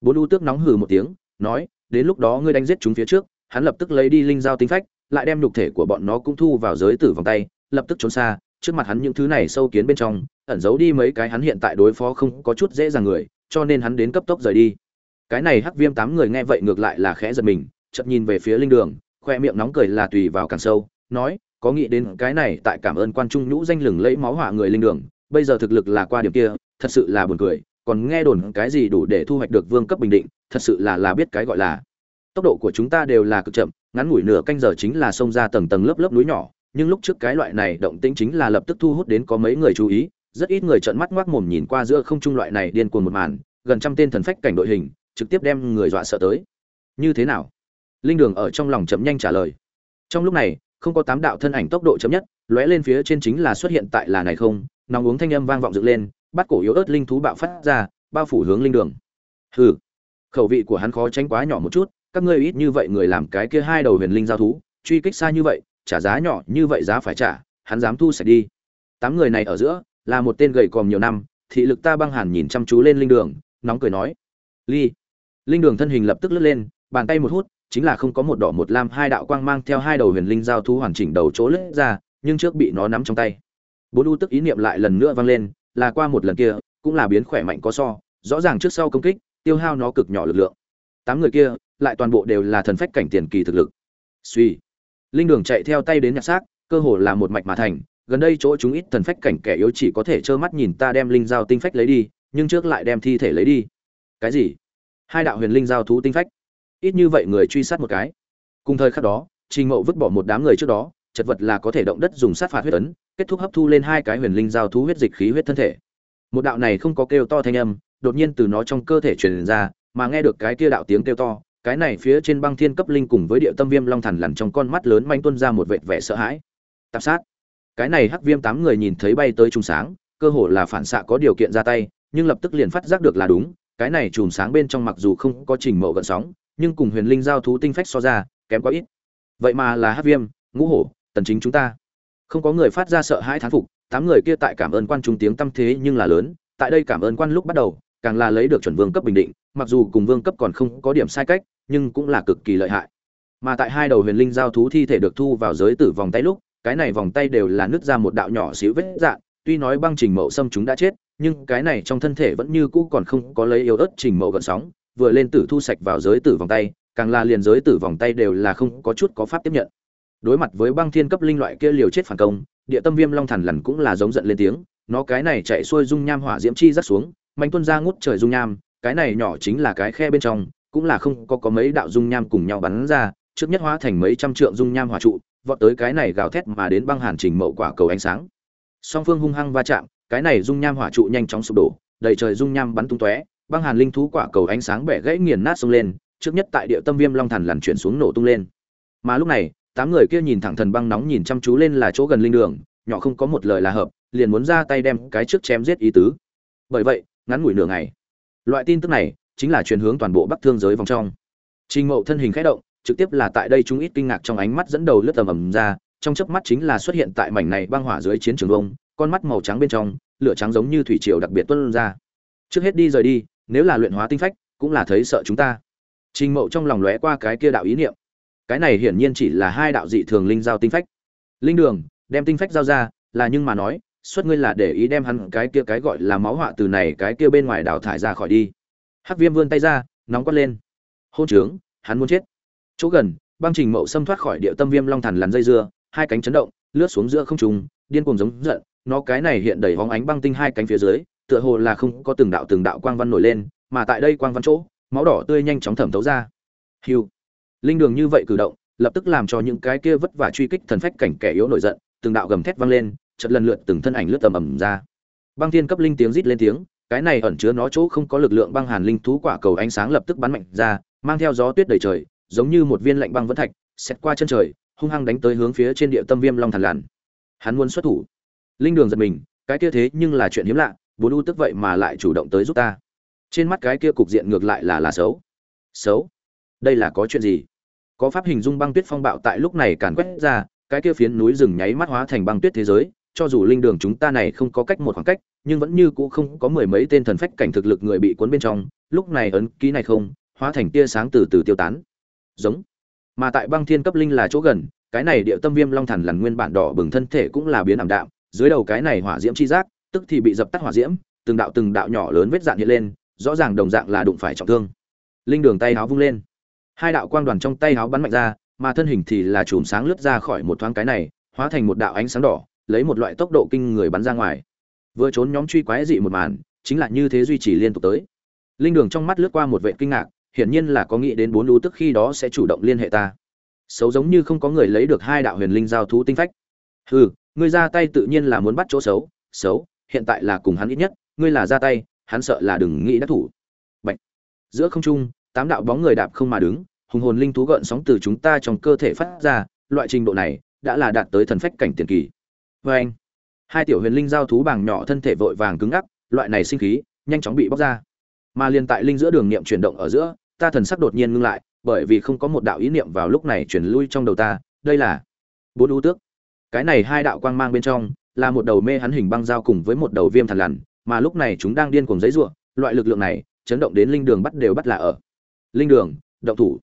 Bốn u tước nóng hừ một tiếng nói, đến lúc đó ngươi đánh giết chúng phía trước, hắn lập tức lấy đi linh giao tinh phách, lại đem nhục thể của bọn nó cũng thu vào giới tử vòng tay, lập tức trốn xa, trước mặt hắn những thứ này sâu kiến bên trong, ẩn giấu đi mấy cái hắn hiện tại đối phó không có chút dễ dàng người, cho nên hắn đến cấp tốc rời đi. Cái này hắc viêm tám người nghe vậy ngược lại là khẽ giật mình chợt nhìn về phía linh đường, khoe miệng nóng cười là tùy vào càng sâu, nói, có nghĩ đến cái này tại cảm ơn quan trung nhũ danh lừng lẫy máu hỏa người linh đường, bây giờ thực lực là qua điểm kia, thật sự là buồn cười còn nghe đồn cái gì đủ để thu hoạch được vương cấp bình định, thật sự là là biết cái gọi là. Tốc độ của chúng ta đều là cực chậm, ngắn ngủi nửa canh giờ chính là xông ra tầng tầng lớp lớp núi nhỏ, nhưng lúc trước cái loại này động tĩnh chính là lập tức thu hút đến có mấy người chú ý, rất ít người trợn mắt ngoác mồm nhìn qua giữa không trung loại này điên cuồng một màn, gần trăm tên thần phách cảnh đội hình, trực tiếp đem người dọa sợ tới. Như thế nào? Linh đường ở trong lòng chậm nhanh trả lời. Trong lúc này, không có tám đạo thân ảnh tốc độ chậm nhất, lóe lên phía trên chính là xuất hiện tại là này không, nóng uống thanh âm vang vọng dựng lên bắt cổ yếu ớt linh thú bạo phát ra, bao phủ hướng linh đường. Hừ, khẩu vị của hắn khó tránh quá nhỏ một chút, các ngươi ít như vậy người làm cái kia hai đầu huyền linh giao thú, truy kích xa như vậy, trả giá nhỏ như vậy giá phải trả, hắn dám thu sạch đi. Tám người này ở giữa, là một tên gầy còm nhiều năm, thị lực ta băng hàn nhìn chăm chú lên linh đường, nóng cười nói. Ly, linh đường thân hình lập tức lướt lên, bàn tay một hút, chính là không có một đỏ một lam hai đạo quang mang theo hai đầu huyền linh giao thú hoàn chỉnh đầu chỗ lướt ra, nhưng trước bị nó nắm trong tay. Bốn u tức ý niệm lại lần nữa vang lên là qua một lần kia, cũng là biến khỏe mạnh có so, rõ ràng trước sau công kích, tiêu hao nó cực nhỏ lực lượng. Tám người kia, lại toàn bộ đều là thần phách cảnh tiền kỳ thực lực. Suy. Linh đường chạy theo tay đến nhặt xác, cơ hồ là một mạch mà thành, gần đây chỗ chúng ít thần phách cảnh kẻ yếu chỉ có thể trơ mắt nhìn ta đem linh giao tinh phách lấy đi, nhưng trước lại đem thi thể lấy đi. Cái gì? Hai đạo huyền linh giao thú tinh phách. Ít như vậy người truy sát một cái. Cùng thời khắc đó, trình mậu vứt bỏ một đám người trước đó, chật vật là có thể động đất dùng sát phạt huyết ấn kết thúc hấp thu lên hai cái huyền linh giao thú huyết dịch khí huyết thân thể. Một đạo này không có kêu to thanh âm, đột nhiên từ nó trong cơ thể truyền ra, mà nghe được cái kia đạo tiếng kêu to, cái này phía trên băng thiên cấp linh cùng với địa tâm viêm long thần lằn trong con mắt lớn manh tuôn ra một vệt vẻ sợ hãi. Tạp sát. Cái này hắc viêm tám người nhìn thấy bay tới trung sáng, cơ hồ là phản xạ có điều kiện ra tay, nhưng lập tức liền phát giác được là đúng, cái này chùm sáng bên trong mặc dù không có trình mậu gợn sóng, nhưng cùng huyền linh giao thú tinh phách so ra, kém quá ít. Vậy mà là hắc viêm, ngũ hổ, tần chính chúng ta không có người phát ra sợ hãi thán phục, tám người kia tại cảm ơn quan trung tiếng tâm thế nhưng là lớn, tại đây cảm ơn quan lúc bắt đầu, càng là lấy được chuẩn vương cấp bình định, mặc dù cùng vương cấp còn không có điểm sai cách, nhưng cũng là cực kỳ lợi hại. Mà tại hai đầu huyền linh giao thú thi thể được thu vào giới tử vòng tay lúc, cái này vòng tay đều là nứt ra một đạo nhỏ xíu vết dạn tuy nói băng trình mậu xâm chúng đã chết, nhưng cái này trong thân thể vẫn như cũ còn không có lấy yếu ớt trình mậu gợn sóng, vừa lên tử thu sạch vào giới tử vòng tay, càng là liền giới tử vòng tay đều là không có chút có pháp tiếp nhận đối mặt với băng thiên cấp linh loại kia liều chết phản công, địa tâm viêm long thần lằn cũng là giống giận lên tiếng, nó cái này chạy xuôi dung nham hỏa diễm chi rắc xuống, mạnh tuân ra ngút trời dung nham, cái này nhỏ chính là cái khe bên trong, cũng là không có có mấy đạo dung nham cùng nhau bắn ra, trước nhất hóa thành mấy trăm trượng dung nham hỏa trụ, vọt tới cái này gào thét mà đến băng hàn trình mậu quả cầu ánh sáng. Song phương hung hăng va chạm, cái này dung nham hỏa trụ nhanh chóng sụp đổ, đầy trời dung nham bắn tung tóe, băng hàn linh thú quả cầu ánh sáng bẻ gãy nghiền nát xông lên, trước nhất tại địa tâm viêm long thần lằn chuyển xuống nổ tung lên. Mà lúc này tám người kia nhìn thẳng thần băng nóng nhìn chăm chú lên là chỗ gần linh đường, nhỏ không có một lời là hợp, liền muốn ra tay đem cái trước chém giết ý tứ. Bởi vậy, ngắn ngủi nửa ngày, loại tin tức này chính là truyền hướng toàn bộ bắc thương giới vòng trong. Trình mậu thân hình khẽ động, trực tiếp là tại đây chúng ít kinh ngạc trong ánh mắt dẫn đầu lướt tầm ầm ra, trong chớp mắt chính là xuất hiện tại mảnh này băng hỏa dưới chiến trường vông con mắt màu trắng bên trong, lửa trắng giống như thủy triều đặc biệt tuôn ra. Trước hết đi rời đi, nếu là luyện hóa tinh phách, cũng là thấy sợ chúng ta. Trình mậu trong lòng lóe qua cái kia đạo ý niệm cái này hiển nhiên chỉ là hai đạo dị thường linh giao tinh phách. Linh đường, đem tinh phách giao ra, là nhưng mà nói xuất ngươi là để ý đem hắn cái kia cái gọi là máu họa từ này cái kia bên ngoài đào thải ra khỏi đi. Hắc viêm vươn tay ra, nóng quát lên. Hôn trướng, hắn muốn chết. Chỗ gần, băng trình mậu xâm thoát khỏi địa tâm viêm long thần lằn dây dưa, hai cánh chấn động, lướt xuống giữa không trung, điên cuồng giống giận, nó cái này hiện đầy hóng ánh băng tinh hai cánh phía dưới, tựa hồ là không có từng đạo từng đạo quang văn nổi lên, mà tại đây quang văn chỗ, máu đỏ tươi nhanh chóng thẩm thấu ra. Hiu linh đường như vậy cử động, lập tức làm cho những cái kia vất vả truy kích thần phách cảnh kẻ yếu nổi giận, từng đạo gầm thét vang lên, chợt lần lượt từng thân ảnh lướt tầm ầm ra. Băng thiên cấp linh tiếng rít lên tiếng, cái này ẩn chứa nó chỗ không có lực lượng băng hàn linh thú quả cầu ánh sáng lập tức bắn mạnh ra, mang theo gió tuyết đầy trời, giống như một viên lạnh băng vẫn thạch xét qua chân trời, hung hăng đánh tới hướng phía trên địa tâm viêm long thần làn hắn muốn xuất thủ. Linh đường giật mình, cái kia thế nhưng là chuyện hiếm lạ bốn u tức vậy mà lại chủ động tới giúp ta. Trên mắt cái kia cục diện ngược lại là là xấu. Xấu? Đây là có chuyện gì? Có pháp hình dung băng tuyết phong bạo tại lúc này càn quét ra, cái kia phiến núi rừng nháy mắt hóa thành băng tuyết thế giới, cho dù linh đường chúng ta này không có cách một khoảng cách, nhưng vẫn như cũ không có mười mấy tên thần phách cảnh thực lực người bị cuốn bên trong, lúc này ấn ký này không, hóa thành tia sáng từ từ tiêu tán. Giống. Mà tại băng thiên cấp linh là chỗ gần, cái này địa tâm viêm long thần lằn nguyên bản đỏ bừng thân thể cũng là biến ảm đạm, dưới đầu cái này hỏa diễm chi giác, tức thì bị dập tắt hỏa diễm, từng đạo từng đạo nhỏ lớn vết dạn hiện lên, rõ ràng đồng dạng là đụng phải trọng thương. Linh đường tay áo vung lên hai đạo quang đoàn trong tay háo bắn mạnh ra, mà thân hình thì là chùm sáng lướt ra khỏi một thoáng cái này, hóa thành một đạo ánh sáng đỏ, lấy một loại tốc độ kinh người bắn ra ngoài. Vừa trốn nhóm truy quái dị một màn, chính là như thế duy trì liên tục tới. Linh đường trong mắt lướt qua một vệ kinh ngạc, hiển nhiên là có nghĩ đến bốn lú tức khi đó sẽ chủ động liên hệ ta. Xấu giống như không có người lấy được hai đạo huyền linh giao thú tinh phách. Hừ, ngươi ra tay tự nhiên là muốn bắt chỗ xấu xấu, hiện tại là cùng hắn ít nhất, ngươi là ra tay, hắn sợ là đừng nghĩ đắc thủ. Bạch. giữa không trung tám đạo bóng người đạp không mà đứng hùng hồn linh thú gợn sóng từ chúng ta trong cơ thể phát ra loại trình độ này đã là đạt tới thần phách cảnh tiền kỳ. Và anh hai tiểu huyền linh giao thú bảng nhỏ thân thể vội vàng cứng ngắc loại này sinh khí nhanh chóng bị bóc ra. Mà liền tại linh giữa đường niệm chuyển động ở giữa ta thần sắc đột nhiên ngưng lại bởi vì không có một đạo ý niệm vào lúc này chuyển lui trong đầu ta đây là bốn u tước. Cái này hai đạo quang mang bên trong là một đầu mê hắn hình băng giao cùng với một đầu viêm thần lằn mà lúc này chúng đang điên cuồng giấy rủa, loại lực lượng này chấn động đến linh đường bắt đều bắt là ở linh đường, động thủ.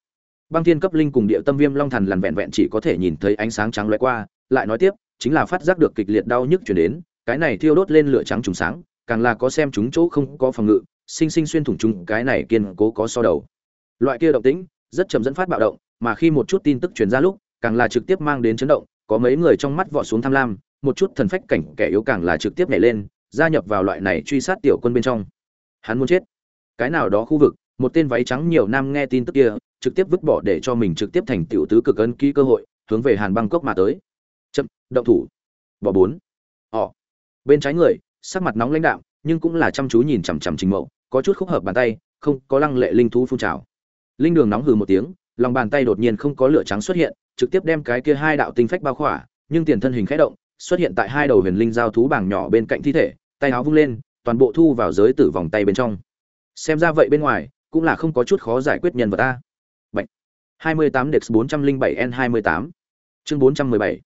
Băng thiên cấp linh cùng địa tâm viêm long thần lằn vẹn vẹn chỉ có thể nhìn thấy ánh sáng trắng lóe qua, lại nói tiếp, chính là phát giác được kịch liệt đau nhức chuyển đến, cái này thiêu đốt lên lửa trắng trùng sáng, càng là có xem chúng chỗ không có phòng ngự, sinh sinh xuyên thủng chúng, cái này kiên cố có so đầu. Loại kia động tĩnh, rất chậm dẫn phát bạo động, mà khi một chút tin tức truyền ra lúc, càng là trực tiếp mang đến chấn động, có mấy người trong mắt vọt xuống tham lam, một chút thần phách cảnh kẻ yếu càng là trực tiếp nhảy lên, gia nhập vào loại này truy sát tiểu quân bên trong. Hắn muốn chết. Cái nào đó khu vực một tên váy trắng nhiều năm nghe tin tức kia, trực tiếp vứt bỏ để cho mình trực tiếp thành tiểu tứ cực ân ký cơ hội, hướng về hàn bangkok mà tới. Chậm, động thủ. Bỏ bốn. Họ. Bên trái người, sắc mặt nóng lãnh đạo nhưng cũng là chăm chú nhìn chằm chằm trình mậu, có chút khúc hợp bàn tay, không có lăng lệ linh thú phun trào. Linh đường nóng hừ một tiếng, lòng bàn tay đột nhiên không có lửa trắng xuất hiện, trực tiếp đem cái kia hai đạo tinh phách bao khỏa, nhưng tiền thân hình khẽ động, xuất hiện tại hai đầu huyền linh giao thú bảng nhỏ bên cạnh thi thể, tay áo vung lên, toàn bộ thu vào giới tử vòng tay bên trong. Xem ra vậy bên ngoài cũng là không có chút khó giải quyết nhân vật ta Bệnh. 28 Dex 407 N 28. Chương 417.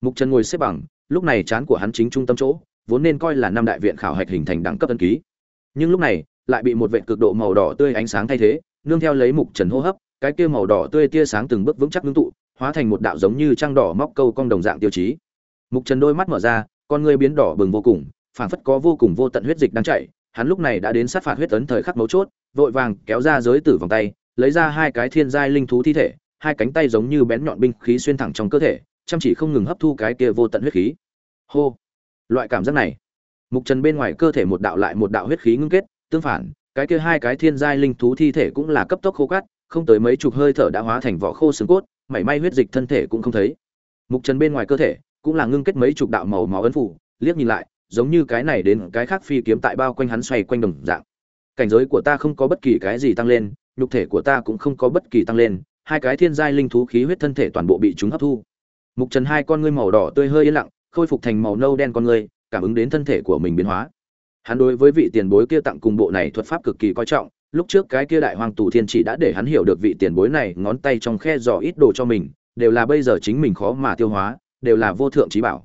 Mục Trần ngồi xếp bằng, lúc này chán của hắn chính trung tâm chỗ, vốn nên coi là năm đại viện khảo hạch hình thành đẳng cấp ấn ký. Nhưng lúc này, lại bị một vệt cực độ màu đỏ tươi ánh sáng thay thế, nương theo lấy Mục Trần hô hấp, cái kia màu đỏ tươi tia sáng từng bước vững chắc ngưng tụ, hóa thành một đạo giống như trăng đỏ móc câu cong đồng dạng tiêu chí. Mục Trần đôi mắt mở ra, con ngươi biến đỏ bừng vô cùng, phảng phất có vô cùng vô tận huyết dịch đang chảy, hắn lúc này đã đến sát phạt huyết tấn thời khắc mấu chốt, vội vàng kéo ra giới tử vòng tay, lấy ra hai cái thiên giai linh thú thi thể, hai cánh tay giống như bén nhọn binh khí xuyên thẳng trong cơ thể, chăm chỉ không ngừng hấp thu cái kia vô tận huyết khí. Hô. Loại cảm giác này, Mục Trần bên ngoài cơ thể một đạo lại một đạo huyết khí ngưng kết, tương phản, cái kia hai cái thiên giai linh thú thi thể cũng là cấp tốc khô cát, không tới mấy chục hơi thở đã hóa thành vỏ khô xương cốt, mảy may huyết dịch thân thể cũng không thấy. Mục Trần bên ngoài cơ thể cũng là ngưng kết mấy chục đạo màu máu ấn phủ, liếc nhìn lại, giống như cái này đến cái khác phi kiếm tại bao quanh hắn xoay quanh đồng dạng. Cảnh giới của ta không có bất kỳ cái gì tăng lên, nhục thể của ta cũng không có bất kỳ tăng lên, hai cái thiên giai linh thú khí huyết thân thể toàn bộ bị chúng hấp thu. Mục Trần hai con ngươi màu đỏ tươi hơi yên lặng, khôi phục thành màu nâu đen con ngươi, cảm ứng đến thân thể của mình biến hóa. Hắn đối với vị tiền bối kia tặng cùng bộ này thuật pháp cực kỳ coi trọng, lúc trước cái kia đại hoàng tù thiên chỉ đã để hắn hiểu được vị tiền bối này ngón tay trong khe giò ít đồ cho mình, đều là bây giờ chính mình khó mà tiêu hóa, đều là vô thượng trí bảo.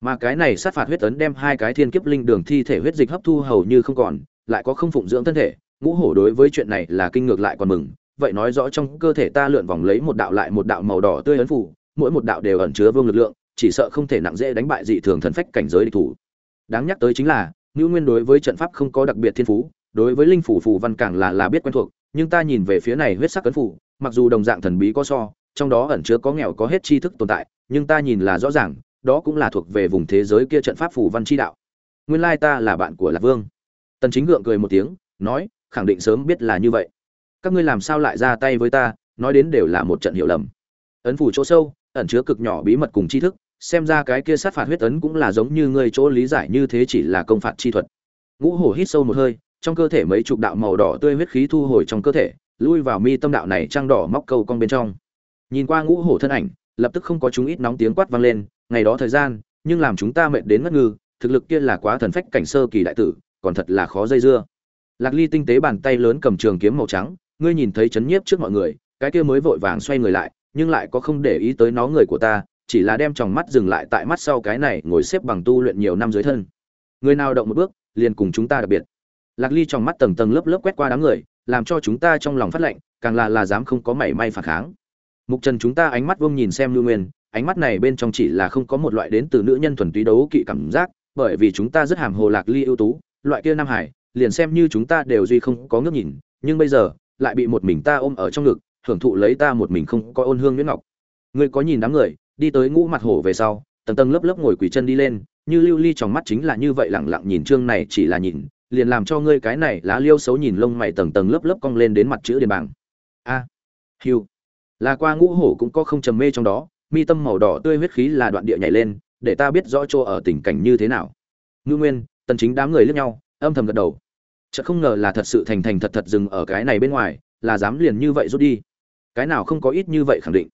Mà cái này sát phạt huyết ấn đem hai cái thiên kiếp linh đường thi thể huyết dịch hấp thu hầu như không còn, lại có không phụng dưỡng thân thể, ngũ hổ đối với chuyện này là kinh ngược lại còn mừng, vậy nói rõ trong cơ thể ta lượn vòng lấy một đạo lại một đạo màu đỏ tươi ấn phủ, mỗi một đạo đều ẩn chứa vương lực lượng, chỉ sợ không thể nặng dễ đánh bại dị thường thần phách cảnh giới địch thủ. Đáng nhắc tới chính là, ngữ Nguyên đối với trận pháp không có đặc biệt thiên phú, đối với linh phủ phù văn càng là là biết quen thuộc, nhưng ta nhìn về phía này huyết sắc ấn phủ, mặc dù đồng dạng thần bí có so, trong đó ẩn chứa có nghèo có hết tri thức tồn tại, nhưng ta nhìn là rõ ràng, đó cũng là thuộc về vùng thế giới kia trận pháp phù văn chi đạo. Nguyên lai ta là bạn của Lạc Vương. Tần Chính gượng cười một tiếng, nói, khẳng định sớm biết là như vậy. các ngươi làm sao lại ra tay với ta nói đến đều là một trận hiểu lầm ấn phủ chỗ sâu ẩn chứa cực nhỏ bí mật cùng tri thức xem ra cái kia sát phạt huyết ấn cũng là giống như ngươi chỗ lý giải như thế chỉ là công phạt chi thuật ngũ hổ hít sâu một hơi trong cơ thể mấy chục đạo màu đỏ tươi huyết khí thu hồi trong cơ thể lui vào mi tâm đạo này trăng đỏ móc câu cong bên trong nhìn qua ngũ hổ thân ảnh lập tức không có chúng ít nóng tiếng quát vang lên ngày đó thời gian, nhưng làm chúng ta mệt đến ngất ngư, thực lực kia là quá thần phách cảnh sơ kỳ đại tử, còn thật là khó dây dưa. Lạc ly tinh tế bàn tay lớn cầm trường kiếm màu trắng, ngươi nhìn thấy chấn nhiếp trước mọi người, cái kia mới vội vàng xoay người lại, nhưng lại có không để ý tới nó người của ta, chỉ là đem tròng mắt dừng lại tại mắt sau cái này, ngồi xếp bằng tu luyện nhiều năm dưới thân. Người nào động một bước, liền cùng chúng ta đặc biệt. Lạc ly trong mắt tầng tầng lớp lớp quét qua đám người, làm cho chúng ta trong lòng phát lệnh, càng là là dám không có mảy may phản kháng. Mục trần chúng ta ánh mắt vông nhìn xem lưu nguyên ánh mắt này bên trong chỉ là không có một loại đến từ nữ nhân thuần túy đấu kỵ cảm giác bởi vì chúng ta rất hàm hồ lạc ly ưu tú loại kia nam hải liền xem như chúng ta đều duy không có ngước nhìn nhưng bây giờ lại bị một mình ta ôm ở trong ngực hưởng thụ lấy ta một mình không có ôn hương nhuyễn ngọc. Ngươi có nhìn đám người đi tới ngũ mặt hổ về sau tầng tầng lớp lớp ngồi quỳ chân đi lên như lưu ly trong mắt chính là như vậy lẳng lặng nhìn trương này chỉ là nhìn liền làm cho ngươi cái này lá liêu xấu nhìn lông mày tầng tầng lớp lớp cong lên đến mặt chữ điền bảng. A à, hiu. Là qua ngũ hổ cũng có không trầm mê trong đó mi tâm màu đỏ tươi huyết khí là đoạn địa nhảy lên, để ta biết rõ chỗ ở tình cảnh như thế nào. Ngư nguyên, tần chính đám người liếc nhau, âm thầm gật đầu. Chợt không ngờ là thật sự thành thành thật thật dừng ở cái này bên ngoài, là dám liền như vậy rút đi. Cái nào không có ít như vậy khẳng định.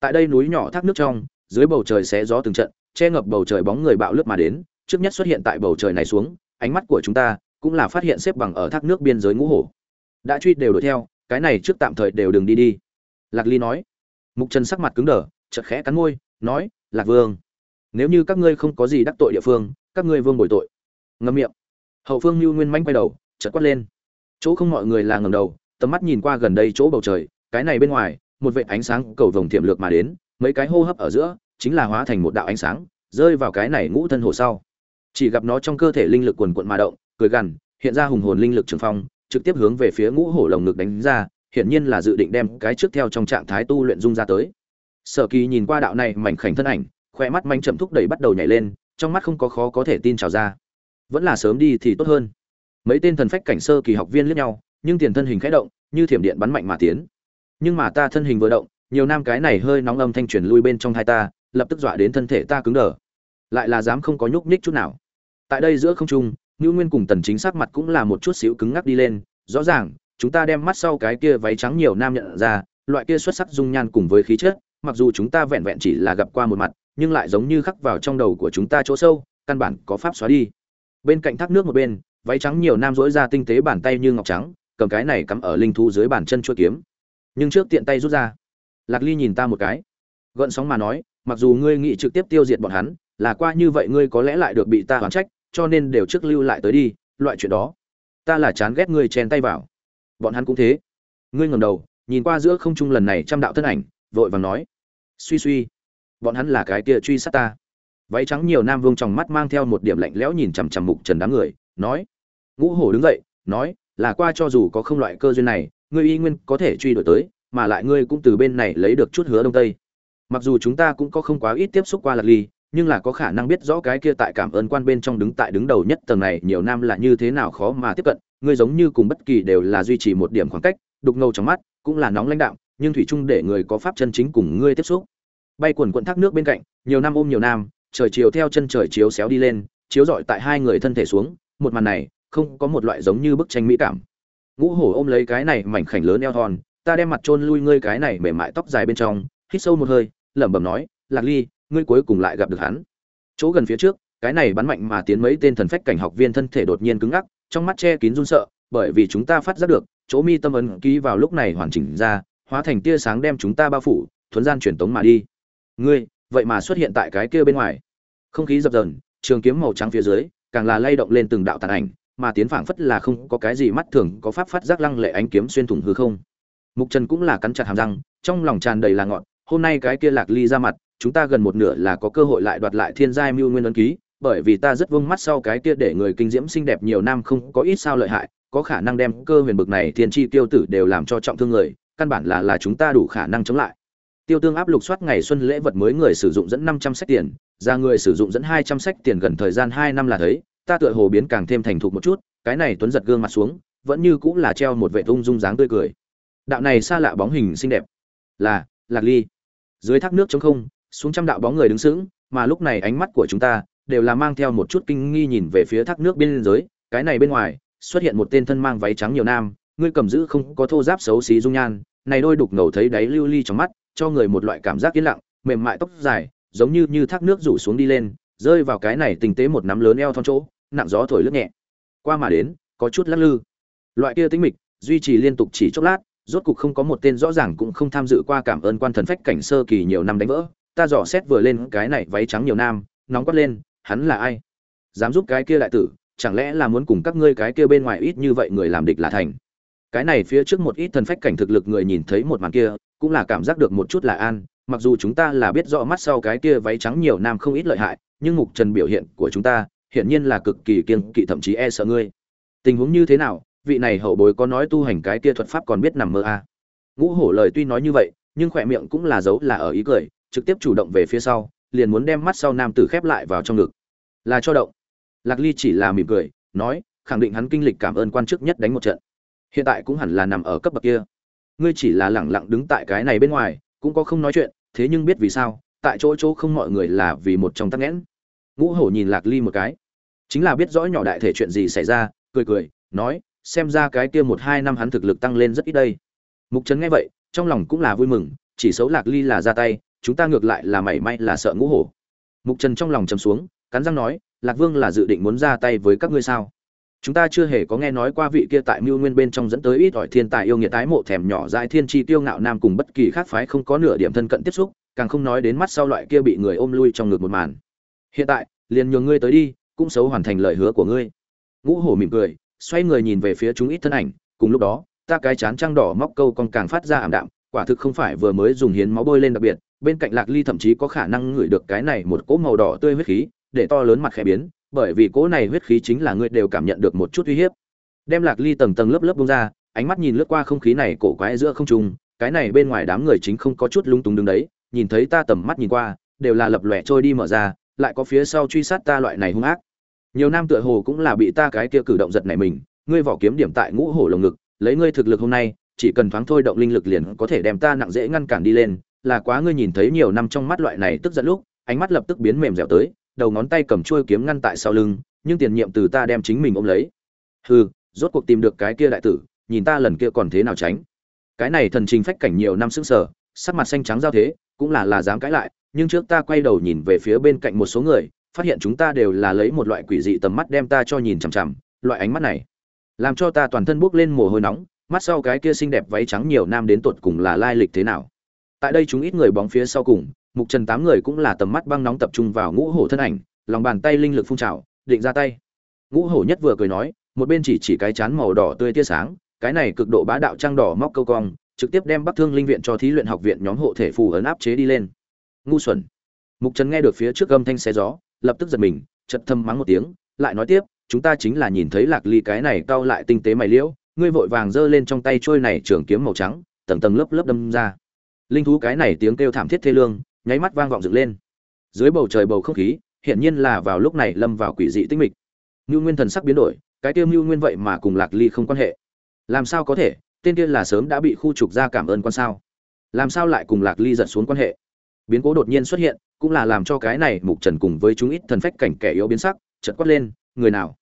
Tại đây núi nhỏ thác nước trong, dưới bầu trời xé gió từng trận, che ngập bầu trời bóng người bạo lướt mà đến, trước nhất xuất hiện tại bầu trời này xuống, ánh mắt của chúng ta cũng là phát hiện xếp bằng ở thác nước biên giới ngũ hổ. Đã truy đều đuổi theo, cái này trước tạm thời đều đừng đi đi. Lạc ly nói. Mục trần sắc mặt cứng đờ chợt khẽ cắn môi, nói, lạc vương, nếu như các ngươi không có gì đắc tội địa phương, các ngươi vương bồi tội. Ngâm miệng. Hậu phương lưu nguyên manh quay đầu, chợt quát lên. Chỗ không mọi người là ngầm đầu, tầm mắt nhìn qua gần đây chỗ bầu trời, cái này bên ngoài, một vệt ánh sáng cầu vồng tiềm lược mà đến, mấy cái hô hấp ở giữa, chính là hóa thành một đạo ánh sáng, rơi vào cái này ngũ thân hồ sau. Chỉ gặp nó trong cơ thể linh lực quần quận mà động, cười gằn, hiện ra hùng hồn linh lực trường phong, trực tiếp hướng về phía ngũ hổ lồng ngực đánh ra, hiển nhiên là dự định đem cái trước theo trong trạng thái tu luyện dung ra tới sở kỳ nhìn qua đạo này mảnh khảnh thân ảnh khoe mắt manh chậm thúc đẩy bắt đầu nhảy lên, trong mắt không có khó có thể tin trào ra. Vẫn là sớm đi thì tốt hơn. Mấy tên thần phách cảnh sơ kỳ học viên liếc nhau, nhưng tiền thân hình khẽ động, như thiểm điện bắn mạnh mà tiến. Nhưng mà ta thân hình vừa động, nhiều nam cái này hơi nóng âm thanh truyền lui bên trong hai ta, lập tức dọa đến thân thể ta cứng đờ. Lại là dám không có nhúc nhích chút nào. Tại đây giữa không trung ngưu nguyên cùng tần chính sắc mặt cũng là một chút xíu cứng ngắc đi lên, rõ ràng, chúng ta đem mắt sau cái kia váy trắng nhiều nam nhận ra, loại kia xuất sắc dung nhan cùng với khí chất mặc dù chúng ta vẹn vẹn chỉ là gặp qua một mặt, nhưng lại giống như khắc vào trong đầu của chúng ta chỗ sâu, căn bản có pháp xóa đi. Bên cạnh thác nước một bên, váy trắng nhiều nam dỗi ra tinh tế bàn tay như ngọc trắng, cầm cái này cắm ở linh thu dưới bàn chân chuôi kiếm. Nhưng trước tiện tay rút ra. Lạc ly nhìn ta một cái. Gợn sóng mà nói, mặc dù ngươi nghĩ trực tiếp tiêu diệt bọn hắn, là qua như vậy ngươi có lẽ lại được bị ta hoán trách, cho nên đều trước lưu lại tới đi, loại chuyện đó. Ta là chán ghét ngươi chèn tay vào. Bọn hắn cũng thế. Ngươi ngẩng đầu, nhìn qua giữa không trung lần này trăm đạo thân ảnh, vội vàng nói suy suy. Bọn hắn là cái kia truy sát ta. Váy trắng nhiều nam vương trong mắt mang theo một điểm lạnh lẽo nhìn chằm chằm mục trần đám người, nói. Ngũ hổ đứng dậy, nói, là qua cho dù có không loại cơ duyên này, ngươi y nguyên có thể truy đuổi tới, mà lại ngươi cũng từ bên này lấy được chút hứa đông tây. Mặc dù chúng ta cũng có không quá ít tiếp xúc qua lạc ly, nhưng là có khả năng biết rõ cái kia tại cảm ơn quan bên trong đứng tại đứng đầu nhất tầng này, nhiều nam là như thế nào khó mà tiếp cận, ngươi giống như cùng bất kỳ đều là duy trì một điểm khoảng cách, đục ngầu trong mắt, cũng là nóng lãnh đạo nhưng thủy chung để người có pháp chân chính cùng ngươi tiếp xúc. Bay quần quận thác nước bên cạnh, nhiều năm ôm nhiều nam, trời chiều theo chân trời chiếu xéo đi lên, chiếu rọi tại hai người thân thể xuống, một màn này, không có một loại giống như bức tranh mỹ cảm. Ngũ hổ ôm lấy cái này mảnh khảnh lớn eo thon ta đem mặt chôn lui ngươi cái này mềm mại tóc dài bên trong, hít sâu một hơi, lẩm bẩm nói, lạc ly, ngươi cuối cùng lại gặp được hắn. Chỗ gần phía trước, cái này bắn mạnh mà tiến mấy tên thần phách cảnh học viên thân thể đột nhiên cứng ngắc, trong mắt che kín run sợ, bởi vì chúng ta phát giác được, chỗ mi tâm ấn ký vào lúc này hoàn chỉnh ra hóa thành tia sáng đem chúng ta bao phủ, thuấn gian truyền tống mà đi. Ngươi, vậy mà xuất hiện tại cái kia bên ngoài. Không khí dập dờn, trường kiếm màu trắng phía dưới, càng là lay động lên từng đạo tàn ảnh, mà tiến phảng phất là không có cái gì mắt thường có pháp phát giác lăng lệ ánh kiếm xuyên thủng hư không. Mục trần cũng là cắn chặt hàm răng, trong lòng tràn đầy là ngọn hôm nay cái kia lạc ly ra mặt, chúng ta gần một nửa là có cơ hội lại đoạt lại thiên giai mưu nguyên ấn ký, bởi vì ta rất vương mắt sau cái kia để người kinh diễm xinh đẹp nhiều năm không có ít sao lợi hại, có khả năng đem cơ huyền bực này thiên chi tiêu tử đều làm cho trọng thương người căn bản là là chúng ta đủ khả năng chống lại. Tiêu tương áp lục soát ngày xuân lễ vật mới người sử dụng dẫn năm trăm sách tiền, ra người sử dụng dẫn hai trăm sách tiền gần thời gian hai năm là thấy, ta tựa hồ biến càng thêm thành thục một chút, cái này tuấn giật gương mặt xuống, vẫn như cũng là treo một vệ ung dung dáng tươi cười. Đạo này xa lạ bóng hình xinh đẹp. Là, lạc ly. Dưới thác nước trống không, xuống trăm đạo bóng người đứng sững, mà lúc này ánh mắt của chúng ta đều là mang theo một chút kinh nghi nhìn về phía thác nước bên dưới cái này bên ngoài xuất hiện một tên thân mang váy trắng nhiều nam, ngươi cầm giữ không có thô giáp xấu xí dung nhan này đôi đục ngầu thấy đáy lưu ly trong mắt, cho người một loại cảm giác yên lặng, mềm mại tóc dài, giống như như thác nước rủ xuống đi lên, rơi vào cái này tình tế một nắm lớn eo thon chỗ, nặng gió thổi lướt nhẹ. Qua mà đến, có chút lắc lư. Loại kia tính mịch, duy trì liên tục chỉ chốc lát, rốt cục không có một tên rõ ràng cũng không tham dự qua cảm ơn quan thần phách cảnh sơ kỳ nhiều năm đánh vỡ. Ta dò xét vừa lên cái này váy trắng nhiều nam, nóng quát lên, hắn là ai? Dám giúp cái kia đại tử, chẳng lẽ là muốn cùng các ngươi cái kia bên ngoài ít như vậy người làm địch là thành? Cái này phía trước một ít thần phách cảnh thực lực người nhìn thấy một màn kia, cũng là cảm giác được một chút là an. Mặc dù chúng ta là biết rõ mắt sau cái kia váy trắng nhiều nam không ít lợi hại, nhưng mục trần biểu hiện của chúng ta, hiển nhiên là cực kỳ kiêng kỵ, thậm chí e sợ ngươi. Tình huống như thế nào? Vị này hậu bối có nói tu hành cái kia thuật pháp còn biết nằm mơ à. ngũ hổ lời tuy nói như vậy, nhưng khỏe miệng cũng là giấu là ở ý cười, trực tiếp chủ động về phía sau, liền muốn đem mắt sau nam tử khép lại vào trong ngực. Là cho động. Lạc ly chỉ là mỉm cười, nói, khẳng định hắn kinh lịch cảm ơn quan chức nhất đánh một trận hiện tại cũng hẳn là nằm ở cấp bậc kia. Ngươi chỉ là lẳng lặng đứng tại cái này bên ngoài, cũng có không nói chuyện, thế nhưng biết vì sao, tại chỗ chỗ không mọi người là vì một trong tắc nghẽn. Ngũ hổ nhìn lạc ly một cái. Chính là biết rõ nhỏ đại thể chuyện gì xảy ra, cười cười, nói, xem ra cái kia một hai năm hắn thực lực tăng lên rất ít đây. Mục trấn nghe vậy, trong lòng cũng là vui mừng, chỉ xấu lạc ly là ra tay, chúng ta ngược lại là mảy may là sợ ngũ hổ. Mục trần trong lòng chầm xuống, cắn răng nói, lạc vương là dự định muốn ra tay với các ngươi sao? Chúng ta chưa hề có nghe nói qua vị kia tại mưu nguyên bên trong dẫn tới ít ỏi thiên tài yêu nghiệt tái mộ thèm nhỏ dại thiên tri tiêu ngạo nam cùng bất kỳ khác phái không có nửa điểm thân cận tiếp xúc, càng không nói đến mắt sau loại kia bị người ôm lui trong ngực một màn. Hiện tại, liền nhường ngươi tới đi, cũng xấu hoàn thành lời hứa của ngươi. Ngũ hổ mỉm cười, xoay người nhìn về phía chúng ít thân ảnh, cùng lúc đó, ta cái chán trăng đỏ móc câu còn càng phát ra ảm đạm, quả thực không phải vừa mới dùng hiến máu bôi lên đặc biệt, bên cạnh lạc ly thậm chí có khả năng ngửi được cái này một cỗ màu đỏ tươi huyết khí, để to lớn mặt khẽ biến bởi vì cỗ này huyết khí chính là ngươi đều cảm nhận được một chút uy hiếp. Đem lạc ly tầng tầng lớp lớp bung ra, ánh mắt nhìn lướt qua không khí này cổ quái giữa không trung, cái này bên ngoài đám người chính không có chút lung tung đứng đấy, nhìn thấy ta tầm mắt nhìn qua, đều là lập lòe trôi đi mở ra, lại có phía sau truy sát ta loại này hung ác. Nhiều nam tựa hồ cũng là bị ta cái kia cử động giật này mình, ngươi vỏ kiếm điểm tại ngũ hổ lồng ngực, lấy ngươi thực lực hôm nay, chỉ cần thoáng thôi động linh lực liền có thể đem ta nặng dễ ngăn cản đi lên, là quá ngươi nhìn thấy nhiều năm trong mắt loại này tức giận lúc, ánh mắt lập tức biến mềm dẻo tới đầu ngón tay cầm chuôi kiếm ngăn tại sau lưng, nhưng tiền nhiệm từ ta đem chính mình ôm lấy. Hừ, rốt cuộc tìm được cái kia đại tử, nhìn ta lần kia còn thế nào tránh. Cái này thần trình phách cảnh nhiều năm sững sờ, sắc mặt xanh trắng giao thế, cũng là là dám cãi lại, nhưng trước ta quay đầu nhìn về phía bên cạnh một số người, phát hiện chúng ta đều là lấy một loại quỷ dị tầm mắt đem ta cho nhìn chằm chằm, loại ánh mắt này, làm cho ta toàn thân bốc lên mồ hôi nóng, mắt sau cái kia xinh đẹp váy trắng nhiều nam đến tuột cùng là lai lịch thế nào. Tại đây chúng ít người bóng phía sau cùng mục trần tám người cũng là tầm mắt băng nóng tập trung vào ngũ hổ thân ảnh, lòng bàn tay linh lực phun trào, định ra tay. Ngũ hổ nhất vừa cười nói, một bên chỉ chỉ cái chán màu đỏ tươi tia sáng, cái này cực độ bá đạo trang đỏ móc câu cong, trực tiếp đem bắc thương linh viện cho thí luyện học viện nhóm hộ thể phù ấn áp chế đi lên. Ngu xuẩn. Mục trần nghe được phía trước âm thanh xe gió, lập tức giật mình chật thâm mắng một tiếng, lại nói tiếp, chúng ta chính là nhìn thấy lạc ly cái này cau lại tinh tế mày liễu, ngươi vội vàng giơ lên trong tay trôi này trường kiếm màu trắng, tầng tầng lớp lớp đâm ra. Linh thú cái này tiếng kêu thảm thiết thê lương nháy mắt vang vọng dựng lên dưới bầu trời bầu không khí hiện nhiên là vào lúc này lâm vào quỷ dị tinh mịch Nưu Nguyên thần sắc biến đổi, cái tiêu Nưu Nguyên vậy mà cùng Lạc Ly không quan hệ. Làm sao có thể, tên kia là sớm đã bị khu trục ra cảm ơn quan sao? Làm sao lại cùng Lạc Ly giật xuống quan hệ? Biến cố đột nhiên xuất hiện, cũng là làm cho cái này Mục Trần cùng với chúng ít thần phách cảnh kẻ yếu biến sắc, chợt quát lên, người nào?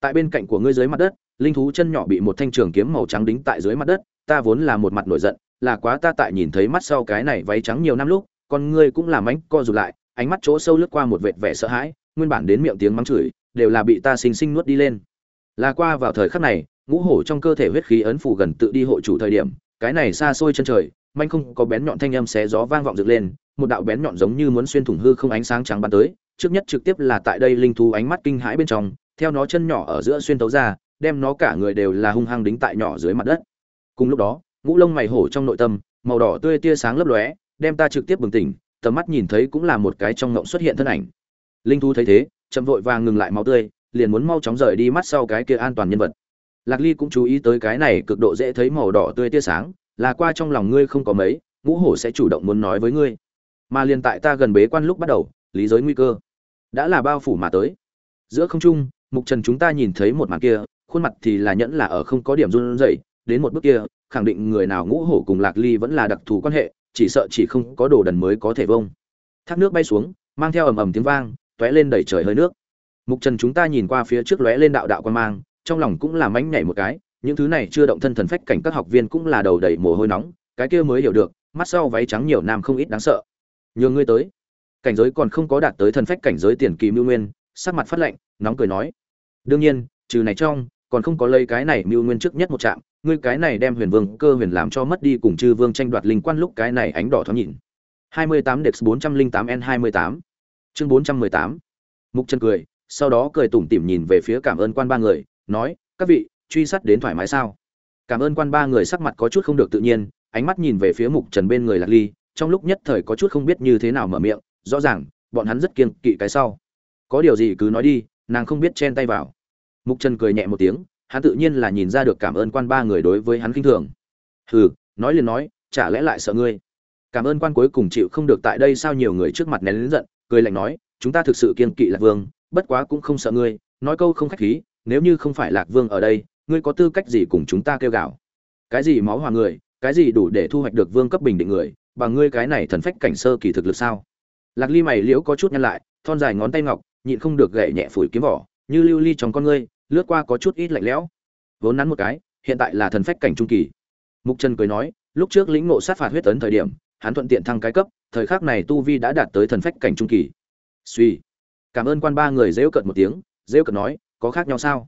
Tại bên cạnh của ngươi dưới mặt đất, linh thú chân nhỏ bị một thanh trường kiếm màu trắng đính tại dưới mặt đất, ta vốn là một mặt nổi giận, là quá ta tại nhìn thấy mắt sau cái này váy trắng nhiều năm lúc, con ngươi cũng làm ánh co rụt lại, ánh mắt chỗ sâu lướt qua một vệt vẻ sợ hãi, nguyên bản đến miệng tiếng mắng chửi, đều là bị ta sinh sinh nuốt đi lên. Là qua vào thời khắc này, ngũ hổ trong cơ thể huyết khí ấn phù gần tự đi hộ chủ thời điểm, cái này xa xôi chân trời, manh không có bén nhọn thanh âm xé gió vang vọng dựng lên, một đạo bén nhọn giống như muốn xuyên thủng hư không ánh sáng trắng bắn tới, trước nhất trực tiếp là tại đây linh thú ánh mắt kinh hãi bên trong, theo nó chân nhỏ ở giữa xuyên tấu ra, đem nó cả người đều là hung hăng đính tại nhỏ dưới mặt đất. Cùng lúc đó, ngũ lông mày hổ trong nội tâm, màu đỏ tươi tia sáng lấp lóe, đem ta trực tiếp bừng tỉnh, tầm mắt nhìn thấy cũng là một cái trong ngộng xuất hiện thân ảnh. Linh thú thấy thế, chậm vội vàng ngừng lại máu tươi, liền muốn mau chóng rời đi mắt sau cái kia an toàn nhân vật. Lạc Ly cũng chú ý tới cái này cực độ dễ thấy màu đỏ tươi tia sáng, là qua trong lòng ngươi không có mấy, ngũ hổ sẽ chủ động muốn nói với ngươi. Mà liền tại ta gần bế quan lúc bắt đầu, lý giới nguy cơ đã là bao phủ mà tới. Giữa không trung, mục trần chúng ta nhìn thấy một màn kia, khuôn mặt thì là nhẫn là ở không có điểm run rẩy, đến một bước kia, khẳng định người nào ngũ hổ cùng lạc ly vẫn là đặc thù quan hệ chỉ sợ chỉ không có đồ đần mới có thể vông. Thác nước bay xuống, mang theo ầm ầm tiếng vang, tóe lên đẩy trời hơi nước. Mục trần chúng ta nhìn qua phía trước lóe lên đạo đạo quan mang, trong lòng cũng là mánh nhảy một cái, những thứ này chưa động thân thần phách cảnh các học viên cũng là đầu đầy mồ hôi nóng, cái kia mới hiểu được, mắt sau váy trắng nhiều nam không ít đáng sợ. Nhường ngươi tới. Cảnh giới còn không có đạt tới thần phách cảnh giới tiền kỳ mưu nguyên, sắc mặt phát lạnh, nóng cười nói. Đương nhiên, trừ này trong còn không có lấy cái này mưu nguyên trước nhất một trạm, ngươi cái này đem huyền vương cơ huyền làm cho mất đi cùng chư vương tranh đoạt linh quan lúc cái này ánh đỏ thoáng nhìn. 28 Dex 408 N28 chương 418 Mục chân cười, sau đó cười tủm tỉm nhìn về phía cảm ơn quan ba người, nói, các vị, truy sát đến thoải mái sao? Cảm ơn quan ba người sắc mặt có chút không được tự nhiên, ánh mắt nhìn về phía mục trần bên người lạc ly, trong lúc nhất thời có chút không biết như thế nào mở miệng, rõ ràng, bọn hắn rất kiêng kỵ cái sau. Có điều gì cứ nói đi, nàng không biết chen tay vào mục trần cười nhẹ một tiếng, hắn tự nhiên là nhìn ra được cảm ơn quan ba người đối với hắn kinh thường. Hừ, nói liền nói, chả lẽ lại sợ ngươi? Cảm ơn quan cuối cùng chịu không được tại đây sao nhiều người trước mặt nén lớn giận, cười lạnh nói, chúng ta thực sự kiên kỵ lạc vương, bất quá cũng không sợ ngươi, nói câu không khách khí, nếu như không phải lạc vương ở đây, ngươi có tư cách gì cùng chúng ta kêu gào? Cái gì máu hòa người, cái gì đủ để thu hoạch được vương cấp bình định người, bằng ngươi cái này thần phách cảnh sơ kỳ thực lực sao? Lạc ly mày liễu có chút nhăn lại, thon dài ngón tay ngọc, nhịn không được gậy nhẹ phủi kiếm vỏ, như lưu ly trong con ngươi lướt qua có chút ít lạnh lẽo. Vốn nắn một cái, hiện tại là thần phách cảnh trung kỳ. Mục trần cười nói, lúc trước lĩnh ngộ sát phạt huyết tấn thời điểm, hắn thuận tiện thăng cái cấp, thời khắc này tu vi đã đạt tới thần phách cảnh trung kỳ. Suy cảm ơn quan ba người rêu cợt một tiếng, rêu cợt nói, có khác nhau sao?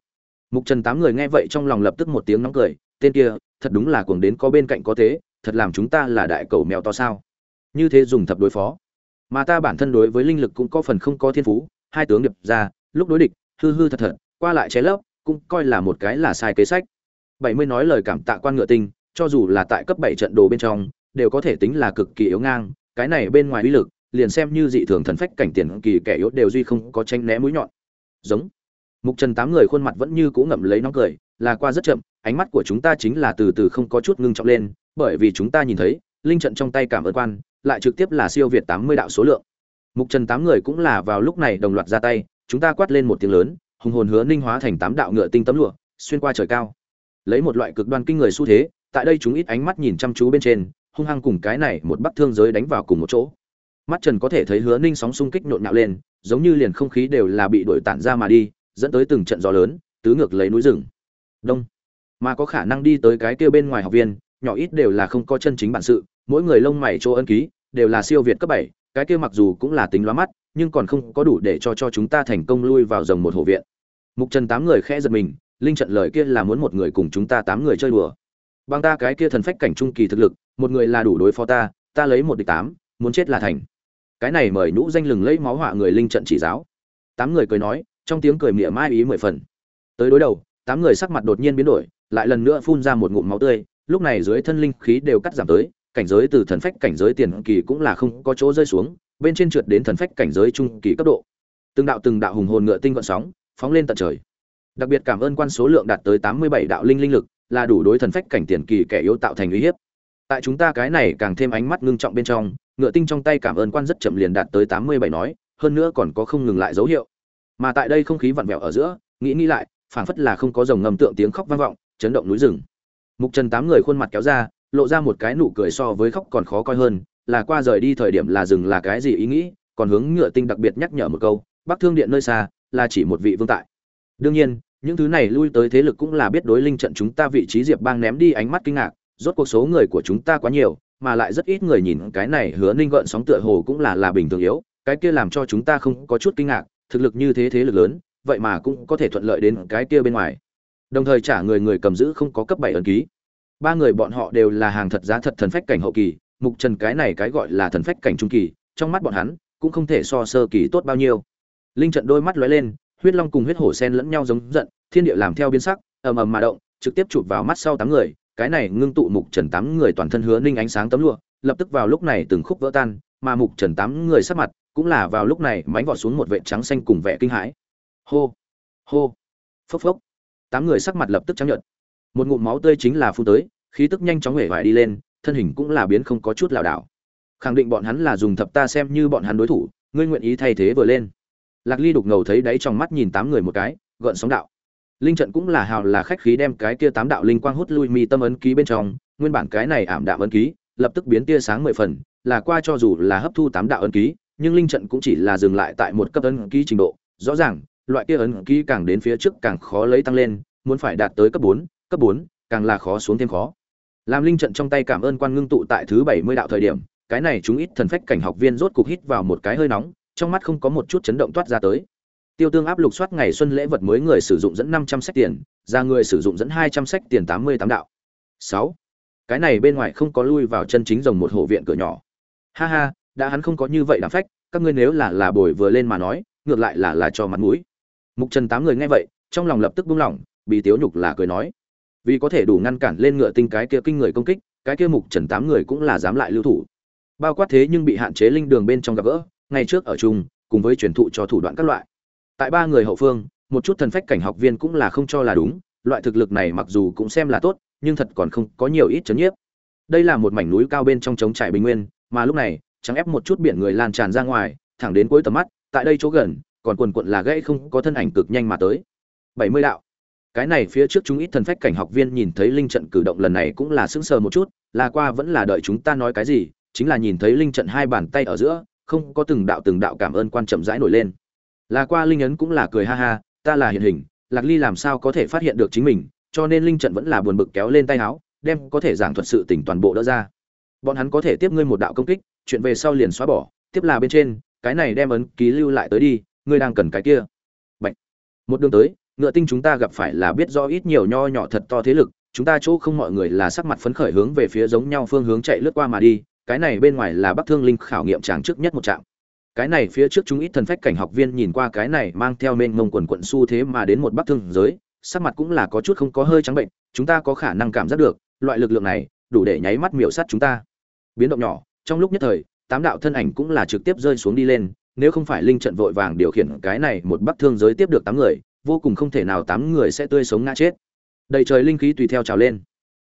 Mục trần tám người nghe vậy trong lòng lập tức một tiếng nóng cười, tên kia, thật đúng là cuồng đến có bên cạnh có thế, thật làm chúng ta là đại cầu mèo to sao? Như thế dùng thập đối phó. Mà ta bản thân đối với linh lực cũng có phần không có thiên phú, hai tướng điệp ra, lúc đối địch, hư hư thật thật qua lại chế lấp, cũng coi là một cái là sai kế sách. Bảy mươi nói lời cảm tạ quan ngựa tinh, cho dù là tại cấp bảy trận đồ bên trong, đều có thể tính là cực kỳ yếu ngang, cái này bên ngoài uy lực, liền xem như dị thường thần phách cảnh tiền kỳ kẻ yếu đều duy không có tranh né mũi nhọn. Giống. Mục trần tám người khuôn mặt vẫn như cũ ngậm lấy nóng cười, là qua rất chậm, ánh mắt của chúng ta chính là từ từ không có chút ngưng trọng lên, bởi vì chúng ta nhìn thấy, linh trận trong tay cảm ơn quan, lại trực tiếp là siêu việt tám mươi đạo số lượng. Mục trần tám người cũng là vào lúc này đồng loạt ra tay, chúng ta quát lên một tiếng lớn hùng hồn hứa ninh hóa thành tám đạo ngựa tinh tấm lụa, xuyên qua trời cao. Lấy một loại cực đoan kinh người xu thế, tại đây chúng ít ánh mắt nhìn chăm chú bên trên, hung hăng cùng cái này một bắc thương giới đánh vào cùng một chỗ. Mắt trần có thể thấy hứa ninh sóng xung kích nhộn nhạo lên, giống như liền không khí đều là bị đổi tản ra mà đi, dẫn tới từng trận gió lớn, tứ ngược lấy núi rừng. Đông. Mà có khả năng đi tới cái kia bên ngoài học viên, nhỏ ít đều là không có chân chính bản sự, mỗi người lông mày chỗ ân ký, đều là siêu việt cấp bảy, cái kia mặc dù cũng là tính loa mắt nhưng còn không có đủ để cho cho chúng ta thành công lui vào rồng một hộ viện. Mục trần tám người khẽ giật mình, linh trận lời kia là muốn một người cùng chúng ta tám người chơi đùa. Bằng ta cái kia thần phách cảnh trung kỳ thực lực, một người là đủ đối phó ta ta lấy một địch tám, muốn chết là thành. Cái này mời nhũ danh lừng lấy máu họa người linh trận chỉ giáo. Tám người cười nói, trong tiếng cười mỉa mai ý mười phần. Tới đối đầu, tám người sắc mặt đột nhiên biến đổi, lại lần nữa phun ra một ngụm máu tươi, lúc này dưới thân linh khí đều cắt giảm tới, cảnh giới từ thần phách cảnh giới tiền kỳ cũng là không có chỗ rơi xuống bên trên trượt đến thần phách cảnh giới trung kỳ cấp độ. Từng đạo từng đạo hùng hồn ngựa tinh gọn sóng, phóng lên tận trời. Đặc biệt cảm ơn quan số lượng đạt tới tám mươi bảy đạo linh linh lực, là đủ đối thần phách cảnh tiền kỳ kẻ yếu tạo thành uy hiếp. Tại chúng ta cái này càng thêm ánh mắt ngưng trọng bên trong, ngựa tinh trong tay cảm ơn quan rất chậm liền đạt tới tám mươi bảy nói, hơn nữa còn có không ngừng lại dấu hiệu. Mà tại đây không khí vặn vẹo ở giữa, nghĩ nghĩ lại, phảng phất là không có dòng ngầm tượng tiếng khóc vang vọng, chấn động núi rừng. Mục trần tám người khuôn mặt kéo ra, lộ ra một cái nụ cười so với khóc còn khó coi hơn là qua rời đi thời điểm là dừng là cái gì ý nghĩ, còn hướng ngựa tinh đặc biệt nhắc nhở một câu, bắc thương điện nơi xa, là chỉ một vị vương tại. Đương nhiên, những thứ này lui tới thế lực cũng là biết đối linh trận chúng ta vị trí diệp bang ném đi ánh mắt kinh ngạc, rốt cuộc số người của chúng ta quá nhiều, mà lại rất ít người nhìn, cái này hứa ninh gợn sóng tựa hồ cũng là là bình thường yếu, cái kia làm cho chúng ta không có chút kinh ngạc, thực lực như thế thế lực lớn, vậy mà cũng có thể thuận lợi đến cái kia bên ngoài. Đồng thời trả người người cầm giữ không có cấp bảy ấn ký. Ba người bọn họ đều là hàng thật giá thật thần phách cảnh hậu kỳ mục trần cái này cái gọi là thần phách cảnh trung kỳ, trong mắt bọn hắn cũng không thể so sơ kỳ tốt bao nhiêu. Linh trận đôi mắt lóe lên, huyết long cùng huyết hổ sen lẫn nhau giống giận, thiên địa làm theo biến sắc, ầm ầm mà động, trực tiếp chụp vào mắt sau tám người, cái này ngưng tụ mục trần tám người toàn thân hứa ninh ánh sáng tấm lụa, lập tức vào lúc này từng khúc vỡ tan, mà mục trần tám người sắc mặt cũng là vào lúc này mánh vọt xuống một vệ trắng xanh cùng vẻ kinh hãi. Hô hô, phốc phốc. Tám người sắc mặt lập tức trắng nhợt. Một ngụm máu tươi chính là phun tới, khí tức nhanh chóng hể vải đi lên thân hình cũng là biến không có chút lảo đảo. Khẳng định bọn hắn là dùng thập ta xem như bọn hắn đối thủ, ngươi nguyện ý thay thế vừa lên. Lạc ly đục ngầu thấy đáy trong mắt nhìn tám người một cái, gợn sóng đạo. Linh trận cũng là hào là khách khí đem cái kia tám đạo linh quang hút lui mi tâm ấn ký bên trong, nguyên bản cái này ảm đạm ấn ký, lập tức biến tia sáng mười phần, là qua cho dù là hấp thu tám đạo ấn ký, nhưng linh trận cũng chỉ là dừng lại tại một cấp ấn ký trình độ. Rõ ràng, loại kia ấn ký càng đến phía trước càng khó lấy tăng lên, muốn phải đạt tới cấp bốn cấp bốn, càng là khó xuống thêm khó làm linh trận trong tay cảm ơn quan ngưng tụ tại thứ bảy mươi đạo thời điểm, cái này chúng ít thần phách cảnh học viên rốt cục hít vào một cái hơi nóng, trong mắt không có một chút chấn động toát ra tới. Tiêu tương áp lục soát ngày xuân lễ vật mới người sử dụng dẫn năm trăm sách tiền, ra người sử dụng dẫn hai trăm sách tiền tám mươi tám đạo. Sáu. Cái này bên ngoài không có lui vào chân chính rồng một hộ viện cửa nhỏ. Ha ha, đã hắn không có như vậy đảm phách, các ngươi nếu là là bồi vừa lên mà nói, ngược lại là là cho mặt mũi. Mục trần tám người nghe vậy, trong lòng lập tức buông lỏng, bị tiếu nhục là cười nói vì có thể đủ ngăn cản lên ngựa tinh cái kia kinh người công kích, cái kia mục trần tám người cũng là dám lại lưu thủ. Bao quát thế nhưng bị hạn chế linh đường bên trong gặp gỡ ngay trước ở chung, cùng với truyền thụ cho thủ đoạn các loại. Tại ba người hậu phương, một chút thần phách cảnh học viên cũng là không cho là đúng, loại thực lực này mặc dù cũng xem là tốt, nhưng thật còn không có nhiều ít chấn nhiếp. Đây là một mảnh núi cao bên trong trống trải bình nguyên, mà lúc này, chẳng ép một chút biển người lan tràn ra ngoài, thẳng đến cuối tầm mắt, tại đây chỗ gần, còn quần quận là gãy không có thân ảnh cực nhanh mà tới. Bảy mươi đạo cái này phía trước chúng ít thần phách cảnh học viên nhìn thấy linh trận cử động lần này cũng là sững sờ một chút, là qua vẫn là đợi chúng ta nói cái gì, chính là nhìn thấy linh trận hai bàn tay ở giữa, không có từng đạo từng đạo cảm ơn quan chậm rãi nổi lên. Là qua linh ấn cũng là cười ha ha, ta là hiện hình, lạc ly làm sao có thể phát hiện được chính mình, cho nên linh trận vẫn là buồn bực kéo lên tay áo, đem có thể giảng thuật sự tỉnh toàn bộ đỡ ra. Bọn hắn có thể tiếp ngươi một đạo công kích, chuyện về sau liền xóa bỏ, tiếp là bên trên, cái này đem ấn ký lưu lại tới đi, ngươi đang cần cái kia. Bạch. một đường tới ngựa tinh chúng ta gặp phải là biết do ít nhiều nho nhỏ thật to thế lực, chúng ta chỗ không mọi người là sắc mặt phấn khởi hướng về phía giống nhau phương hướng chạy lướt qua mà đi, cái này bên ngoài là bắc thương linh khảo nghiệm tràng trước nhất một trạm. Cái này phía trước chúng ít thần phách cảnh học viên nhìn qua cái này mang theo mênh mông quần quận xu thế mà đến một bắc thương giới, sắc mặt cũng là có chút không có hơi trắng bệnh, chúng ta có khả năng cảm giác được, loại lực lượng này đủ để nháy mắt miểu sát chúng ta. Biến động nhỏ, trong lúc nhất thời, tám đạo thân ảnh cũng là trực tiếp rơi xuống đi lên, nếu không phải linh trận vội vàng điều khiển cái này một bắc thương giới tiếp được tám người vô cùng không thể nào tám người sẽ tươi sống ngã chết. Đầy trời linh khí tùy theo trào lên.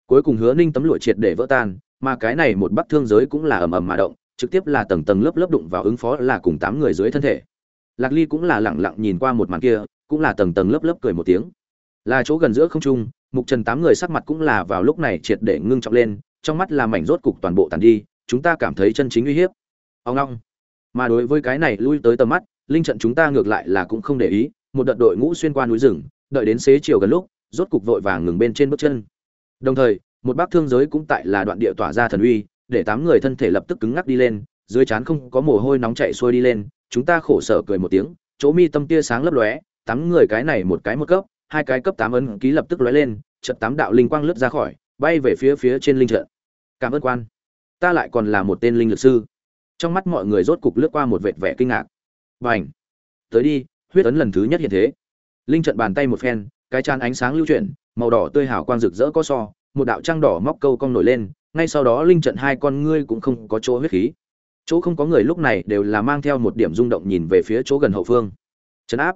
Cuối cùng hứa ninh tấm lụa triệt để vỡ tan, mà cái này một bắc thương giới cũng là ầm ầm mà động, trực tiếp là tầng tầng lớp lớp đụng vào ứng phó là cùng tám người dưới thân thể. Lạc ly cũng là lẳng lặng nhìn qua một màn kia, cũng là tầng tầng lớp lớp cười một tiếng. Là chỗ gần giữa không trung, mục trần tám người sắc mặt cũng là vào lúc này triệt để ngưng trọng lên, trong mắt là mảnh rốt cục toàn bộ tàn đi, chúng ta cảm thấy chân chính uy hiếp. Ông long. Mà đối với cái này lui tới tầm mắt, linh trận chúng ta ngược lại là cũng không để ý một đợt đội ngũ xuyên qua núi rừng, đợi đến xế chiều gần lúc, rốt cục vội vàng ngừng bên trên bước chân. Đồng thời, một bác thương giới cũng tại là đoạn địa tỏa ra thần uy, để tám người thân thể lập tức cứng ngắc đi lên, dưới trán không có mồ hôi nóng chảy xuôi đi lên, chúng ta khổ sở cười một tiếng, chỗ mi tâm tia sáng lấp lóe, tám người cái này một cái một cấp, hai cái cấp tám ấn ký lập tức lóe lên, chợt tám đạo linh quang lướt ra khỏi, bay về phía phía trên linh trận. Cảm ơn quan. Ta lại còn là một tên linh lực sư. Trong mắt mọi người rốt cục lướt qua một vệt vẻ kinh ngạc. Và tới đi huyết ấn lần thứ nhất hiện thế. Linh trận bàn tay một phen, cái chán ánh sáng lưu chuyển, màu đỏ tươi hào quang rực rỡ có so, một đạo trăng đỏ móc câu cong nổi lên, ngay sau đó linh trận hai con ngươi cũng không có chỗ huyết khí. Chỗ không có người lúc này đều là mang theo một điểm rung động nhìn về phía chỗ gần hậu phương. Chấn áp.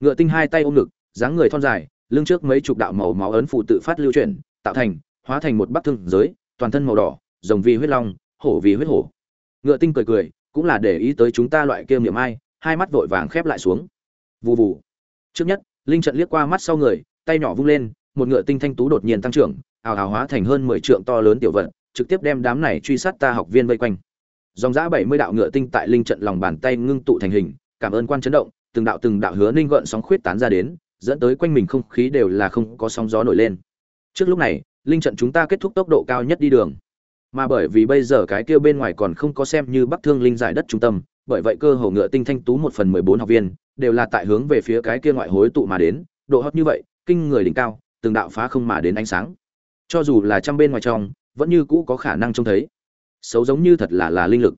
Ngựa tinh hai tay ôm ngực, dáng người thon dài, lưng trước mấy chục đạo màu máu ấn phụ tự phát lưu chuyển, tạo thành, hóa thành một bắc thương giới, toàn thân màu đỏ, rồng vì huyết long, hổ vì huyết hổ. Ngựa tinh cười cười, cũng là để ý tới chúng ta loại kiêm niệm ai, hai mắt vội vàng khép lại xuống vù vù. Trước nhất, linh trận liếc qua mắt sau người, tay nhỏ vung lên, một ngựa tinh thanh tú đột nhiên tăng trưởng, ào ào hóa thành hơn mười trượng to lớn tiểu vận trực tiếp đem đám này truy sát ta học viên vây quanh. Dòng dã bảy mươi đạo ngựa tinh tại linh trận lòng bàn tay ngưng tụ thành hình, cảm ơn quan chấn động, từng đạo từng đạo hứa ninh gợn sóng khuyết tán ra đến, dẫn tới quanh mình không khí đều là không có sóng gió nổi lên. Trước lúc này, linh trận chúng ta kết thúc tốc độ cao nhất đi đường. Mà bởi vì bây giờ cái kia bên ngoài còn không có xem như bắc thương linh giải đất trung tâm bởi vậy cơ hồ ngựa tinh thanh tú một phần mười bốn học viên đều là tại hướng về phía cái kia ngoại hối tụ mà đến, độ hot như vậy, kinh người đỉnh cao, từng đạo phá không mà đến ánh sáng. Cho dù là trăm bên ngoài trong, vẫn như cũ có khả năng trông thấy. Xấu giống như thật là là linh lực.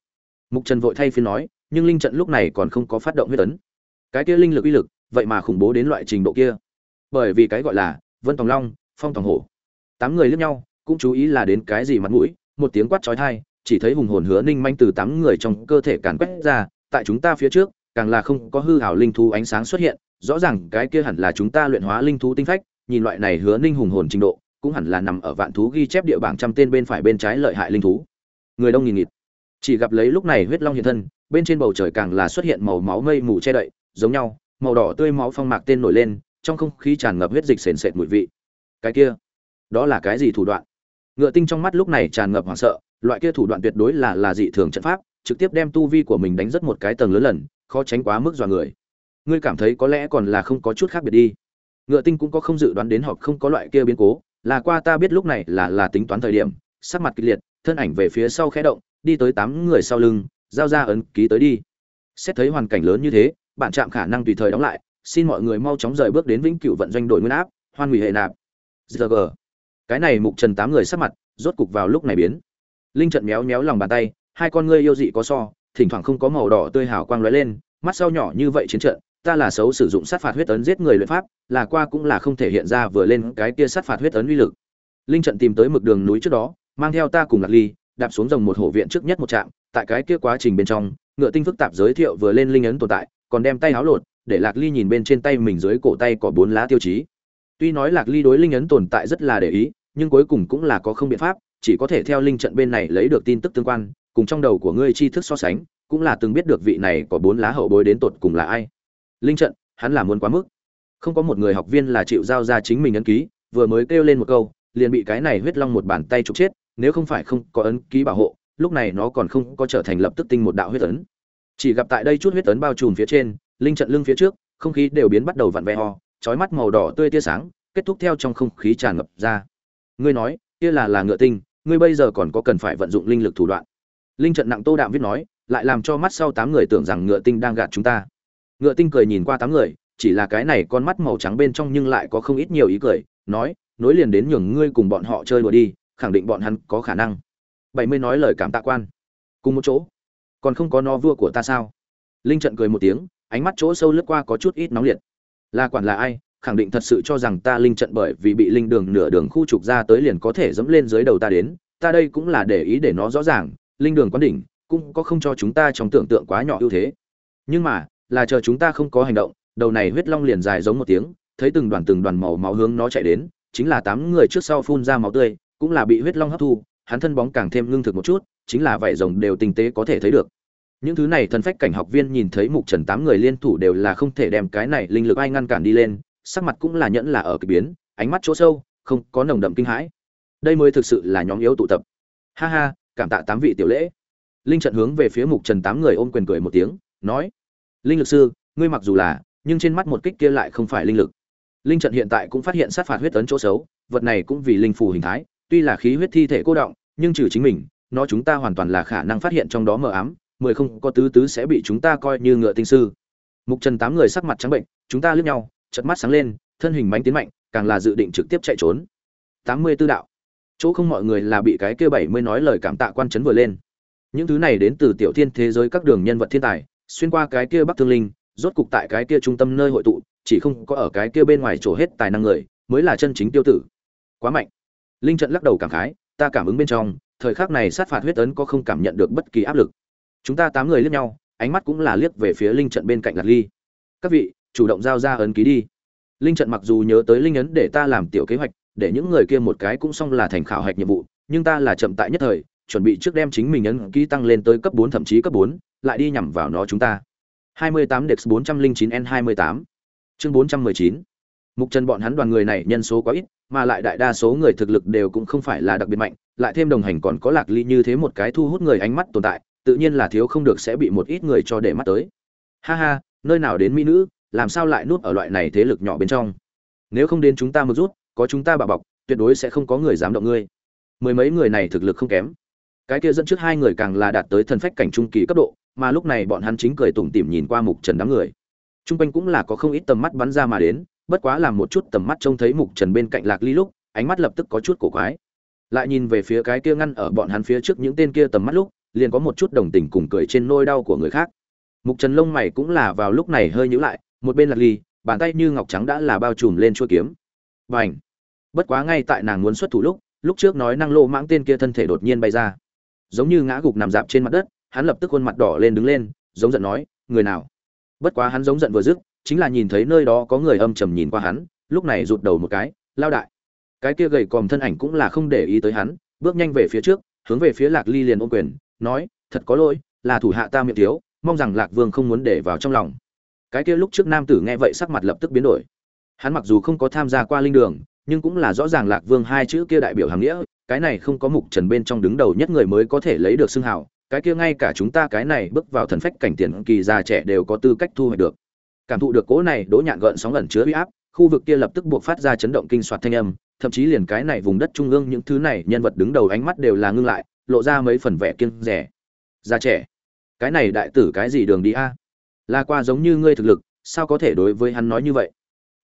Mục trần vội thay phiên nói, nhưng linh trận lúc này còn không có phát động huyết tấn. Cái kia linh lực uy lực, vậy mà khủng bố đến loại trình độ kia. Bởi vì cái gọi là vân tòng long, phong tòng hổ. Tám người liếc nhau, cũng chú ý là đến cái gì mặt mũi, một tiếng quát chói tai chỉ thấy hùng hồn hứa ninh manh từ tám người trong cơ thể càn quét ra, tại chúng ta phía trước, càng là không có hư hảo linh thú ánh sáng xuất hiện, rõ ràng cái kia hẳn là chúng ta luyện hóa linh thú tinh phách, nhìn loại này hứa ninh hùng hồn trình độ, cũng hẳn là nằm ở vạn thú ghi chép địa bảng trăm tên bên phải bên trái lợi hại linh thú. Người đông nghìn nghịt. Chỉ gặp lấy lúc này huyết long hiện thân, bên trên bầu trời càng là xuất hiện màu máu mây mù che đậy, giống nhau, màu đỏ tươi máu phong mạc tên nổi lên, trong không khí tràn ngập huyết dịch sền sệt mùi vị. Cái kia, đó là cái gì thủ đoạn? Ngựa tinh trong mắt lúc này tràn ngập hoảng sợ loại kia thủ đoạn tuyệt đối là là dị thường trận pháp, trực tiếp đem tu vi của mình đánh rất một cái tầng lớn lần, khó tránh quá mức dọa người. Ngươi cảm thấy có lẽ còn là không có chút khác biệt đi. Ngựa tinh cũng có không dự đoán đến họ không có loại kia biến cố, là qua ta biết lúc này là là tính toán thời điểm, sắc mặt kịch liệt, thân ảnh về phía sau khẽ động, đi tới tám người sau lưng, giao ra ấn ký tới đi. Xét thấy hoàn cảnh lớn như thế, bạn chạm khả năng tùy thời đóng lại, xin mọi người mau chóng rời bước đến vĩnh cửu vận doanh đổi nguyên áp, hoan hủy hệ nạp giờ cái này mục trần tám người sắc mặt, rốt cục vào lúc này biến linh trận méo méo lòng bàn tay, hai con ngươi yêu dị có so, thỉnh thoảng không có màu đỏ tươi hào quang lóe lên, mắt sau nhỏ như vậy chiến trận, ta là xấu sử dụng sát phạt huyết ấn giết người luyện pháp, là qua cũng là không thể hiện ra vừa lên cái kia sát phạt huyết ấn uy lực. Linh trận tìm tới mực đường núi trước đó, mang theo ta cùng lạc ly, đạp xuống dòng một hổ viện trước nhất một trạm, tại cái kia quá trình bên trong, ngựa tinh phức tạp giới thiệu vừa lên linh ấn tồn tại, còn đem tay háo lột, để lạc ly nhìn bên trên tay mình dưới cổ tay có bốn lá tiêu chí. Tuy nói lạc ly đối linh ấn tồn tại rất là để ý, nhưng cuối cùng cũng là có không biện pháp chỉ có thể theo linh trận bên này lấy được tin tức tương quan, cùng trong đầu của ngươi tri thức so sánh, cũng là từng biết được vị này có bốn lá hậu bối đến tột cùng là ai. Linh trận, hắn là muốn quá mức. Không có một người học viên là chịu giao ra chính mình ấn ký, vừa mới kêu lên một câu, liền bị cái này huyết long một bàn tay trục chết, nếu không phải không có ấn ký bảo hộ, lúc này nó còn không có trở thành lập tức tinh một đạo huyết ấn. Chỉ gặp tại đây chút huyết ấn bao trùm phía trên, linh trận lưng phía trước, không khí đều biến bắt đầu vặn vẹ ho chói mắt màu đỏ tươi tia sáng, kết thúc theo trong không khí tràn ngập ra. Ngươi nói, kia là là ngựa tinh ngươi bây giờ còn có cần phải vận dụng linh lực thủ đoạn. Linh trận nặng tô đạm viết nói, lại làm cho mắt sau tám người tưởng rằng ngựa tinh đang gạt chúng ta. Ngựa tinh cười nhìn qua tám người, chỉ là cái này con mắt màu trắng bên trong nhưng lại có không ít nhiều ý cười, nói, nối liền đến nhường ngươi cùng bọn họ chơi đùa đi, khẳng định bọn hắn có khả năng. Bảy mươi nói lời cảm tạ quan. Cùng một chỗ. Còn không có no vua của ta sao? Linh trận cười một tiếng, ánh mắt chỗ sâu lướt qua có chút ít nóng liệt. Là quản là ai? Khẳng định thật sự cho rằng ta linh trận bởi vì bị linh đường nửa đường khu trục ra tới liền có thể dẫm lên dưới đầu ta đến, ta đây cũng là để ý để nó rõ ràng, linh đường quán đỉnh cũng có không cho chúng ta trong tưởng tượng quá nhỏ ưu thế. Nhưng mà, là chờ chúng ta không có hành động, đầu này huyết long liền dài giống một tiếng, thấy từng đoàn từng đoàn màu máu hướng nó chạy đến, chính là tám người trước sau phun ra máu tươi, cũng là bị huyết long hấp thu, hắn thân bóng càng thêm ngưng thực một chút, chính là vảy rồng đều tinh tế có thể thấy được. Những thứ này thần phách cảnh học viên nhìn thấy mục trần tám người liên thủ đều là không thể đem cái này linh lực ai ngăn cản đi lên sắc mặt cũng là nhẫn là ở kỳ biến, ánh mắt chỗ sâu, không có nồng đậm kinh hãi. Đây mới thực sự là nhóm yếu tụ tập. Ha ha, cảm tạ tám vị tiểu lễ. Linh trận hướng về phía mục trần tám người ôm quyền cười một tiếng, nói, linh lực sư, ngươi mặc dù là, nhưng trên mắt một kích kia lại không phải linh lực. Linh trận hiện tại cũng phát hiện sát phạt huyết tấn chỗ xấu, vật này cũng vì linh phù hình thái, tuy là khí huyết thi thể cô động, nhưng trừ chính mình, nó chúng ta hoàn toàn là khả năng phát hiện trong đó mờ ám, mười không có tứ tứ sẽ bị chúng ta coi như ngựa tinh sư. Mục trần tám người sắc mặt trắng bệnh, chúng ta liếc nhau chật mắt sáng lên, thân hình mánh tiến mạnh, càng là dự định trực tiếp chạy trốn. Tám mươi tư đạo. Chỗ không mọi người là bị cái kia bảy mươi nói lời cảm tạ quan chấn vừa lên. Những thứ này đến từ tiểu thiên thế giới các đường nhân vật thiên tài, xuyên qua cái kia bắc thương linh, rốt cục tại cái kia trung tâm nơi hội tụ, chỉ không có ở cái kia bên ngoài trổ hết tài năng người, mới là chân chính tiêu tử. Quá mạnh. Linh trận lắc đầu cảm khái, ta cảm ứng bên trong, thời khắc này sát phạt huyết ấn có không cảm nhận được bất kỳ áp lực. Chúng ta tám người liếc nhau, ánh mắt cũng là liếc về phía linh trận bên cạnh lạc ly. Các vị chủ động giao ra ấn ký đi. Linh trận mặc dù nhớ tới linh ấn để ta làm tiểu kế hoạch để những người kia một cái cũng xong là thành khảo hạch nhiệm vụ nhưng ta là chậm tại nhất thời chuẩn bị trước đem chính mình ấn ký tăng lên tới cấp bốn thậm chí cấp bốn lại đi nhằm vào nó chúng ta. 28 Dex 409N28 Chương 419 Mục Trần bọn hắn đoàn người này nhân số quá ít, mà lại đại đa số người thực lực đều cũng không phải là đặc biệt mạnh, lại thêm đồng hành còn có Lạc Ly như thế một cái thu hút người ánh mắt tồn tại, tự nhiên là thiếu không được sẽ bị một ít người cho để mắt tới. Ha ha, nơi nào đến mỹ nữ, làm sao lại nuốt ở loại này thế lực nhỏ bên trong? Nếu không đến chúng ta một rút, có chúng ta bảo bọc, tuyệt đối sẽ không có người dám động ngươi. Mười mấy người này thực lực không kém. Cái kia dẫn trước hai người càng là đạt tới thần phách cảnh trung kỳ cấp độ, mà lúc này bọn hắn chính cười tủm tỉm nhìn qua mục trần đám người trung quanh cũng là có không ít tầm mắt bắn ra mà đến bất quá làm một chút tầm mắt trông thấy mục trần bên cạnh lạc ly lúc ánh mắt lập tức có chút cổ quái lại nhìn về phía cái kia ngăn ở bọn hắn phía trước những tên kia tầm mắt lúc liền có một chút đồng tình cùng cười trên nôi đau của người khác mục trần lông mày cũng là vào lúc này hơi nhữ lại một bên lạc ly, bàn tay như ngọc trắng đã là bao trùm lên chuôi kiếm. Và ảnh bất quá ngay tại nàng muốn xuất thủ lúc lúc trước nói năng lô mãng tên kia thân thể đột nhiên bay ra. Giống như ngã gục nằm dạp trên mặt đất, hắn lập tức khuôn mặt đỏ lên đứng lên, giống giận nói, người nào? Bất quá hắn giống giận vừa dứt, chính là nhìn thấy nơi đó có người âm trầm nhìn qua hắn, lúc này rụt đầu một cái, lao đại! Cái kia gầy còm thân ảnh cũng là không để ý tới hắn, bước nhanh về phía trước, hướng về phía lạc ly liền ôm quyền, nói, thật có lỗi, là thủ hạ ta miệng thiếu, mong rằng lạc vương không muốn để vào trong lòng cái kia lúc trước nam tử nghe vậy sắc mặt lập tức biến đổi. Hắn mặc dù không có tham gia qua linh đường, nhưng cũng là rõ ràng lạc vương hai chữ kia đại biểu hàm nghĩa, cái này không có mục trần bên trong đứng đầu nhất người mới có thể lấy được xưng hào, cái kia ngay cả chúng ta cái này bước vào thần phách cảnh tiền kỳ già trẻ đều có tư cách thu hoạch được. Cảm thụ được cỗ này đỗ nhạn gợn sóng ẩn chứa uy áp, khu vực kia lập tức buộc phát ra chấn động kinh soạt thanh âm, thậm chí liền cái này vùng đất trung ương những thứ này nhân vật đứng đầu ánh mắt đều là ngưng lại, lộ ra mấy phần vẻ kiêng rẻ. Già trẻ, cái này đại tử cái gì đường đi a? Là qua giống như ngươi thực lực, sao có thể đối với hắn nói như vậy?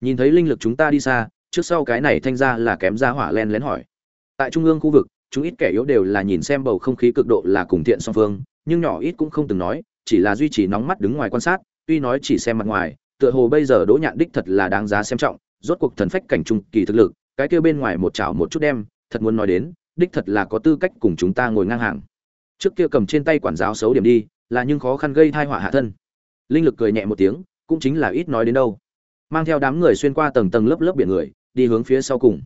Nhìn thấy linh lực chúng ta đi xa, trước sau cái này thanh ra là kém ra hỏa len lén hỏi. Tại trung ương khu vực, chúng ít kẻ yếu đều là nhìn xem bầu không khí cực độ là cùng thiện song phương, nhưng nhỏ ít cũng không từng nói, chỉ là duy trì nóng mắt đứng ngoài quan sát, tuy nói chỉ xem mặt ngoài, tựa hồ bây giờ đỗ nhạn đích thật là đáng giá xem trọng, rốt cuộc thần phách cảnh trung kỳ thực lực, cái kia bên ngoài một chảo một chút đem, thật muốn nói đến, đích thật là có tư cách cùng chúng ta ngồi ngang hàng. Trước kia cầm trên tay quản giáo xấu điểm đi, là nhưng khó khăn gây thai họa hạ thân linh lực cười nhẹ một tiếng, cũng chính là ít nói đến đâu. Mang theo đám người xuyên qua tầng tầng lớp lớp biển người, đi hướng phía sau cùng.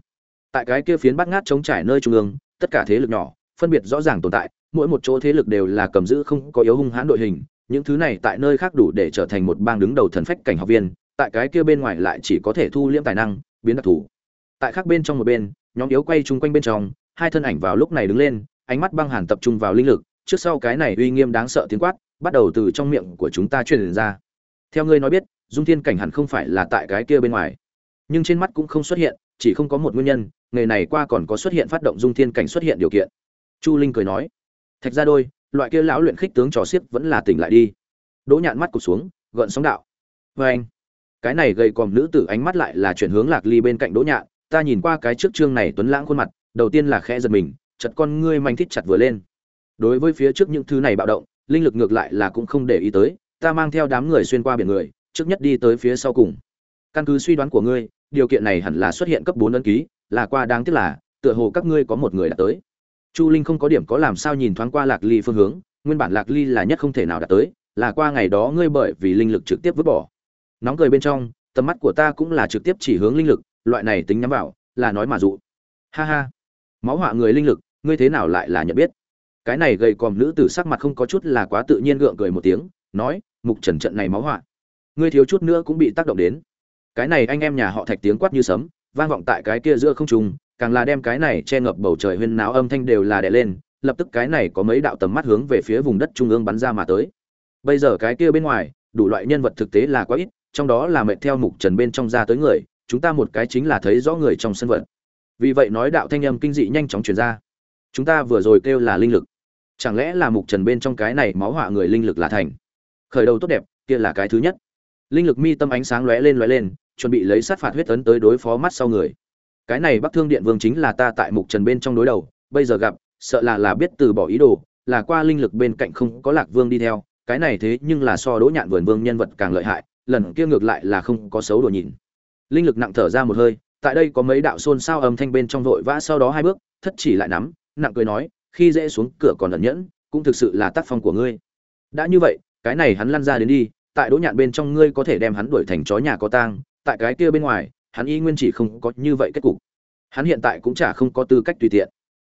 Tại cái kia phiến bát ngát chống trải nơi trung ương, tất cả thế lực nhỏ, phân biệt rõ ràng tồn tại, mỗi một chỗ thế lực đều là cầm giữ không có yếu hung hãn đội hình, những thứ này tại nơi khác đủ để trở thành một bang đứng đầu thần phách cảnh học viên, tại cái kia bên ngoài lại chỉ có thể thu liễm tài năng, biến đặc thù. Tại khác bên trong một bên, nhóm yếu quay chung quanh bên trong, hai thân ảnh vào lúc này đứng lên, ánh mắt băng hàn tập trung vào linh lực, trước sau cái này uy nghiêm đáng sợ tiếng quát bắt đầu từ trong miệng của chúng ta truyền ra. Theo ngươi nói biết, dung thiên cảnh hẳn không phải là tại cái kia bên ngoài. Nhưng trên mắt cũng không xuất hiện, chỉ không có một nguyên nhân, nghề này qua còn có xuất hiện phát động dung thiên cảnh xuất hiện điều kiện. Chu linh cười nói, thạch ra đôi, loại kia lão luyện khích tướng trò xiếc vẫn là tỉnh lại đi. Đỗ nhạn mắt cụt xuống, gợn sóng đạo vê anh. Cái này gây còm nữ tử ánh mắt lại là chuyển hướng lạc ly bên cạnh đỗ nhạn, ta nhìn qua cái trước chương này tuấn lãng khuôn mặt, đầu tiên là khẽ giật mình chật con ngươi manh thích chặt vừa lên. Đối với phía trước những thứ này bạo động linh lực ngược lại là cũng không để ý tới, ta mang theo đám người xuyên qua biển người, trước nhất đi tới phía sau cùng. Căn cứ suy đoán của ngươi, điều kiện này hẳn là xuất hiện cấp bốn ấn ký, là qua đáng tiếc là, tựa hồ các ngươi có một người đã tới. Chu linh không có điểm có làm sao nhìn thoáng qua lạc ly phương hướng, nguyên bản lạc ly là nhất không thể nào đạt tới, là qua ngày đó ngươi bởi vì linh lực trực tiếp vứt bỏ. Nóng cười bên trong, tầm mắt của ta cũng là trực tiếp chỉ hướng linh lực, loại này tính nhắm vào, là nói mà dụ. Ha ha. Máu họa người linh lực, ngươi thế nào lại là nhận biết? Cái này gầy còm nữ tử sắc mặt không có chút là quá tự nhiên gượng cười một tiếng, nói, mục trần trận này máu họa. Ngươi thiếu chút nữa cũng bị tác động đến. Cái này anh em nhà họ thạch tiếng quát như sấm, vang vọng tại cái kia giữa không trung, càng là đem cái này che ngập bầu trời huyên náo âm thanh đều là đè lên, lập tức cái này có mấy đạo tầm mắt hướng về phía vùng đất trung ương bắn ra mà tới. Bây giờ cái kia bên ngoài, đủ loại nhân vật thực tế là quá ít, trong đó là mẹ theo mục trần bên trong ra tới người, chúng ta một cái chính là thấy rõ người trong sân vật vì vậy nói đạo thanh âm kinh dị nhanh chóng truyền ra chúng ta vừa rồi kêu là linh lực. Chẳng lẽ là mục trần bên trong cái này máu họa người linh lực là thành? Khởi đầu tốt đẹp, kia là cái thứ nhất. Linh lực mi tâm ánh sáng lóe lên lóe lên, chuẩn bị lấy sát phạt huyết tấn tới đối phó mắt sau người. Cái này bắc thương điện vương chính là ta tại mục trần bên trong đối đầu, bây giờ gặp, sợ là là biết từ bỏ ý đồ, là qua linh lực bên cạnh không có lạc vương đi theo, cái này thế nhưng là so đỗ nhạn vườn vương nhân vật càng lợi hại, lần kia ngược lại là không có xấu đồ nhìn linh lực nặng thở ra một hơi, tại đây có mấy đạo xôn xao âm thanh bên trong vội vã sau đó hai bước, thất chỉ lại nắm nặng cười nói, khi dễ xuống cửa còn ẩn nhẫn, cũng thực sự là tác phong của ngươi. Đã như vậy, cái này hắn lăn ra đến đi, tại đỗ nhạn bên trong ngươi có thể đem hắn đuổi thành chó nhà có tang, tại cái kia bên ngoài, hắn y nguyên chỉ không có như vậy kết cục. Hắn hiện tại cũng chả không có tư cách tùy tiện.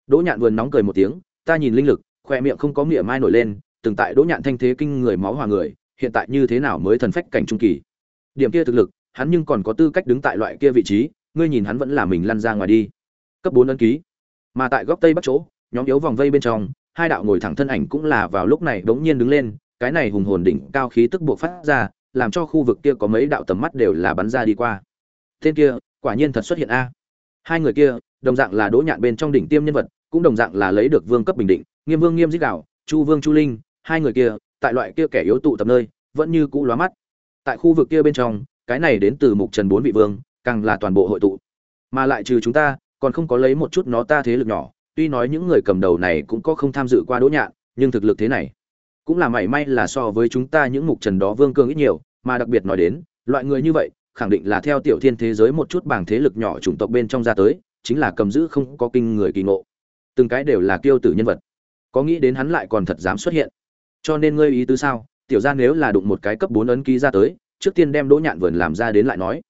Đỗ nhạn vườn nóng cười một tiếng, ta nhìn linh lực, khoe miệng không có miệng mai nổi lên, từng tại đỗ nhạn thanh thế kinh người máu hòa người, hiện tại như thế nào mới thần phách cảnh trung kỳ. Điểm kia thực lực, hắn nhưng còn có tư cách đứng tại loại kia vị trí, ngươi nhìn hắn vẫn là mình lăn ra ngoài đi. Cấp bốn ấn ký mà tại góc tây bắc chỗ, nhóm yếu vòng vây bên trong, hai đạo ngồi thẳng thân ảnh cũng là vào lúc này bỗng nhiên đứng lên, cái này hùng hồn đỉnh cao khí tức buộc phát ra, làm cho khu vực kia có mấy đạo tầm mắt đều là bắn ra đi qua. Tên kia, quả nhiên thật xuất hiện a. Hai người kia, đồng dạng là đỗ nhạn bên trong đỉnh tiêm nhân vật, cũng đồng dạng là lấy được vương cấp bình định, nghiêm vương nghiêm dích đạo, chu vương chu linh, hai người kia, tại loại kia kẻ yếu tụ tập nơi, vẫn như cũ lóa mắt. Tại khu vực kia bên trong, cái này đến từ mục trần bốn vị vương, càng là toàn bộ hội tụ. Mà lại trừ chúng ta còn không có lấy một chút nó ta thế lực nhỏ, tuy nói những người cầm đầu này cũng có không tham dự qua đỗ nhạn, nhưng thực lực thế này cũng là mảy may là so với chúng ta những mục trần đó vương cương ít nhiều, mà đặc biệt nói đến, loại người như vậy, khẳng định là theo tiểu thiên thế giới một chút bảng thế lực nhỏ chủng tộc bên trong ra tới, chính là cầm giữ không có kinh người kỳ ngộ. Từng cái đều là kiêu tử nhân vật. Có nghĩ đến hắn lại còn thật dám xuất hiện. Cho nên ngươi ý tứ sao? Tiểu ra nếu là đụng một cái cấp bốn ấn ký ra tới, trước tiên đem đỗ nhạn vườn làm ra đến lại nói.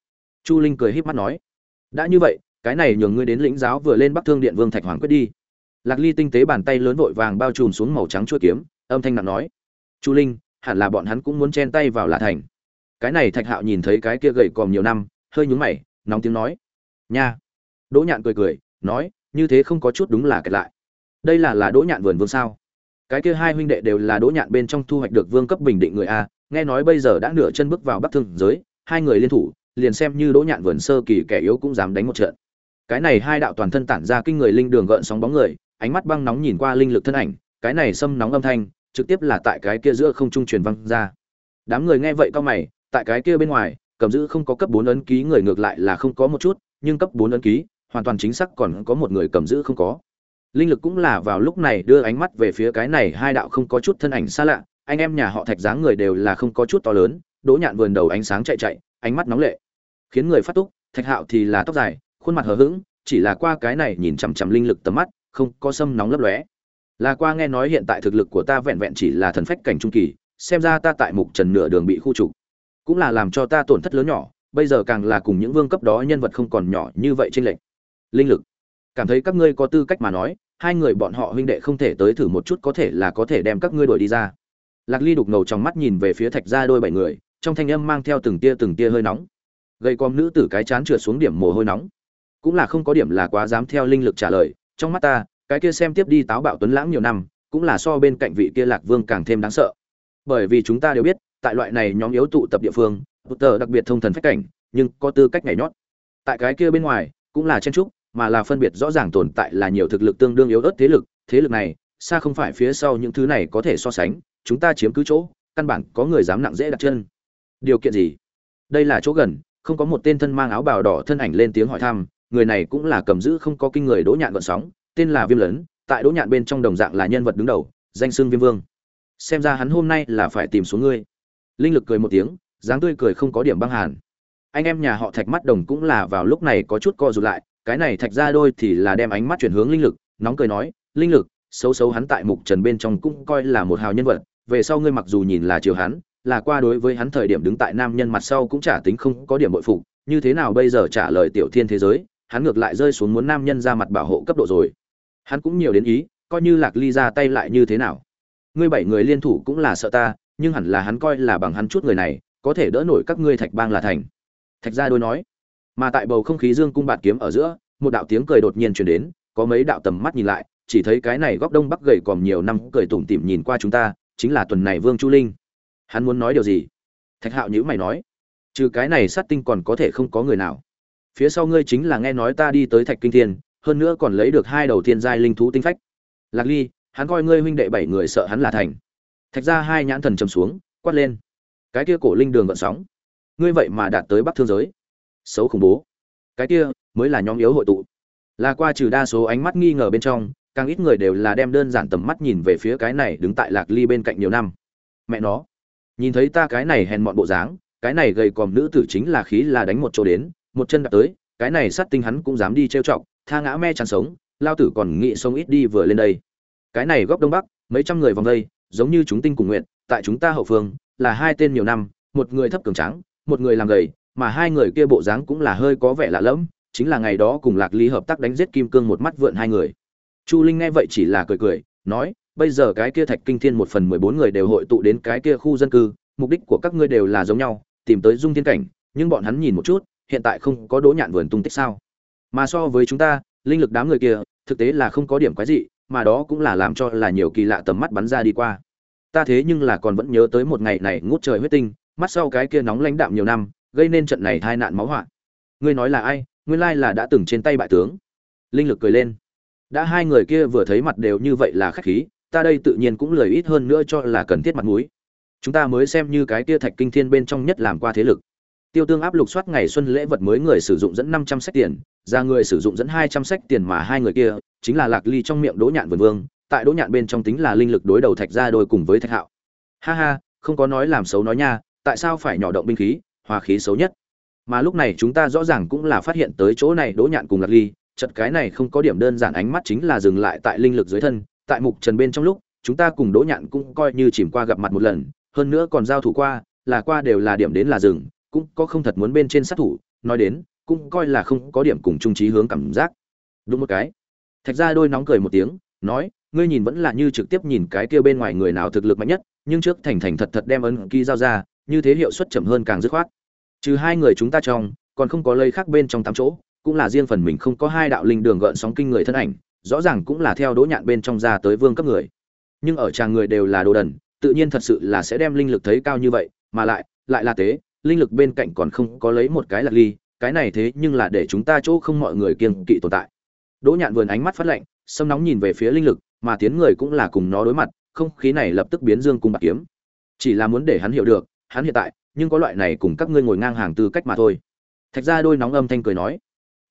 Chu linh cười híp mắt nói. Đã như vậy cái này nhường ngươi đến lĩnh giáo vừa lên bắc thương điện vương thạch hoàng quyết đi. Lạc ly tinh tế bàn tay lớn vội vàng bao trùm xuống màu trắng chuôi kiếm, âm thanh nặng nói. Chu linh, hẳn là bọn hắn cũng muốn chen tay vào là thành. Cái này thạch hạo nhìn thấy cái kia gầy còm nhiều năm, hơi nhúng mày, nóng tiếng nói. Nha. Đỗ nhạn cười cười, nói, như thế không có chút đúng là kẹt lại. Đây là là đỗ nhạn vườn vương sao? Cái kia hai huynh đệ đều là đỗ nhạn bên trong thu hoạch được vương cấp bình định người a, nghe nói bây giờ đã nửa chân bước vào bắc thương giới, hai người liên thủ, liền xem như đỗ nhạn vườn sơ kỳ kẻ yếu cũng dám đánh một trận cái này hai đạo toàn thân tản ra kinh người linh đường gợn sóng bóng người, ánh mắt băng nóng nhìn qua linh lực thân ảnh, cái này xâm nóng âm thanh, trực tiếp là tại cái kia giữa không trung truyền văng ra. Đám người nghe vậy cao mày, tại cái kia bên ngoài, cầm giữ không có cấp bốn ấn ký người ngược lại là không có một chút, nhưng cấp bốn ấn ký, hoàn toàn chính xác còn có một người cầm giữ không có. Linh lực cũng là vào lúc này đưa ánh mắt về phía cái này hai đạo không có chút thân ảnh xa lạ, anh em nhà họ thạch dáng người đều là không có chút to lớn, đỗ nhạn vườn đầu ánh sáng chạy chạy, ánh mắt nóng lệ. Khiến người phát túc, thạch hạo thì là tóc dài khuôn mặt hờ hững, chỉ là qua cái này nhìn chằm chằm linh lực tầm mắt, không có sâm nóng lấp lóe. Là qua nghe nói hiện tại thực lực của ta vẹn vẹn chỉ là thần phách cảnh trung kỳ, xem ra ta tại mục trần nửa đường bị khu trục. Cũng là làm cho ta tổn thất lớn nhỏ, bây giờ càng là cùng những vương cấp đó nhân vật không còn nhỏ như vậy trên lệnh linh lực. Cảm thấy các ngươi có tư cách mà nói, hai người bọn họ huynh đệ không thể tới thử một chút có thể là có thể đem các ngươi đuổi đi ra. Lạc ly đục ngầu trong mắt nhìn về phía thạch gia đôi bảy người, trong thanh âm mang theo từng tia từng tia hơi nóng. Gây com nữ tử cái chán trượt xuống điểm mồ hôi nóng cũng là không có điểm là quá dám theo linh lực trả lời, trong mắt ta, cái kia xem tiếp đi táo bạo tuấn lãng nhiều năm, cũng là so bên cạnh vị kia lạc vương càng thêm đáng sợ. Bởi vì chúng ta đều biết, tại loại này nhóm yếu tụ tập địa phương tờ đặc biệt thông thần phách cảnh, nhưng có tư cách nhảy nhót. Tại cái kia bên ngoài, cũng là chen trúc, mà là phân biệt rõ ràng tồn tại là nhiều thực lực tương đương yếu ớt thế lực thế lực này, xa không phải phía sau những thứ này có thể so sánh, chúng ta chiếm cứ chỗ, căn bản có người dám nặng dễ đặt chân. Điều kiện gì? Đây là chỗ gần, không có một tên thân mang áo bào đỏ thân ảnh lên tiếng hỏi thăm người này cũng là cầm giữ không có kinh người đỗ nhạn gọn sóng, tên là viêm lớn tại đỗ nhạn bên trong đồng dạng là nhân vật đứng đầu, danh xưng viêm vương. Xem ra hắn hôm nay là phải tìm xuống ngươi. Linh lực cười một tiếng, dáng tươi cười không có điểm băng hàn. Anh em nhà họ thạch mắt đồng cũng là vào lúc này có chút co rụt lại, cái này thạch ra đôi thì là đem ánh mắt chuyển hướng linh lực, nóng cười nói, linh lực, xấu xấu hắn tại mục trần bên trong cũng coi là một hào nhân vật, về sau ngươi mặc dù nhìn là chiều hắn, là qua đối với hắn thời điểm đứng tại nam nhân mặt sau cũng chả tính không có điểm bội phục, như thế nào bây giờ trả lời tiểu thiên thế giới hắn ngược lại rơi xuống muốn nam nhân ra mặt bảo hộ cấp độ rồi. Hắn cũng nhiều đến ý, coi như lạc ly ra tay lại như thế nào. Ngươi bảy người liên thủ cũng là sợ ta, nhưng hẳn là hắn coi là bằng hắn chút người này, có thể đỡ nổi các ngươi thạch bang là thành. Thạch gia đôi nói. Mà tại bầu không khí dương cung bạt kiếm ở giữa, một đạo tiếng cười đột nhiên truyền đến, có mấy đạo tầm mắt nhìn lại, chỉ thấy cái này góc đông bắc gầy còn nhiều năm cười tủm tỉm nhìn qua chúng ta, chính là tuần này vương chu linh. Hắn muốn nói điều gì? Thạch hạo nhữ mày nói. Trừ cái này sát tinh còn có thể không có người nào phía sau ngươi chính là nghe nói ta đi tới thạch kinh thiên, hơn nữa còn lấy được hai đầu thiên giai linh thú tinh phách. Lạc ly, hắn coi ngươi huynh đệ bảy người sợ hắn là thành. Thạch ra hai nhãn thần trầm xuống, quát lên. Cái kia cổ linh đường gợn sóng. Ngươi vậy mà đạt tới bắc thương giới. Xấu khủng bố. Cái kia, mới là nhóm yếu hội tụ. Là qua trừ đa số ánh mắt nghi ngờ bên trong, càng ít người đều là đem đơn giản tầm mắt nhìn về phía cái này đứng tại lạc ly bên cạnh nhiều năm. Mẹ nó. Nhìn thấy ta cái này hèn mọn bộ dáng, cái này gầy còm nữ tử chính là khí là đánh một chỗ đến một chân đạp tới, cái này sát tinh hắn cũng dám đi trêu chọc, tha ngã me chăn sống, lao tử còn nghĩ sống ít đi vừa lên đây. Cái này góc đông bắc, mấy trăm người vòng đây, giống như chúng tinh cùng nguyện, tại chúng ta hậu phương, là hai tên nhiều năm, một người thấp cường trắng một người làm gầy, mà hai người kia bộ dáng cũng là hơi có vẻ lạ lẫm, chính là ngày đó cùng lạc ly hợp tác đánh giết kim cương một mắt vượn hai người. Chu linh nghe vậy chỉ là cười cười, nói, bây giờ cái kia thạch kinh thiên một phần mười bốn người đều hội tụ đến cái kia khu dân cư, mục đích của các ngươi đều là giống nhau, tìm tới dung thiên cảnh, nhưng bọn hắn nhìn một chút hiện tại không có đỗ nhạn vườn tung tích sao? Mà so với chúng ta, linh lực đám người kia, thực tế là không có điểm quái gì mà đó cũng là làm cho là nhiều kỳ lạ tầm mắt bắn ra đi qua. Ta thế nhưng là còn vẫn nhớ tới một ngày này ngút trời huyết tinh, mắt sau cái kia nóng lãnh đạm nhiều năm, gây nên trận này tai nạn máu hoạn ngươi nói là ai? Nguyên lai là đã từng trên tay bại tướng. Linh lực cười lên. Đã hai người kia vừa thấy mặt đều như vậy là khách khí, ta đây tự nhiên cũng lời ít hơn nữa cho là cần thiết mặt mũi. Chúng ta mới xem như cái kia thạch kinh thiên bên trong nhất làm qua thế lực tiêu tương áp lục soát ngày xuân lễ vật mới người sử dụng dẫn năm trăm sách tiền, ra người sử dụng dẫn hai trăm sách tiền mà hai người kia, chính là lạc ly trong miệng đỗ nhạn vườn vương, tại đỗ nhạn bên trong tính là linh lực đối đầu thạch ra đôi cùng với thạch hạo. Ha ha, không có nói làm xấu nói nha, tại sao phải nhỏ động binh khí, hòa khí xấu nhất? Mà lúc này chúng ta rõ ràng cũng là phát hiện tới chỗ này đỗ nhạn cùng lạc ly chật cái này không có điểm đơn giản ánh mắt chính là dừng lại tại linh lực dưới thân, tại mục trần bên trong lúc, chúng ta cùng đỗ nhạn cũng coi như chìm qua gặp mặt một lần, hơn nữa còn giao thủ qua, là qua đều là điểm đến là rừng cũng có không thật muốn bên trên sát thủ, nói đến, cũng coi là không có điểm cùng trung trí hướng cảm giác. Đúng một cái. Thạch ra đôi nóng cười một tiếng, nói, ngươi nhìn vẫn là như trực tiếp nhìn cái kia bên ngoài người nào thực lực mạnh nhất, nhưng trước thành thành thật thật đem ấn ký giao ra, như thế hiệu suất chậm hơn càng dứt khoát. Trừ hai người chúng ta trong, còn không có lây khác bên trong tám chỗ, cũng là riêng phần mình không có hai đạo linh đường gợn sóng kinh người thân ảnh, rõ ràng cũng là theo đỗ nhạn bên trong ra tới vương cấp người. Nhưng ở tràng người đều là đồ đần, tự nhiên thật sự là sẽ đem linh lực thấy cao như vậy, mà lại lại là tế linh lực bên cạnh còn không có lấy một cái lạc ly, cái này thế nhưng là để chúng ta chỗ không mọi người kiêng kỵ tồn tại. Đỗ nhạn vườn ánh mắt phát lạnh, sâm nóng nhìn về phía linh lực, mà tiến người cũng là cùng nó đối mặt, không khí này lập tức biến dương cung bạc kiếm. Chỉ là muốn để hắn hiểu được, hắn hiện tại, nhưng có loại này cùng các ngươi ngồi ngang hàng tư cách mà thôi. Thạch ra đôi nóng âm thanh cười nói,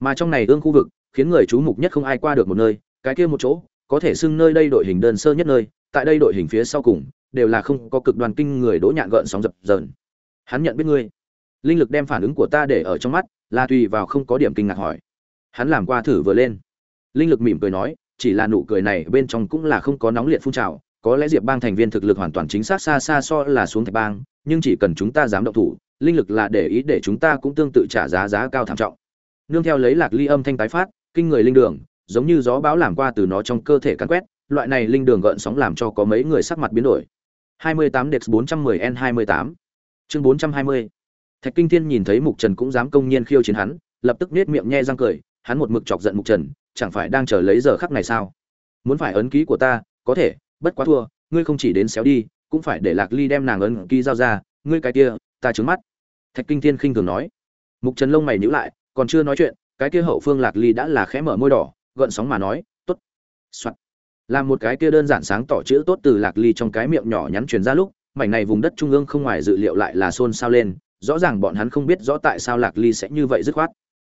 mà trong này ương khu vực, khiến người chú mục nhất không ai qua được một nơi, cái kia một chỗ, có thể xưng nơi đây đội hình đơn sơ nhất nơi, tại đây đội hình phía sau cùng, đều là không có cực đoàn kinh người đỗ nhạn gợn sóng dập dờn hắn nhận biết ngươi. Linh lực đem phản ứng của ta để ở trong mắt, là tùy vào không có điểm kinh ngạc hỏi. Hắn làm qua thử vừa lên. Linh lực mỉm cười nói, chỉ là nụ cười này bên trong cũng là không có nóng liệt phun trào, có lẽ diệp bang thành viên thực lực hoàn toàn chính xác xa xa so là xuống thạch bang, nhưng chỉ cần chúng ta dám động thủ, linh lực là để ý để chúng ta cũng tương tự trả giá giá cao thảm trọng. Nương theo lấy lạc ly âm thanh tái phát, kinh người linh đường, giống như gió bão làm qua từ nó trong cơ thể cắn quét, loại này linh đường gợn sóng làm cho có mấy người sắc mặt biến đổi. 28 Dex 410 N28 Chương 420 Thạch Kinh Thiên nhìn thấy Mục Trần cũng dám công nhiên khiêu chiến hắn, lập tức nhếch miệng nhe răng cười, hắn một mực chọc giận Mục Trần, chẳng phải đang chờ lấy giờ khắc này sao? Muốn phải ấn ký của ta, có thể, bất quá thua, ngươi không chỉ đến xéo đi, cũng phải để Lạc Ly đem nàng ấn ký giao ra, ngươi cái kia, ta trướng mắt. Thạch Kinh Thiên khinh thường nói. Mục Trần lông mày nhíu lại, còn chưa nói chuyện, cái kia hậu phương Lạc Ly đã là khẽ mở môi đỏ, gợn sóng mà nói, "Tốt." Soạt. Làm một cái kia đơn giản sáng tỏ chữ tốt từ Lạc Ly trong cái miệng nhỏ nhắn truyền ra lúc, mảnh này vùng đất trung ương không ngoài dự liệu lại là xôn xao lên, rõ ràng bọn hắn không biết rõ tại sao Lạc Ly sẽ như vậy dứt khoát.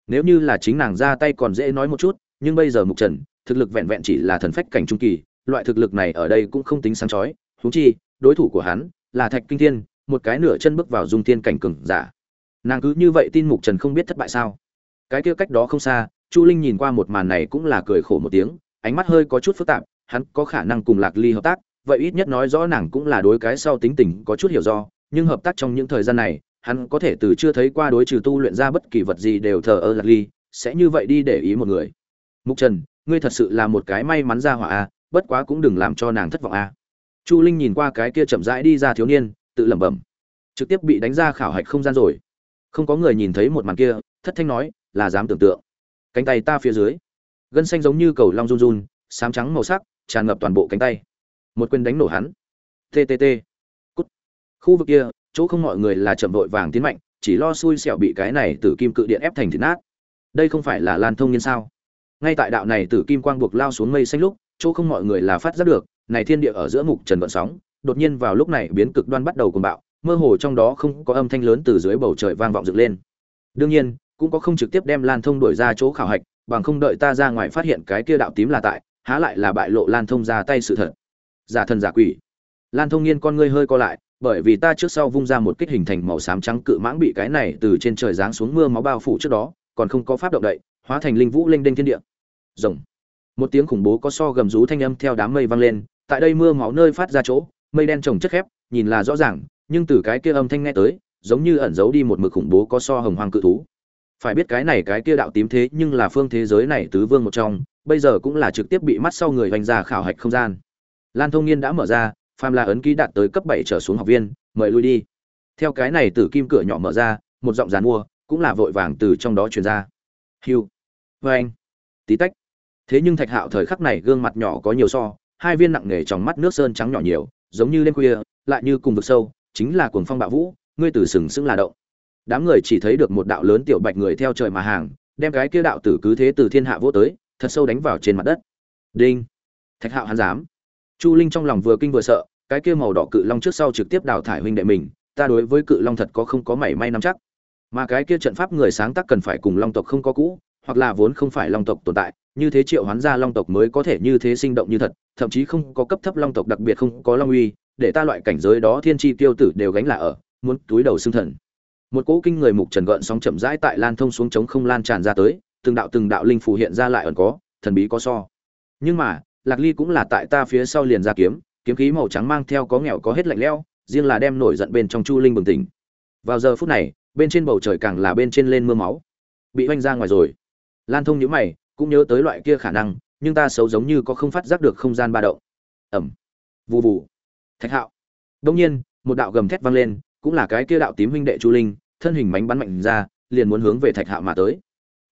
Nếu như là chính nàng ra tay còn dễ nói một chút, nhưng bây giờ Mục Trần, thực lực vẹn vẹn chỉ là thần phách cảnh trung kỳ, loại thực lực này ở đây cũng không tính sáng chói, huống chi, đối thủ của hắn là Thạch Kinh Thiên, một cái nửa chân bước vào dung thiên cảnh cường giả. Nàng cứ như vậy tin Mục Trần không biết thất bại sao? Cái kia cách đó không xa, Chu Linh nhìn qua một màn này cũng là cười khổ một tiếng, ánh mắt hơi có chút phức tạp, hắn có khả năng cùng Lạc Ly hợp tác, vậy ít nhất nói rõ nàng cũng là đối cái sau tính tình có chút hiểu do, nhưng hợp tác trong những thời gian này, hắn có thể từ chưa thấy qua đối trừ tu luyện ra bất kỳ vật gì đều thờ ơ Lạc Ly, sẽ như vậy đi để ý một người. Mục Trần, ngươi thật sự là một cái may mắn ra hỏa a, bất quá cũng đừng làm cho nàng thất vọng a. Chu Linh nhìn qua cái kia chậm rãi đi ra thiếu niên, tự lẩm bẩm. Trực tiếp bị đánh ra khảo hạch không gian rồi. Không có người nhìn thấy một màn kia, thất thanh nói, là dám tưởng tượng. Cánh tay ta phía dưới, gân xanh giống như cầu long run run, xám trắng màu sắc, tràn ngập toàn bộ cánh tay. Một quyền đánh nổ hắn. TTT. Cút. Khu vực kia, chỗ không mọi người là chậm vội vàng tiến mạnh, chỉ lo xui xẻo bị cái này tử kim cự điện ép thành thịt nát. Đây không phải là Lan Thông nhân sao? Ngay tại đạo này tử kim quang buộc lao xuống mây xanh lúc, chỗ không mọi người là phát giác được, này thiên địa ở giữa mục trần vận sóng, đột nhiên vào lúc này biến cực đoan bắt đầu cuồng bạo, mơ hồ trong đó không có âm thanh lớn từ dưới bầu trời vang vọng dựng lên. Đương nhiên, cũng có không trực tiếp đem Lan Thông đuổi ra chỗ khảo hạch, bằng không đợi ta ra ngoài phát hiện cái kia đạo tím là tại, há lại là bại lộ Lan Thông ra tay sự thật. Giả thần giả quỷ. Lan Thông Nghiên con ngươi hơi co lại, bởi vì ta trước sau vung ra một kích hình thành màu xám trắng cự mãng bị cái này từ trên trời giáng xuống mưa máu bao phủ trước đó, còn không có pháp động đậy, hóa thành linh vũ lênh đênh thiên địa. Rồng. Một tiếng khủng bố có so gầm rú thanh âm theo đám mây vang lên, tại đây mưa máu nơi phát ra chỗ, mây đen trồng chất khép, nhìn là rõ ràng, nhưng từ cái kia âm thanh nghe tới, giống như ẩn giấu đi một mực khủng bố có so hồng hoang cự thú. Phải biết cái này cái kia đạo tím thế nhưng là phương thế giới này tứ vương một trong, bây giờ cũng là trực tiếp bị mắt sau người hoành ra khảo hạch không gian. Lan Thông Niên đã mở ra, phàm là ấn ký đạt tới cấp bảy trở xuống học viên, mời lui đi. Theo cái này tử kim cửa nhỏ mở ra, một giọng dàn mua, cũng là vội vàng từ trong đó truyền ra. hiu vê anh Tí tách. Thế nhưng Thạch Hạo thời khắc này gương mặt nhỏ có nhiều so, hai viên nặng nề trong mắt nước sơn trắng nhỏ nhiều, giống như đêm khuya, lại như cùng vực sâu, chính là cuồng phong bạo vũ, ngươi tử sừng sững là động. Đám người chỉ thấy được một đạo lớn tiểu bạch người theo trời mà hàng, đem cái kia đạo tử cứ thế từ thiên hạ vô tới, thật sâu đánh vào trên mặt đất. Đinh. Thạch Hạo hắn dám. Chu Linh trong lòng vừa kinh vừa sợ, cái kia màu đỏ cự long trước sau trực tiếp đào thải huynh đệ mình, ta đối với cự long thật có không có mảy may nắm chắc. Mà cái kia trận pháp người sáng tác cần phải cùng long tộc không có cũ, hoặc là vốn không phải long tộc tồn tại, như thế triệu hoán ra long tộc mới có thể như thế sinh động như thật, thậm chí không có cấp thấp long tộc đặc biệt không có long uy, để ta loại cảnh giới đó thiên chi tiêu tử đều gánh là ở, muốn túi đầu xương thần. Một cỗ kinh người mục trần gợn sóng chậm rãi tại lan thông xuống chống không lan tràn ra tới, từng đạo từng đạo linh phù hiện ra lại ẩn có, thần bí có so. Nhưng mà, Lạc Ly cũng là tại ta phía sau liền ra kiếm, kiếm khí màu trắng mang theo có nghèo có hết lạnh lẽo, riêng là đem nổi giận bên trong Chu Linh bừng tỉnh. Vào giờ phút này, bên trên bầu trời càng là bên trên lên mưa máu. Bị oanh ra ngoài rồi. Lan Thông nhữ mày, cũng nhớ tới loại kia khả năng, nhưng ta xấu giống như có không phát giác được không gian ba động. Ẩm. Vù vù. Thạch Hạo. đông nhiên, một đạo gầm thét vang lên, cũng là cái kia đạo tím huynh đệ Chu Linh, thân hình mánh bắn mạnh ra, liền muốn hướng về thạch hạo mà tới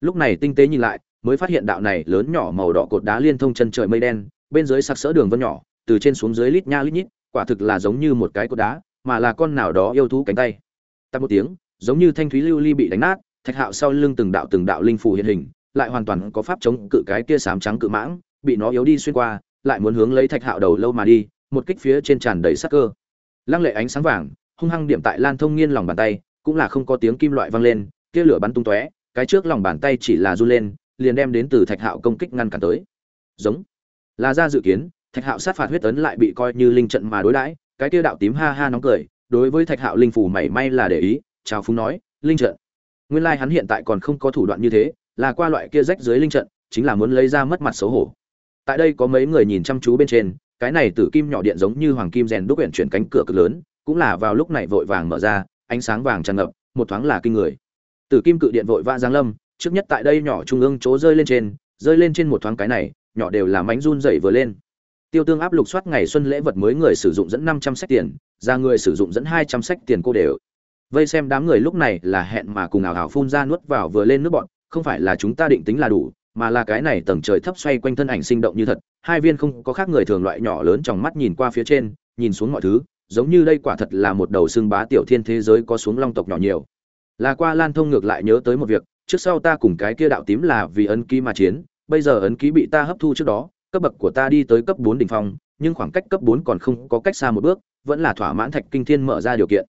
lúc này tinh tế nhìn lại mới phát hiện đạo này lớn nhỏ màu đỏ cột đá liên thông chân trời mây đen, bên dưới sặc sỡ đường vân nhỏ, từ trên xuống dưới lít nha lít nhít, quả thực là giống như một cái cột đá, mà là con nào đó yêu thú cánh tay. Tạp một tiếng, giống như thanh thúy lưu ly bị đánh nát, thạch hạo sau lưng từng đạo từng đạo linh phù hiện hình, lại hoàn toàn có pháp chống cự cái kia sám trắng cự mãng, bị nó yếu đi xuyên qua, lại muốn hướng lấy thạch hạo đầu lâu mà đi, một kích phía trên tràn đầy sắc cơ. Lăng lệ ánh sáng vàng, hung hăng điểm tại lan thông nghiên lòng bàn tay, cũng là không có tiếng kim loại vang lên, kia lửa bắn tung tóe, cái trước lòng bàn tay chỉ là run lên liền đem đến từ thạch hạo công kích ngăn cản tới. Giống. Là ra dự kiến, thạch hạo sát phạt huyết tấn lại bị coi như linh trận mà đối đãi, cái kia đạo tím ha ha nóng cười, đối với thạch hạo linh phủ mảy may là để ý, chào phúng nói, linh trận. Nguyên lai hắn hiện tại còn không có thủ đoạn như thế, là qua loại kia rách dưới linh trận, chính là muốn lấy ra mất mặt xấu hổ. Tại đây có mấy người nhìn chăm chú bên trên, cái này tử kim nhỏ điện giống như hoàng kim rèn đúc huyện chuyển cánh cửa cực lớn, cũng là vào lúc này vội vàng mở ra, ánh sáng vàng tràn ngập, một thoáng là kinh người. Tử kim cự điện vội vã giáng lâm trước nhất tại đây nhỏ trung ương chỗ rơi lên trên, rơi lên trên một thoáng cái này, nhỏ đều là mánh run dậy vừa lên. Tiêu tương áp lục soát ngày xuân lễ vật mới người sử dụng dẫn năm trăm sách tiền, ra người sử dụng dẫn hai trăm sách tiền cô đều. Vây xem đám người lúc này là hẹn mà cùng ảo ảo phun ra nuốt vào vừa lên nước bọn, không phải là chúng ta định tính là đủ, mà là cái này tầng trời thấp xoay quanh thân ảnh sinh động như thật, hai viên không có khác người thường loại nhỏ lớn trong mắt nhìn qua phía trên, nhìn xuống mọi thứ, giống như đây quả thật là một đầu xương bá tiểu thiên thế giới có xuống long tộc nhỏ nhiều. Là qua lan thông ngược lại nhớ tới một việc trước sau ta cùng cái kia đạo tím là vì ấn ký mà chiến, bây giờ ấn ký bị ta hấp thu trước đó, cấp bậc của ta đi tới cấp bốn đỉnh phong, nhưng khoảng cách cấp bốn còn không có cách xa một bước, vẫn là thỏa mãn thạch kinh thiên mở ra điều kiện.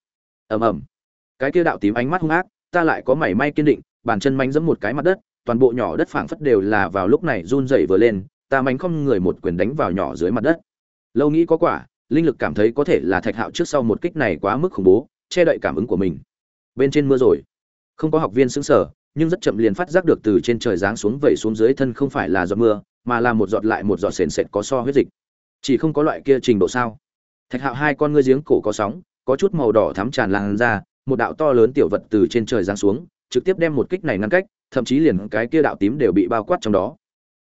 Ầm ầm. Cái kia đạo tím ánh mắt hung ác, ta lại có mảy may kiên định, bàn chân mánh giẫm một cái mặt đất, toàn bộ nhỏ đất phảng phất đều là vào lúc này run rẩy vừa lên, ta mánh không người một quyền đánh vào nhỏ dưới mặt đất. Lâu nghĩ có quả, linh lực cảm thấy có thể là thạch hạo trước sau một kích này quá mức khủng bố, che đậy cảm ứng của mình. Bên trên mưa rồi. Không có học viên xứng sở nhưng rất chậm liền phát giác được từ trên trời giáng xuống vẩy xuống dưới thân không phải là giọt mưa, mà là một giọt lại một giọt sền sệt có so huyết dịch. Chỉ không có loại kia trình độ sao? Thạch hạo hai con ngươi giếng cổ có sóng, có chút màu đỏ thắm tràn lan ra, một đạo to lớn tiểu vật từ trên trời giáng xuống, trực tiếp đem một kích này ngăn cách, thậm chí liền cái kia đạo tím đều bị bao quát trong đó.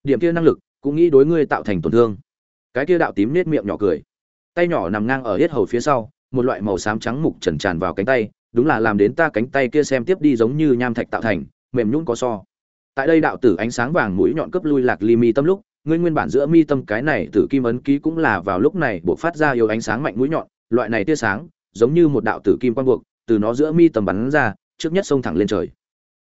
Điểm kia năng lực, cũng nghĩ đối ngươi tạo thành tổn thương. Cái kia đạo tím nết miệng nhỏ cười. Tay nhỏ nằm ngang ở hết hầu phía sau, một loại màu xám trắng mục trần tràn vào cánh tay, đúng là làm đến ta cánh tay kia xem tiếp đi giống như nham thạch tạo thành mềm nhũn có so. Tại đây đạo tử ánh sáng vàng mũi nhọn cấp lui lạc ly mi tâm lúc, ngươi nguyên bản giữa mi tâm cái này tử kim ấn ký cũng là vào lúc này buộc phát ra yếu ánh sáng mạnh mũi nhọn, loại này tia sáng, giống như một đạo tử kim quang buộc, từ nó giữa mi tâm bắn ra, trước nhất xông thẳng lên trời.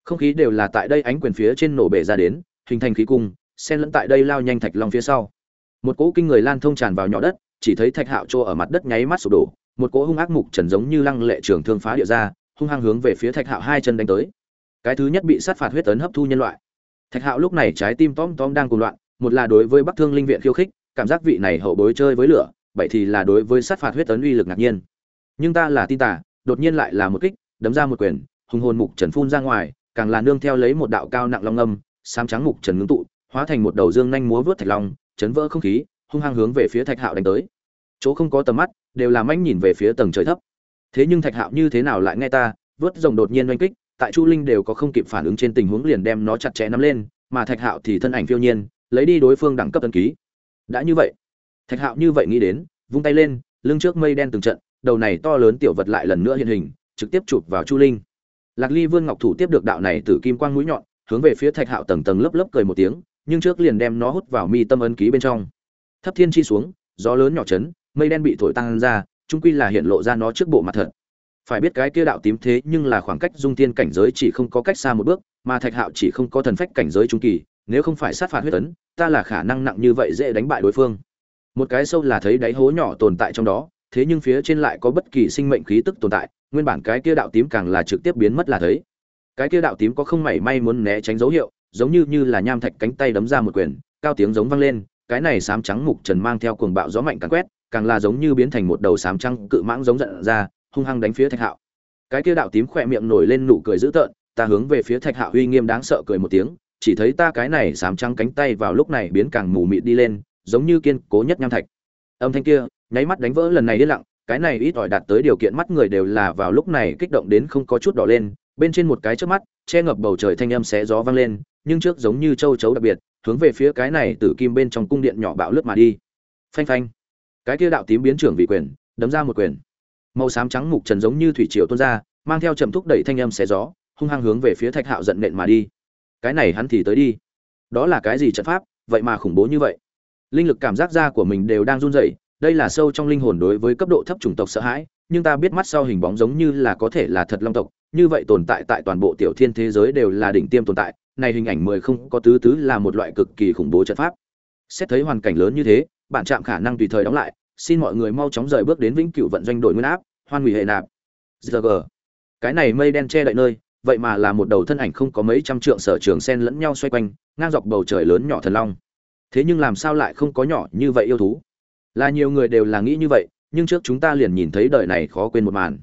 Không khí đều là tại đây ánh quyền phía trên nổ bể ra đến, hình thành khí cung, xen lẫn tại đây lao nhanh thạch long phía sau. Một cỗ kinh người lan thông tràn vào nhỏ đất, chỉ thấy thạch hạo trô ở mặt đất nháy mắt sụp đổ, một cỗ hung ác mục trần giống như lăng lệ trường thương phá địa ra, hung hăng hướng về phía thạch hạo hai chân đánh tới cái thứ nhất bị sát phạt huyết tấn hấp thu nhân loại. Thạch hạo lúc này trái tim tom tom đang cuồng loạn, một là đối với bắc thương linh viện khiêu khích, cảm giác vị này hậu bối chơi với lửa, bảy thì là đối với sát phạt huyết tấn uy lực ngạc nhiên. Nhưng ta là tin tả đột nhiên lại là một kích, đấm ra một quyền, hùng hồn mục trần phun ra ngoài, càng là nương theo lấy một đạo cao nặng long âm sám trắng mục trần ngưng tụ, hóa thành một đầu dương nhanh múa vớt thạch long, chấn vỡ không khí, hung hăng hướng về phía thạch hạo đánh tới. Chỗ không có tầm mắt, đều làm anh nhìn về phía tầng trời thấp. Thế nhưng thạch hạo như thế nào lại nghe ta, vớt rồng đột nhiên oanh kích tại chu linh đều có không kịp phản ứng trên tình huống liền đem nó chặt chẽ nắm lên, mà thạch hạo thì thân ảnh phiêu nhiên, lấy đi đối phương đẳng cấp tân ký. Đã như vậy, thạch hạo như vậy nghĩ đến, vung tay lên, lưng trước mây đen từng trận, đầu này to lớn tiểu vật lại lần nữa hiện hình, trực tiếp chụp vào chu linh. Lạc ly vương ngọc thủ tiếp được đạo này từ kim quang mũi nhọn, hướng về phía thạch hạo tầng tầng lớp lớp cười một tiếng, nhưng trước liền đem nó hút vào mi tâm ấn ký bên trong. Thấp thiên chi xuống, gió lớn nhỏ chấn, mây đen bị thổi tăng ra trung quy là hiện lộ ra nó trước bộ mặt thật phải biết cái kia đạo tím thế nhưng là khoảng cách dung tiên cảnh giới chỉ không có cách xa một bước, mà thạch hạo chỉ không có thần phách cảnh giới trung kỳ, nếu không phải sát phạt huyết tấn, ta là khả năng nặng như vậy dễ đánh bại đối phương. Một cái sâu là thấy đáy hố nhỏ tồn tại trong đó, thế nhưng phía trên lại có bất kỳ sinh mệnh khí tức tồn tại, nguyên bản cái kia đạo tím càng là trực tiếp biến mất là thấy. Cái kia đạo tím có không mảy may muốn né tránh dấu hiệu, giống như như là nham thạch cánh tay đấm ra một quyền, cao tiếng giống vang lên, cái này sám trắng mục trần mang theo cuồng bạo gió mạnh càng quét, càng là giống như biến thành một đầu sám trắng cự mãng giống giận ra hung hăng đánh phía thạch hạo. Cái kia đạo tím khỏe miệng nổi lên nụ cười dữ tợn, ta hướng về phía thạch hạo uy nghiêm đáng sợ cười một tiếng, chỉ thấy ta cái này sám trăng cánh tay vào lúc này biến càng mù mịt đi lên, giống như kiên cố nhất nham thạch. Âm thanh kia, nháy mắt đánh vỡ lần này yên lặng, cái này ít ỏi đạt tới điều kiện mắt người đều là vào lúc này kích động đến không có chút đỏ lên, bên trên một cái trước mắt, che ngập bầu trời thanh âm xé gió vang lên, nhưng trước giống như châu chấu đặc biệt, hướng về phía cái này tử kim bên trong cung điện nhỏ bạo lướt mà đi. Phanh phanh. Cái kia đạo tím biến trưởng vị quyền, đấm ra một quyền màu xám trắng mục trần giống như thủy triều tuôn ra, mang theo trầm thúc đẩy thanh âm xé gió, hung hăng hướng về phía thạch hạo giận nện mà đi. Cái này hắn thì tới đi. Đó là cái gì trận pháp? Vậy mà khủng bố như vậy. Linh lực cảm giác da của mình đều đang run rẩy, đây là sâu trong linh hồn đối với cấp độ thấp chủng tộc sợ hãi, nhưng ta biết mắt sau hình bóng giống như là có thể là thật long tộc, như vậy tồn tại tại toàn bộ tiểu thiên thế giới đều là đỉnh tiêm tồn tại, này hình ảnh mười không có tứ tứ là một loại cực kỳ khủng bố trận pháp. Xét thấy hoàn cảnh lớn như thế, bạn chạm khả năng tùy thời đóng lại xin mọi người mau chóng rời bước đến vĩnh cửu vận doanh đổi nguyên áp, hoan hủy hệ nạp. Giờ cái này mây đen che đậy nơi, vậy mà là một đầu thân ảnh không có mấy trăm trượng sở trường sen lẫn nhau xoay quanh, ngang dọc bầu trời lớn nhỏ thần long. Thế nhưng làm sao lại không có nhỏ như vậy yêu thú? Là nhiều người đều là nghĩ như vậy, nhưng trước chúng ta liền nhìn thấy đời này khó quên một màn.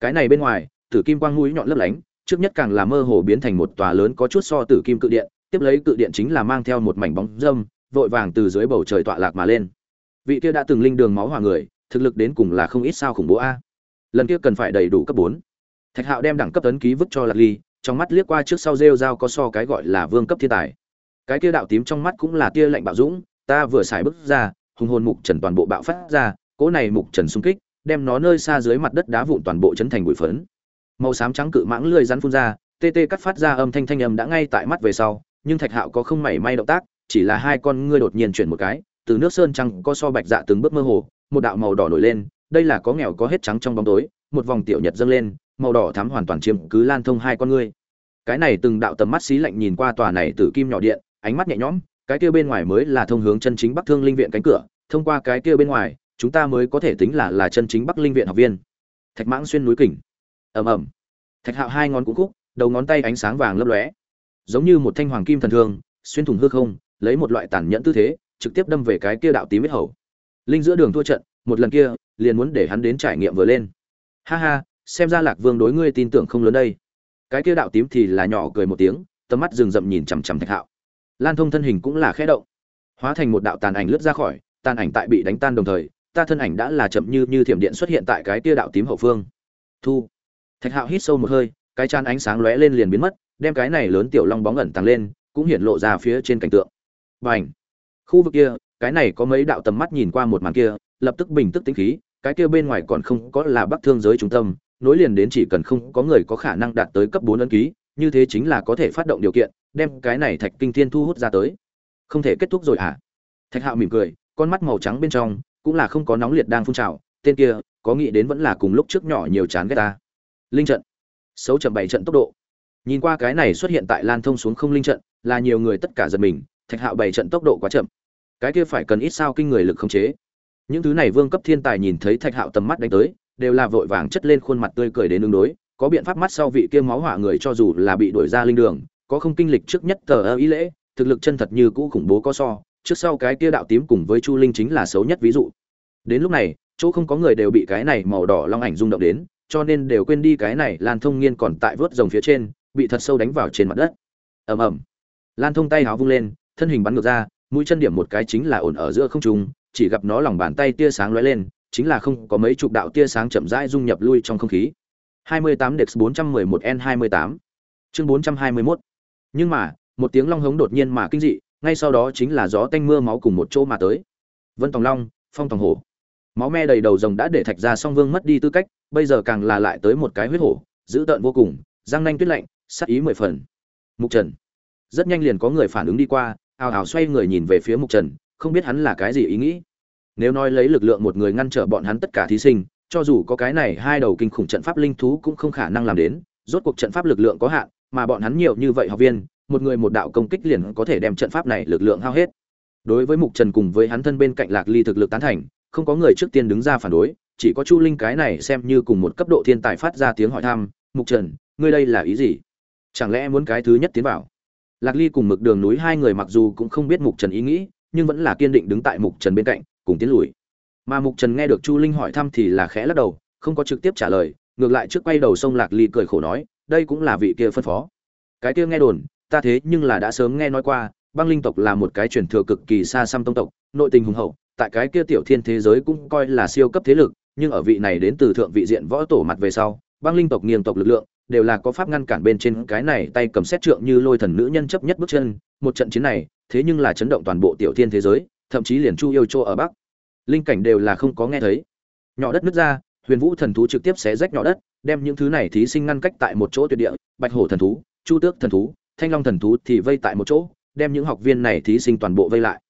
Cái này bên ngoài, tử kim quang mũi nhọn lấp lánh, trước nhất càng là mơ hồ biến thành một tòa lớn có chút so tử kim cự điện, tiếp lấy cự điện chính là mang theo một mảnh bóng dâm, vội vàng từ dưới bầu trời tọa lạc mà lên vị kia đã từng linh đường máu hòa người, thực lực đến cùng là không ít sao khủng bố a. Lần kia cần phải đầy đủ cấp bốn. Thạch hạo đem đẳng cấp tấn ký vứt cho lạc ly, trong mắt liếc qua trước sau rêu dao có so cái gọi là vương cấp thiên tài. Cái kia đạo tím trong mắt cũng là tia lạnh bạo dũng, ta vừa xài bước ra, hùng hồn mục trần toàn bộ bạo phát ra, cỗ này mục trần xung kích, đem nó nơi xa dưới mặt đất đá vụn toàn bộ chấn thành bụi phấn. Màu xám trắng cự mãng lười rắn phun ra, tê tê cắt phát ra âm thanh thanh âm đã ngay tại mắt về sau, nhưng thạch hạo có không mảy may động tác, chỉ là hai con ngươi đột nhiên chuyển một cái từ nước sơn trăng có so bạch dạ từng bước mơ hồ, một đạo màu đỏ nổi lên, đây là có nghèo có hết trắng trong bóng tối, một vòng tiểu nhật dâng lên, màu đỏ thắm hoàn toàn chiếm cứ lan thông hai con ngươi. Cái này từng đạo tầm mắt xí lạnh nhìn qua tòa này từ kim nhỏ điện, ánh mắt nhẹ nhõm, cái kia bên ngoài mới là thông hướng chân chính bắc thương linh viện cánh cửa, thông qua cái kia bên ngoài, chúng ta mới có thể tính là là chân chính bắc linh viện học viên. Thạch mãng xuyên núi kình. Ầm ầm. Thạch hạo hai ngón cũng khúc, đầu ngón tay ánh sáng vàng lấp lóe. Giống như một thanh hoàng kim thần thương xuyên thủng hư không, lấy một loại tàn nhẫn tư thế trực tiếp đâm về cái kia đạo tím huyết hầu. Linh giữa đường thua trận, một lần kia, liền muốn để hắn đến trải nghiệm vừa lên. Ha ha, xem ra lạc vương đối ngươi tin tưởng không lớn đây. Cái kia đạo tím thì là nhỏ cười một tiếng, tầm mắt rừng rậm nhìn chằm chằm thạch hạo. Lan thông thân hình cũng là khẽ động. Hóa thành một đạo tàn ảnh lướt ra khỏi, tàn ảnh tại bị đánh tan đồng thời, ta thân ảnh đã là chậm như như thiểm điện xuất hiện tại cái kia đạo tím hậu phương. Thu. Thạch hạo hít sâu một hơi, cái chán ánh sáng lóe lên liền biến mất, đem cái này lớn tiểu long bóng ẩn tàng lên, cũng hiện lộ ra phía trên cảnh tượng. Bành. Khu vực kia, cái này có mấy đạo tầm mắt nhìn qua một màn kia, lập tức bình tức tĩnh khí, cái kia bên ngoài còn không có là Bắc Thương giới trung tâm, nối liền đến chỉ cần không có người có khả năng đạt tới cấp bốn ấn ký, như thế chính là có thể phát động điều kiện, đem cái này Thạch Kinh Thiên thu hút ra tới. Không thể kết thúc rồi à? Thạch Hạo mỉm cười, con mắt màu trắng bên trong cũng là không có nóng liệt đang phun trào, tên kia, có nghĩ đến vẫn là cùng lúc trước nhỏ nhiều chán ghét ta. Linh trận. Xấu chậm bảy trận tốc độ. Nhìn qua cái này xuất hiện tại Lan Thông xuống không linh trận, là nhiều người tất cả giật mình, thạch hạo bảy trận tốc độ quá chậm cái kia phải cần ít sao kinh người lực khống chế. Những thứ này vương cấp thiên tài nhìn thấy thạch hạo tầm mắt đánh tới, đều là vội vàng chất lên khuôn mặt tươi cười đến ứng đối, có biện pháp mắt sau vị kia máu hỏa người cho dù là bị đuổi ra linh đường, có không kinh lịch trước nhất tờ ơ ý lễ, thực lực chân thật như cũ khủng bố có so, trước sau cái kia đạo tím cùng với chu linh chính là xấu nhất ví dụ. Đến lúc này, chỗ không có người đều bị cái này màu đỏ long ảnh rung động đến, cho nên đều quên đi cái này lan thông nghiên còn tại vớt rồng phía trên, bị thật sâu đánh vào trên mặt đất. Ầm ầm. Lan thông tay háo vung lên, thân hình bắn ngược ra mũi chân điểm một cái chính là ổn ở giữa không trung, chỉ gặp nó lòng bàn tay tia sáng lóe lên, chính là không có mấy chục đạo tia sáng chậm rãi dung nhập lui trong không khí. 28 Dex 411 N28 chương 421 nhưng mà, một tiếng long hống đột nhiên mà kinh dị, ngay sau đó chính là gió tanh mưa máu cùng một chỗ mà tới. Vân tòng long, phong tòng hổ. Máu me đầy đầu rồng đã để thạch ra song vương mất đi tư cách, bây giờ càng là lại tới một cái huyết hổ, dữ tợn vô cùng, răng nanh tuyết lạnh sát ý mười phần. Mục trần. Rất nhanh liền có người phản ứng đi qua ào ào xoay người nhìn về phía mục trần, không biết hắn là cái gì ý nghĩ. Nếu nói lấy lực lượng một người ngăn trở bọn hắn tất cả thí sinh, cho dù có cái này hai đầu kinh khủng trận pháp linh thú cũng không khả năng làm đến, rốt cuộc trận pháp lực lượng có hạn, mà bọn hắn nhiều như vậy học viên, một người một đạo công kích liền có thể đem trận pháp này lực lượng hao hết. Đối với mục trần cùng với hắn thân bên cạnh lạc ly thực lực tán thành, không có người trước tiên đứng ra phản đối, chỉ có chu linh cái này xem như cùng một cấp độ thiên tài phát ra tiếng hỏi thăm, mục trần, ngươi đây là ý gì? Chẳng lẽ muốn cái thứ nhất tiến vào? Lạc ly cùng mực đường núi hai người mặc dù cũng không biết mục trần ý nghĩ, nhưng vẫn là kiên định đứng tại mục trần bên cạnh, cùng tiến lùi. Mà mục trần nghe được chu linh hỏi thăm thì là khẽ lắc đầu, không có trực tiếp trả lời, ngược lại trước quay đầu sông lạc ly cười khổ nói, đây cũng là vị kia phân phó. Cái kia nghe đồn, ta thế nhưng là đã sớm nghe nói qua, băng linh tộc là một cái truyền thừa cực kỳ xa xăm tông tộc, nội tình hùng hậu, tại cái kia tiểu thiên thế giới cũng coi là siêu cấp thế lực, nhưng ở vị này đến từ thượng vị diện võ tổ mặt về sau, băng linh tộc nghiêng tộc lực lượng đều là có pháp ngăn cản bên trên cái này tay cầm xét trượng như lôi thần nữ nhân chấp nhất bước chân, một trận chiến này, thế nhưng là chấn động toàn bộ tiểu thiên thế giới, thậm chí liền chu yêu châu ở bắc. Linh cảnh đều là không có nghe thấy. Nhỏ đất nước ra, huyền vũ thần thú trực tiếp xé rách nhỏ đất, đem những thứ này thí sinh ngăn cách tại một chỗ tuyệt địa, bạch hổ thần thú, chu tước thần thú, thanh long thần thú thì vây tại một chỗ, đem những học viên này thí sinh toàn bộ vây lại.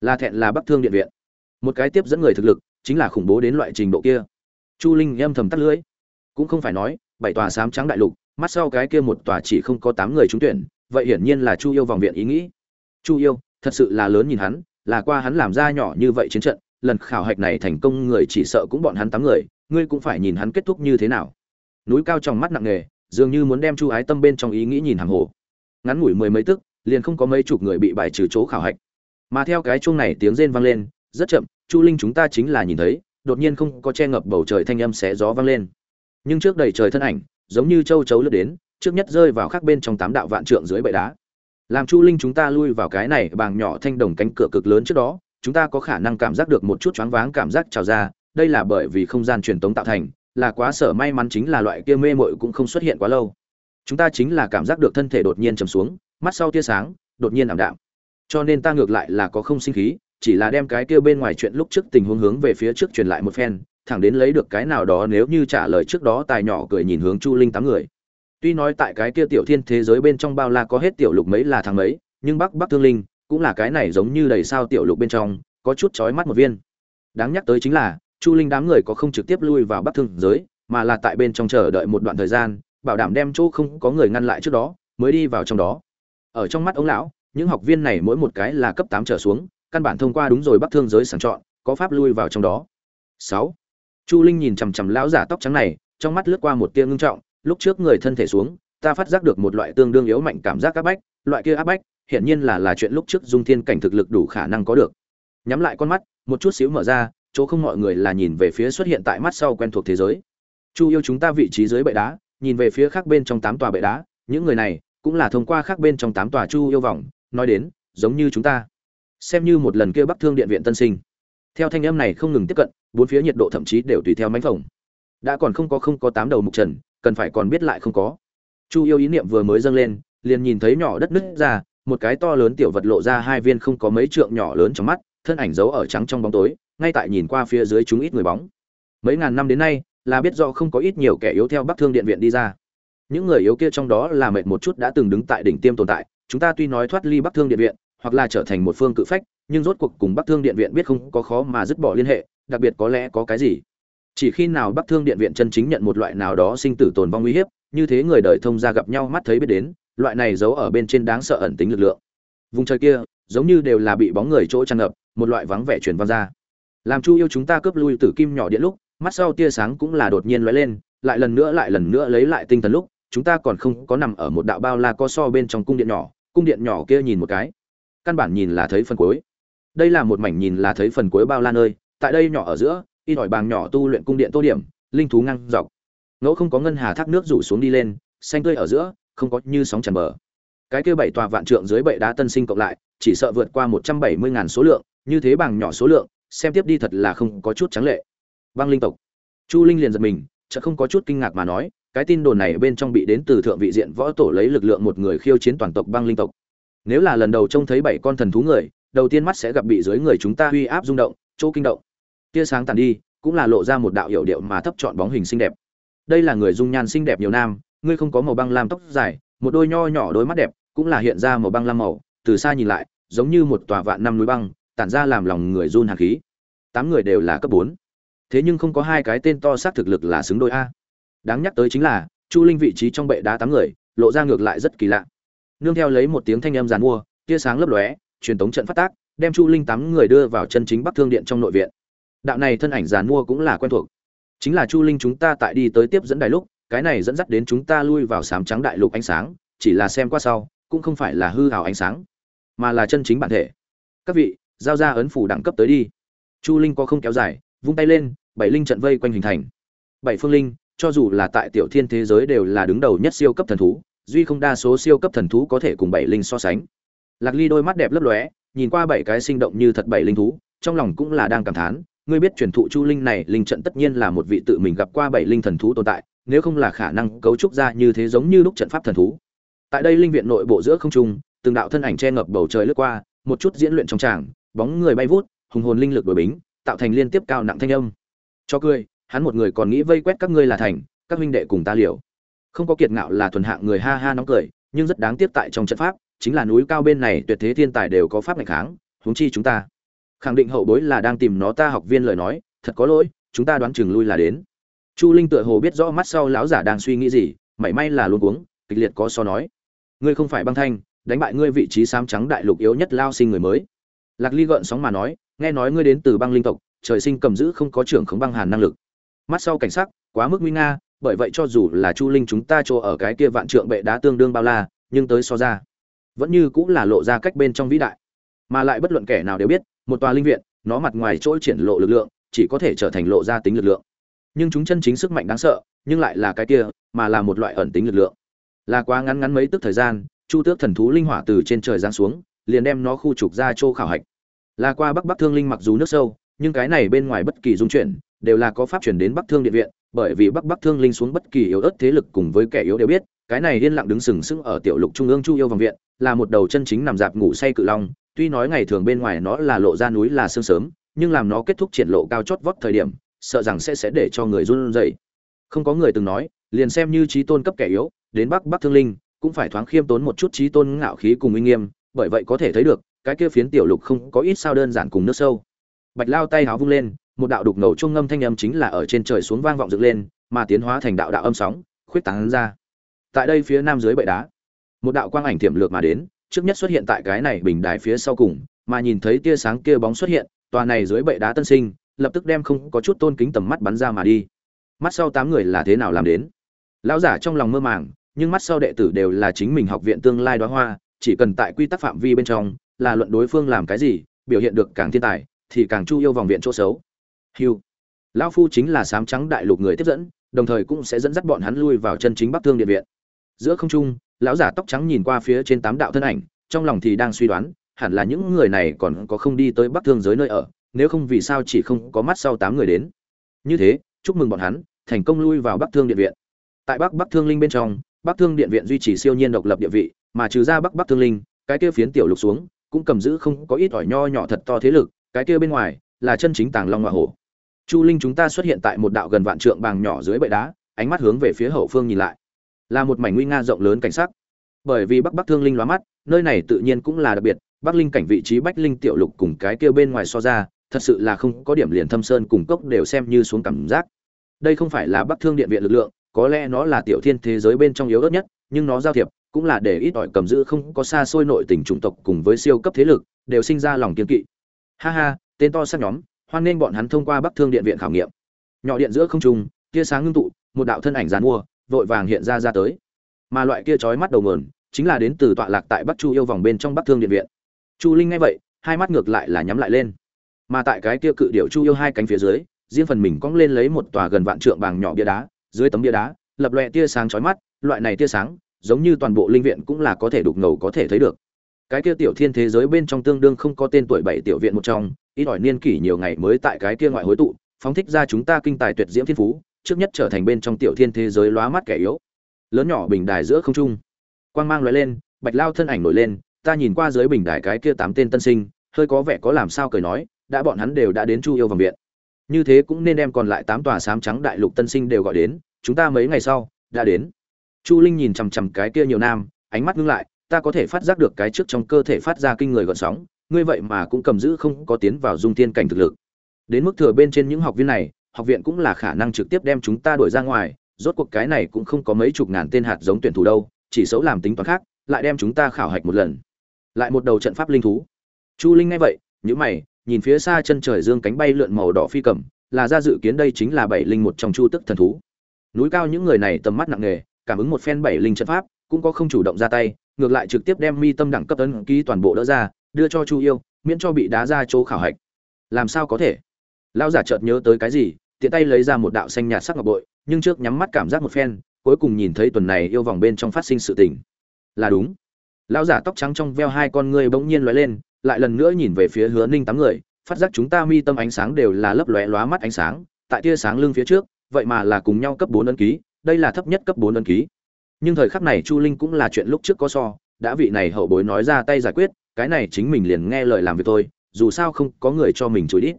Là thẹn là bắc thương điện viện. Một cái tiếp dẫn người thực lực, chính là khủng bố đến loại trình độ kia. Chu linh âm thầm tắt lưỡi. Cũng không phải nói bảy tòa sám trắng đại lục, mắt sau cái kia một tòa chỉ không có tám người trúng tuyển, vậy hiển nhiên là chu yêu vòng viện ý nghĩ. Chu yêu, thật sự là lớn nhìn hắn, là qua hắn làm ra nhỏ như vậy chiến trận, lần khảo hạch này thành công người chỉ sợ cũng bọn hắn tám người, ngươi cũng phải nhìn hắn kết thúc như thế nào. Núi cao trong mắt nặng nề, dường như muốn đem chu ái tâm bên trong ý nghĩ nhìn hàng hồ. Ngắn ngủi mười mấy tức, liền không có mấy chục người bị bài trừ chỗ khảo hạch. Mà theo cái chuông này tiếng rên vang lên, rất chậm, chu linh chúng ta chính là nhìn thấy, đột nhiên không có che ngập bầu trời thanh âm xé gió vang lên nhưng trước đầy trời thân ảnh, giống như châu chấu lướt đến, trước nhất rơi vào khác bên trong tám đạo vạn trượng dưới bệ đá. Làm chu linh chúng ta lui vào cái này bằng nhỏ thanh đồng cánh cửa cực lớn trước đó, chúng ta có khả năng cảm giác được một chút choáng váng cảm giác trào ra, đây là bởi vì không gian truyền tống tạo thành, là quá sở may mắn chính là loại kia mê mội cũng không xuất hiện quá lâu. Chúng ta chính là cảm giác được thân thể đột nhiên trầm xuống, mắt sau tia sáng, đột nhiên ảm đạm. Cho nên ta ngược lại là có không sinh khí, chỉ là đem cái kia bên ngoài chuyện lúc trước tình huống hướng về phía trước truyền lại một phen thẳng đến lấy được cái nào đó nếu như trả lời trước đó tài nhỏ cười nhìn hướng chu linh tám người. Tuy nói tại cái kia tiểu thiên thế giới bên trong bao la có hết tiểu lục mấy là thằng mấy, nhưng bắc bắc thương linh cũng là cái này giống như đầy sao tiểu lục bên trong, có chút chói mắt một viên. Đáng nhắc tới chính là, chu linh đám người có không trực tiếp lui vào bắc thương giới, mà là tại bên trong chờ đợi một đoạn thời gian, bảo đảm đem chỗ không có người ngăn lại trước đó, mới đi vào trong đó. Ở trong mắt ông lão, những học viên này mỗi một cái là cấp tám trở xuống, căn bản thông qua đúng rồi bắc thương giới sàng chọn, có pháp lui vào trong đó. Sáu chu linh nhìn chằm chằm lão giả tóc trắng này, trong mắt lướt qua một tia ngưng trọng, lúc trước người thân thể xuống, ta phát giác được một loại tương đương yếu mạnh cảm giác áp bách, loại kia áp bách, hiển nhiên là là chuyện lúc trước dung thiên cảnh thực lực đủ khả năng có được. Nhắm lại con mắt, một chút xíu mở ra, chỗ không mọi người là nhìn về phía xuất hiện tại mắt sau quen thuộc thế giới. Chu yêu chúng ta vị trí dưới bệ đá, nhìn về phía khác bên trong tám tòa bệ đá, những người này cũng là thông qua khác bên trong tám tòa chu yêu vòng nói đến, giống như chúng ta. Xem như một lần kia bắc thương điện viện tân sinh. Theo thanh âm này không ngừng tiếp cận bốn phía nhiệt độ thậm chí đều tùy theo mánh phồng. Đã còn không có không có tám đầu mục trần, cần phải còn biết lại không có. Chu yêu ý niệm vừa mới dâng lên, liền nhìn thấy nhỏ đất nứt ra, một cái to lớn tiểu vật lộ ra hai viên không có mấy trượng nhỏ lớn trong mắt, thân ảnh giấu ở trắng trong bóng tối, ngay tại nhìn qua phía dưới chúng ít người bóng. Mấy ngàn năm đến nay, là biết do không có ít nhiều kẻ yếu theo bắc thương điện viện đi ra. Những người yếu kia trong đó là mệt một chút đã từng đứng tại đỉnh tiêm tồn tại, chúng ta tuy nói thoát ly bắc thương điện viện, hoặc là trở thành một phương cự phách, nhưng rốt cuộc cùng bắc thương điện viện biết không có khó mà dứt bỏ liên hệ đặc biệt có lẽ có cái gì. Chỉ khi nào bắc thương điện viện chân chính nhận một loại nào đó sinh tử tồn vong uy hiếp, như thế người đời thông ra gặp nhau mắt thấy biết đến, loại này giấu ở bên trên đáng sợ ẩn tính lực lượng. Vùng trời kia, giống như đều là bị bóng người chỗ tràn ngập, một loại vắng vẻ truyền vang ra. Làm chu yêu chúng ta cướp lui tử kim nhỏ điện lúc, mắt sau tia sáng cũng là đột nhiên lóe lên, lại lần nữa lại lần nữa lấy lại tinh thần lúc, chúng ta còn không có nằm ở một đạo bao la co so bên trong cung điện nhỏ, cung điện nhỏ kia nhìn một cái. Căn bản nhìn là thấy phần cuối. Đây là một mảnh nhìn là thấy phần cuối bao la nơi tại đây nhỏ ở giữa, y đòi bàng nhỏ tu luyện cung điện tô điểm, linh thú ngang dọc. Ngẫu không có ngân hà thác nước rủ xuống đi lên, xanh tươi ở giữa, không có như sóng tràn bờ. Cái kia bảy tòa vạn trượng dưới bệ đá tân sinh cộng lại, chỉ sợ vượt qua một trăm bảy mươi ngàn số lượng, như thế bằng nhỏ số lượng, xem tiếp đi thật là không có chút trắng lệ. Băng linh tộc. Chu linh liền giật mình chợ không có chút kinh ngạc mà nói, cái tin đồn này bên trong bị đến từ thượng vị diện võ tổ lấy lực lượng một người khiêu chiến toàn tộc băng linh tộc. Nếu là lần đầu trông thấy bảy con thần thú người, đầu tiên mắt sẽ gặp bị dưới người chúng ta uy áp rung động, chỗ kinh động tia sáng tàn đi, cũng là lộ ra một đạo hiệu điệu mà thấp chọn bóng hình xinh đẹp. Đây là người dung nhan xinh đẹp nhiều nam, ngươi không có màu băng lam tóc dài, một đôi nho nhỏ đôi mắt đẹp, cũng là hiện ra màu băng lam màu, từ xa nhìn lại, giống như một tòa vạn năm núi băng, tản ra làm lòng người run hàn khí. Tám người đều là cấp bốn. Thế nhưng không có hai cái tên to xác thực lực là xứng đôi a. Đáng nhắc tới chính là, chu linh vị trí trong bệ đá tám người, lộ ra ngược lại rất kỳ lạ. Nương theo lấy một tiếng thanh âm giàn mua, tia sáng lấp lóe, truyền tống trận phát tác, đem chu linh tám người đưa vào chân chính bắc thương điện trong nội viện đạo này thân ảnh giàn mua cũng là quen thuộc. Chính là chu linh chúng ta tại đi tới tiếp dẫn đài lúc, cái này dẫn dắt đến chúng ta lui vào sám trắng đại lục ánh sáng, chỉ là xem qua sau, cũng không phải là hư hào ánh sáng, mà là chân chính bản thể. Các vị, giao ra ấn phủ đẳng cấp tới đi. Chu linh có không kéo dài, vung tay lên, bảy linh trận vây quanh hình thành. Bảy phương linh, cho dù là tại tiểu thiên thế giới đều là đứng đầu nhất siêu cấp thần thú, duy không đa số siêu cấp thần thú có thể cùng bảy linh so sánh. Lạc ly đôi mắt đẹp lấp lóe, nhìn qua bảy cái sinh động như thật bảy linh thú, trong lòng cũng là đang cảm thán ngươi biết truyền thụ chu linh này, linh trận tất nhiên là một vị tự mình gặp qua bảy linh thần thú tồn tại, nếu không là khả năng cấu trúc ra như thế giống như lúc trận pháp thần thú. Tại đây linh viện nội bộ giữa không trung, từng đạo thân ảnh che ngập bầu trời lướt qua, một chút diễn luyện trong tràng, bóng người bay vút, hùng hồn linh lực đổi bính, tạo thành liên tiếp cao nặng thanh âm. Cho cười, hắn một người còn nghĩ vây quét các ngươi là thành, các huynh đệ cùng ta liều. Không có kiệt ngạo là thuần hạng người ha ha nóng cười, nhưng rất đáng tiếc tại trong trận pháp, chính là núi cao bên này tuyệt thế thiên tài đều có pháp ngày kháng, huống chi chúng ta khẳng định hậu bối là đang tìm nó ta học viên lời nói, thật có lỗi, chúng ta đoán chừng lui là đến. Chu linh tựa hồ biết rõ mắt sau lão giả đang suy nghĩ gì, mảy may là luôn uống kịch liệt có so nói. Ngươi không phải băng thanh, đánh bại ngươi vị trí xám trắng đại lục yếu nhất lao sinh người mới. Lạc ly gợn sóng mà nói, nghe nói ngươi đến từ băng linh tộc, trời sinh cầm giữ không có trưởng khống băng hàn năng lực. Mắt sau cảnh sắc, quá mức nguy nga, bởi vậy cho dù là chu linh chúng ta chỗ ở cái kia vạn trượng bệ đá tương đương bao la, nhưng tới so ra, vẫn như cũng là lộ ra cách bên trong vĩ đại mà lại bất luận kẻ nào đều biết, một tòa linh viện, nó mặt ngoài chỗ triển lộ lực lượng, chỉ có thể trở thành lộ ra tính lực lượng. Nhưng chúng chân chính sức mạnh đáng sợ, nhưng lại là cái kia, mà là một loại ẩn tính lực lượng. Là quá ngắn ngắn mấy tức thời gian, chu tước thần thú linh hỏa từ trên trời giáng xuống, liền đem nó khu trục ra chỗ khảo hạch. Là qua bắc bắc thương linh mặc dù nước sâu, nhưng cái này bên ngoài bất kỳ dung chuyển, đều là có pháp chuyển đến bắc thương điện viện, bởi vì bắc bắc thương linh xuống bất kỳ yếu ớt thế lực cùng với kẻ yếu đều biết cái này yên lặng đứng sừng sững ở tiểu lục trung ương chu yêu vòng viện, là một đầu chân chính nằm dạp ngủ say cự long. Tuy nói ngày thường bên ngoài nó là lộ ra núi là sương sớm, nhưng làm nó kết thúc triển lộ cao chót vót thời điểm, sợ rằng sẽ sẽ để cho người run rẩy. Không có người từng nói, liền xem như trí tôn cấp kẻ yếu, đến bắc bắc thương linh, cũng phải thoáng khiêm tốn một chút trí tôn ngạo khí cùng uy nghiêm, bởi vậy có thể thấy được, cái kia phiến tiểu lục không có ít sao đơn giản cùng nước sâu. Bạch lao tay háo vung lên, một đạo đục ngầu trung ngâm thanh âm chính là ở trên trời xuống vang vọng dựng lên, mà tiến hóa thành đạo đạo âm sóng, khuyết tán ra tại đây phía nam dưới bệ đá. Một đạo quang ảnh tiềm lược mà đến, trước nhất xuất hiện tại cái này bình đài phía sau cùng, mà nhìn thấy tia sáng kia bóng xuất hiện, tòa này dưới bệ đá tân sinh, lập tức đem không có chút tôn kính tầm mắt bắn ra mà đi. Mắt sau tám người là thế nào làm đến? Lão giả trong lòng mơ màng, nhưng mắt sau đệ tử đều là chính mình học viện tương lai đoá hoa, chỉ cần tại quy tắc phạm vi bên trong, là luận đối phương làm cái gì, biểu hiện được càng thiên tài, thì càng chu yêu vòng viện chỗ xấu. Hiu lão phu chính là sám trắng đại lục người tiếp dẫn, đồng thời cũng sẽ dẫn dắt bọn hắn lui vào chân chính bắc thương điện viện giữa không trung, lão giả tóc trắng nhìn qua phía trên tám đạo thân ảnh, trong lòng thì đang suy đoán, hẳn là những người này còn có không đi tới bắc thương giới nơi ở, nếu không vì sao chỉ không có mắt sau tám người đến. Như thế, chúc mừng bọn hắn, thành công lui vào bắc thương điện viện. Tại bắc bắc thương linh bên trong, bắc thương điện viện duy trì siêu nhiên độc lập địa vị, mà trừ ra bắc bắc thương linh, cái kia phiến tiểu lục xuống, cũng cầm giữ không có ít ỏi nho nhỏ thật to thế lực, cái kia bên ngoài, là chân chính tàng long hoa hổ. Chu linh chúng ta xuất hiện tại một đạo gần vạn trượng bàng nhỏ dưới bệ đá, ánh mắt hướng về phía hậu phương nhìn lại là một mảnh nguy nga rộng lớn cảnh sắc. Bởi vì bắc bắc thương linh lóa mắt, nơi này tự nhiên cũng là đặc biệt, bắc linh cảnh vị trí bách linh tiểu lục cùng cái kia bên ngoài so ra, thật sự là không có điểm liền thâm sơn cùng cốc đều xem như xuống cảm giác. Đây không phải là bắc thương điện viện lực lượng, có lẽ nó là tiểu thiên thế giới bên trong yếu ớt nhất, nhưng nó giao thiệp cũng là để ít ỏi cầm giữ không có xa xôi nội tình chủng tộc cùng với siêu cấp thế lực, đều sinh ra lòng kiên kỵ. Ha ha, tên to sắc nhóm, hoan nên bọn hắn thông qua bắc thương điện viện khảo nghiệm. Nhỏ điện giữa không trung, tia sáng ngưng tụ, một đạo thân ảnh dàn mua vội vàng hiện ra ra tới. Mà loại kia chói mắt đầu mườn chính là đến từ tọa lạc tại bắc chu yêu vòng bên trong bắc thương điện viện. Chu linh nghe vậy, hai mắt ngược lại là nhắm lại lên. Mà tại cái kia cự điệu chu yêu hai cánh phía dưới, riêng phần mình cong lên lấy một tòa gần vạn trượng bằng nhỏ bia đá, dưới tấm bia đá, lập loè tia sáng chói mắt, loại này tia sáng, giống như toàn bộ linh viện cũng là có thể đục ngầu có thể thấy được. Cái kia tiểu thiên thế giới bên trong tương đương không có tên tuổi bảy tiểu viện một trong, ít ỏi niên kỷ nhiều ngày mới tại cái kia ngoại hối tụ, phóng thích ra chúng ta kinh tài tuyệt diễm thiên phú trước nhất trở thành bên trong tiểu thiên thế giới lóa mắt kẻ yếu. Lớn nhỏ bình đài giữa không trung. Quang mang lóe lên, bạch lao thân ảnh nổi lên, ta nhìn qua dưới bình đài cái kia tám tên tân sinh, hơi có vẻ có làm sao cười nói, đã bọn hắn đều đã đến chu yêu vòng viện. Như thế cũng nên đem còn lại tám tòa sám trắng đại lục tân sinh đều gọi đến, chúng ta mấy ngày sau, đã đến. Chu linh nhìn chằm chằm cái kia nhiều nam, ánh mắt ngưng lại, ta có thể phát giác được cái trước trong cơ thể phát ra kinh người gợn sóng, ngươi vậy mà cũng cầm giữ không có tiến vào dung thiên cảnh thực lực. Đến mức thừa bên trên những học viên này học viện cũng là khả năng trực tiếp đem chúng ta đuổi ra ngoài, rốt cuộc cái này cũng không có mấy chục ngàn tên hạt giống tuyển thủ đâu, chỉ xấu làm tính toán khác, lại đem chúng ta khảo hạch một lần. Lại một đầu trận pháp linh thú. Chu linh nghe vậy nhữ mày, nhìn phía xa chân trời dương cánh bay lượn màu đỏ phi cầm, là ra dự kiến đây chính là bảy linh một trong chu tức thần thú. Núi cao những người này tầm mắt nặng nề, cảm ứng một phen bảy linh trận pháp, cũng có không chủ động ra tay, ngược lại trực tiếp đem mi tâm đẳng cấp tấn ký toàn bộ đỡ ra, đưa cho chu yêu, miễn cho bị đá ra chỗ khảo hạch. Làm sao có thể? Lão giả chợt nhớ tới cái gì tiện tay lấy ra một đạo xanh nhạt sắc ngọc bội nhưng trước nhắm mắt cảm giác một phen cuối cùng nhìn thấy tuần này yêu vòng bên trong phát sinh sự tình. Là đúng. Lão giả tóc trắng trong veo hai con ngươi bỗng nhiên lóe lên lại lần nữa nhìn về phía hứa ninh tám người phát giác chúng ta mi tâm ánh sáng đều là lấp lóe lóa mắt ánh sáng tại tia sáng lưng phía trước vậy mà là cùng nhau cấp bốn ấn ký đây là thấp nhất cấp bốn ấn ký. Nhưng thời khắc này chu linh cũng là chuyện lúc trước có so đã vị này hậu bối nói ra tay giải quyết cái này chính mình liền nghe lời làm việc tôi, dù sao không có người cho mình chối đít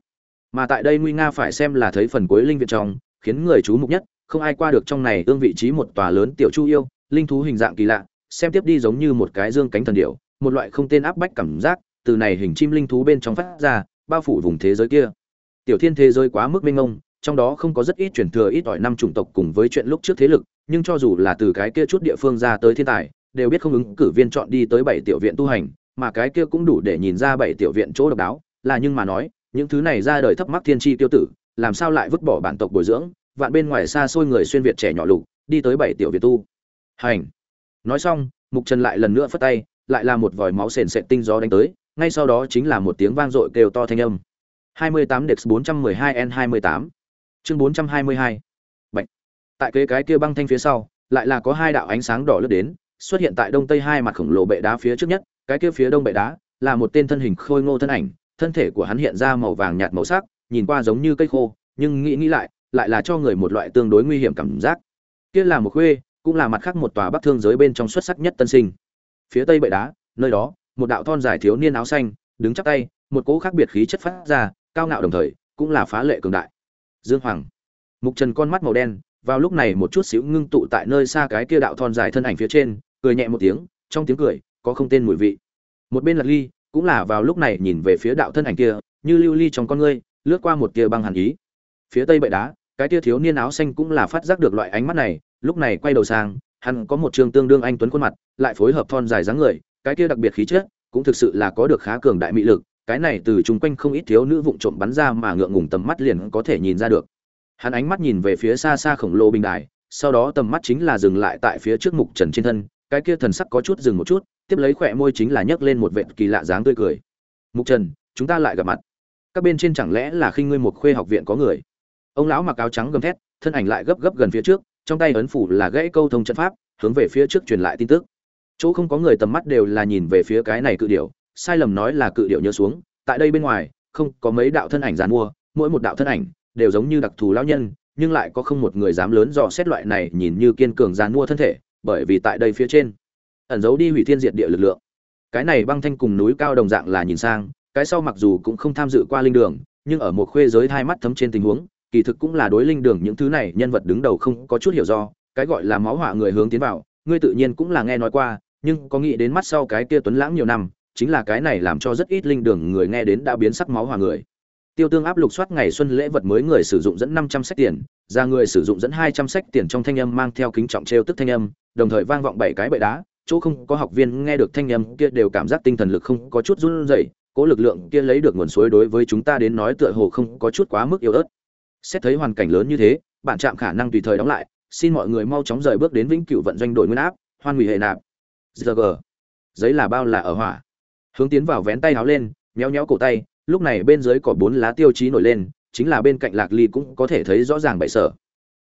mà tại đây nguy nga phải xem là thấy phần cuối linh viện trong, khiến người chú mục nhất, không ai qua được trong này ương vị trí một tòa lớn tiểu chu yêu, linh thú hình dạng kỳ lạ, xem tiếp đi giống như một cái dương cánh thần điệu một loại không tên áp bách cảm giác, từ này hình chim linh thú bên trong phát ra, bao phủ vùng thế giới kia. Tiểu thiên thế giới quá mức mênh mông, trong đó không có rất ít truyền thừa ít ỏi năm chủng tộc cùng với chuyện lúc trước thế lực, nhưng cho dù là từ cái kia chút địa phương ra tới thiên tài, đều biết không ứng cử viên chọn đi tới bảy tiểu viện tu hành, mà cái kia cũng đủ để nhìn ra bảy tiểu viện chỗ độc đáo, là nhưng mà nói những thứ này ra đời thấp mắc thiên tri tiêu tử, làm sao lại vứt bỏ bản tộc bồi dưỡng, vạn bên ngoài xa xôi người xuyên việt trẻ nhỏ lục, đi tới bảy tiểu việt tu. Hành. Nói xong, mục trần lại lần nữa phất tay, lại là một vòi máu sền sệt tinh gió đánh tới, ngay sau đó chính là một tiếng vang dội kêu to thanh âm. 28 Dex 412 N28 chương 422 Bệnh tại kế cái kia băng thanh phía sau, lại là có hai đạo ánh sáng đỏ lướt đến, xuất hiện tại đông tây hai mặt khổng lồ bệ đá phía trước nhất, cái kia phía đông bệ đá là một tên thân hình khôi ngô thân ảnh thân thể của hắn hiện ra màu vàng nhạt màu sắc, nhìn qua giống như cây khô, nhưng nghĩ nghĩ lại lại là cho người một loại tương đối nguy hiểm cảm giác. Kia là một khuê, cũng là mặt khác một tòa bắc thương giới bên trong xuất sắc nhất tân sinh. Phía tây bệ đá, nơi đó, một đạo thon dài thiếu niên áo xanh, đứng chắp tay, một cỗ khác biệt khí chất phát ra, cao ngạo đồng thời, cũng là phá lệ cường đại. Dương hoàng. Mục trần con mắt màu đen, vào lúc này một chút xíu ngưng tụ tại nơi xa cái kia đạo thon dài thân ảnh phía trên, cười nhẹ một tiếng, trong tiếng cười, có không tên mùi vị. Một bên lật ly cũng là vào lúc này nhìn về phía đạo thân ảnh kia, như lưu ly trong con ngươi, lướt qua một tia băng hàn ý. Phía tây bệ đá, cái tia thiếu niên áo xanh cũng là phát giác được loại ánh mắt này, lúc này quay đầu sang, hắn có một trường tương đương anh tuấn khuôn mặt, lại phối hợp thon dài dáng người, cái kia đặc biệt khí chất, cũng thực sự là có được khá cường đại mị lực, cái này từ chung quanh không ít thiếu nữ vụng trộm bắn ra mà ngượng ngùng tầm mắt liền có thể nhìn ra được. Hắn ánh mắt nhìn về phía xa xa khổng lồ bình đài, sau đó tầm mắt chính là dừng lại tại phía trước mục trần trên thân, cái kia thần sắc có chút dừng một chút tiếp lấy khỏe môi chính là nhấc lên một vệt kỳ lạ dáng tươi cười. Mục trần, chúng ta lại gặp mặt. Các bên trên chẳng lẽ là khi ngươi một khuê học viện có người? Ông lão mặc áo trắng gầm thét, thân ảnh lại gấp gấp gần phía trước, trong tay ấn phủ là gãy câu thông trận pháp, hướng về phía trước truyền lại tin tức. Chỗ không có người tầm mắt đều là nhìn về phía cái này cự điểu. sai lầm nói là cự điểu nhớ xuống, tại đây bên ngoài, không có mấy đạo thân ảnh dàn mua mỗi một đạo thân ảnh đều giống như đặc thù lão nhân, nhưng lại có không một người dám lớn dò xét loại này nhìn như kiên cường dàn mua thân thể, bởi vì tại đây phía trên ẩn giấu đi hủy thiên diệt địa lực lượng. Cái này băng thanh cùng núi cao đồng dạng là nhìn sang, cái sau mặc dù cũng không tham dự qua linh đường, nhưng ở một khuê giới hai mắt thấm trên tình huống, kỳ thực cũng là đối linh đường những thứ này nhân vật đứng đầu không có chút hiểu do, cái gọi là máu hỏa người hướng tiến vào, ngươi tự nhiên cũng là nghe nói qua, nhưng có nghĩ đến mắt sau cái kia tuấn lãng nhiều năm, chính là cái này làm cho rất ít linh đường người nghe đến đã biến sắc máu hỏa người. Tiêu tương áp lục soát ngày xuân lễ vật mới người sử dụng dẫn năm trăm sách tiền, ra người sử dụng dẫn hai trăm sách tiền trong thanh âm mang theo kính trọng treo tức thanh âm, đồng thời vang vọng bảy cái bệ đá chỗ không có học viên nghe được thanh âm kia đều cảm giác tinh thần lực không có chút run rẩy, cố lực lượng kia lấy được nguồn suối đối với chúng ta đến nói tựa hồ không có chút quá mức yếu ớt. Xét thấy hoàn cảnh lớn như thế, bạn trạm khả năng tùy thời đóng lại, xin mọi người mau chóng rời bước đến vĩnh cửu vận doanh đội nguyên áp, hoan hủy hệ nạp. Giờ giấy là bao là ở hỏa. Hướng tiến vào vén tay áo lên, méo méo cổ tay, lúc này bên dưới có bốn lá tiêu chí nổi lên, chính là bên cạnh lạc ly cũng có thể thấy rõ ràng bảy sở.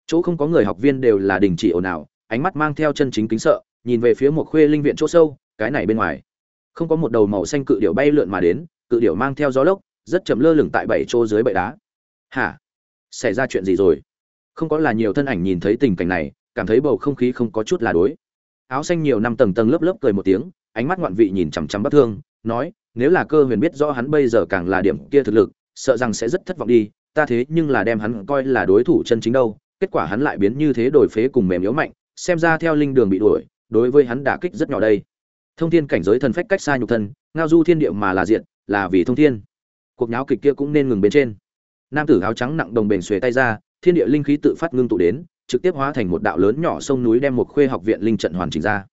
Chỗ không có người học viên đều là đình chỉ ồn ào, ánh mắt mang theo chân chính kính sợ nhìn về phía một khuê linh viện chỗ sâu, cái này bên ngoài. Không có một đầu màu xanh cự điểu bay lượn mà đến, cự điểu mang theo gió lốc, rất chậm lơ lửng tại bảy chỗ dưới bệ đá. Hả? Xảy ra chuyện gì rồi? Không có là nhiều thân ảnh nhìn thấy tình cảnh này, cảm thấy bầu không khí không có chút là đối. Áo xanh nhiều năm tầng tầng lớp lớp cười một tiếng, ánh mắt ngoạn vị nhìn chằm chằm bất thương, nói, nếu là cơ huyền biết rõ hắn bây giờ càng là điểm kia thực lực, sợ rằng sẽ rất thất vọng đi, ta thế nhưng là đem hắn coi là đối thủ chân chính đâu, kết quả hắn lại biến như thế đổi phế cùng mềm yếu mạnh, xem ra theo linh đường bị đuổi đối với hắn đả kích rất nhỏ đây. Thông thiên cảnh giới thần phách cách xa nhục thân, ngao du thiên địa mà là diện là vì thông thiên. Cuộc nháo kịch kia cũng nên ngừng bên trên. Nam tử áo trắng nặng đồng bền xuề tay ra, thiên địa linh khí tự phát ngưng tụ đến, trực tiếp hóa thành một đạo lớn nhỏ sông núi đem một khuê học viện linh trận hoàn chỉnh ra.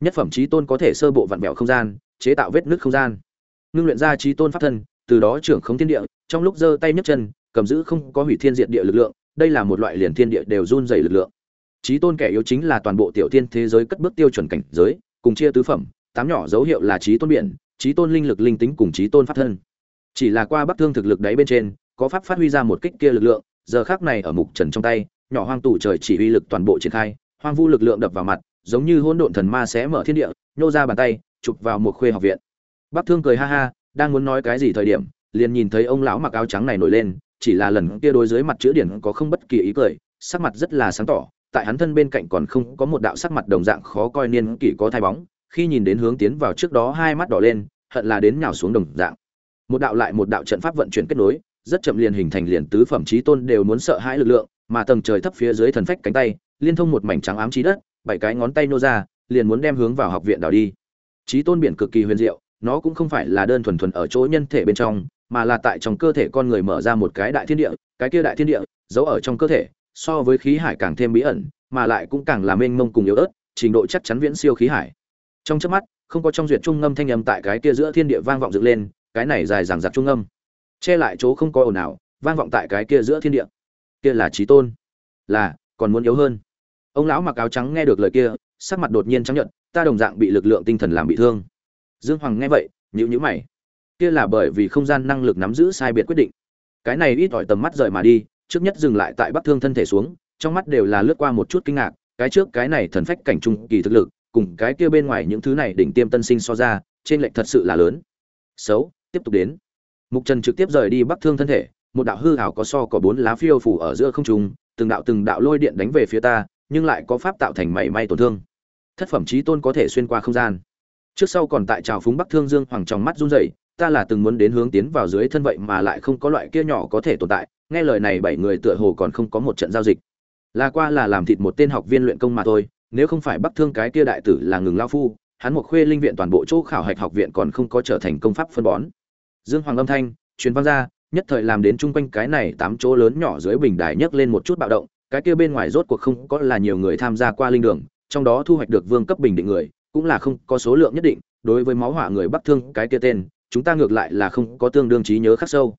Nhất phẩm trí tôn có thể sơ bộ vặn vẹo không gian, chế tạo vết nứt không gian. Ngưng luyện ra trí tôn pháp thân, từ đó trưởng không thiên địa, trong lúc giơ tay nhấc chân, cầm giữ không có hủy thiên diệt địa lực lượng, đây là một loại liền thiên địa đều run dày lực lượng trí tôn kẻ yếu chính là toàn bộ tiểu thiên thế giới cất bước tiêu chuẩn cảnh giới, cùng chia tứ phẩm, tám nhỏ dấu hiệu là trí tôn biển trí tôn linh lực linh tính cùng trí tôn pháp thân. Chỉ là qua bắc thương thực lực đáy bên trên, có pháp phát huy ra một kích kia lực lượng, giờ khác này ở mục trần trong tay, nhỏ hoang tủ trời chỉ huy lực toàn bộ triển khai, hoang vu lực lượng đập vào mặt, giống như hỗn độn thần ma sẽ mở thiên địa, nhô ra bàn tay, chụp vào một khuê học viện. Bắc thương cười ha ha, đang muốn nói cái gì thời điểm, liền nhìn thấy ông lão mặc áo trắng này nổi lên, chỉ là lần kia đối dưới mặt chữ điển có không bất kỳ ý cười, sắc mặt rất là sáng tỏ tại hắn thân bên cạnh còn không có một đạo sắc mặt đồng dạng khó coi niên kỷ có thai bóng, khi nhìn đến hướng tiến vào trước đó hai mắt đỏ lên, hận là đến nhào xuống đồng dạng. Một đạo lại một đạo trận pháp vận chuyển kết nối, rất chậm liền hình thành liền tứ phẩm trí tôn đều muốn sợ hãi lực lượng, mà tầng trời thấp phía dưới thần phách cánh tay, liên thông một mảnh trắng ám trí đất, bảy cái ngón tay nô ra, liền muốn đem hướng vào học viện đảo đi. Trí tôn biển cực kỳ huyền diệu, nó cũng không phải là đơn thuần thuần ở chỗ nhân thể bên trong, mà là tại trong cơ thể con người mở ra một cái đại thiên địa, cái kia đại thiên địa, giấu ở trong cơ thể so với khí hải càng thêm bí ẩn, mà lại cũng càng làm mênh mông cùng yếu ớt, trình độ chắc chắn viễn siêu khí hải. Trong chớp mắt, không có trong duyệt trung ngâm thanh âm tại cái kia giữa thiên địa vang vọng dựng lên, cái này dài dằng dặc trung ngâm. Che lại chỗ không có ồn nào vang vọng tại cái kia giữa thiên địa. Kia là trí tôn. Là, còn muốn yếu hơn. Ông lão mặc áo trắng nghe được lời kia, sắc mặt đột nhiên trắng nhận ta đồng dạng bị lực lượng tinh thần làm bị thương. Dương hoàng nghe vậy nhữ nhữ mày. Kia là bởi vì không gian năng lực nắm giữ sai biệt quyết định. Cái này ít ỏi tầm mắt rời mà đi trước nhất dừng lại tại bắc thương thân thể xuống, trong mắt đều là lướt qua một chút kinh ngạc, cái trước cái này thần phách cảnh trung kỳ thực lực, cùng cái kia bên ngoài những thứ này đỉnh tiêm tân sinh so ra, trên lệnh thật sự là lớn. Xấu, tiếp tục đến. Mục trần trực tiếp rời đi bắc thương thân thể, một đạo hư ảo có so có bốn lá phiêu phủ ở giữa không trung, từng đạo từng đạo lôi điện đánh về phía ta, nhưng lại có pháp tạo thành mảy may tổn thương. Thất phẩm chí tôn có thể xuyên qua không gian. Trước sau còn tại trào phúng bắc thương dương hoàng trong mắt run rẩy, ta là từng muốn đến hướng tiến vào dưới thân vậy mà lại không có loại kia nhỏ có thể tồn tại nghe lời này bảy người tựa hồ còn không có một trận giao dịch. Là qua là làm thịt một tên học viên luyện công mà thôi, nếu không phải bắc thương cái kia đại tử là ngừng lao phu, hắn một khuê linh viện toàn bộ chỗ khảo hạch học viện còn không có trở thành công pháp phân bón. Dương hoàng âm thanh, truyền vang ra, nhất thời làm đến chung quanh cái này tám chỗ lớn nhỏ dưới bình đài nhấc lên một chút bạo động, cái kia bên ngoài rốt cuộc không có là nhiều người tham gia qua linh đường, trong đó thu hoạch được vương cấp bình định người, cũng là không có số lượng nhất định, đối với máu hỏa người bắc thương cái kia tên, chúng ta ngược lại là không có tương đương trí nhớ khắc sâu.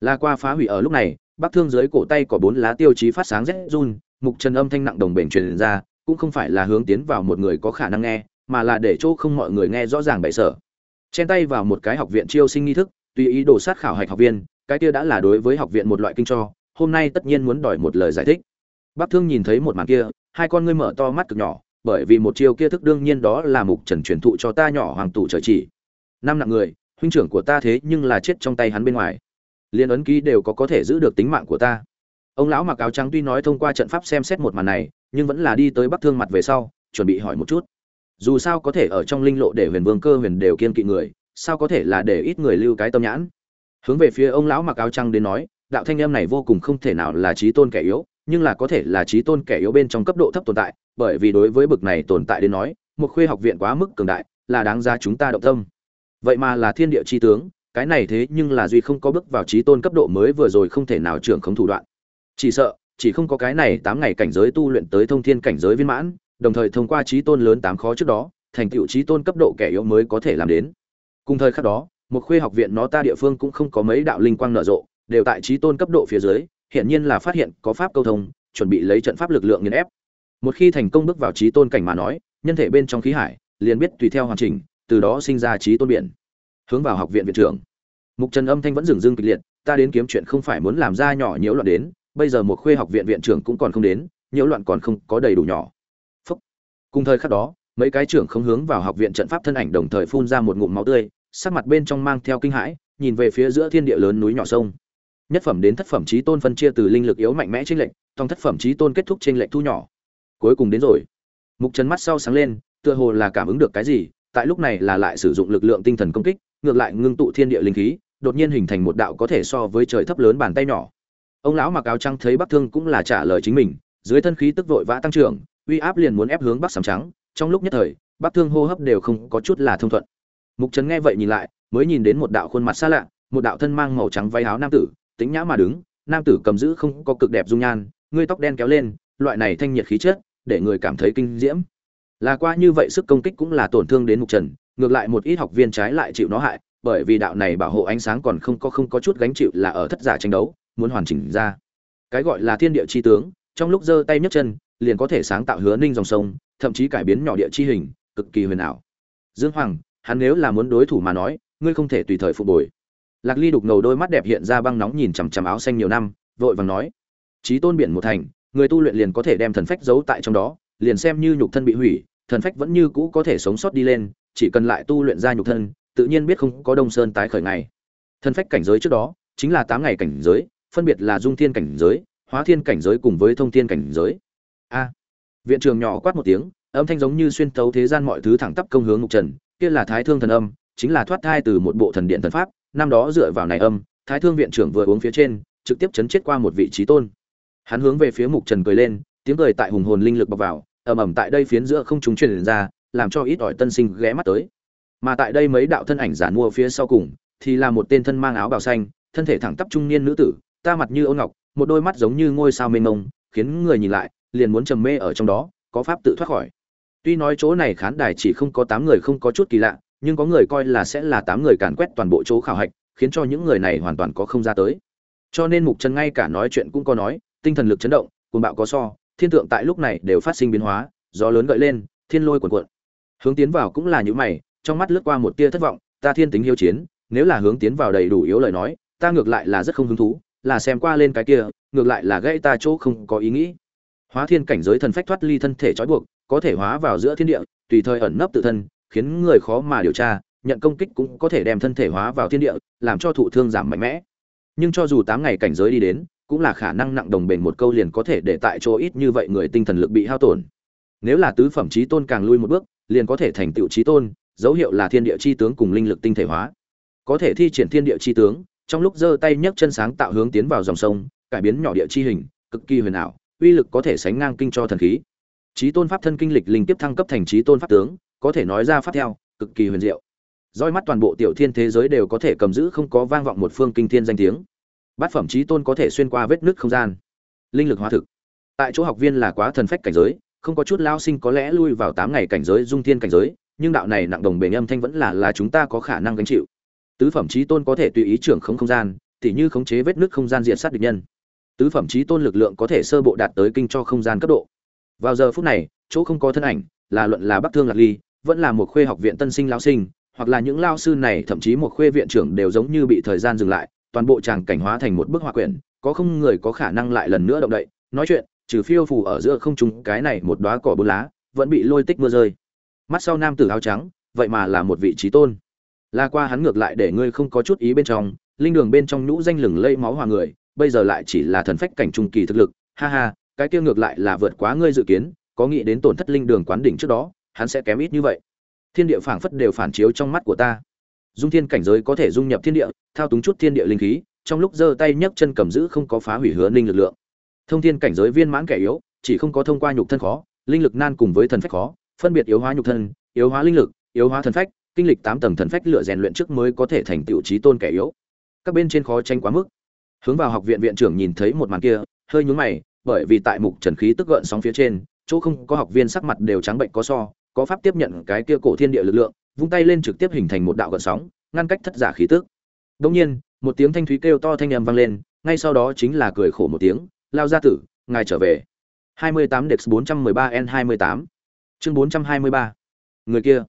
Là qua phá hủy ở lúc này bắc thương dưới cổ tay có bốn lá tiêu chí phát sáng rét run, mục trần âm thanh nặng đồng bền truyền ra, cũng không phải là hướng tiến vào một người có khả năng nghe, mà là để chỗ không mọi người nghe rõ ràng bậy sở. Chen tay vào một cái học viện chiêu sinh nghi thức, tùy ý đồ sát khảo hạch học viên, cái kia đã là đối với học viện một loại kinh cho, hôm nay tất nhiên muốn đòi một lời giải thích. Bắc thương nhìn thấy một màn kia, hai con ngươi mở to mắt cực nhỏ, bởi vì một chiêu kia thức đương nhiên đó là mục trần truyền thụ cho ta nhỏ hoàng tụ trời chỉ. Năm nặng người, huynh trưởng của ta thế nhưng là chết trong tay hắn bên ngoài liên ấn ký đều có có thể giữ được tính mạng của ta. Ông lão mặc áo trắng tuy nói thông qua trận pháp xem xét một màn này, nhưng vẫn là đi tới bắc thương mặt về sau, chuẩn bị hỏi một chút. Dù sao có thể ở trong linh lộ để huyền vương cơ huyền đều kiên kỵ người, sao có thể là để ít người lưu cái tâm nhãn? Hướng về phía ông lão mặc áo trắng đến nói, đạo thanh em này vô cùng không thể nào là trí tôn kẻ yếu, nhưng là có thể là trí tôn kẻ yếu bên trong cấp độ thấp tồn tại, bởi vì đối với bực này tồn tại đến nói, một khuê học viện quá mức cường đại, là đáng ra chúng ta động tâm. Vậy mà là thiên địa chi tướng cái này thế nhưng là duy không có bước vào trí tôn cấp độ mới vừa rồi không thể nào trưởng không thủ đoạn. Chỉ sợ, chỉ không có cái này tám ngày cảnh giới tu luyện tới thông thiên cảnh giới viên mãn, đồng thời thông qua trí tôn lớn tám khó trước đó, thành tựu trí tôn cấp độ kẻ yếu mới có thể làm đến. Cùng thời khắc đó, một khuê học viện nó ta địa phương cũng không có mấy đạo linh quang nở rộ, đều tại trí tôn cấp độ phía dưới hiện nhiên là phát hiện có pháp câu thông, chuẩn bị lấy trận pháp lực lượng nghiền ép. Một khi thành công bước vào trí tôn cảnh mà nói, nhân thể bên trong khí hải, liền biết tùy theo hoàn chỉnh, từ đó sinh ra trí tôn biển hướng vào học viện viện trưởng. Mục trần âm thanh vẫn dừng dưng kịch liệt, ta đến kiếm chuyện không phải muốn làm ra nhỏ nhiễu loạn đến, bây giờ một khuê học viện viện trưởng cũng còn không đến, nhiễu loạn còn không có đầy đủ nhỏ. Phúc. cùng thời khắc đó, mấy cái trưởng không hướng vào học viện trận pháp thân ảnh đồng thời phun ra một ngụm máu tươi, sắc mặt bên trong mang theo kinh hãi, nhìn về phía giữa thiên địa lớn núi nhỏ sông. Nhất phẩm đến thất phẩm trí tôn phân chia từ linh lực yếu mạnh mẽ trên lệnh trong thất phẩm trí tôn kết thúc trên lệnh thu nhỏ. Cuối cùng đến rồi. Mục trần mắt sau sáng lên, tựa hồ là cảm ứng được cái gì tại lúc này là lại sử dụng lực lượng tinh thần công kích, ngược lại ngưng tụ thiên địa linh khí, đột nhiên hình thành một đạo có thể so với trời thấp lớn bàn tay nhỏ. Ông lão mặc áo trắng thấy bắc thương cũng là trả lời chính mình, dưới thân khí tức vội vã tăng trưởng, uy áp liền muốn ép hướng bắc sầm trắng, trong lúc nhất thời, bắc thương hô hấp đều không có chút là thông thuận. Mục trần nghe vậy nhìn lại, mới nhìn đến một đạo khuôn mặt xa lạ, một đạo thân mang màu trắng váy áo nam tử tính nhã mà đứng, nam tử cầm giữ không có cực đẹp dung nhan ngươi tóc đen kéo lên, loại này thanh nhiệt khí chất, để người cảm thấy kinh diễm là qua như vậy sức công kích cũng là tổn thương đến mục trần, ngược lại một ít học viên trái lại chịu nó hại, bởi vì đạo này bảo hộ ánh sáng còn không có không có chút gánh chịu là ở thất giả tranh đấu, muốn hoàn chỉnh ra. Cái gọi là thiên địa chi tướng, trong lúc giơ tay nhấc chân, liền có thể sáng tạo hứa ninh dòng sông, thậm chí cải biến nhỏ địa chi hình, cực kỳ huyền ảo. Dương hoàng, hắn nếu là muốn đối thủ mà nói, ngươi không thể tùy thời phục bồi lạc ly đục ngầu đôi mắt đẹp hiện ra băng nóng nhìn chằm chằm áo xanh nhiều năm, vội vàng nói trí tôn biển một thành, người tu luyện liền có thể đem thần phách giấu tại trong đó, liền xem như nhục thân bị hủy thần phách vẫn như cũ có thể sống sót đi lên, chỉ cần lại tu luyện ra nhục thân, tự nhiên biết không có đông sơn tái khởi ngày. Thần phách cảnh giới trước đó, chính là tám ngày cảnh giới, phân biệt là dung thiên cảnh giới, hóa thiên cảnh giới cùng với thông thiên cảnh giới. A. Viện trường nhỏ quát một tiếng, âm thanh giống như xuyên tấu thế gian mọi thứ thẳng tắp công hướng mục trần, kia là thái thương thần âm, chính là thoát thai từ một bộ thần điện thần pháp, năm đó dựa vào này âm, thái thương viện trưởng vừa uống phía trên, trực tiếp chấn chết qua một vị trí tôn. Hắn hướng về phía mục trần cười lên, tiếng cười tại hùng hồn linh lực bọc vào ầm ầm tại đây phiến giữa không chúng truyền ra, làm cho ít ỏi tân sinh ghé mắt tới. Mà tại đây mấy đạo thân ảnh giản mua phía sau cùng, thì là một tên thân mang áo bào xanh, thân thể thẳng tắp trung niên nữ tử ta mặt như ôn ngọc, một đôi mắt giống như ngôi sao mênh mông, khiến người nhìn lại, liền muốn trầm mê ở trong đó, có pháp tự thoát khỏi. Tuy nói chỗ này khán đài chỉ không có tám người không có chút kỳ lạ, nhưng có người coi là sẽ là tám người càn quét toàn bộ chỗ khảo hạch, khiến cho những người này hoàn toàn có không ra tới. Cho nên mục trần ngay cả nói chuyện cũng có nói, tinh thần lực chấn động, cuồng bạo có so thiên tượng tại lúc này đều phát sinh biến hóa, gió lớn gợi lên, thiên lôi cuồn cuộn. Hướng tiến vào cũng là những mày, trong mắt lướt qua một tia thất vọng, ta thiên tính hiếu chiến, nếu là hướng tiến vào đầy đủ yếu lời nói, ta ngược lại là rất không hứng thú, là xem qua lên cái kia, ngược lại là gãy ta chỗ không có ý nghĩ. Hóa thiên cảnh giới thần phách thoát ly thân thể trói buộc, có thể hóa vào giữa thiên địa, tùy thời ẩn nấp tự thân, khiến người khó mà điều tra, nhận công kích cũng có thể đem thân thể hóa vào thiên địa, làm cho thụ thương giảm mạnh mẽ. Nhưng cho dù tám ngày cảnh giới đi đến cũng là khả năng nặng đồng bền một câu liền có thể để tại chỗ ít như vậy người tinh thần lực bị hao tổn. Nếu là tứ phẩm trí tôn càng lui một bước, liền có thể thành tựu trí tôn, dấu hiệu là thiên địa chi tướng cùng linh lực tinh thể hóa. Có thể thi triển thiên địa chi tướng, trong lúc giơ tay nhấc chân sáng tạo hướng tiến vào dòng sông, cải biến nhỏ địa chi hình, cực kỳ huyền ảo, uy lực có thể sánh ngang kinh cho thần khí. Trí tôn pháp thân kinh lịch linh tiếp thăng cấp thành trí tôn pháp tướng, có thể nói ra pháp theo, cực kỳ huyền diệu. Roi mắt toàn bộ tiểu thiên thế giới đều có thể cầm giữ không có vang vọng một phương kinh thiên danh tiếng bát phẩm trí tôn có thể xuyên qua vết nứt không gian. Linh lực hóa thực. Tại chỗ học viên là quá thần phách cảnh giới, không có chút lao sinh có lẽ lui vào tám ngày cảnh giới, dung thiên cảnh giới, nhưng đạo này nặng đồng bề âm thanh vẫn là là chúng ta có khả năng gánh chịu. Tứ phẩm trí tôn có thể tùy ý trưởng không không gian, tỉ như khống chế vết nứt không gian diện sát địch nhân. Tứ phẩm trí tôn lực lượng có thể sơ bộ đạt tới kinh cho không gian cấp độ. Vào giờ phút này, chỗ không có thân ảnh, là luận là bắc thương lạc ly, vẫn là một khuê học viện tân sinh lao sinh, hoặc là những lao sư này, thậm chí một khuê viện trưởng đều giống như bị thời gian dừng lại toàn bộ tràng cảnh hóa thành một bức họa quyển, có không người có khả năng lại lần nữa động đậy. Nói chuyện, trừ phiêu phù ở giữa không trung, cái này một đóa cỏ bốn lá, vẫn bị lôi tích mưa rơi. Mắt sau nam tử áo trắng, vậy mà là một vị trí tôn. La qua hắn ngược lại để ngươi không có chút ý bên trong, linh đường bên trong nhũ danh lừng lây máu hòa người, bây giờ lại chỉ là thần phách cảnh trung kỳ thực lực. Ha ha, cái kia ngược lại là vượt quá ngươi dự kiến, có nghĩ đến tổn thất linh đường quán đỉnh trước đó, hắn sẽ kém ít như vậy. Thiên địa phảng phất đều phản chiếu trong mắt của ta dung thiên cảnh giới có thể dung nhập thiên địa, thao túng chút thiên địa linh khí, trong lúc giơ tay nhấc chân cầm giữ không có phá hủy hứa ninh lực lượng. Thông thiên cảnh giới viên mãn kẻ yếu, chỉ không có thông qua nhục thân khó, linh lực nan cùng với thần phách khó, phân biệt yếu hóa nhục thân, yếu hóa linh lực, yếu hóa thần phách, kinh lịch tám tầng thần phách lựa rèn luyện trước mới có thể thành tựu trí tôn kẻ yếu. Các bên trên khó tranh quá mức. Hướng vào học viện viện trưởng nhìn thấy một màn kia, hơi nhún mày, bởi vì tại mục trần khí tức gợn sóng phía trên, chỗ không có học viên sắc mặt đều trắng bệnh có so, có pháp tiếp nhận cái kia cổ thiên địa lực lượng vung tay lên trực tiếp hình thành một đạo gợn sóng, ngăn cách thất giả khí tức. Đống nhiên, một tiếng thanh thúy kêu to thanh âm vang lên, ngay sau đó chính là cười khổ một tiếng, lao ra tử, ngài trở về. 28 Dex 413 N28 chương 423 người kia.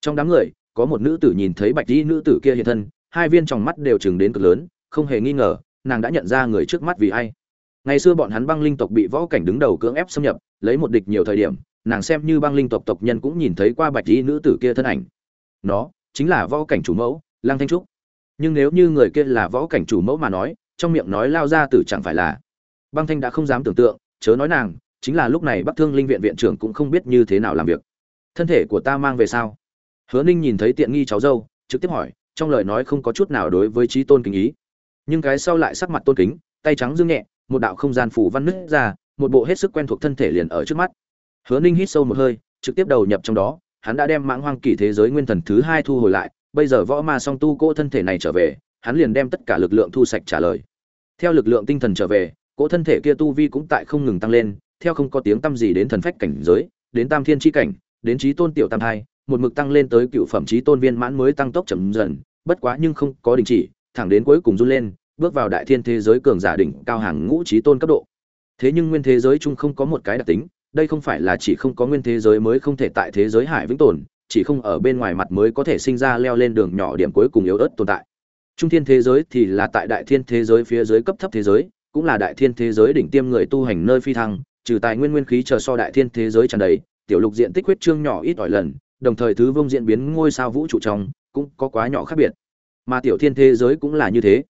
Trong đám người, có một nữ tử nhìn thấy bạch y nữ tử kia hiện thân, hai viên tròng mắt đều chừng đến cực lớn, không hề nghi ngờ, nàng đã nhận ra người trước mắt vì ai. Ngày xưa bọn hắn băng linh tộc bị võ cảnh đứng đầu cưỡng ép xâm nhập, lấy một địch nhiều thời điểm, nàng xem như băng linh tộc tộc nhân cũng nhìn thấy qua bạch y nữ tử kia thân ảnh nó chính là võ cảnh chủ mẫu, lăng thanh trúc. Nhưng nếu như người kia là võ cảnh chủ mẫu mà nói, trong miệng nói lao ra tử chẳng phải là. Băng thanh đã không dám tưởng tượng, chớ nói nàng, chính là lúc này bắc thương linh viện viện trưởng cũng không biết như thế nào làm việc. Thân thể của ta mang về sao? Hứa ninh nhìn thấy tiện nghi cháu dâu, trực tiếp hỏi, trong lời nói không có chút nào đối với trí tôn kính ý. Nhưng cái sau lại sắc mặt tôn kính, tay trắng dương nhẹ, một đạo không gian phủ văn nứt ra, một bộ hết sức quen thuộc thân thể liền ở trước mắt. Hứa ninh hít sâu một hơi, trực tiếp đầu nhập trong đó hắn đã đem mãng hoang kỳ thế giới nguyên thần thứ hai thu hồi lại, bây giờ võ ma song tu cỗ thân thể này trở về, hắn liền đem tất cả lực lượng thu sạch trả lời. Theo lực lượng tinh thần trở về, cỗ thân thể kia tu vi cũng tại không ngừng tăng lên, theo không có tiếng tăm gì đến thần phách cảnh giới, đến tam thiên chi cảnh, đến trí tôn tiểu tam thai, một mực tăng lên tới cựu phẩm trí tôn viên mãn mới tăng tốc chậm dần, bất quá nhưng không có đình chỉ, thẳng đến cuối cùng run lên, bước vào đại thiên thế giới cường giả đỉnh cao hàng ngũ trí tôn cấp độ. Thế nhưng nguyên thế giới chung không có một cái đặc tính đây không phải là chỉ không có nguyên thế giới mới không thể tại thế giới hải vĩnh tồn, chỉ không ở bên ngoài mặt mới có thể sinh ra leo lên đường nhỏ điểm cuối cùng yếu ớt tồn tại. Trung thiên thế giới thì là tại đại thiên thế giới phía dưới cấp thấp thế giới, cũng là đại thiên thế giới đỉnh tiêm người tu hành nơi phi thăng, trừ tài nguyên nguyên khí chờ so đại thiên thế giới tràn đầy, tiểu lục diện tích huyết trương nhỏ ít ỏi lần, đồng thời thứ vông diễn biến ngôi sao vũ trụ trong, cũng có quá nhỏ khác biệt. Mà tiểu thiên thế giới cũng là như thế.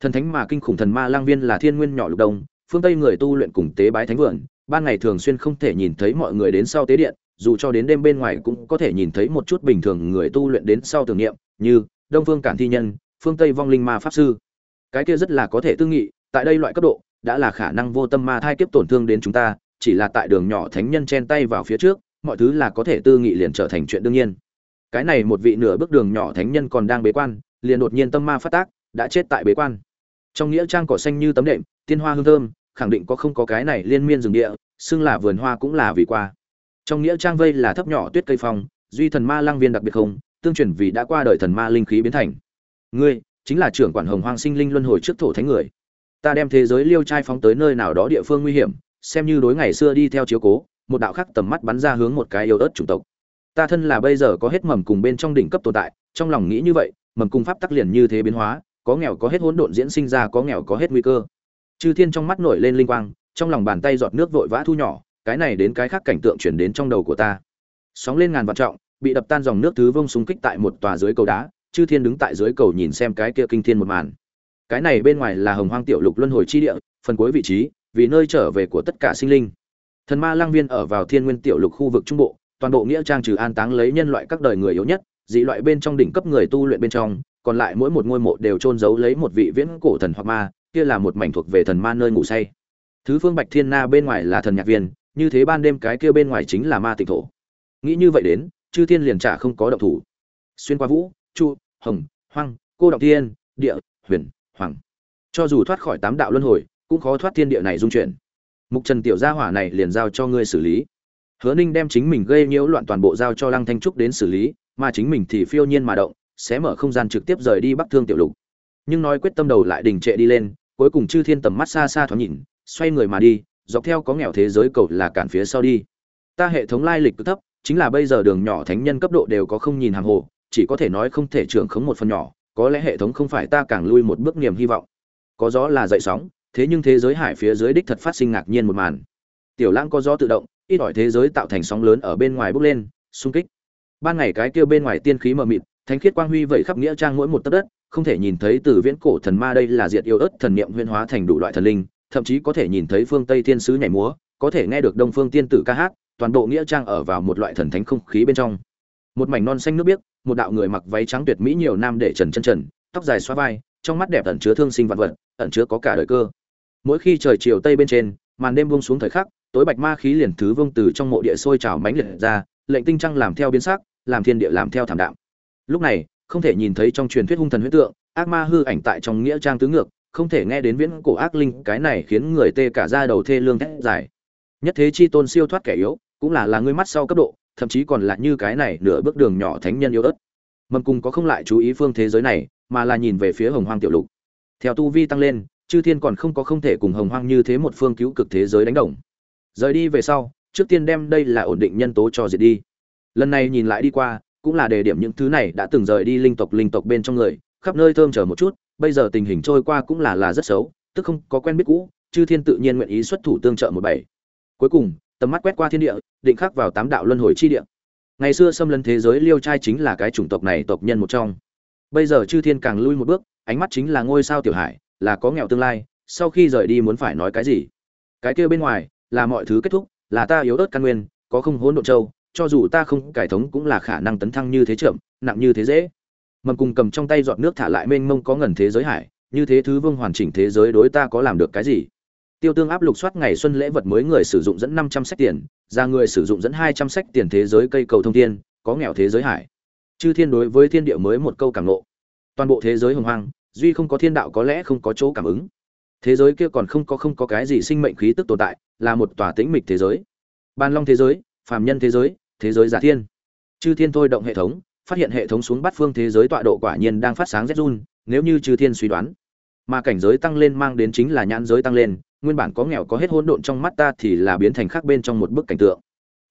Thần thánh mà kinh khủng thần ma lang viên là thiên nguyên nhỏ lục đông, phương tây người tu luyện cùng tế bái thánh vườn ban ngày thường xuyên không thể nhìn thấy mọi người đến sau tế điện, dù cho đến đêm bên ngoài cũng có thể nhìn thấy một chút bình thường người tu luyện đến sau tưởng niệm, như đông phương cản thi nhân, phương tây vong linh ma pháp sư. Cái kia rất là có thể tư nghị, tại đây loại cấp độ, đã là khả năng vô tâm ma thai kiếp tổn thương đến chúng ta, chỉ là tại đường nhỏ thánh nhân chen tay vào phía trước, mọi thứ là có thể tư nghị liền trở thành chuyện đương nhiên. Cái này một vị nửa bước đường nhỏ thánh nhân còn đang bế quan, liền đột nhiên tâm ma phát tác, đã chết tại bế quan. Trong nghĩa trang cỏ xanh như tấm đệm, tiên hoa hương thơm khẳng định có không có cái này liên miên rừng địa, xưng là vườn hoa cũng là vì qua. Trong nghĩa trang vây là thấp nhỏ tuyết cây phong, duy thần ma lang viên đặc biệt không, tương truyền vì đã qua đời thần ma linh khí biến thành. Ngươi, chính là trưởng quản hồng hoang sinh linh luân hồi trước thổ thánh người. Ta đem thế giới liêu trai phóng tới nơi nào đó địa phương nguy hiểm, xem như đối ngày xưa đi theo chiếu cố, một đạo khắc tầm mắt bắn ra hướng một cái yêu ớt chủng tộc. Ta thân là bây giờ có hết mầm cùng bên trong đỉnh cấp tồn tại, trong lòng nghĩ như vậy, mầm cùng pháp tắc liền như thế biến hóa, có nghèo có hết hỗn độn diễn sinh ra, có nghèo có hết nguy cơ chư thiên trong mắt nổi lên linh quang, trong lòng bàn tay giọt nước vội vã thu nhỏ, cái này đến cái khác cảnh tượng chuyển đến trong đầu của ta. Sóng lên ngàn vạn trọng, bị đập tan dòng nước thứ vông súng kích tại một tòa dưới cầu đá, chư thiên đứng tại dưới cầu nhìn xem cái kia kinh thiên một màn. Cái này bên ngoài là hồng hoang tiểu lục luân hồi chi địa, phần cuối vị trí, vì nơi trở về của tất cả sinh linh. Thần ma lang viên ở vào thiên nguyên tiểu lục khu vực trung bộ, toàn bộ nghĩa trang trừ an táng lấy nhân loại các đời người yếu nhất, dị loại bên trong đỉnh cấp người tu luyện bên trong, còn lại mỗi một ngôi mộ đều trôn giấu lấy một vị viễn cổ thần hoặc ma kia là một mảnh thuộc về thần ma nơi ngủ say. Thứ phương bạch thiên na bên ngoài là thần nhạc viên, như thế ban đêm cái kia bên ngoài chính là ma tịch thổ. Nghĩ như vậy đến, chư thiên liền trả không có động thủ. Xuyên qua vũ chu hồng, hoang, cô động thiên, địa, huyền, hoàng. Cho dù thoát khỏi tám đạo luân hồi, cũng khó thoát thiên địa này dung chuyển. Mục trần tiểu gia hỏa này liền giao cho ngươi xử lý. Hứa ninh đem chính mình gây nhiễu loạn toàn bộ giao cho lăng thanh trúc đến xử lý, mà chính mình thì phiêu nhiên mà động, sẽ mở không gian trực tiếp rời đi bắc thương tiểu lục. Nhưng nói quyết tâm đầu lại đình trệ đi lên cuối cùng chư thiên tầm mắt xa xa thoáng nhìn, xoay người mà đi, dọc theo có nghèo thế giới cầu là cản phía sau đi. Ta hệ thống lai lịch cứ thấp, chính là bây giờ đường nhỏ thánh nhân cấp độ đều có không nhìn hàng hồ, chỉ có thể nói không thể trưởng khống một phần nhỏ, có lẽ hệ thống không phải ta càng lui một bước niềm hy vọng. Có gió là dậy sóng, thế nhưng thế giới hải phía dưới đích thật phát sinh ngạc nhiên một màn. Tiểu lãng có gió tự động, ít ỏi thế giới tạo thành sóng lớn ở bên ngoài bốc lên, xung kích. Ban ngày cái kia bên ngoài tiên khí mờ mịt, thánh khiết quang huy vẩy khắp nghĩa trang mỗi một tấc đất không thể nhìn thấy từ viễn cổ thần ma đây là diệt yêu ớt thần niệm huyên hóa thành đủ loại thần linh, thậm chí có thể nhìn thấy phương tây thiên sứ nhảy múa, có thể nghe được đông phương tiên tử ca hát, toàn bộ nghĩa trang ở vào một loại thần thánh không khí bên trong. Một mảnh non xanh nước biếc, một đạo người mặc váy trắng tuyệt mỹ nhiều nam để trần chân trần, tóc dài xoa vai, trong mắt đẹp ẩn chứa thương sinh vạn vật, ẩn chứa có cả đời cơ. Mỗi khi trời chiều tây bên trên, màn đêm buông xuống thời khắc, tối bạch ma khí liền thứ vương từ trong mộ địa sôi trào mãnh liệt ra, lệnh tinh trăng làm theo biến sắc, làm thiên địa làm theo thảm đạm. Lúc này không thể nhìn thấy trong truyền thuyết hung thần huyết tượng, ác ma hư ảnh tại trong nghĩa trang tứ ngược, không thể nghe đến viễn cổ ác linh, cái này khiến người tê cả ra đầu thê lương thét dài. Nhất thế chi tôn siêu thoát kẻ yếu, cũng là là người mắt sau cấp độ, thậm chí còn là như cái này nửa bước đường nhỏ thánh nhân yếu ớt. Mầm cùng có không lại chú ý phương thế giới này, mà là nhìn về phía hồng hoang tiểu lục. Theo tu vi tăng lên, chư thiên còn không có không thể cùng hồng hoang như thế một phương cứu cực thế giới đánh đồng. Rời đi về sau, trước tiên đem đây là ổn định nhân tố cho diệt đi. Lần này nhìn lại đi qua cũng là đề điểm những thứ này đã từng rời đi linh tộc linh tộc bên trong người, khắp nơi thơm chờ một chút, bây giờ tình hình trôi qua cũng là là rất xấu, tức không có quen biết cũ, chư thiên tự nhiên nguyện ý xuất thủ tương trợ một bảy. Cuối cùng, tầm mắt quét qua thiên địa, định khắc vào tám đạo luân hồi chi địa. Ngày xưa xâm lấn thế giới liêu trai chính là cái chủng tộc này tộc nhân một trong. Bây giờ chư thiên càng lui một bước, ánh mắt chính là ngôi sao tiểu hải, là có nghèo tương lai, sau khi rời đi muốn phải nói cái gì? Cái kia bên ngoài, là mọi thứ kết thúc, là ta yếu ớt căn nguyên, có không hỗn độn châu cho dù ta không cải thống cũng là khả năng tấn thăng như thế chậm nặng như thế dễ. Mầm cùng cầm trong tay giọt nước thả lại mênh mông có ngần thế giới hải, như thế thứ vương hoàn chỉnh thế giới đối ta có làm được cái gì? Tiêu tương áp lục soát ngày xuân lễ vật mới người sử dụng dẫn năm trăm sách tiền, ra người sử dụng dẫn hai trăm sách tiền thế giới cây cầu thông thiên, có nghèo thế giới hải. Chư thiên đối với thiên địa mới một câu cảm nộ toàn bộ thế giới hồng hoang, duy không có thiên đạo có lẽ không có chỗ cảm ứng. Thế giới kia còn không có không có cái gì sinh mệnh khí tức tồn tại, là một tòa tĩnh mịch thế giới. Ban long thế giới, phàm nhân thế giới thế giới giả thiên. Chư thiên thôi động hệ thống, phát hiện hệ thống xuống bắt phương thế giới tọa độ quả nhiên đang phát sáng rét run, nếu như chư thiên suy đoán, mà cảnh giới tăng lên mang đến chính là nhãn giới tăng lên, nguyên bản có nghèo có hết hỗn độn trong mắt ta thì là biến thành khác bên trong một bức cảnh tượng.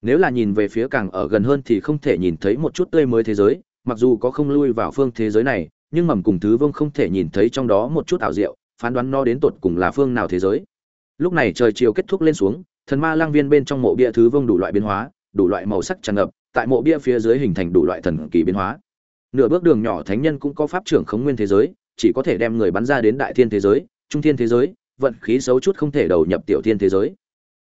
Nếu là nhìn về phía càng ở gần hơn thì không thể nhìn thấy một chút tươi mới thế giới, mặc dù có không lui vào phương thế giới này, nhưng mầm cùng thứ vương không thể nhìn thấy trong đó một chút ảo diệu, phán đoán no đến tột cùng là phương nào thế giới. Lúc này trời chiều kết thúc lên xuống, thần ma lang viên bên trong mộ bia thứ vương đủ loại biến hóa đủ loại màu sắc tràn ngập, tại mộ bia phía dưới hình thành đủ loại thần kỳ biến hóa. Nửa bước đường nhỏ thánh nhân cũng có pháp trưởng khống nguyên thế giới, chỉ có thể đem người bắn ra đến đại thiên thế giới, trung thiên thế giới, vận khí xấu chút không thể đầu nhập tiểu thiên thế giới.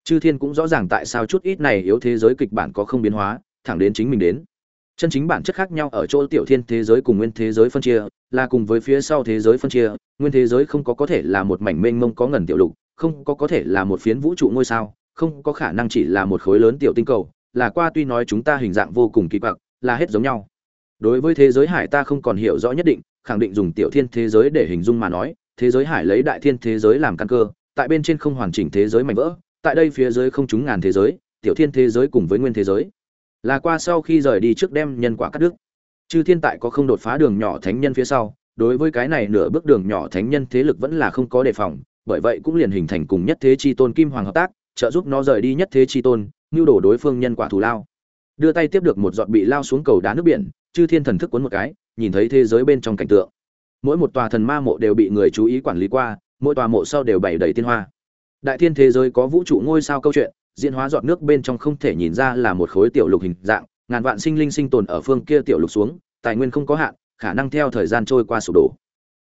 Chư thiên cũng rõ ràng tại sao chút ít này yếu thế giới kịch bản có không biến hóa, thẳng đến chính mình đến. Chân chính bản chất khác nhau ở chỗ tiểu thiên thế giới cùng nguyên thế giới phân chia, là cùng với phía sau thế giới phân chia, nguyên thế giới không có có thể là một mảnh mênh mông có ngần tiểu lục, không có có thể là một phiến vũ trụ ngôi sao, không có khả năng chỉ là một khối lớn tiểu tinh cầu là qua tuy nói chúng ta hình dạng vô cùng kỳ quặc, là hết giống nhau. Đối với thế giới hải ta không còn hiểu rõ nhất định, khẳng định dùng tiểu thiên thế giới để hình dung mà nói, thế giới hải lấy đại thiên thế giới làm căn cơ, tại bên trên không hoàn chỉnh thế giới mảnh vỡ, tại đây phía dưới không chúng ngàn thế giới, tiểu thiên thế giới cùng với nguyên thế giới. Là qua sau khi rời đi trước đem nhân quả cắt đứt. Chư thiên tại có không đột phá đường nhỏ thánh nhân phía sau, đối với cái này nửa bước đường nhỏ thánh nhân thế lực vẫn là không có đề phòng, bởi vậy cũng liền hình thành cùng nhất thế chi tôn kim hoàng hợp tác, trợ giúp nó rời đi nhất thế chi tôn nhu đổ đối phương nhân quả thù lao. Đưa tay tiếp được một giọt bị lao xuống cầu đá nước biển, chư thiên thần thức cuốn một cái, nhìn thấy thế giới bên trong cảnh tượng. Mỗi một tòa thần ma mộ đều bị người chú ý quản lý qua, mỗi tòa mộ sau đều bày đầy tiên hoa. Đại thiên thế giới có vũ trụ ngôi sao câu chuyện, diễn hóa giọt nước bên trong không thể nhìn ra là một khối tiểu lục hình dạng, ngàn vạn sinh linh sinh tồn ở phương kia tiểu lục xuống, tài nguyên không có hạn, khả năng theo thời gian trôi qua sụp đổ.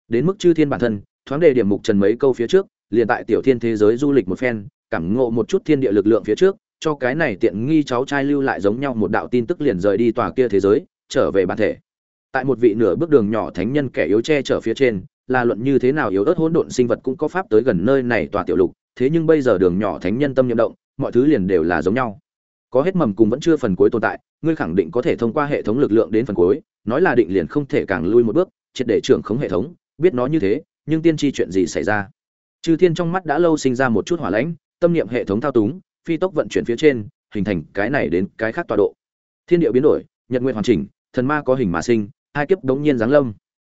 Đến mức chư thiên bản thân, thoáng đề điểm mục trần mấy câu phía trước, liền tại tiểu thiên thế giới du lịch một phen, cảm ngộ một chút thiên địa lực lượng phía trước cho cái này tiện nghi cháu trai lưu lại giống nhau một đạo tin tức liền rời đi tòa kia thế giới, trở về bản thể. Tại một vị nửa bước đường nhỏ thánh nhân kẻ yếu che chở phía trên, là luận như thế nào yếu ớt hỗn độn sinh vật cũng có pháp tới gần nơi này tòa tiểu lục, thế nhưng bây giờ đường nhỏ thánh nhân tâm nhậm động, mọi thứ liền đều là giống nhau. Có hết mầm cùng vẫn chưa phần cuối tồn tại, ngươi khẳng định có thể thông qua hệ thống lực lượng đến phần cuối, nói là định liền không thể càng lui một bước, triệt để trưởng khống hệ thống, biết nó như thế, nhưng tiên tri chuyện gì xảy ra? Chư thiên trong mắt đã lâu sinh ra một chút hỏa lãnh, tâm niệm hệ thống thao túng phi tốc vận chuyển phía trên, hình thành cái này đến cái khác tọa độ. Thiên địa biến đổi, nhật nguyện hoàn chỉnh, thần ma có hình mà sinh, hai kiếp đống nhiên giáng lâm.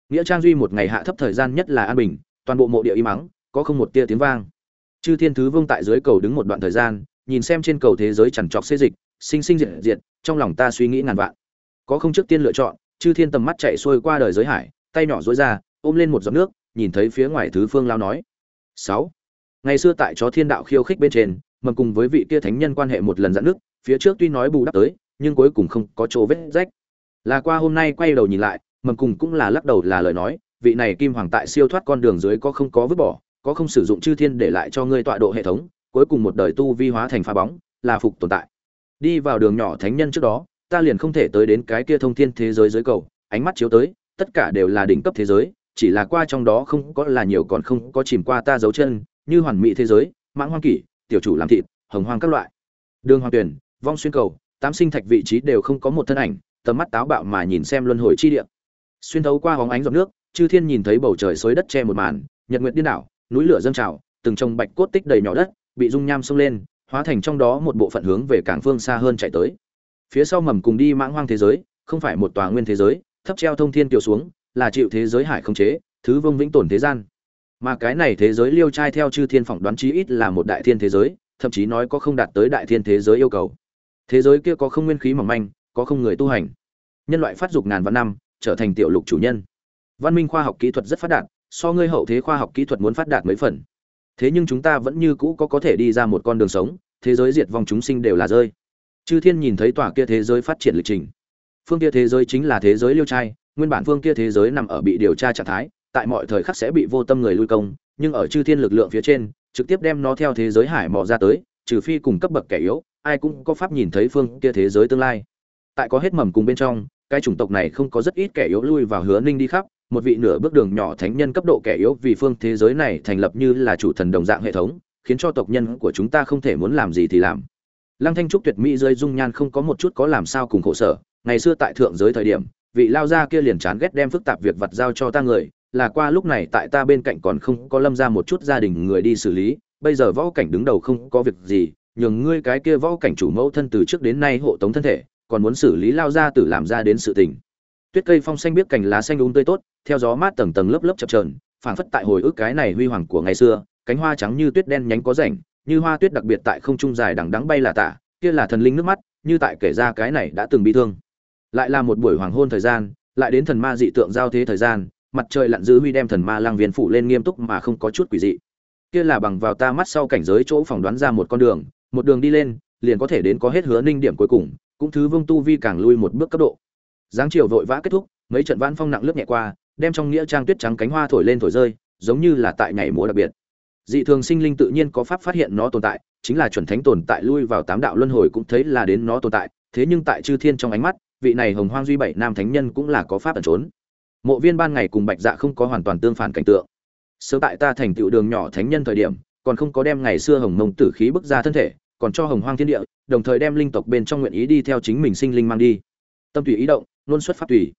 Nghĩa trang duy một ngày hạ thấp thời gian nhất là an bình, toàn bộ mộ địa im mắng có không một tia tiếng vang. Chư thiên thứ vương tại dưới cầu đứng một đoạn thời gian, nhìn xem trên cầu thế giới chẳng trọc xê dịch, sinh sinh diệt diệt, trong lòng ta suy nghĩ ngàn vạn. Có không trước tiên lựa chọn, chư thiên tầm mắt chạy xuôi qua đời giới hải, tay nhỏ dối ra, ôm lên một giọt nước, nhìn thấy phía ngoài thứ phương lao nói. Sáu. Ngày xưa tại chó thiên đạo khiêu khích bên trên mầm cùng với vị kia thánh nhân quan hệ một lần dặn nước, phía trước tuy nói bù đắp tới, nhưng cuối cùng không có chỗ vết rách. Là qua hôm nay quay đầu nhìn lại, mầm cùng cũng là lắc đầu là lời nói, vị này kim hoàng tại siêu thoát con đường dưới có không có vứt bỏ, có không sử dụng chư thiên để lại cho ngươi tọa độ hệ thống, cuối cùng một đời tu vi hóa thành pha bóng, là phục tồn tại. Đi vào đường nhỏ thánh nhân trước đó, ta liền không thể tới đến cái kia thông thiên thế giới dưới cầu, ánh mắt chiếu tới, tất cả đều là đỉnh cấp thế giới, chỉ là qua trong đó không có là nhiều còn không có chìm qua ta dấu chân, như hoàn mỹ thế giới, mãng hoang kỷ tiểu chủ làm thịt, hồng hoang các loại. Đường hoàng tuyển vong xuyên cầu, tám sinh thạch vị trí đều không có một thân ảnh, tầm mắt táo bạo mà nhìn xem luân hồi chi địa. Xuyên thấu qua hóng ánh giọt nước, chư thiên nhìn thấy bầu trời xối đất che một màn, nhật nguyệt điên đảo, núi lửa dâng trào, từng trồng bạch cốt tích đầy nhỏ đất, bị dung nham xông lên, hóa thành trong đó một bộ phận hướng về cảng phương xa hơn chạy tới. Phía sau mầm cùng đi mãng hoang thế giới, không phải một tòa nguyên thế giới, thấp treo thông thiên kiều xuống, là chịu thế giới hải không chế, thứ vông vĩnh tồn thế gian mà cái này thế giới liêu trai theo chư thiên phỏng đoán chí ít là một đại thiên thế giới, thậm chí nói có không đạt tới đại thiên thế giới yêu cầu. Thế giới kia có không nguyên khí mỏng manh, có không người tu hành. Nhân loại phát dục ngàn vạn năm, trở thành tiểu lục chủ nhân. Văn minh khoa học kỹ thuật rất phát đạt, so ngươi hậu thế khoa học kỹ thuật muốn phát đạt mấy phần. Thế nhưng chúng ta vẫn như cũ có có thể đi ra một con đường sống, thế giới diệt vong chúng sinh đều là rơi. Chư thiên nhìn thấy tòa kia thế giới phát triển lịch trình. Phương kia thế giới chính là thế giới liêu trai, nguyên bản phương kia thế giới nằm ở bị điều tra trạng thái tại mọi thời khắc sẽ bị vô tâm người lui công, nhưng ở chư thiên lực lượng phía trên, trực tiếp đem nó theo thế giới hải mò ra tới, trừ phi cùng cấp bậc kẻ yếu, ai cũng có pháp nhìn thấy phương kia thế giới tương lai. Tại có hết mầm cùng bên trong, cái chủng tộc này không có rất ít kẻ yếu lui vào hứa ninh đi khắp, một vị nửa bước đường nhỏ thánh nhân cấp độ kẻ yếu vì phương thế giới này thành lập như là chủ thần đồng dạng hệ thống, khiến cho tộc nhân của chúng ta không thể muốn làm gì thì làm. Lăng thanh trúc tuyệt mỹ rơi dung nhan không có một chút có làm sao cùng khổ sở, ngày xưa tại thượng giới thời điểm, vị lao gia kia liền chán ghét đem phức tạp việc vặt giao cho ta người là qua lúc này tại ta bên cạnh còn không có lâm ra một chút gia đình người đi xử lý, bây giờ võ cảnh đứng đầu không có việc gì, nhường ngươi cái kia võ cảnh chủ mẫu thân từ trước đến nay hộ tống thân thể, còn muốn xử lý lao ra tử làm ra đến sự tình. Tuyết cây phong xanh biết cành lá xanh đúng tươi tốt, theo gió mát tầng tầng lớp lớp chập trờn phảng phất tại hồi ức cái này huy hoàng của ngày xưa, cánh hoa trắng như tuyết đen nhánh có rảnh, như hoa tuyết đặc biệt tại không trung dài đằng đắng bay là tả, kia là thần linh nước mắt, như tại kể ra cái này đã từng bị thương. Lại là một buổi hoàng hôn thời gian, lại đến thần ma dị tượng giao thế thời gian mặt trời lặn dư huy đem thần ma lang viên phủ lên nghiêm túc mà không có chút quỷ dị. Kia là bằng vào ta mắt sau cảnh giới chỗ phỏng đoán ra một con đường, một đường đi lên, liền có thể đến có hết hứa ninh điểm cuối cùng, cũng thứ vương tu vi càng lui một bước cấp độ. Giáng chiều vội vã kết thúc, mấy trận vãn phong nặng lướt nhẹ qua, đem trong nghĩa trang tuyết trắng cánh hoa thổi lên thổi rơi, giống như là tại ngày múa đặc biệt. Dị thường sinh linh tự nhiên có pháp phát hiện nó tồn tại, chính là chuẩn thánh tồn tại lui vào tám đạo luân hồi cũng thấy là đến nó tồn tại, thế nhưng tại chư thiên trong ánh mắt, vị này hồng hoang duy bảy nam thánh nhân cũng là có pháp ẩn trốn mộ viên ban ngày cùng bạch dạ không có hoàn toàn tương phản cảnh tượng. Sớm tại ta thành tựu đường nhỏ thánh nhân thời điểm, còn không có đem ngày xưa hồng mông tử khí bức ra thân thể, còn cho hồng hoang thiên địa, đồng thời đem linh tộc bên trong nguyện ý đi theo chính mình sinh linh mang đi. Tâm tùy ý động, luôn xuất phát tùy.